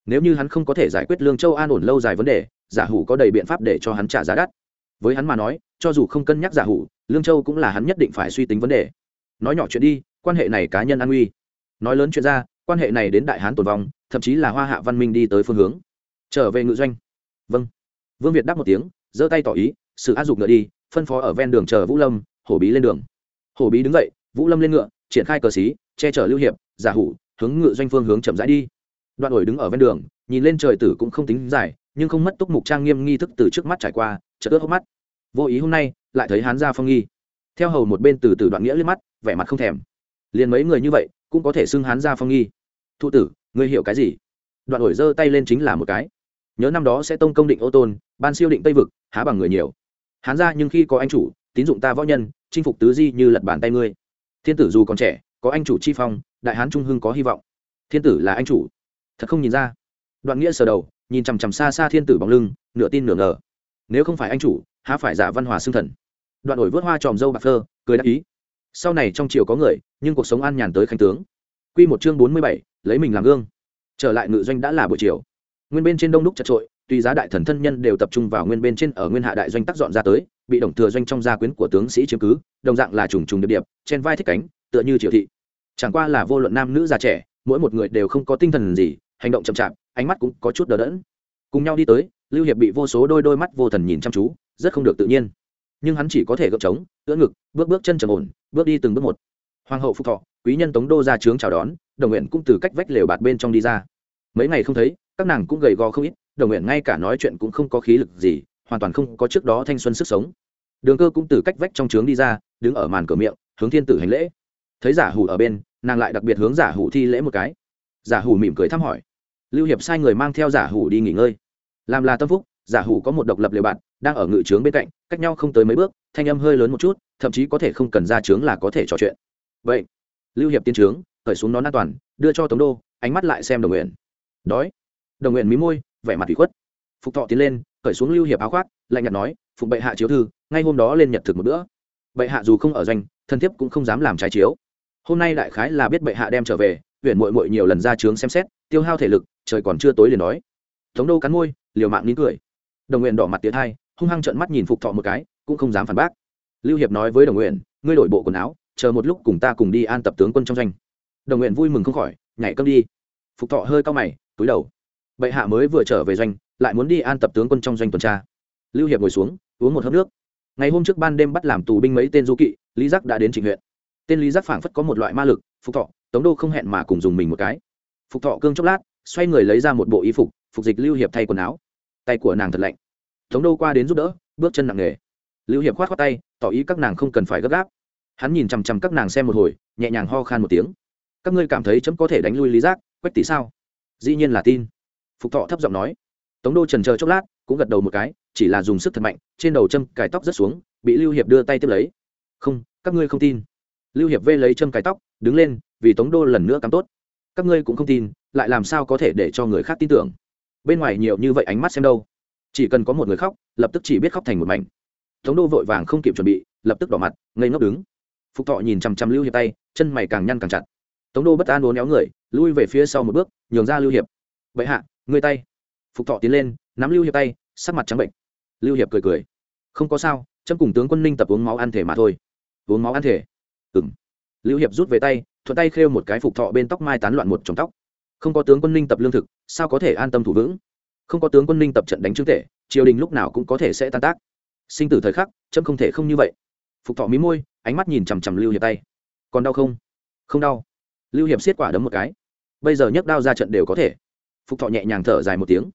A: Nếu như hắn không có thể giải quyết lương châu an ổn lâu dài vấn đề, giả hủ có đầy biện pháp để cho hắn trả giá đắt. Với hắn mà nói, cho dù không cân nhắc giả hủ, lương châu cũng là hắn nhất định phải suy tính vấn đề. Nói nhỏ chuyện đi, quan hệ này cá nhân an nguy. Nói lớn chuyện ra, quan hệ này đến đại hán tồn vong, thậm chí là hoa hạ văn minh đi tới phương hướng. Trở về ngự doanh. Vâng vương việt đáp một tiếng, giơ tay tỏ ý sự áp dụng ngựa đi, phân phó ở ven đường chờ vũ lâm, hổ bí lên đường. Hổ bí đứng dậy, vũ lâm lên ngựa, triển khai cờ xí, che chở lưu hiệp, giả hủ, hướng ngựa doanh phương hướng chậm rãi đi. Đoạn ổi đứng ở ven đường, nhìn lên trời tử cũng không tính dài, nhưng không mất túc mục trang nghiêm nghi thức từ trước mắt trải qua, chợt ướt hốc mắt. Vô ý hôm nay, lại thấy hán gia phong nghi. Theo hầu một bên từ từ đoạn nghĩa liếc mắt, vẻ mặt không thèm. Liền mấy người như vậy, cũng có thể xưng hán gia phong nghi. Thụ tử, ngươi hiểu cái gì? Đoạn ổi giơ tay lên chính là một cái nhớ năm đó sẽ tông công định ô tôn ban siêu định tây vực há bằng người nhiều. Hán ra nhưng khi có anh chủ tín dụng ta võ nhân chinh phục tứ di như lật bàn tay ngươi. Thiên tử dù còn trẻ có anh chủ chi phong đại hán trung hưng có hy vọng. Thiên tử là anh chủ. Thật không nhìn ra. Đoạn nghĩa sờ đầu nhìn chằm chằm xa xa thiên tử bóng lưng nửa tin nửa ngờ. Nếu không phải anh chủ há phải giả văn hòa xương thần. Đoạn ổi vớt hoa tròm dâu bạc thơ, cười đáp ý. Sau này trong triều có người nhưng cuộc sống an nhàn tới khánh tướng. Quy một chương bốn mươi bảy lấy mình làm gương. Trở lại ngự doanh đã là buổi chiều nguyên bên trên đông đúc chật trội, tuy giá đại thần thân nhân đều tập trung vào nguyên bên trên ở nguyên hạ đại doanh tác dọn ra tới, bị đồng thừa doanh trong gia quyến của tướng sĩ chiếm cứ, đồng dạng là trùng trùng điệp điệp, trên vai thích cánh, tựa như triều thị. Chẳng qua là vô luận nam nữ già trẻ, mỗi một người đều không có tinh thần gì, hành động chậm chạp, ánh mắt cũng có chút đờ đẫn. Cùng nhau đi tới, lưu hiệp bị vô số đôi đôi mắt vô thần nhìn chăm chú, rất không được tự nhiên. Nhưng hắn chỉ có thể gợp trống, ưỡn ngực, bước bước chân trầm ổn, bước đi từng bước một. Hoàng hậu phúc thọ, quý nhân tống đô ra trướng chào đón, đồng nguyện cũng từ cách vách lều bạt bên trong đi ra. Mấy ngày không thấy các nàng cũng gầy gò không ít, đồng nguyện ngay cả nói chuyện cũng không có khí lực gì, hoàn toàn không có trước đó thanh xuân sức sống. Đường cơ cũng từ cách vách trong trướng đi ra, đứng ở màn cửa miệng, hướng thiên tử hành lễ. Thấy giả hủ ở bên, nàng lại đặc biệt hướng giả hủ thi lễ một cái. Giả hủ mỉm cười thăm hỏi. Lưu hiệp sai người mang theo giả hủ đi nghỉ ngơi. Làm là tâm phúc, giả hủ có một độc lập liều bạn, đang ở ngự trướng bên cạnh, cách nhau không tới mấy bước, thanh âm hơi lớn một chút, thậm chí có thể không cần ra trướng là có thể trò chuyện. Vậy, lưu hiệp tiến trướng khởi xuống nón an toàn, đưa cho tống đô, ánh mắt lại xem đồng nguyện. Đói đồng nguyện mí môi, vẻ mặt ủy khuất. Phục thọ tiến lên khởi xuống lưu hiệp áo khoác, lạnh nhạt nói phục bệ hạ chiếu thư, ngay hôm đó lên nhật thực một bữa. Bệ hạ dù không ở doanh, thân thiếp cũng không dám làm trái chiếu. Hôm nay đại khái là biết bệ hạ đem trở về, huyện mội mội nhiều lần ra trướng xem xét, tiêu hao thể lực, trời còn chưa tối liền nói. thống đô cắn môi, liều mạng nín cười. Đồng nguyện đỏ mặt tiến hai hung hăng trợn mắt nhìn phục thọ một cái, cũng không dám phản bác. Lưu hiệp nói với đồng nguyện, ngươi đổi bộ quần áo, chờ một lúc cùng ta cùng đi an tập tướng quân trong doanh. Đồng nguyện vui mừng không khỏi, nhảy cơm đi. Phục thọ hơi cao mày, túi đầu bệ hạ mới vừa trở về doanh, lại muốn đi an tập tướng quân trong doanh tuần tra. Lưu hiệp ngồi xuống, uống một hớp nước. Ngày hôm trước ban đêm bắt làm tù binh mấy tên du kỵ, lý giác đã đến trình huyện. Tên lý giác phảng phất có một loại ma lực, phục thọ, tống đô không hẹn mà cùng dùng mình một cái. Phục thọ cương chốc lát, xoay người lấy ra một bộ y phục phục dịch lưu hiệp thay quần áo. Tay của nàng thật lạnh. Tống đô qua đến giúp đỡ, bước chân nặng nề. Lưu hiệp khoát khoát tay, tỏ ý các nàng không cần phải gấp gáp. Hắn nhìn chằm chằm các nàng xem một hồi, nhẹ nhàng ho khan một tiếng. Các ngươi cảm thấy chấm có thể đánh lui lý giác, quách tỷ sao? Dĩ nhiên là tin phục thọ thấp giọng nói. Tống đô trần chờ chốc lát, cũng gật đầu một cái, chỉ là dùng sức thật mạnh, trên đầu châm cài tóc rất xuống, bị lưu hiệp đưa tay tiếp lấy. Không, các ngươi không tin. Lưu hiệp vê lấy châm cài tóc, đứng lên, vì tống đô lần nữa cắm tốt. Các ngươi cũng không tin, lại làm sao có thể để cho người khác tin tưởng? Bên ngoài nhiều như vậy ánh mắt xem đâu? Chỉ cần có một người khóc, lập tức chỉ biết khóc thành một mảnh. Tống đô vội vàng không kịp chuẩn bị, lập tức đỏ mặt, ngây ngốc đứng. Phục thọ nhìn chằm chằm lưu hiệp tay, chân mày càng nhăn càng chặt. Tống đô bất an uốn éo người, lui về phía sau một bước, nhường ra lưu hiệp. Vậy hạ người tay. Phục thọ tiến lên, nắm lưu hiệp tay, sắc mặt trắng bệnh. Lưu hiệp cười cười. Không có sao trâm cùng tướng quân ninh tập uống máu ăn thể mà thôi. Uống máu ăn thể. Ừ m lưu hiệp rút về tay, thuận tay khêu một cái phục thọ bên tóc mai tán loạn một trong tóc. Không có tướng quân ninh tập lương thực, sao có thể an tâm thủ vững? Không có tướng quân ninh tập trận đánh trương tể triều đình lúc nào cũng có thể sẽ tan tác. Sinh tử thời khắc trâm không thể không như vậy. Phục thọ mí môi, ánh mắt nhìn chằm chằm lưu hiệp tay. Còn đau không? Không đau. Lưu hiệp xiết quả đấm một cái. Bây giờ nhấc đao ra trận đều có thể phục thọ nhẹ nhàng thở dài một tiếng.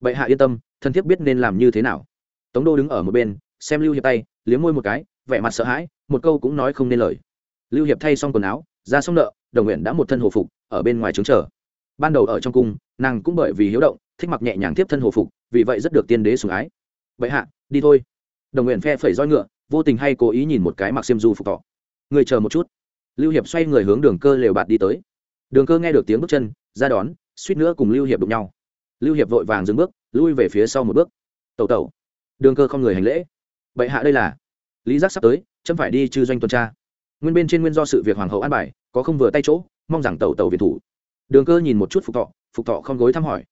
A: Bệ hạ yên tâm, thân thiết biết nên làm như thế nào. Tống đô đứng ở một bên, xem lưu hiệp tay, liếm môi một cái, vẻ mặt sợ hãi, một câu cũng nói không nên lời. Lưu hiệp thay xong quần áo, ra xong nợ, đồng nguyện đã một thân hồ phục, ở bên ngoài trướng chờ. Ban đầu ở trong cung, nàng cũng bởi vì hiếu động, thích mặc nhẹ nhàng tiếp thân hồ phục, vì vậy rất được tiên đế sủng ái. Bệ hạ, đi thôi. Đồng nguyện phe phẩy roi ngựa, vô tình hay cố ý nhìn một cái mặc xiêm du phục thọ. Người chờ một chút. Lưu hiệp xoay người hướng đường cơ lều bạt đi tới. Đường cơ nghe được tiếng bước chân, ra đón suýt nữa cùng lưu hiệp đụng nhau. Lưu hiệp vội vàng dừng bước, lui về phía sau một bước. Tẩu tẩu, đường cơ không người hành lễ. Bệ hạ đây là. Lý giác sắp tới, chấm phải đi chư doanh tuần tra. Nguyên bên trên nguyên do sự việc hoàng hậu an bài, có không vừa tay chỗ, mong rằng tẩu tẩu viện thủ. Đường cơ nhìn một chút phục thọ phục thọ không gối thăm hỏi.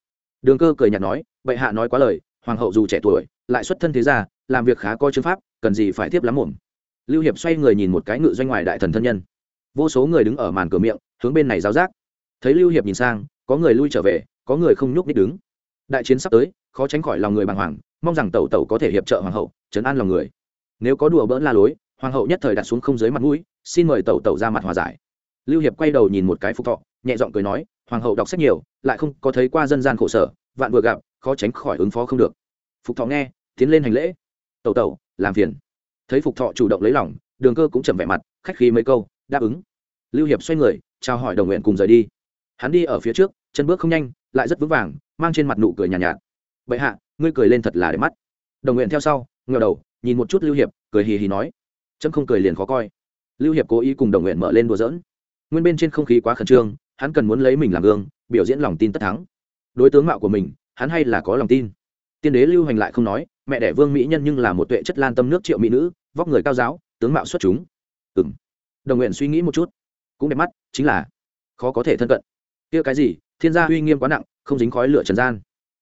A: Đường cơ cười nhạt nói, bệ hạ nói quá lời, hoàng hậu dù trẻ tuổi, lại xuất thân thế gia, làm việc khá coi chứng pháp, cần gì phải tiếp lắm mồm lưu hiệp xoay người nhìn một cái ngự doanh ngoài đại thần thân nhân. Vô số người đứng ở màn cửa miệng, hướng bên này giáo giác. Thấy lưu hiệp nhìn sang có người lui trở về, có người không nhúc nít đứng. Đại chiến sắp tới, khó tránh khỏi lòng người bàng hoàng, mong rằng tẩu tẩu có thể hiệp trợ hoàng hậu chấn an lòng người. Nếu có đùa bỡn la lối, hoàng hậu nhất thời đặt xuống không dưới mặt mũi, xin mời tẩu tẩu ra mặt hòa giải. Lưu hiệp quay đầu nhìn một cái phục thọ, nhẹ giọng cười nói, hoàng hậu đọc sách nhiều, lại không có thấy qua dân gian khổ sở, vạn vừa gặp, khó tránh khỏi ứng phó không được. Phục thọ nghe, tiến lên hành lễ. Tẩu tẩu, làm phiền. Thấy phục thọ chủ động lấy lòng, đường cơ cũng chầm vẻ mặt, khách khí mấy câu, đáp ứng. Lưu hiệp xoay người, chào hỏi đồng nguyện cùng rời đi hắn đi ở phía trước chân bước không nhanh lại rất vững vàng mang trên mặt nụ cười nhàn nhạt, nhạt. Bệ hạ ngươi cười lên thật là đẹp mắt. Đồng nguyện theo sau ngờ đầu nhìn một chút lưu hiệp cười hì hì nói. Trâm không cười liền khó coi. Lưu hiệp cố ý cùng đồng nguyện mở lên đùa dỡn nguyên bên trên không khí quá khẩn trương hắn cần muốn lấy mình làm gương biểu diễn lòng tin tất thắng. Đối tướng mạo của mình hắn hay là có lòng tin. Tiên đế lưu hành lại không nói mẹ đẻ vương mỹ nhân nhưng là một tuệ chất lan tâm nước triệu mỹ nữ vóc người cao giáo tướng mạo xuất chúng. Ừ m đồng nguyện suy nghĩ một chút. Cũng đẹp mắt chính là khó có thể thân cận kia cái gì? Thiên gia uy nghiêm quá nặng, không dính khói lửa trần gian.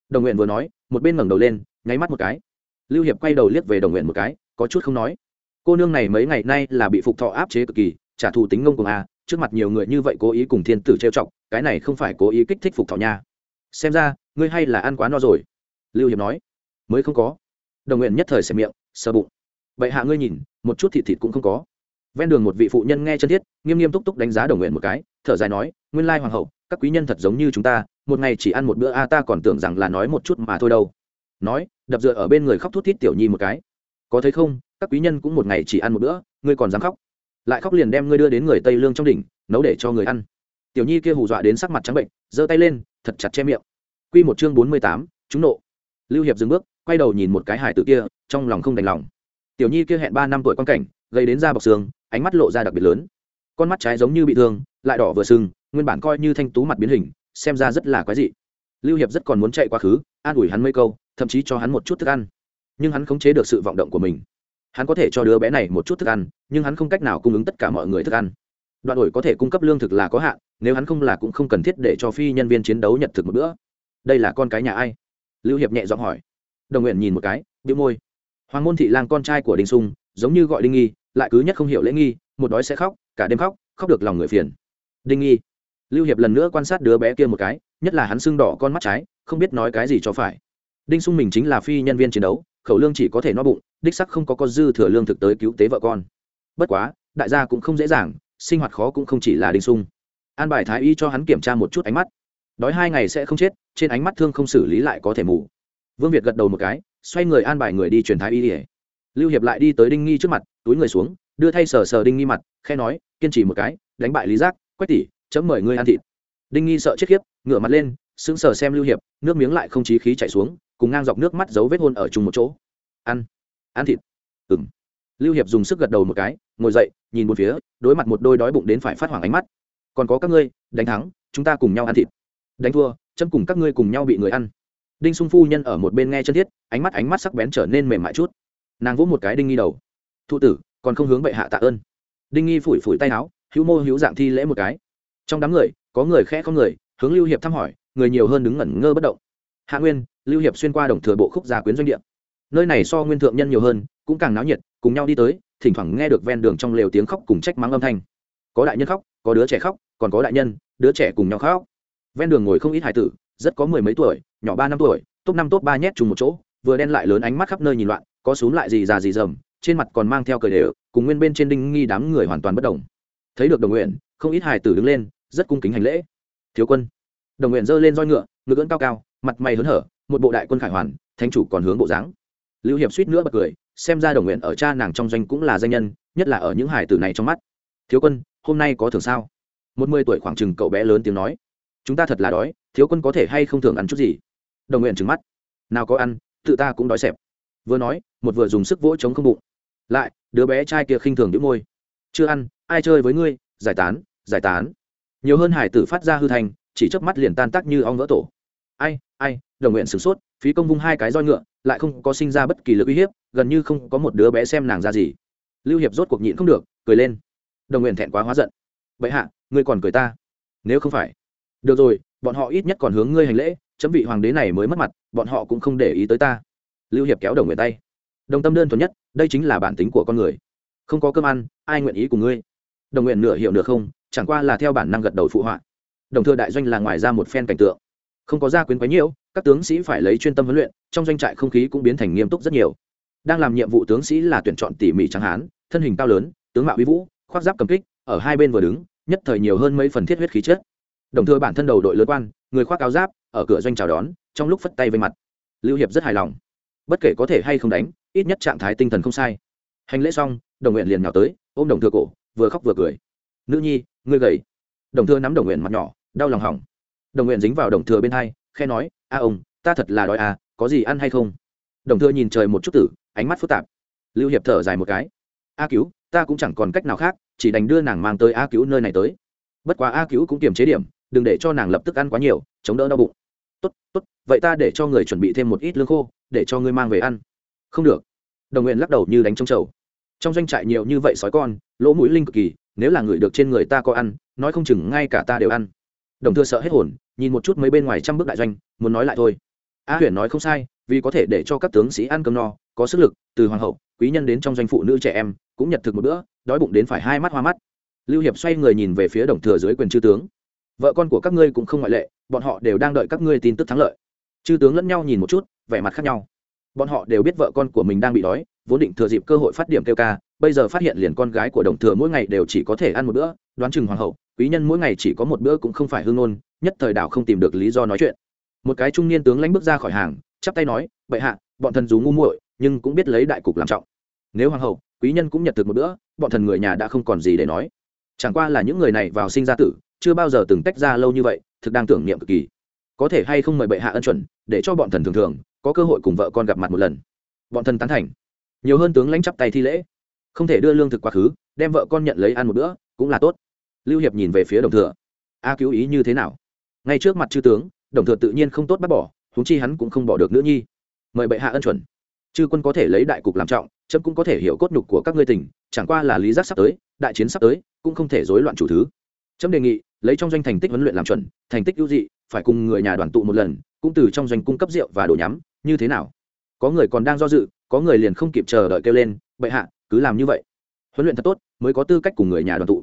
A: Đồng nguyện vừa nói, một bên ngẩng đầu lên, nháy mắt một cái. Lưu hiệp quay đầu liếc về đồng nguyện một cái, có chút không nói. Cô nương này mấy ngày nay là bị phục thọ áp chế cực kỳ, trả thù tính ngông cùng a à, trước mặt nhiều người như vậy cố ý cùng thiên tử trêu chọc, cái này không phải cố ý kích thích phục thọ nha. Xem ra, ngươi hay là ăn quá no rồi. Lưu hiệp nói. Mới không có. Đồng nguyện nhất thời xẻ miệng, sờ bụng. Vậy hạ ngươi nhìn, một chút thịt thịt cũng không có. Ven đường một vị phụ nhân nghe chân thiết, nghiêm nghiêm túc túc đánh giá đồng nguyện một cái thở dài nói, nguyên lai hoàng hậu, các quý nhân thật giống như chúng ta, một ngày chỉ ăn một bữa, a, ta còn tưởng rằng là nói một chút mà thôi đâu. Nói, đập dựa ở bên người khóc thút thít tiểu nhi một cái. Có thấy không, các quý nhân cũng một ngày chỉ ăn một bữa, ngươi còn dám khóc? Lại khóc liền đem ngươi đưa đến người tây lương trong đỉnh, nấu để cho người ăn. Tiểu nhi kia hù dọa đến sắc mặt trắng bệnh, giơ tay lên, thật chặt che miệng. Quy một chương bốn mươi tám chúng nộ. Lưu hiệp dừng bước, quay đầu nhìn một cái hải tử kia, trong lòng không đành lòng. Tiểu nhi kia hẹn ba năm tuổi quan cảnh, gây đến da bọc xương, ánh mắt lộ ra đặc biệt lớn. Con mắt trái giống như bị thương lại đỏ vừa sưng, nguyên bản coi như thanh tú mặt biến hình, xem ra rất là quái dị. Lưu hiệp rất còn muốn chạy quá khứ, an ủi hắn mấy câu, thậm chí cho hắn một chút thức ăn. Nhưng hắn khống chế được sự vọng động của mình. Hắn có thể cho đứa bé này một chút thức ăn, nhưng hắn không cách nào cung ứng tất cả mọi người thức ăn. Đoạn ổi có thể cung cấp lương thực là có hạn, nếu hắn không là cũng không cần thiết để cho phi nhân viên chiến đấu nhật thực một bữa. Đây là con cái nhà ai? Lưu hiệp nhẹ giọng hỏi. Đồng nguyện nhìn một cái biếu môi. Hoàng môn thị lang con trai của đinh sung, giống như gọi đinh nghi, lại cứ nhất không hiểu lễ nghi, một đói sẽ khóc, cả đêm khóc khóc được lòng người phiền đinh nghi. Lưu hiệp lần nữa quan sát đứa bé kia một cái, nhất là hắn sưng đỏ con mắt trái, không biết nói cái gì cho phải. Đinh sung mình chính là phi nhân viên chiến đấu, khẩu lương chỉ có thể no bụng, đích sắc không có con dư thừa lương thực tới cứu tế vợ con. Bất quá, đại gia cũng không dễ dàng, sinh hoạt khó cũng không chỉ là đinh sung. An bài thái y cho hắn kiểm tra một chút ánh mắt. Đói hai ngày sẽ không chết, trên ánh mắt thương không xử lý lại có thể mù. Vương việt gật đầu một cái, xoay người an bài người đi truyền thái y ỉa lưu hiệp lại đi tới đinh nghi trước mặt, túi người xuống, đưa thay sờ sờ đinh nghi mặt khe nói, kiên trì một cái, đánh bại lý giác quách tỷ, chấm mời ngươi ăn thịt. Đinh nghi sợ chết khiếp, ngửa mặt lên, sững sờ xem lưu hiệp, nước miếng lại không chí khí chảy xuống, cùng ngang dọc nước mắt dấu vết hôn ở chung một chỗ. Ăn ăn thịt. Ừng lưu hiệp dùng sức gật đầu một cái, ngồi dậy, nhìn một phía, đối mặt một đôi đói bụng đến phải phát hoảng ánh mắt. Còn có các ngươi, đánh thắng, chúng ta cùng nhau ăn thịt. Đánh thua, chấm cùng các ngươi cùng nhau bị người ăn. Đinh sung phu nhân ở một bên nghe chân thiết, ánh mắt ánh mắt sắc bén trở nên mềm mại chút. Nàng vỗ một cái đinh nghi đầu. Thụ tử, còn không hướng bệ hạ tạ ơn. Đinh nghi phủi phủi tay áo hữu mô hữu dạng thi lễ một cái. Trong đám người, có người khẽ có người, hướng lưu hiệp thăm hỏi, người nhiều hơn đứng ngẩn ngơ bất động. Hạ nguyên, lưu hiệp xuyên qua đồng thừa bộ khúc gia quyến doanh địa. Nơi này so nguyên thượng nhân nhiều hơn, cũng càng náo nhiệt, cùng nhau đi tới, thỉnh thoảng nghe được ven đường trong lều tiếng khóc cùng trách mắng âm thanh. Có đại nhân khóc, có đứa trẻ khóc, còn có đại nhân, đứa trẻ cùng nhau khóc. Ven đường ngồi không ít hải tử, rất có mười mấy tuổi, nhỏ ba năm tuổi, top năm top ba nhét chung một chỗ, vừa đen lại lớn ánh mắt khắp nơi nhìn loạn, có xuống lại gì già gì dầm, trên mặt còn mang theo cờ đều, cùng nguyên bên trên đinh nghi đám người hoàn toàn bất đồng thấy được đồng nguyện, không ít hải tử đứng lên, rất cung kính hành lễ. Thiếu quân. Đồng nguyện giơ lên roi ngựa ngựa ưỡn cao cao, mặt mày hớn hở, một bộ đại quân khải hoàn, thánh chủ còn hướng bộ dáng. Lưu hiệp suýt nữa bật cười, xem ra đồng nguyện ở cha nàng trong doanh cũng là danh nhân, nhất là ở những hải tử này trong mắt. Thiếu quân, hôm nay có thường sao? Một mươi tuổi khoảng chừng cậu bé lớn tiếng nói. Chúng ta thật là đói, thiếu quân có thể hay không thường ăn chút gì? Đồng nguyện trừng mắt. Nào có ăn, tự ta cũng đói xẹp. Vừa nói, một vừa dùng sức vỗ chống không bụng. Lại, đứa bé trai kia khinh thường đĩu môi. Chưa ăn ai chơi với ngươi, giải tán giải tán. Nhiều hơn hải tử phát ra hư thành, chỉ chớp mắt liền tan tác như ong vỡ tổ. Ai ai, đồng nguyện sửng sốt, phí công vung hai cái roi ngựa, lại không có sinh ra bất kỳ lực uy hiếp, gần như không có một đứa bé xem nàng ra gì. Lưu hiệp rốt cuộc nhịn không được, cười lên. Đồng nguyện thẹn quá hóa giận. Vậy hạ, ngươi còn cười ta? Nếu không phải. Được rồi, bọn họ ít nhất còn hướng ngươi hành lễ, chấm vị hoàng đế này mới mất mặt, bọn họ cũng không để ý tới ta. Lưu hiệp kéo đồng nguyện tay. Đồng tâm đơn thuần nhất, đây chính là bản tính của con người. Không có cơm ăn, ai nguyện ý cùng ngươi? Đồng nguyện nửa hiểu nửa không, chẳng qua là theo bản năng gật đầu phụ họa. Đồng thừa đại doanh là ngoài ra một phen cảnh tượng. Không có gia quyến quấy nhiễu, các tướng sĩ phải lấy chuyên tâm huấn luyện, trong doanh trại không khí cũng biến thành nghiêm túc rất nhiều. Đang làm nhiệm vụ tướng sĩ là tuyển chọn tỉ mỉ trắng hán, thân hình cao lớn, tướng mạo uy vũ, khoác giáp cầm kích, ở hai bên vừa đứng, nhất thời nhiều hơn mấy phần thiết huyết khí chất. Đồng thừa bản thân đầu đội lớn quan, người khoác áo giáp, ở cửa doanh chào đón, trong lúc phất tay vây mặt. Lưu hiệp rất hài lòng. Bất kể có thể hay không đánh, ít nhất trạng thái tinh thần không sai. Hành lễ xong, đồng nguyện liền nhào tới, ôm đồng thừa cổ vừa khóc vừa cười. Nữ nhi, ngươi gầy. Đồng thừa nắm đồng nguyện mặt nhỏ, đau lòng hỏng. Đồng nguyện dính vào đồng thừa bên hai khe nói, a ông, ta thật là đói à có gì ăn hay không? Đồng thừa nhìn trời một chút tử, ánh mắt phức tạp. Lưu hiệp thở dài một cái. A cứu, ta cũng chẳng còn cách nào khác, chỉ đành đưa nàng mang tới a cứu nơi này tới. Bất quá a cứu cũng kiềm chế điểm, đừng để cho nàng lập tức ăn quá nhiều, chống đỡ đau bụng. Tốt tốt, vậy ta để cho người chuẩn bị thêm một ít lương khô, để cho ngươi mang về ăn. Không được. Đồng nguyện lắc đầu như đánh trong trầu trong doanh trại nhiều như vậy sói con, lỗ mũi linh cực kỳ, nếu là người được trên người ta có ăn, nói không chừng ngay cả ta đều ăn. Đồng thừa sợ hết hồn, nhìn một chút mấy bên ngoài trăm bước đại doanh, muốn nói lại thôi. A huyền nói không sai, vì có thể để cho các tướng sĩ ăn cơm no, có sức lực, từ hoàng hậu, quý nhân đến trong doanh phụ nữ trẻ em, cũng nhật thực một bữa, đói bụng đến phải hai mắt hoa mắt. Lưu hiệp xoay người nhìn về phía đồng thừa dưới quyền chư tướng. Vợ con của các ngươi cũng không ngoại lệ, bọn họ đều đang đợi các ngươi tin tức thắng lợi. Chư tướng lẫn nhau nhìn một chút, vẻ mặt khác nhau. Bọn họ đều biết vợ con của mình đang bị đói vốn định thừa dịp cơ hội phát điểm kêu ca, bây giờ phát hiện liền con gái của đồng thừa mỗi ngày đều chỉ có thể ăn một bữa, đoán chừng hoàng hậu, quý nhân mỗi ngày chỉ có một bữa cũng không phải hương ngôn, nhất thời đảo không tìm được lý do nói chuyện. Một cái trung niên tướng lãnh bước ra khỏi hàng, chắp tay nói, bệ hạ, bọn thần dù ngu muội, nhưng cũng biết lấy đại cục làm trọng. Nếu hoàng hậu, quý nhân cũng nhật thực một bữa, bọn thần người nhà đã không còn gì để nói. Chẳng qua là những người này vào sinh ra tử, chưa bao giờ từng tách ra lâu như vậy, thực đang tưởng niệm cực kỳ. Có thể hay không mời bệ hạ ân chuẩn, để cho bọn thần thường thường, có cơ hội cùng vợ con gặp mặt một lần. Bọn thần tán thành nhiều hơn tướng lãnh chắp tay thi lễ. Không thể đưa lương thực quá khứ, đem vợ con nhận lấy ăn một bữa, cũng là tốt. Lưu hiệp nhìn về phía đồng thừa. A cứu ý như thế nào? Ngay trước mặt chư tướng, đồng thừa tự nhiên không tốt bắt bỏ, huống chi hắn cũng không bỏ được nữ nhi. Mời bệ hạ ân chuẩn. Chư quân có thể lấy đại cục làm trọng, chấm cũng có thể hiểu cốt nhục của các ngươi tỉnh chẳng qua là lý giác sắp tới, đại chiến sắp tới, cũng không thể rối loạn chủ thứ. Chấm đề nghị, lấy trong doanh thành tích huấn luyện làm chuẩn, thành tích ưu dị, phải cùng người nhà đoàn tụ một lần, cũng từ trong doanh cung cấp rượu và đồ nhắm, như thế nào? Có người còn đang do dự, có người liền không kịp chờ đợi kêu lên, bệ hạ, cứ làm như vậy. Huấn luyện thật tốt, mới có tư cách cùng người nhà đoàn tụ.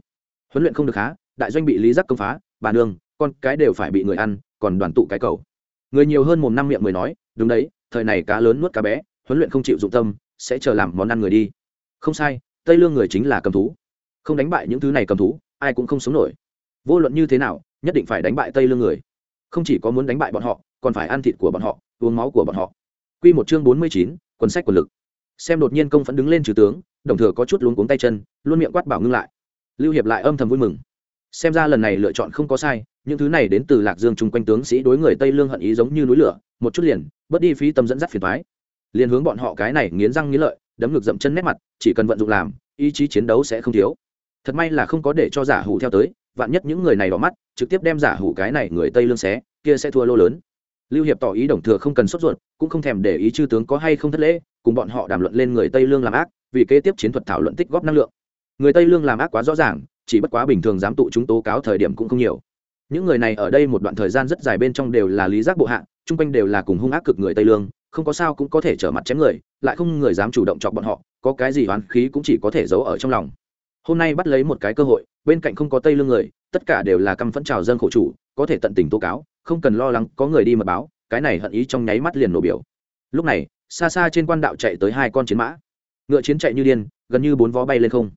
A: Huấn luyện không được há đại doanh bị lý giác công phá, bà nương, con cái đều phải bị người ăn, còn đoàn tụ cái cầu. Người nhiều hơn mồm năm miệng mười nói, đúng đấy, thời này cá lớn nuốt cá bé, huấn luyện không chịu dụng tâm, sẽ chờ làm món ăn người đi. Không sai, tây lương người chính là cầm thú. Không đánh bại những thứ này cầm thú, ai cũng không sống nổi. Vô luận như thế nào, nhất định phải đánh bại tây lương người. Không chỉ có muốn đánh bại bọn họ, còn phải ăn thịt của bọn họ, uống máu của bọn họ. Quy một chương bốn mươi chín, quần sách quần lực. Xem đột nhiên công phẫn đứng lên trừ tướng, đồng thừa có chút luống cuống tay chân, luôn miệng quát bảo ngưng lại. Lưu hiệp lại âm thầm vui mừng. Xem ra lần này lựa chọn không có sai, những thứ này đến từ lạc dương chung quanh tướng sĩ đối người tây lương hận ý giống như núi lửa, một chút liền, bớt đi phí tâm dẫn dắt phiền toái. liền hướng bọn họ cái này nghiến răng nghiến lợi, đấm ngực dậm chân nét mặt, chỉ cần vận dụng làm, ý chí chiến đấu sẽ không thiếu. Thật may là không có để cho giả hủ theo tới, vạn nhất những người này đỏ mắt, trực tiếp đem giả hủ cái này người tây lương xé, kia sẽ thua lô lớn lưu hiệp tỏ ý đồng thừa không cần sốt ruột, cũng không thèm để ý chư tướng có hay không thất lễ, cùng bọn họ đàm luận lên người tây lương làm ác, vì kế tiếp chiến thuật thảo luận tích góp năng lượng. Người tây lương làm ác quá rõ ràng, chỉ bất quá bình thường dám tụ chúng tố cáo thời điểm cũng không nhiều. Những người này ở đây một đoạn thời gian rất dài bên trong đều là lý giác bộ hạ, chung quanh đều là cùng hung ác cực người tây lương, không có sao cũng có thể trở mặt chém người, lại không người dám chủ động chọc bọn họ, có cái gì oán khí cũng chỉ có thể giấu ở trong lòng hôm nay bắt lấy một cái cơ hội, bên cạnh không có tây lương người, tất cả đều là căm phẫn trào dân khổ chủ, có thể tận tình tố cáo, không cần lo lắng, có người đi mật báo, cái này hận ý trong nháy mắt liền nổ biểu. Lúc này, xa xa trên quan đạo chạy tới hai con chiến mã. Ngựa chiến chạy như điên, gần như bốn vó bay lên không.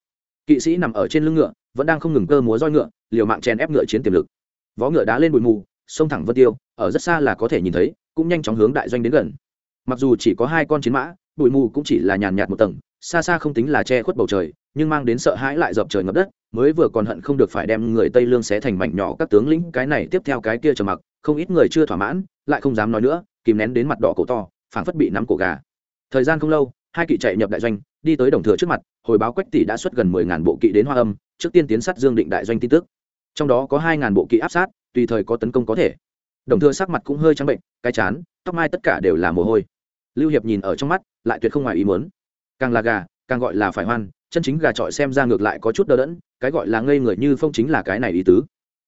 A: Kỵ sĩ nằm ở trên lưng ngựa, vẫn đang không ngừng cơ múa roi ngựa, liều mạng chèn ép ngựa chiến tiềm lực. Vó ngựa đá lên bụi mù, sông thẳng vân tiêu, ở rất xa là có thể nhìn thấy, cũng nhanh chóng hướng đại doanh đến gần. Mặc dù chỉ có hai con chiến mã, bụi mù cũng chỉ là nhàn nhạt một tầng xa xa không tính là che khuất bầu trời, nhưng mang đến sợ hãi lại dập trời ngập đất, mới vừa còn hận không được phải đem người tây lương xé thành mảnh nhỏ các tướng lĩnh, cái này tiếp theo cái kia trầm mặc, không ít người chưa thỏa mãn, lại không dám nói nữa, kìm nén đến mặt đỏ cổ to, phảng phất bị nắm cổ gà. Thời gian không lâu, hai kỵ chạy nhập đại doanh, đi tới đồng thừa trước mặt, hồi báo quách tỷ đã xuất gần mười ngàn bộ kỵ đến hoa âm, trước tiên tiến sát dương định đại doanh tin tức. Trong đó có hai ngàn bộ kỵ áp sát, tùy thời có tấn công có thể. Đồng thừa sắc mặt cũng hơi trắng bệnh, cái chán, tóc mai tất cả đều là mồ hôi. Lưu hiệp nhìn ở trong mắt, lại tuyệt không ngoài ý muốn càng là gà, càng gọi là phải hoan, chân chính gà trọi xem ra ngược lại có chút đỡ đẫn, cái gọi là ngây người như phong chính là cái này ý tứ.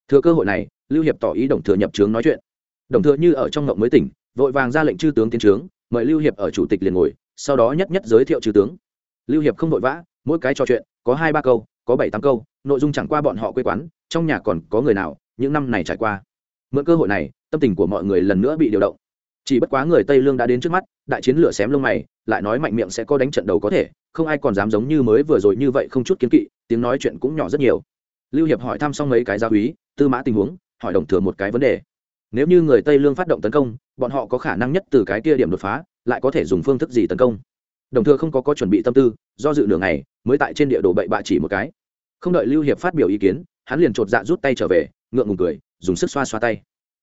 A: Thừa cơ hội này, lưu hiệp tỏ ý đồng thừa nhập trướng nói chuyện. Đồng thừa như ở trong ngộng mới tỉnh, vội vàng ra lệnh chư tướng tiến trướng, mời lưu hiệp ở chủ tịch liền ngồi, sau đó nhất nhất giới thiệu chư tướng. Lưu hiệp không vội vã, mỗi cái trò chuyện, có hai ba câu, có bảy tám câu, nội dung chẳng qua bọn họ quê quán, trong nhà còn có người nào, những năm này trải qua. Mượn cơ hội này, tâm tình của mọi người lần nữa bị điều động. Chỉ bất quá người tây lương đã đến trước mắt, đại chiến lửa xém lông mày lại nói mạnh miệng sẽ có đánh trận đầu có thể, không ai còn dám giống như mới vừa rồi như vậy không chút kiến kỵ, tiếng nói chuyện cũng nhỏ rất nhiều. Lưu hiệp hỏi thăm xong mấy cái gia úy, tư mã tình huống, hỏi đồng thừa một cái vấn đề. Nếu như người tây lương phát động tấn công, bọn họ có khả năng nhất từ cái kia điểm đột phá, lại có thể dùng phương thức gì tấn công? Đồng thừa không có có chuẩn bị tâm tư, do dự nửa ngày, mới tại trên địa đồ bậy bạ chỉ một cái. Không đợi lưu hiệp phát biểu ý kiến, hắn liền chột dạ rút tay trở về, ngượng ngùng cười, dùng sức xoa xoa tay.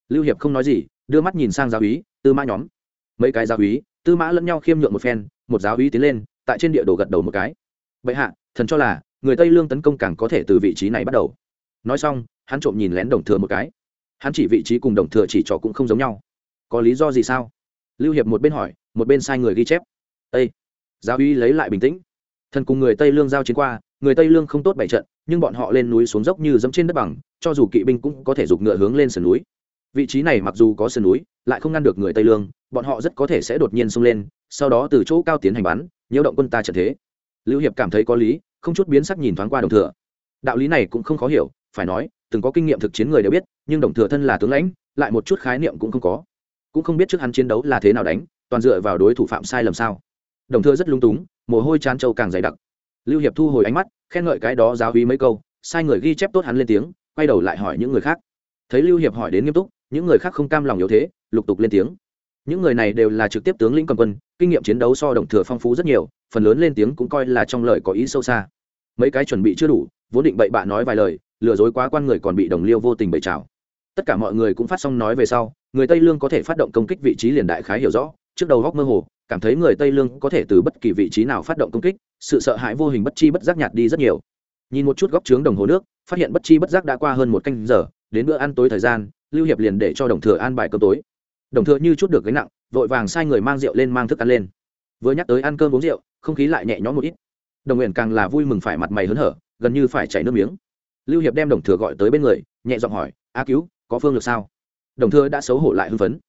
A: Lưu hiệp không nói gì, đưa mắt nhìn sang gia úy, tư mã nhóm. Mấy cái gia úy tư mã lẫn nhau khiêm nhượng một phen, một giáo uy tiến lên, tại trên địa đồ gật đầu một cái. Bệ hạ, thần cho là, người tây lương tấn công càng có thể từ vị trí này bắt đầu. Nói xong, hắn trộm nhìn lén đồng thừa một cái. Hắn chỉ vị trí cùng đồng thừa chỉ trỏ cũng không giống nhau. Có lý do gì sao? Lưu hiệp một bên hỏi, một bên sai người ghi chép. Ây giáo uy lấy lại bình tĩnh. Thần cùng người tây lương giao chiến qua, người tây lương không tốt bảy trận, nhưng bọn họ lên núi xuống dốc như dẫm trên đất bằng, cho dù kỵ binh cũng có thể giục ngựa hướng lên sườn núi vị trí này mặc dù có sườn núi, lại không ngăn được người tây lương, bọn họ rất có thể sẽ đột nhiên xông lên, sau đó từ chỗ cao tiến hành bắn, nhiễu động quân ta trận thế. Lưu hiệp cảm thấy có lý, không chút biến sắc nhìn thoáng qua đồng thừa. Đạo lý này cũng không khó hiểu, phải nói, từng có kinh nghiệm thực chiến người đều biết, nhưng đồng thừa thân là tướng lãnh, lại một chút khái niệm cũng không có. Cũng không biết trước hắn chiến đấu là thế nào đánh, toàn dựa vào đối thủ phạm sai lầm sao. Đồng thừa rất lung túng, mồ hôi chán trâu càng dày đặc. Lưu hiệp thu hồi ánh mắt, khen ngợi cái đó giáo hí mấy câu, sai người ghi chép tốt hắn lên tiếng, quay đầu lại hỏi những người khác. Thấy lưu hiệp hỏi đến nghiêm túc những người khác không cam lòng yếu thế, lục tục lên tiếng. Những người này đều là trực tiếp tướng lĩnh cầm quân, kinh nghiệm chiến đấu so đồng thừa phong phú rất nhiều, phần lớn lên tiếng cũng coi là trong lời có ý sâu xa. Mấy cái chuẩn bị chưa đủ, vốn định bậy bạ nói vài lời, lừa dối quá quan người còn bị đồng liêu vô tình bậy trào. Tất cả mọi người cũng phát xong nói về sau, người tây lương có thể phát động công kích vị trí liền đại khái hiểu rõ, trước đầu góc mơ hồ, cảm thấy người tây lương có thể từ bất kỳ vị trí nào phát động công kích, sự sợ hãi vô hình bất chi bất giác nhạt đi rất nhiều. Nhìn một chút góc trướng đồng hồ nước, phát hiện bất chi bất giác đã qua hơn một canh giờ, đến bữa ăn tối thời gian lưu hiệp liền để cho đồng thừa ăn bài cơm tối. Đồng thừa như chút được gánh nặng, vội vàng sai người mang rượu lên mang thức ăn lên. Vừa nhắc tới ăn cơm uống rượu, không khí lại nhẹ nhõm một ít. Đồng nguyện càng là vui mừng phải mặt mày hớn hở, gần như phải chảy nước miếng. Lưu hiệp đem đồng thừa gọi tới bên người, nhẹ giọng hỏi, a cứu, có phương lược sao? Đồng thừa đã xấu hổ lại hưng phấn.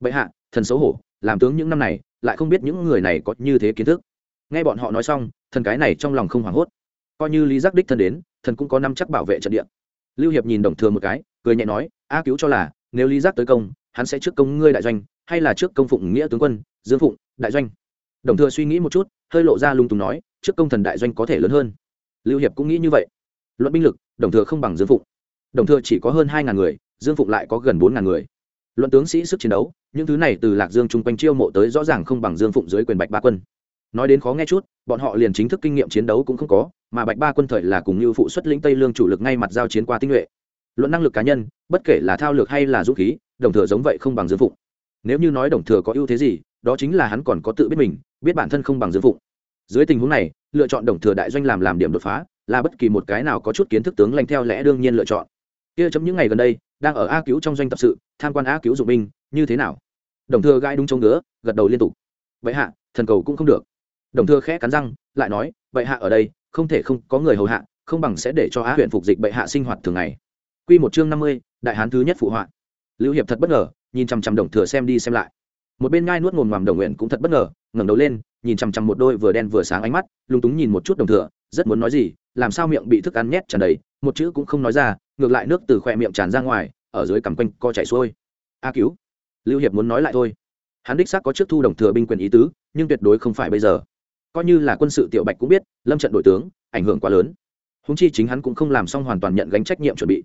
A: Bệ hạ, thần xấu hổ, làm tướng những năm này, lại không biết những người này có như thế kiến thức. Nghe bọn họ nói xong, thần cái này trong lòng không hoảng hốt. Coi như lý giác đích thân đến, thần cũng có năm chắc bảo vệ trận địa. Lưu hiệp nhìn đồng thừa một cái, cười nhẹ nói a cứu cho là, nếu lý giác tới công, hắn sẽ trước công ngươi đại doanh, hay là trước công phụng nghĩa tướng quân, dương phụng, đại doanh. Đồng thừa suy nghĩ một chút, hơi lộ ra lung tùng nói, trước công thần đại doanh có thể lớn hơn. Lưu hiệp cũng nghĩ như vậy. Luận binh lực, đồng thừa không bằng dương phụng. Đồng thừa chỉ có hơn hai ngàn người, dương phụng lại có gần bốn ngàn người. Luận tướng sĩ sức chiến đấu, những thứ này từ lạc dương chung quanh chiêu mộ tới rõ ràng không bằng dương phụng dưới quyền bạch ba quân. Nói đến khó nghe chút, bọn họ liền chính thức kinh nghiệm chiến đấu cũng không có, mà bạch ba quân thời là cùng như phụ xuất lĩnh tây lương chủ lực ngay mặt giao chiến qua tinh nhuệ luận năng lực cá nhân, bất kể là thao lược hay là dũng khí, đồng thừa giống vậy không bằng dương phụng. Nếu như nói đồng thừa có ưu thế gì, đó chính là hắn còn có tự biết mình, biết bản thân không bằng dương phụng. Dưới tình huống này, lựa chọn đồng thừa đại doanh làm làm điểm đột phá, là bất kỳ một cái nào có chút kiến thức tướng lanh theo lẽ đương nhiên lựa chọn. Kia chấm những ngày gần đây, đang ở a cứu trong doanh tập sự, tham quan a cứu dụng binh, như thế nào? Đồng thừa gai đúng chống ngứa, gật đầu liên tục. Vậy hạ, thần cầu cũng không được. Đồng thừa khẽ cắn răng, lại nói, vậy hạ ở đây, không thể không có người hầu hạ, không bằng sẽ để cho á huyện phục dịch bệ hạ sinh hoạt thường ngày. Quy một chương năm mươi, đại hán thứ nhất phụ họa. Lưu hiệp thật bất ngờ, nhìn chằm chằm đồng thừa xem đi xem lại. Một bên ngai nuốt ngồm ngoàm đồng nguyện cũng thật bất ngờ, ngẩng đầu lên, nhìn chằm chằm một đôi vừa đen vừa sáng ánh mắt, lúng túng nhìn một chút đồng thừa, rất muốn nói gì, làm sao miệng bị thức ăn nhét tràn đầy, một chữ cũng không nói ra, ngược lại nước từ khoe miệng tràn ra ngoài, ở dưới cằm quanh co chảy xuôi. A cứu. Lưu hiệp muốn nói lại thôi. Hắn đích xác có trước thu đồng thừa binh quyền ý tứ, nhưng tuyệt đối không phải bây giờ. Coi như là quân sự tiểu bạch cũng biết, lâm trận đội tướng, ảnh hưởng quá lớn. Húng chi chính hắn cũng không làm xong hoàn toàn nhận gánh trách nhiệm chuẩn bị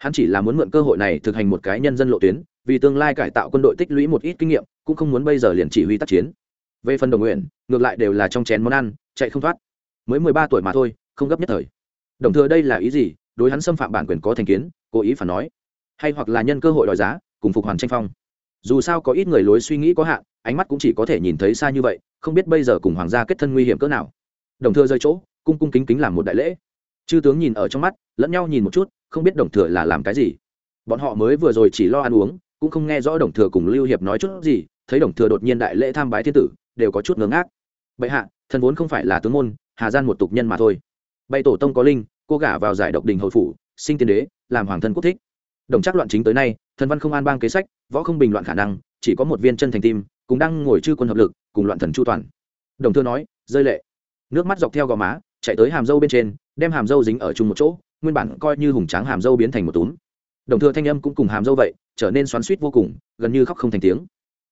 A: hắn chỉ là muốn mượn cơ hội này thực hành một cái nhân dân lộ tuyến, vì tương lai cải tạo quân đội tích lũy một ít kinh nghiệm, cũng không muốn bây giờ liền chỉ huy tác chiến. Về phần đồng nguyện, ngược lại đều là trong chén món ăn, chạy không thoát. Mới mười ba tuổi mà thôi, không gấp nhất thời. Đồng thừa đây là ý gì? Đối hắn xâm phạm bản quyền có thành kiến, cố ý phản nói. Hay hoặc là nhân cơ hội đòi giá, cùng phục hoàn tranh phong. Dù sao có ít người lối suy nghĩ có hạn, ánh mắt cũng chỉ có thể nhìn thấy xa như vậy, không biết bây giờ cùng hoàng gia kết thân nguy hiểm cỡ nào. Đồng thừa rơi chỗ, cung cung kính kính làm một đại lễ. Chư tướng nhìn ở trong mắt, lẫn nhau nhìn một chút không biết đồng thừa là làm cái gì. Bọn họ mới vừa rồi chỉ lo ăn uống, cũng không nghe rõ đồng thừa cùng lưu hiệp nói chút gì, thấy đồng thừa đột nhiên đại lễ tham bái thiên tử, đều có chút ngớ ngác. Bệ hạ, thần vốn không phải là tướng môn, hà gian một tục nhân mà thôi. Bay tổ tông có linh, cô gả vào giải độc đình hồi phủ, sinh tiên đế, làm hoàng thân quốc thích. Đồng chắc loạn chính tới nay, thần văn không an bang kế sách, võ không bình loạn khả năng, chỉ có một viên chân thành tim cũng đang ngồi chư quân hợp lực, cùng loạn thần chu toàn. Đồng thưa nói, rơi lệ. Nước mắt dọc theo gò má, chạy tới hàm dâu bên trên, đem hàm dâu dính ở chung một chỗ nguyên bản coi như hùng tráng hàm dâu biến thành một túm. Đồng thừa thanh âm cũng cùng hàm dâu vậy, trở nên xoắn suýt vô cùng, gần như khóc không thành tiếng.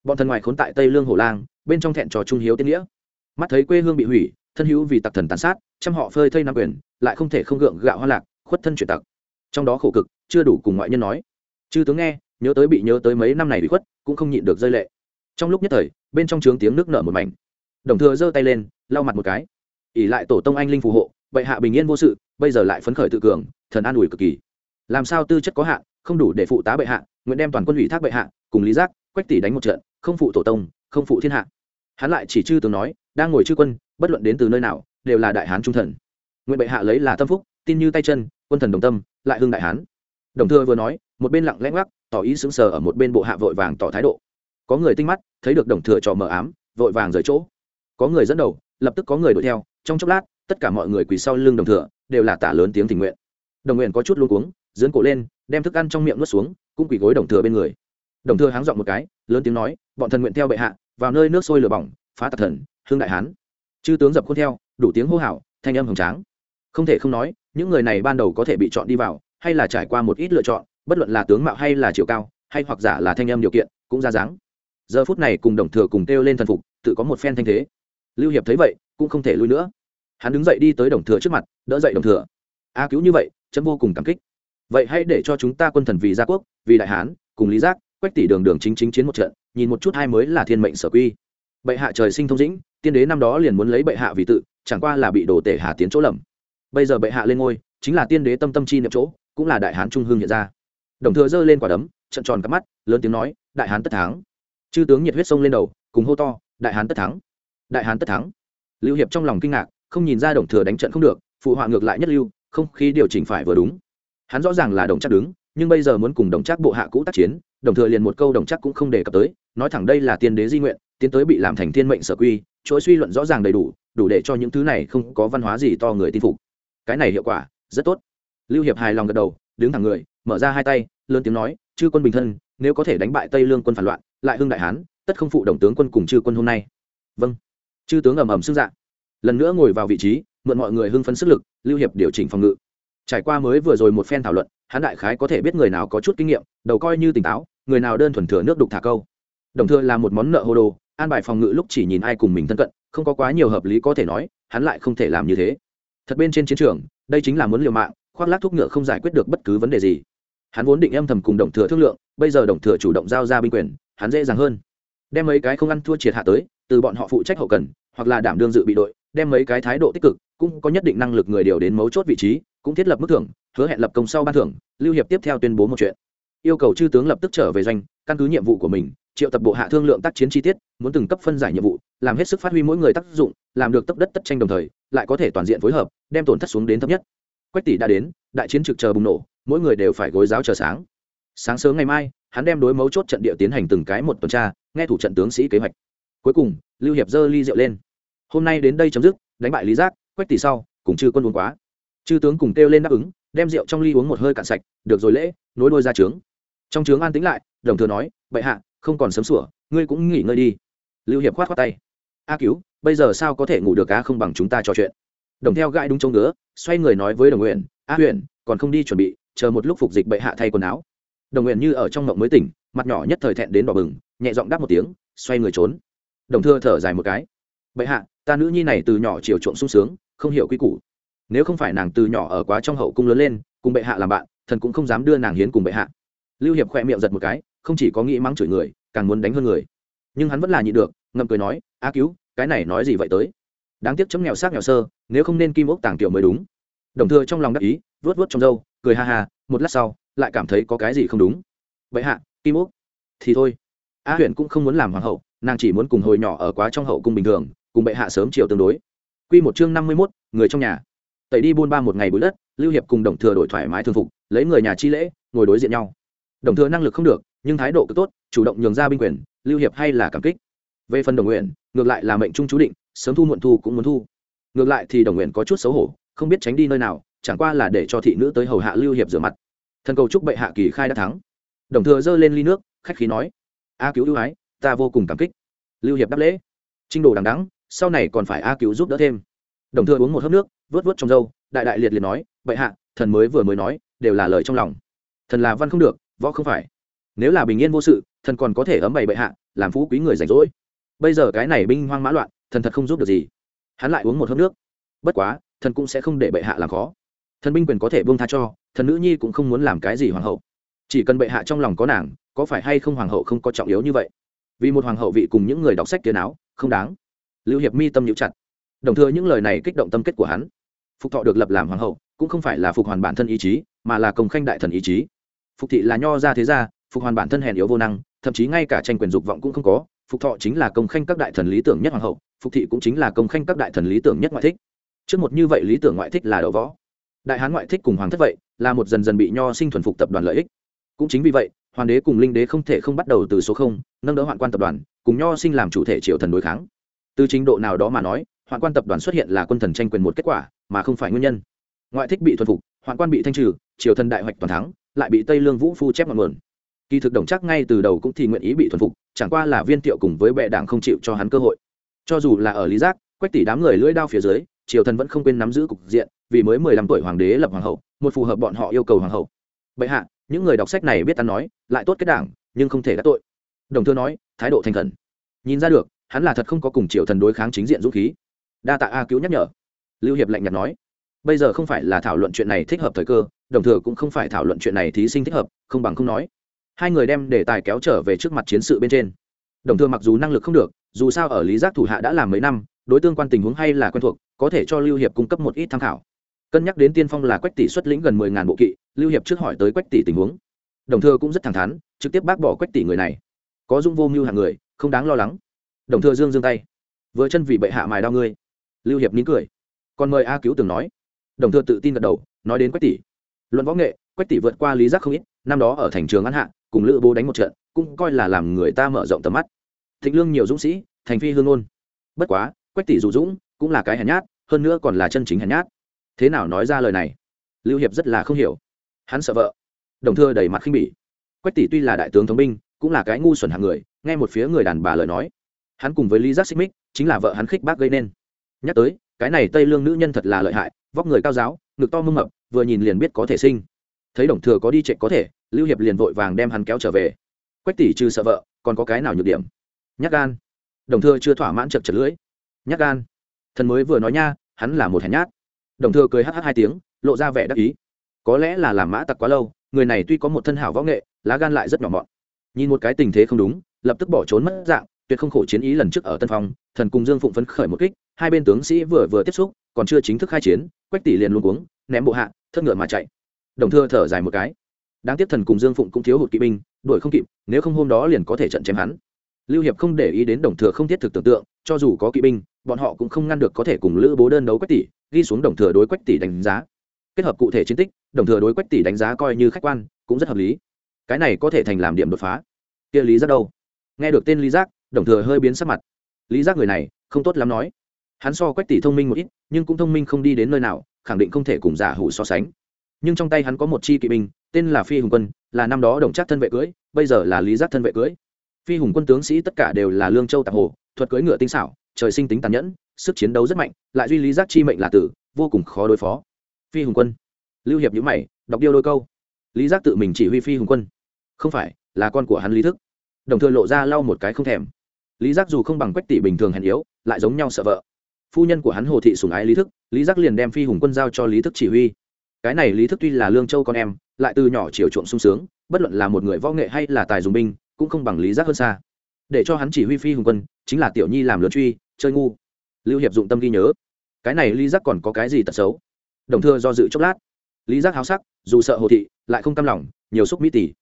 A: Bọn thần ngoài khốn tại tây lương hồ lang, bên trong thẹn trò trung hiếu tiên nghĩa. Mắt thấy quê hương bị hủy, thân hữu vì tặc thần tàn sát, trăm họ phơi thây nam quyền, lại không thể không gượng gạo hoa lạc, khuất thân chuyển tặc. Trong đó khổ cực, chưa đủ cùng ngoại nhân nói. Chư tướng nghe, nhớ tới bị nhớ tới mấy năm này bị khuất, cũng không nhịn được rơi lệ. Trong lúc nhất thời, bên trong trướng tiếng nước nở một mảnh. Đồng thừa giơ tay lên, lau mặt một cái. ỉ lại tổ tông anh linh phù hộ, bệ hạ bình yên vô sự bây giờ lại phấn khởi tự cường, thần an ủi cực kỳ. Làm sao tư chất có hạn, không đủ để phụ tá bệ hạ, nguyện đem toàn quân ủy thác bệ hạ, cùng lý giác, quách tỷ đánh một trận, không phụ tổ tông, không phụ thiên hạ. Hắn lại chỉ chư tướng nói, đang ngồi chư quân, bất luận đến từ nơi nào, đều là đại hán trung thần. Nguyện bệ hạ lấy là tâm phúc, tin như tay chân, quân thần đồng tâm, lại hưng đại hán. Đồng thừa vừa nói, một bên lặng lẽ ngoắc, tỏ ý sững sờ ở một bên bộ hạ vội vàng tỏ thái độ. Có người tinh mắt, thấy được đồng thừa trò mờ ám, vội vàng rời chỗ. Có người dẫn đầu, lập tức có người đuổi theo, trong chốc lát tất cả mọi người quỳ sau lưng đồng thừa, đều là tả lớn tiếng tình nguyện. Đồng nguyện có chút luôn cuống dưỡng cổ lên, đem thức ăn trong miệng nuốt xuống, cũng quỳ gối đồng thừa bên người. Đồng thừa háng dọn một cái, lớn tiếng nói, bọn thần nguyện theo bệ hạ, vào nơi nước sôi lửa bỏng, phá tạc thần, hương đại hán. Chư tướng dập khuôn theo, đủ tiếng hô hào, thanh âm hồng tráng. Không thể không nói, những người này ban đầu có thể bị chọn đi vào, hay là trải qua một ít lựa chọn, bất luận là tướng mạo hay là chiều cao, hay hoặc giả là thanh âm điều kiện, cũng ra dáng. Giờ phút này cùng đồng thừa cùng kêu lên thần phục, tự có một phen thanh thế. Lưu hiệp thấy vậy, cũng không thể lui nữa hắn đứng dậy đi tới đồng thừa trước mặt, đỡ dậy đồng thừa. A cứu như vậy, chấm vô cùng cảm kích. Vậy hãy để cho chúng ta quân thần vì gia quốc, vì đại hán, cùng lý giác, quách tỷ đường đường chính chính chiến một trận, nhìn một chút hai mới là thiên mệnh sở quy. Bệ hạ trời sinh thông dĩnh, tiên đế năm đó liền muốn lấy bệ hạ vì tự, chẳng qua là bị đồ tể hà tiến chỗ lầm. Bây giờ bệ hạ lên ngôi, chính là tiên đế tâm tâm chi niệm chỗ, cũng là đại hán trung hương hiện ra. Đồng thừa giơ lên quả đấm, trận tròn cắp mắt, lớn tiếng nói, đại hán tất thắng. Chư tướng nhiệt huyết sông lên đầu, cùng hô to, đại hán tất thắng. Đại hán tất thắng. Lưu hiệp trong lòng kinh ngạc không nhìn ra đồng thừa đánh trận không được, phụ họa ngược lại nhất lưu, không khí điều chỉnh phải vừa đúng. Hắn rõ ràng là đồng chắc đứng, nhưng bây giờ muốn cùng đồng chắc bộ hạ cũ tác chiến, đồng thừa liền một câu đồng chắc cũng không đề cập tới, nói thẳng đây là tiên đế di nguyện, tiến tới bị làm thành thiên mệnh sở quy, chuỗi suy luận rõ ràng đầy đủ đủ để cho những thứ này không có văn hóa gì to người tin phục. Cái này hiệu quả, rất tốt. Lưu hiệp hài lòng gật đầu, đứng thẳng người, mở ra hai tay, lớn tiếng nói, chư quân bình thân, nếu có thể đánh bại tây lương quân phản loạn, lại hưng đại hán, tất không phụ đồng tướng quân cùng chư quân hôm nay. Vâng. Chư tướng ầm ầm xưng dạng lần nữa ngồi vào vị trí, mượn mọi người hưng phấn sức lực, lưu hiệp điều chỉnh phòng ngự. Trải qua mới vừa rồi một phen thảo luận, hắn đại khái có thể biết người nào có chút kinh nghiệm, đầu coi như tỉnh táo, người nào đơn thuần thừa nước đục thả câu. Đồng thừa là một món nợ hô đồ, an bài phòng ngự lúc chỉ nhìn ai cùng mình thân cận, không có quá nhiều hợp lý có thể nói, hắn lại không thể làm như thế. Thật bên trên chiến trường, đây chính là muốn liều mạng, khoác lác thuốc ngựa không giải quyết được bất cứ vấn đề gì. Hắn vốn định âm thầm cùng đồng thừa thương lượng, bây giờ đồng thừa chủ động giao ra binh quyền, hắn dễ dàng hơn. Đem mấy cái không ăn thua triệt hạ tới, từ bọn họ phụ trách hậu cần, hoặc là đảm đương dự bị đội đem mấy cái thái độ tích cực, cũng có nhất định năng lực người điều đến mấu chốt vị trí, cũng thiết lập mức thưởng, hứa hẹn lập công sau ban thưởng, lưu hiệp tiếp theo tuyên bố một chuyện. Yêu cầu chư tướng lập tức trở về doanh, căn cứ nhiệm vụ của mình, triệu tập bộ hạ thương lượng tác chiến chi tiết, muốn từng cấp phân giải nhiệm vụ, làm hết sức phát huy mỗi người tác dụng, làm được tấp đất tất tranh đồng thời, lại có thể toàn diện phối hợp, đem tổn thất xuống đến thấp nhất. Quách tỷ đã đến, đại chiến trực chờ bùng nổ, mỗi người đều phải gối giáo chờ sáng. Sáng sớm ngày mai, hắn đem đối mấu chốt trận địa tiến hành từng cái một tuần tra, nghe thủ trận tướng sĩ kế hoạch. Cuối cùng, lưu hiệp dơ ly rượu lên hôm nay đến đây chấm dứt, đánh bại lý giác, quách tỷ sau, cùng chư quân uống quá. Chư tướng cùng kêu lên đáp ứng, đem rượu trong ly uống một hơi cạn sạch, được rồi lễ, nối đôi ra trướng. Trong trướng an tính lại, đồng thừa nói, bệ hạ, không còn sớm sủa, ngươi cũng nghỉ ngơi đi. Lưu hiệp khoát khoát tay. A cứu, bây giờ sao có thể ngủ được cá không bằng chúng ta trò chuyện. Đồng theo gãi đúng trông ngứa, xoay người nói với đồng nguyện, a huyện còn không đi chuẩn bị, chờ một lúc phục dịch bệ hạ thay quần áo. Đồng nguyện như ở trong mộng mới tỉnh, mặt nhỏ nhất thời thẹn đến đỏ bừng, nhẹ giọng đáp một tiếng, xoay người trốn. Đồng thưa thở dài một cái bệ hạ, ta nữ nhi này từ nhỏ chiều trộm sung sướng, không hiểu quy củ. Nếu không phải nàng từ nhỏ ở quá trong hậu cung lớn lên, cùng bệ hạ làm bạn, thần cũng không dám đưa nàng hiến cùng bệ hạ. Lưu hiệp khỏe miệng giật một cái, không chỉ có nghĩ mắng chửi người, càng muốn đánh hơn người. Nhưng hắn vẫn là nhịn được, ngậm cười nói, a cứu, cái này nói gì vậy tới? Đáng tiếc chấm nghèo xác nghèo sơ, nếu không nên kim ốc tàng tiểu mới đúng. Đồng thừa trong lòng đắc ý vớt vớt trong râu, cười ha ha, một lát sau, lại cảm thấy có cái gì không đúng. Vậy hạ, kim ốc? Thì thôi. A huyện cũng không muốn làm hoàng hậu, nàng chỉ muốn cùng hồi nhỏ ở quá trong hậu cung bình thường cùng bệ hạ sớm chiều tương đối. Q một chương năm mươi mốt, người trong nhà. Tẩy đi buôn ba một ngày bụi đất, lưu hiệp cùng đồng thừa đổi thoải mái thường phục, lấy người nhà chi lễ, ngồi đối diện nhau. Đồng thừa năng lực không được, nhưng thái độ cứ tốt, chủ động nhường ra binh quyền, lưu hiệp hay là cảm kích. Về phần đồng nguyện, ngược lại là mệnh trung chú định, sớm thu muộn thu cũng muốn thu. Ngược lại thì đồng nguyện có chút xấu hổ, không biết tránh đi nơi nào, chẳng qua là để cho thị nữ tới hầu hạ lưu hiệp rửa mặt. Thần cầu chúc bệ hạ kỳ khai đã thắng. Đồng thừa giơ lên ly nước, khách khí nói, a cứu ưu ái, ta vô cùng cảm kích. Lưu hiệp đáp lễ. Trinh đồ đằng đắng sau này còn phải a cứu giúp đỡ thêm. Đồng thừa uống một hớp nước vớt vớt trong dâu đại đại liệt liệt nói, bệ hạ, thần mới vừa mới nói, đều là lời trong lòng. Thần là văn không được, võ không phải. Nếu là bình yên vô sự, thần còn có thể ấm bày bệ hạ, làm phú quý người rảnh rỗi. Bây giờ cái này binh hoang mã loạn, thần thật không giúp được gì. Hắn lại uống một hớp nước. Bất quá, thần cũng sẽ không để bệ hạ làm khó. Thần binh quyền có thể buông tha cho, thần nữ nhi cũng không muốn làm cái gì hoàng hậu. Chỉ cần bệ hạ trong lòng có nàng, có phải hay không hoàng hậu không có trọng yếu như vậy? Vì một hoàng hậu vị cùng những người đọc sách tiền áo, không đáng lưu hiệp mi tâm nhũ chặt. Đồng thừa những lời này kích động tâm kết của hắn. Phục thọ được lập làm hoàng hậu, cũng không phải là phục hoàn bản thân ý chí, mà là công khanh đại thần ý chí. Phục thị là nho ra thế gia, phục hoàn bản thân hèn yếu vô năng, thậm chí ngay cả tranh quyền dục vọng cũng không có. Phục thọ chính là công khanh các đại thần lý tưởng nhất hoàng hậu, phục thị cũng chính là công khanh các đại thần lý tưởng nhất ngoại thích. Trước một như vậy lý tưởng ngoại thích là đậu võ. Đại hán ngoại thích cùng hoàng thất vậy, là một dần dần bị nho sinh thuần phục tập đoàn lợi ích. Cũng chính vì vậy, hoàng đế cùng linh đế không thể không bắt đầu từ số không, nâng đỡ hoạn quan tập đoàn, cùng nho sinh làm chủ thể triệu thần đối kháng từ trình độ nào đó mà nói, hoạn quan tập đoàn xuất hiện là quân thần tranh quyền một kết quả, mà không phải nguyên nhân. Ngoại thích bị thuần phục, hoạn quan bị thanh trừ, triều thần đại hoạch toàn thắng, lại bị tây lương vũ phu chép ngọn nguồn. Kỳ thực đồng chắc ngay từ đầu cũng thì nguyện ý bị thuần phục, chẳng qua là viên tiệu cùng với bệ đảng không chịu cho hắn cơ hội. Cho dù là ở lý giác, quách tỷ đám người lưỡi đao phía dưới, triều thần vẫn không quên nắm giữ cục diện, vì mới mười lăm tuổi hoàng đế lập hoàng hậu, một phù hợp bọn họ yêu cầu hoàng hậu. Bệ hạ, những người đọc sách này biết ăn nói, lại tốt kết đảng, nhưng không thể đắc tội. Đồng thư nói, thái độ thành khẩn. Nhìn ra được hắn là thật không có cùng triệu thần đối kháng chính diện dũng khí. Đa tạ a cứu nhắc nhở. Lưu hiệp lạnh nhạt nói, bây giờ không phải là thảo luận chuyện này thích hợp thời cơ, đồng thừa cũng không phải thảo luận chuyện này thí sinh thích hợp, không bằng không nói. Hai người đem đề tài kéo trở về trước mặt chiến sự bên trên. Đồng thừa mặc dù năng lực không được, dù sao ở lý giác thủ hạ đã làm mấy năm, đối tương quan tình huống hay là quen thuộc, có thể cho lưu hiệp cung cấp một ít tham khảo. Cân nhắc đến tiên phong là quách tỷ xuất lĩnh gần mười ngàn bộ kỵ, lưu hiệp trước hỏi tới quách tỷ tình huống. Đồng thừa cũng rất thẳng thắn, trực tiếp bác bỏ quách tỷ người này. Có dung vô mưu hạng người, không đáng lo lắng đồng thừa dương dương tay. Vừa chân vì bệ hạ mài đau ngươi. Lưu hiệp nín cười. Còn mời a cứu từng nói. Đồng thừa tự tin gật đầu, nói đến quách tỷ. Luận võ nghệ, quách tỷ vượt qua lý giác không ít, năm đó ở thành trường ăn hạ, cùng lữ bố đánh một trận, cũng coi là làm người ta mở rộng tầm mắt. Thịnh lương nhiều dũng sĩ, thành phi hương ôn bất quá, quách tỷ dù dũng, cũng là cái hèn nhát, hơn nữa còn là chân chính hèn nhát. Thế nào nói ra lời này? Lưu hiệp rất là không hiểu. Hắn sợ vợ. Đồng thưa đầy mặt khinh bỉ. Quách tỷ tuy là đại tướng thống binh, cũng là cái ngu xuẩn hạng người, nghe một phía người đàn bà lời nói hắn cùng với lý giác xích mích, chính là vợ hắn khích bác gây nên. Nhắc tới, cái này tây lương nữ nhân thật là lợi hại, vóc người cao giáo, ngực to mưng mập, vừa nhìn liền biết có thể sinh. Thấy đồng thừa có đi chạy có thể, lưu hiệp liền vội vàng đem hắn kéo trở về. Quách tỷ trừ sợ vợ, còn có cái nào nhược điểm? Nhắc gan. Đồng thừa chưa thỏa mãn chật chật lưỡi. Nhắc gan. Thần mới vừa nói nha, hắn là một hèn nhát. Đồng thừa cười hh hai tiếng, lộ ra vẻ đắc ý. Có lẽ là làm mã tặc quá lâu, người này tuy có một thân hảo võ nghệ, lá gan lại rất nhỏ mọn. Nhìn một cái tình thế không đúng, lập tức bỏ trốn mất dạng tuyệt không khổ chiến ý lần trước ở tân phong, thần cùng dương phụng phấn khởi một kích, hai bên tướng sĩ vừa vừa tiếp xúc, còn chưa chính thức khai chiến, quách tỷ liền luôn cuống, ném bộ hạ, thất ngựa mà chạy. Đồng thừa thở dài một cái. Đáng tiếc thần cùng dương phụng cũng thiếu hụt kỵ binh, đuổi không kịp, nếu không hôm đó liền có thể trận chém hắn. Lưu hiệp không để ý đến đồng thừa không thiết thực tưởng tượng, cho dù có kỵ binh, bọn họ cũng không ngăn được có thể cùng lữ bố đơn đấu quách tỷ, ghi xuống đồng thừa đối quách tỷ đánh giá. Kết hợp cụ thể chiến tích, đồng thừa đối quách tỷ đánh giá coi như khách quan, cũng rất hợp lý. Cái này có thể thành làm điểm đột phá. Kia lý giác đâu? Nghe được tên lý giác đồng thừa hơi biến sắc mặt. Lý giác người này, không tốt lắm nói. Hắn so quách tỷ thông minh một ít, nhưng cũng thông minh không đi đến nơi nào, khẳng định không thể cùng giả hủ so sánh. Nhưng trong tay hắn có một chi kỵ binh, tên là phi hùng quân, là năm đó đồng trác thân vệ cưới, bây giờ là lý giác thân vệ cưới. Phi hùng quân tướng sĩ tất cả đều là lương châu tạp hồ, thuật cưỡi ngựa tinh xảo, trời sinh tính tàn nhẫn, sức chiến đấu rất mạnh, lại duy lý giác chi mệnh là tử, vô cùng khó đối phó. Phi hùng quân. Lưu hiệp nhữ mày, đọc điêu đôi câu. Lý giác tự mình chỉ huy phi hùng quân. Không phải, là con của hắn lý thức. Đồng thời lộ ra lau một cái không thèm lý giác dù không bằng quách tỷ bình thường hèn yếu, lại giống nhau sợ vợ. Phu nhân của hắn hồ thị sùng ái lý thức, lý giác liền đem phi hùng quân giao cho lý thức chỉ huy. Cái này lý thức tuy là lương châu con em, lại từ nhỏ chiều chuộng sung sướng, bất luận là một người võ nghệ hay là tài dùng binh, cũng không bằng lý giác hơn xa. Để cho hắn chỉ huy phi hùng quân, chính là tiểu nhi làm lớn truy, chơi ngu. Lưu hiệp dụng tâm ghi nhớ. Cái này lý giác còn có cái gì tật xấu? Đồng thưa do dự chốc lát. Lý giác háo sắc, dù sợ hồ thị, lại không cam lòng, nhiều xúc mỹ tỷ.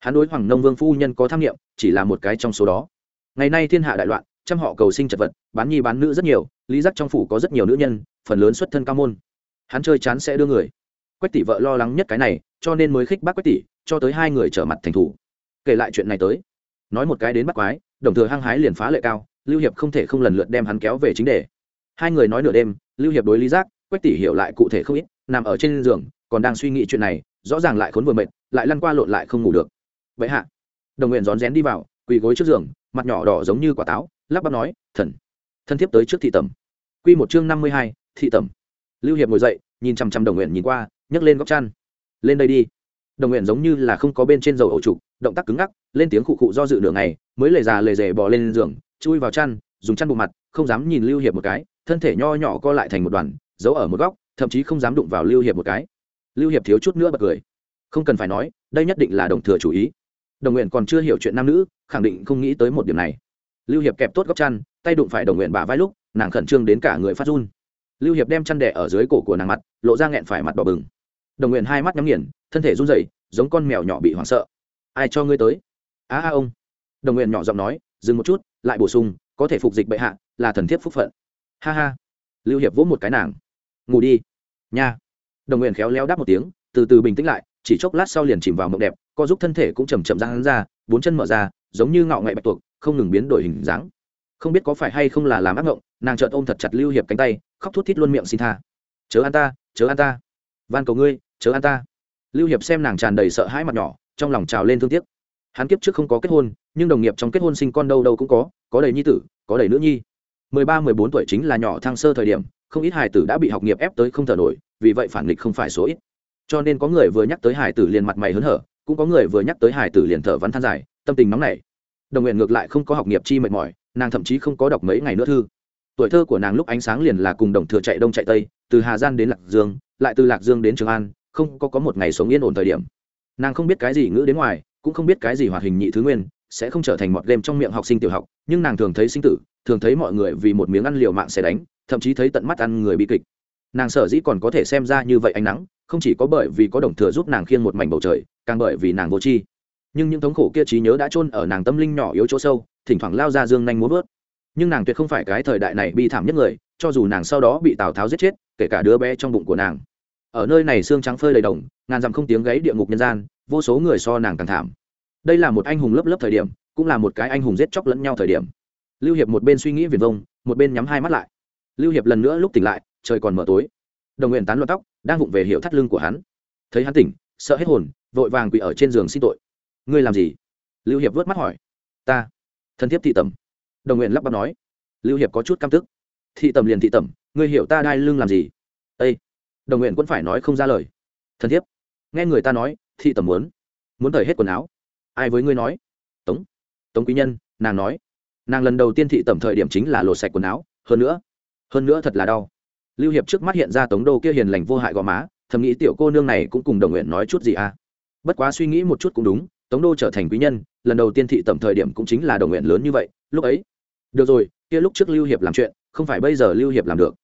A: Hắn đối hoàng nông vương phu nhân có tham nghiệm, chỉ là một cái trong số đó ngày nay thiên hạ đại loạn, trăm họ cầu sinh chật vật, bán nhi bán nữ rất nhiều, lý giác trong phủ có rất nhiều nữ nhân, phần lớn xuất thân cao môn. Hắn chơi chán sẽ đưa người. Quách tỷ vợ lo lắng nhất cái này, cho nên mới khích bác quách tỷ, cho tới hai người trở mặt thành thủ. Kể lại chuyện này tới. Nói một cái đến bắt quái, đồng thừa hăng hái liền phá lệ cao, lưu hiệp không thể không lần lượt đem hắn kéo về chính đề. Hai người nói nửa đêm, lưu hiệp đối lý giác, quách tỷ hiểu lại cụ thể không ít, nằm ở trên giường, còn đang suy nghĩ chuyện này, rõ ràng lại khốn vừa mệt, lại lăn qua lộn lại không ngủ được. Vậy hạ. Đồng nguyện rón rén đi vào, quỳ gối trước giường mặt nhỏ đỏ giống như quả táo, lắp bắp nói, thần, thân thiếp tới trước thị tẩm. Quy một chương năm mươi hai, thị tẩm. Lưu hiệp ngồi dậy, nhìn chằm chằm đồng nguyện nhìn qua, nhấc lên góc chăn. Lên đây đi. Đồng nguyện giống như là không có bên trên dầu ổ trục, động tác cứng ngắc, lên tiếng khụ khụ do dự nửa ngày, mới lề già lề rề bò lên giường, chui vào chăn, dùng chăn bộ mặt, không dám nhìn lưu hiệp một cái, thân thể nho nhỏ co lại thành một đoàn, giấu ở một góc, thậm chí không dám đụng vào lưu hiệp một cái. Lưu hiệp thiếu chút nữa bật cười. Không cần phải nói, đây nhất định là đồng thừa chủ ý đồng nguyện còn chưa hiểu chuyện nam nữ, khẳng định không nghĩ tới một điểm này. Lưu hiệp kẹp tốt góc chăn, tay đụng phải đồng nguyện bả vai lúc, nàng khẩn trương đến cả người phát run. Lưu hiệp đem chăn đẻ ở dưới cổ của nàng mặt, lộ ra nghẹn phải mặt đỏ bừng. Đồng nguyện hai mắt nhắm nghiền, thân thể run rẩy, giống con mèo nhỏ bị hoảng sợ. Ai cho ngươi tới? À a, ông. Đồng nguyện nhỏ giọng nói, dừng một chút, lại bổ sung, có thể phục dịch bệ hạ, là thần thiếp phúc phận. Ha ha. Lưu hiệp vỗ một cái nàng. Ngủ đi. Nha. Đồng nguyện khéo léo đáp một tiếng, từ từ bình tĩnh lại chỉ chốc lát sau liền chìm vào mộng đẹp, co giúp thân thể cũng chầm chậm ra hắn ra, bốn chân mở ra, giống như ngạo ngậy bạch tuộc, không ngừng biến đổi hình dáng. Không biết có phải hay không là làm ác ngộng nàng chợt ôm thật chặt lưu hiệp cánh tay, khóc thút thít luôn miệng xin tha. Chớ an ta, chớ an ta. Van cầu ngươi, chớ an ta. Lưu hiệp xem nàng tràn đầy sợ hãi mặt nhỏ, trong lòng trào lên thương tiếc. Hắn kiếp trước không có kết hôn, nhưng đồng nghiệp trong kết hôn sinh con đâu đâu cũng có có đầy nhi tử, có đầy nữ nhi. Mười ba, mười bốn tuổi chính là nhỏ thăng sơ thời điểm, không ít hài tử đã bị học nghiệp ép tới không thở nổi, vì vậy phản nghịch không phải số ít cho nên có người vừa nhắc tới Hải tử liền mặt mày hớn hở, cũng có người vừa nhắc tới Hải tử liền thở văn than dài, tâm tình nóng nảy. Đồng nguyện ngược lại không có học nghiệp chi mệt mỏi, nàng thậm chí không có đọc mấy ngày nữa thư. Tuổi thơ của nàng lúc ánh sáng liền là cùng đồng thừa chạy đông chạy tây, từ hà giang đến lạc dương, lại từ lạc dương đến trường an, không có có một ngày sống yên ổn thời điểm. Nàng không biết cái gì ngữ đến ngoài, cũng không biết cái gì hoạt hình nhị thứ nguyên, sẽ không trở thành mọt game trong miệng học sinh tiểu học, nhưng nàng thường thấy sinh tử, thường thấy mọi người vì một miếng ăn liều mạng sẽ đánh, thậm chí thấy tận mắt ăn người bị kịch. Nàng sở dĩ còn có thể xem ra như vậy ánh nắng không chỉ có bởi vì có đồng thừa giúp nàng khiêng một mảnh bầu trời, càng bởi vì nàng vô tri. Nhưng những thống khổ kia trí nhớ đã chôn ở nàng tâm linh nhỏ yếu chỗ sâu, thỉnh thoảng lao ra dương nhanh muốn vớt. Nhưng nàng tuyệt không phải cái thời đại này bi thảm nhất người, cho dù nàng sau đó bị tào tháo giết chết, kể cả đứa bé trong bụng của nàng. Ở nơi này xương trắng phơi đầy đồng, ngàn dặm không tiếng gáy địa ngục nhân gian, vô số người so nàng càng thảm. Đây là một anh hùng lớp lớp thời điểm, cũng là một cái anh hùng giết chóc lẫn nhau thời điểm. Lưu hiệp một bên suy nghĩ viền vông, một bên nhắm hai mắt lại. Lưu hiệp lần nữa lúc tỉnh lại, trời còn mở tối. Đồng nguyện tán loạn tóc đang vụng về hiệu thắt lưng của hắn. Thấy hắn tỉnh, sợ hết hồn, vội vàng quỳ ở trên giường xin tội. Ngươi làm gì? Lưu hiệp vớt mắt hỏi. Ta. Thân thiết thị tầm đồng nguyện lắp bắp nói. Lưu hiệp có chút căm tức. Thị tầm liền thị tầm ngươi hiểu ta đai lưng làm gì? Ây đồng nguyện cũng phải nói không ra lời. Thân thiết nghe người ta nói, thị tầm muốn. Muốn thời hết quần áo. Ai với ngươi nói? Tống. Tống quý nhân, nàng nói. Nàng lần đầu tiên thị tẩm thời điểm chính là lột sạch quần áo. Hơn nữa. Hơn nữa thật là đau lưu hiệp trước mắt hiện ra tống đô kia hiền lành vô hại gò má, thầm nghĩ tiểu cô nương này cũng cùng đồng nguyện nói chút gì à. Bất quá suy nghĩ một chút cũng đúng, tống đô trở thành quý nhân, lần đầu tiên thị tẩm thời điểm cũng chính là đồng nguyện lớn như vậy, lúc ấy. Được rồi, kia lúc trước lưu hiệp làm chuyện, không phải bây giờ lưu hiệp làm được.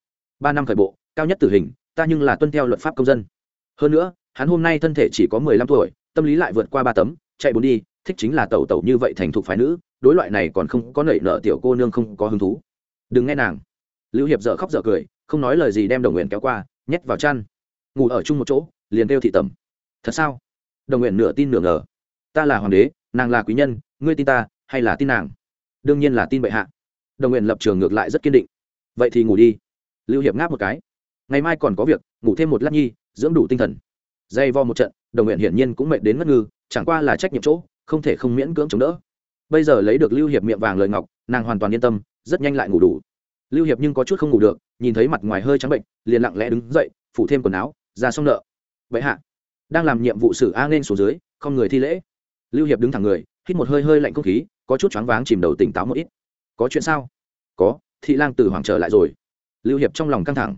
A: Ba năm khởi bộ, cao nhất tử hình, ta nhưng là tuân theo luật pháp công dân. Hơn nữa, hắn hôm nay thân thể chỉ có mười lăm tuổi, tâm lý lại vượt qua ba tấm, chạy bốn đi, thích chính là tẩu tẩu như vậy thành thục phái nữ, đối loại này còn không có nảy nợ tiểu cô nương không có hứng thú. Đừng nghe nàng. Lưu hiệp dở khóc dở cười không nói lời gì đem đồng nguyện kéo qua, nhét vào chăn. Ngủ ở chung một chỗ, liền kêu thị tẩm. Thật sao? Đồng nguyện nửa tin nửa ngờ. Ta là hoàng đế, nàng là quý nhân, ngươi tin ta hay là tin nàng? Đương nhiên là tin bệ hạ. Đồng nguyện lập trường ngược lại rất kiên định. Vậy thì ngủ đi. Lưu hiệp ngáp một cái. Ngày mai còn có việc, ngủ thêm một lát nhi, dưỡng đủ tinh thần. Dây vo một trận, đồng nguyện hiển nhiên cũng mệt đến ngất ngư, chẳng qua là trách nhiệm chỗ, không thể không miễn cưỡng chống đỡ. Bây giờ lấy được lưu hiệp miệng vàng lời ngọc, nàng hoàn toàn yên tâm, rất nhanh lại ngủ đủ lưu hiệp nhưng có chút không ngủ được, nhìn thấy mặt ngoài hơi trắng bệnh, liền lặng lẽ đứng dậy, phủ thêm quần áo, ra xong nợ. Vậy hạ, đang làm nhiệm vụ xử a nên xuống dưới, không người thi lễ. Lưu hiệp đứng thẳng người, hít một hơi hơi lạnh không khí, có chút choáng váng chìm đầu tỉnh táo một ít. Có chuyện sao? Có, thị lang từ hoàng trở lại rồi. Lưu hiệp trong lòng căng thẳng.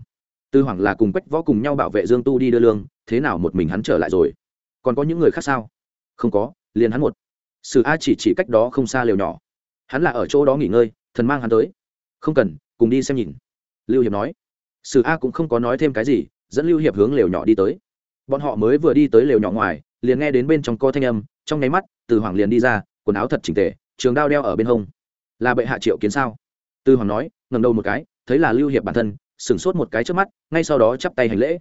A: Tư hoàng là cùng quách võ cùng nhau bảo vệ dương tu đi đưa lương, thế nào một mình hắn trở lại rồi? Còn có những người khác sao? Không có, liền hắn một. Sử a chỉ chỉ cách đó không xa liều nhỏ. Hắn là ở chỗ đó nghỉ ngơi, thần mang hắn tới. Không cần cùng đi xem nhìn. Lưu hiệp nói. Sử a cũng không có nói thêm cái gì, dẫn lưu hiệp hướng lều nhỏ đi tới. Bọn họ mới vừa đi tới lều nhỏ ngoài, liền nghe đến bên trong co thanh âm, trong nháy mắt, từ hoàng liền đi ra, quần áo thật chỉnh tề, trường đao đeo ở bên hông. Là bệ hạ triệu kiến sao? Tư hoàng nói ngầm đầu một cái, thấy là lưu hiệp bản thân, sửng sốt một cái trước mắt, ngay sau đó chắp tay hành lễ.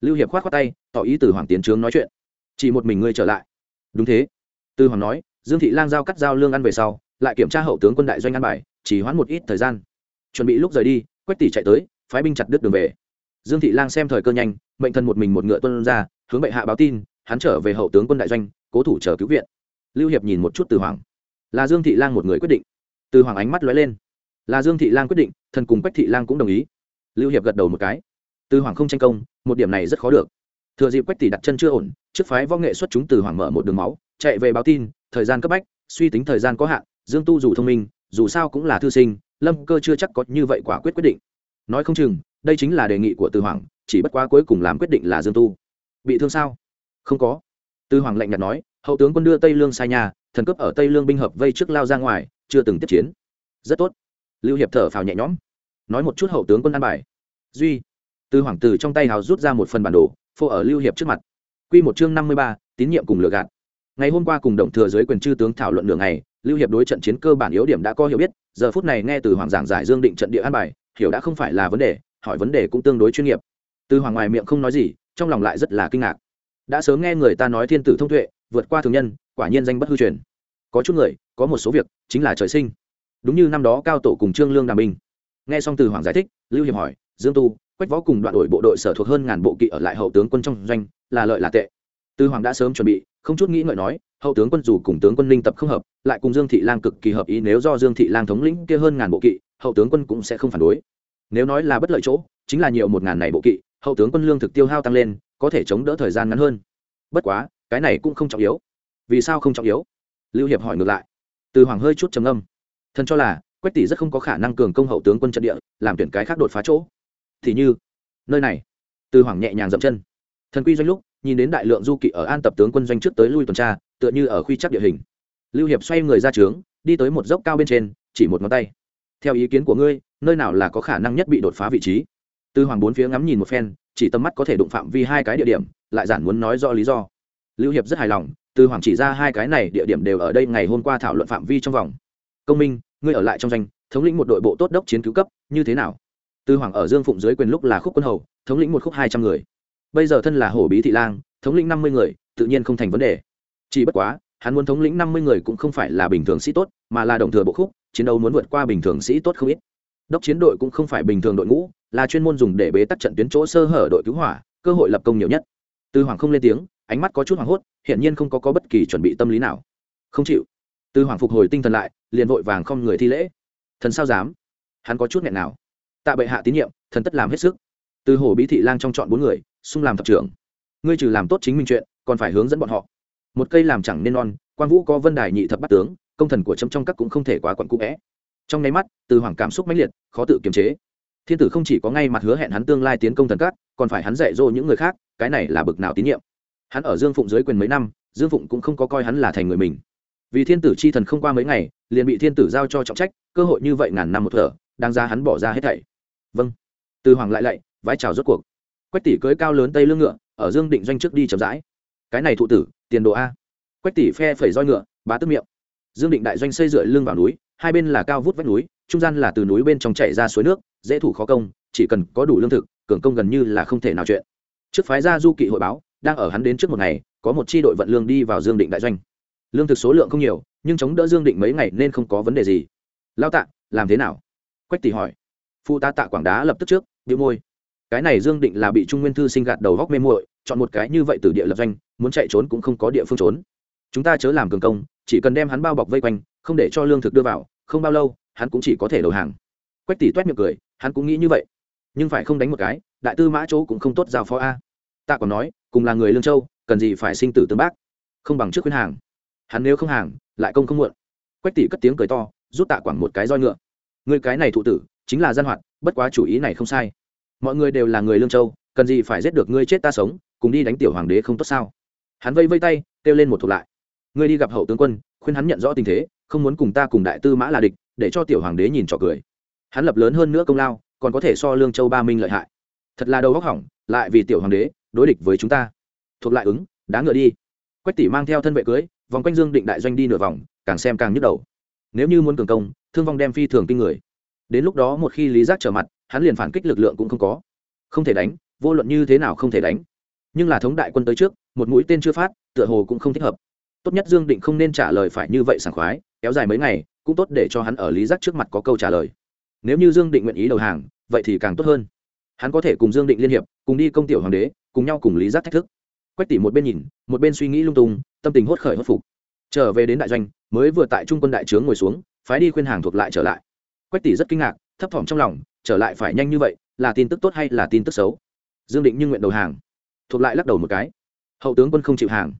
A: Lưu hiệp khoát khoát tay, tỏ ý từ hoàng tiến trướng nói chuyện. Chỉ một mình ngươi trở lại. Đúng thế. Tư hoàng nói, dương thị lang giao cắt giao lương ăn về sau, lại kiểm tra hậu tướng quân đại doanh ăn bài, chỉ hoãn một ít thời gian chuẩn bị lúc rời đi, quách tỷ chạy tới, phái binh chặt đứt đường về. Dương thị lang xem thời cơ nhanh, mệnh thân một mình một ngựa tuân ra, hướng bệ hạ báo tin, hắn trở về hậu tướng quân đại doanh, cố thủ chờ cứu viện. Lưu hiệp nhìn một chút từ hoàng. Là dương thị lang một người quyết định. Từ hoàng ánh mắt lóe lên. Là dương thị lang quyết định, thần cùng quách thị lang cũng đồng ý. Lưu hiệp gật đầu một cái. Từ hoàng không tranh công, một điểm này rất khó được. Thừa dịp quách tỷ đặt chân chưa ổn, trước phái võ nghệ xuất chúng từ hoàng mở một đường máu, chạy về báo tin, thời gian cấp bách, suy tính thời gian có hạn, dương tu dù thông minh, dù sao cũng là thư sinh lâm cơ chưa chắc có như vậy quả quyết quyết định. Nói không chừng, đây chính là đề nghị của từ hoàng, chỉ bất quá cuối cùng làm quyết định là dương tu. Bị thương sao? Không có. Từ hoàng lạnh nhạt nói, hậu tướng quân đưa tây lương sai nhà, thần cấp ở tây lương binh hợp vây trước lao ra ngoài, chưa từng tiếp chiến. Rất tốt. Lưu hiệp thở phào nhẹ nhõm. Nói một chút hậu tướng quân an bài. Duy. Từ hoàng từ trong tay hào rút ra một phần bản đồ, phô ở lưu hiệp trước mặt. Q một chương năm mươi ba, tín nhiệm cùng lừa gạt ngày hôm qua cùng động thừa giới quyền chư tướng thảo luận đường này lưu hiệp đối trận chiến cơ bản yếu điểm đã có hiểu biết, giờ phút này nghe từ hoàng giảng giải dương định trận địa an bài, hiểu đã không phải là vấn đề, hỏi vấn đề cũng tương đối chuyên nghiệp. Từ hoàng ngoài miệng không nói gì, trong lòng lại rất là kinh ngạc. Đã sớm nghe người ta nói thiên tử thông tuệ, vượt qua thường nhân, quả nhiên danh bất hư truyền. Có chút người, có một số việc, chính là trời sinh. Đúng như năm đó cao tổ cùng trương lương đàm bình. nghe xong từ hoàng giải thích, lưu hiệp hỏi, dương tu, quách võ cùng đoạn đội bộ đội sở thuộc hơn ngàn bộ kỵ ở lại hậu tướng quân trong doanh, là lợi là tệ? Từ hoàng đã sớm chuẩn bị không chút nghĩ ngợi nói, hậu tướng quân dù cùng tướng quân linh tập không hợp, lại cùng dương thị lang cực kỳ hợp ý, nếu do dương thị lang thống lĩnh kia hơn ngàn bộ kỵ, hậu tướng quân cũng sẽ không phản đối. Nếu nói là bất lợi chỗ, chính là nhiều một ngàn này bộ kỵ, hậu tướng quân lương thực tiêu hao tăng lên, có thể chống đỡ thời gian ngắn hơn. Bất quá, cái này cũng không trọng yếu. Vì sao không trọng yếu? Lưu hiệp hỏi ngược lại. Từ hoàng hơi chút trầm âm thần cho là, quách tỷ rất không có khả năng cường công hậu tướng quân trận địa, làm tuyển cái khác đột phá chỗ. Thì như, nơi này. Từ hoàng nhẹ nhàng dậm chân. Thần quy doanh lúc nhìn đến đại lượng du kỵ ở an tập tướng quân doanh trước tới lui tuần tra, tựa như ở khuy chắc địa hình. Lưu hiệp xoay người ra trướng, đi tới một dốc cao bên trên, chỉ một ngón tay. Theo ý kiến của ngươi, nơi nào là có khả năng nhất bị đột phá vị trí? Tư hoàng bốn phía ngắm nhìn một phen, chỉ tầm mắt có thể đụng phạm vi hai cái địa điểm, lại giản muốn nói do lý do. Lưu hiệp rất hài lòng, Tư hoàng chỉ ra hai cái này địa điểm đều ở đây ngày hôm qua thảo luận phạm vi trong vòng. Công minh, ngươi ở lại trong danh thống lĩnh một đội bộ tốt đốc chiến cứu cấp, như thế nào? Tư hoàng ở dương phụng dưới quyền lúc là khúc quân hầu, thống lĩnh một khúc hai trăm người bây giờ thân là hổ bí thị lang thống lĩnh năm mươi người tự nhiên không thành vấn đề. Chỉ bất quá hắn muốn thống lĩnh năm mươi người cũng không phải là bình thường sĩ tốt mà là đồng thừa bộ khúc chiến đấu muốn vượt qua bình thường sĩ tốt không ít. Đốc chiến đội cũng không phải bình thường đội ngũ là chuyên môn dùng để bế tắc trận tuyến chỗ sơ hở đội cứu hỏa cơ hội lập công nhiều nhất. Tư hoàng không lên tiếng ánh mắt có chút hoảng hốt hiện nhiên không có, có bất kỳ chuẩn bị tâm lý nào. Không chịu. Tư hoàng phục hồi tinh thần lại liền vội vàng không người thi lễ. Thần sao dám? Hắn có chút nghẹn nào. Tạ bệ hạ tín nhiệm thần tất làm hết sức. Từ hồ bí thị lang trong chọn bốn người xung làm thập trưởng. Ngươi trừ làm tốt chính mình chuyện, còn phải hướng dẫn bọn họ. Một cây làm chẳng nên non quan vũ có vân đài nhị thập bắt tướng, công thần của chấm trong các cũng không thể quá quặn cũ vẽ. Trong nháy mắt, từ hoàng cảm xúc mãnh liệt, khó tự kiềm chế. Thiên tử không chỉ có ngay mặt hứa hẹn hắn tương lai tiến công thần cát còn phải hắn dạy dỗ những người khác, cái này là bực nào tín nhiệm. Hắn ở dương phụng dưới quyền mấy năm, dương phụng cũng không có coi hắn là thành người mình. Vì thiên tử chi thần không qua mấy ngày, liền bị thiên tử giao cho trọng trách, cơ hội như vậy ngàn năm một thở đang ra hắn bỏ ra hết thảy. Vâng. Từ hoàng lại lạy, vái chào rốt cuộc quách tỷ cưới cao lớn tây lương ngựa, ở dương định doanh trước đi chậm rãi. Cái này thụ tử, tiền đồ a. Quách tỷ phe phẩy roi ngựa, bá tức miệng. Dương định đại doanh xây dựa lưng vào núi, hai bên là cao vút vách núi, trung gian là từ núi bên trong chảy ra suối nước, dễ thủ khó công, chỉ cần có đủ lương thực, cường công gần như là không thể nào chuyện. Trước phái gia du kỵ hội báo, đang ở hắn đến trước một ngày, có một chi đội vận lương đi vào dương định đại doanh. Lương thực số lượng không nhiều, nhưng chống đỡ dương định mấy ngày nên không có vấn đề gì. Lao tạ, làm thế nào? Quách tỷ hỏi. Phụ tá tạ quảng đá lập tức trước bị môi cái này dương định là bị trung nguyên thư sinh gạt đầu góc mê muội, chọn một cái như vậy từ địa lập doanh muốn chạy trốn cũng không có địa phương trốn. Chúng ta chớ làm cường công, chỉ cần đem hắn bao bọc vây quanh, không để cho lương thực đưa vào, không bao lâu, hắn cũng chỉ có thể đầu hàng. Quách tỷ toét miệng cười, hắn cũng nghĩ như vậy. Nhưng phải không đánh một cái, đại tư mã chỗ cũng không tốt giao phó a. Tạ còn nói, cùng là người lương châu, cần gì phải sinh tử tương bác. Không bằng trước khuyên hàng. Hắn nếu không hàng, lại công không muộn. Quách tỷ cất tiếng cười to, rút tạ quảng một cái roi ngựa. Người cái này thụ tử, chính là gian hoạt, bất quá chủ ý này không sai mọi người đều là người lương châu, cần gì phải giết được ngươi chết ta sống, cùng đi đánh tiểu hoàng đế không tốt sao? Hắn vây vây tay, kêu lên một thuộc lại. Ngươi đi gặp hậu tướng quân, khuyên hắn nhận rõ tình thế, không muốn cùng ta cùng đại tư mã là địch, để cho tiểu hoàng đế nhìn trò cười. Hắn lập lớn hơn nữa công lao, còn có thể so lương châu ba minh lợi hại. Thật là đầu góc hỏng, lại vì tiểu hoàng đế, đối địch với chúng ta. Thuộc lại ứng, đá ngựa đi. Quách tỷ mang theo thân vệ cưới, vòng quanh dương định đại doanh đi nửa vòng, càng xem càng nhức đầu. Nếu như muốn cường công, thương vong đem phi thường kinh người đến lúc đó một khi lý giác trở mặt, hắn liền phản kích lực lượng cũng không có. Không thể đánh, vô luận như thế nào không thể đánh. Nhưng là thống đại quân tới trước, một mũi tên chưa phát, tựa hồ cũng không thích hợp. Tốt nhất dương định không nên trả lời phải như vậy sảng khoái, kéo dài mấy ngày, cũng tốt để cho hắn ở lý giác trước mặt có câu trả lời. Nếu như dương định nguyện ý đầu hàng, vậy thì càng tốt hơn. Hắn có thể cùng dương định liên hiệp, cùng đi công tiểu hoàng đế, cùng nhau cùng lý giác thách thức. Quách tỷ một bên nhìn, một bên suy nghĩ lung tung, tâm tình hốt khởi hốt phục. Trở về đến đại doanh, mới vừa tại trung quân đại trướng ngồi xuống, phái đi khuyên hàng thuộc lại trở lại quách tỷ rất kinh ngạc, thấp thỏm trong lòng, trở lại phải nhanh như vậy, là tin tức tốt hay là tin tức xấu? Dương định nhưng nguyện đầu hàng. Thuộc lại lắc đầu một cái. Hậu tướng quân không chịu hàng.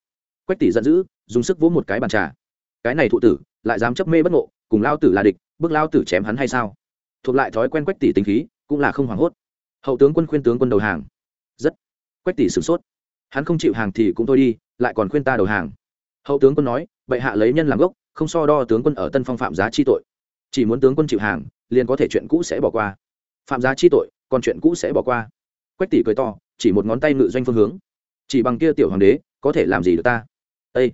A: Quách tỷ giận dữ, dùng sức vỗ một cái bàn trà. Cái này thụ tử, lại dám chấp mê bất ngộ, cùng lao tử là địch, bước lao tử chém hắn hay sao? Thuộc lại thói quen quách tỷ tính khí, cũng là không hoảng hốt. Hậu tướng quân khuyên tướng quân đầu hàng. Rất. Quách tỷ sửng sốt. Hắn không chịu hàng thì cũng thôi đi, lại còn khuyên ta đầu hàng. Hậu tướng quân nói, bệ hạ lấy nhân làm gốc, không so đo tướng quân ở tân phong phạm giá chi tội chỉ muốn tướng quân chịu hàng, liền có thể chuyện cũ sẽ bỏ qua. Phạm giá chi tội, còn chuyện cũ sẽ bỏ qua. Quách tỷ cười to, chỉ một ngón tay ngự doanh phương hướng. Chỉ bằng kia tiểu hoàng đế, có thể làm gì được ta? Ây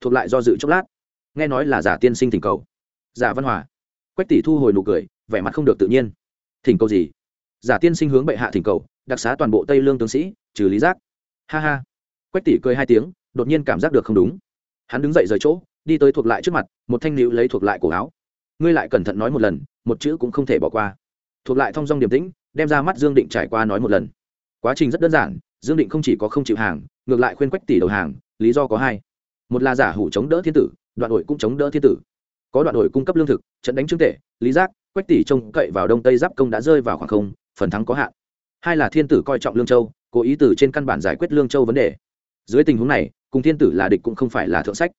A: thuộc lại do dự chốc lát. Nghe nói là giả tiên sinh thỉnh cầu. Giả văn hòa. Quách tỷ thu hồi nụ cười, vẻ mặt không được tự nhiên. Thỉnh cầu gì? Giả tiên sinh hướng bệ hạ thỉnh cầu, đặc xá toàn bộ tây lương tướng sĩ, trừ lý giác. Ha ha. Quách tỷ cười hai tiếng, đột nhiên cảm giác được không đúng. Hắn đứng dậy rời chỗ, đi tới thuộc lại trước mặt, một thanh nữ lấy thuộc lại cổ áo ngươi lại cẩn thận nói một lần, một chữ cũng không thể bỏ qua. Thuộc lại thong dong điềm tĩnh, đem ra mắt dương định trải qua nói một lần. Quá trình rất đơn giản, dương định không chỉ có không chịu hàng, ngược lại khuyên quách tỷ đầu hàng, lý do có hai. Một là giả hủ chống đỡ thiên tử, đoạn đội cũng chống đỡ thiên tử. Có đoạn đội cung cấp lương thực, trận đánh trương tể lý giác, quách tỷ trông cậy vào đông tây giáp công đã rơi vào khoảng không, phần thắng có hạn. Hai là thiên tử coi trọng lương châu, cố ý từ trên căn bản giải quyết lương châu vấn đề. Dưới tình huống này, cùng thiên tử là địch cũng không phải là thượng sách.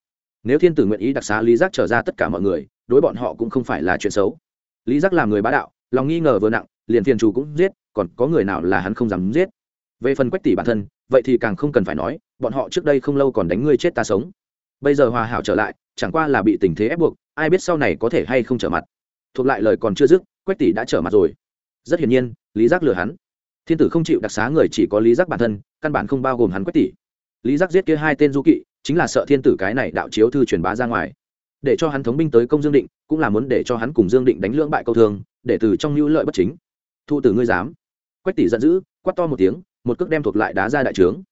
A: Nếu thiên tử nguyện ý đặc xá lý giác trở ra tất cả mọi người đối bọn họ cũng không phải là chuyện xấu. Lý giác làm người bá đạo, lòng nghi ngờ vừa nặng, liền phiền chủ cũng giết, còn có người nào là hắn không dám giết? Về phần quách tỷ bản thân, vậy thì càng không cần phải nói, bọn họ trước đây không lâu còn đánh ngươi chết ta sống. Bây giờ hòa hảo trở lại, chẳng qua là bị tình thế ép buộc, ai biết sau này có thể hay không trở mặt. Thuộc lại lời còn chưa dứt, quách tỷ đã trở mặt rồi. Rất hiển nhiên, lý giác lừa hắn. Thiên tử không chịu đặc xá người chỉ có lý giác bản thân, căn bản không bao gồm hắn quách tỷ. Lý giác giết kia hai tên du kỵ, chính là sợ thiên tử cái này đạo chiếu thư truyền bá ra ngoài để cho hắn thống binh tới công dương định cũng là muốn để cho hắn cùng dương định đánh lưỡng bại câu thường, để từ trong mưu lợi bất chính. Thụ tử ngươi dám. Quách tỷ giận dữ quát to một tiếng một cước đem thuộc lại đá ra đại trướng.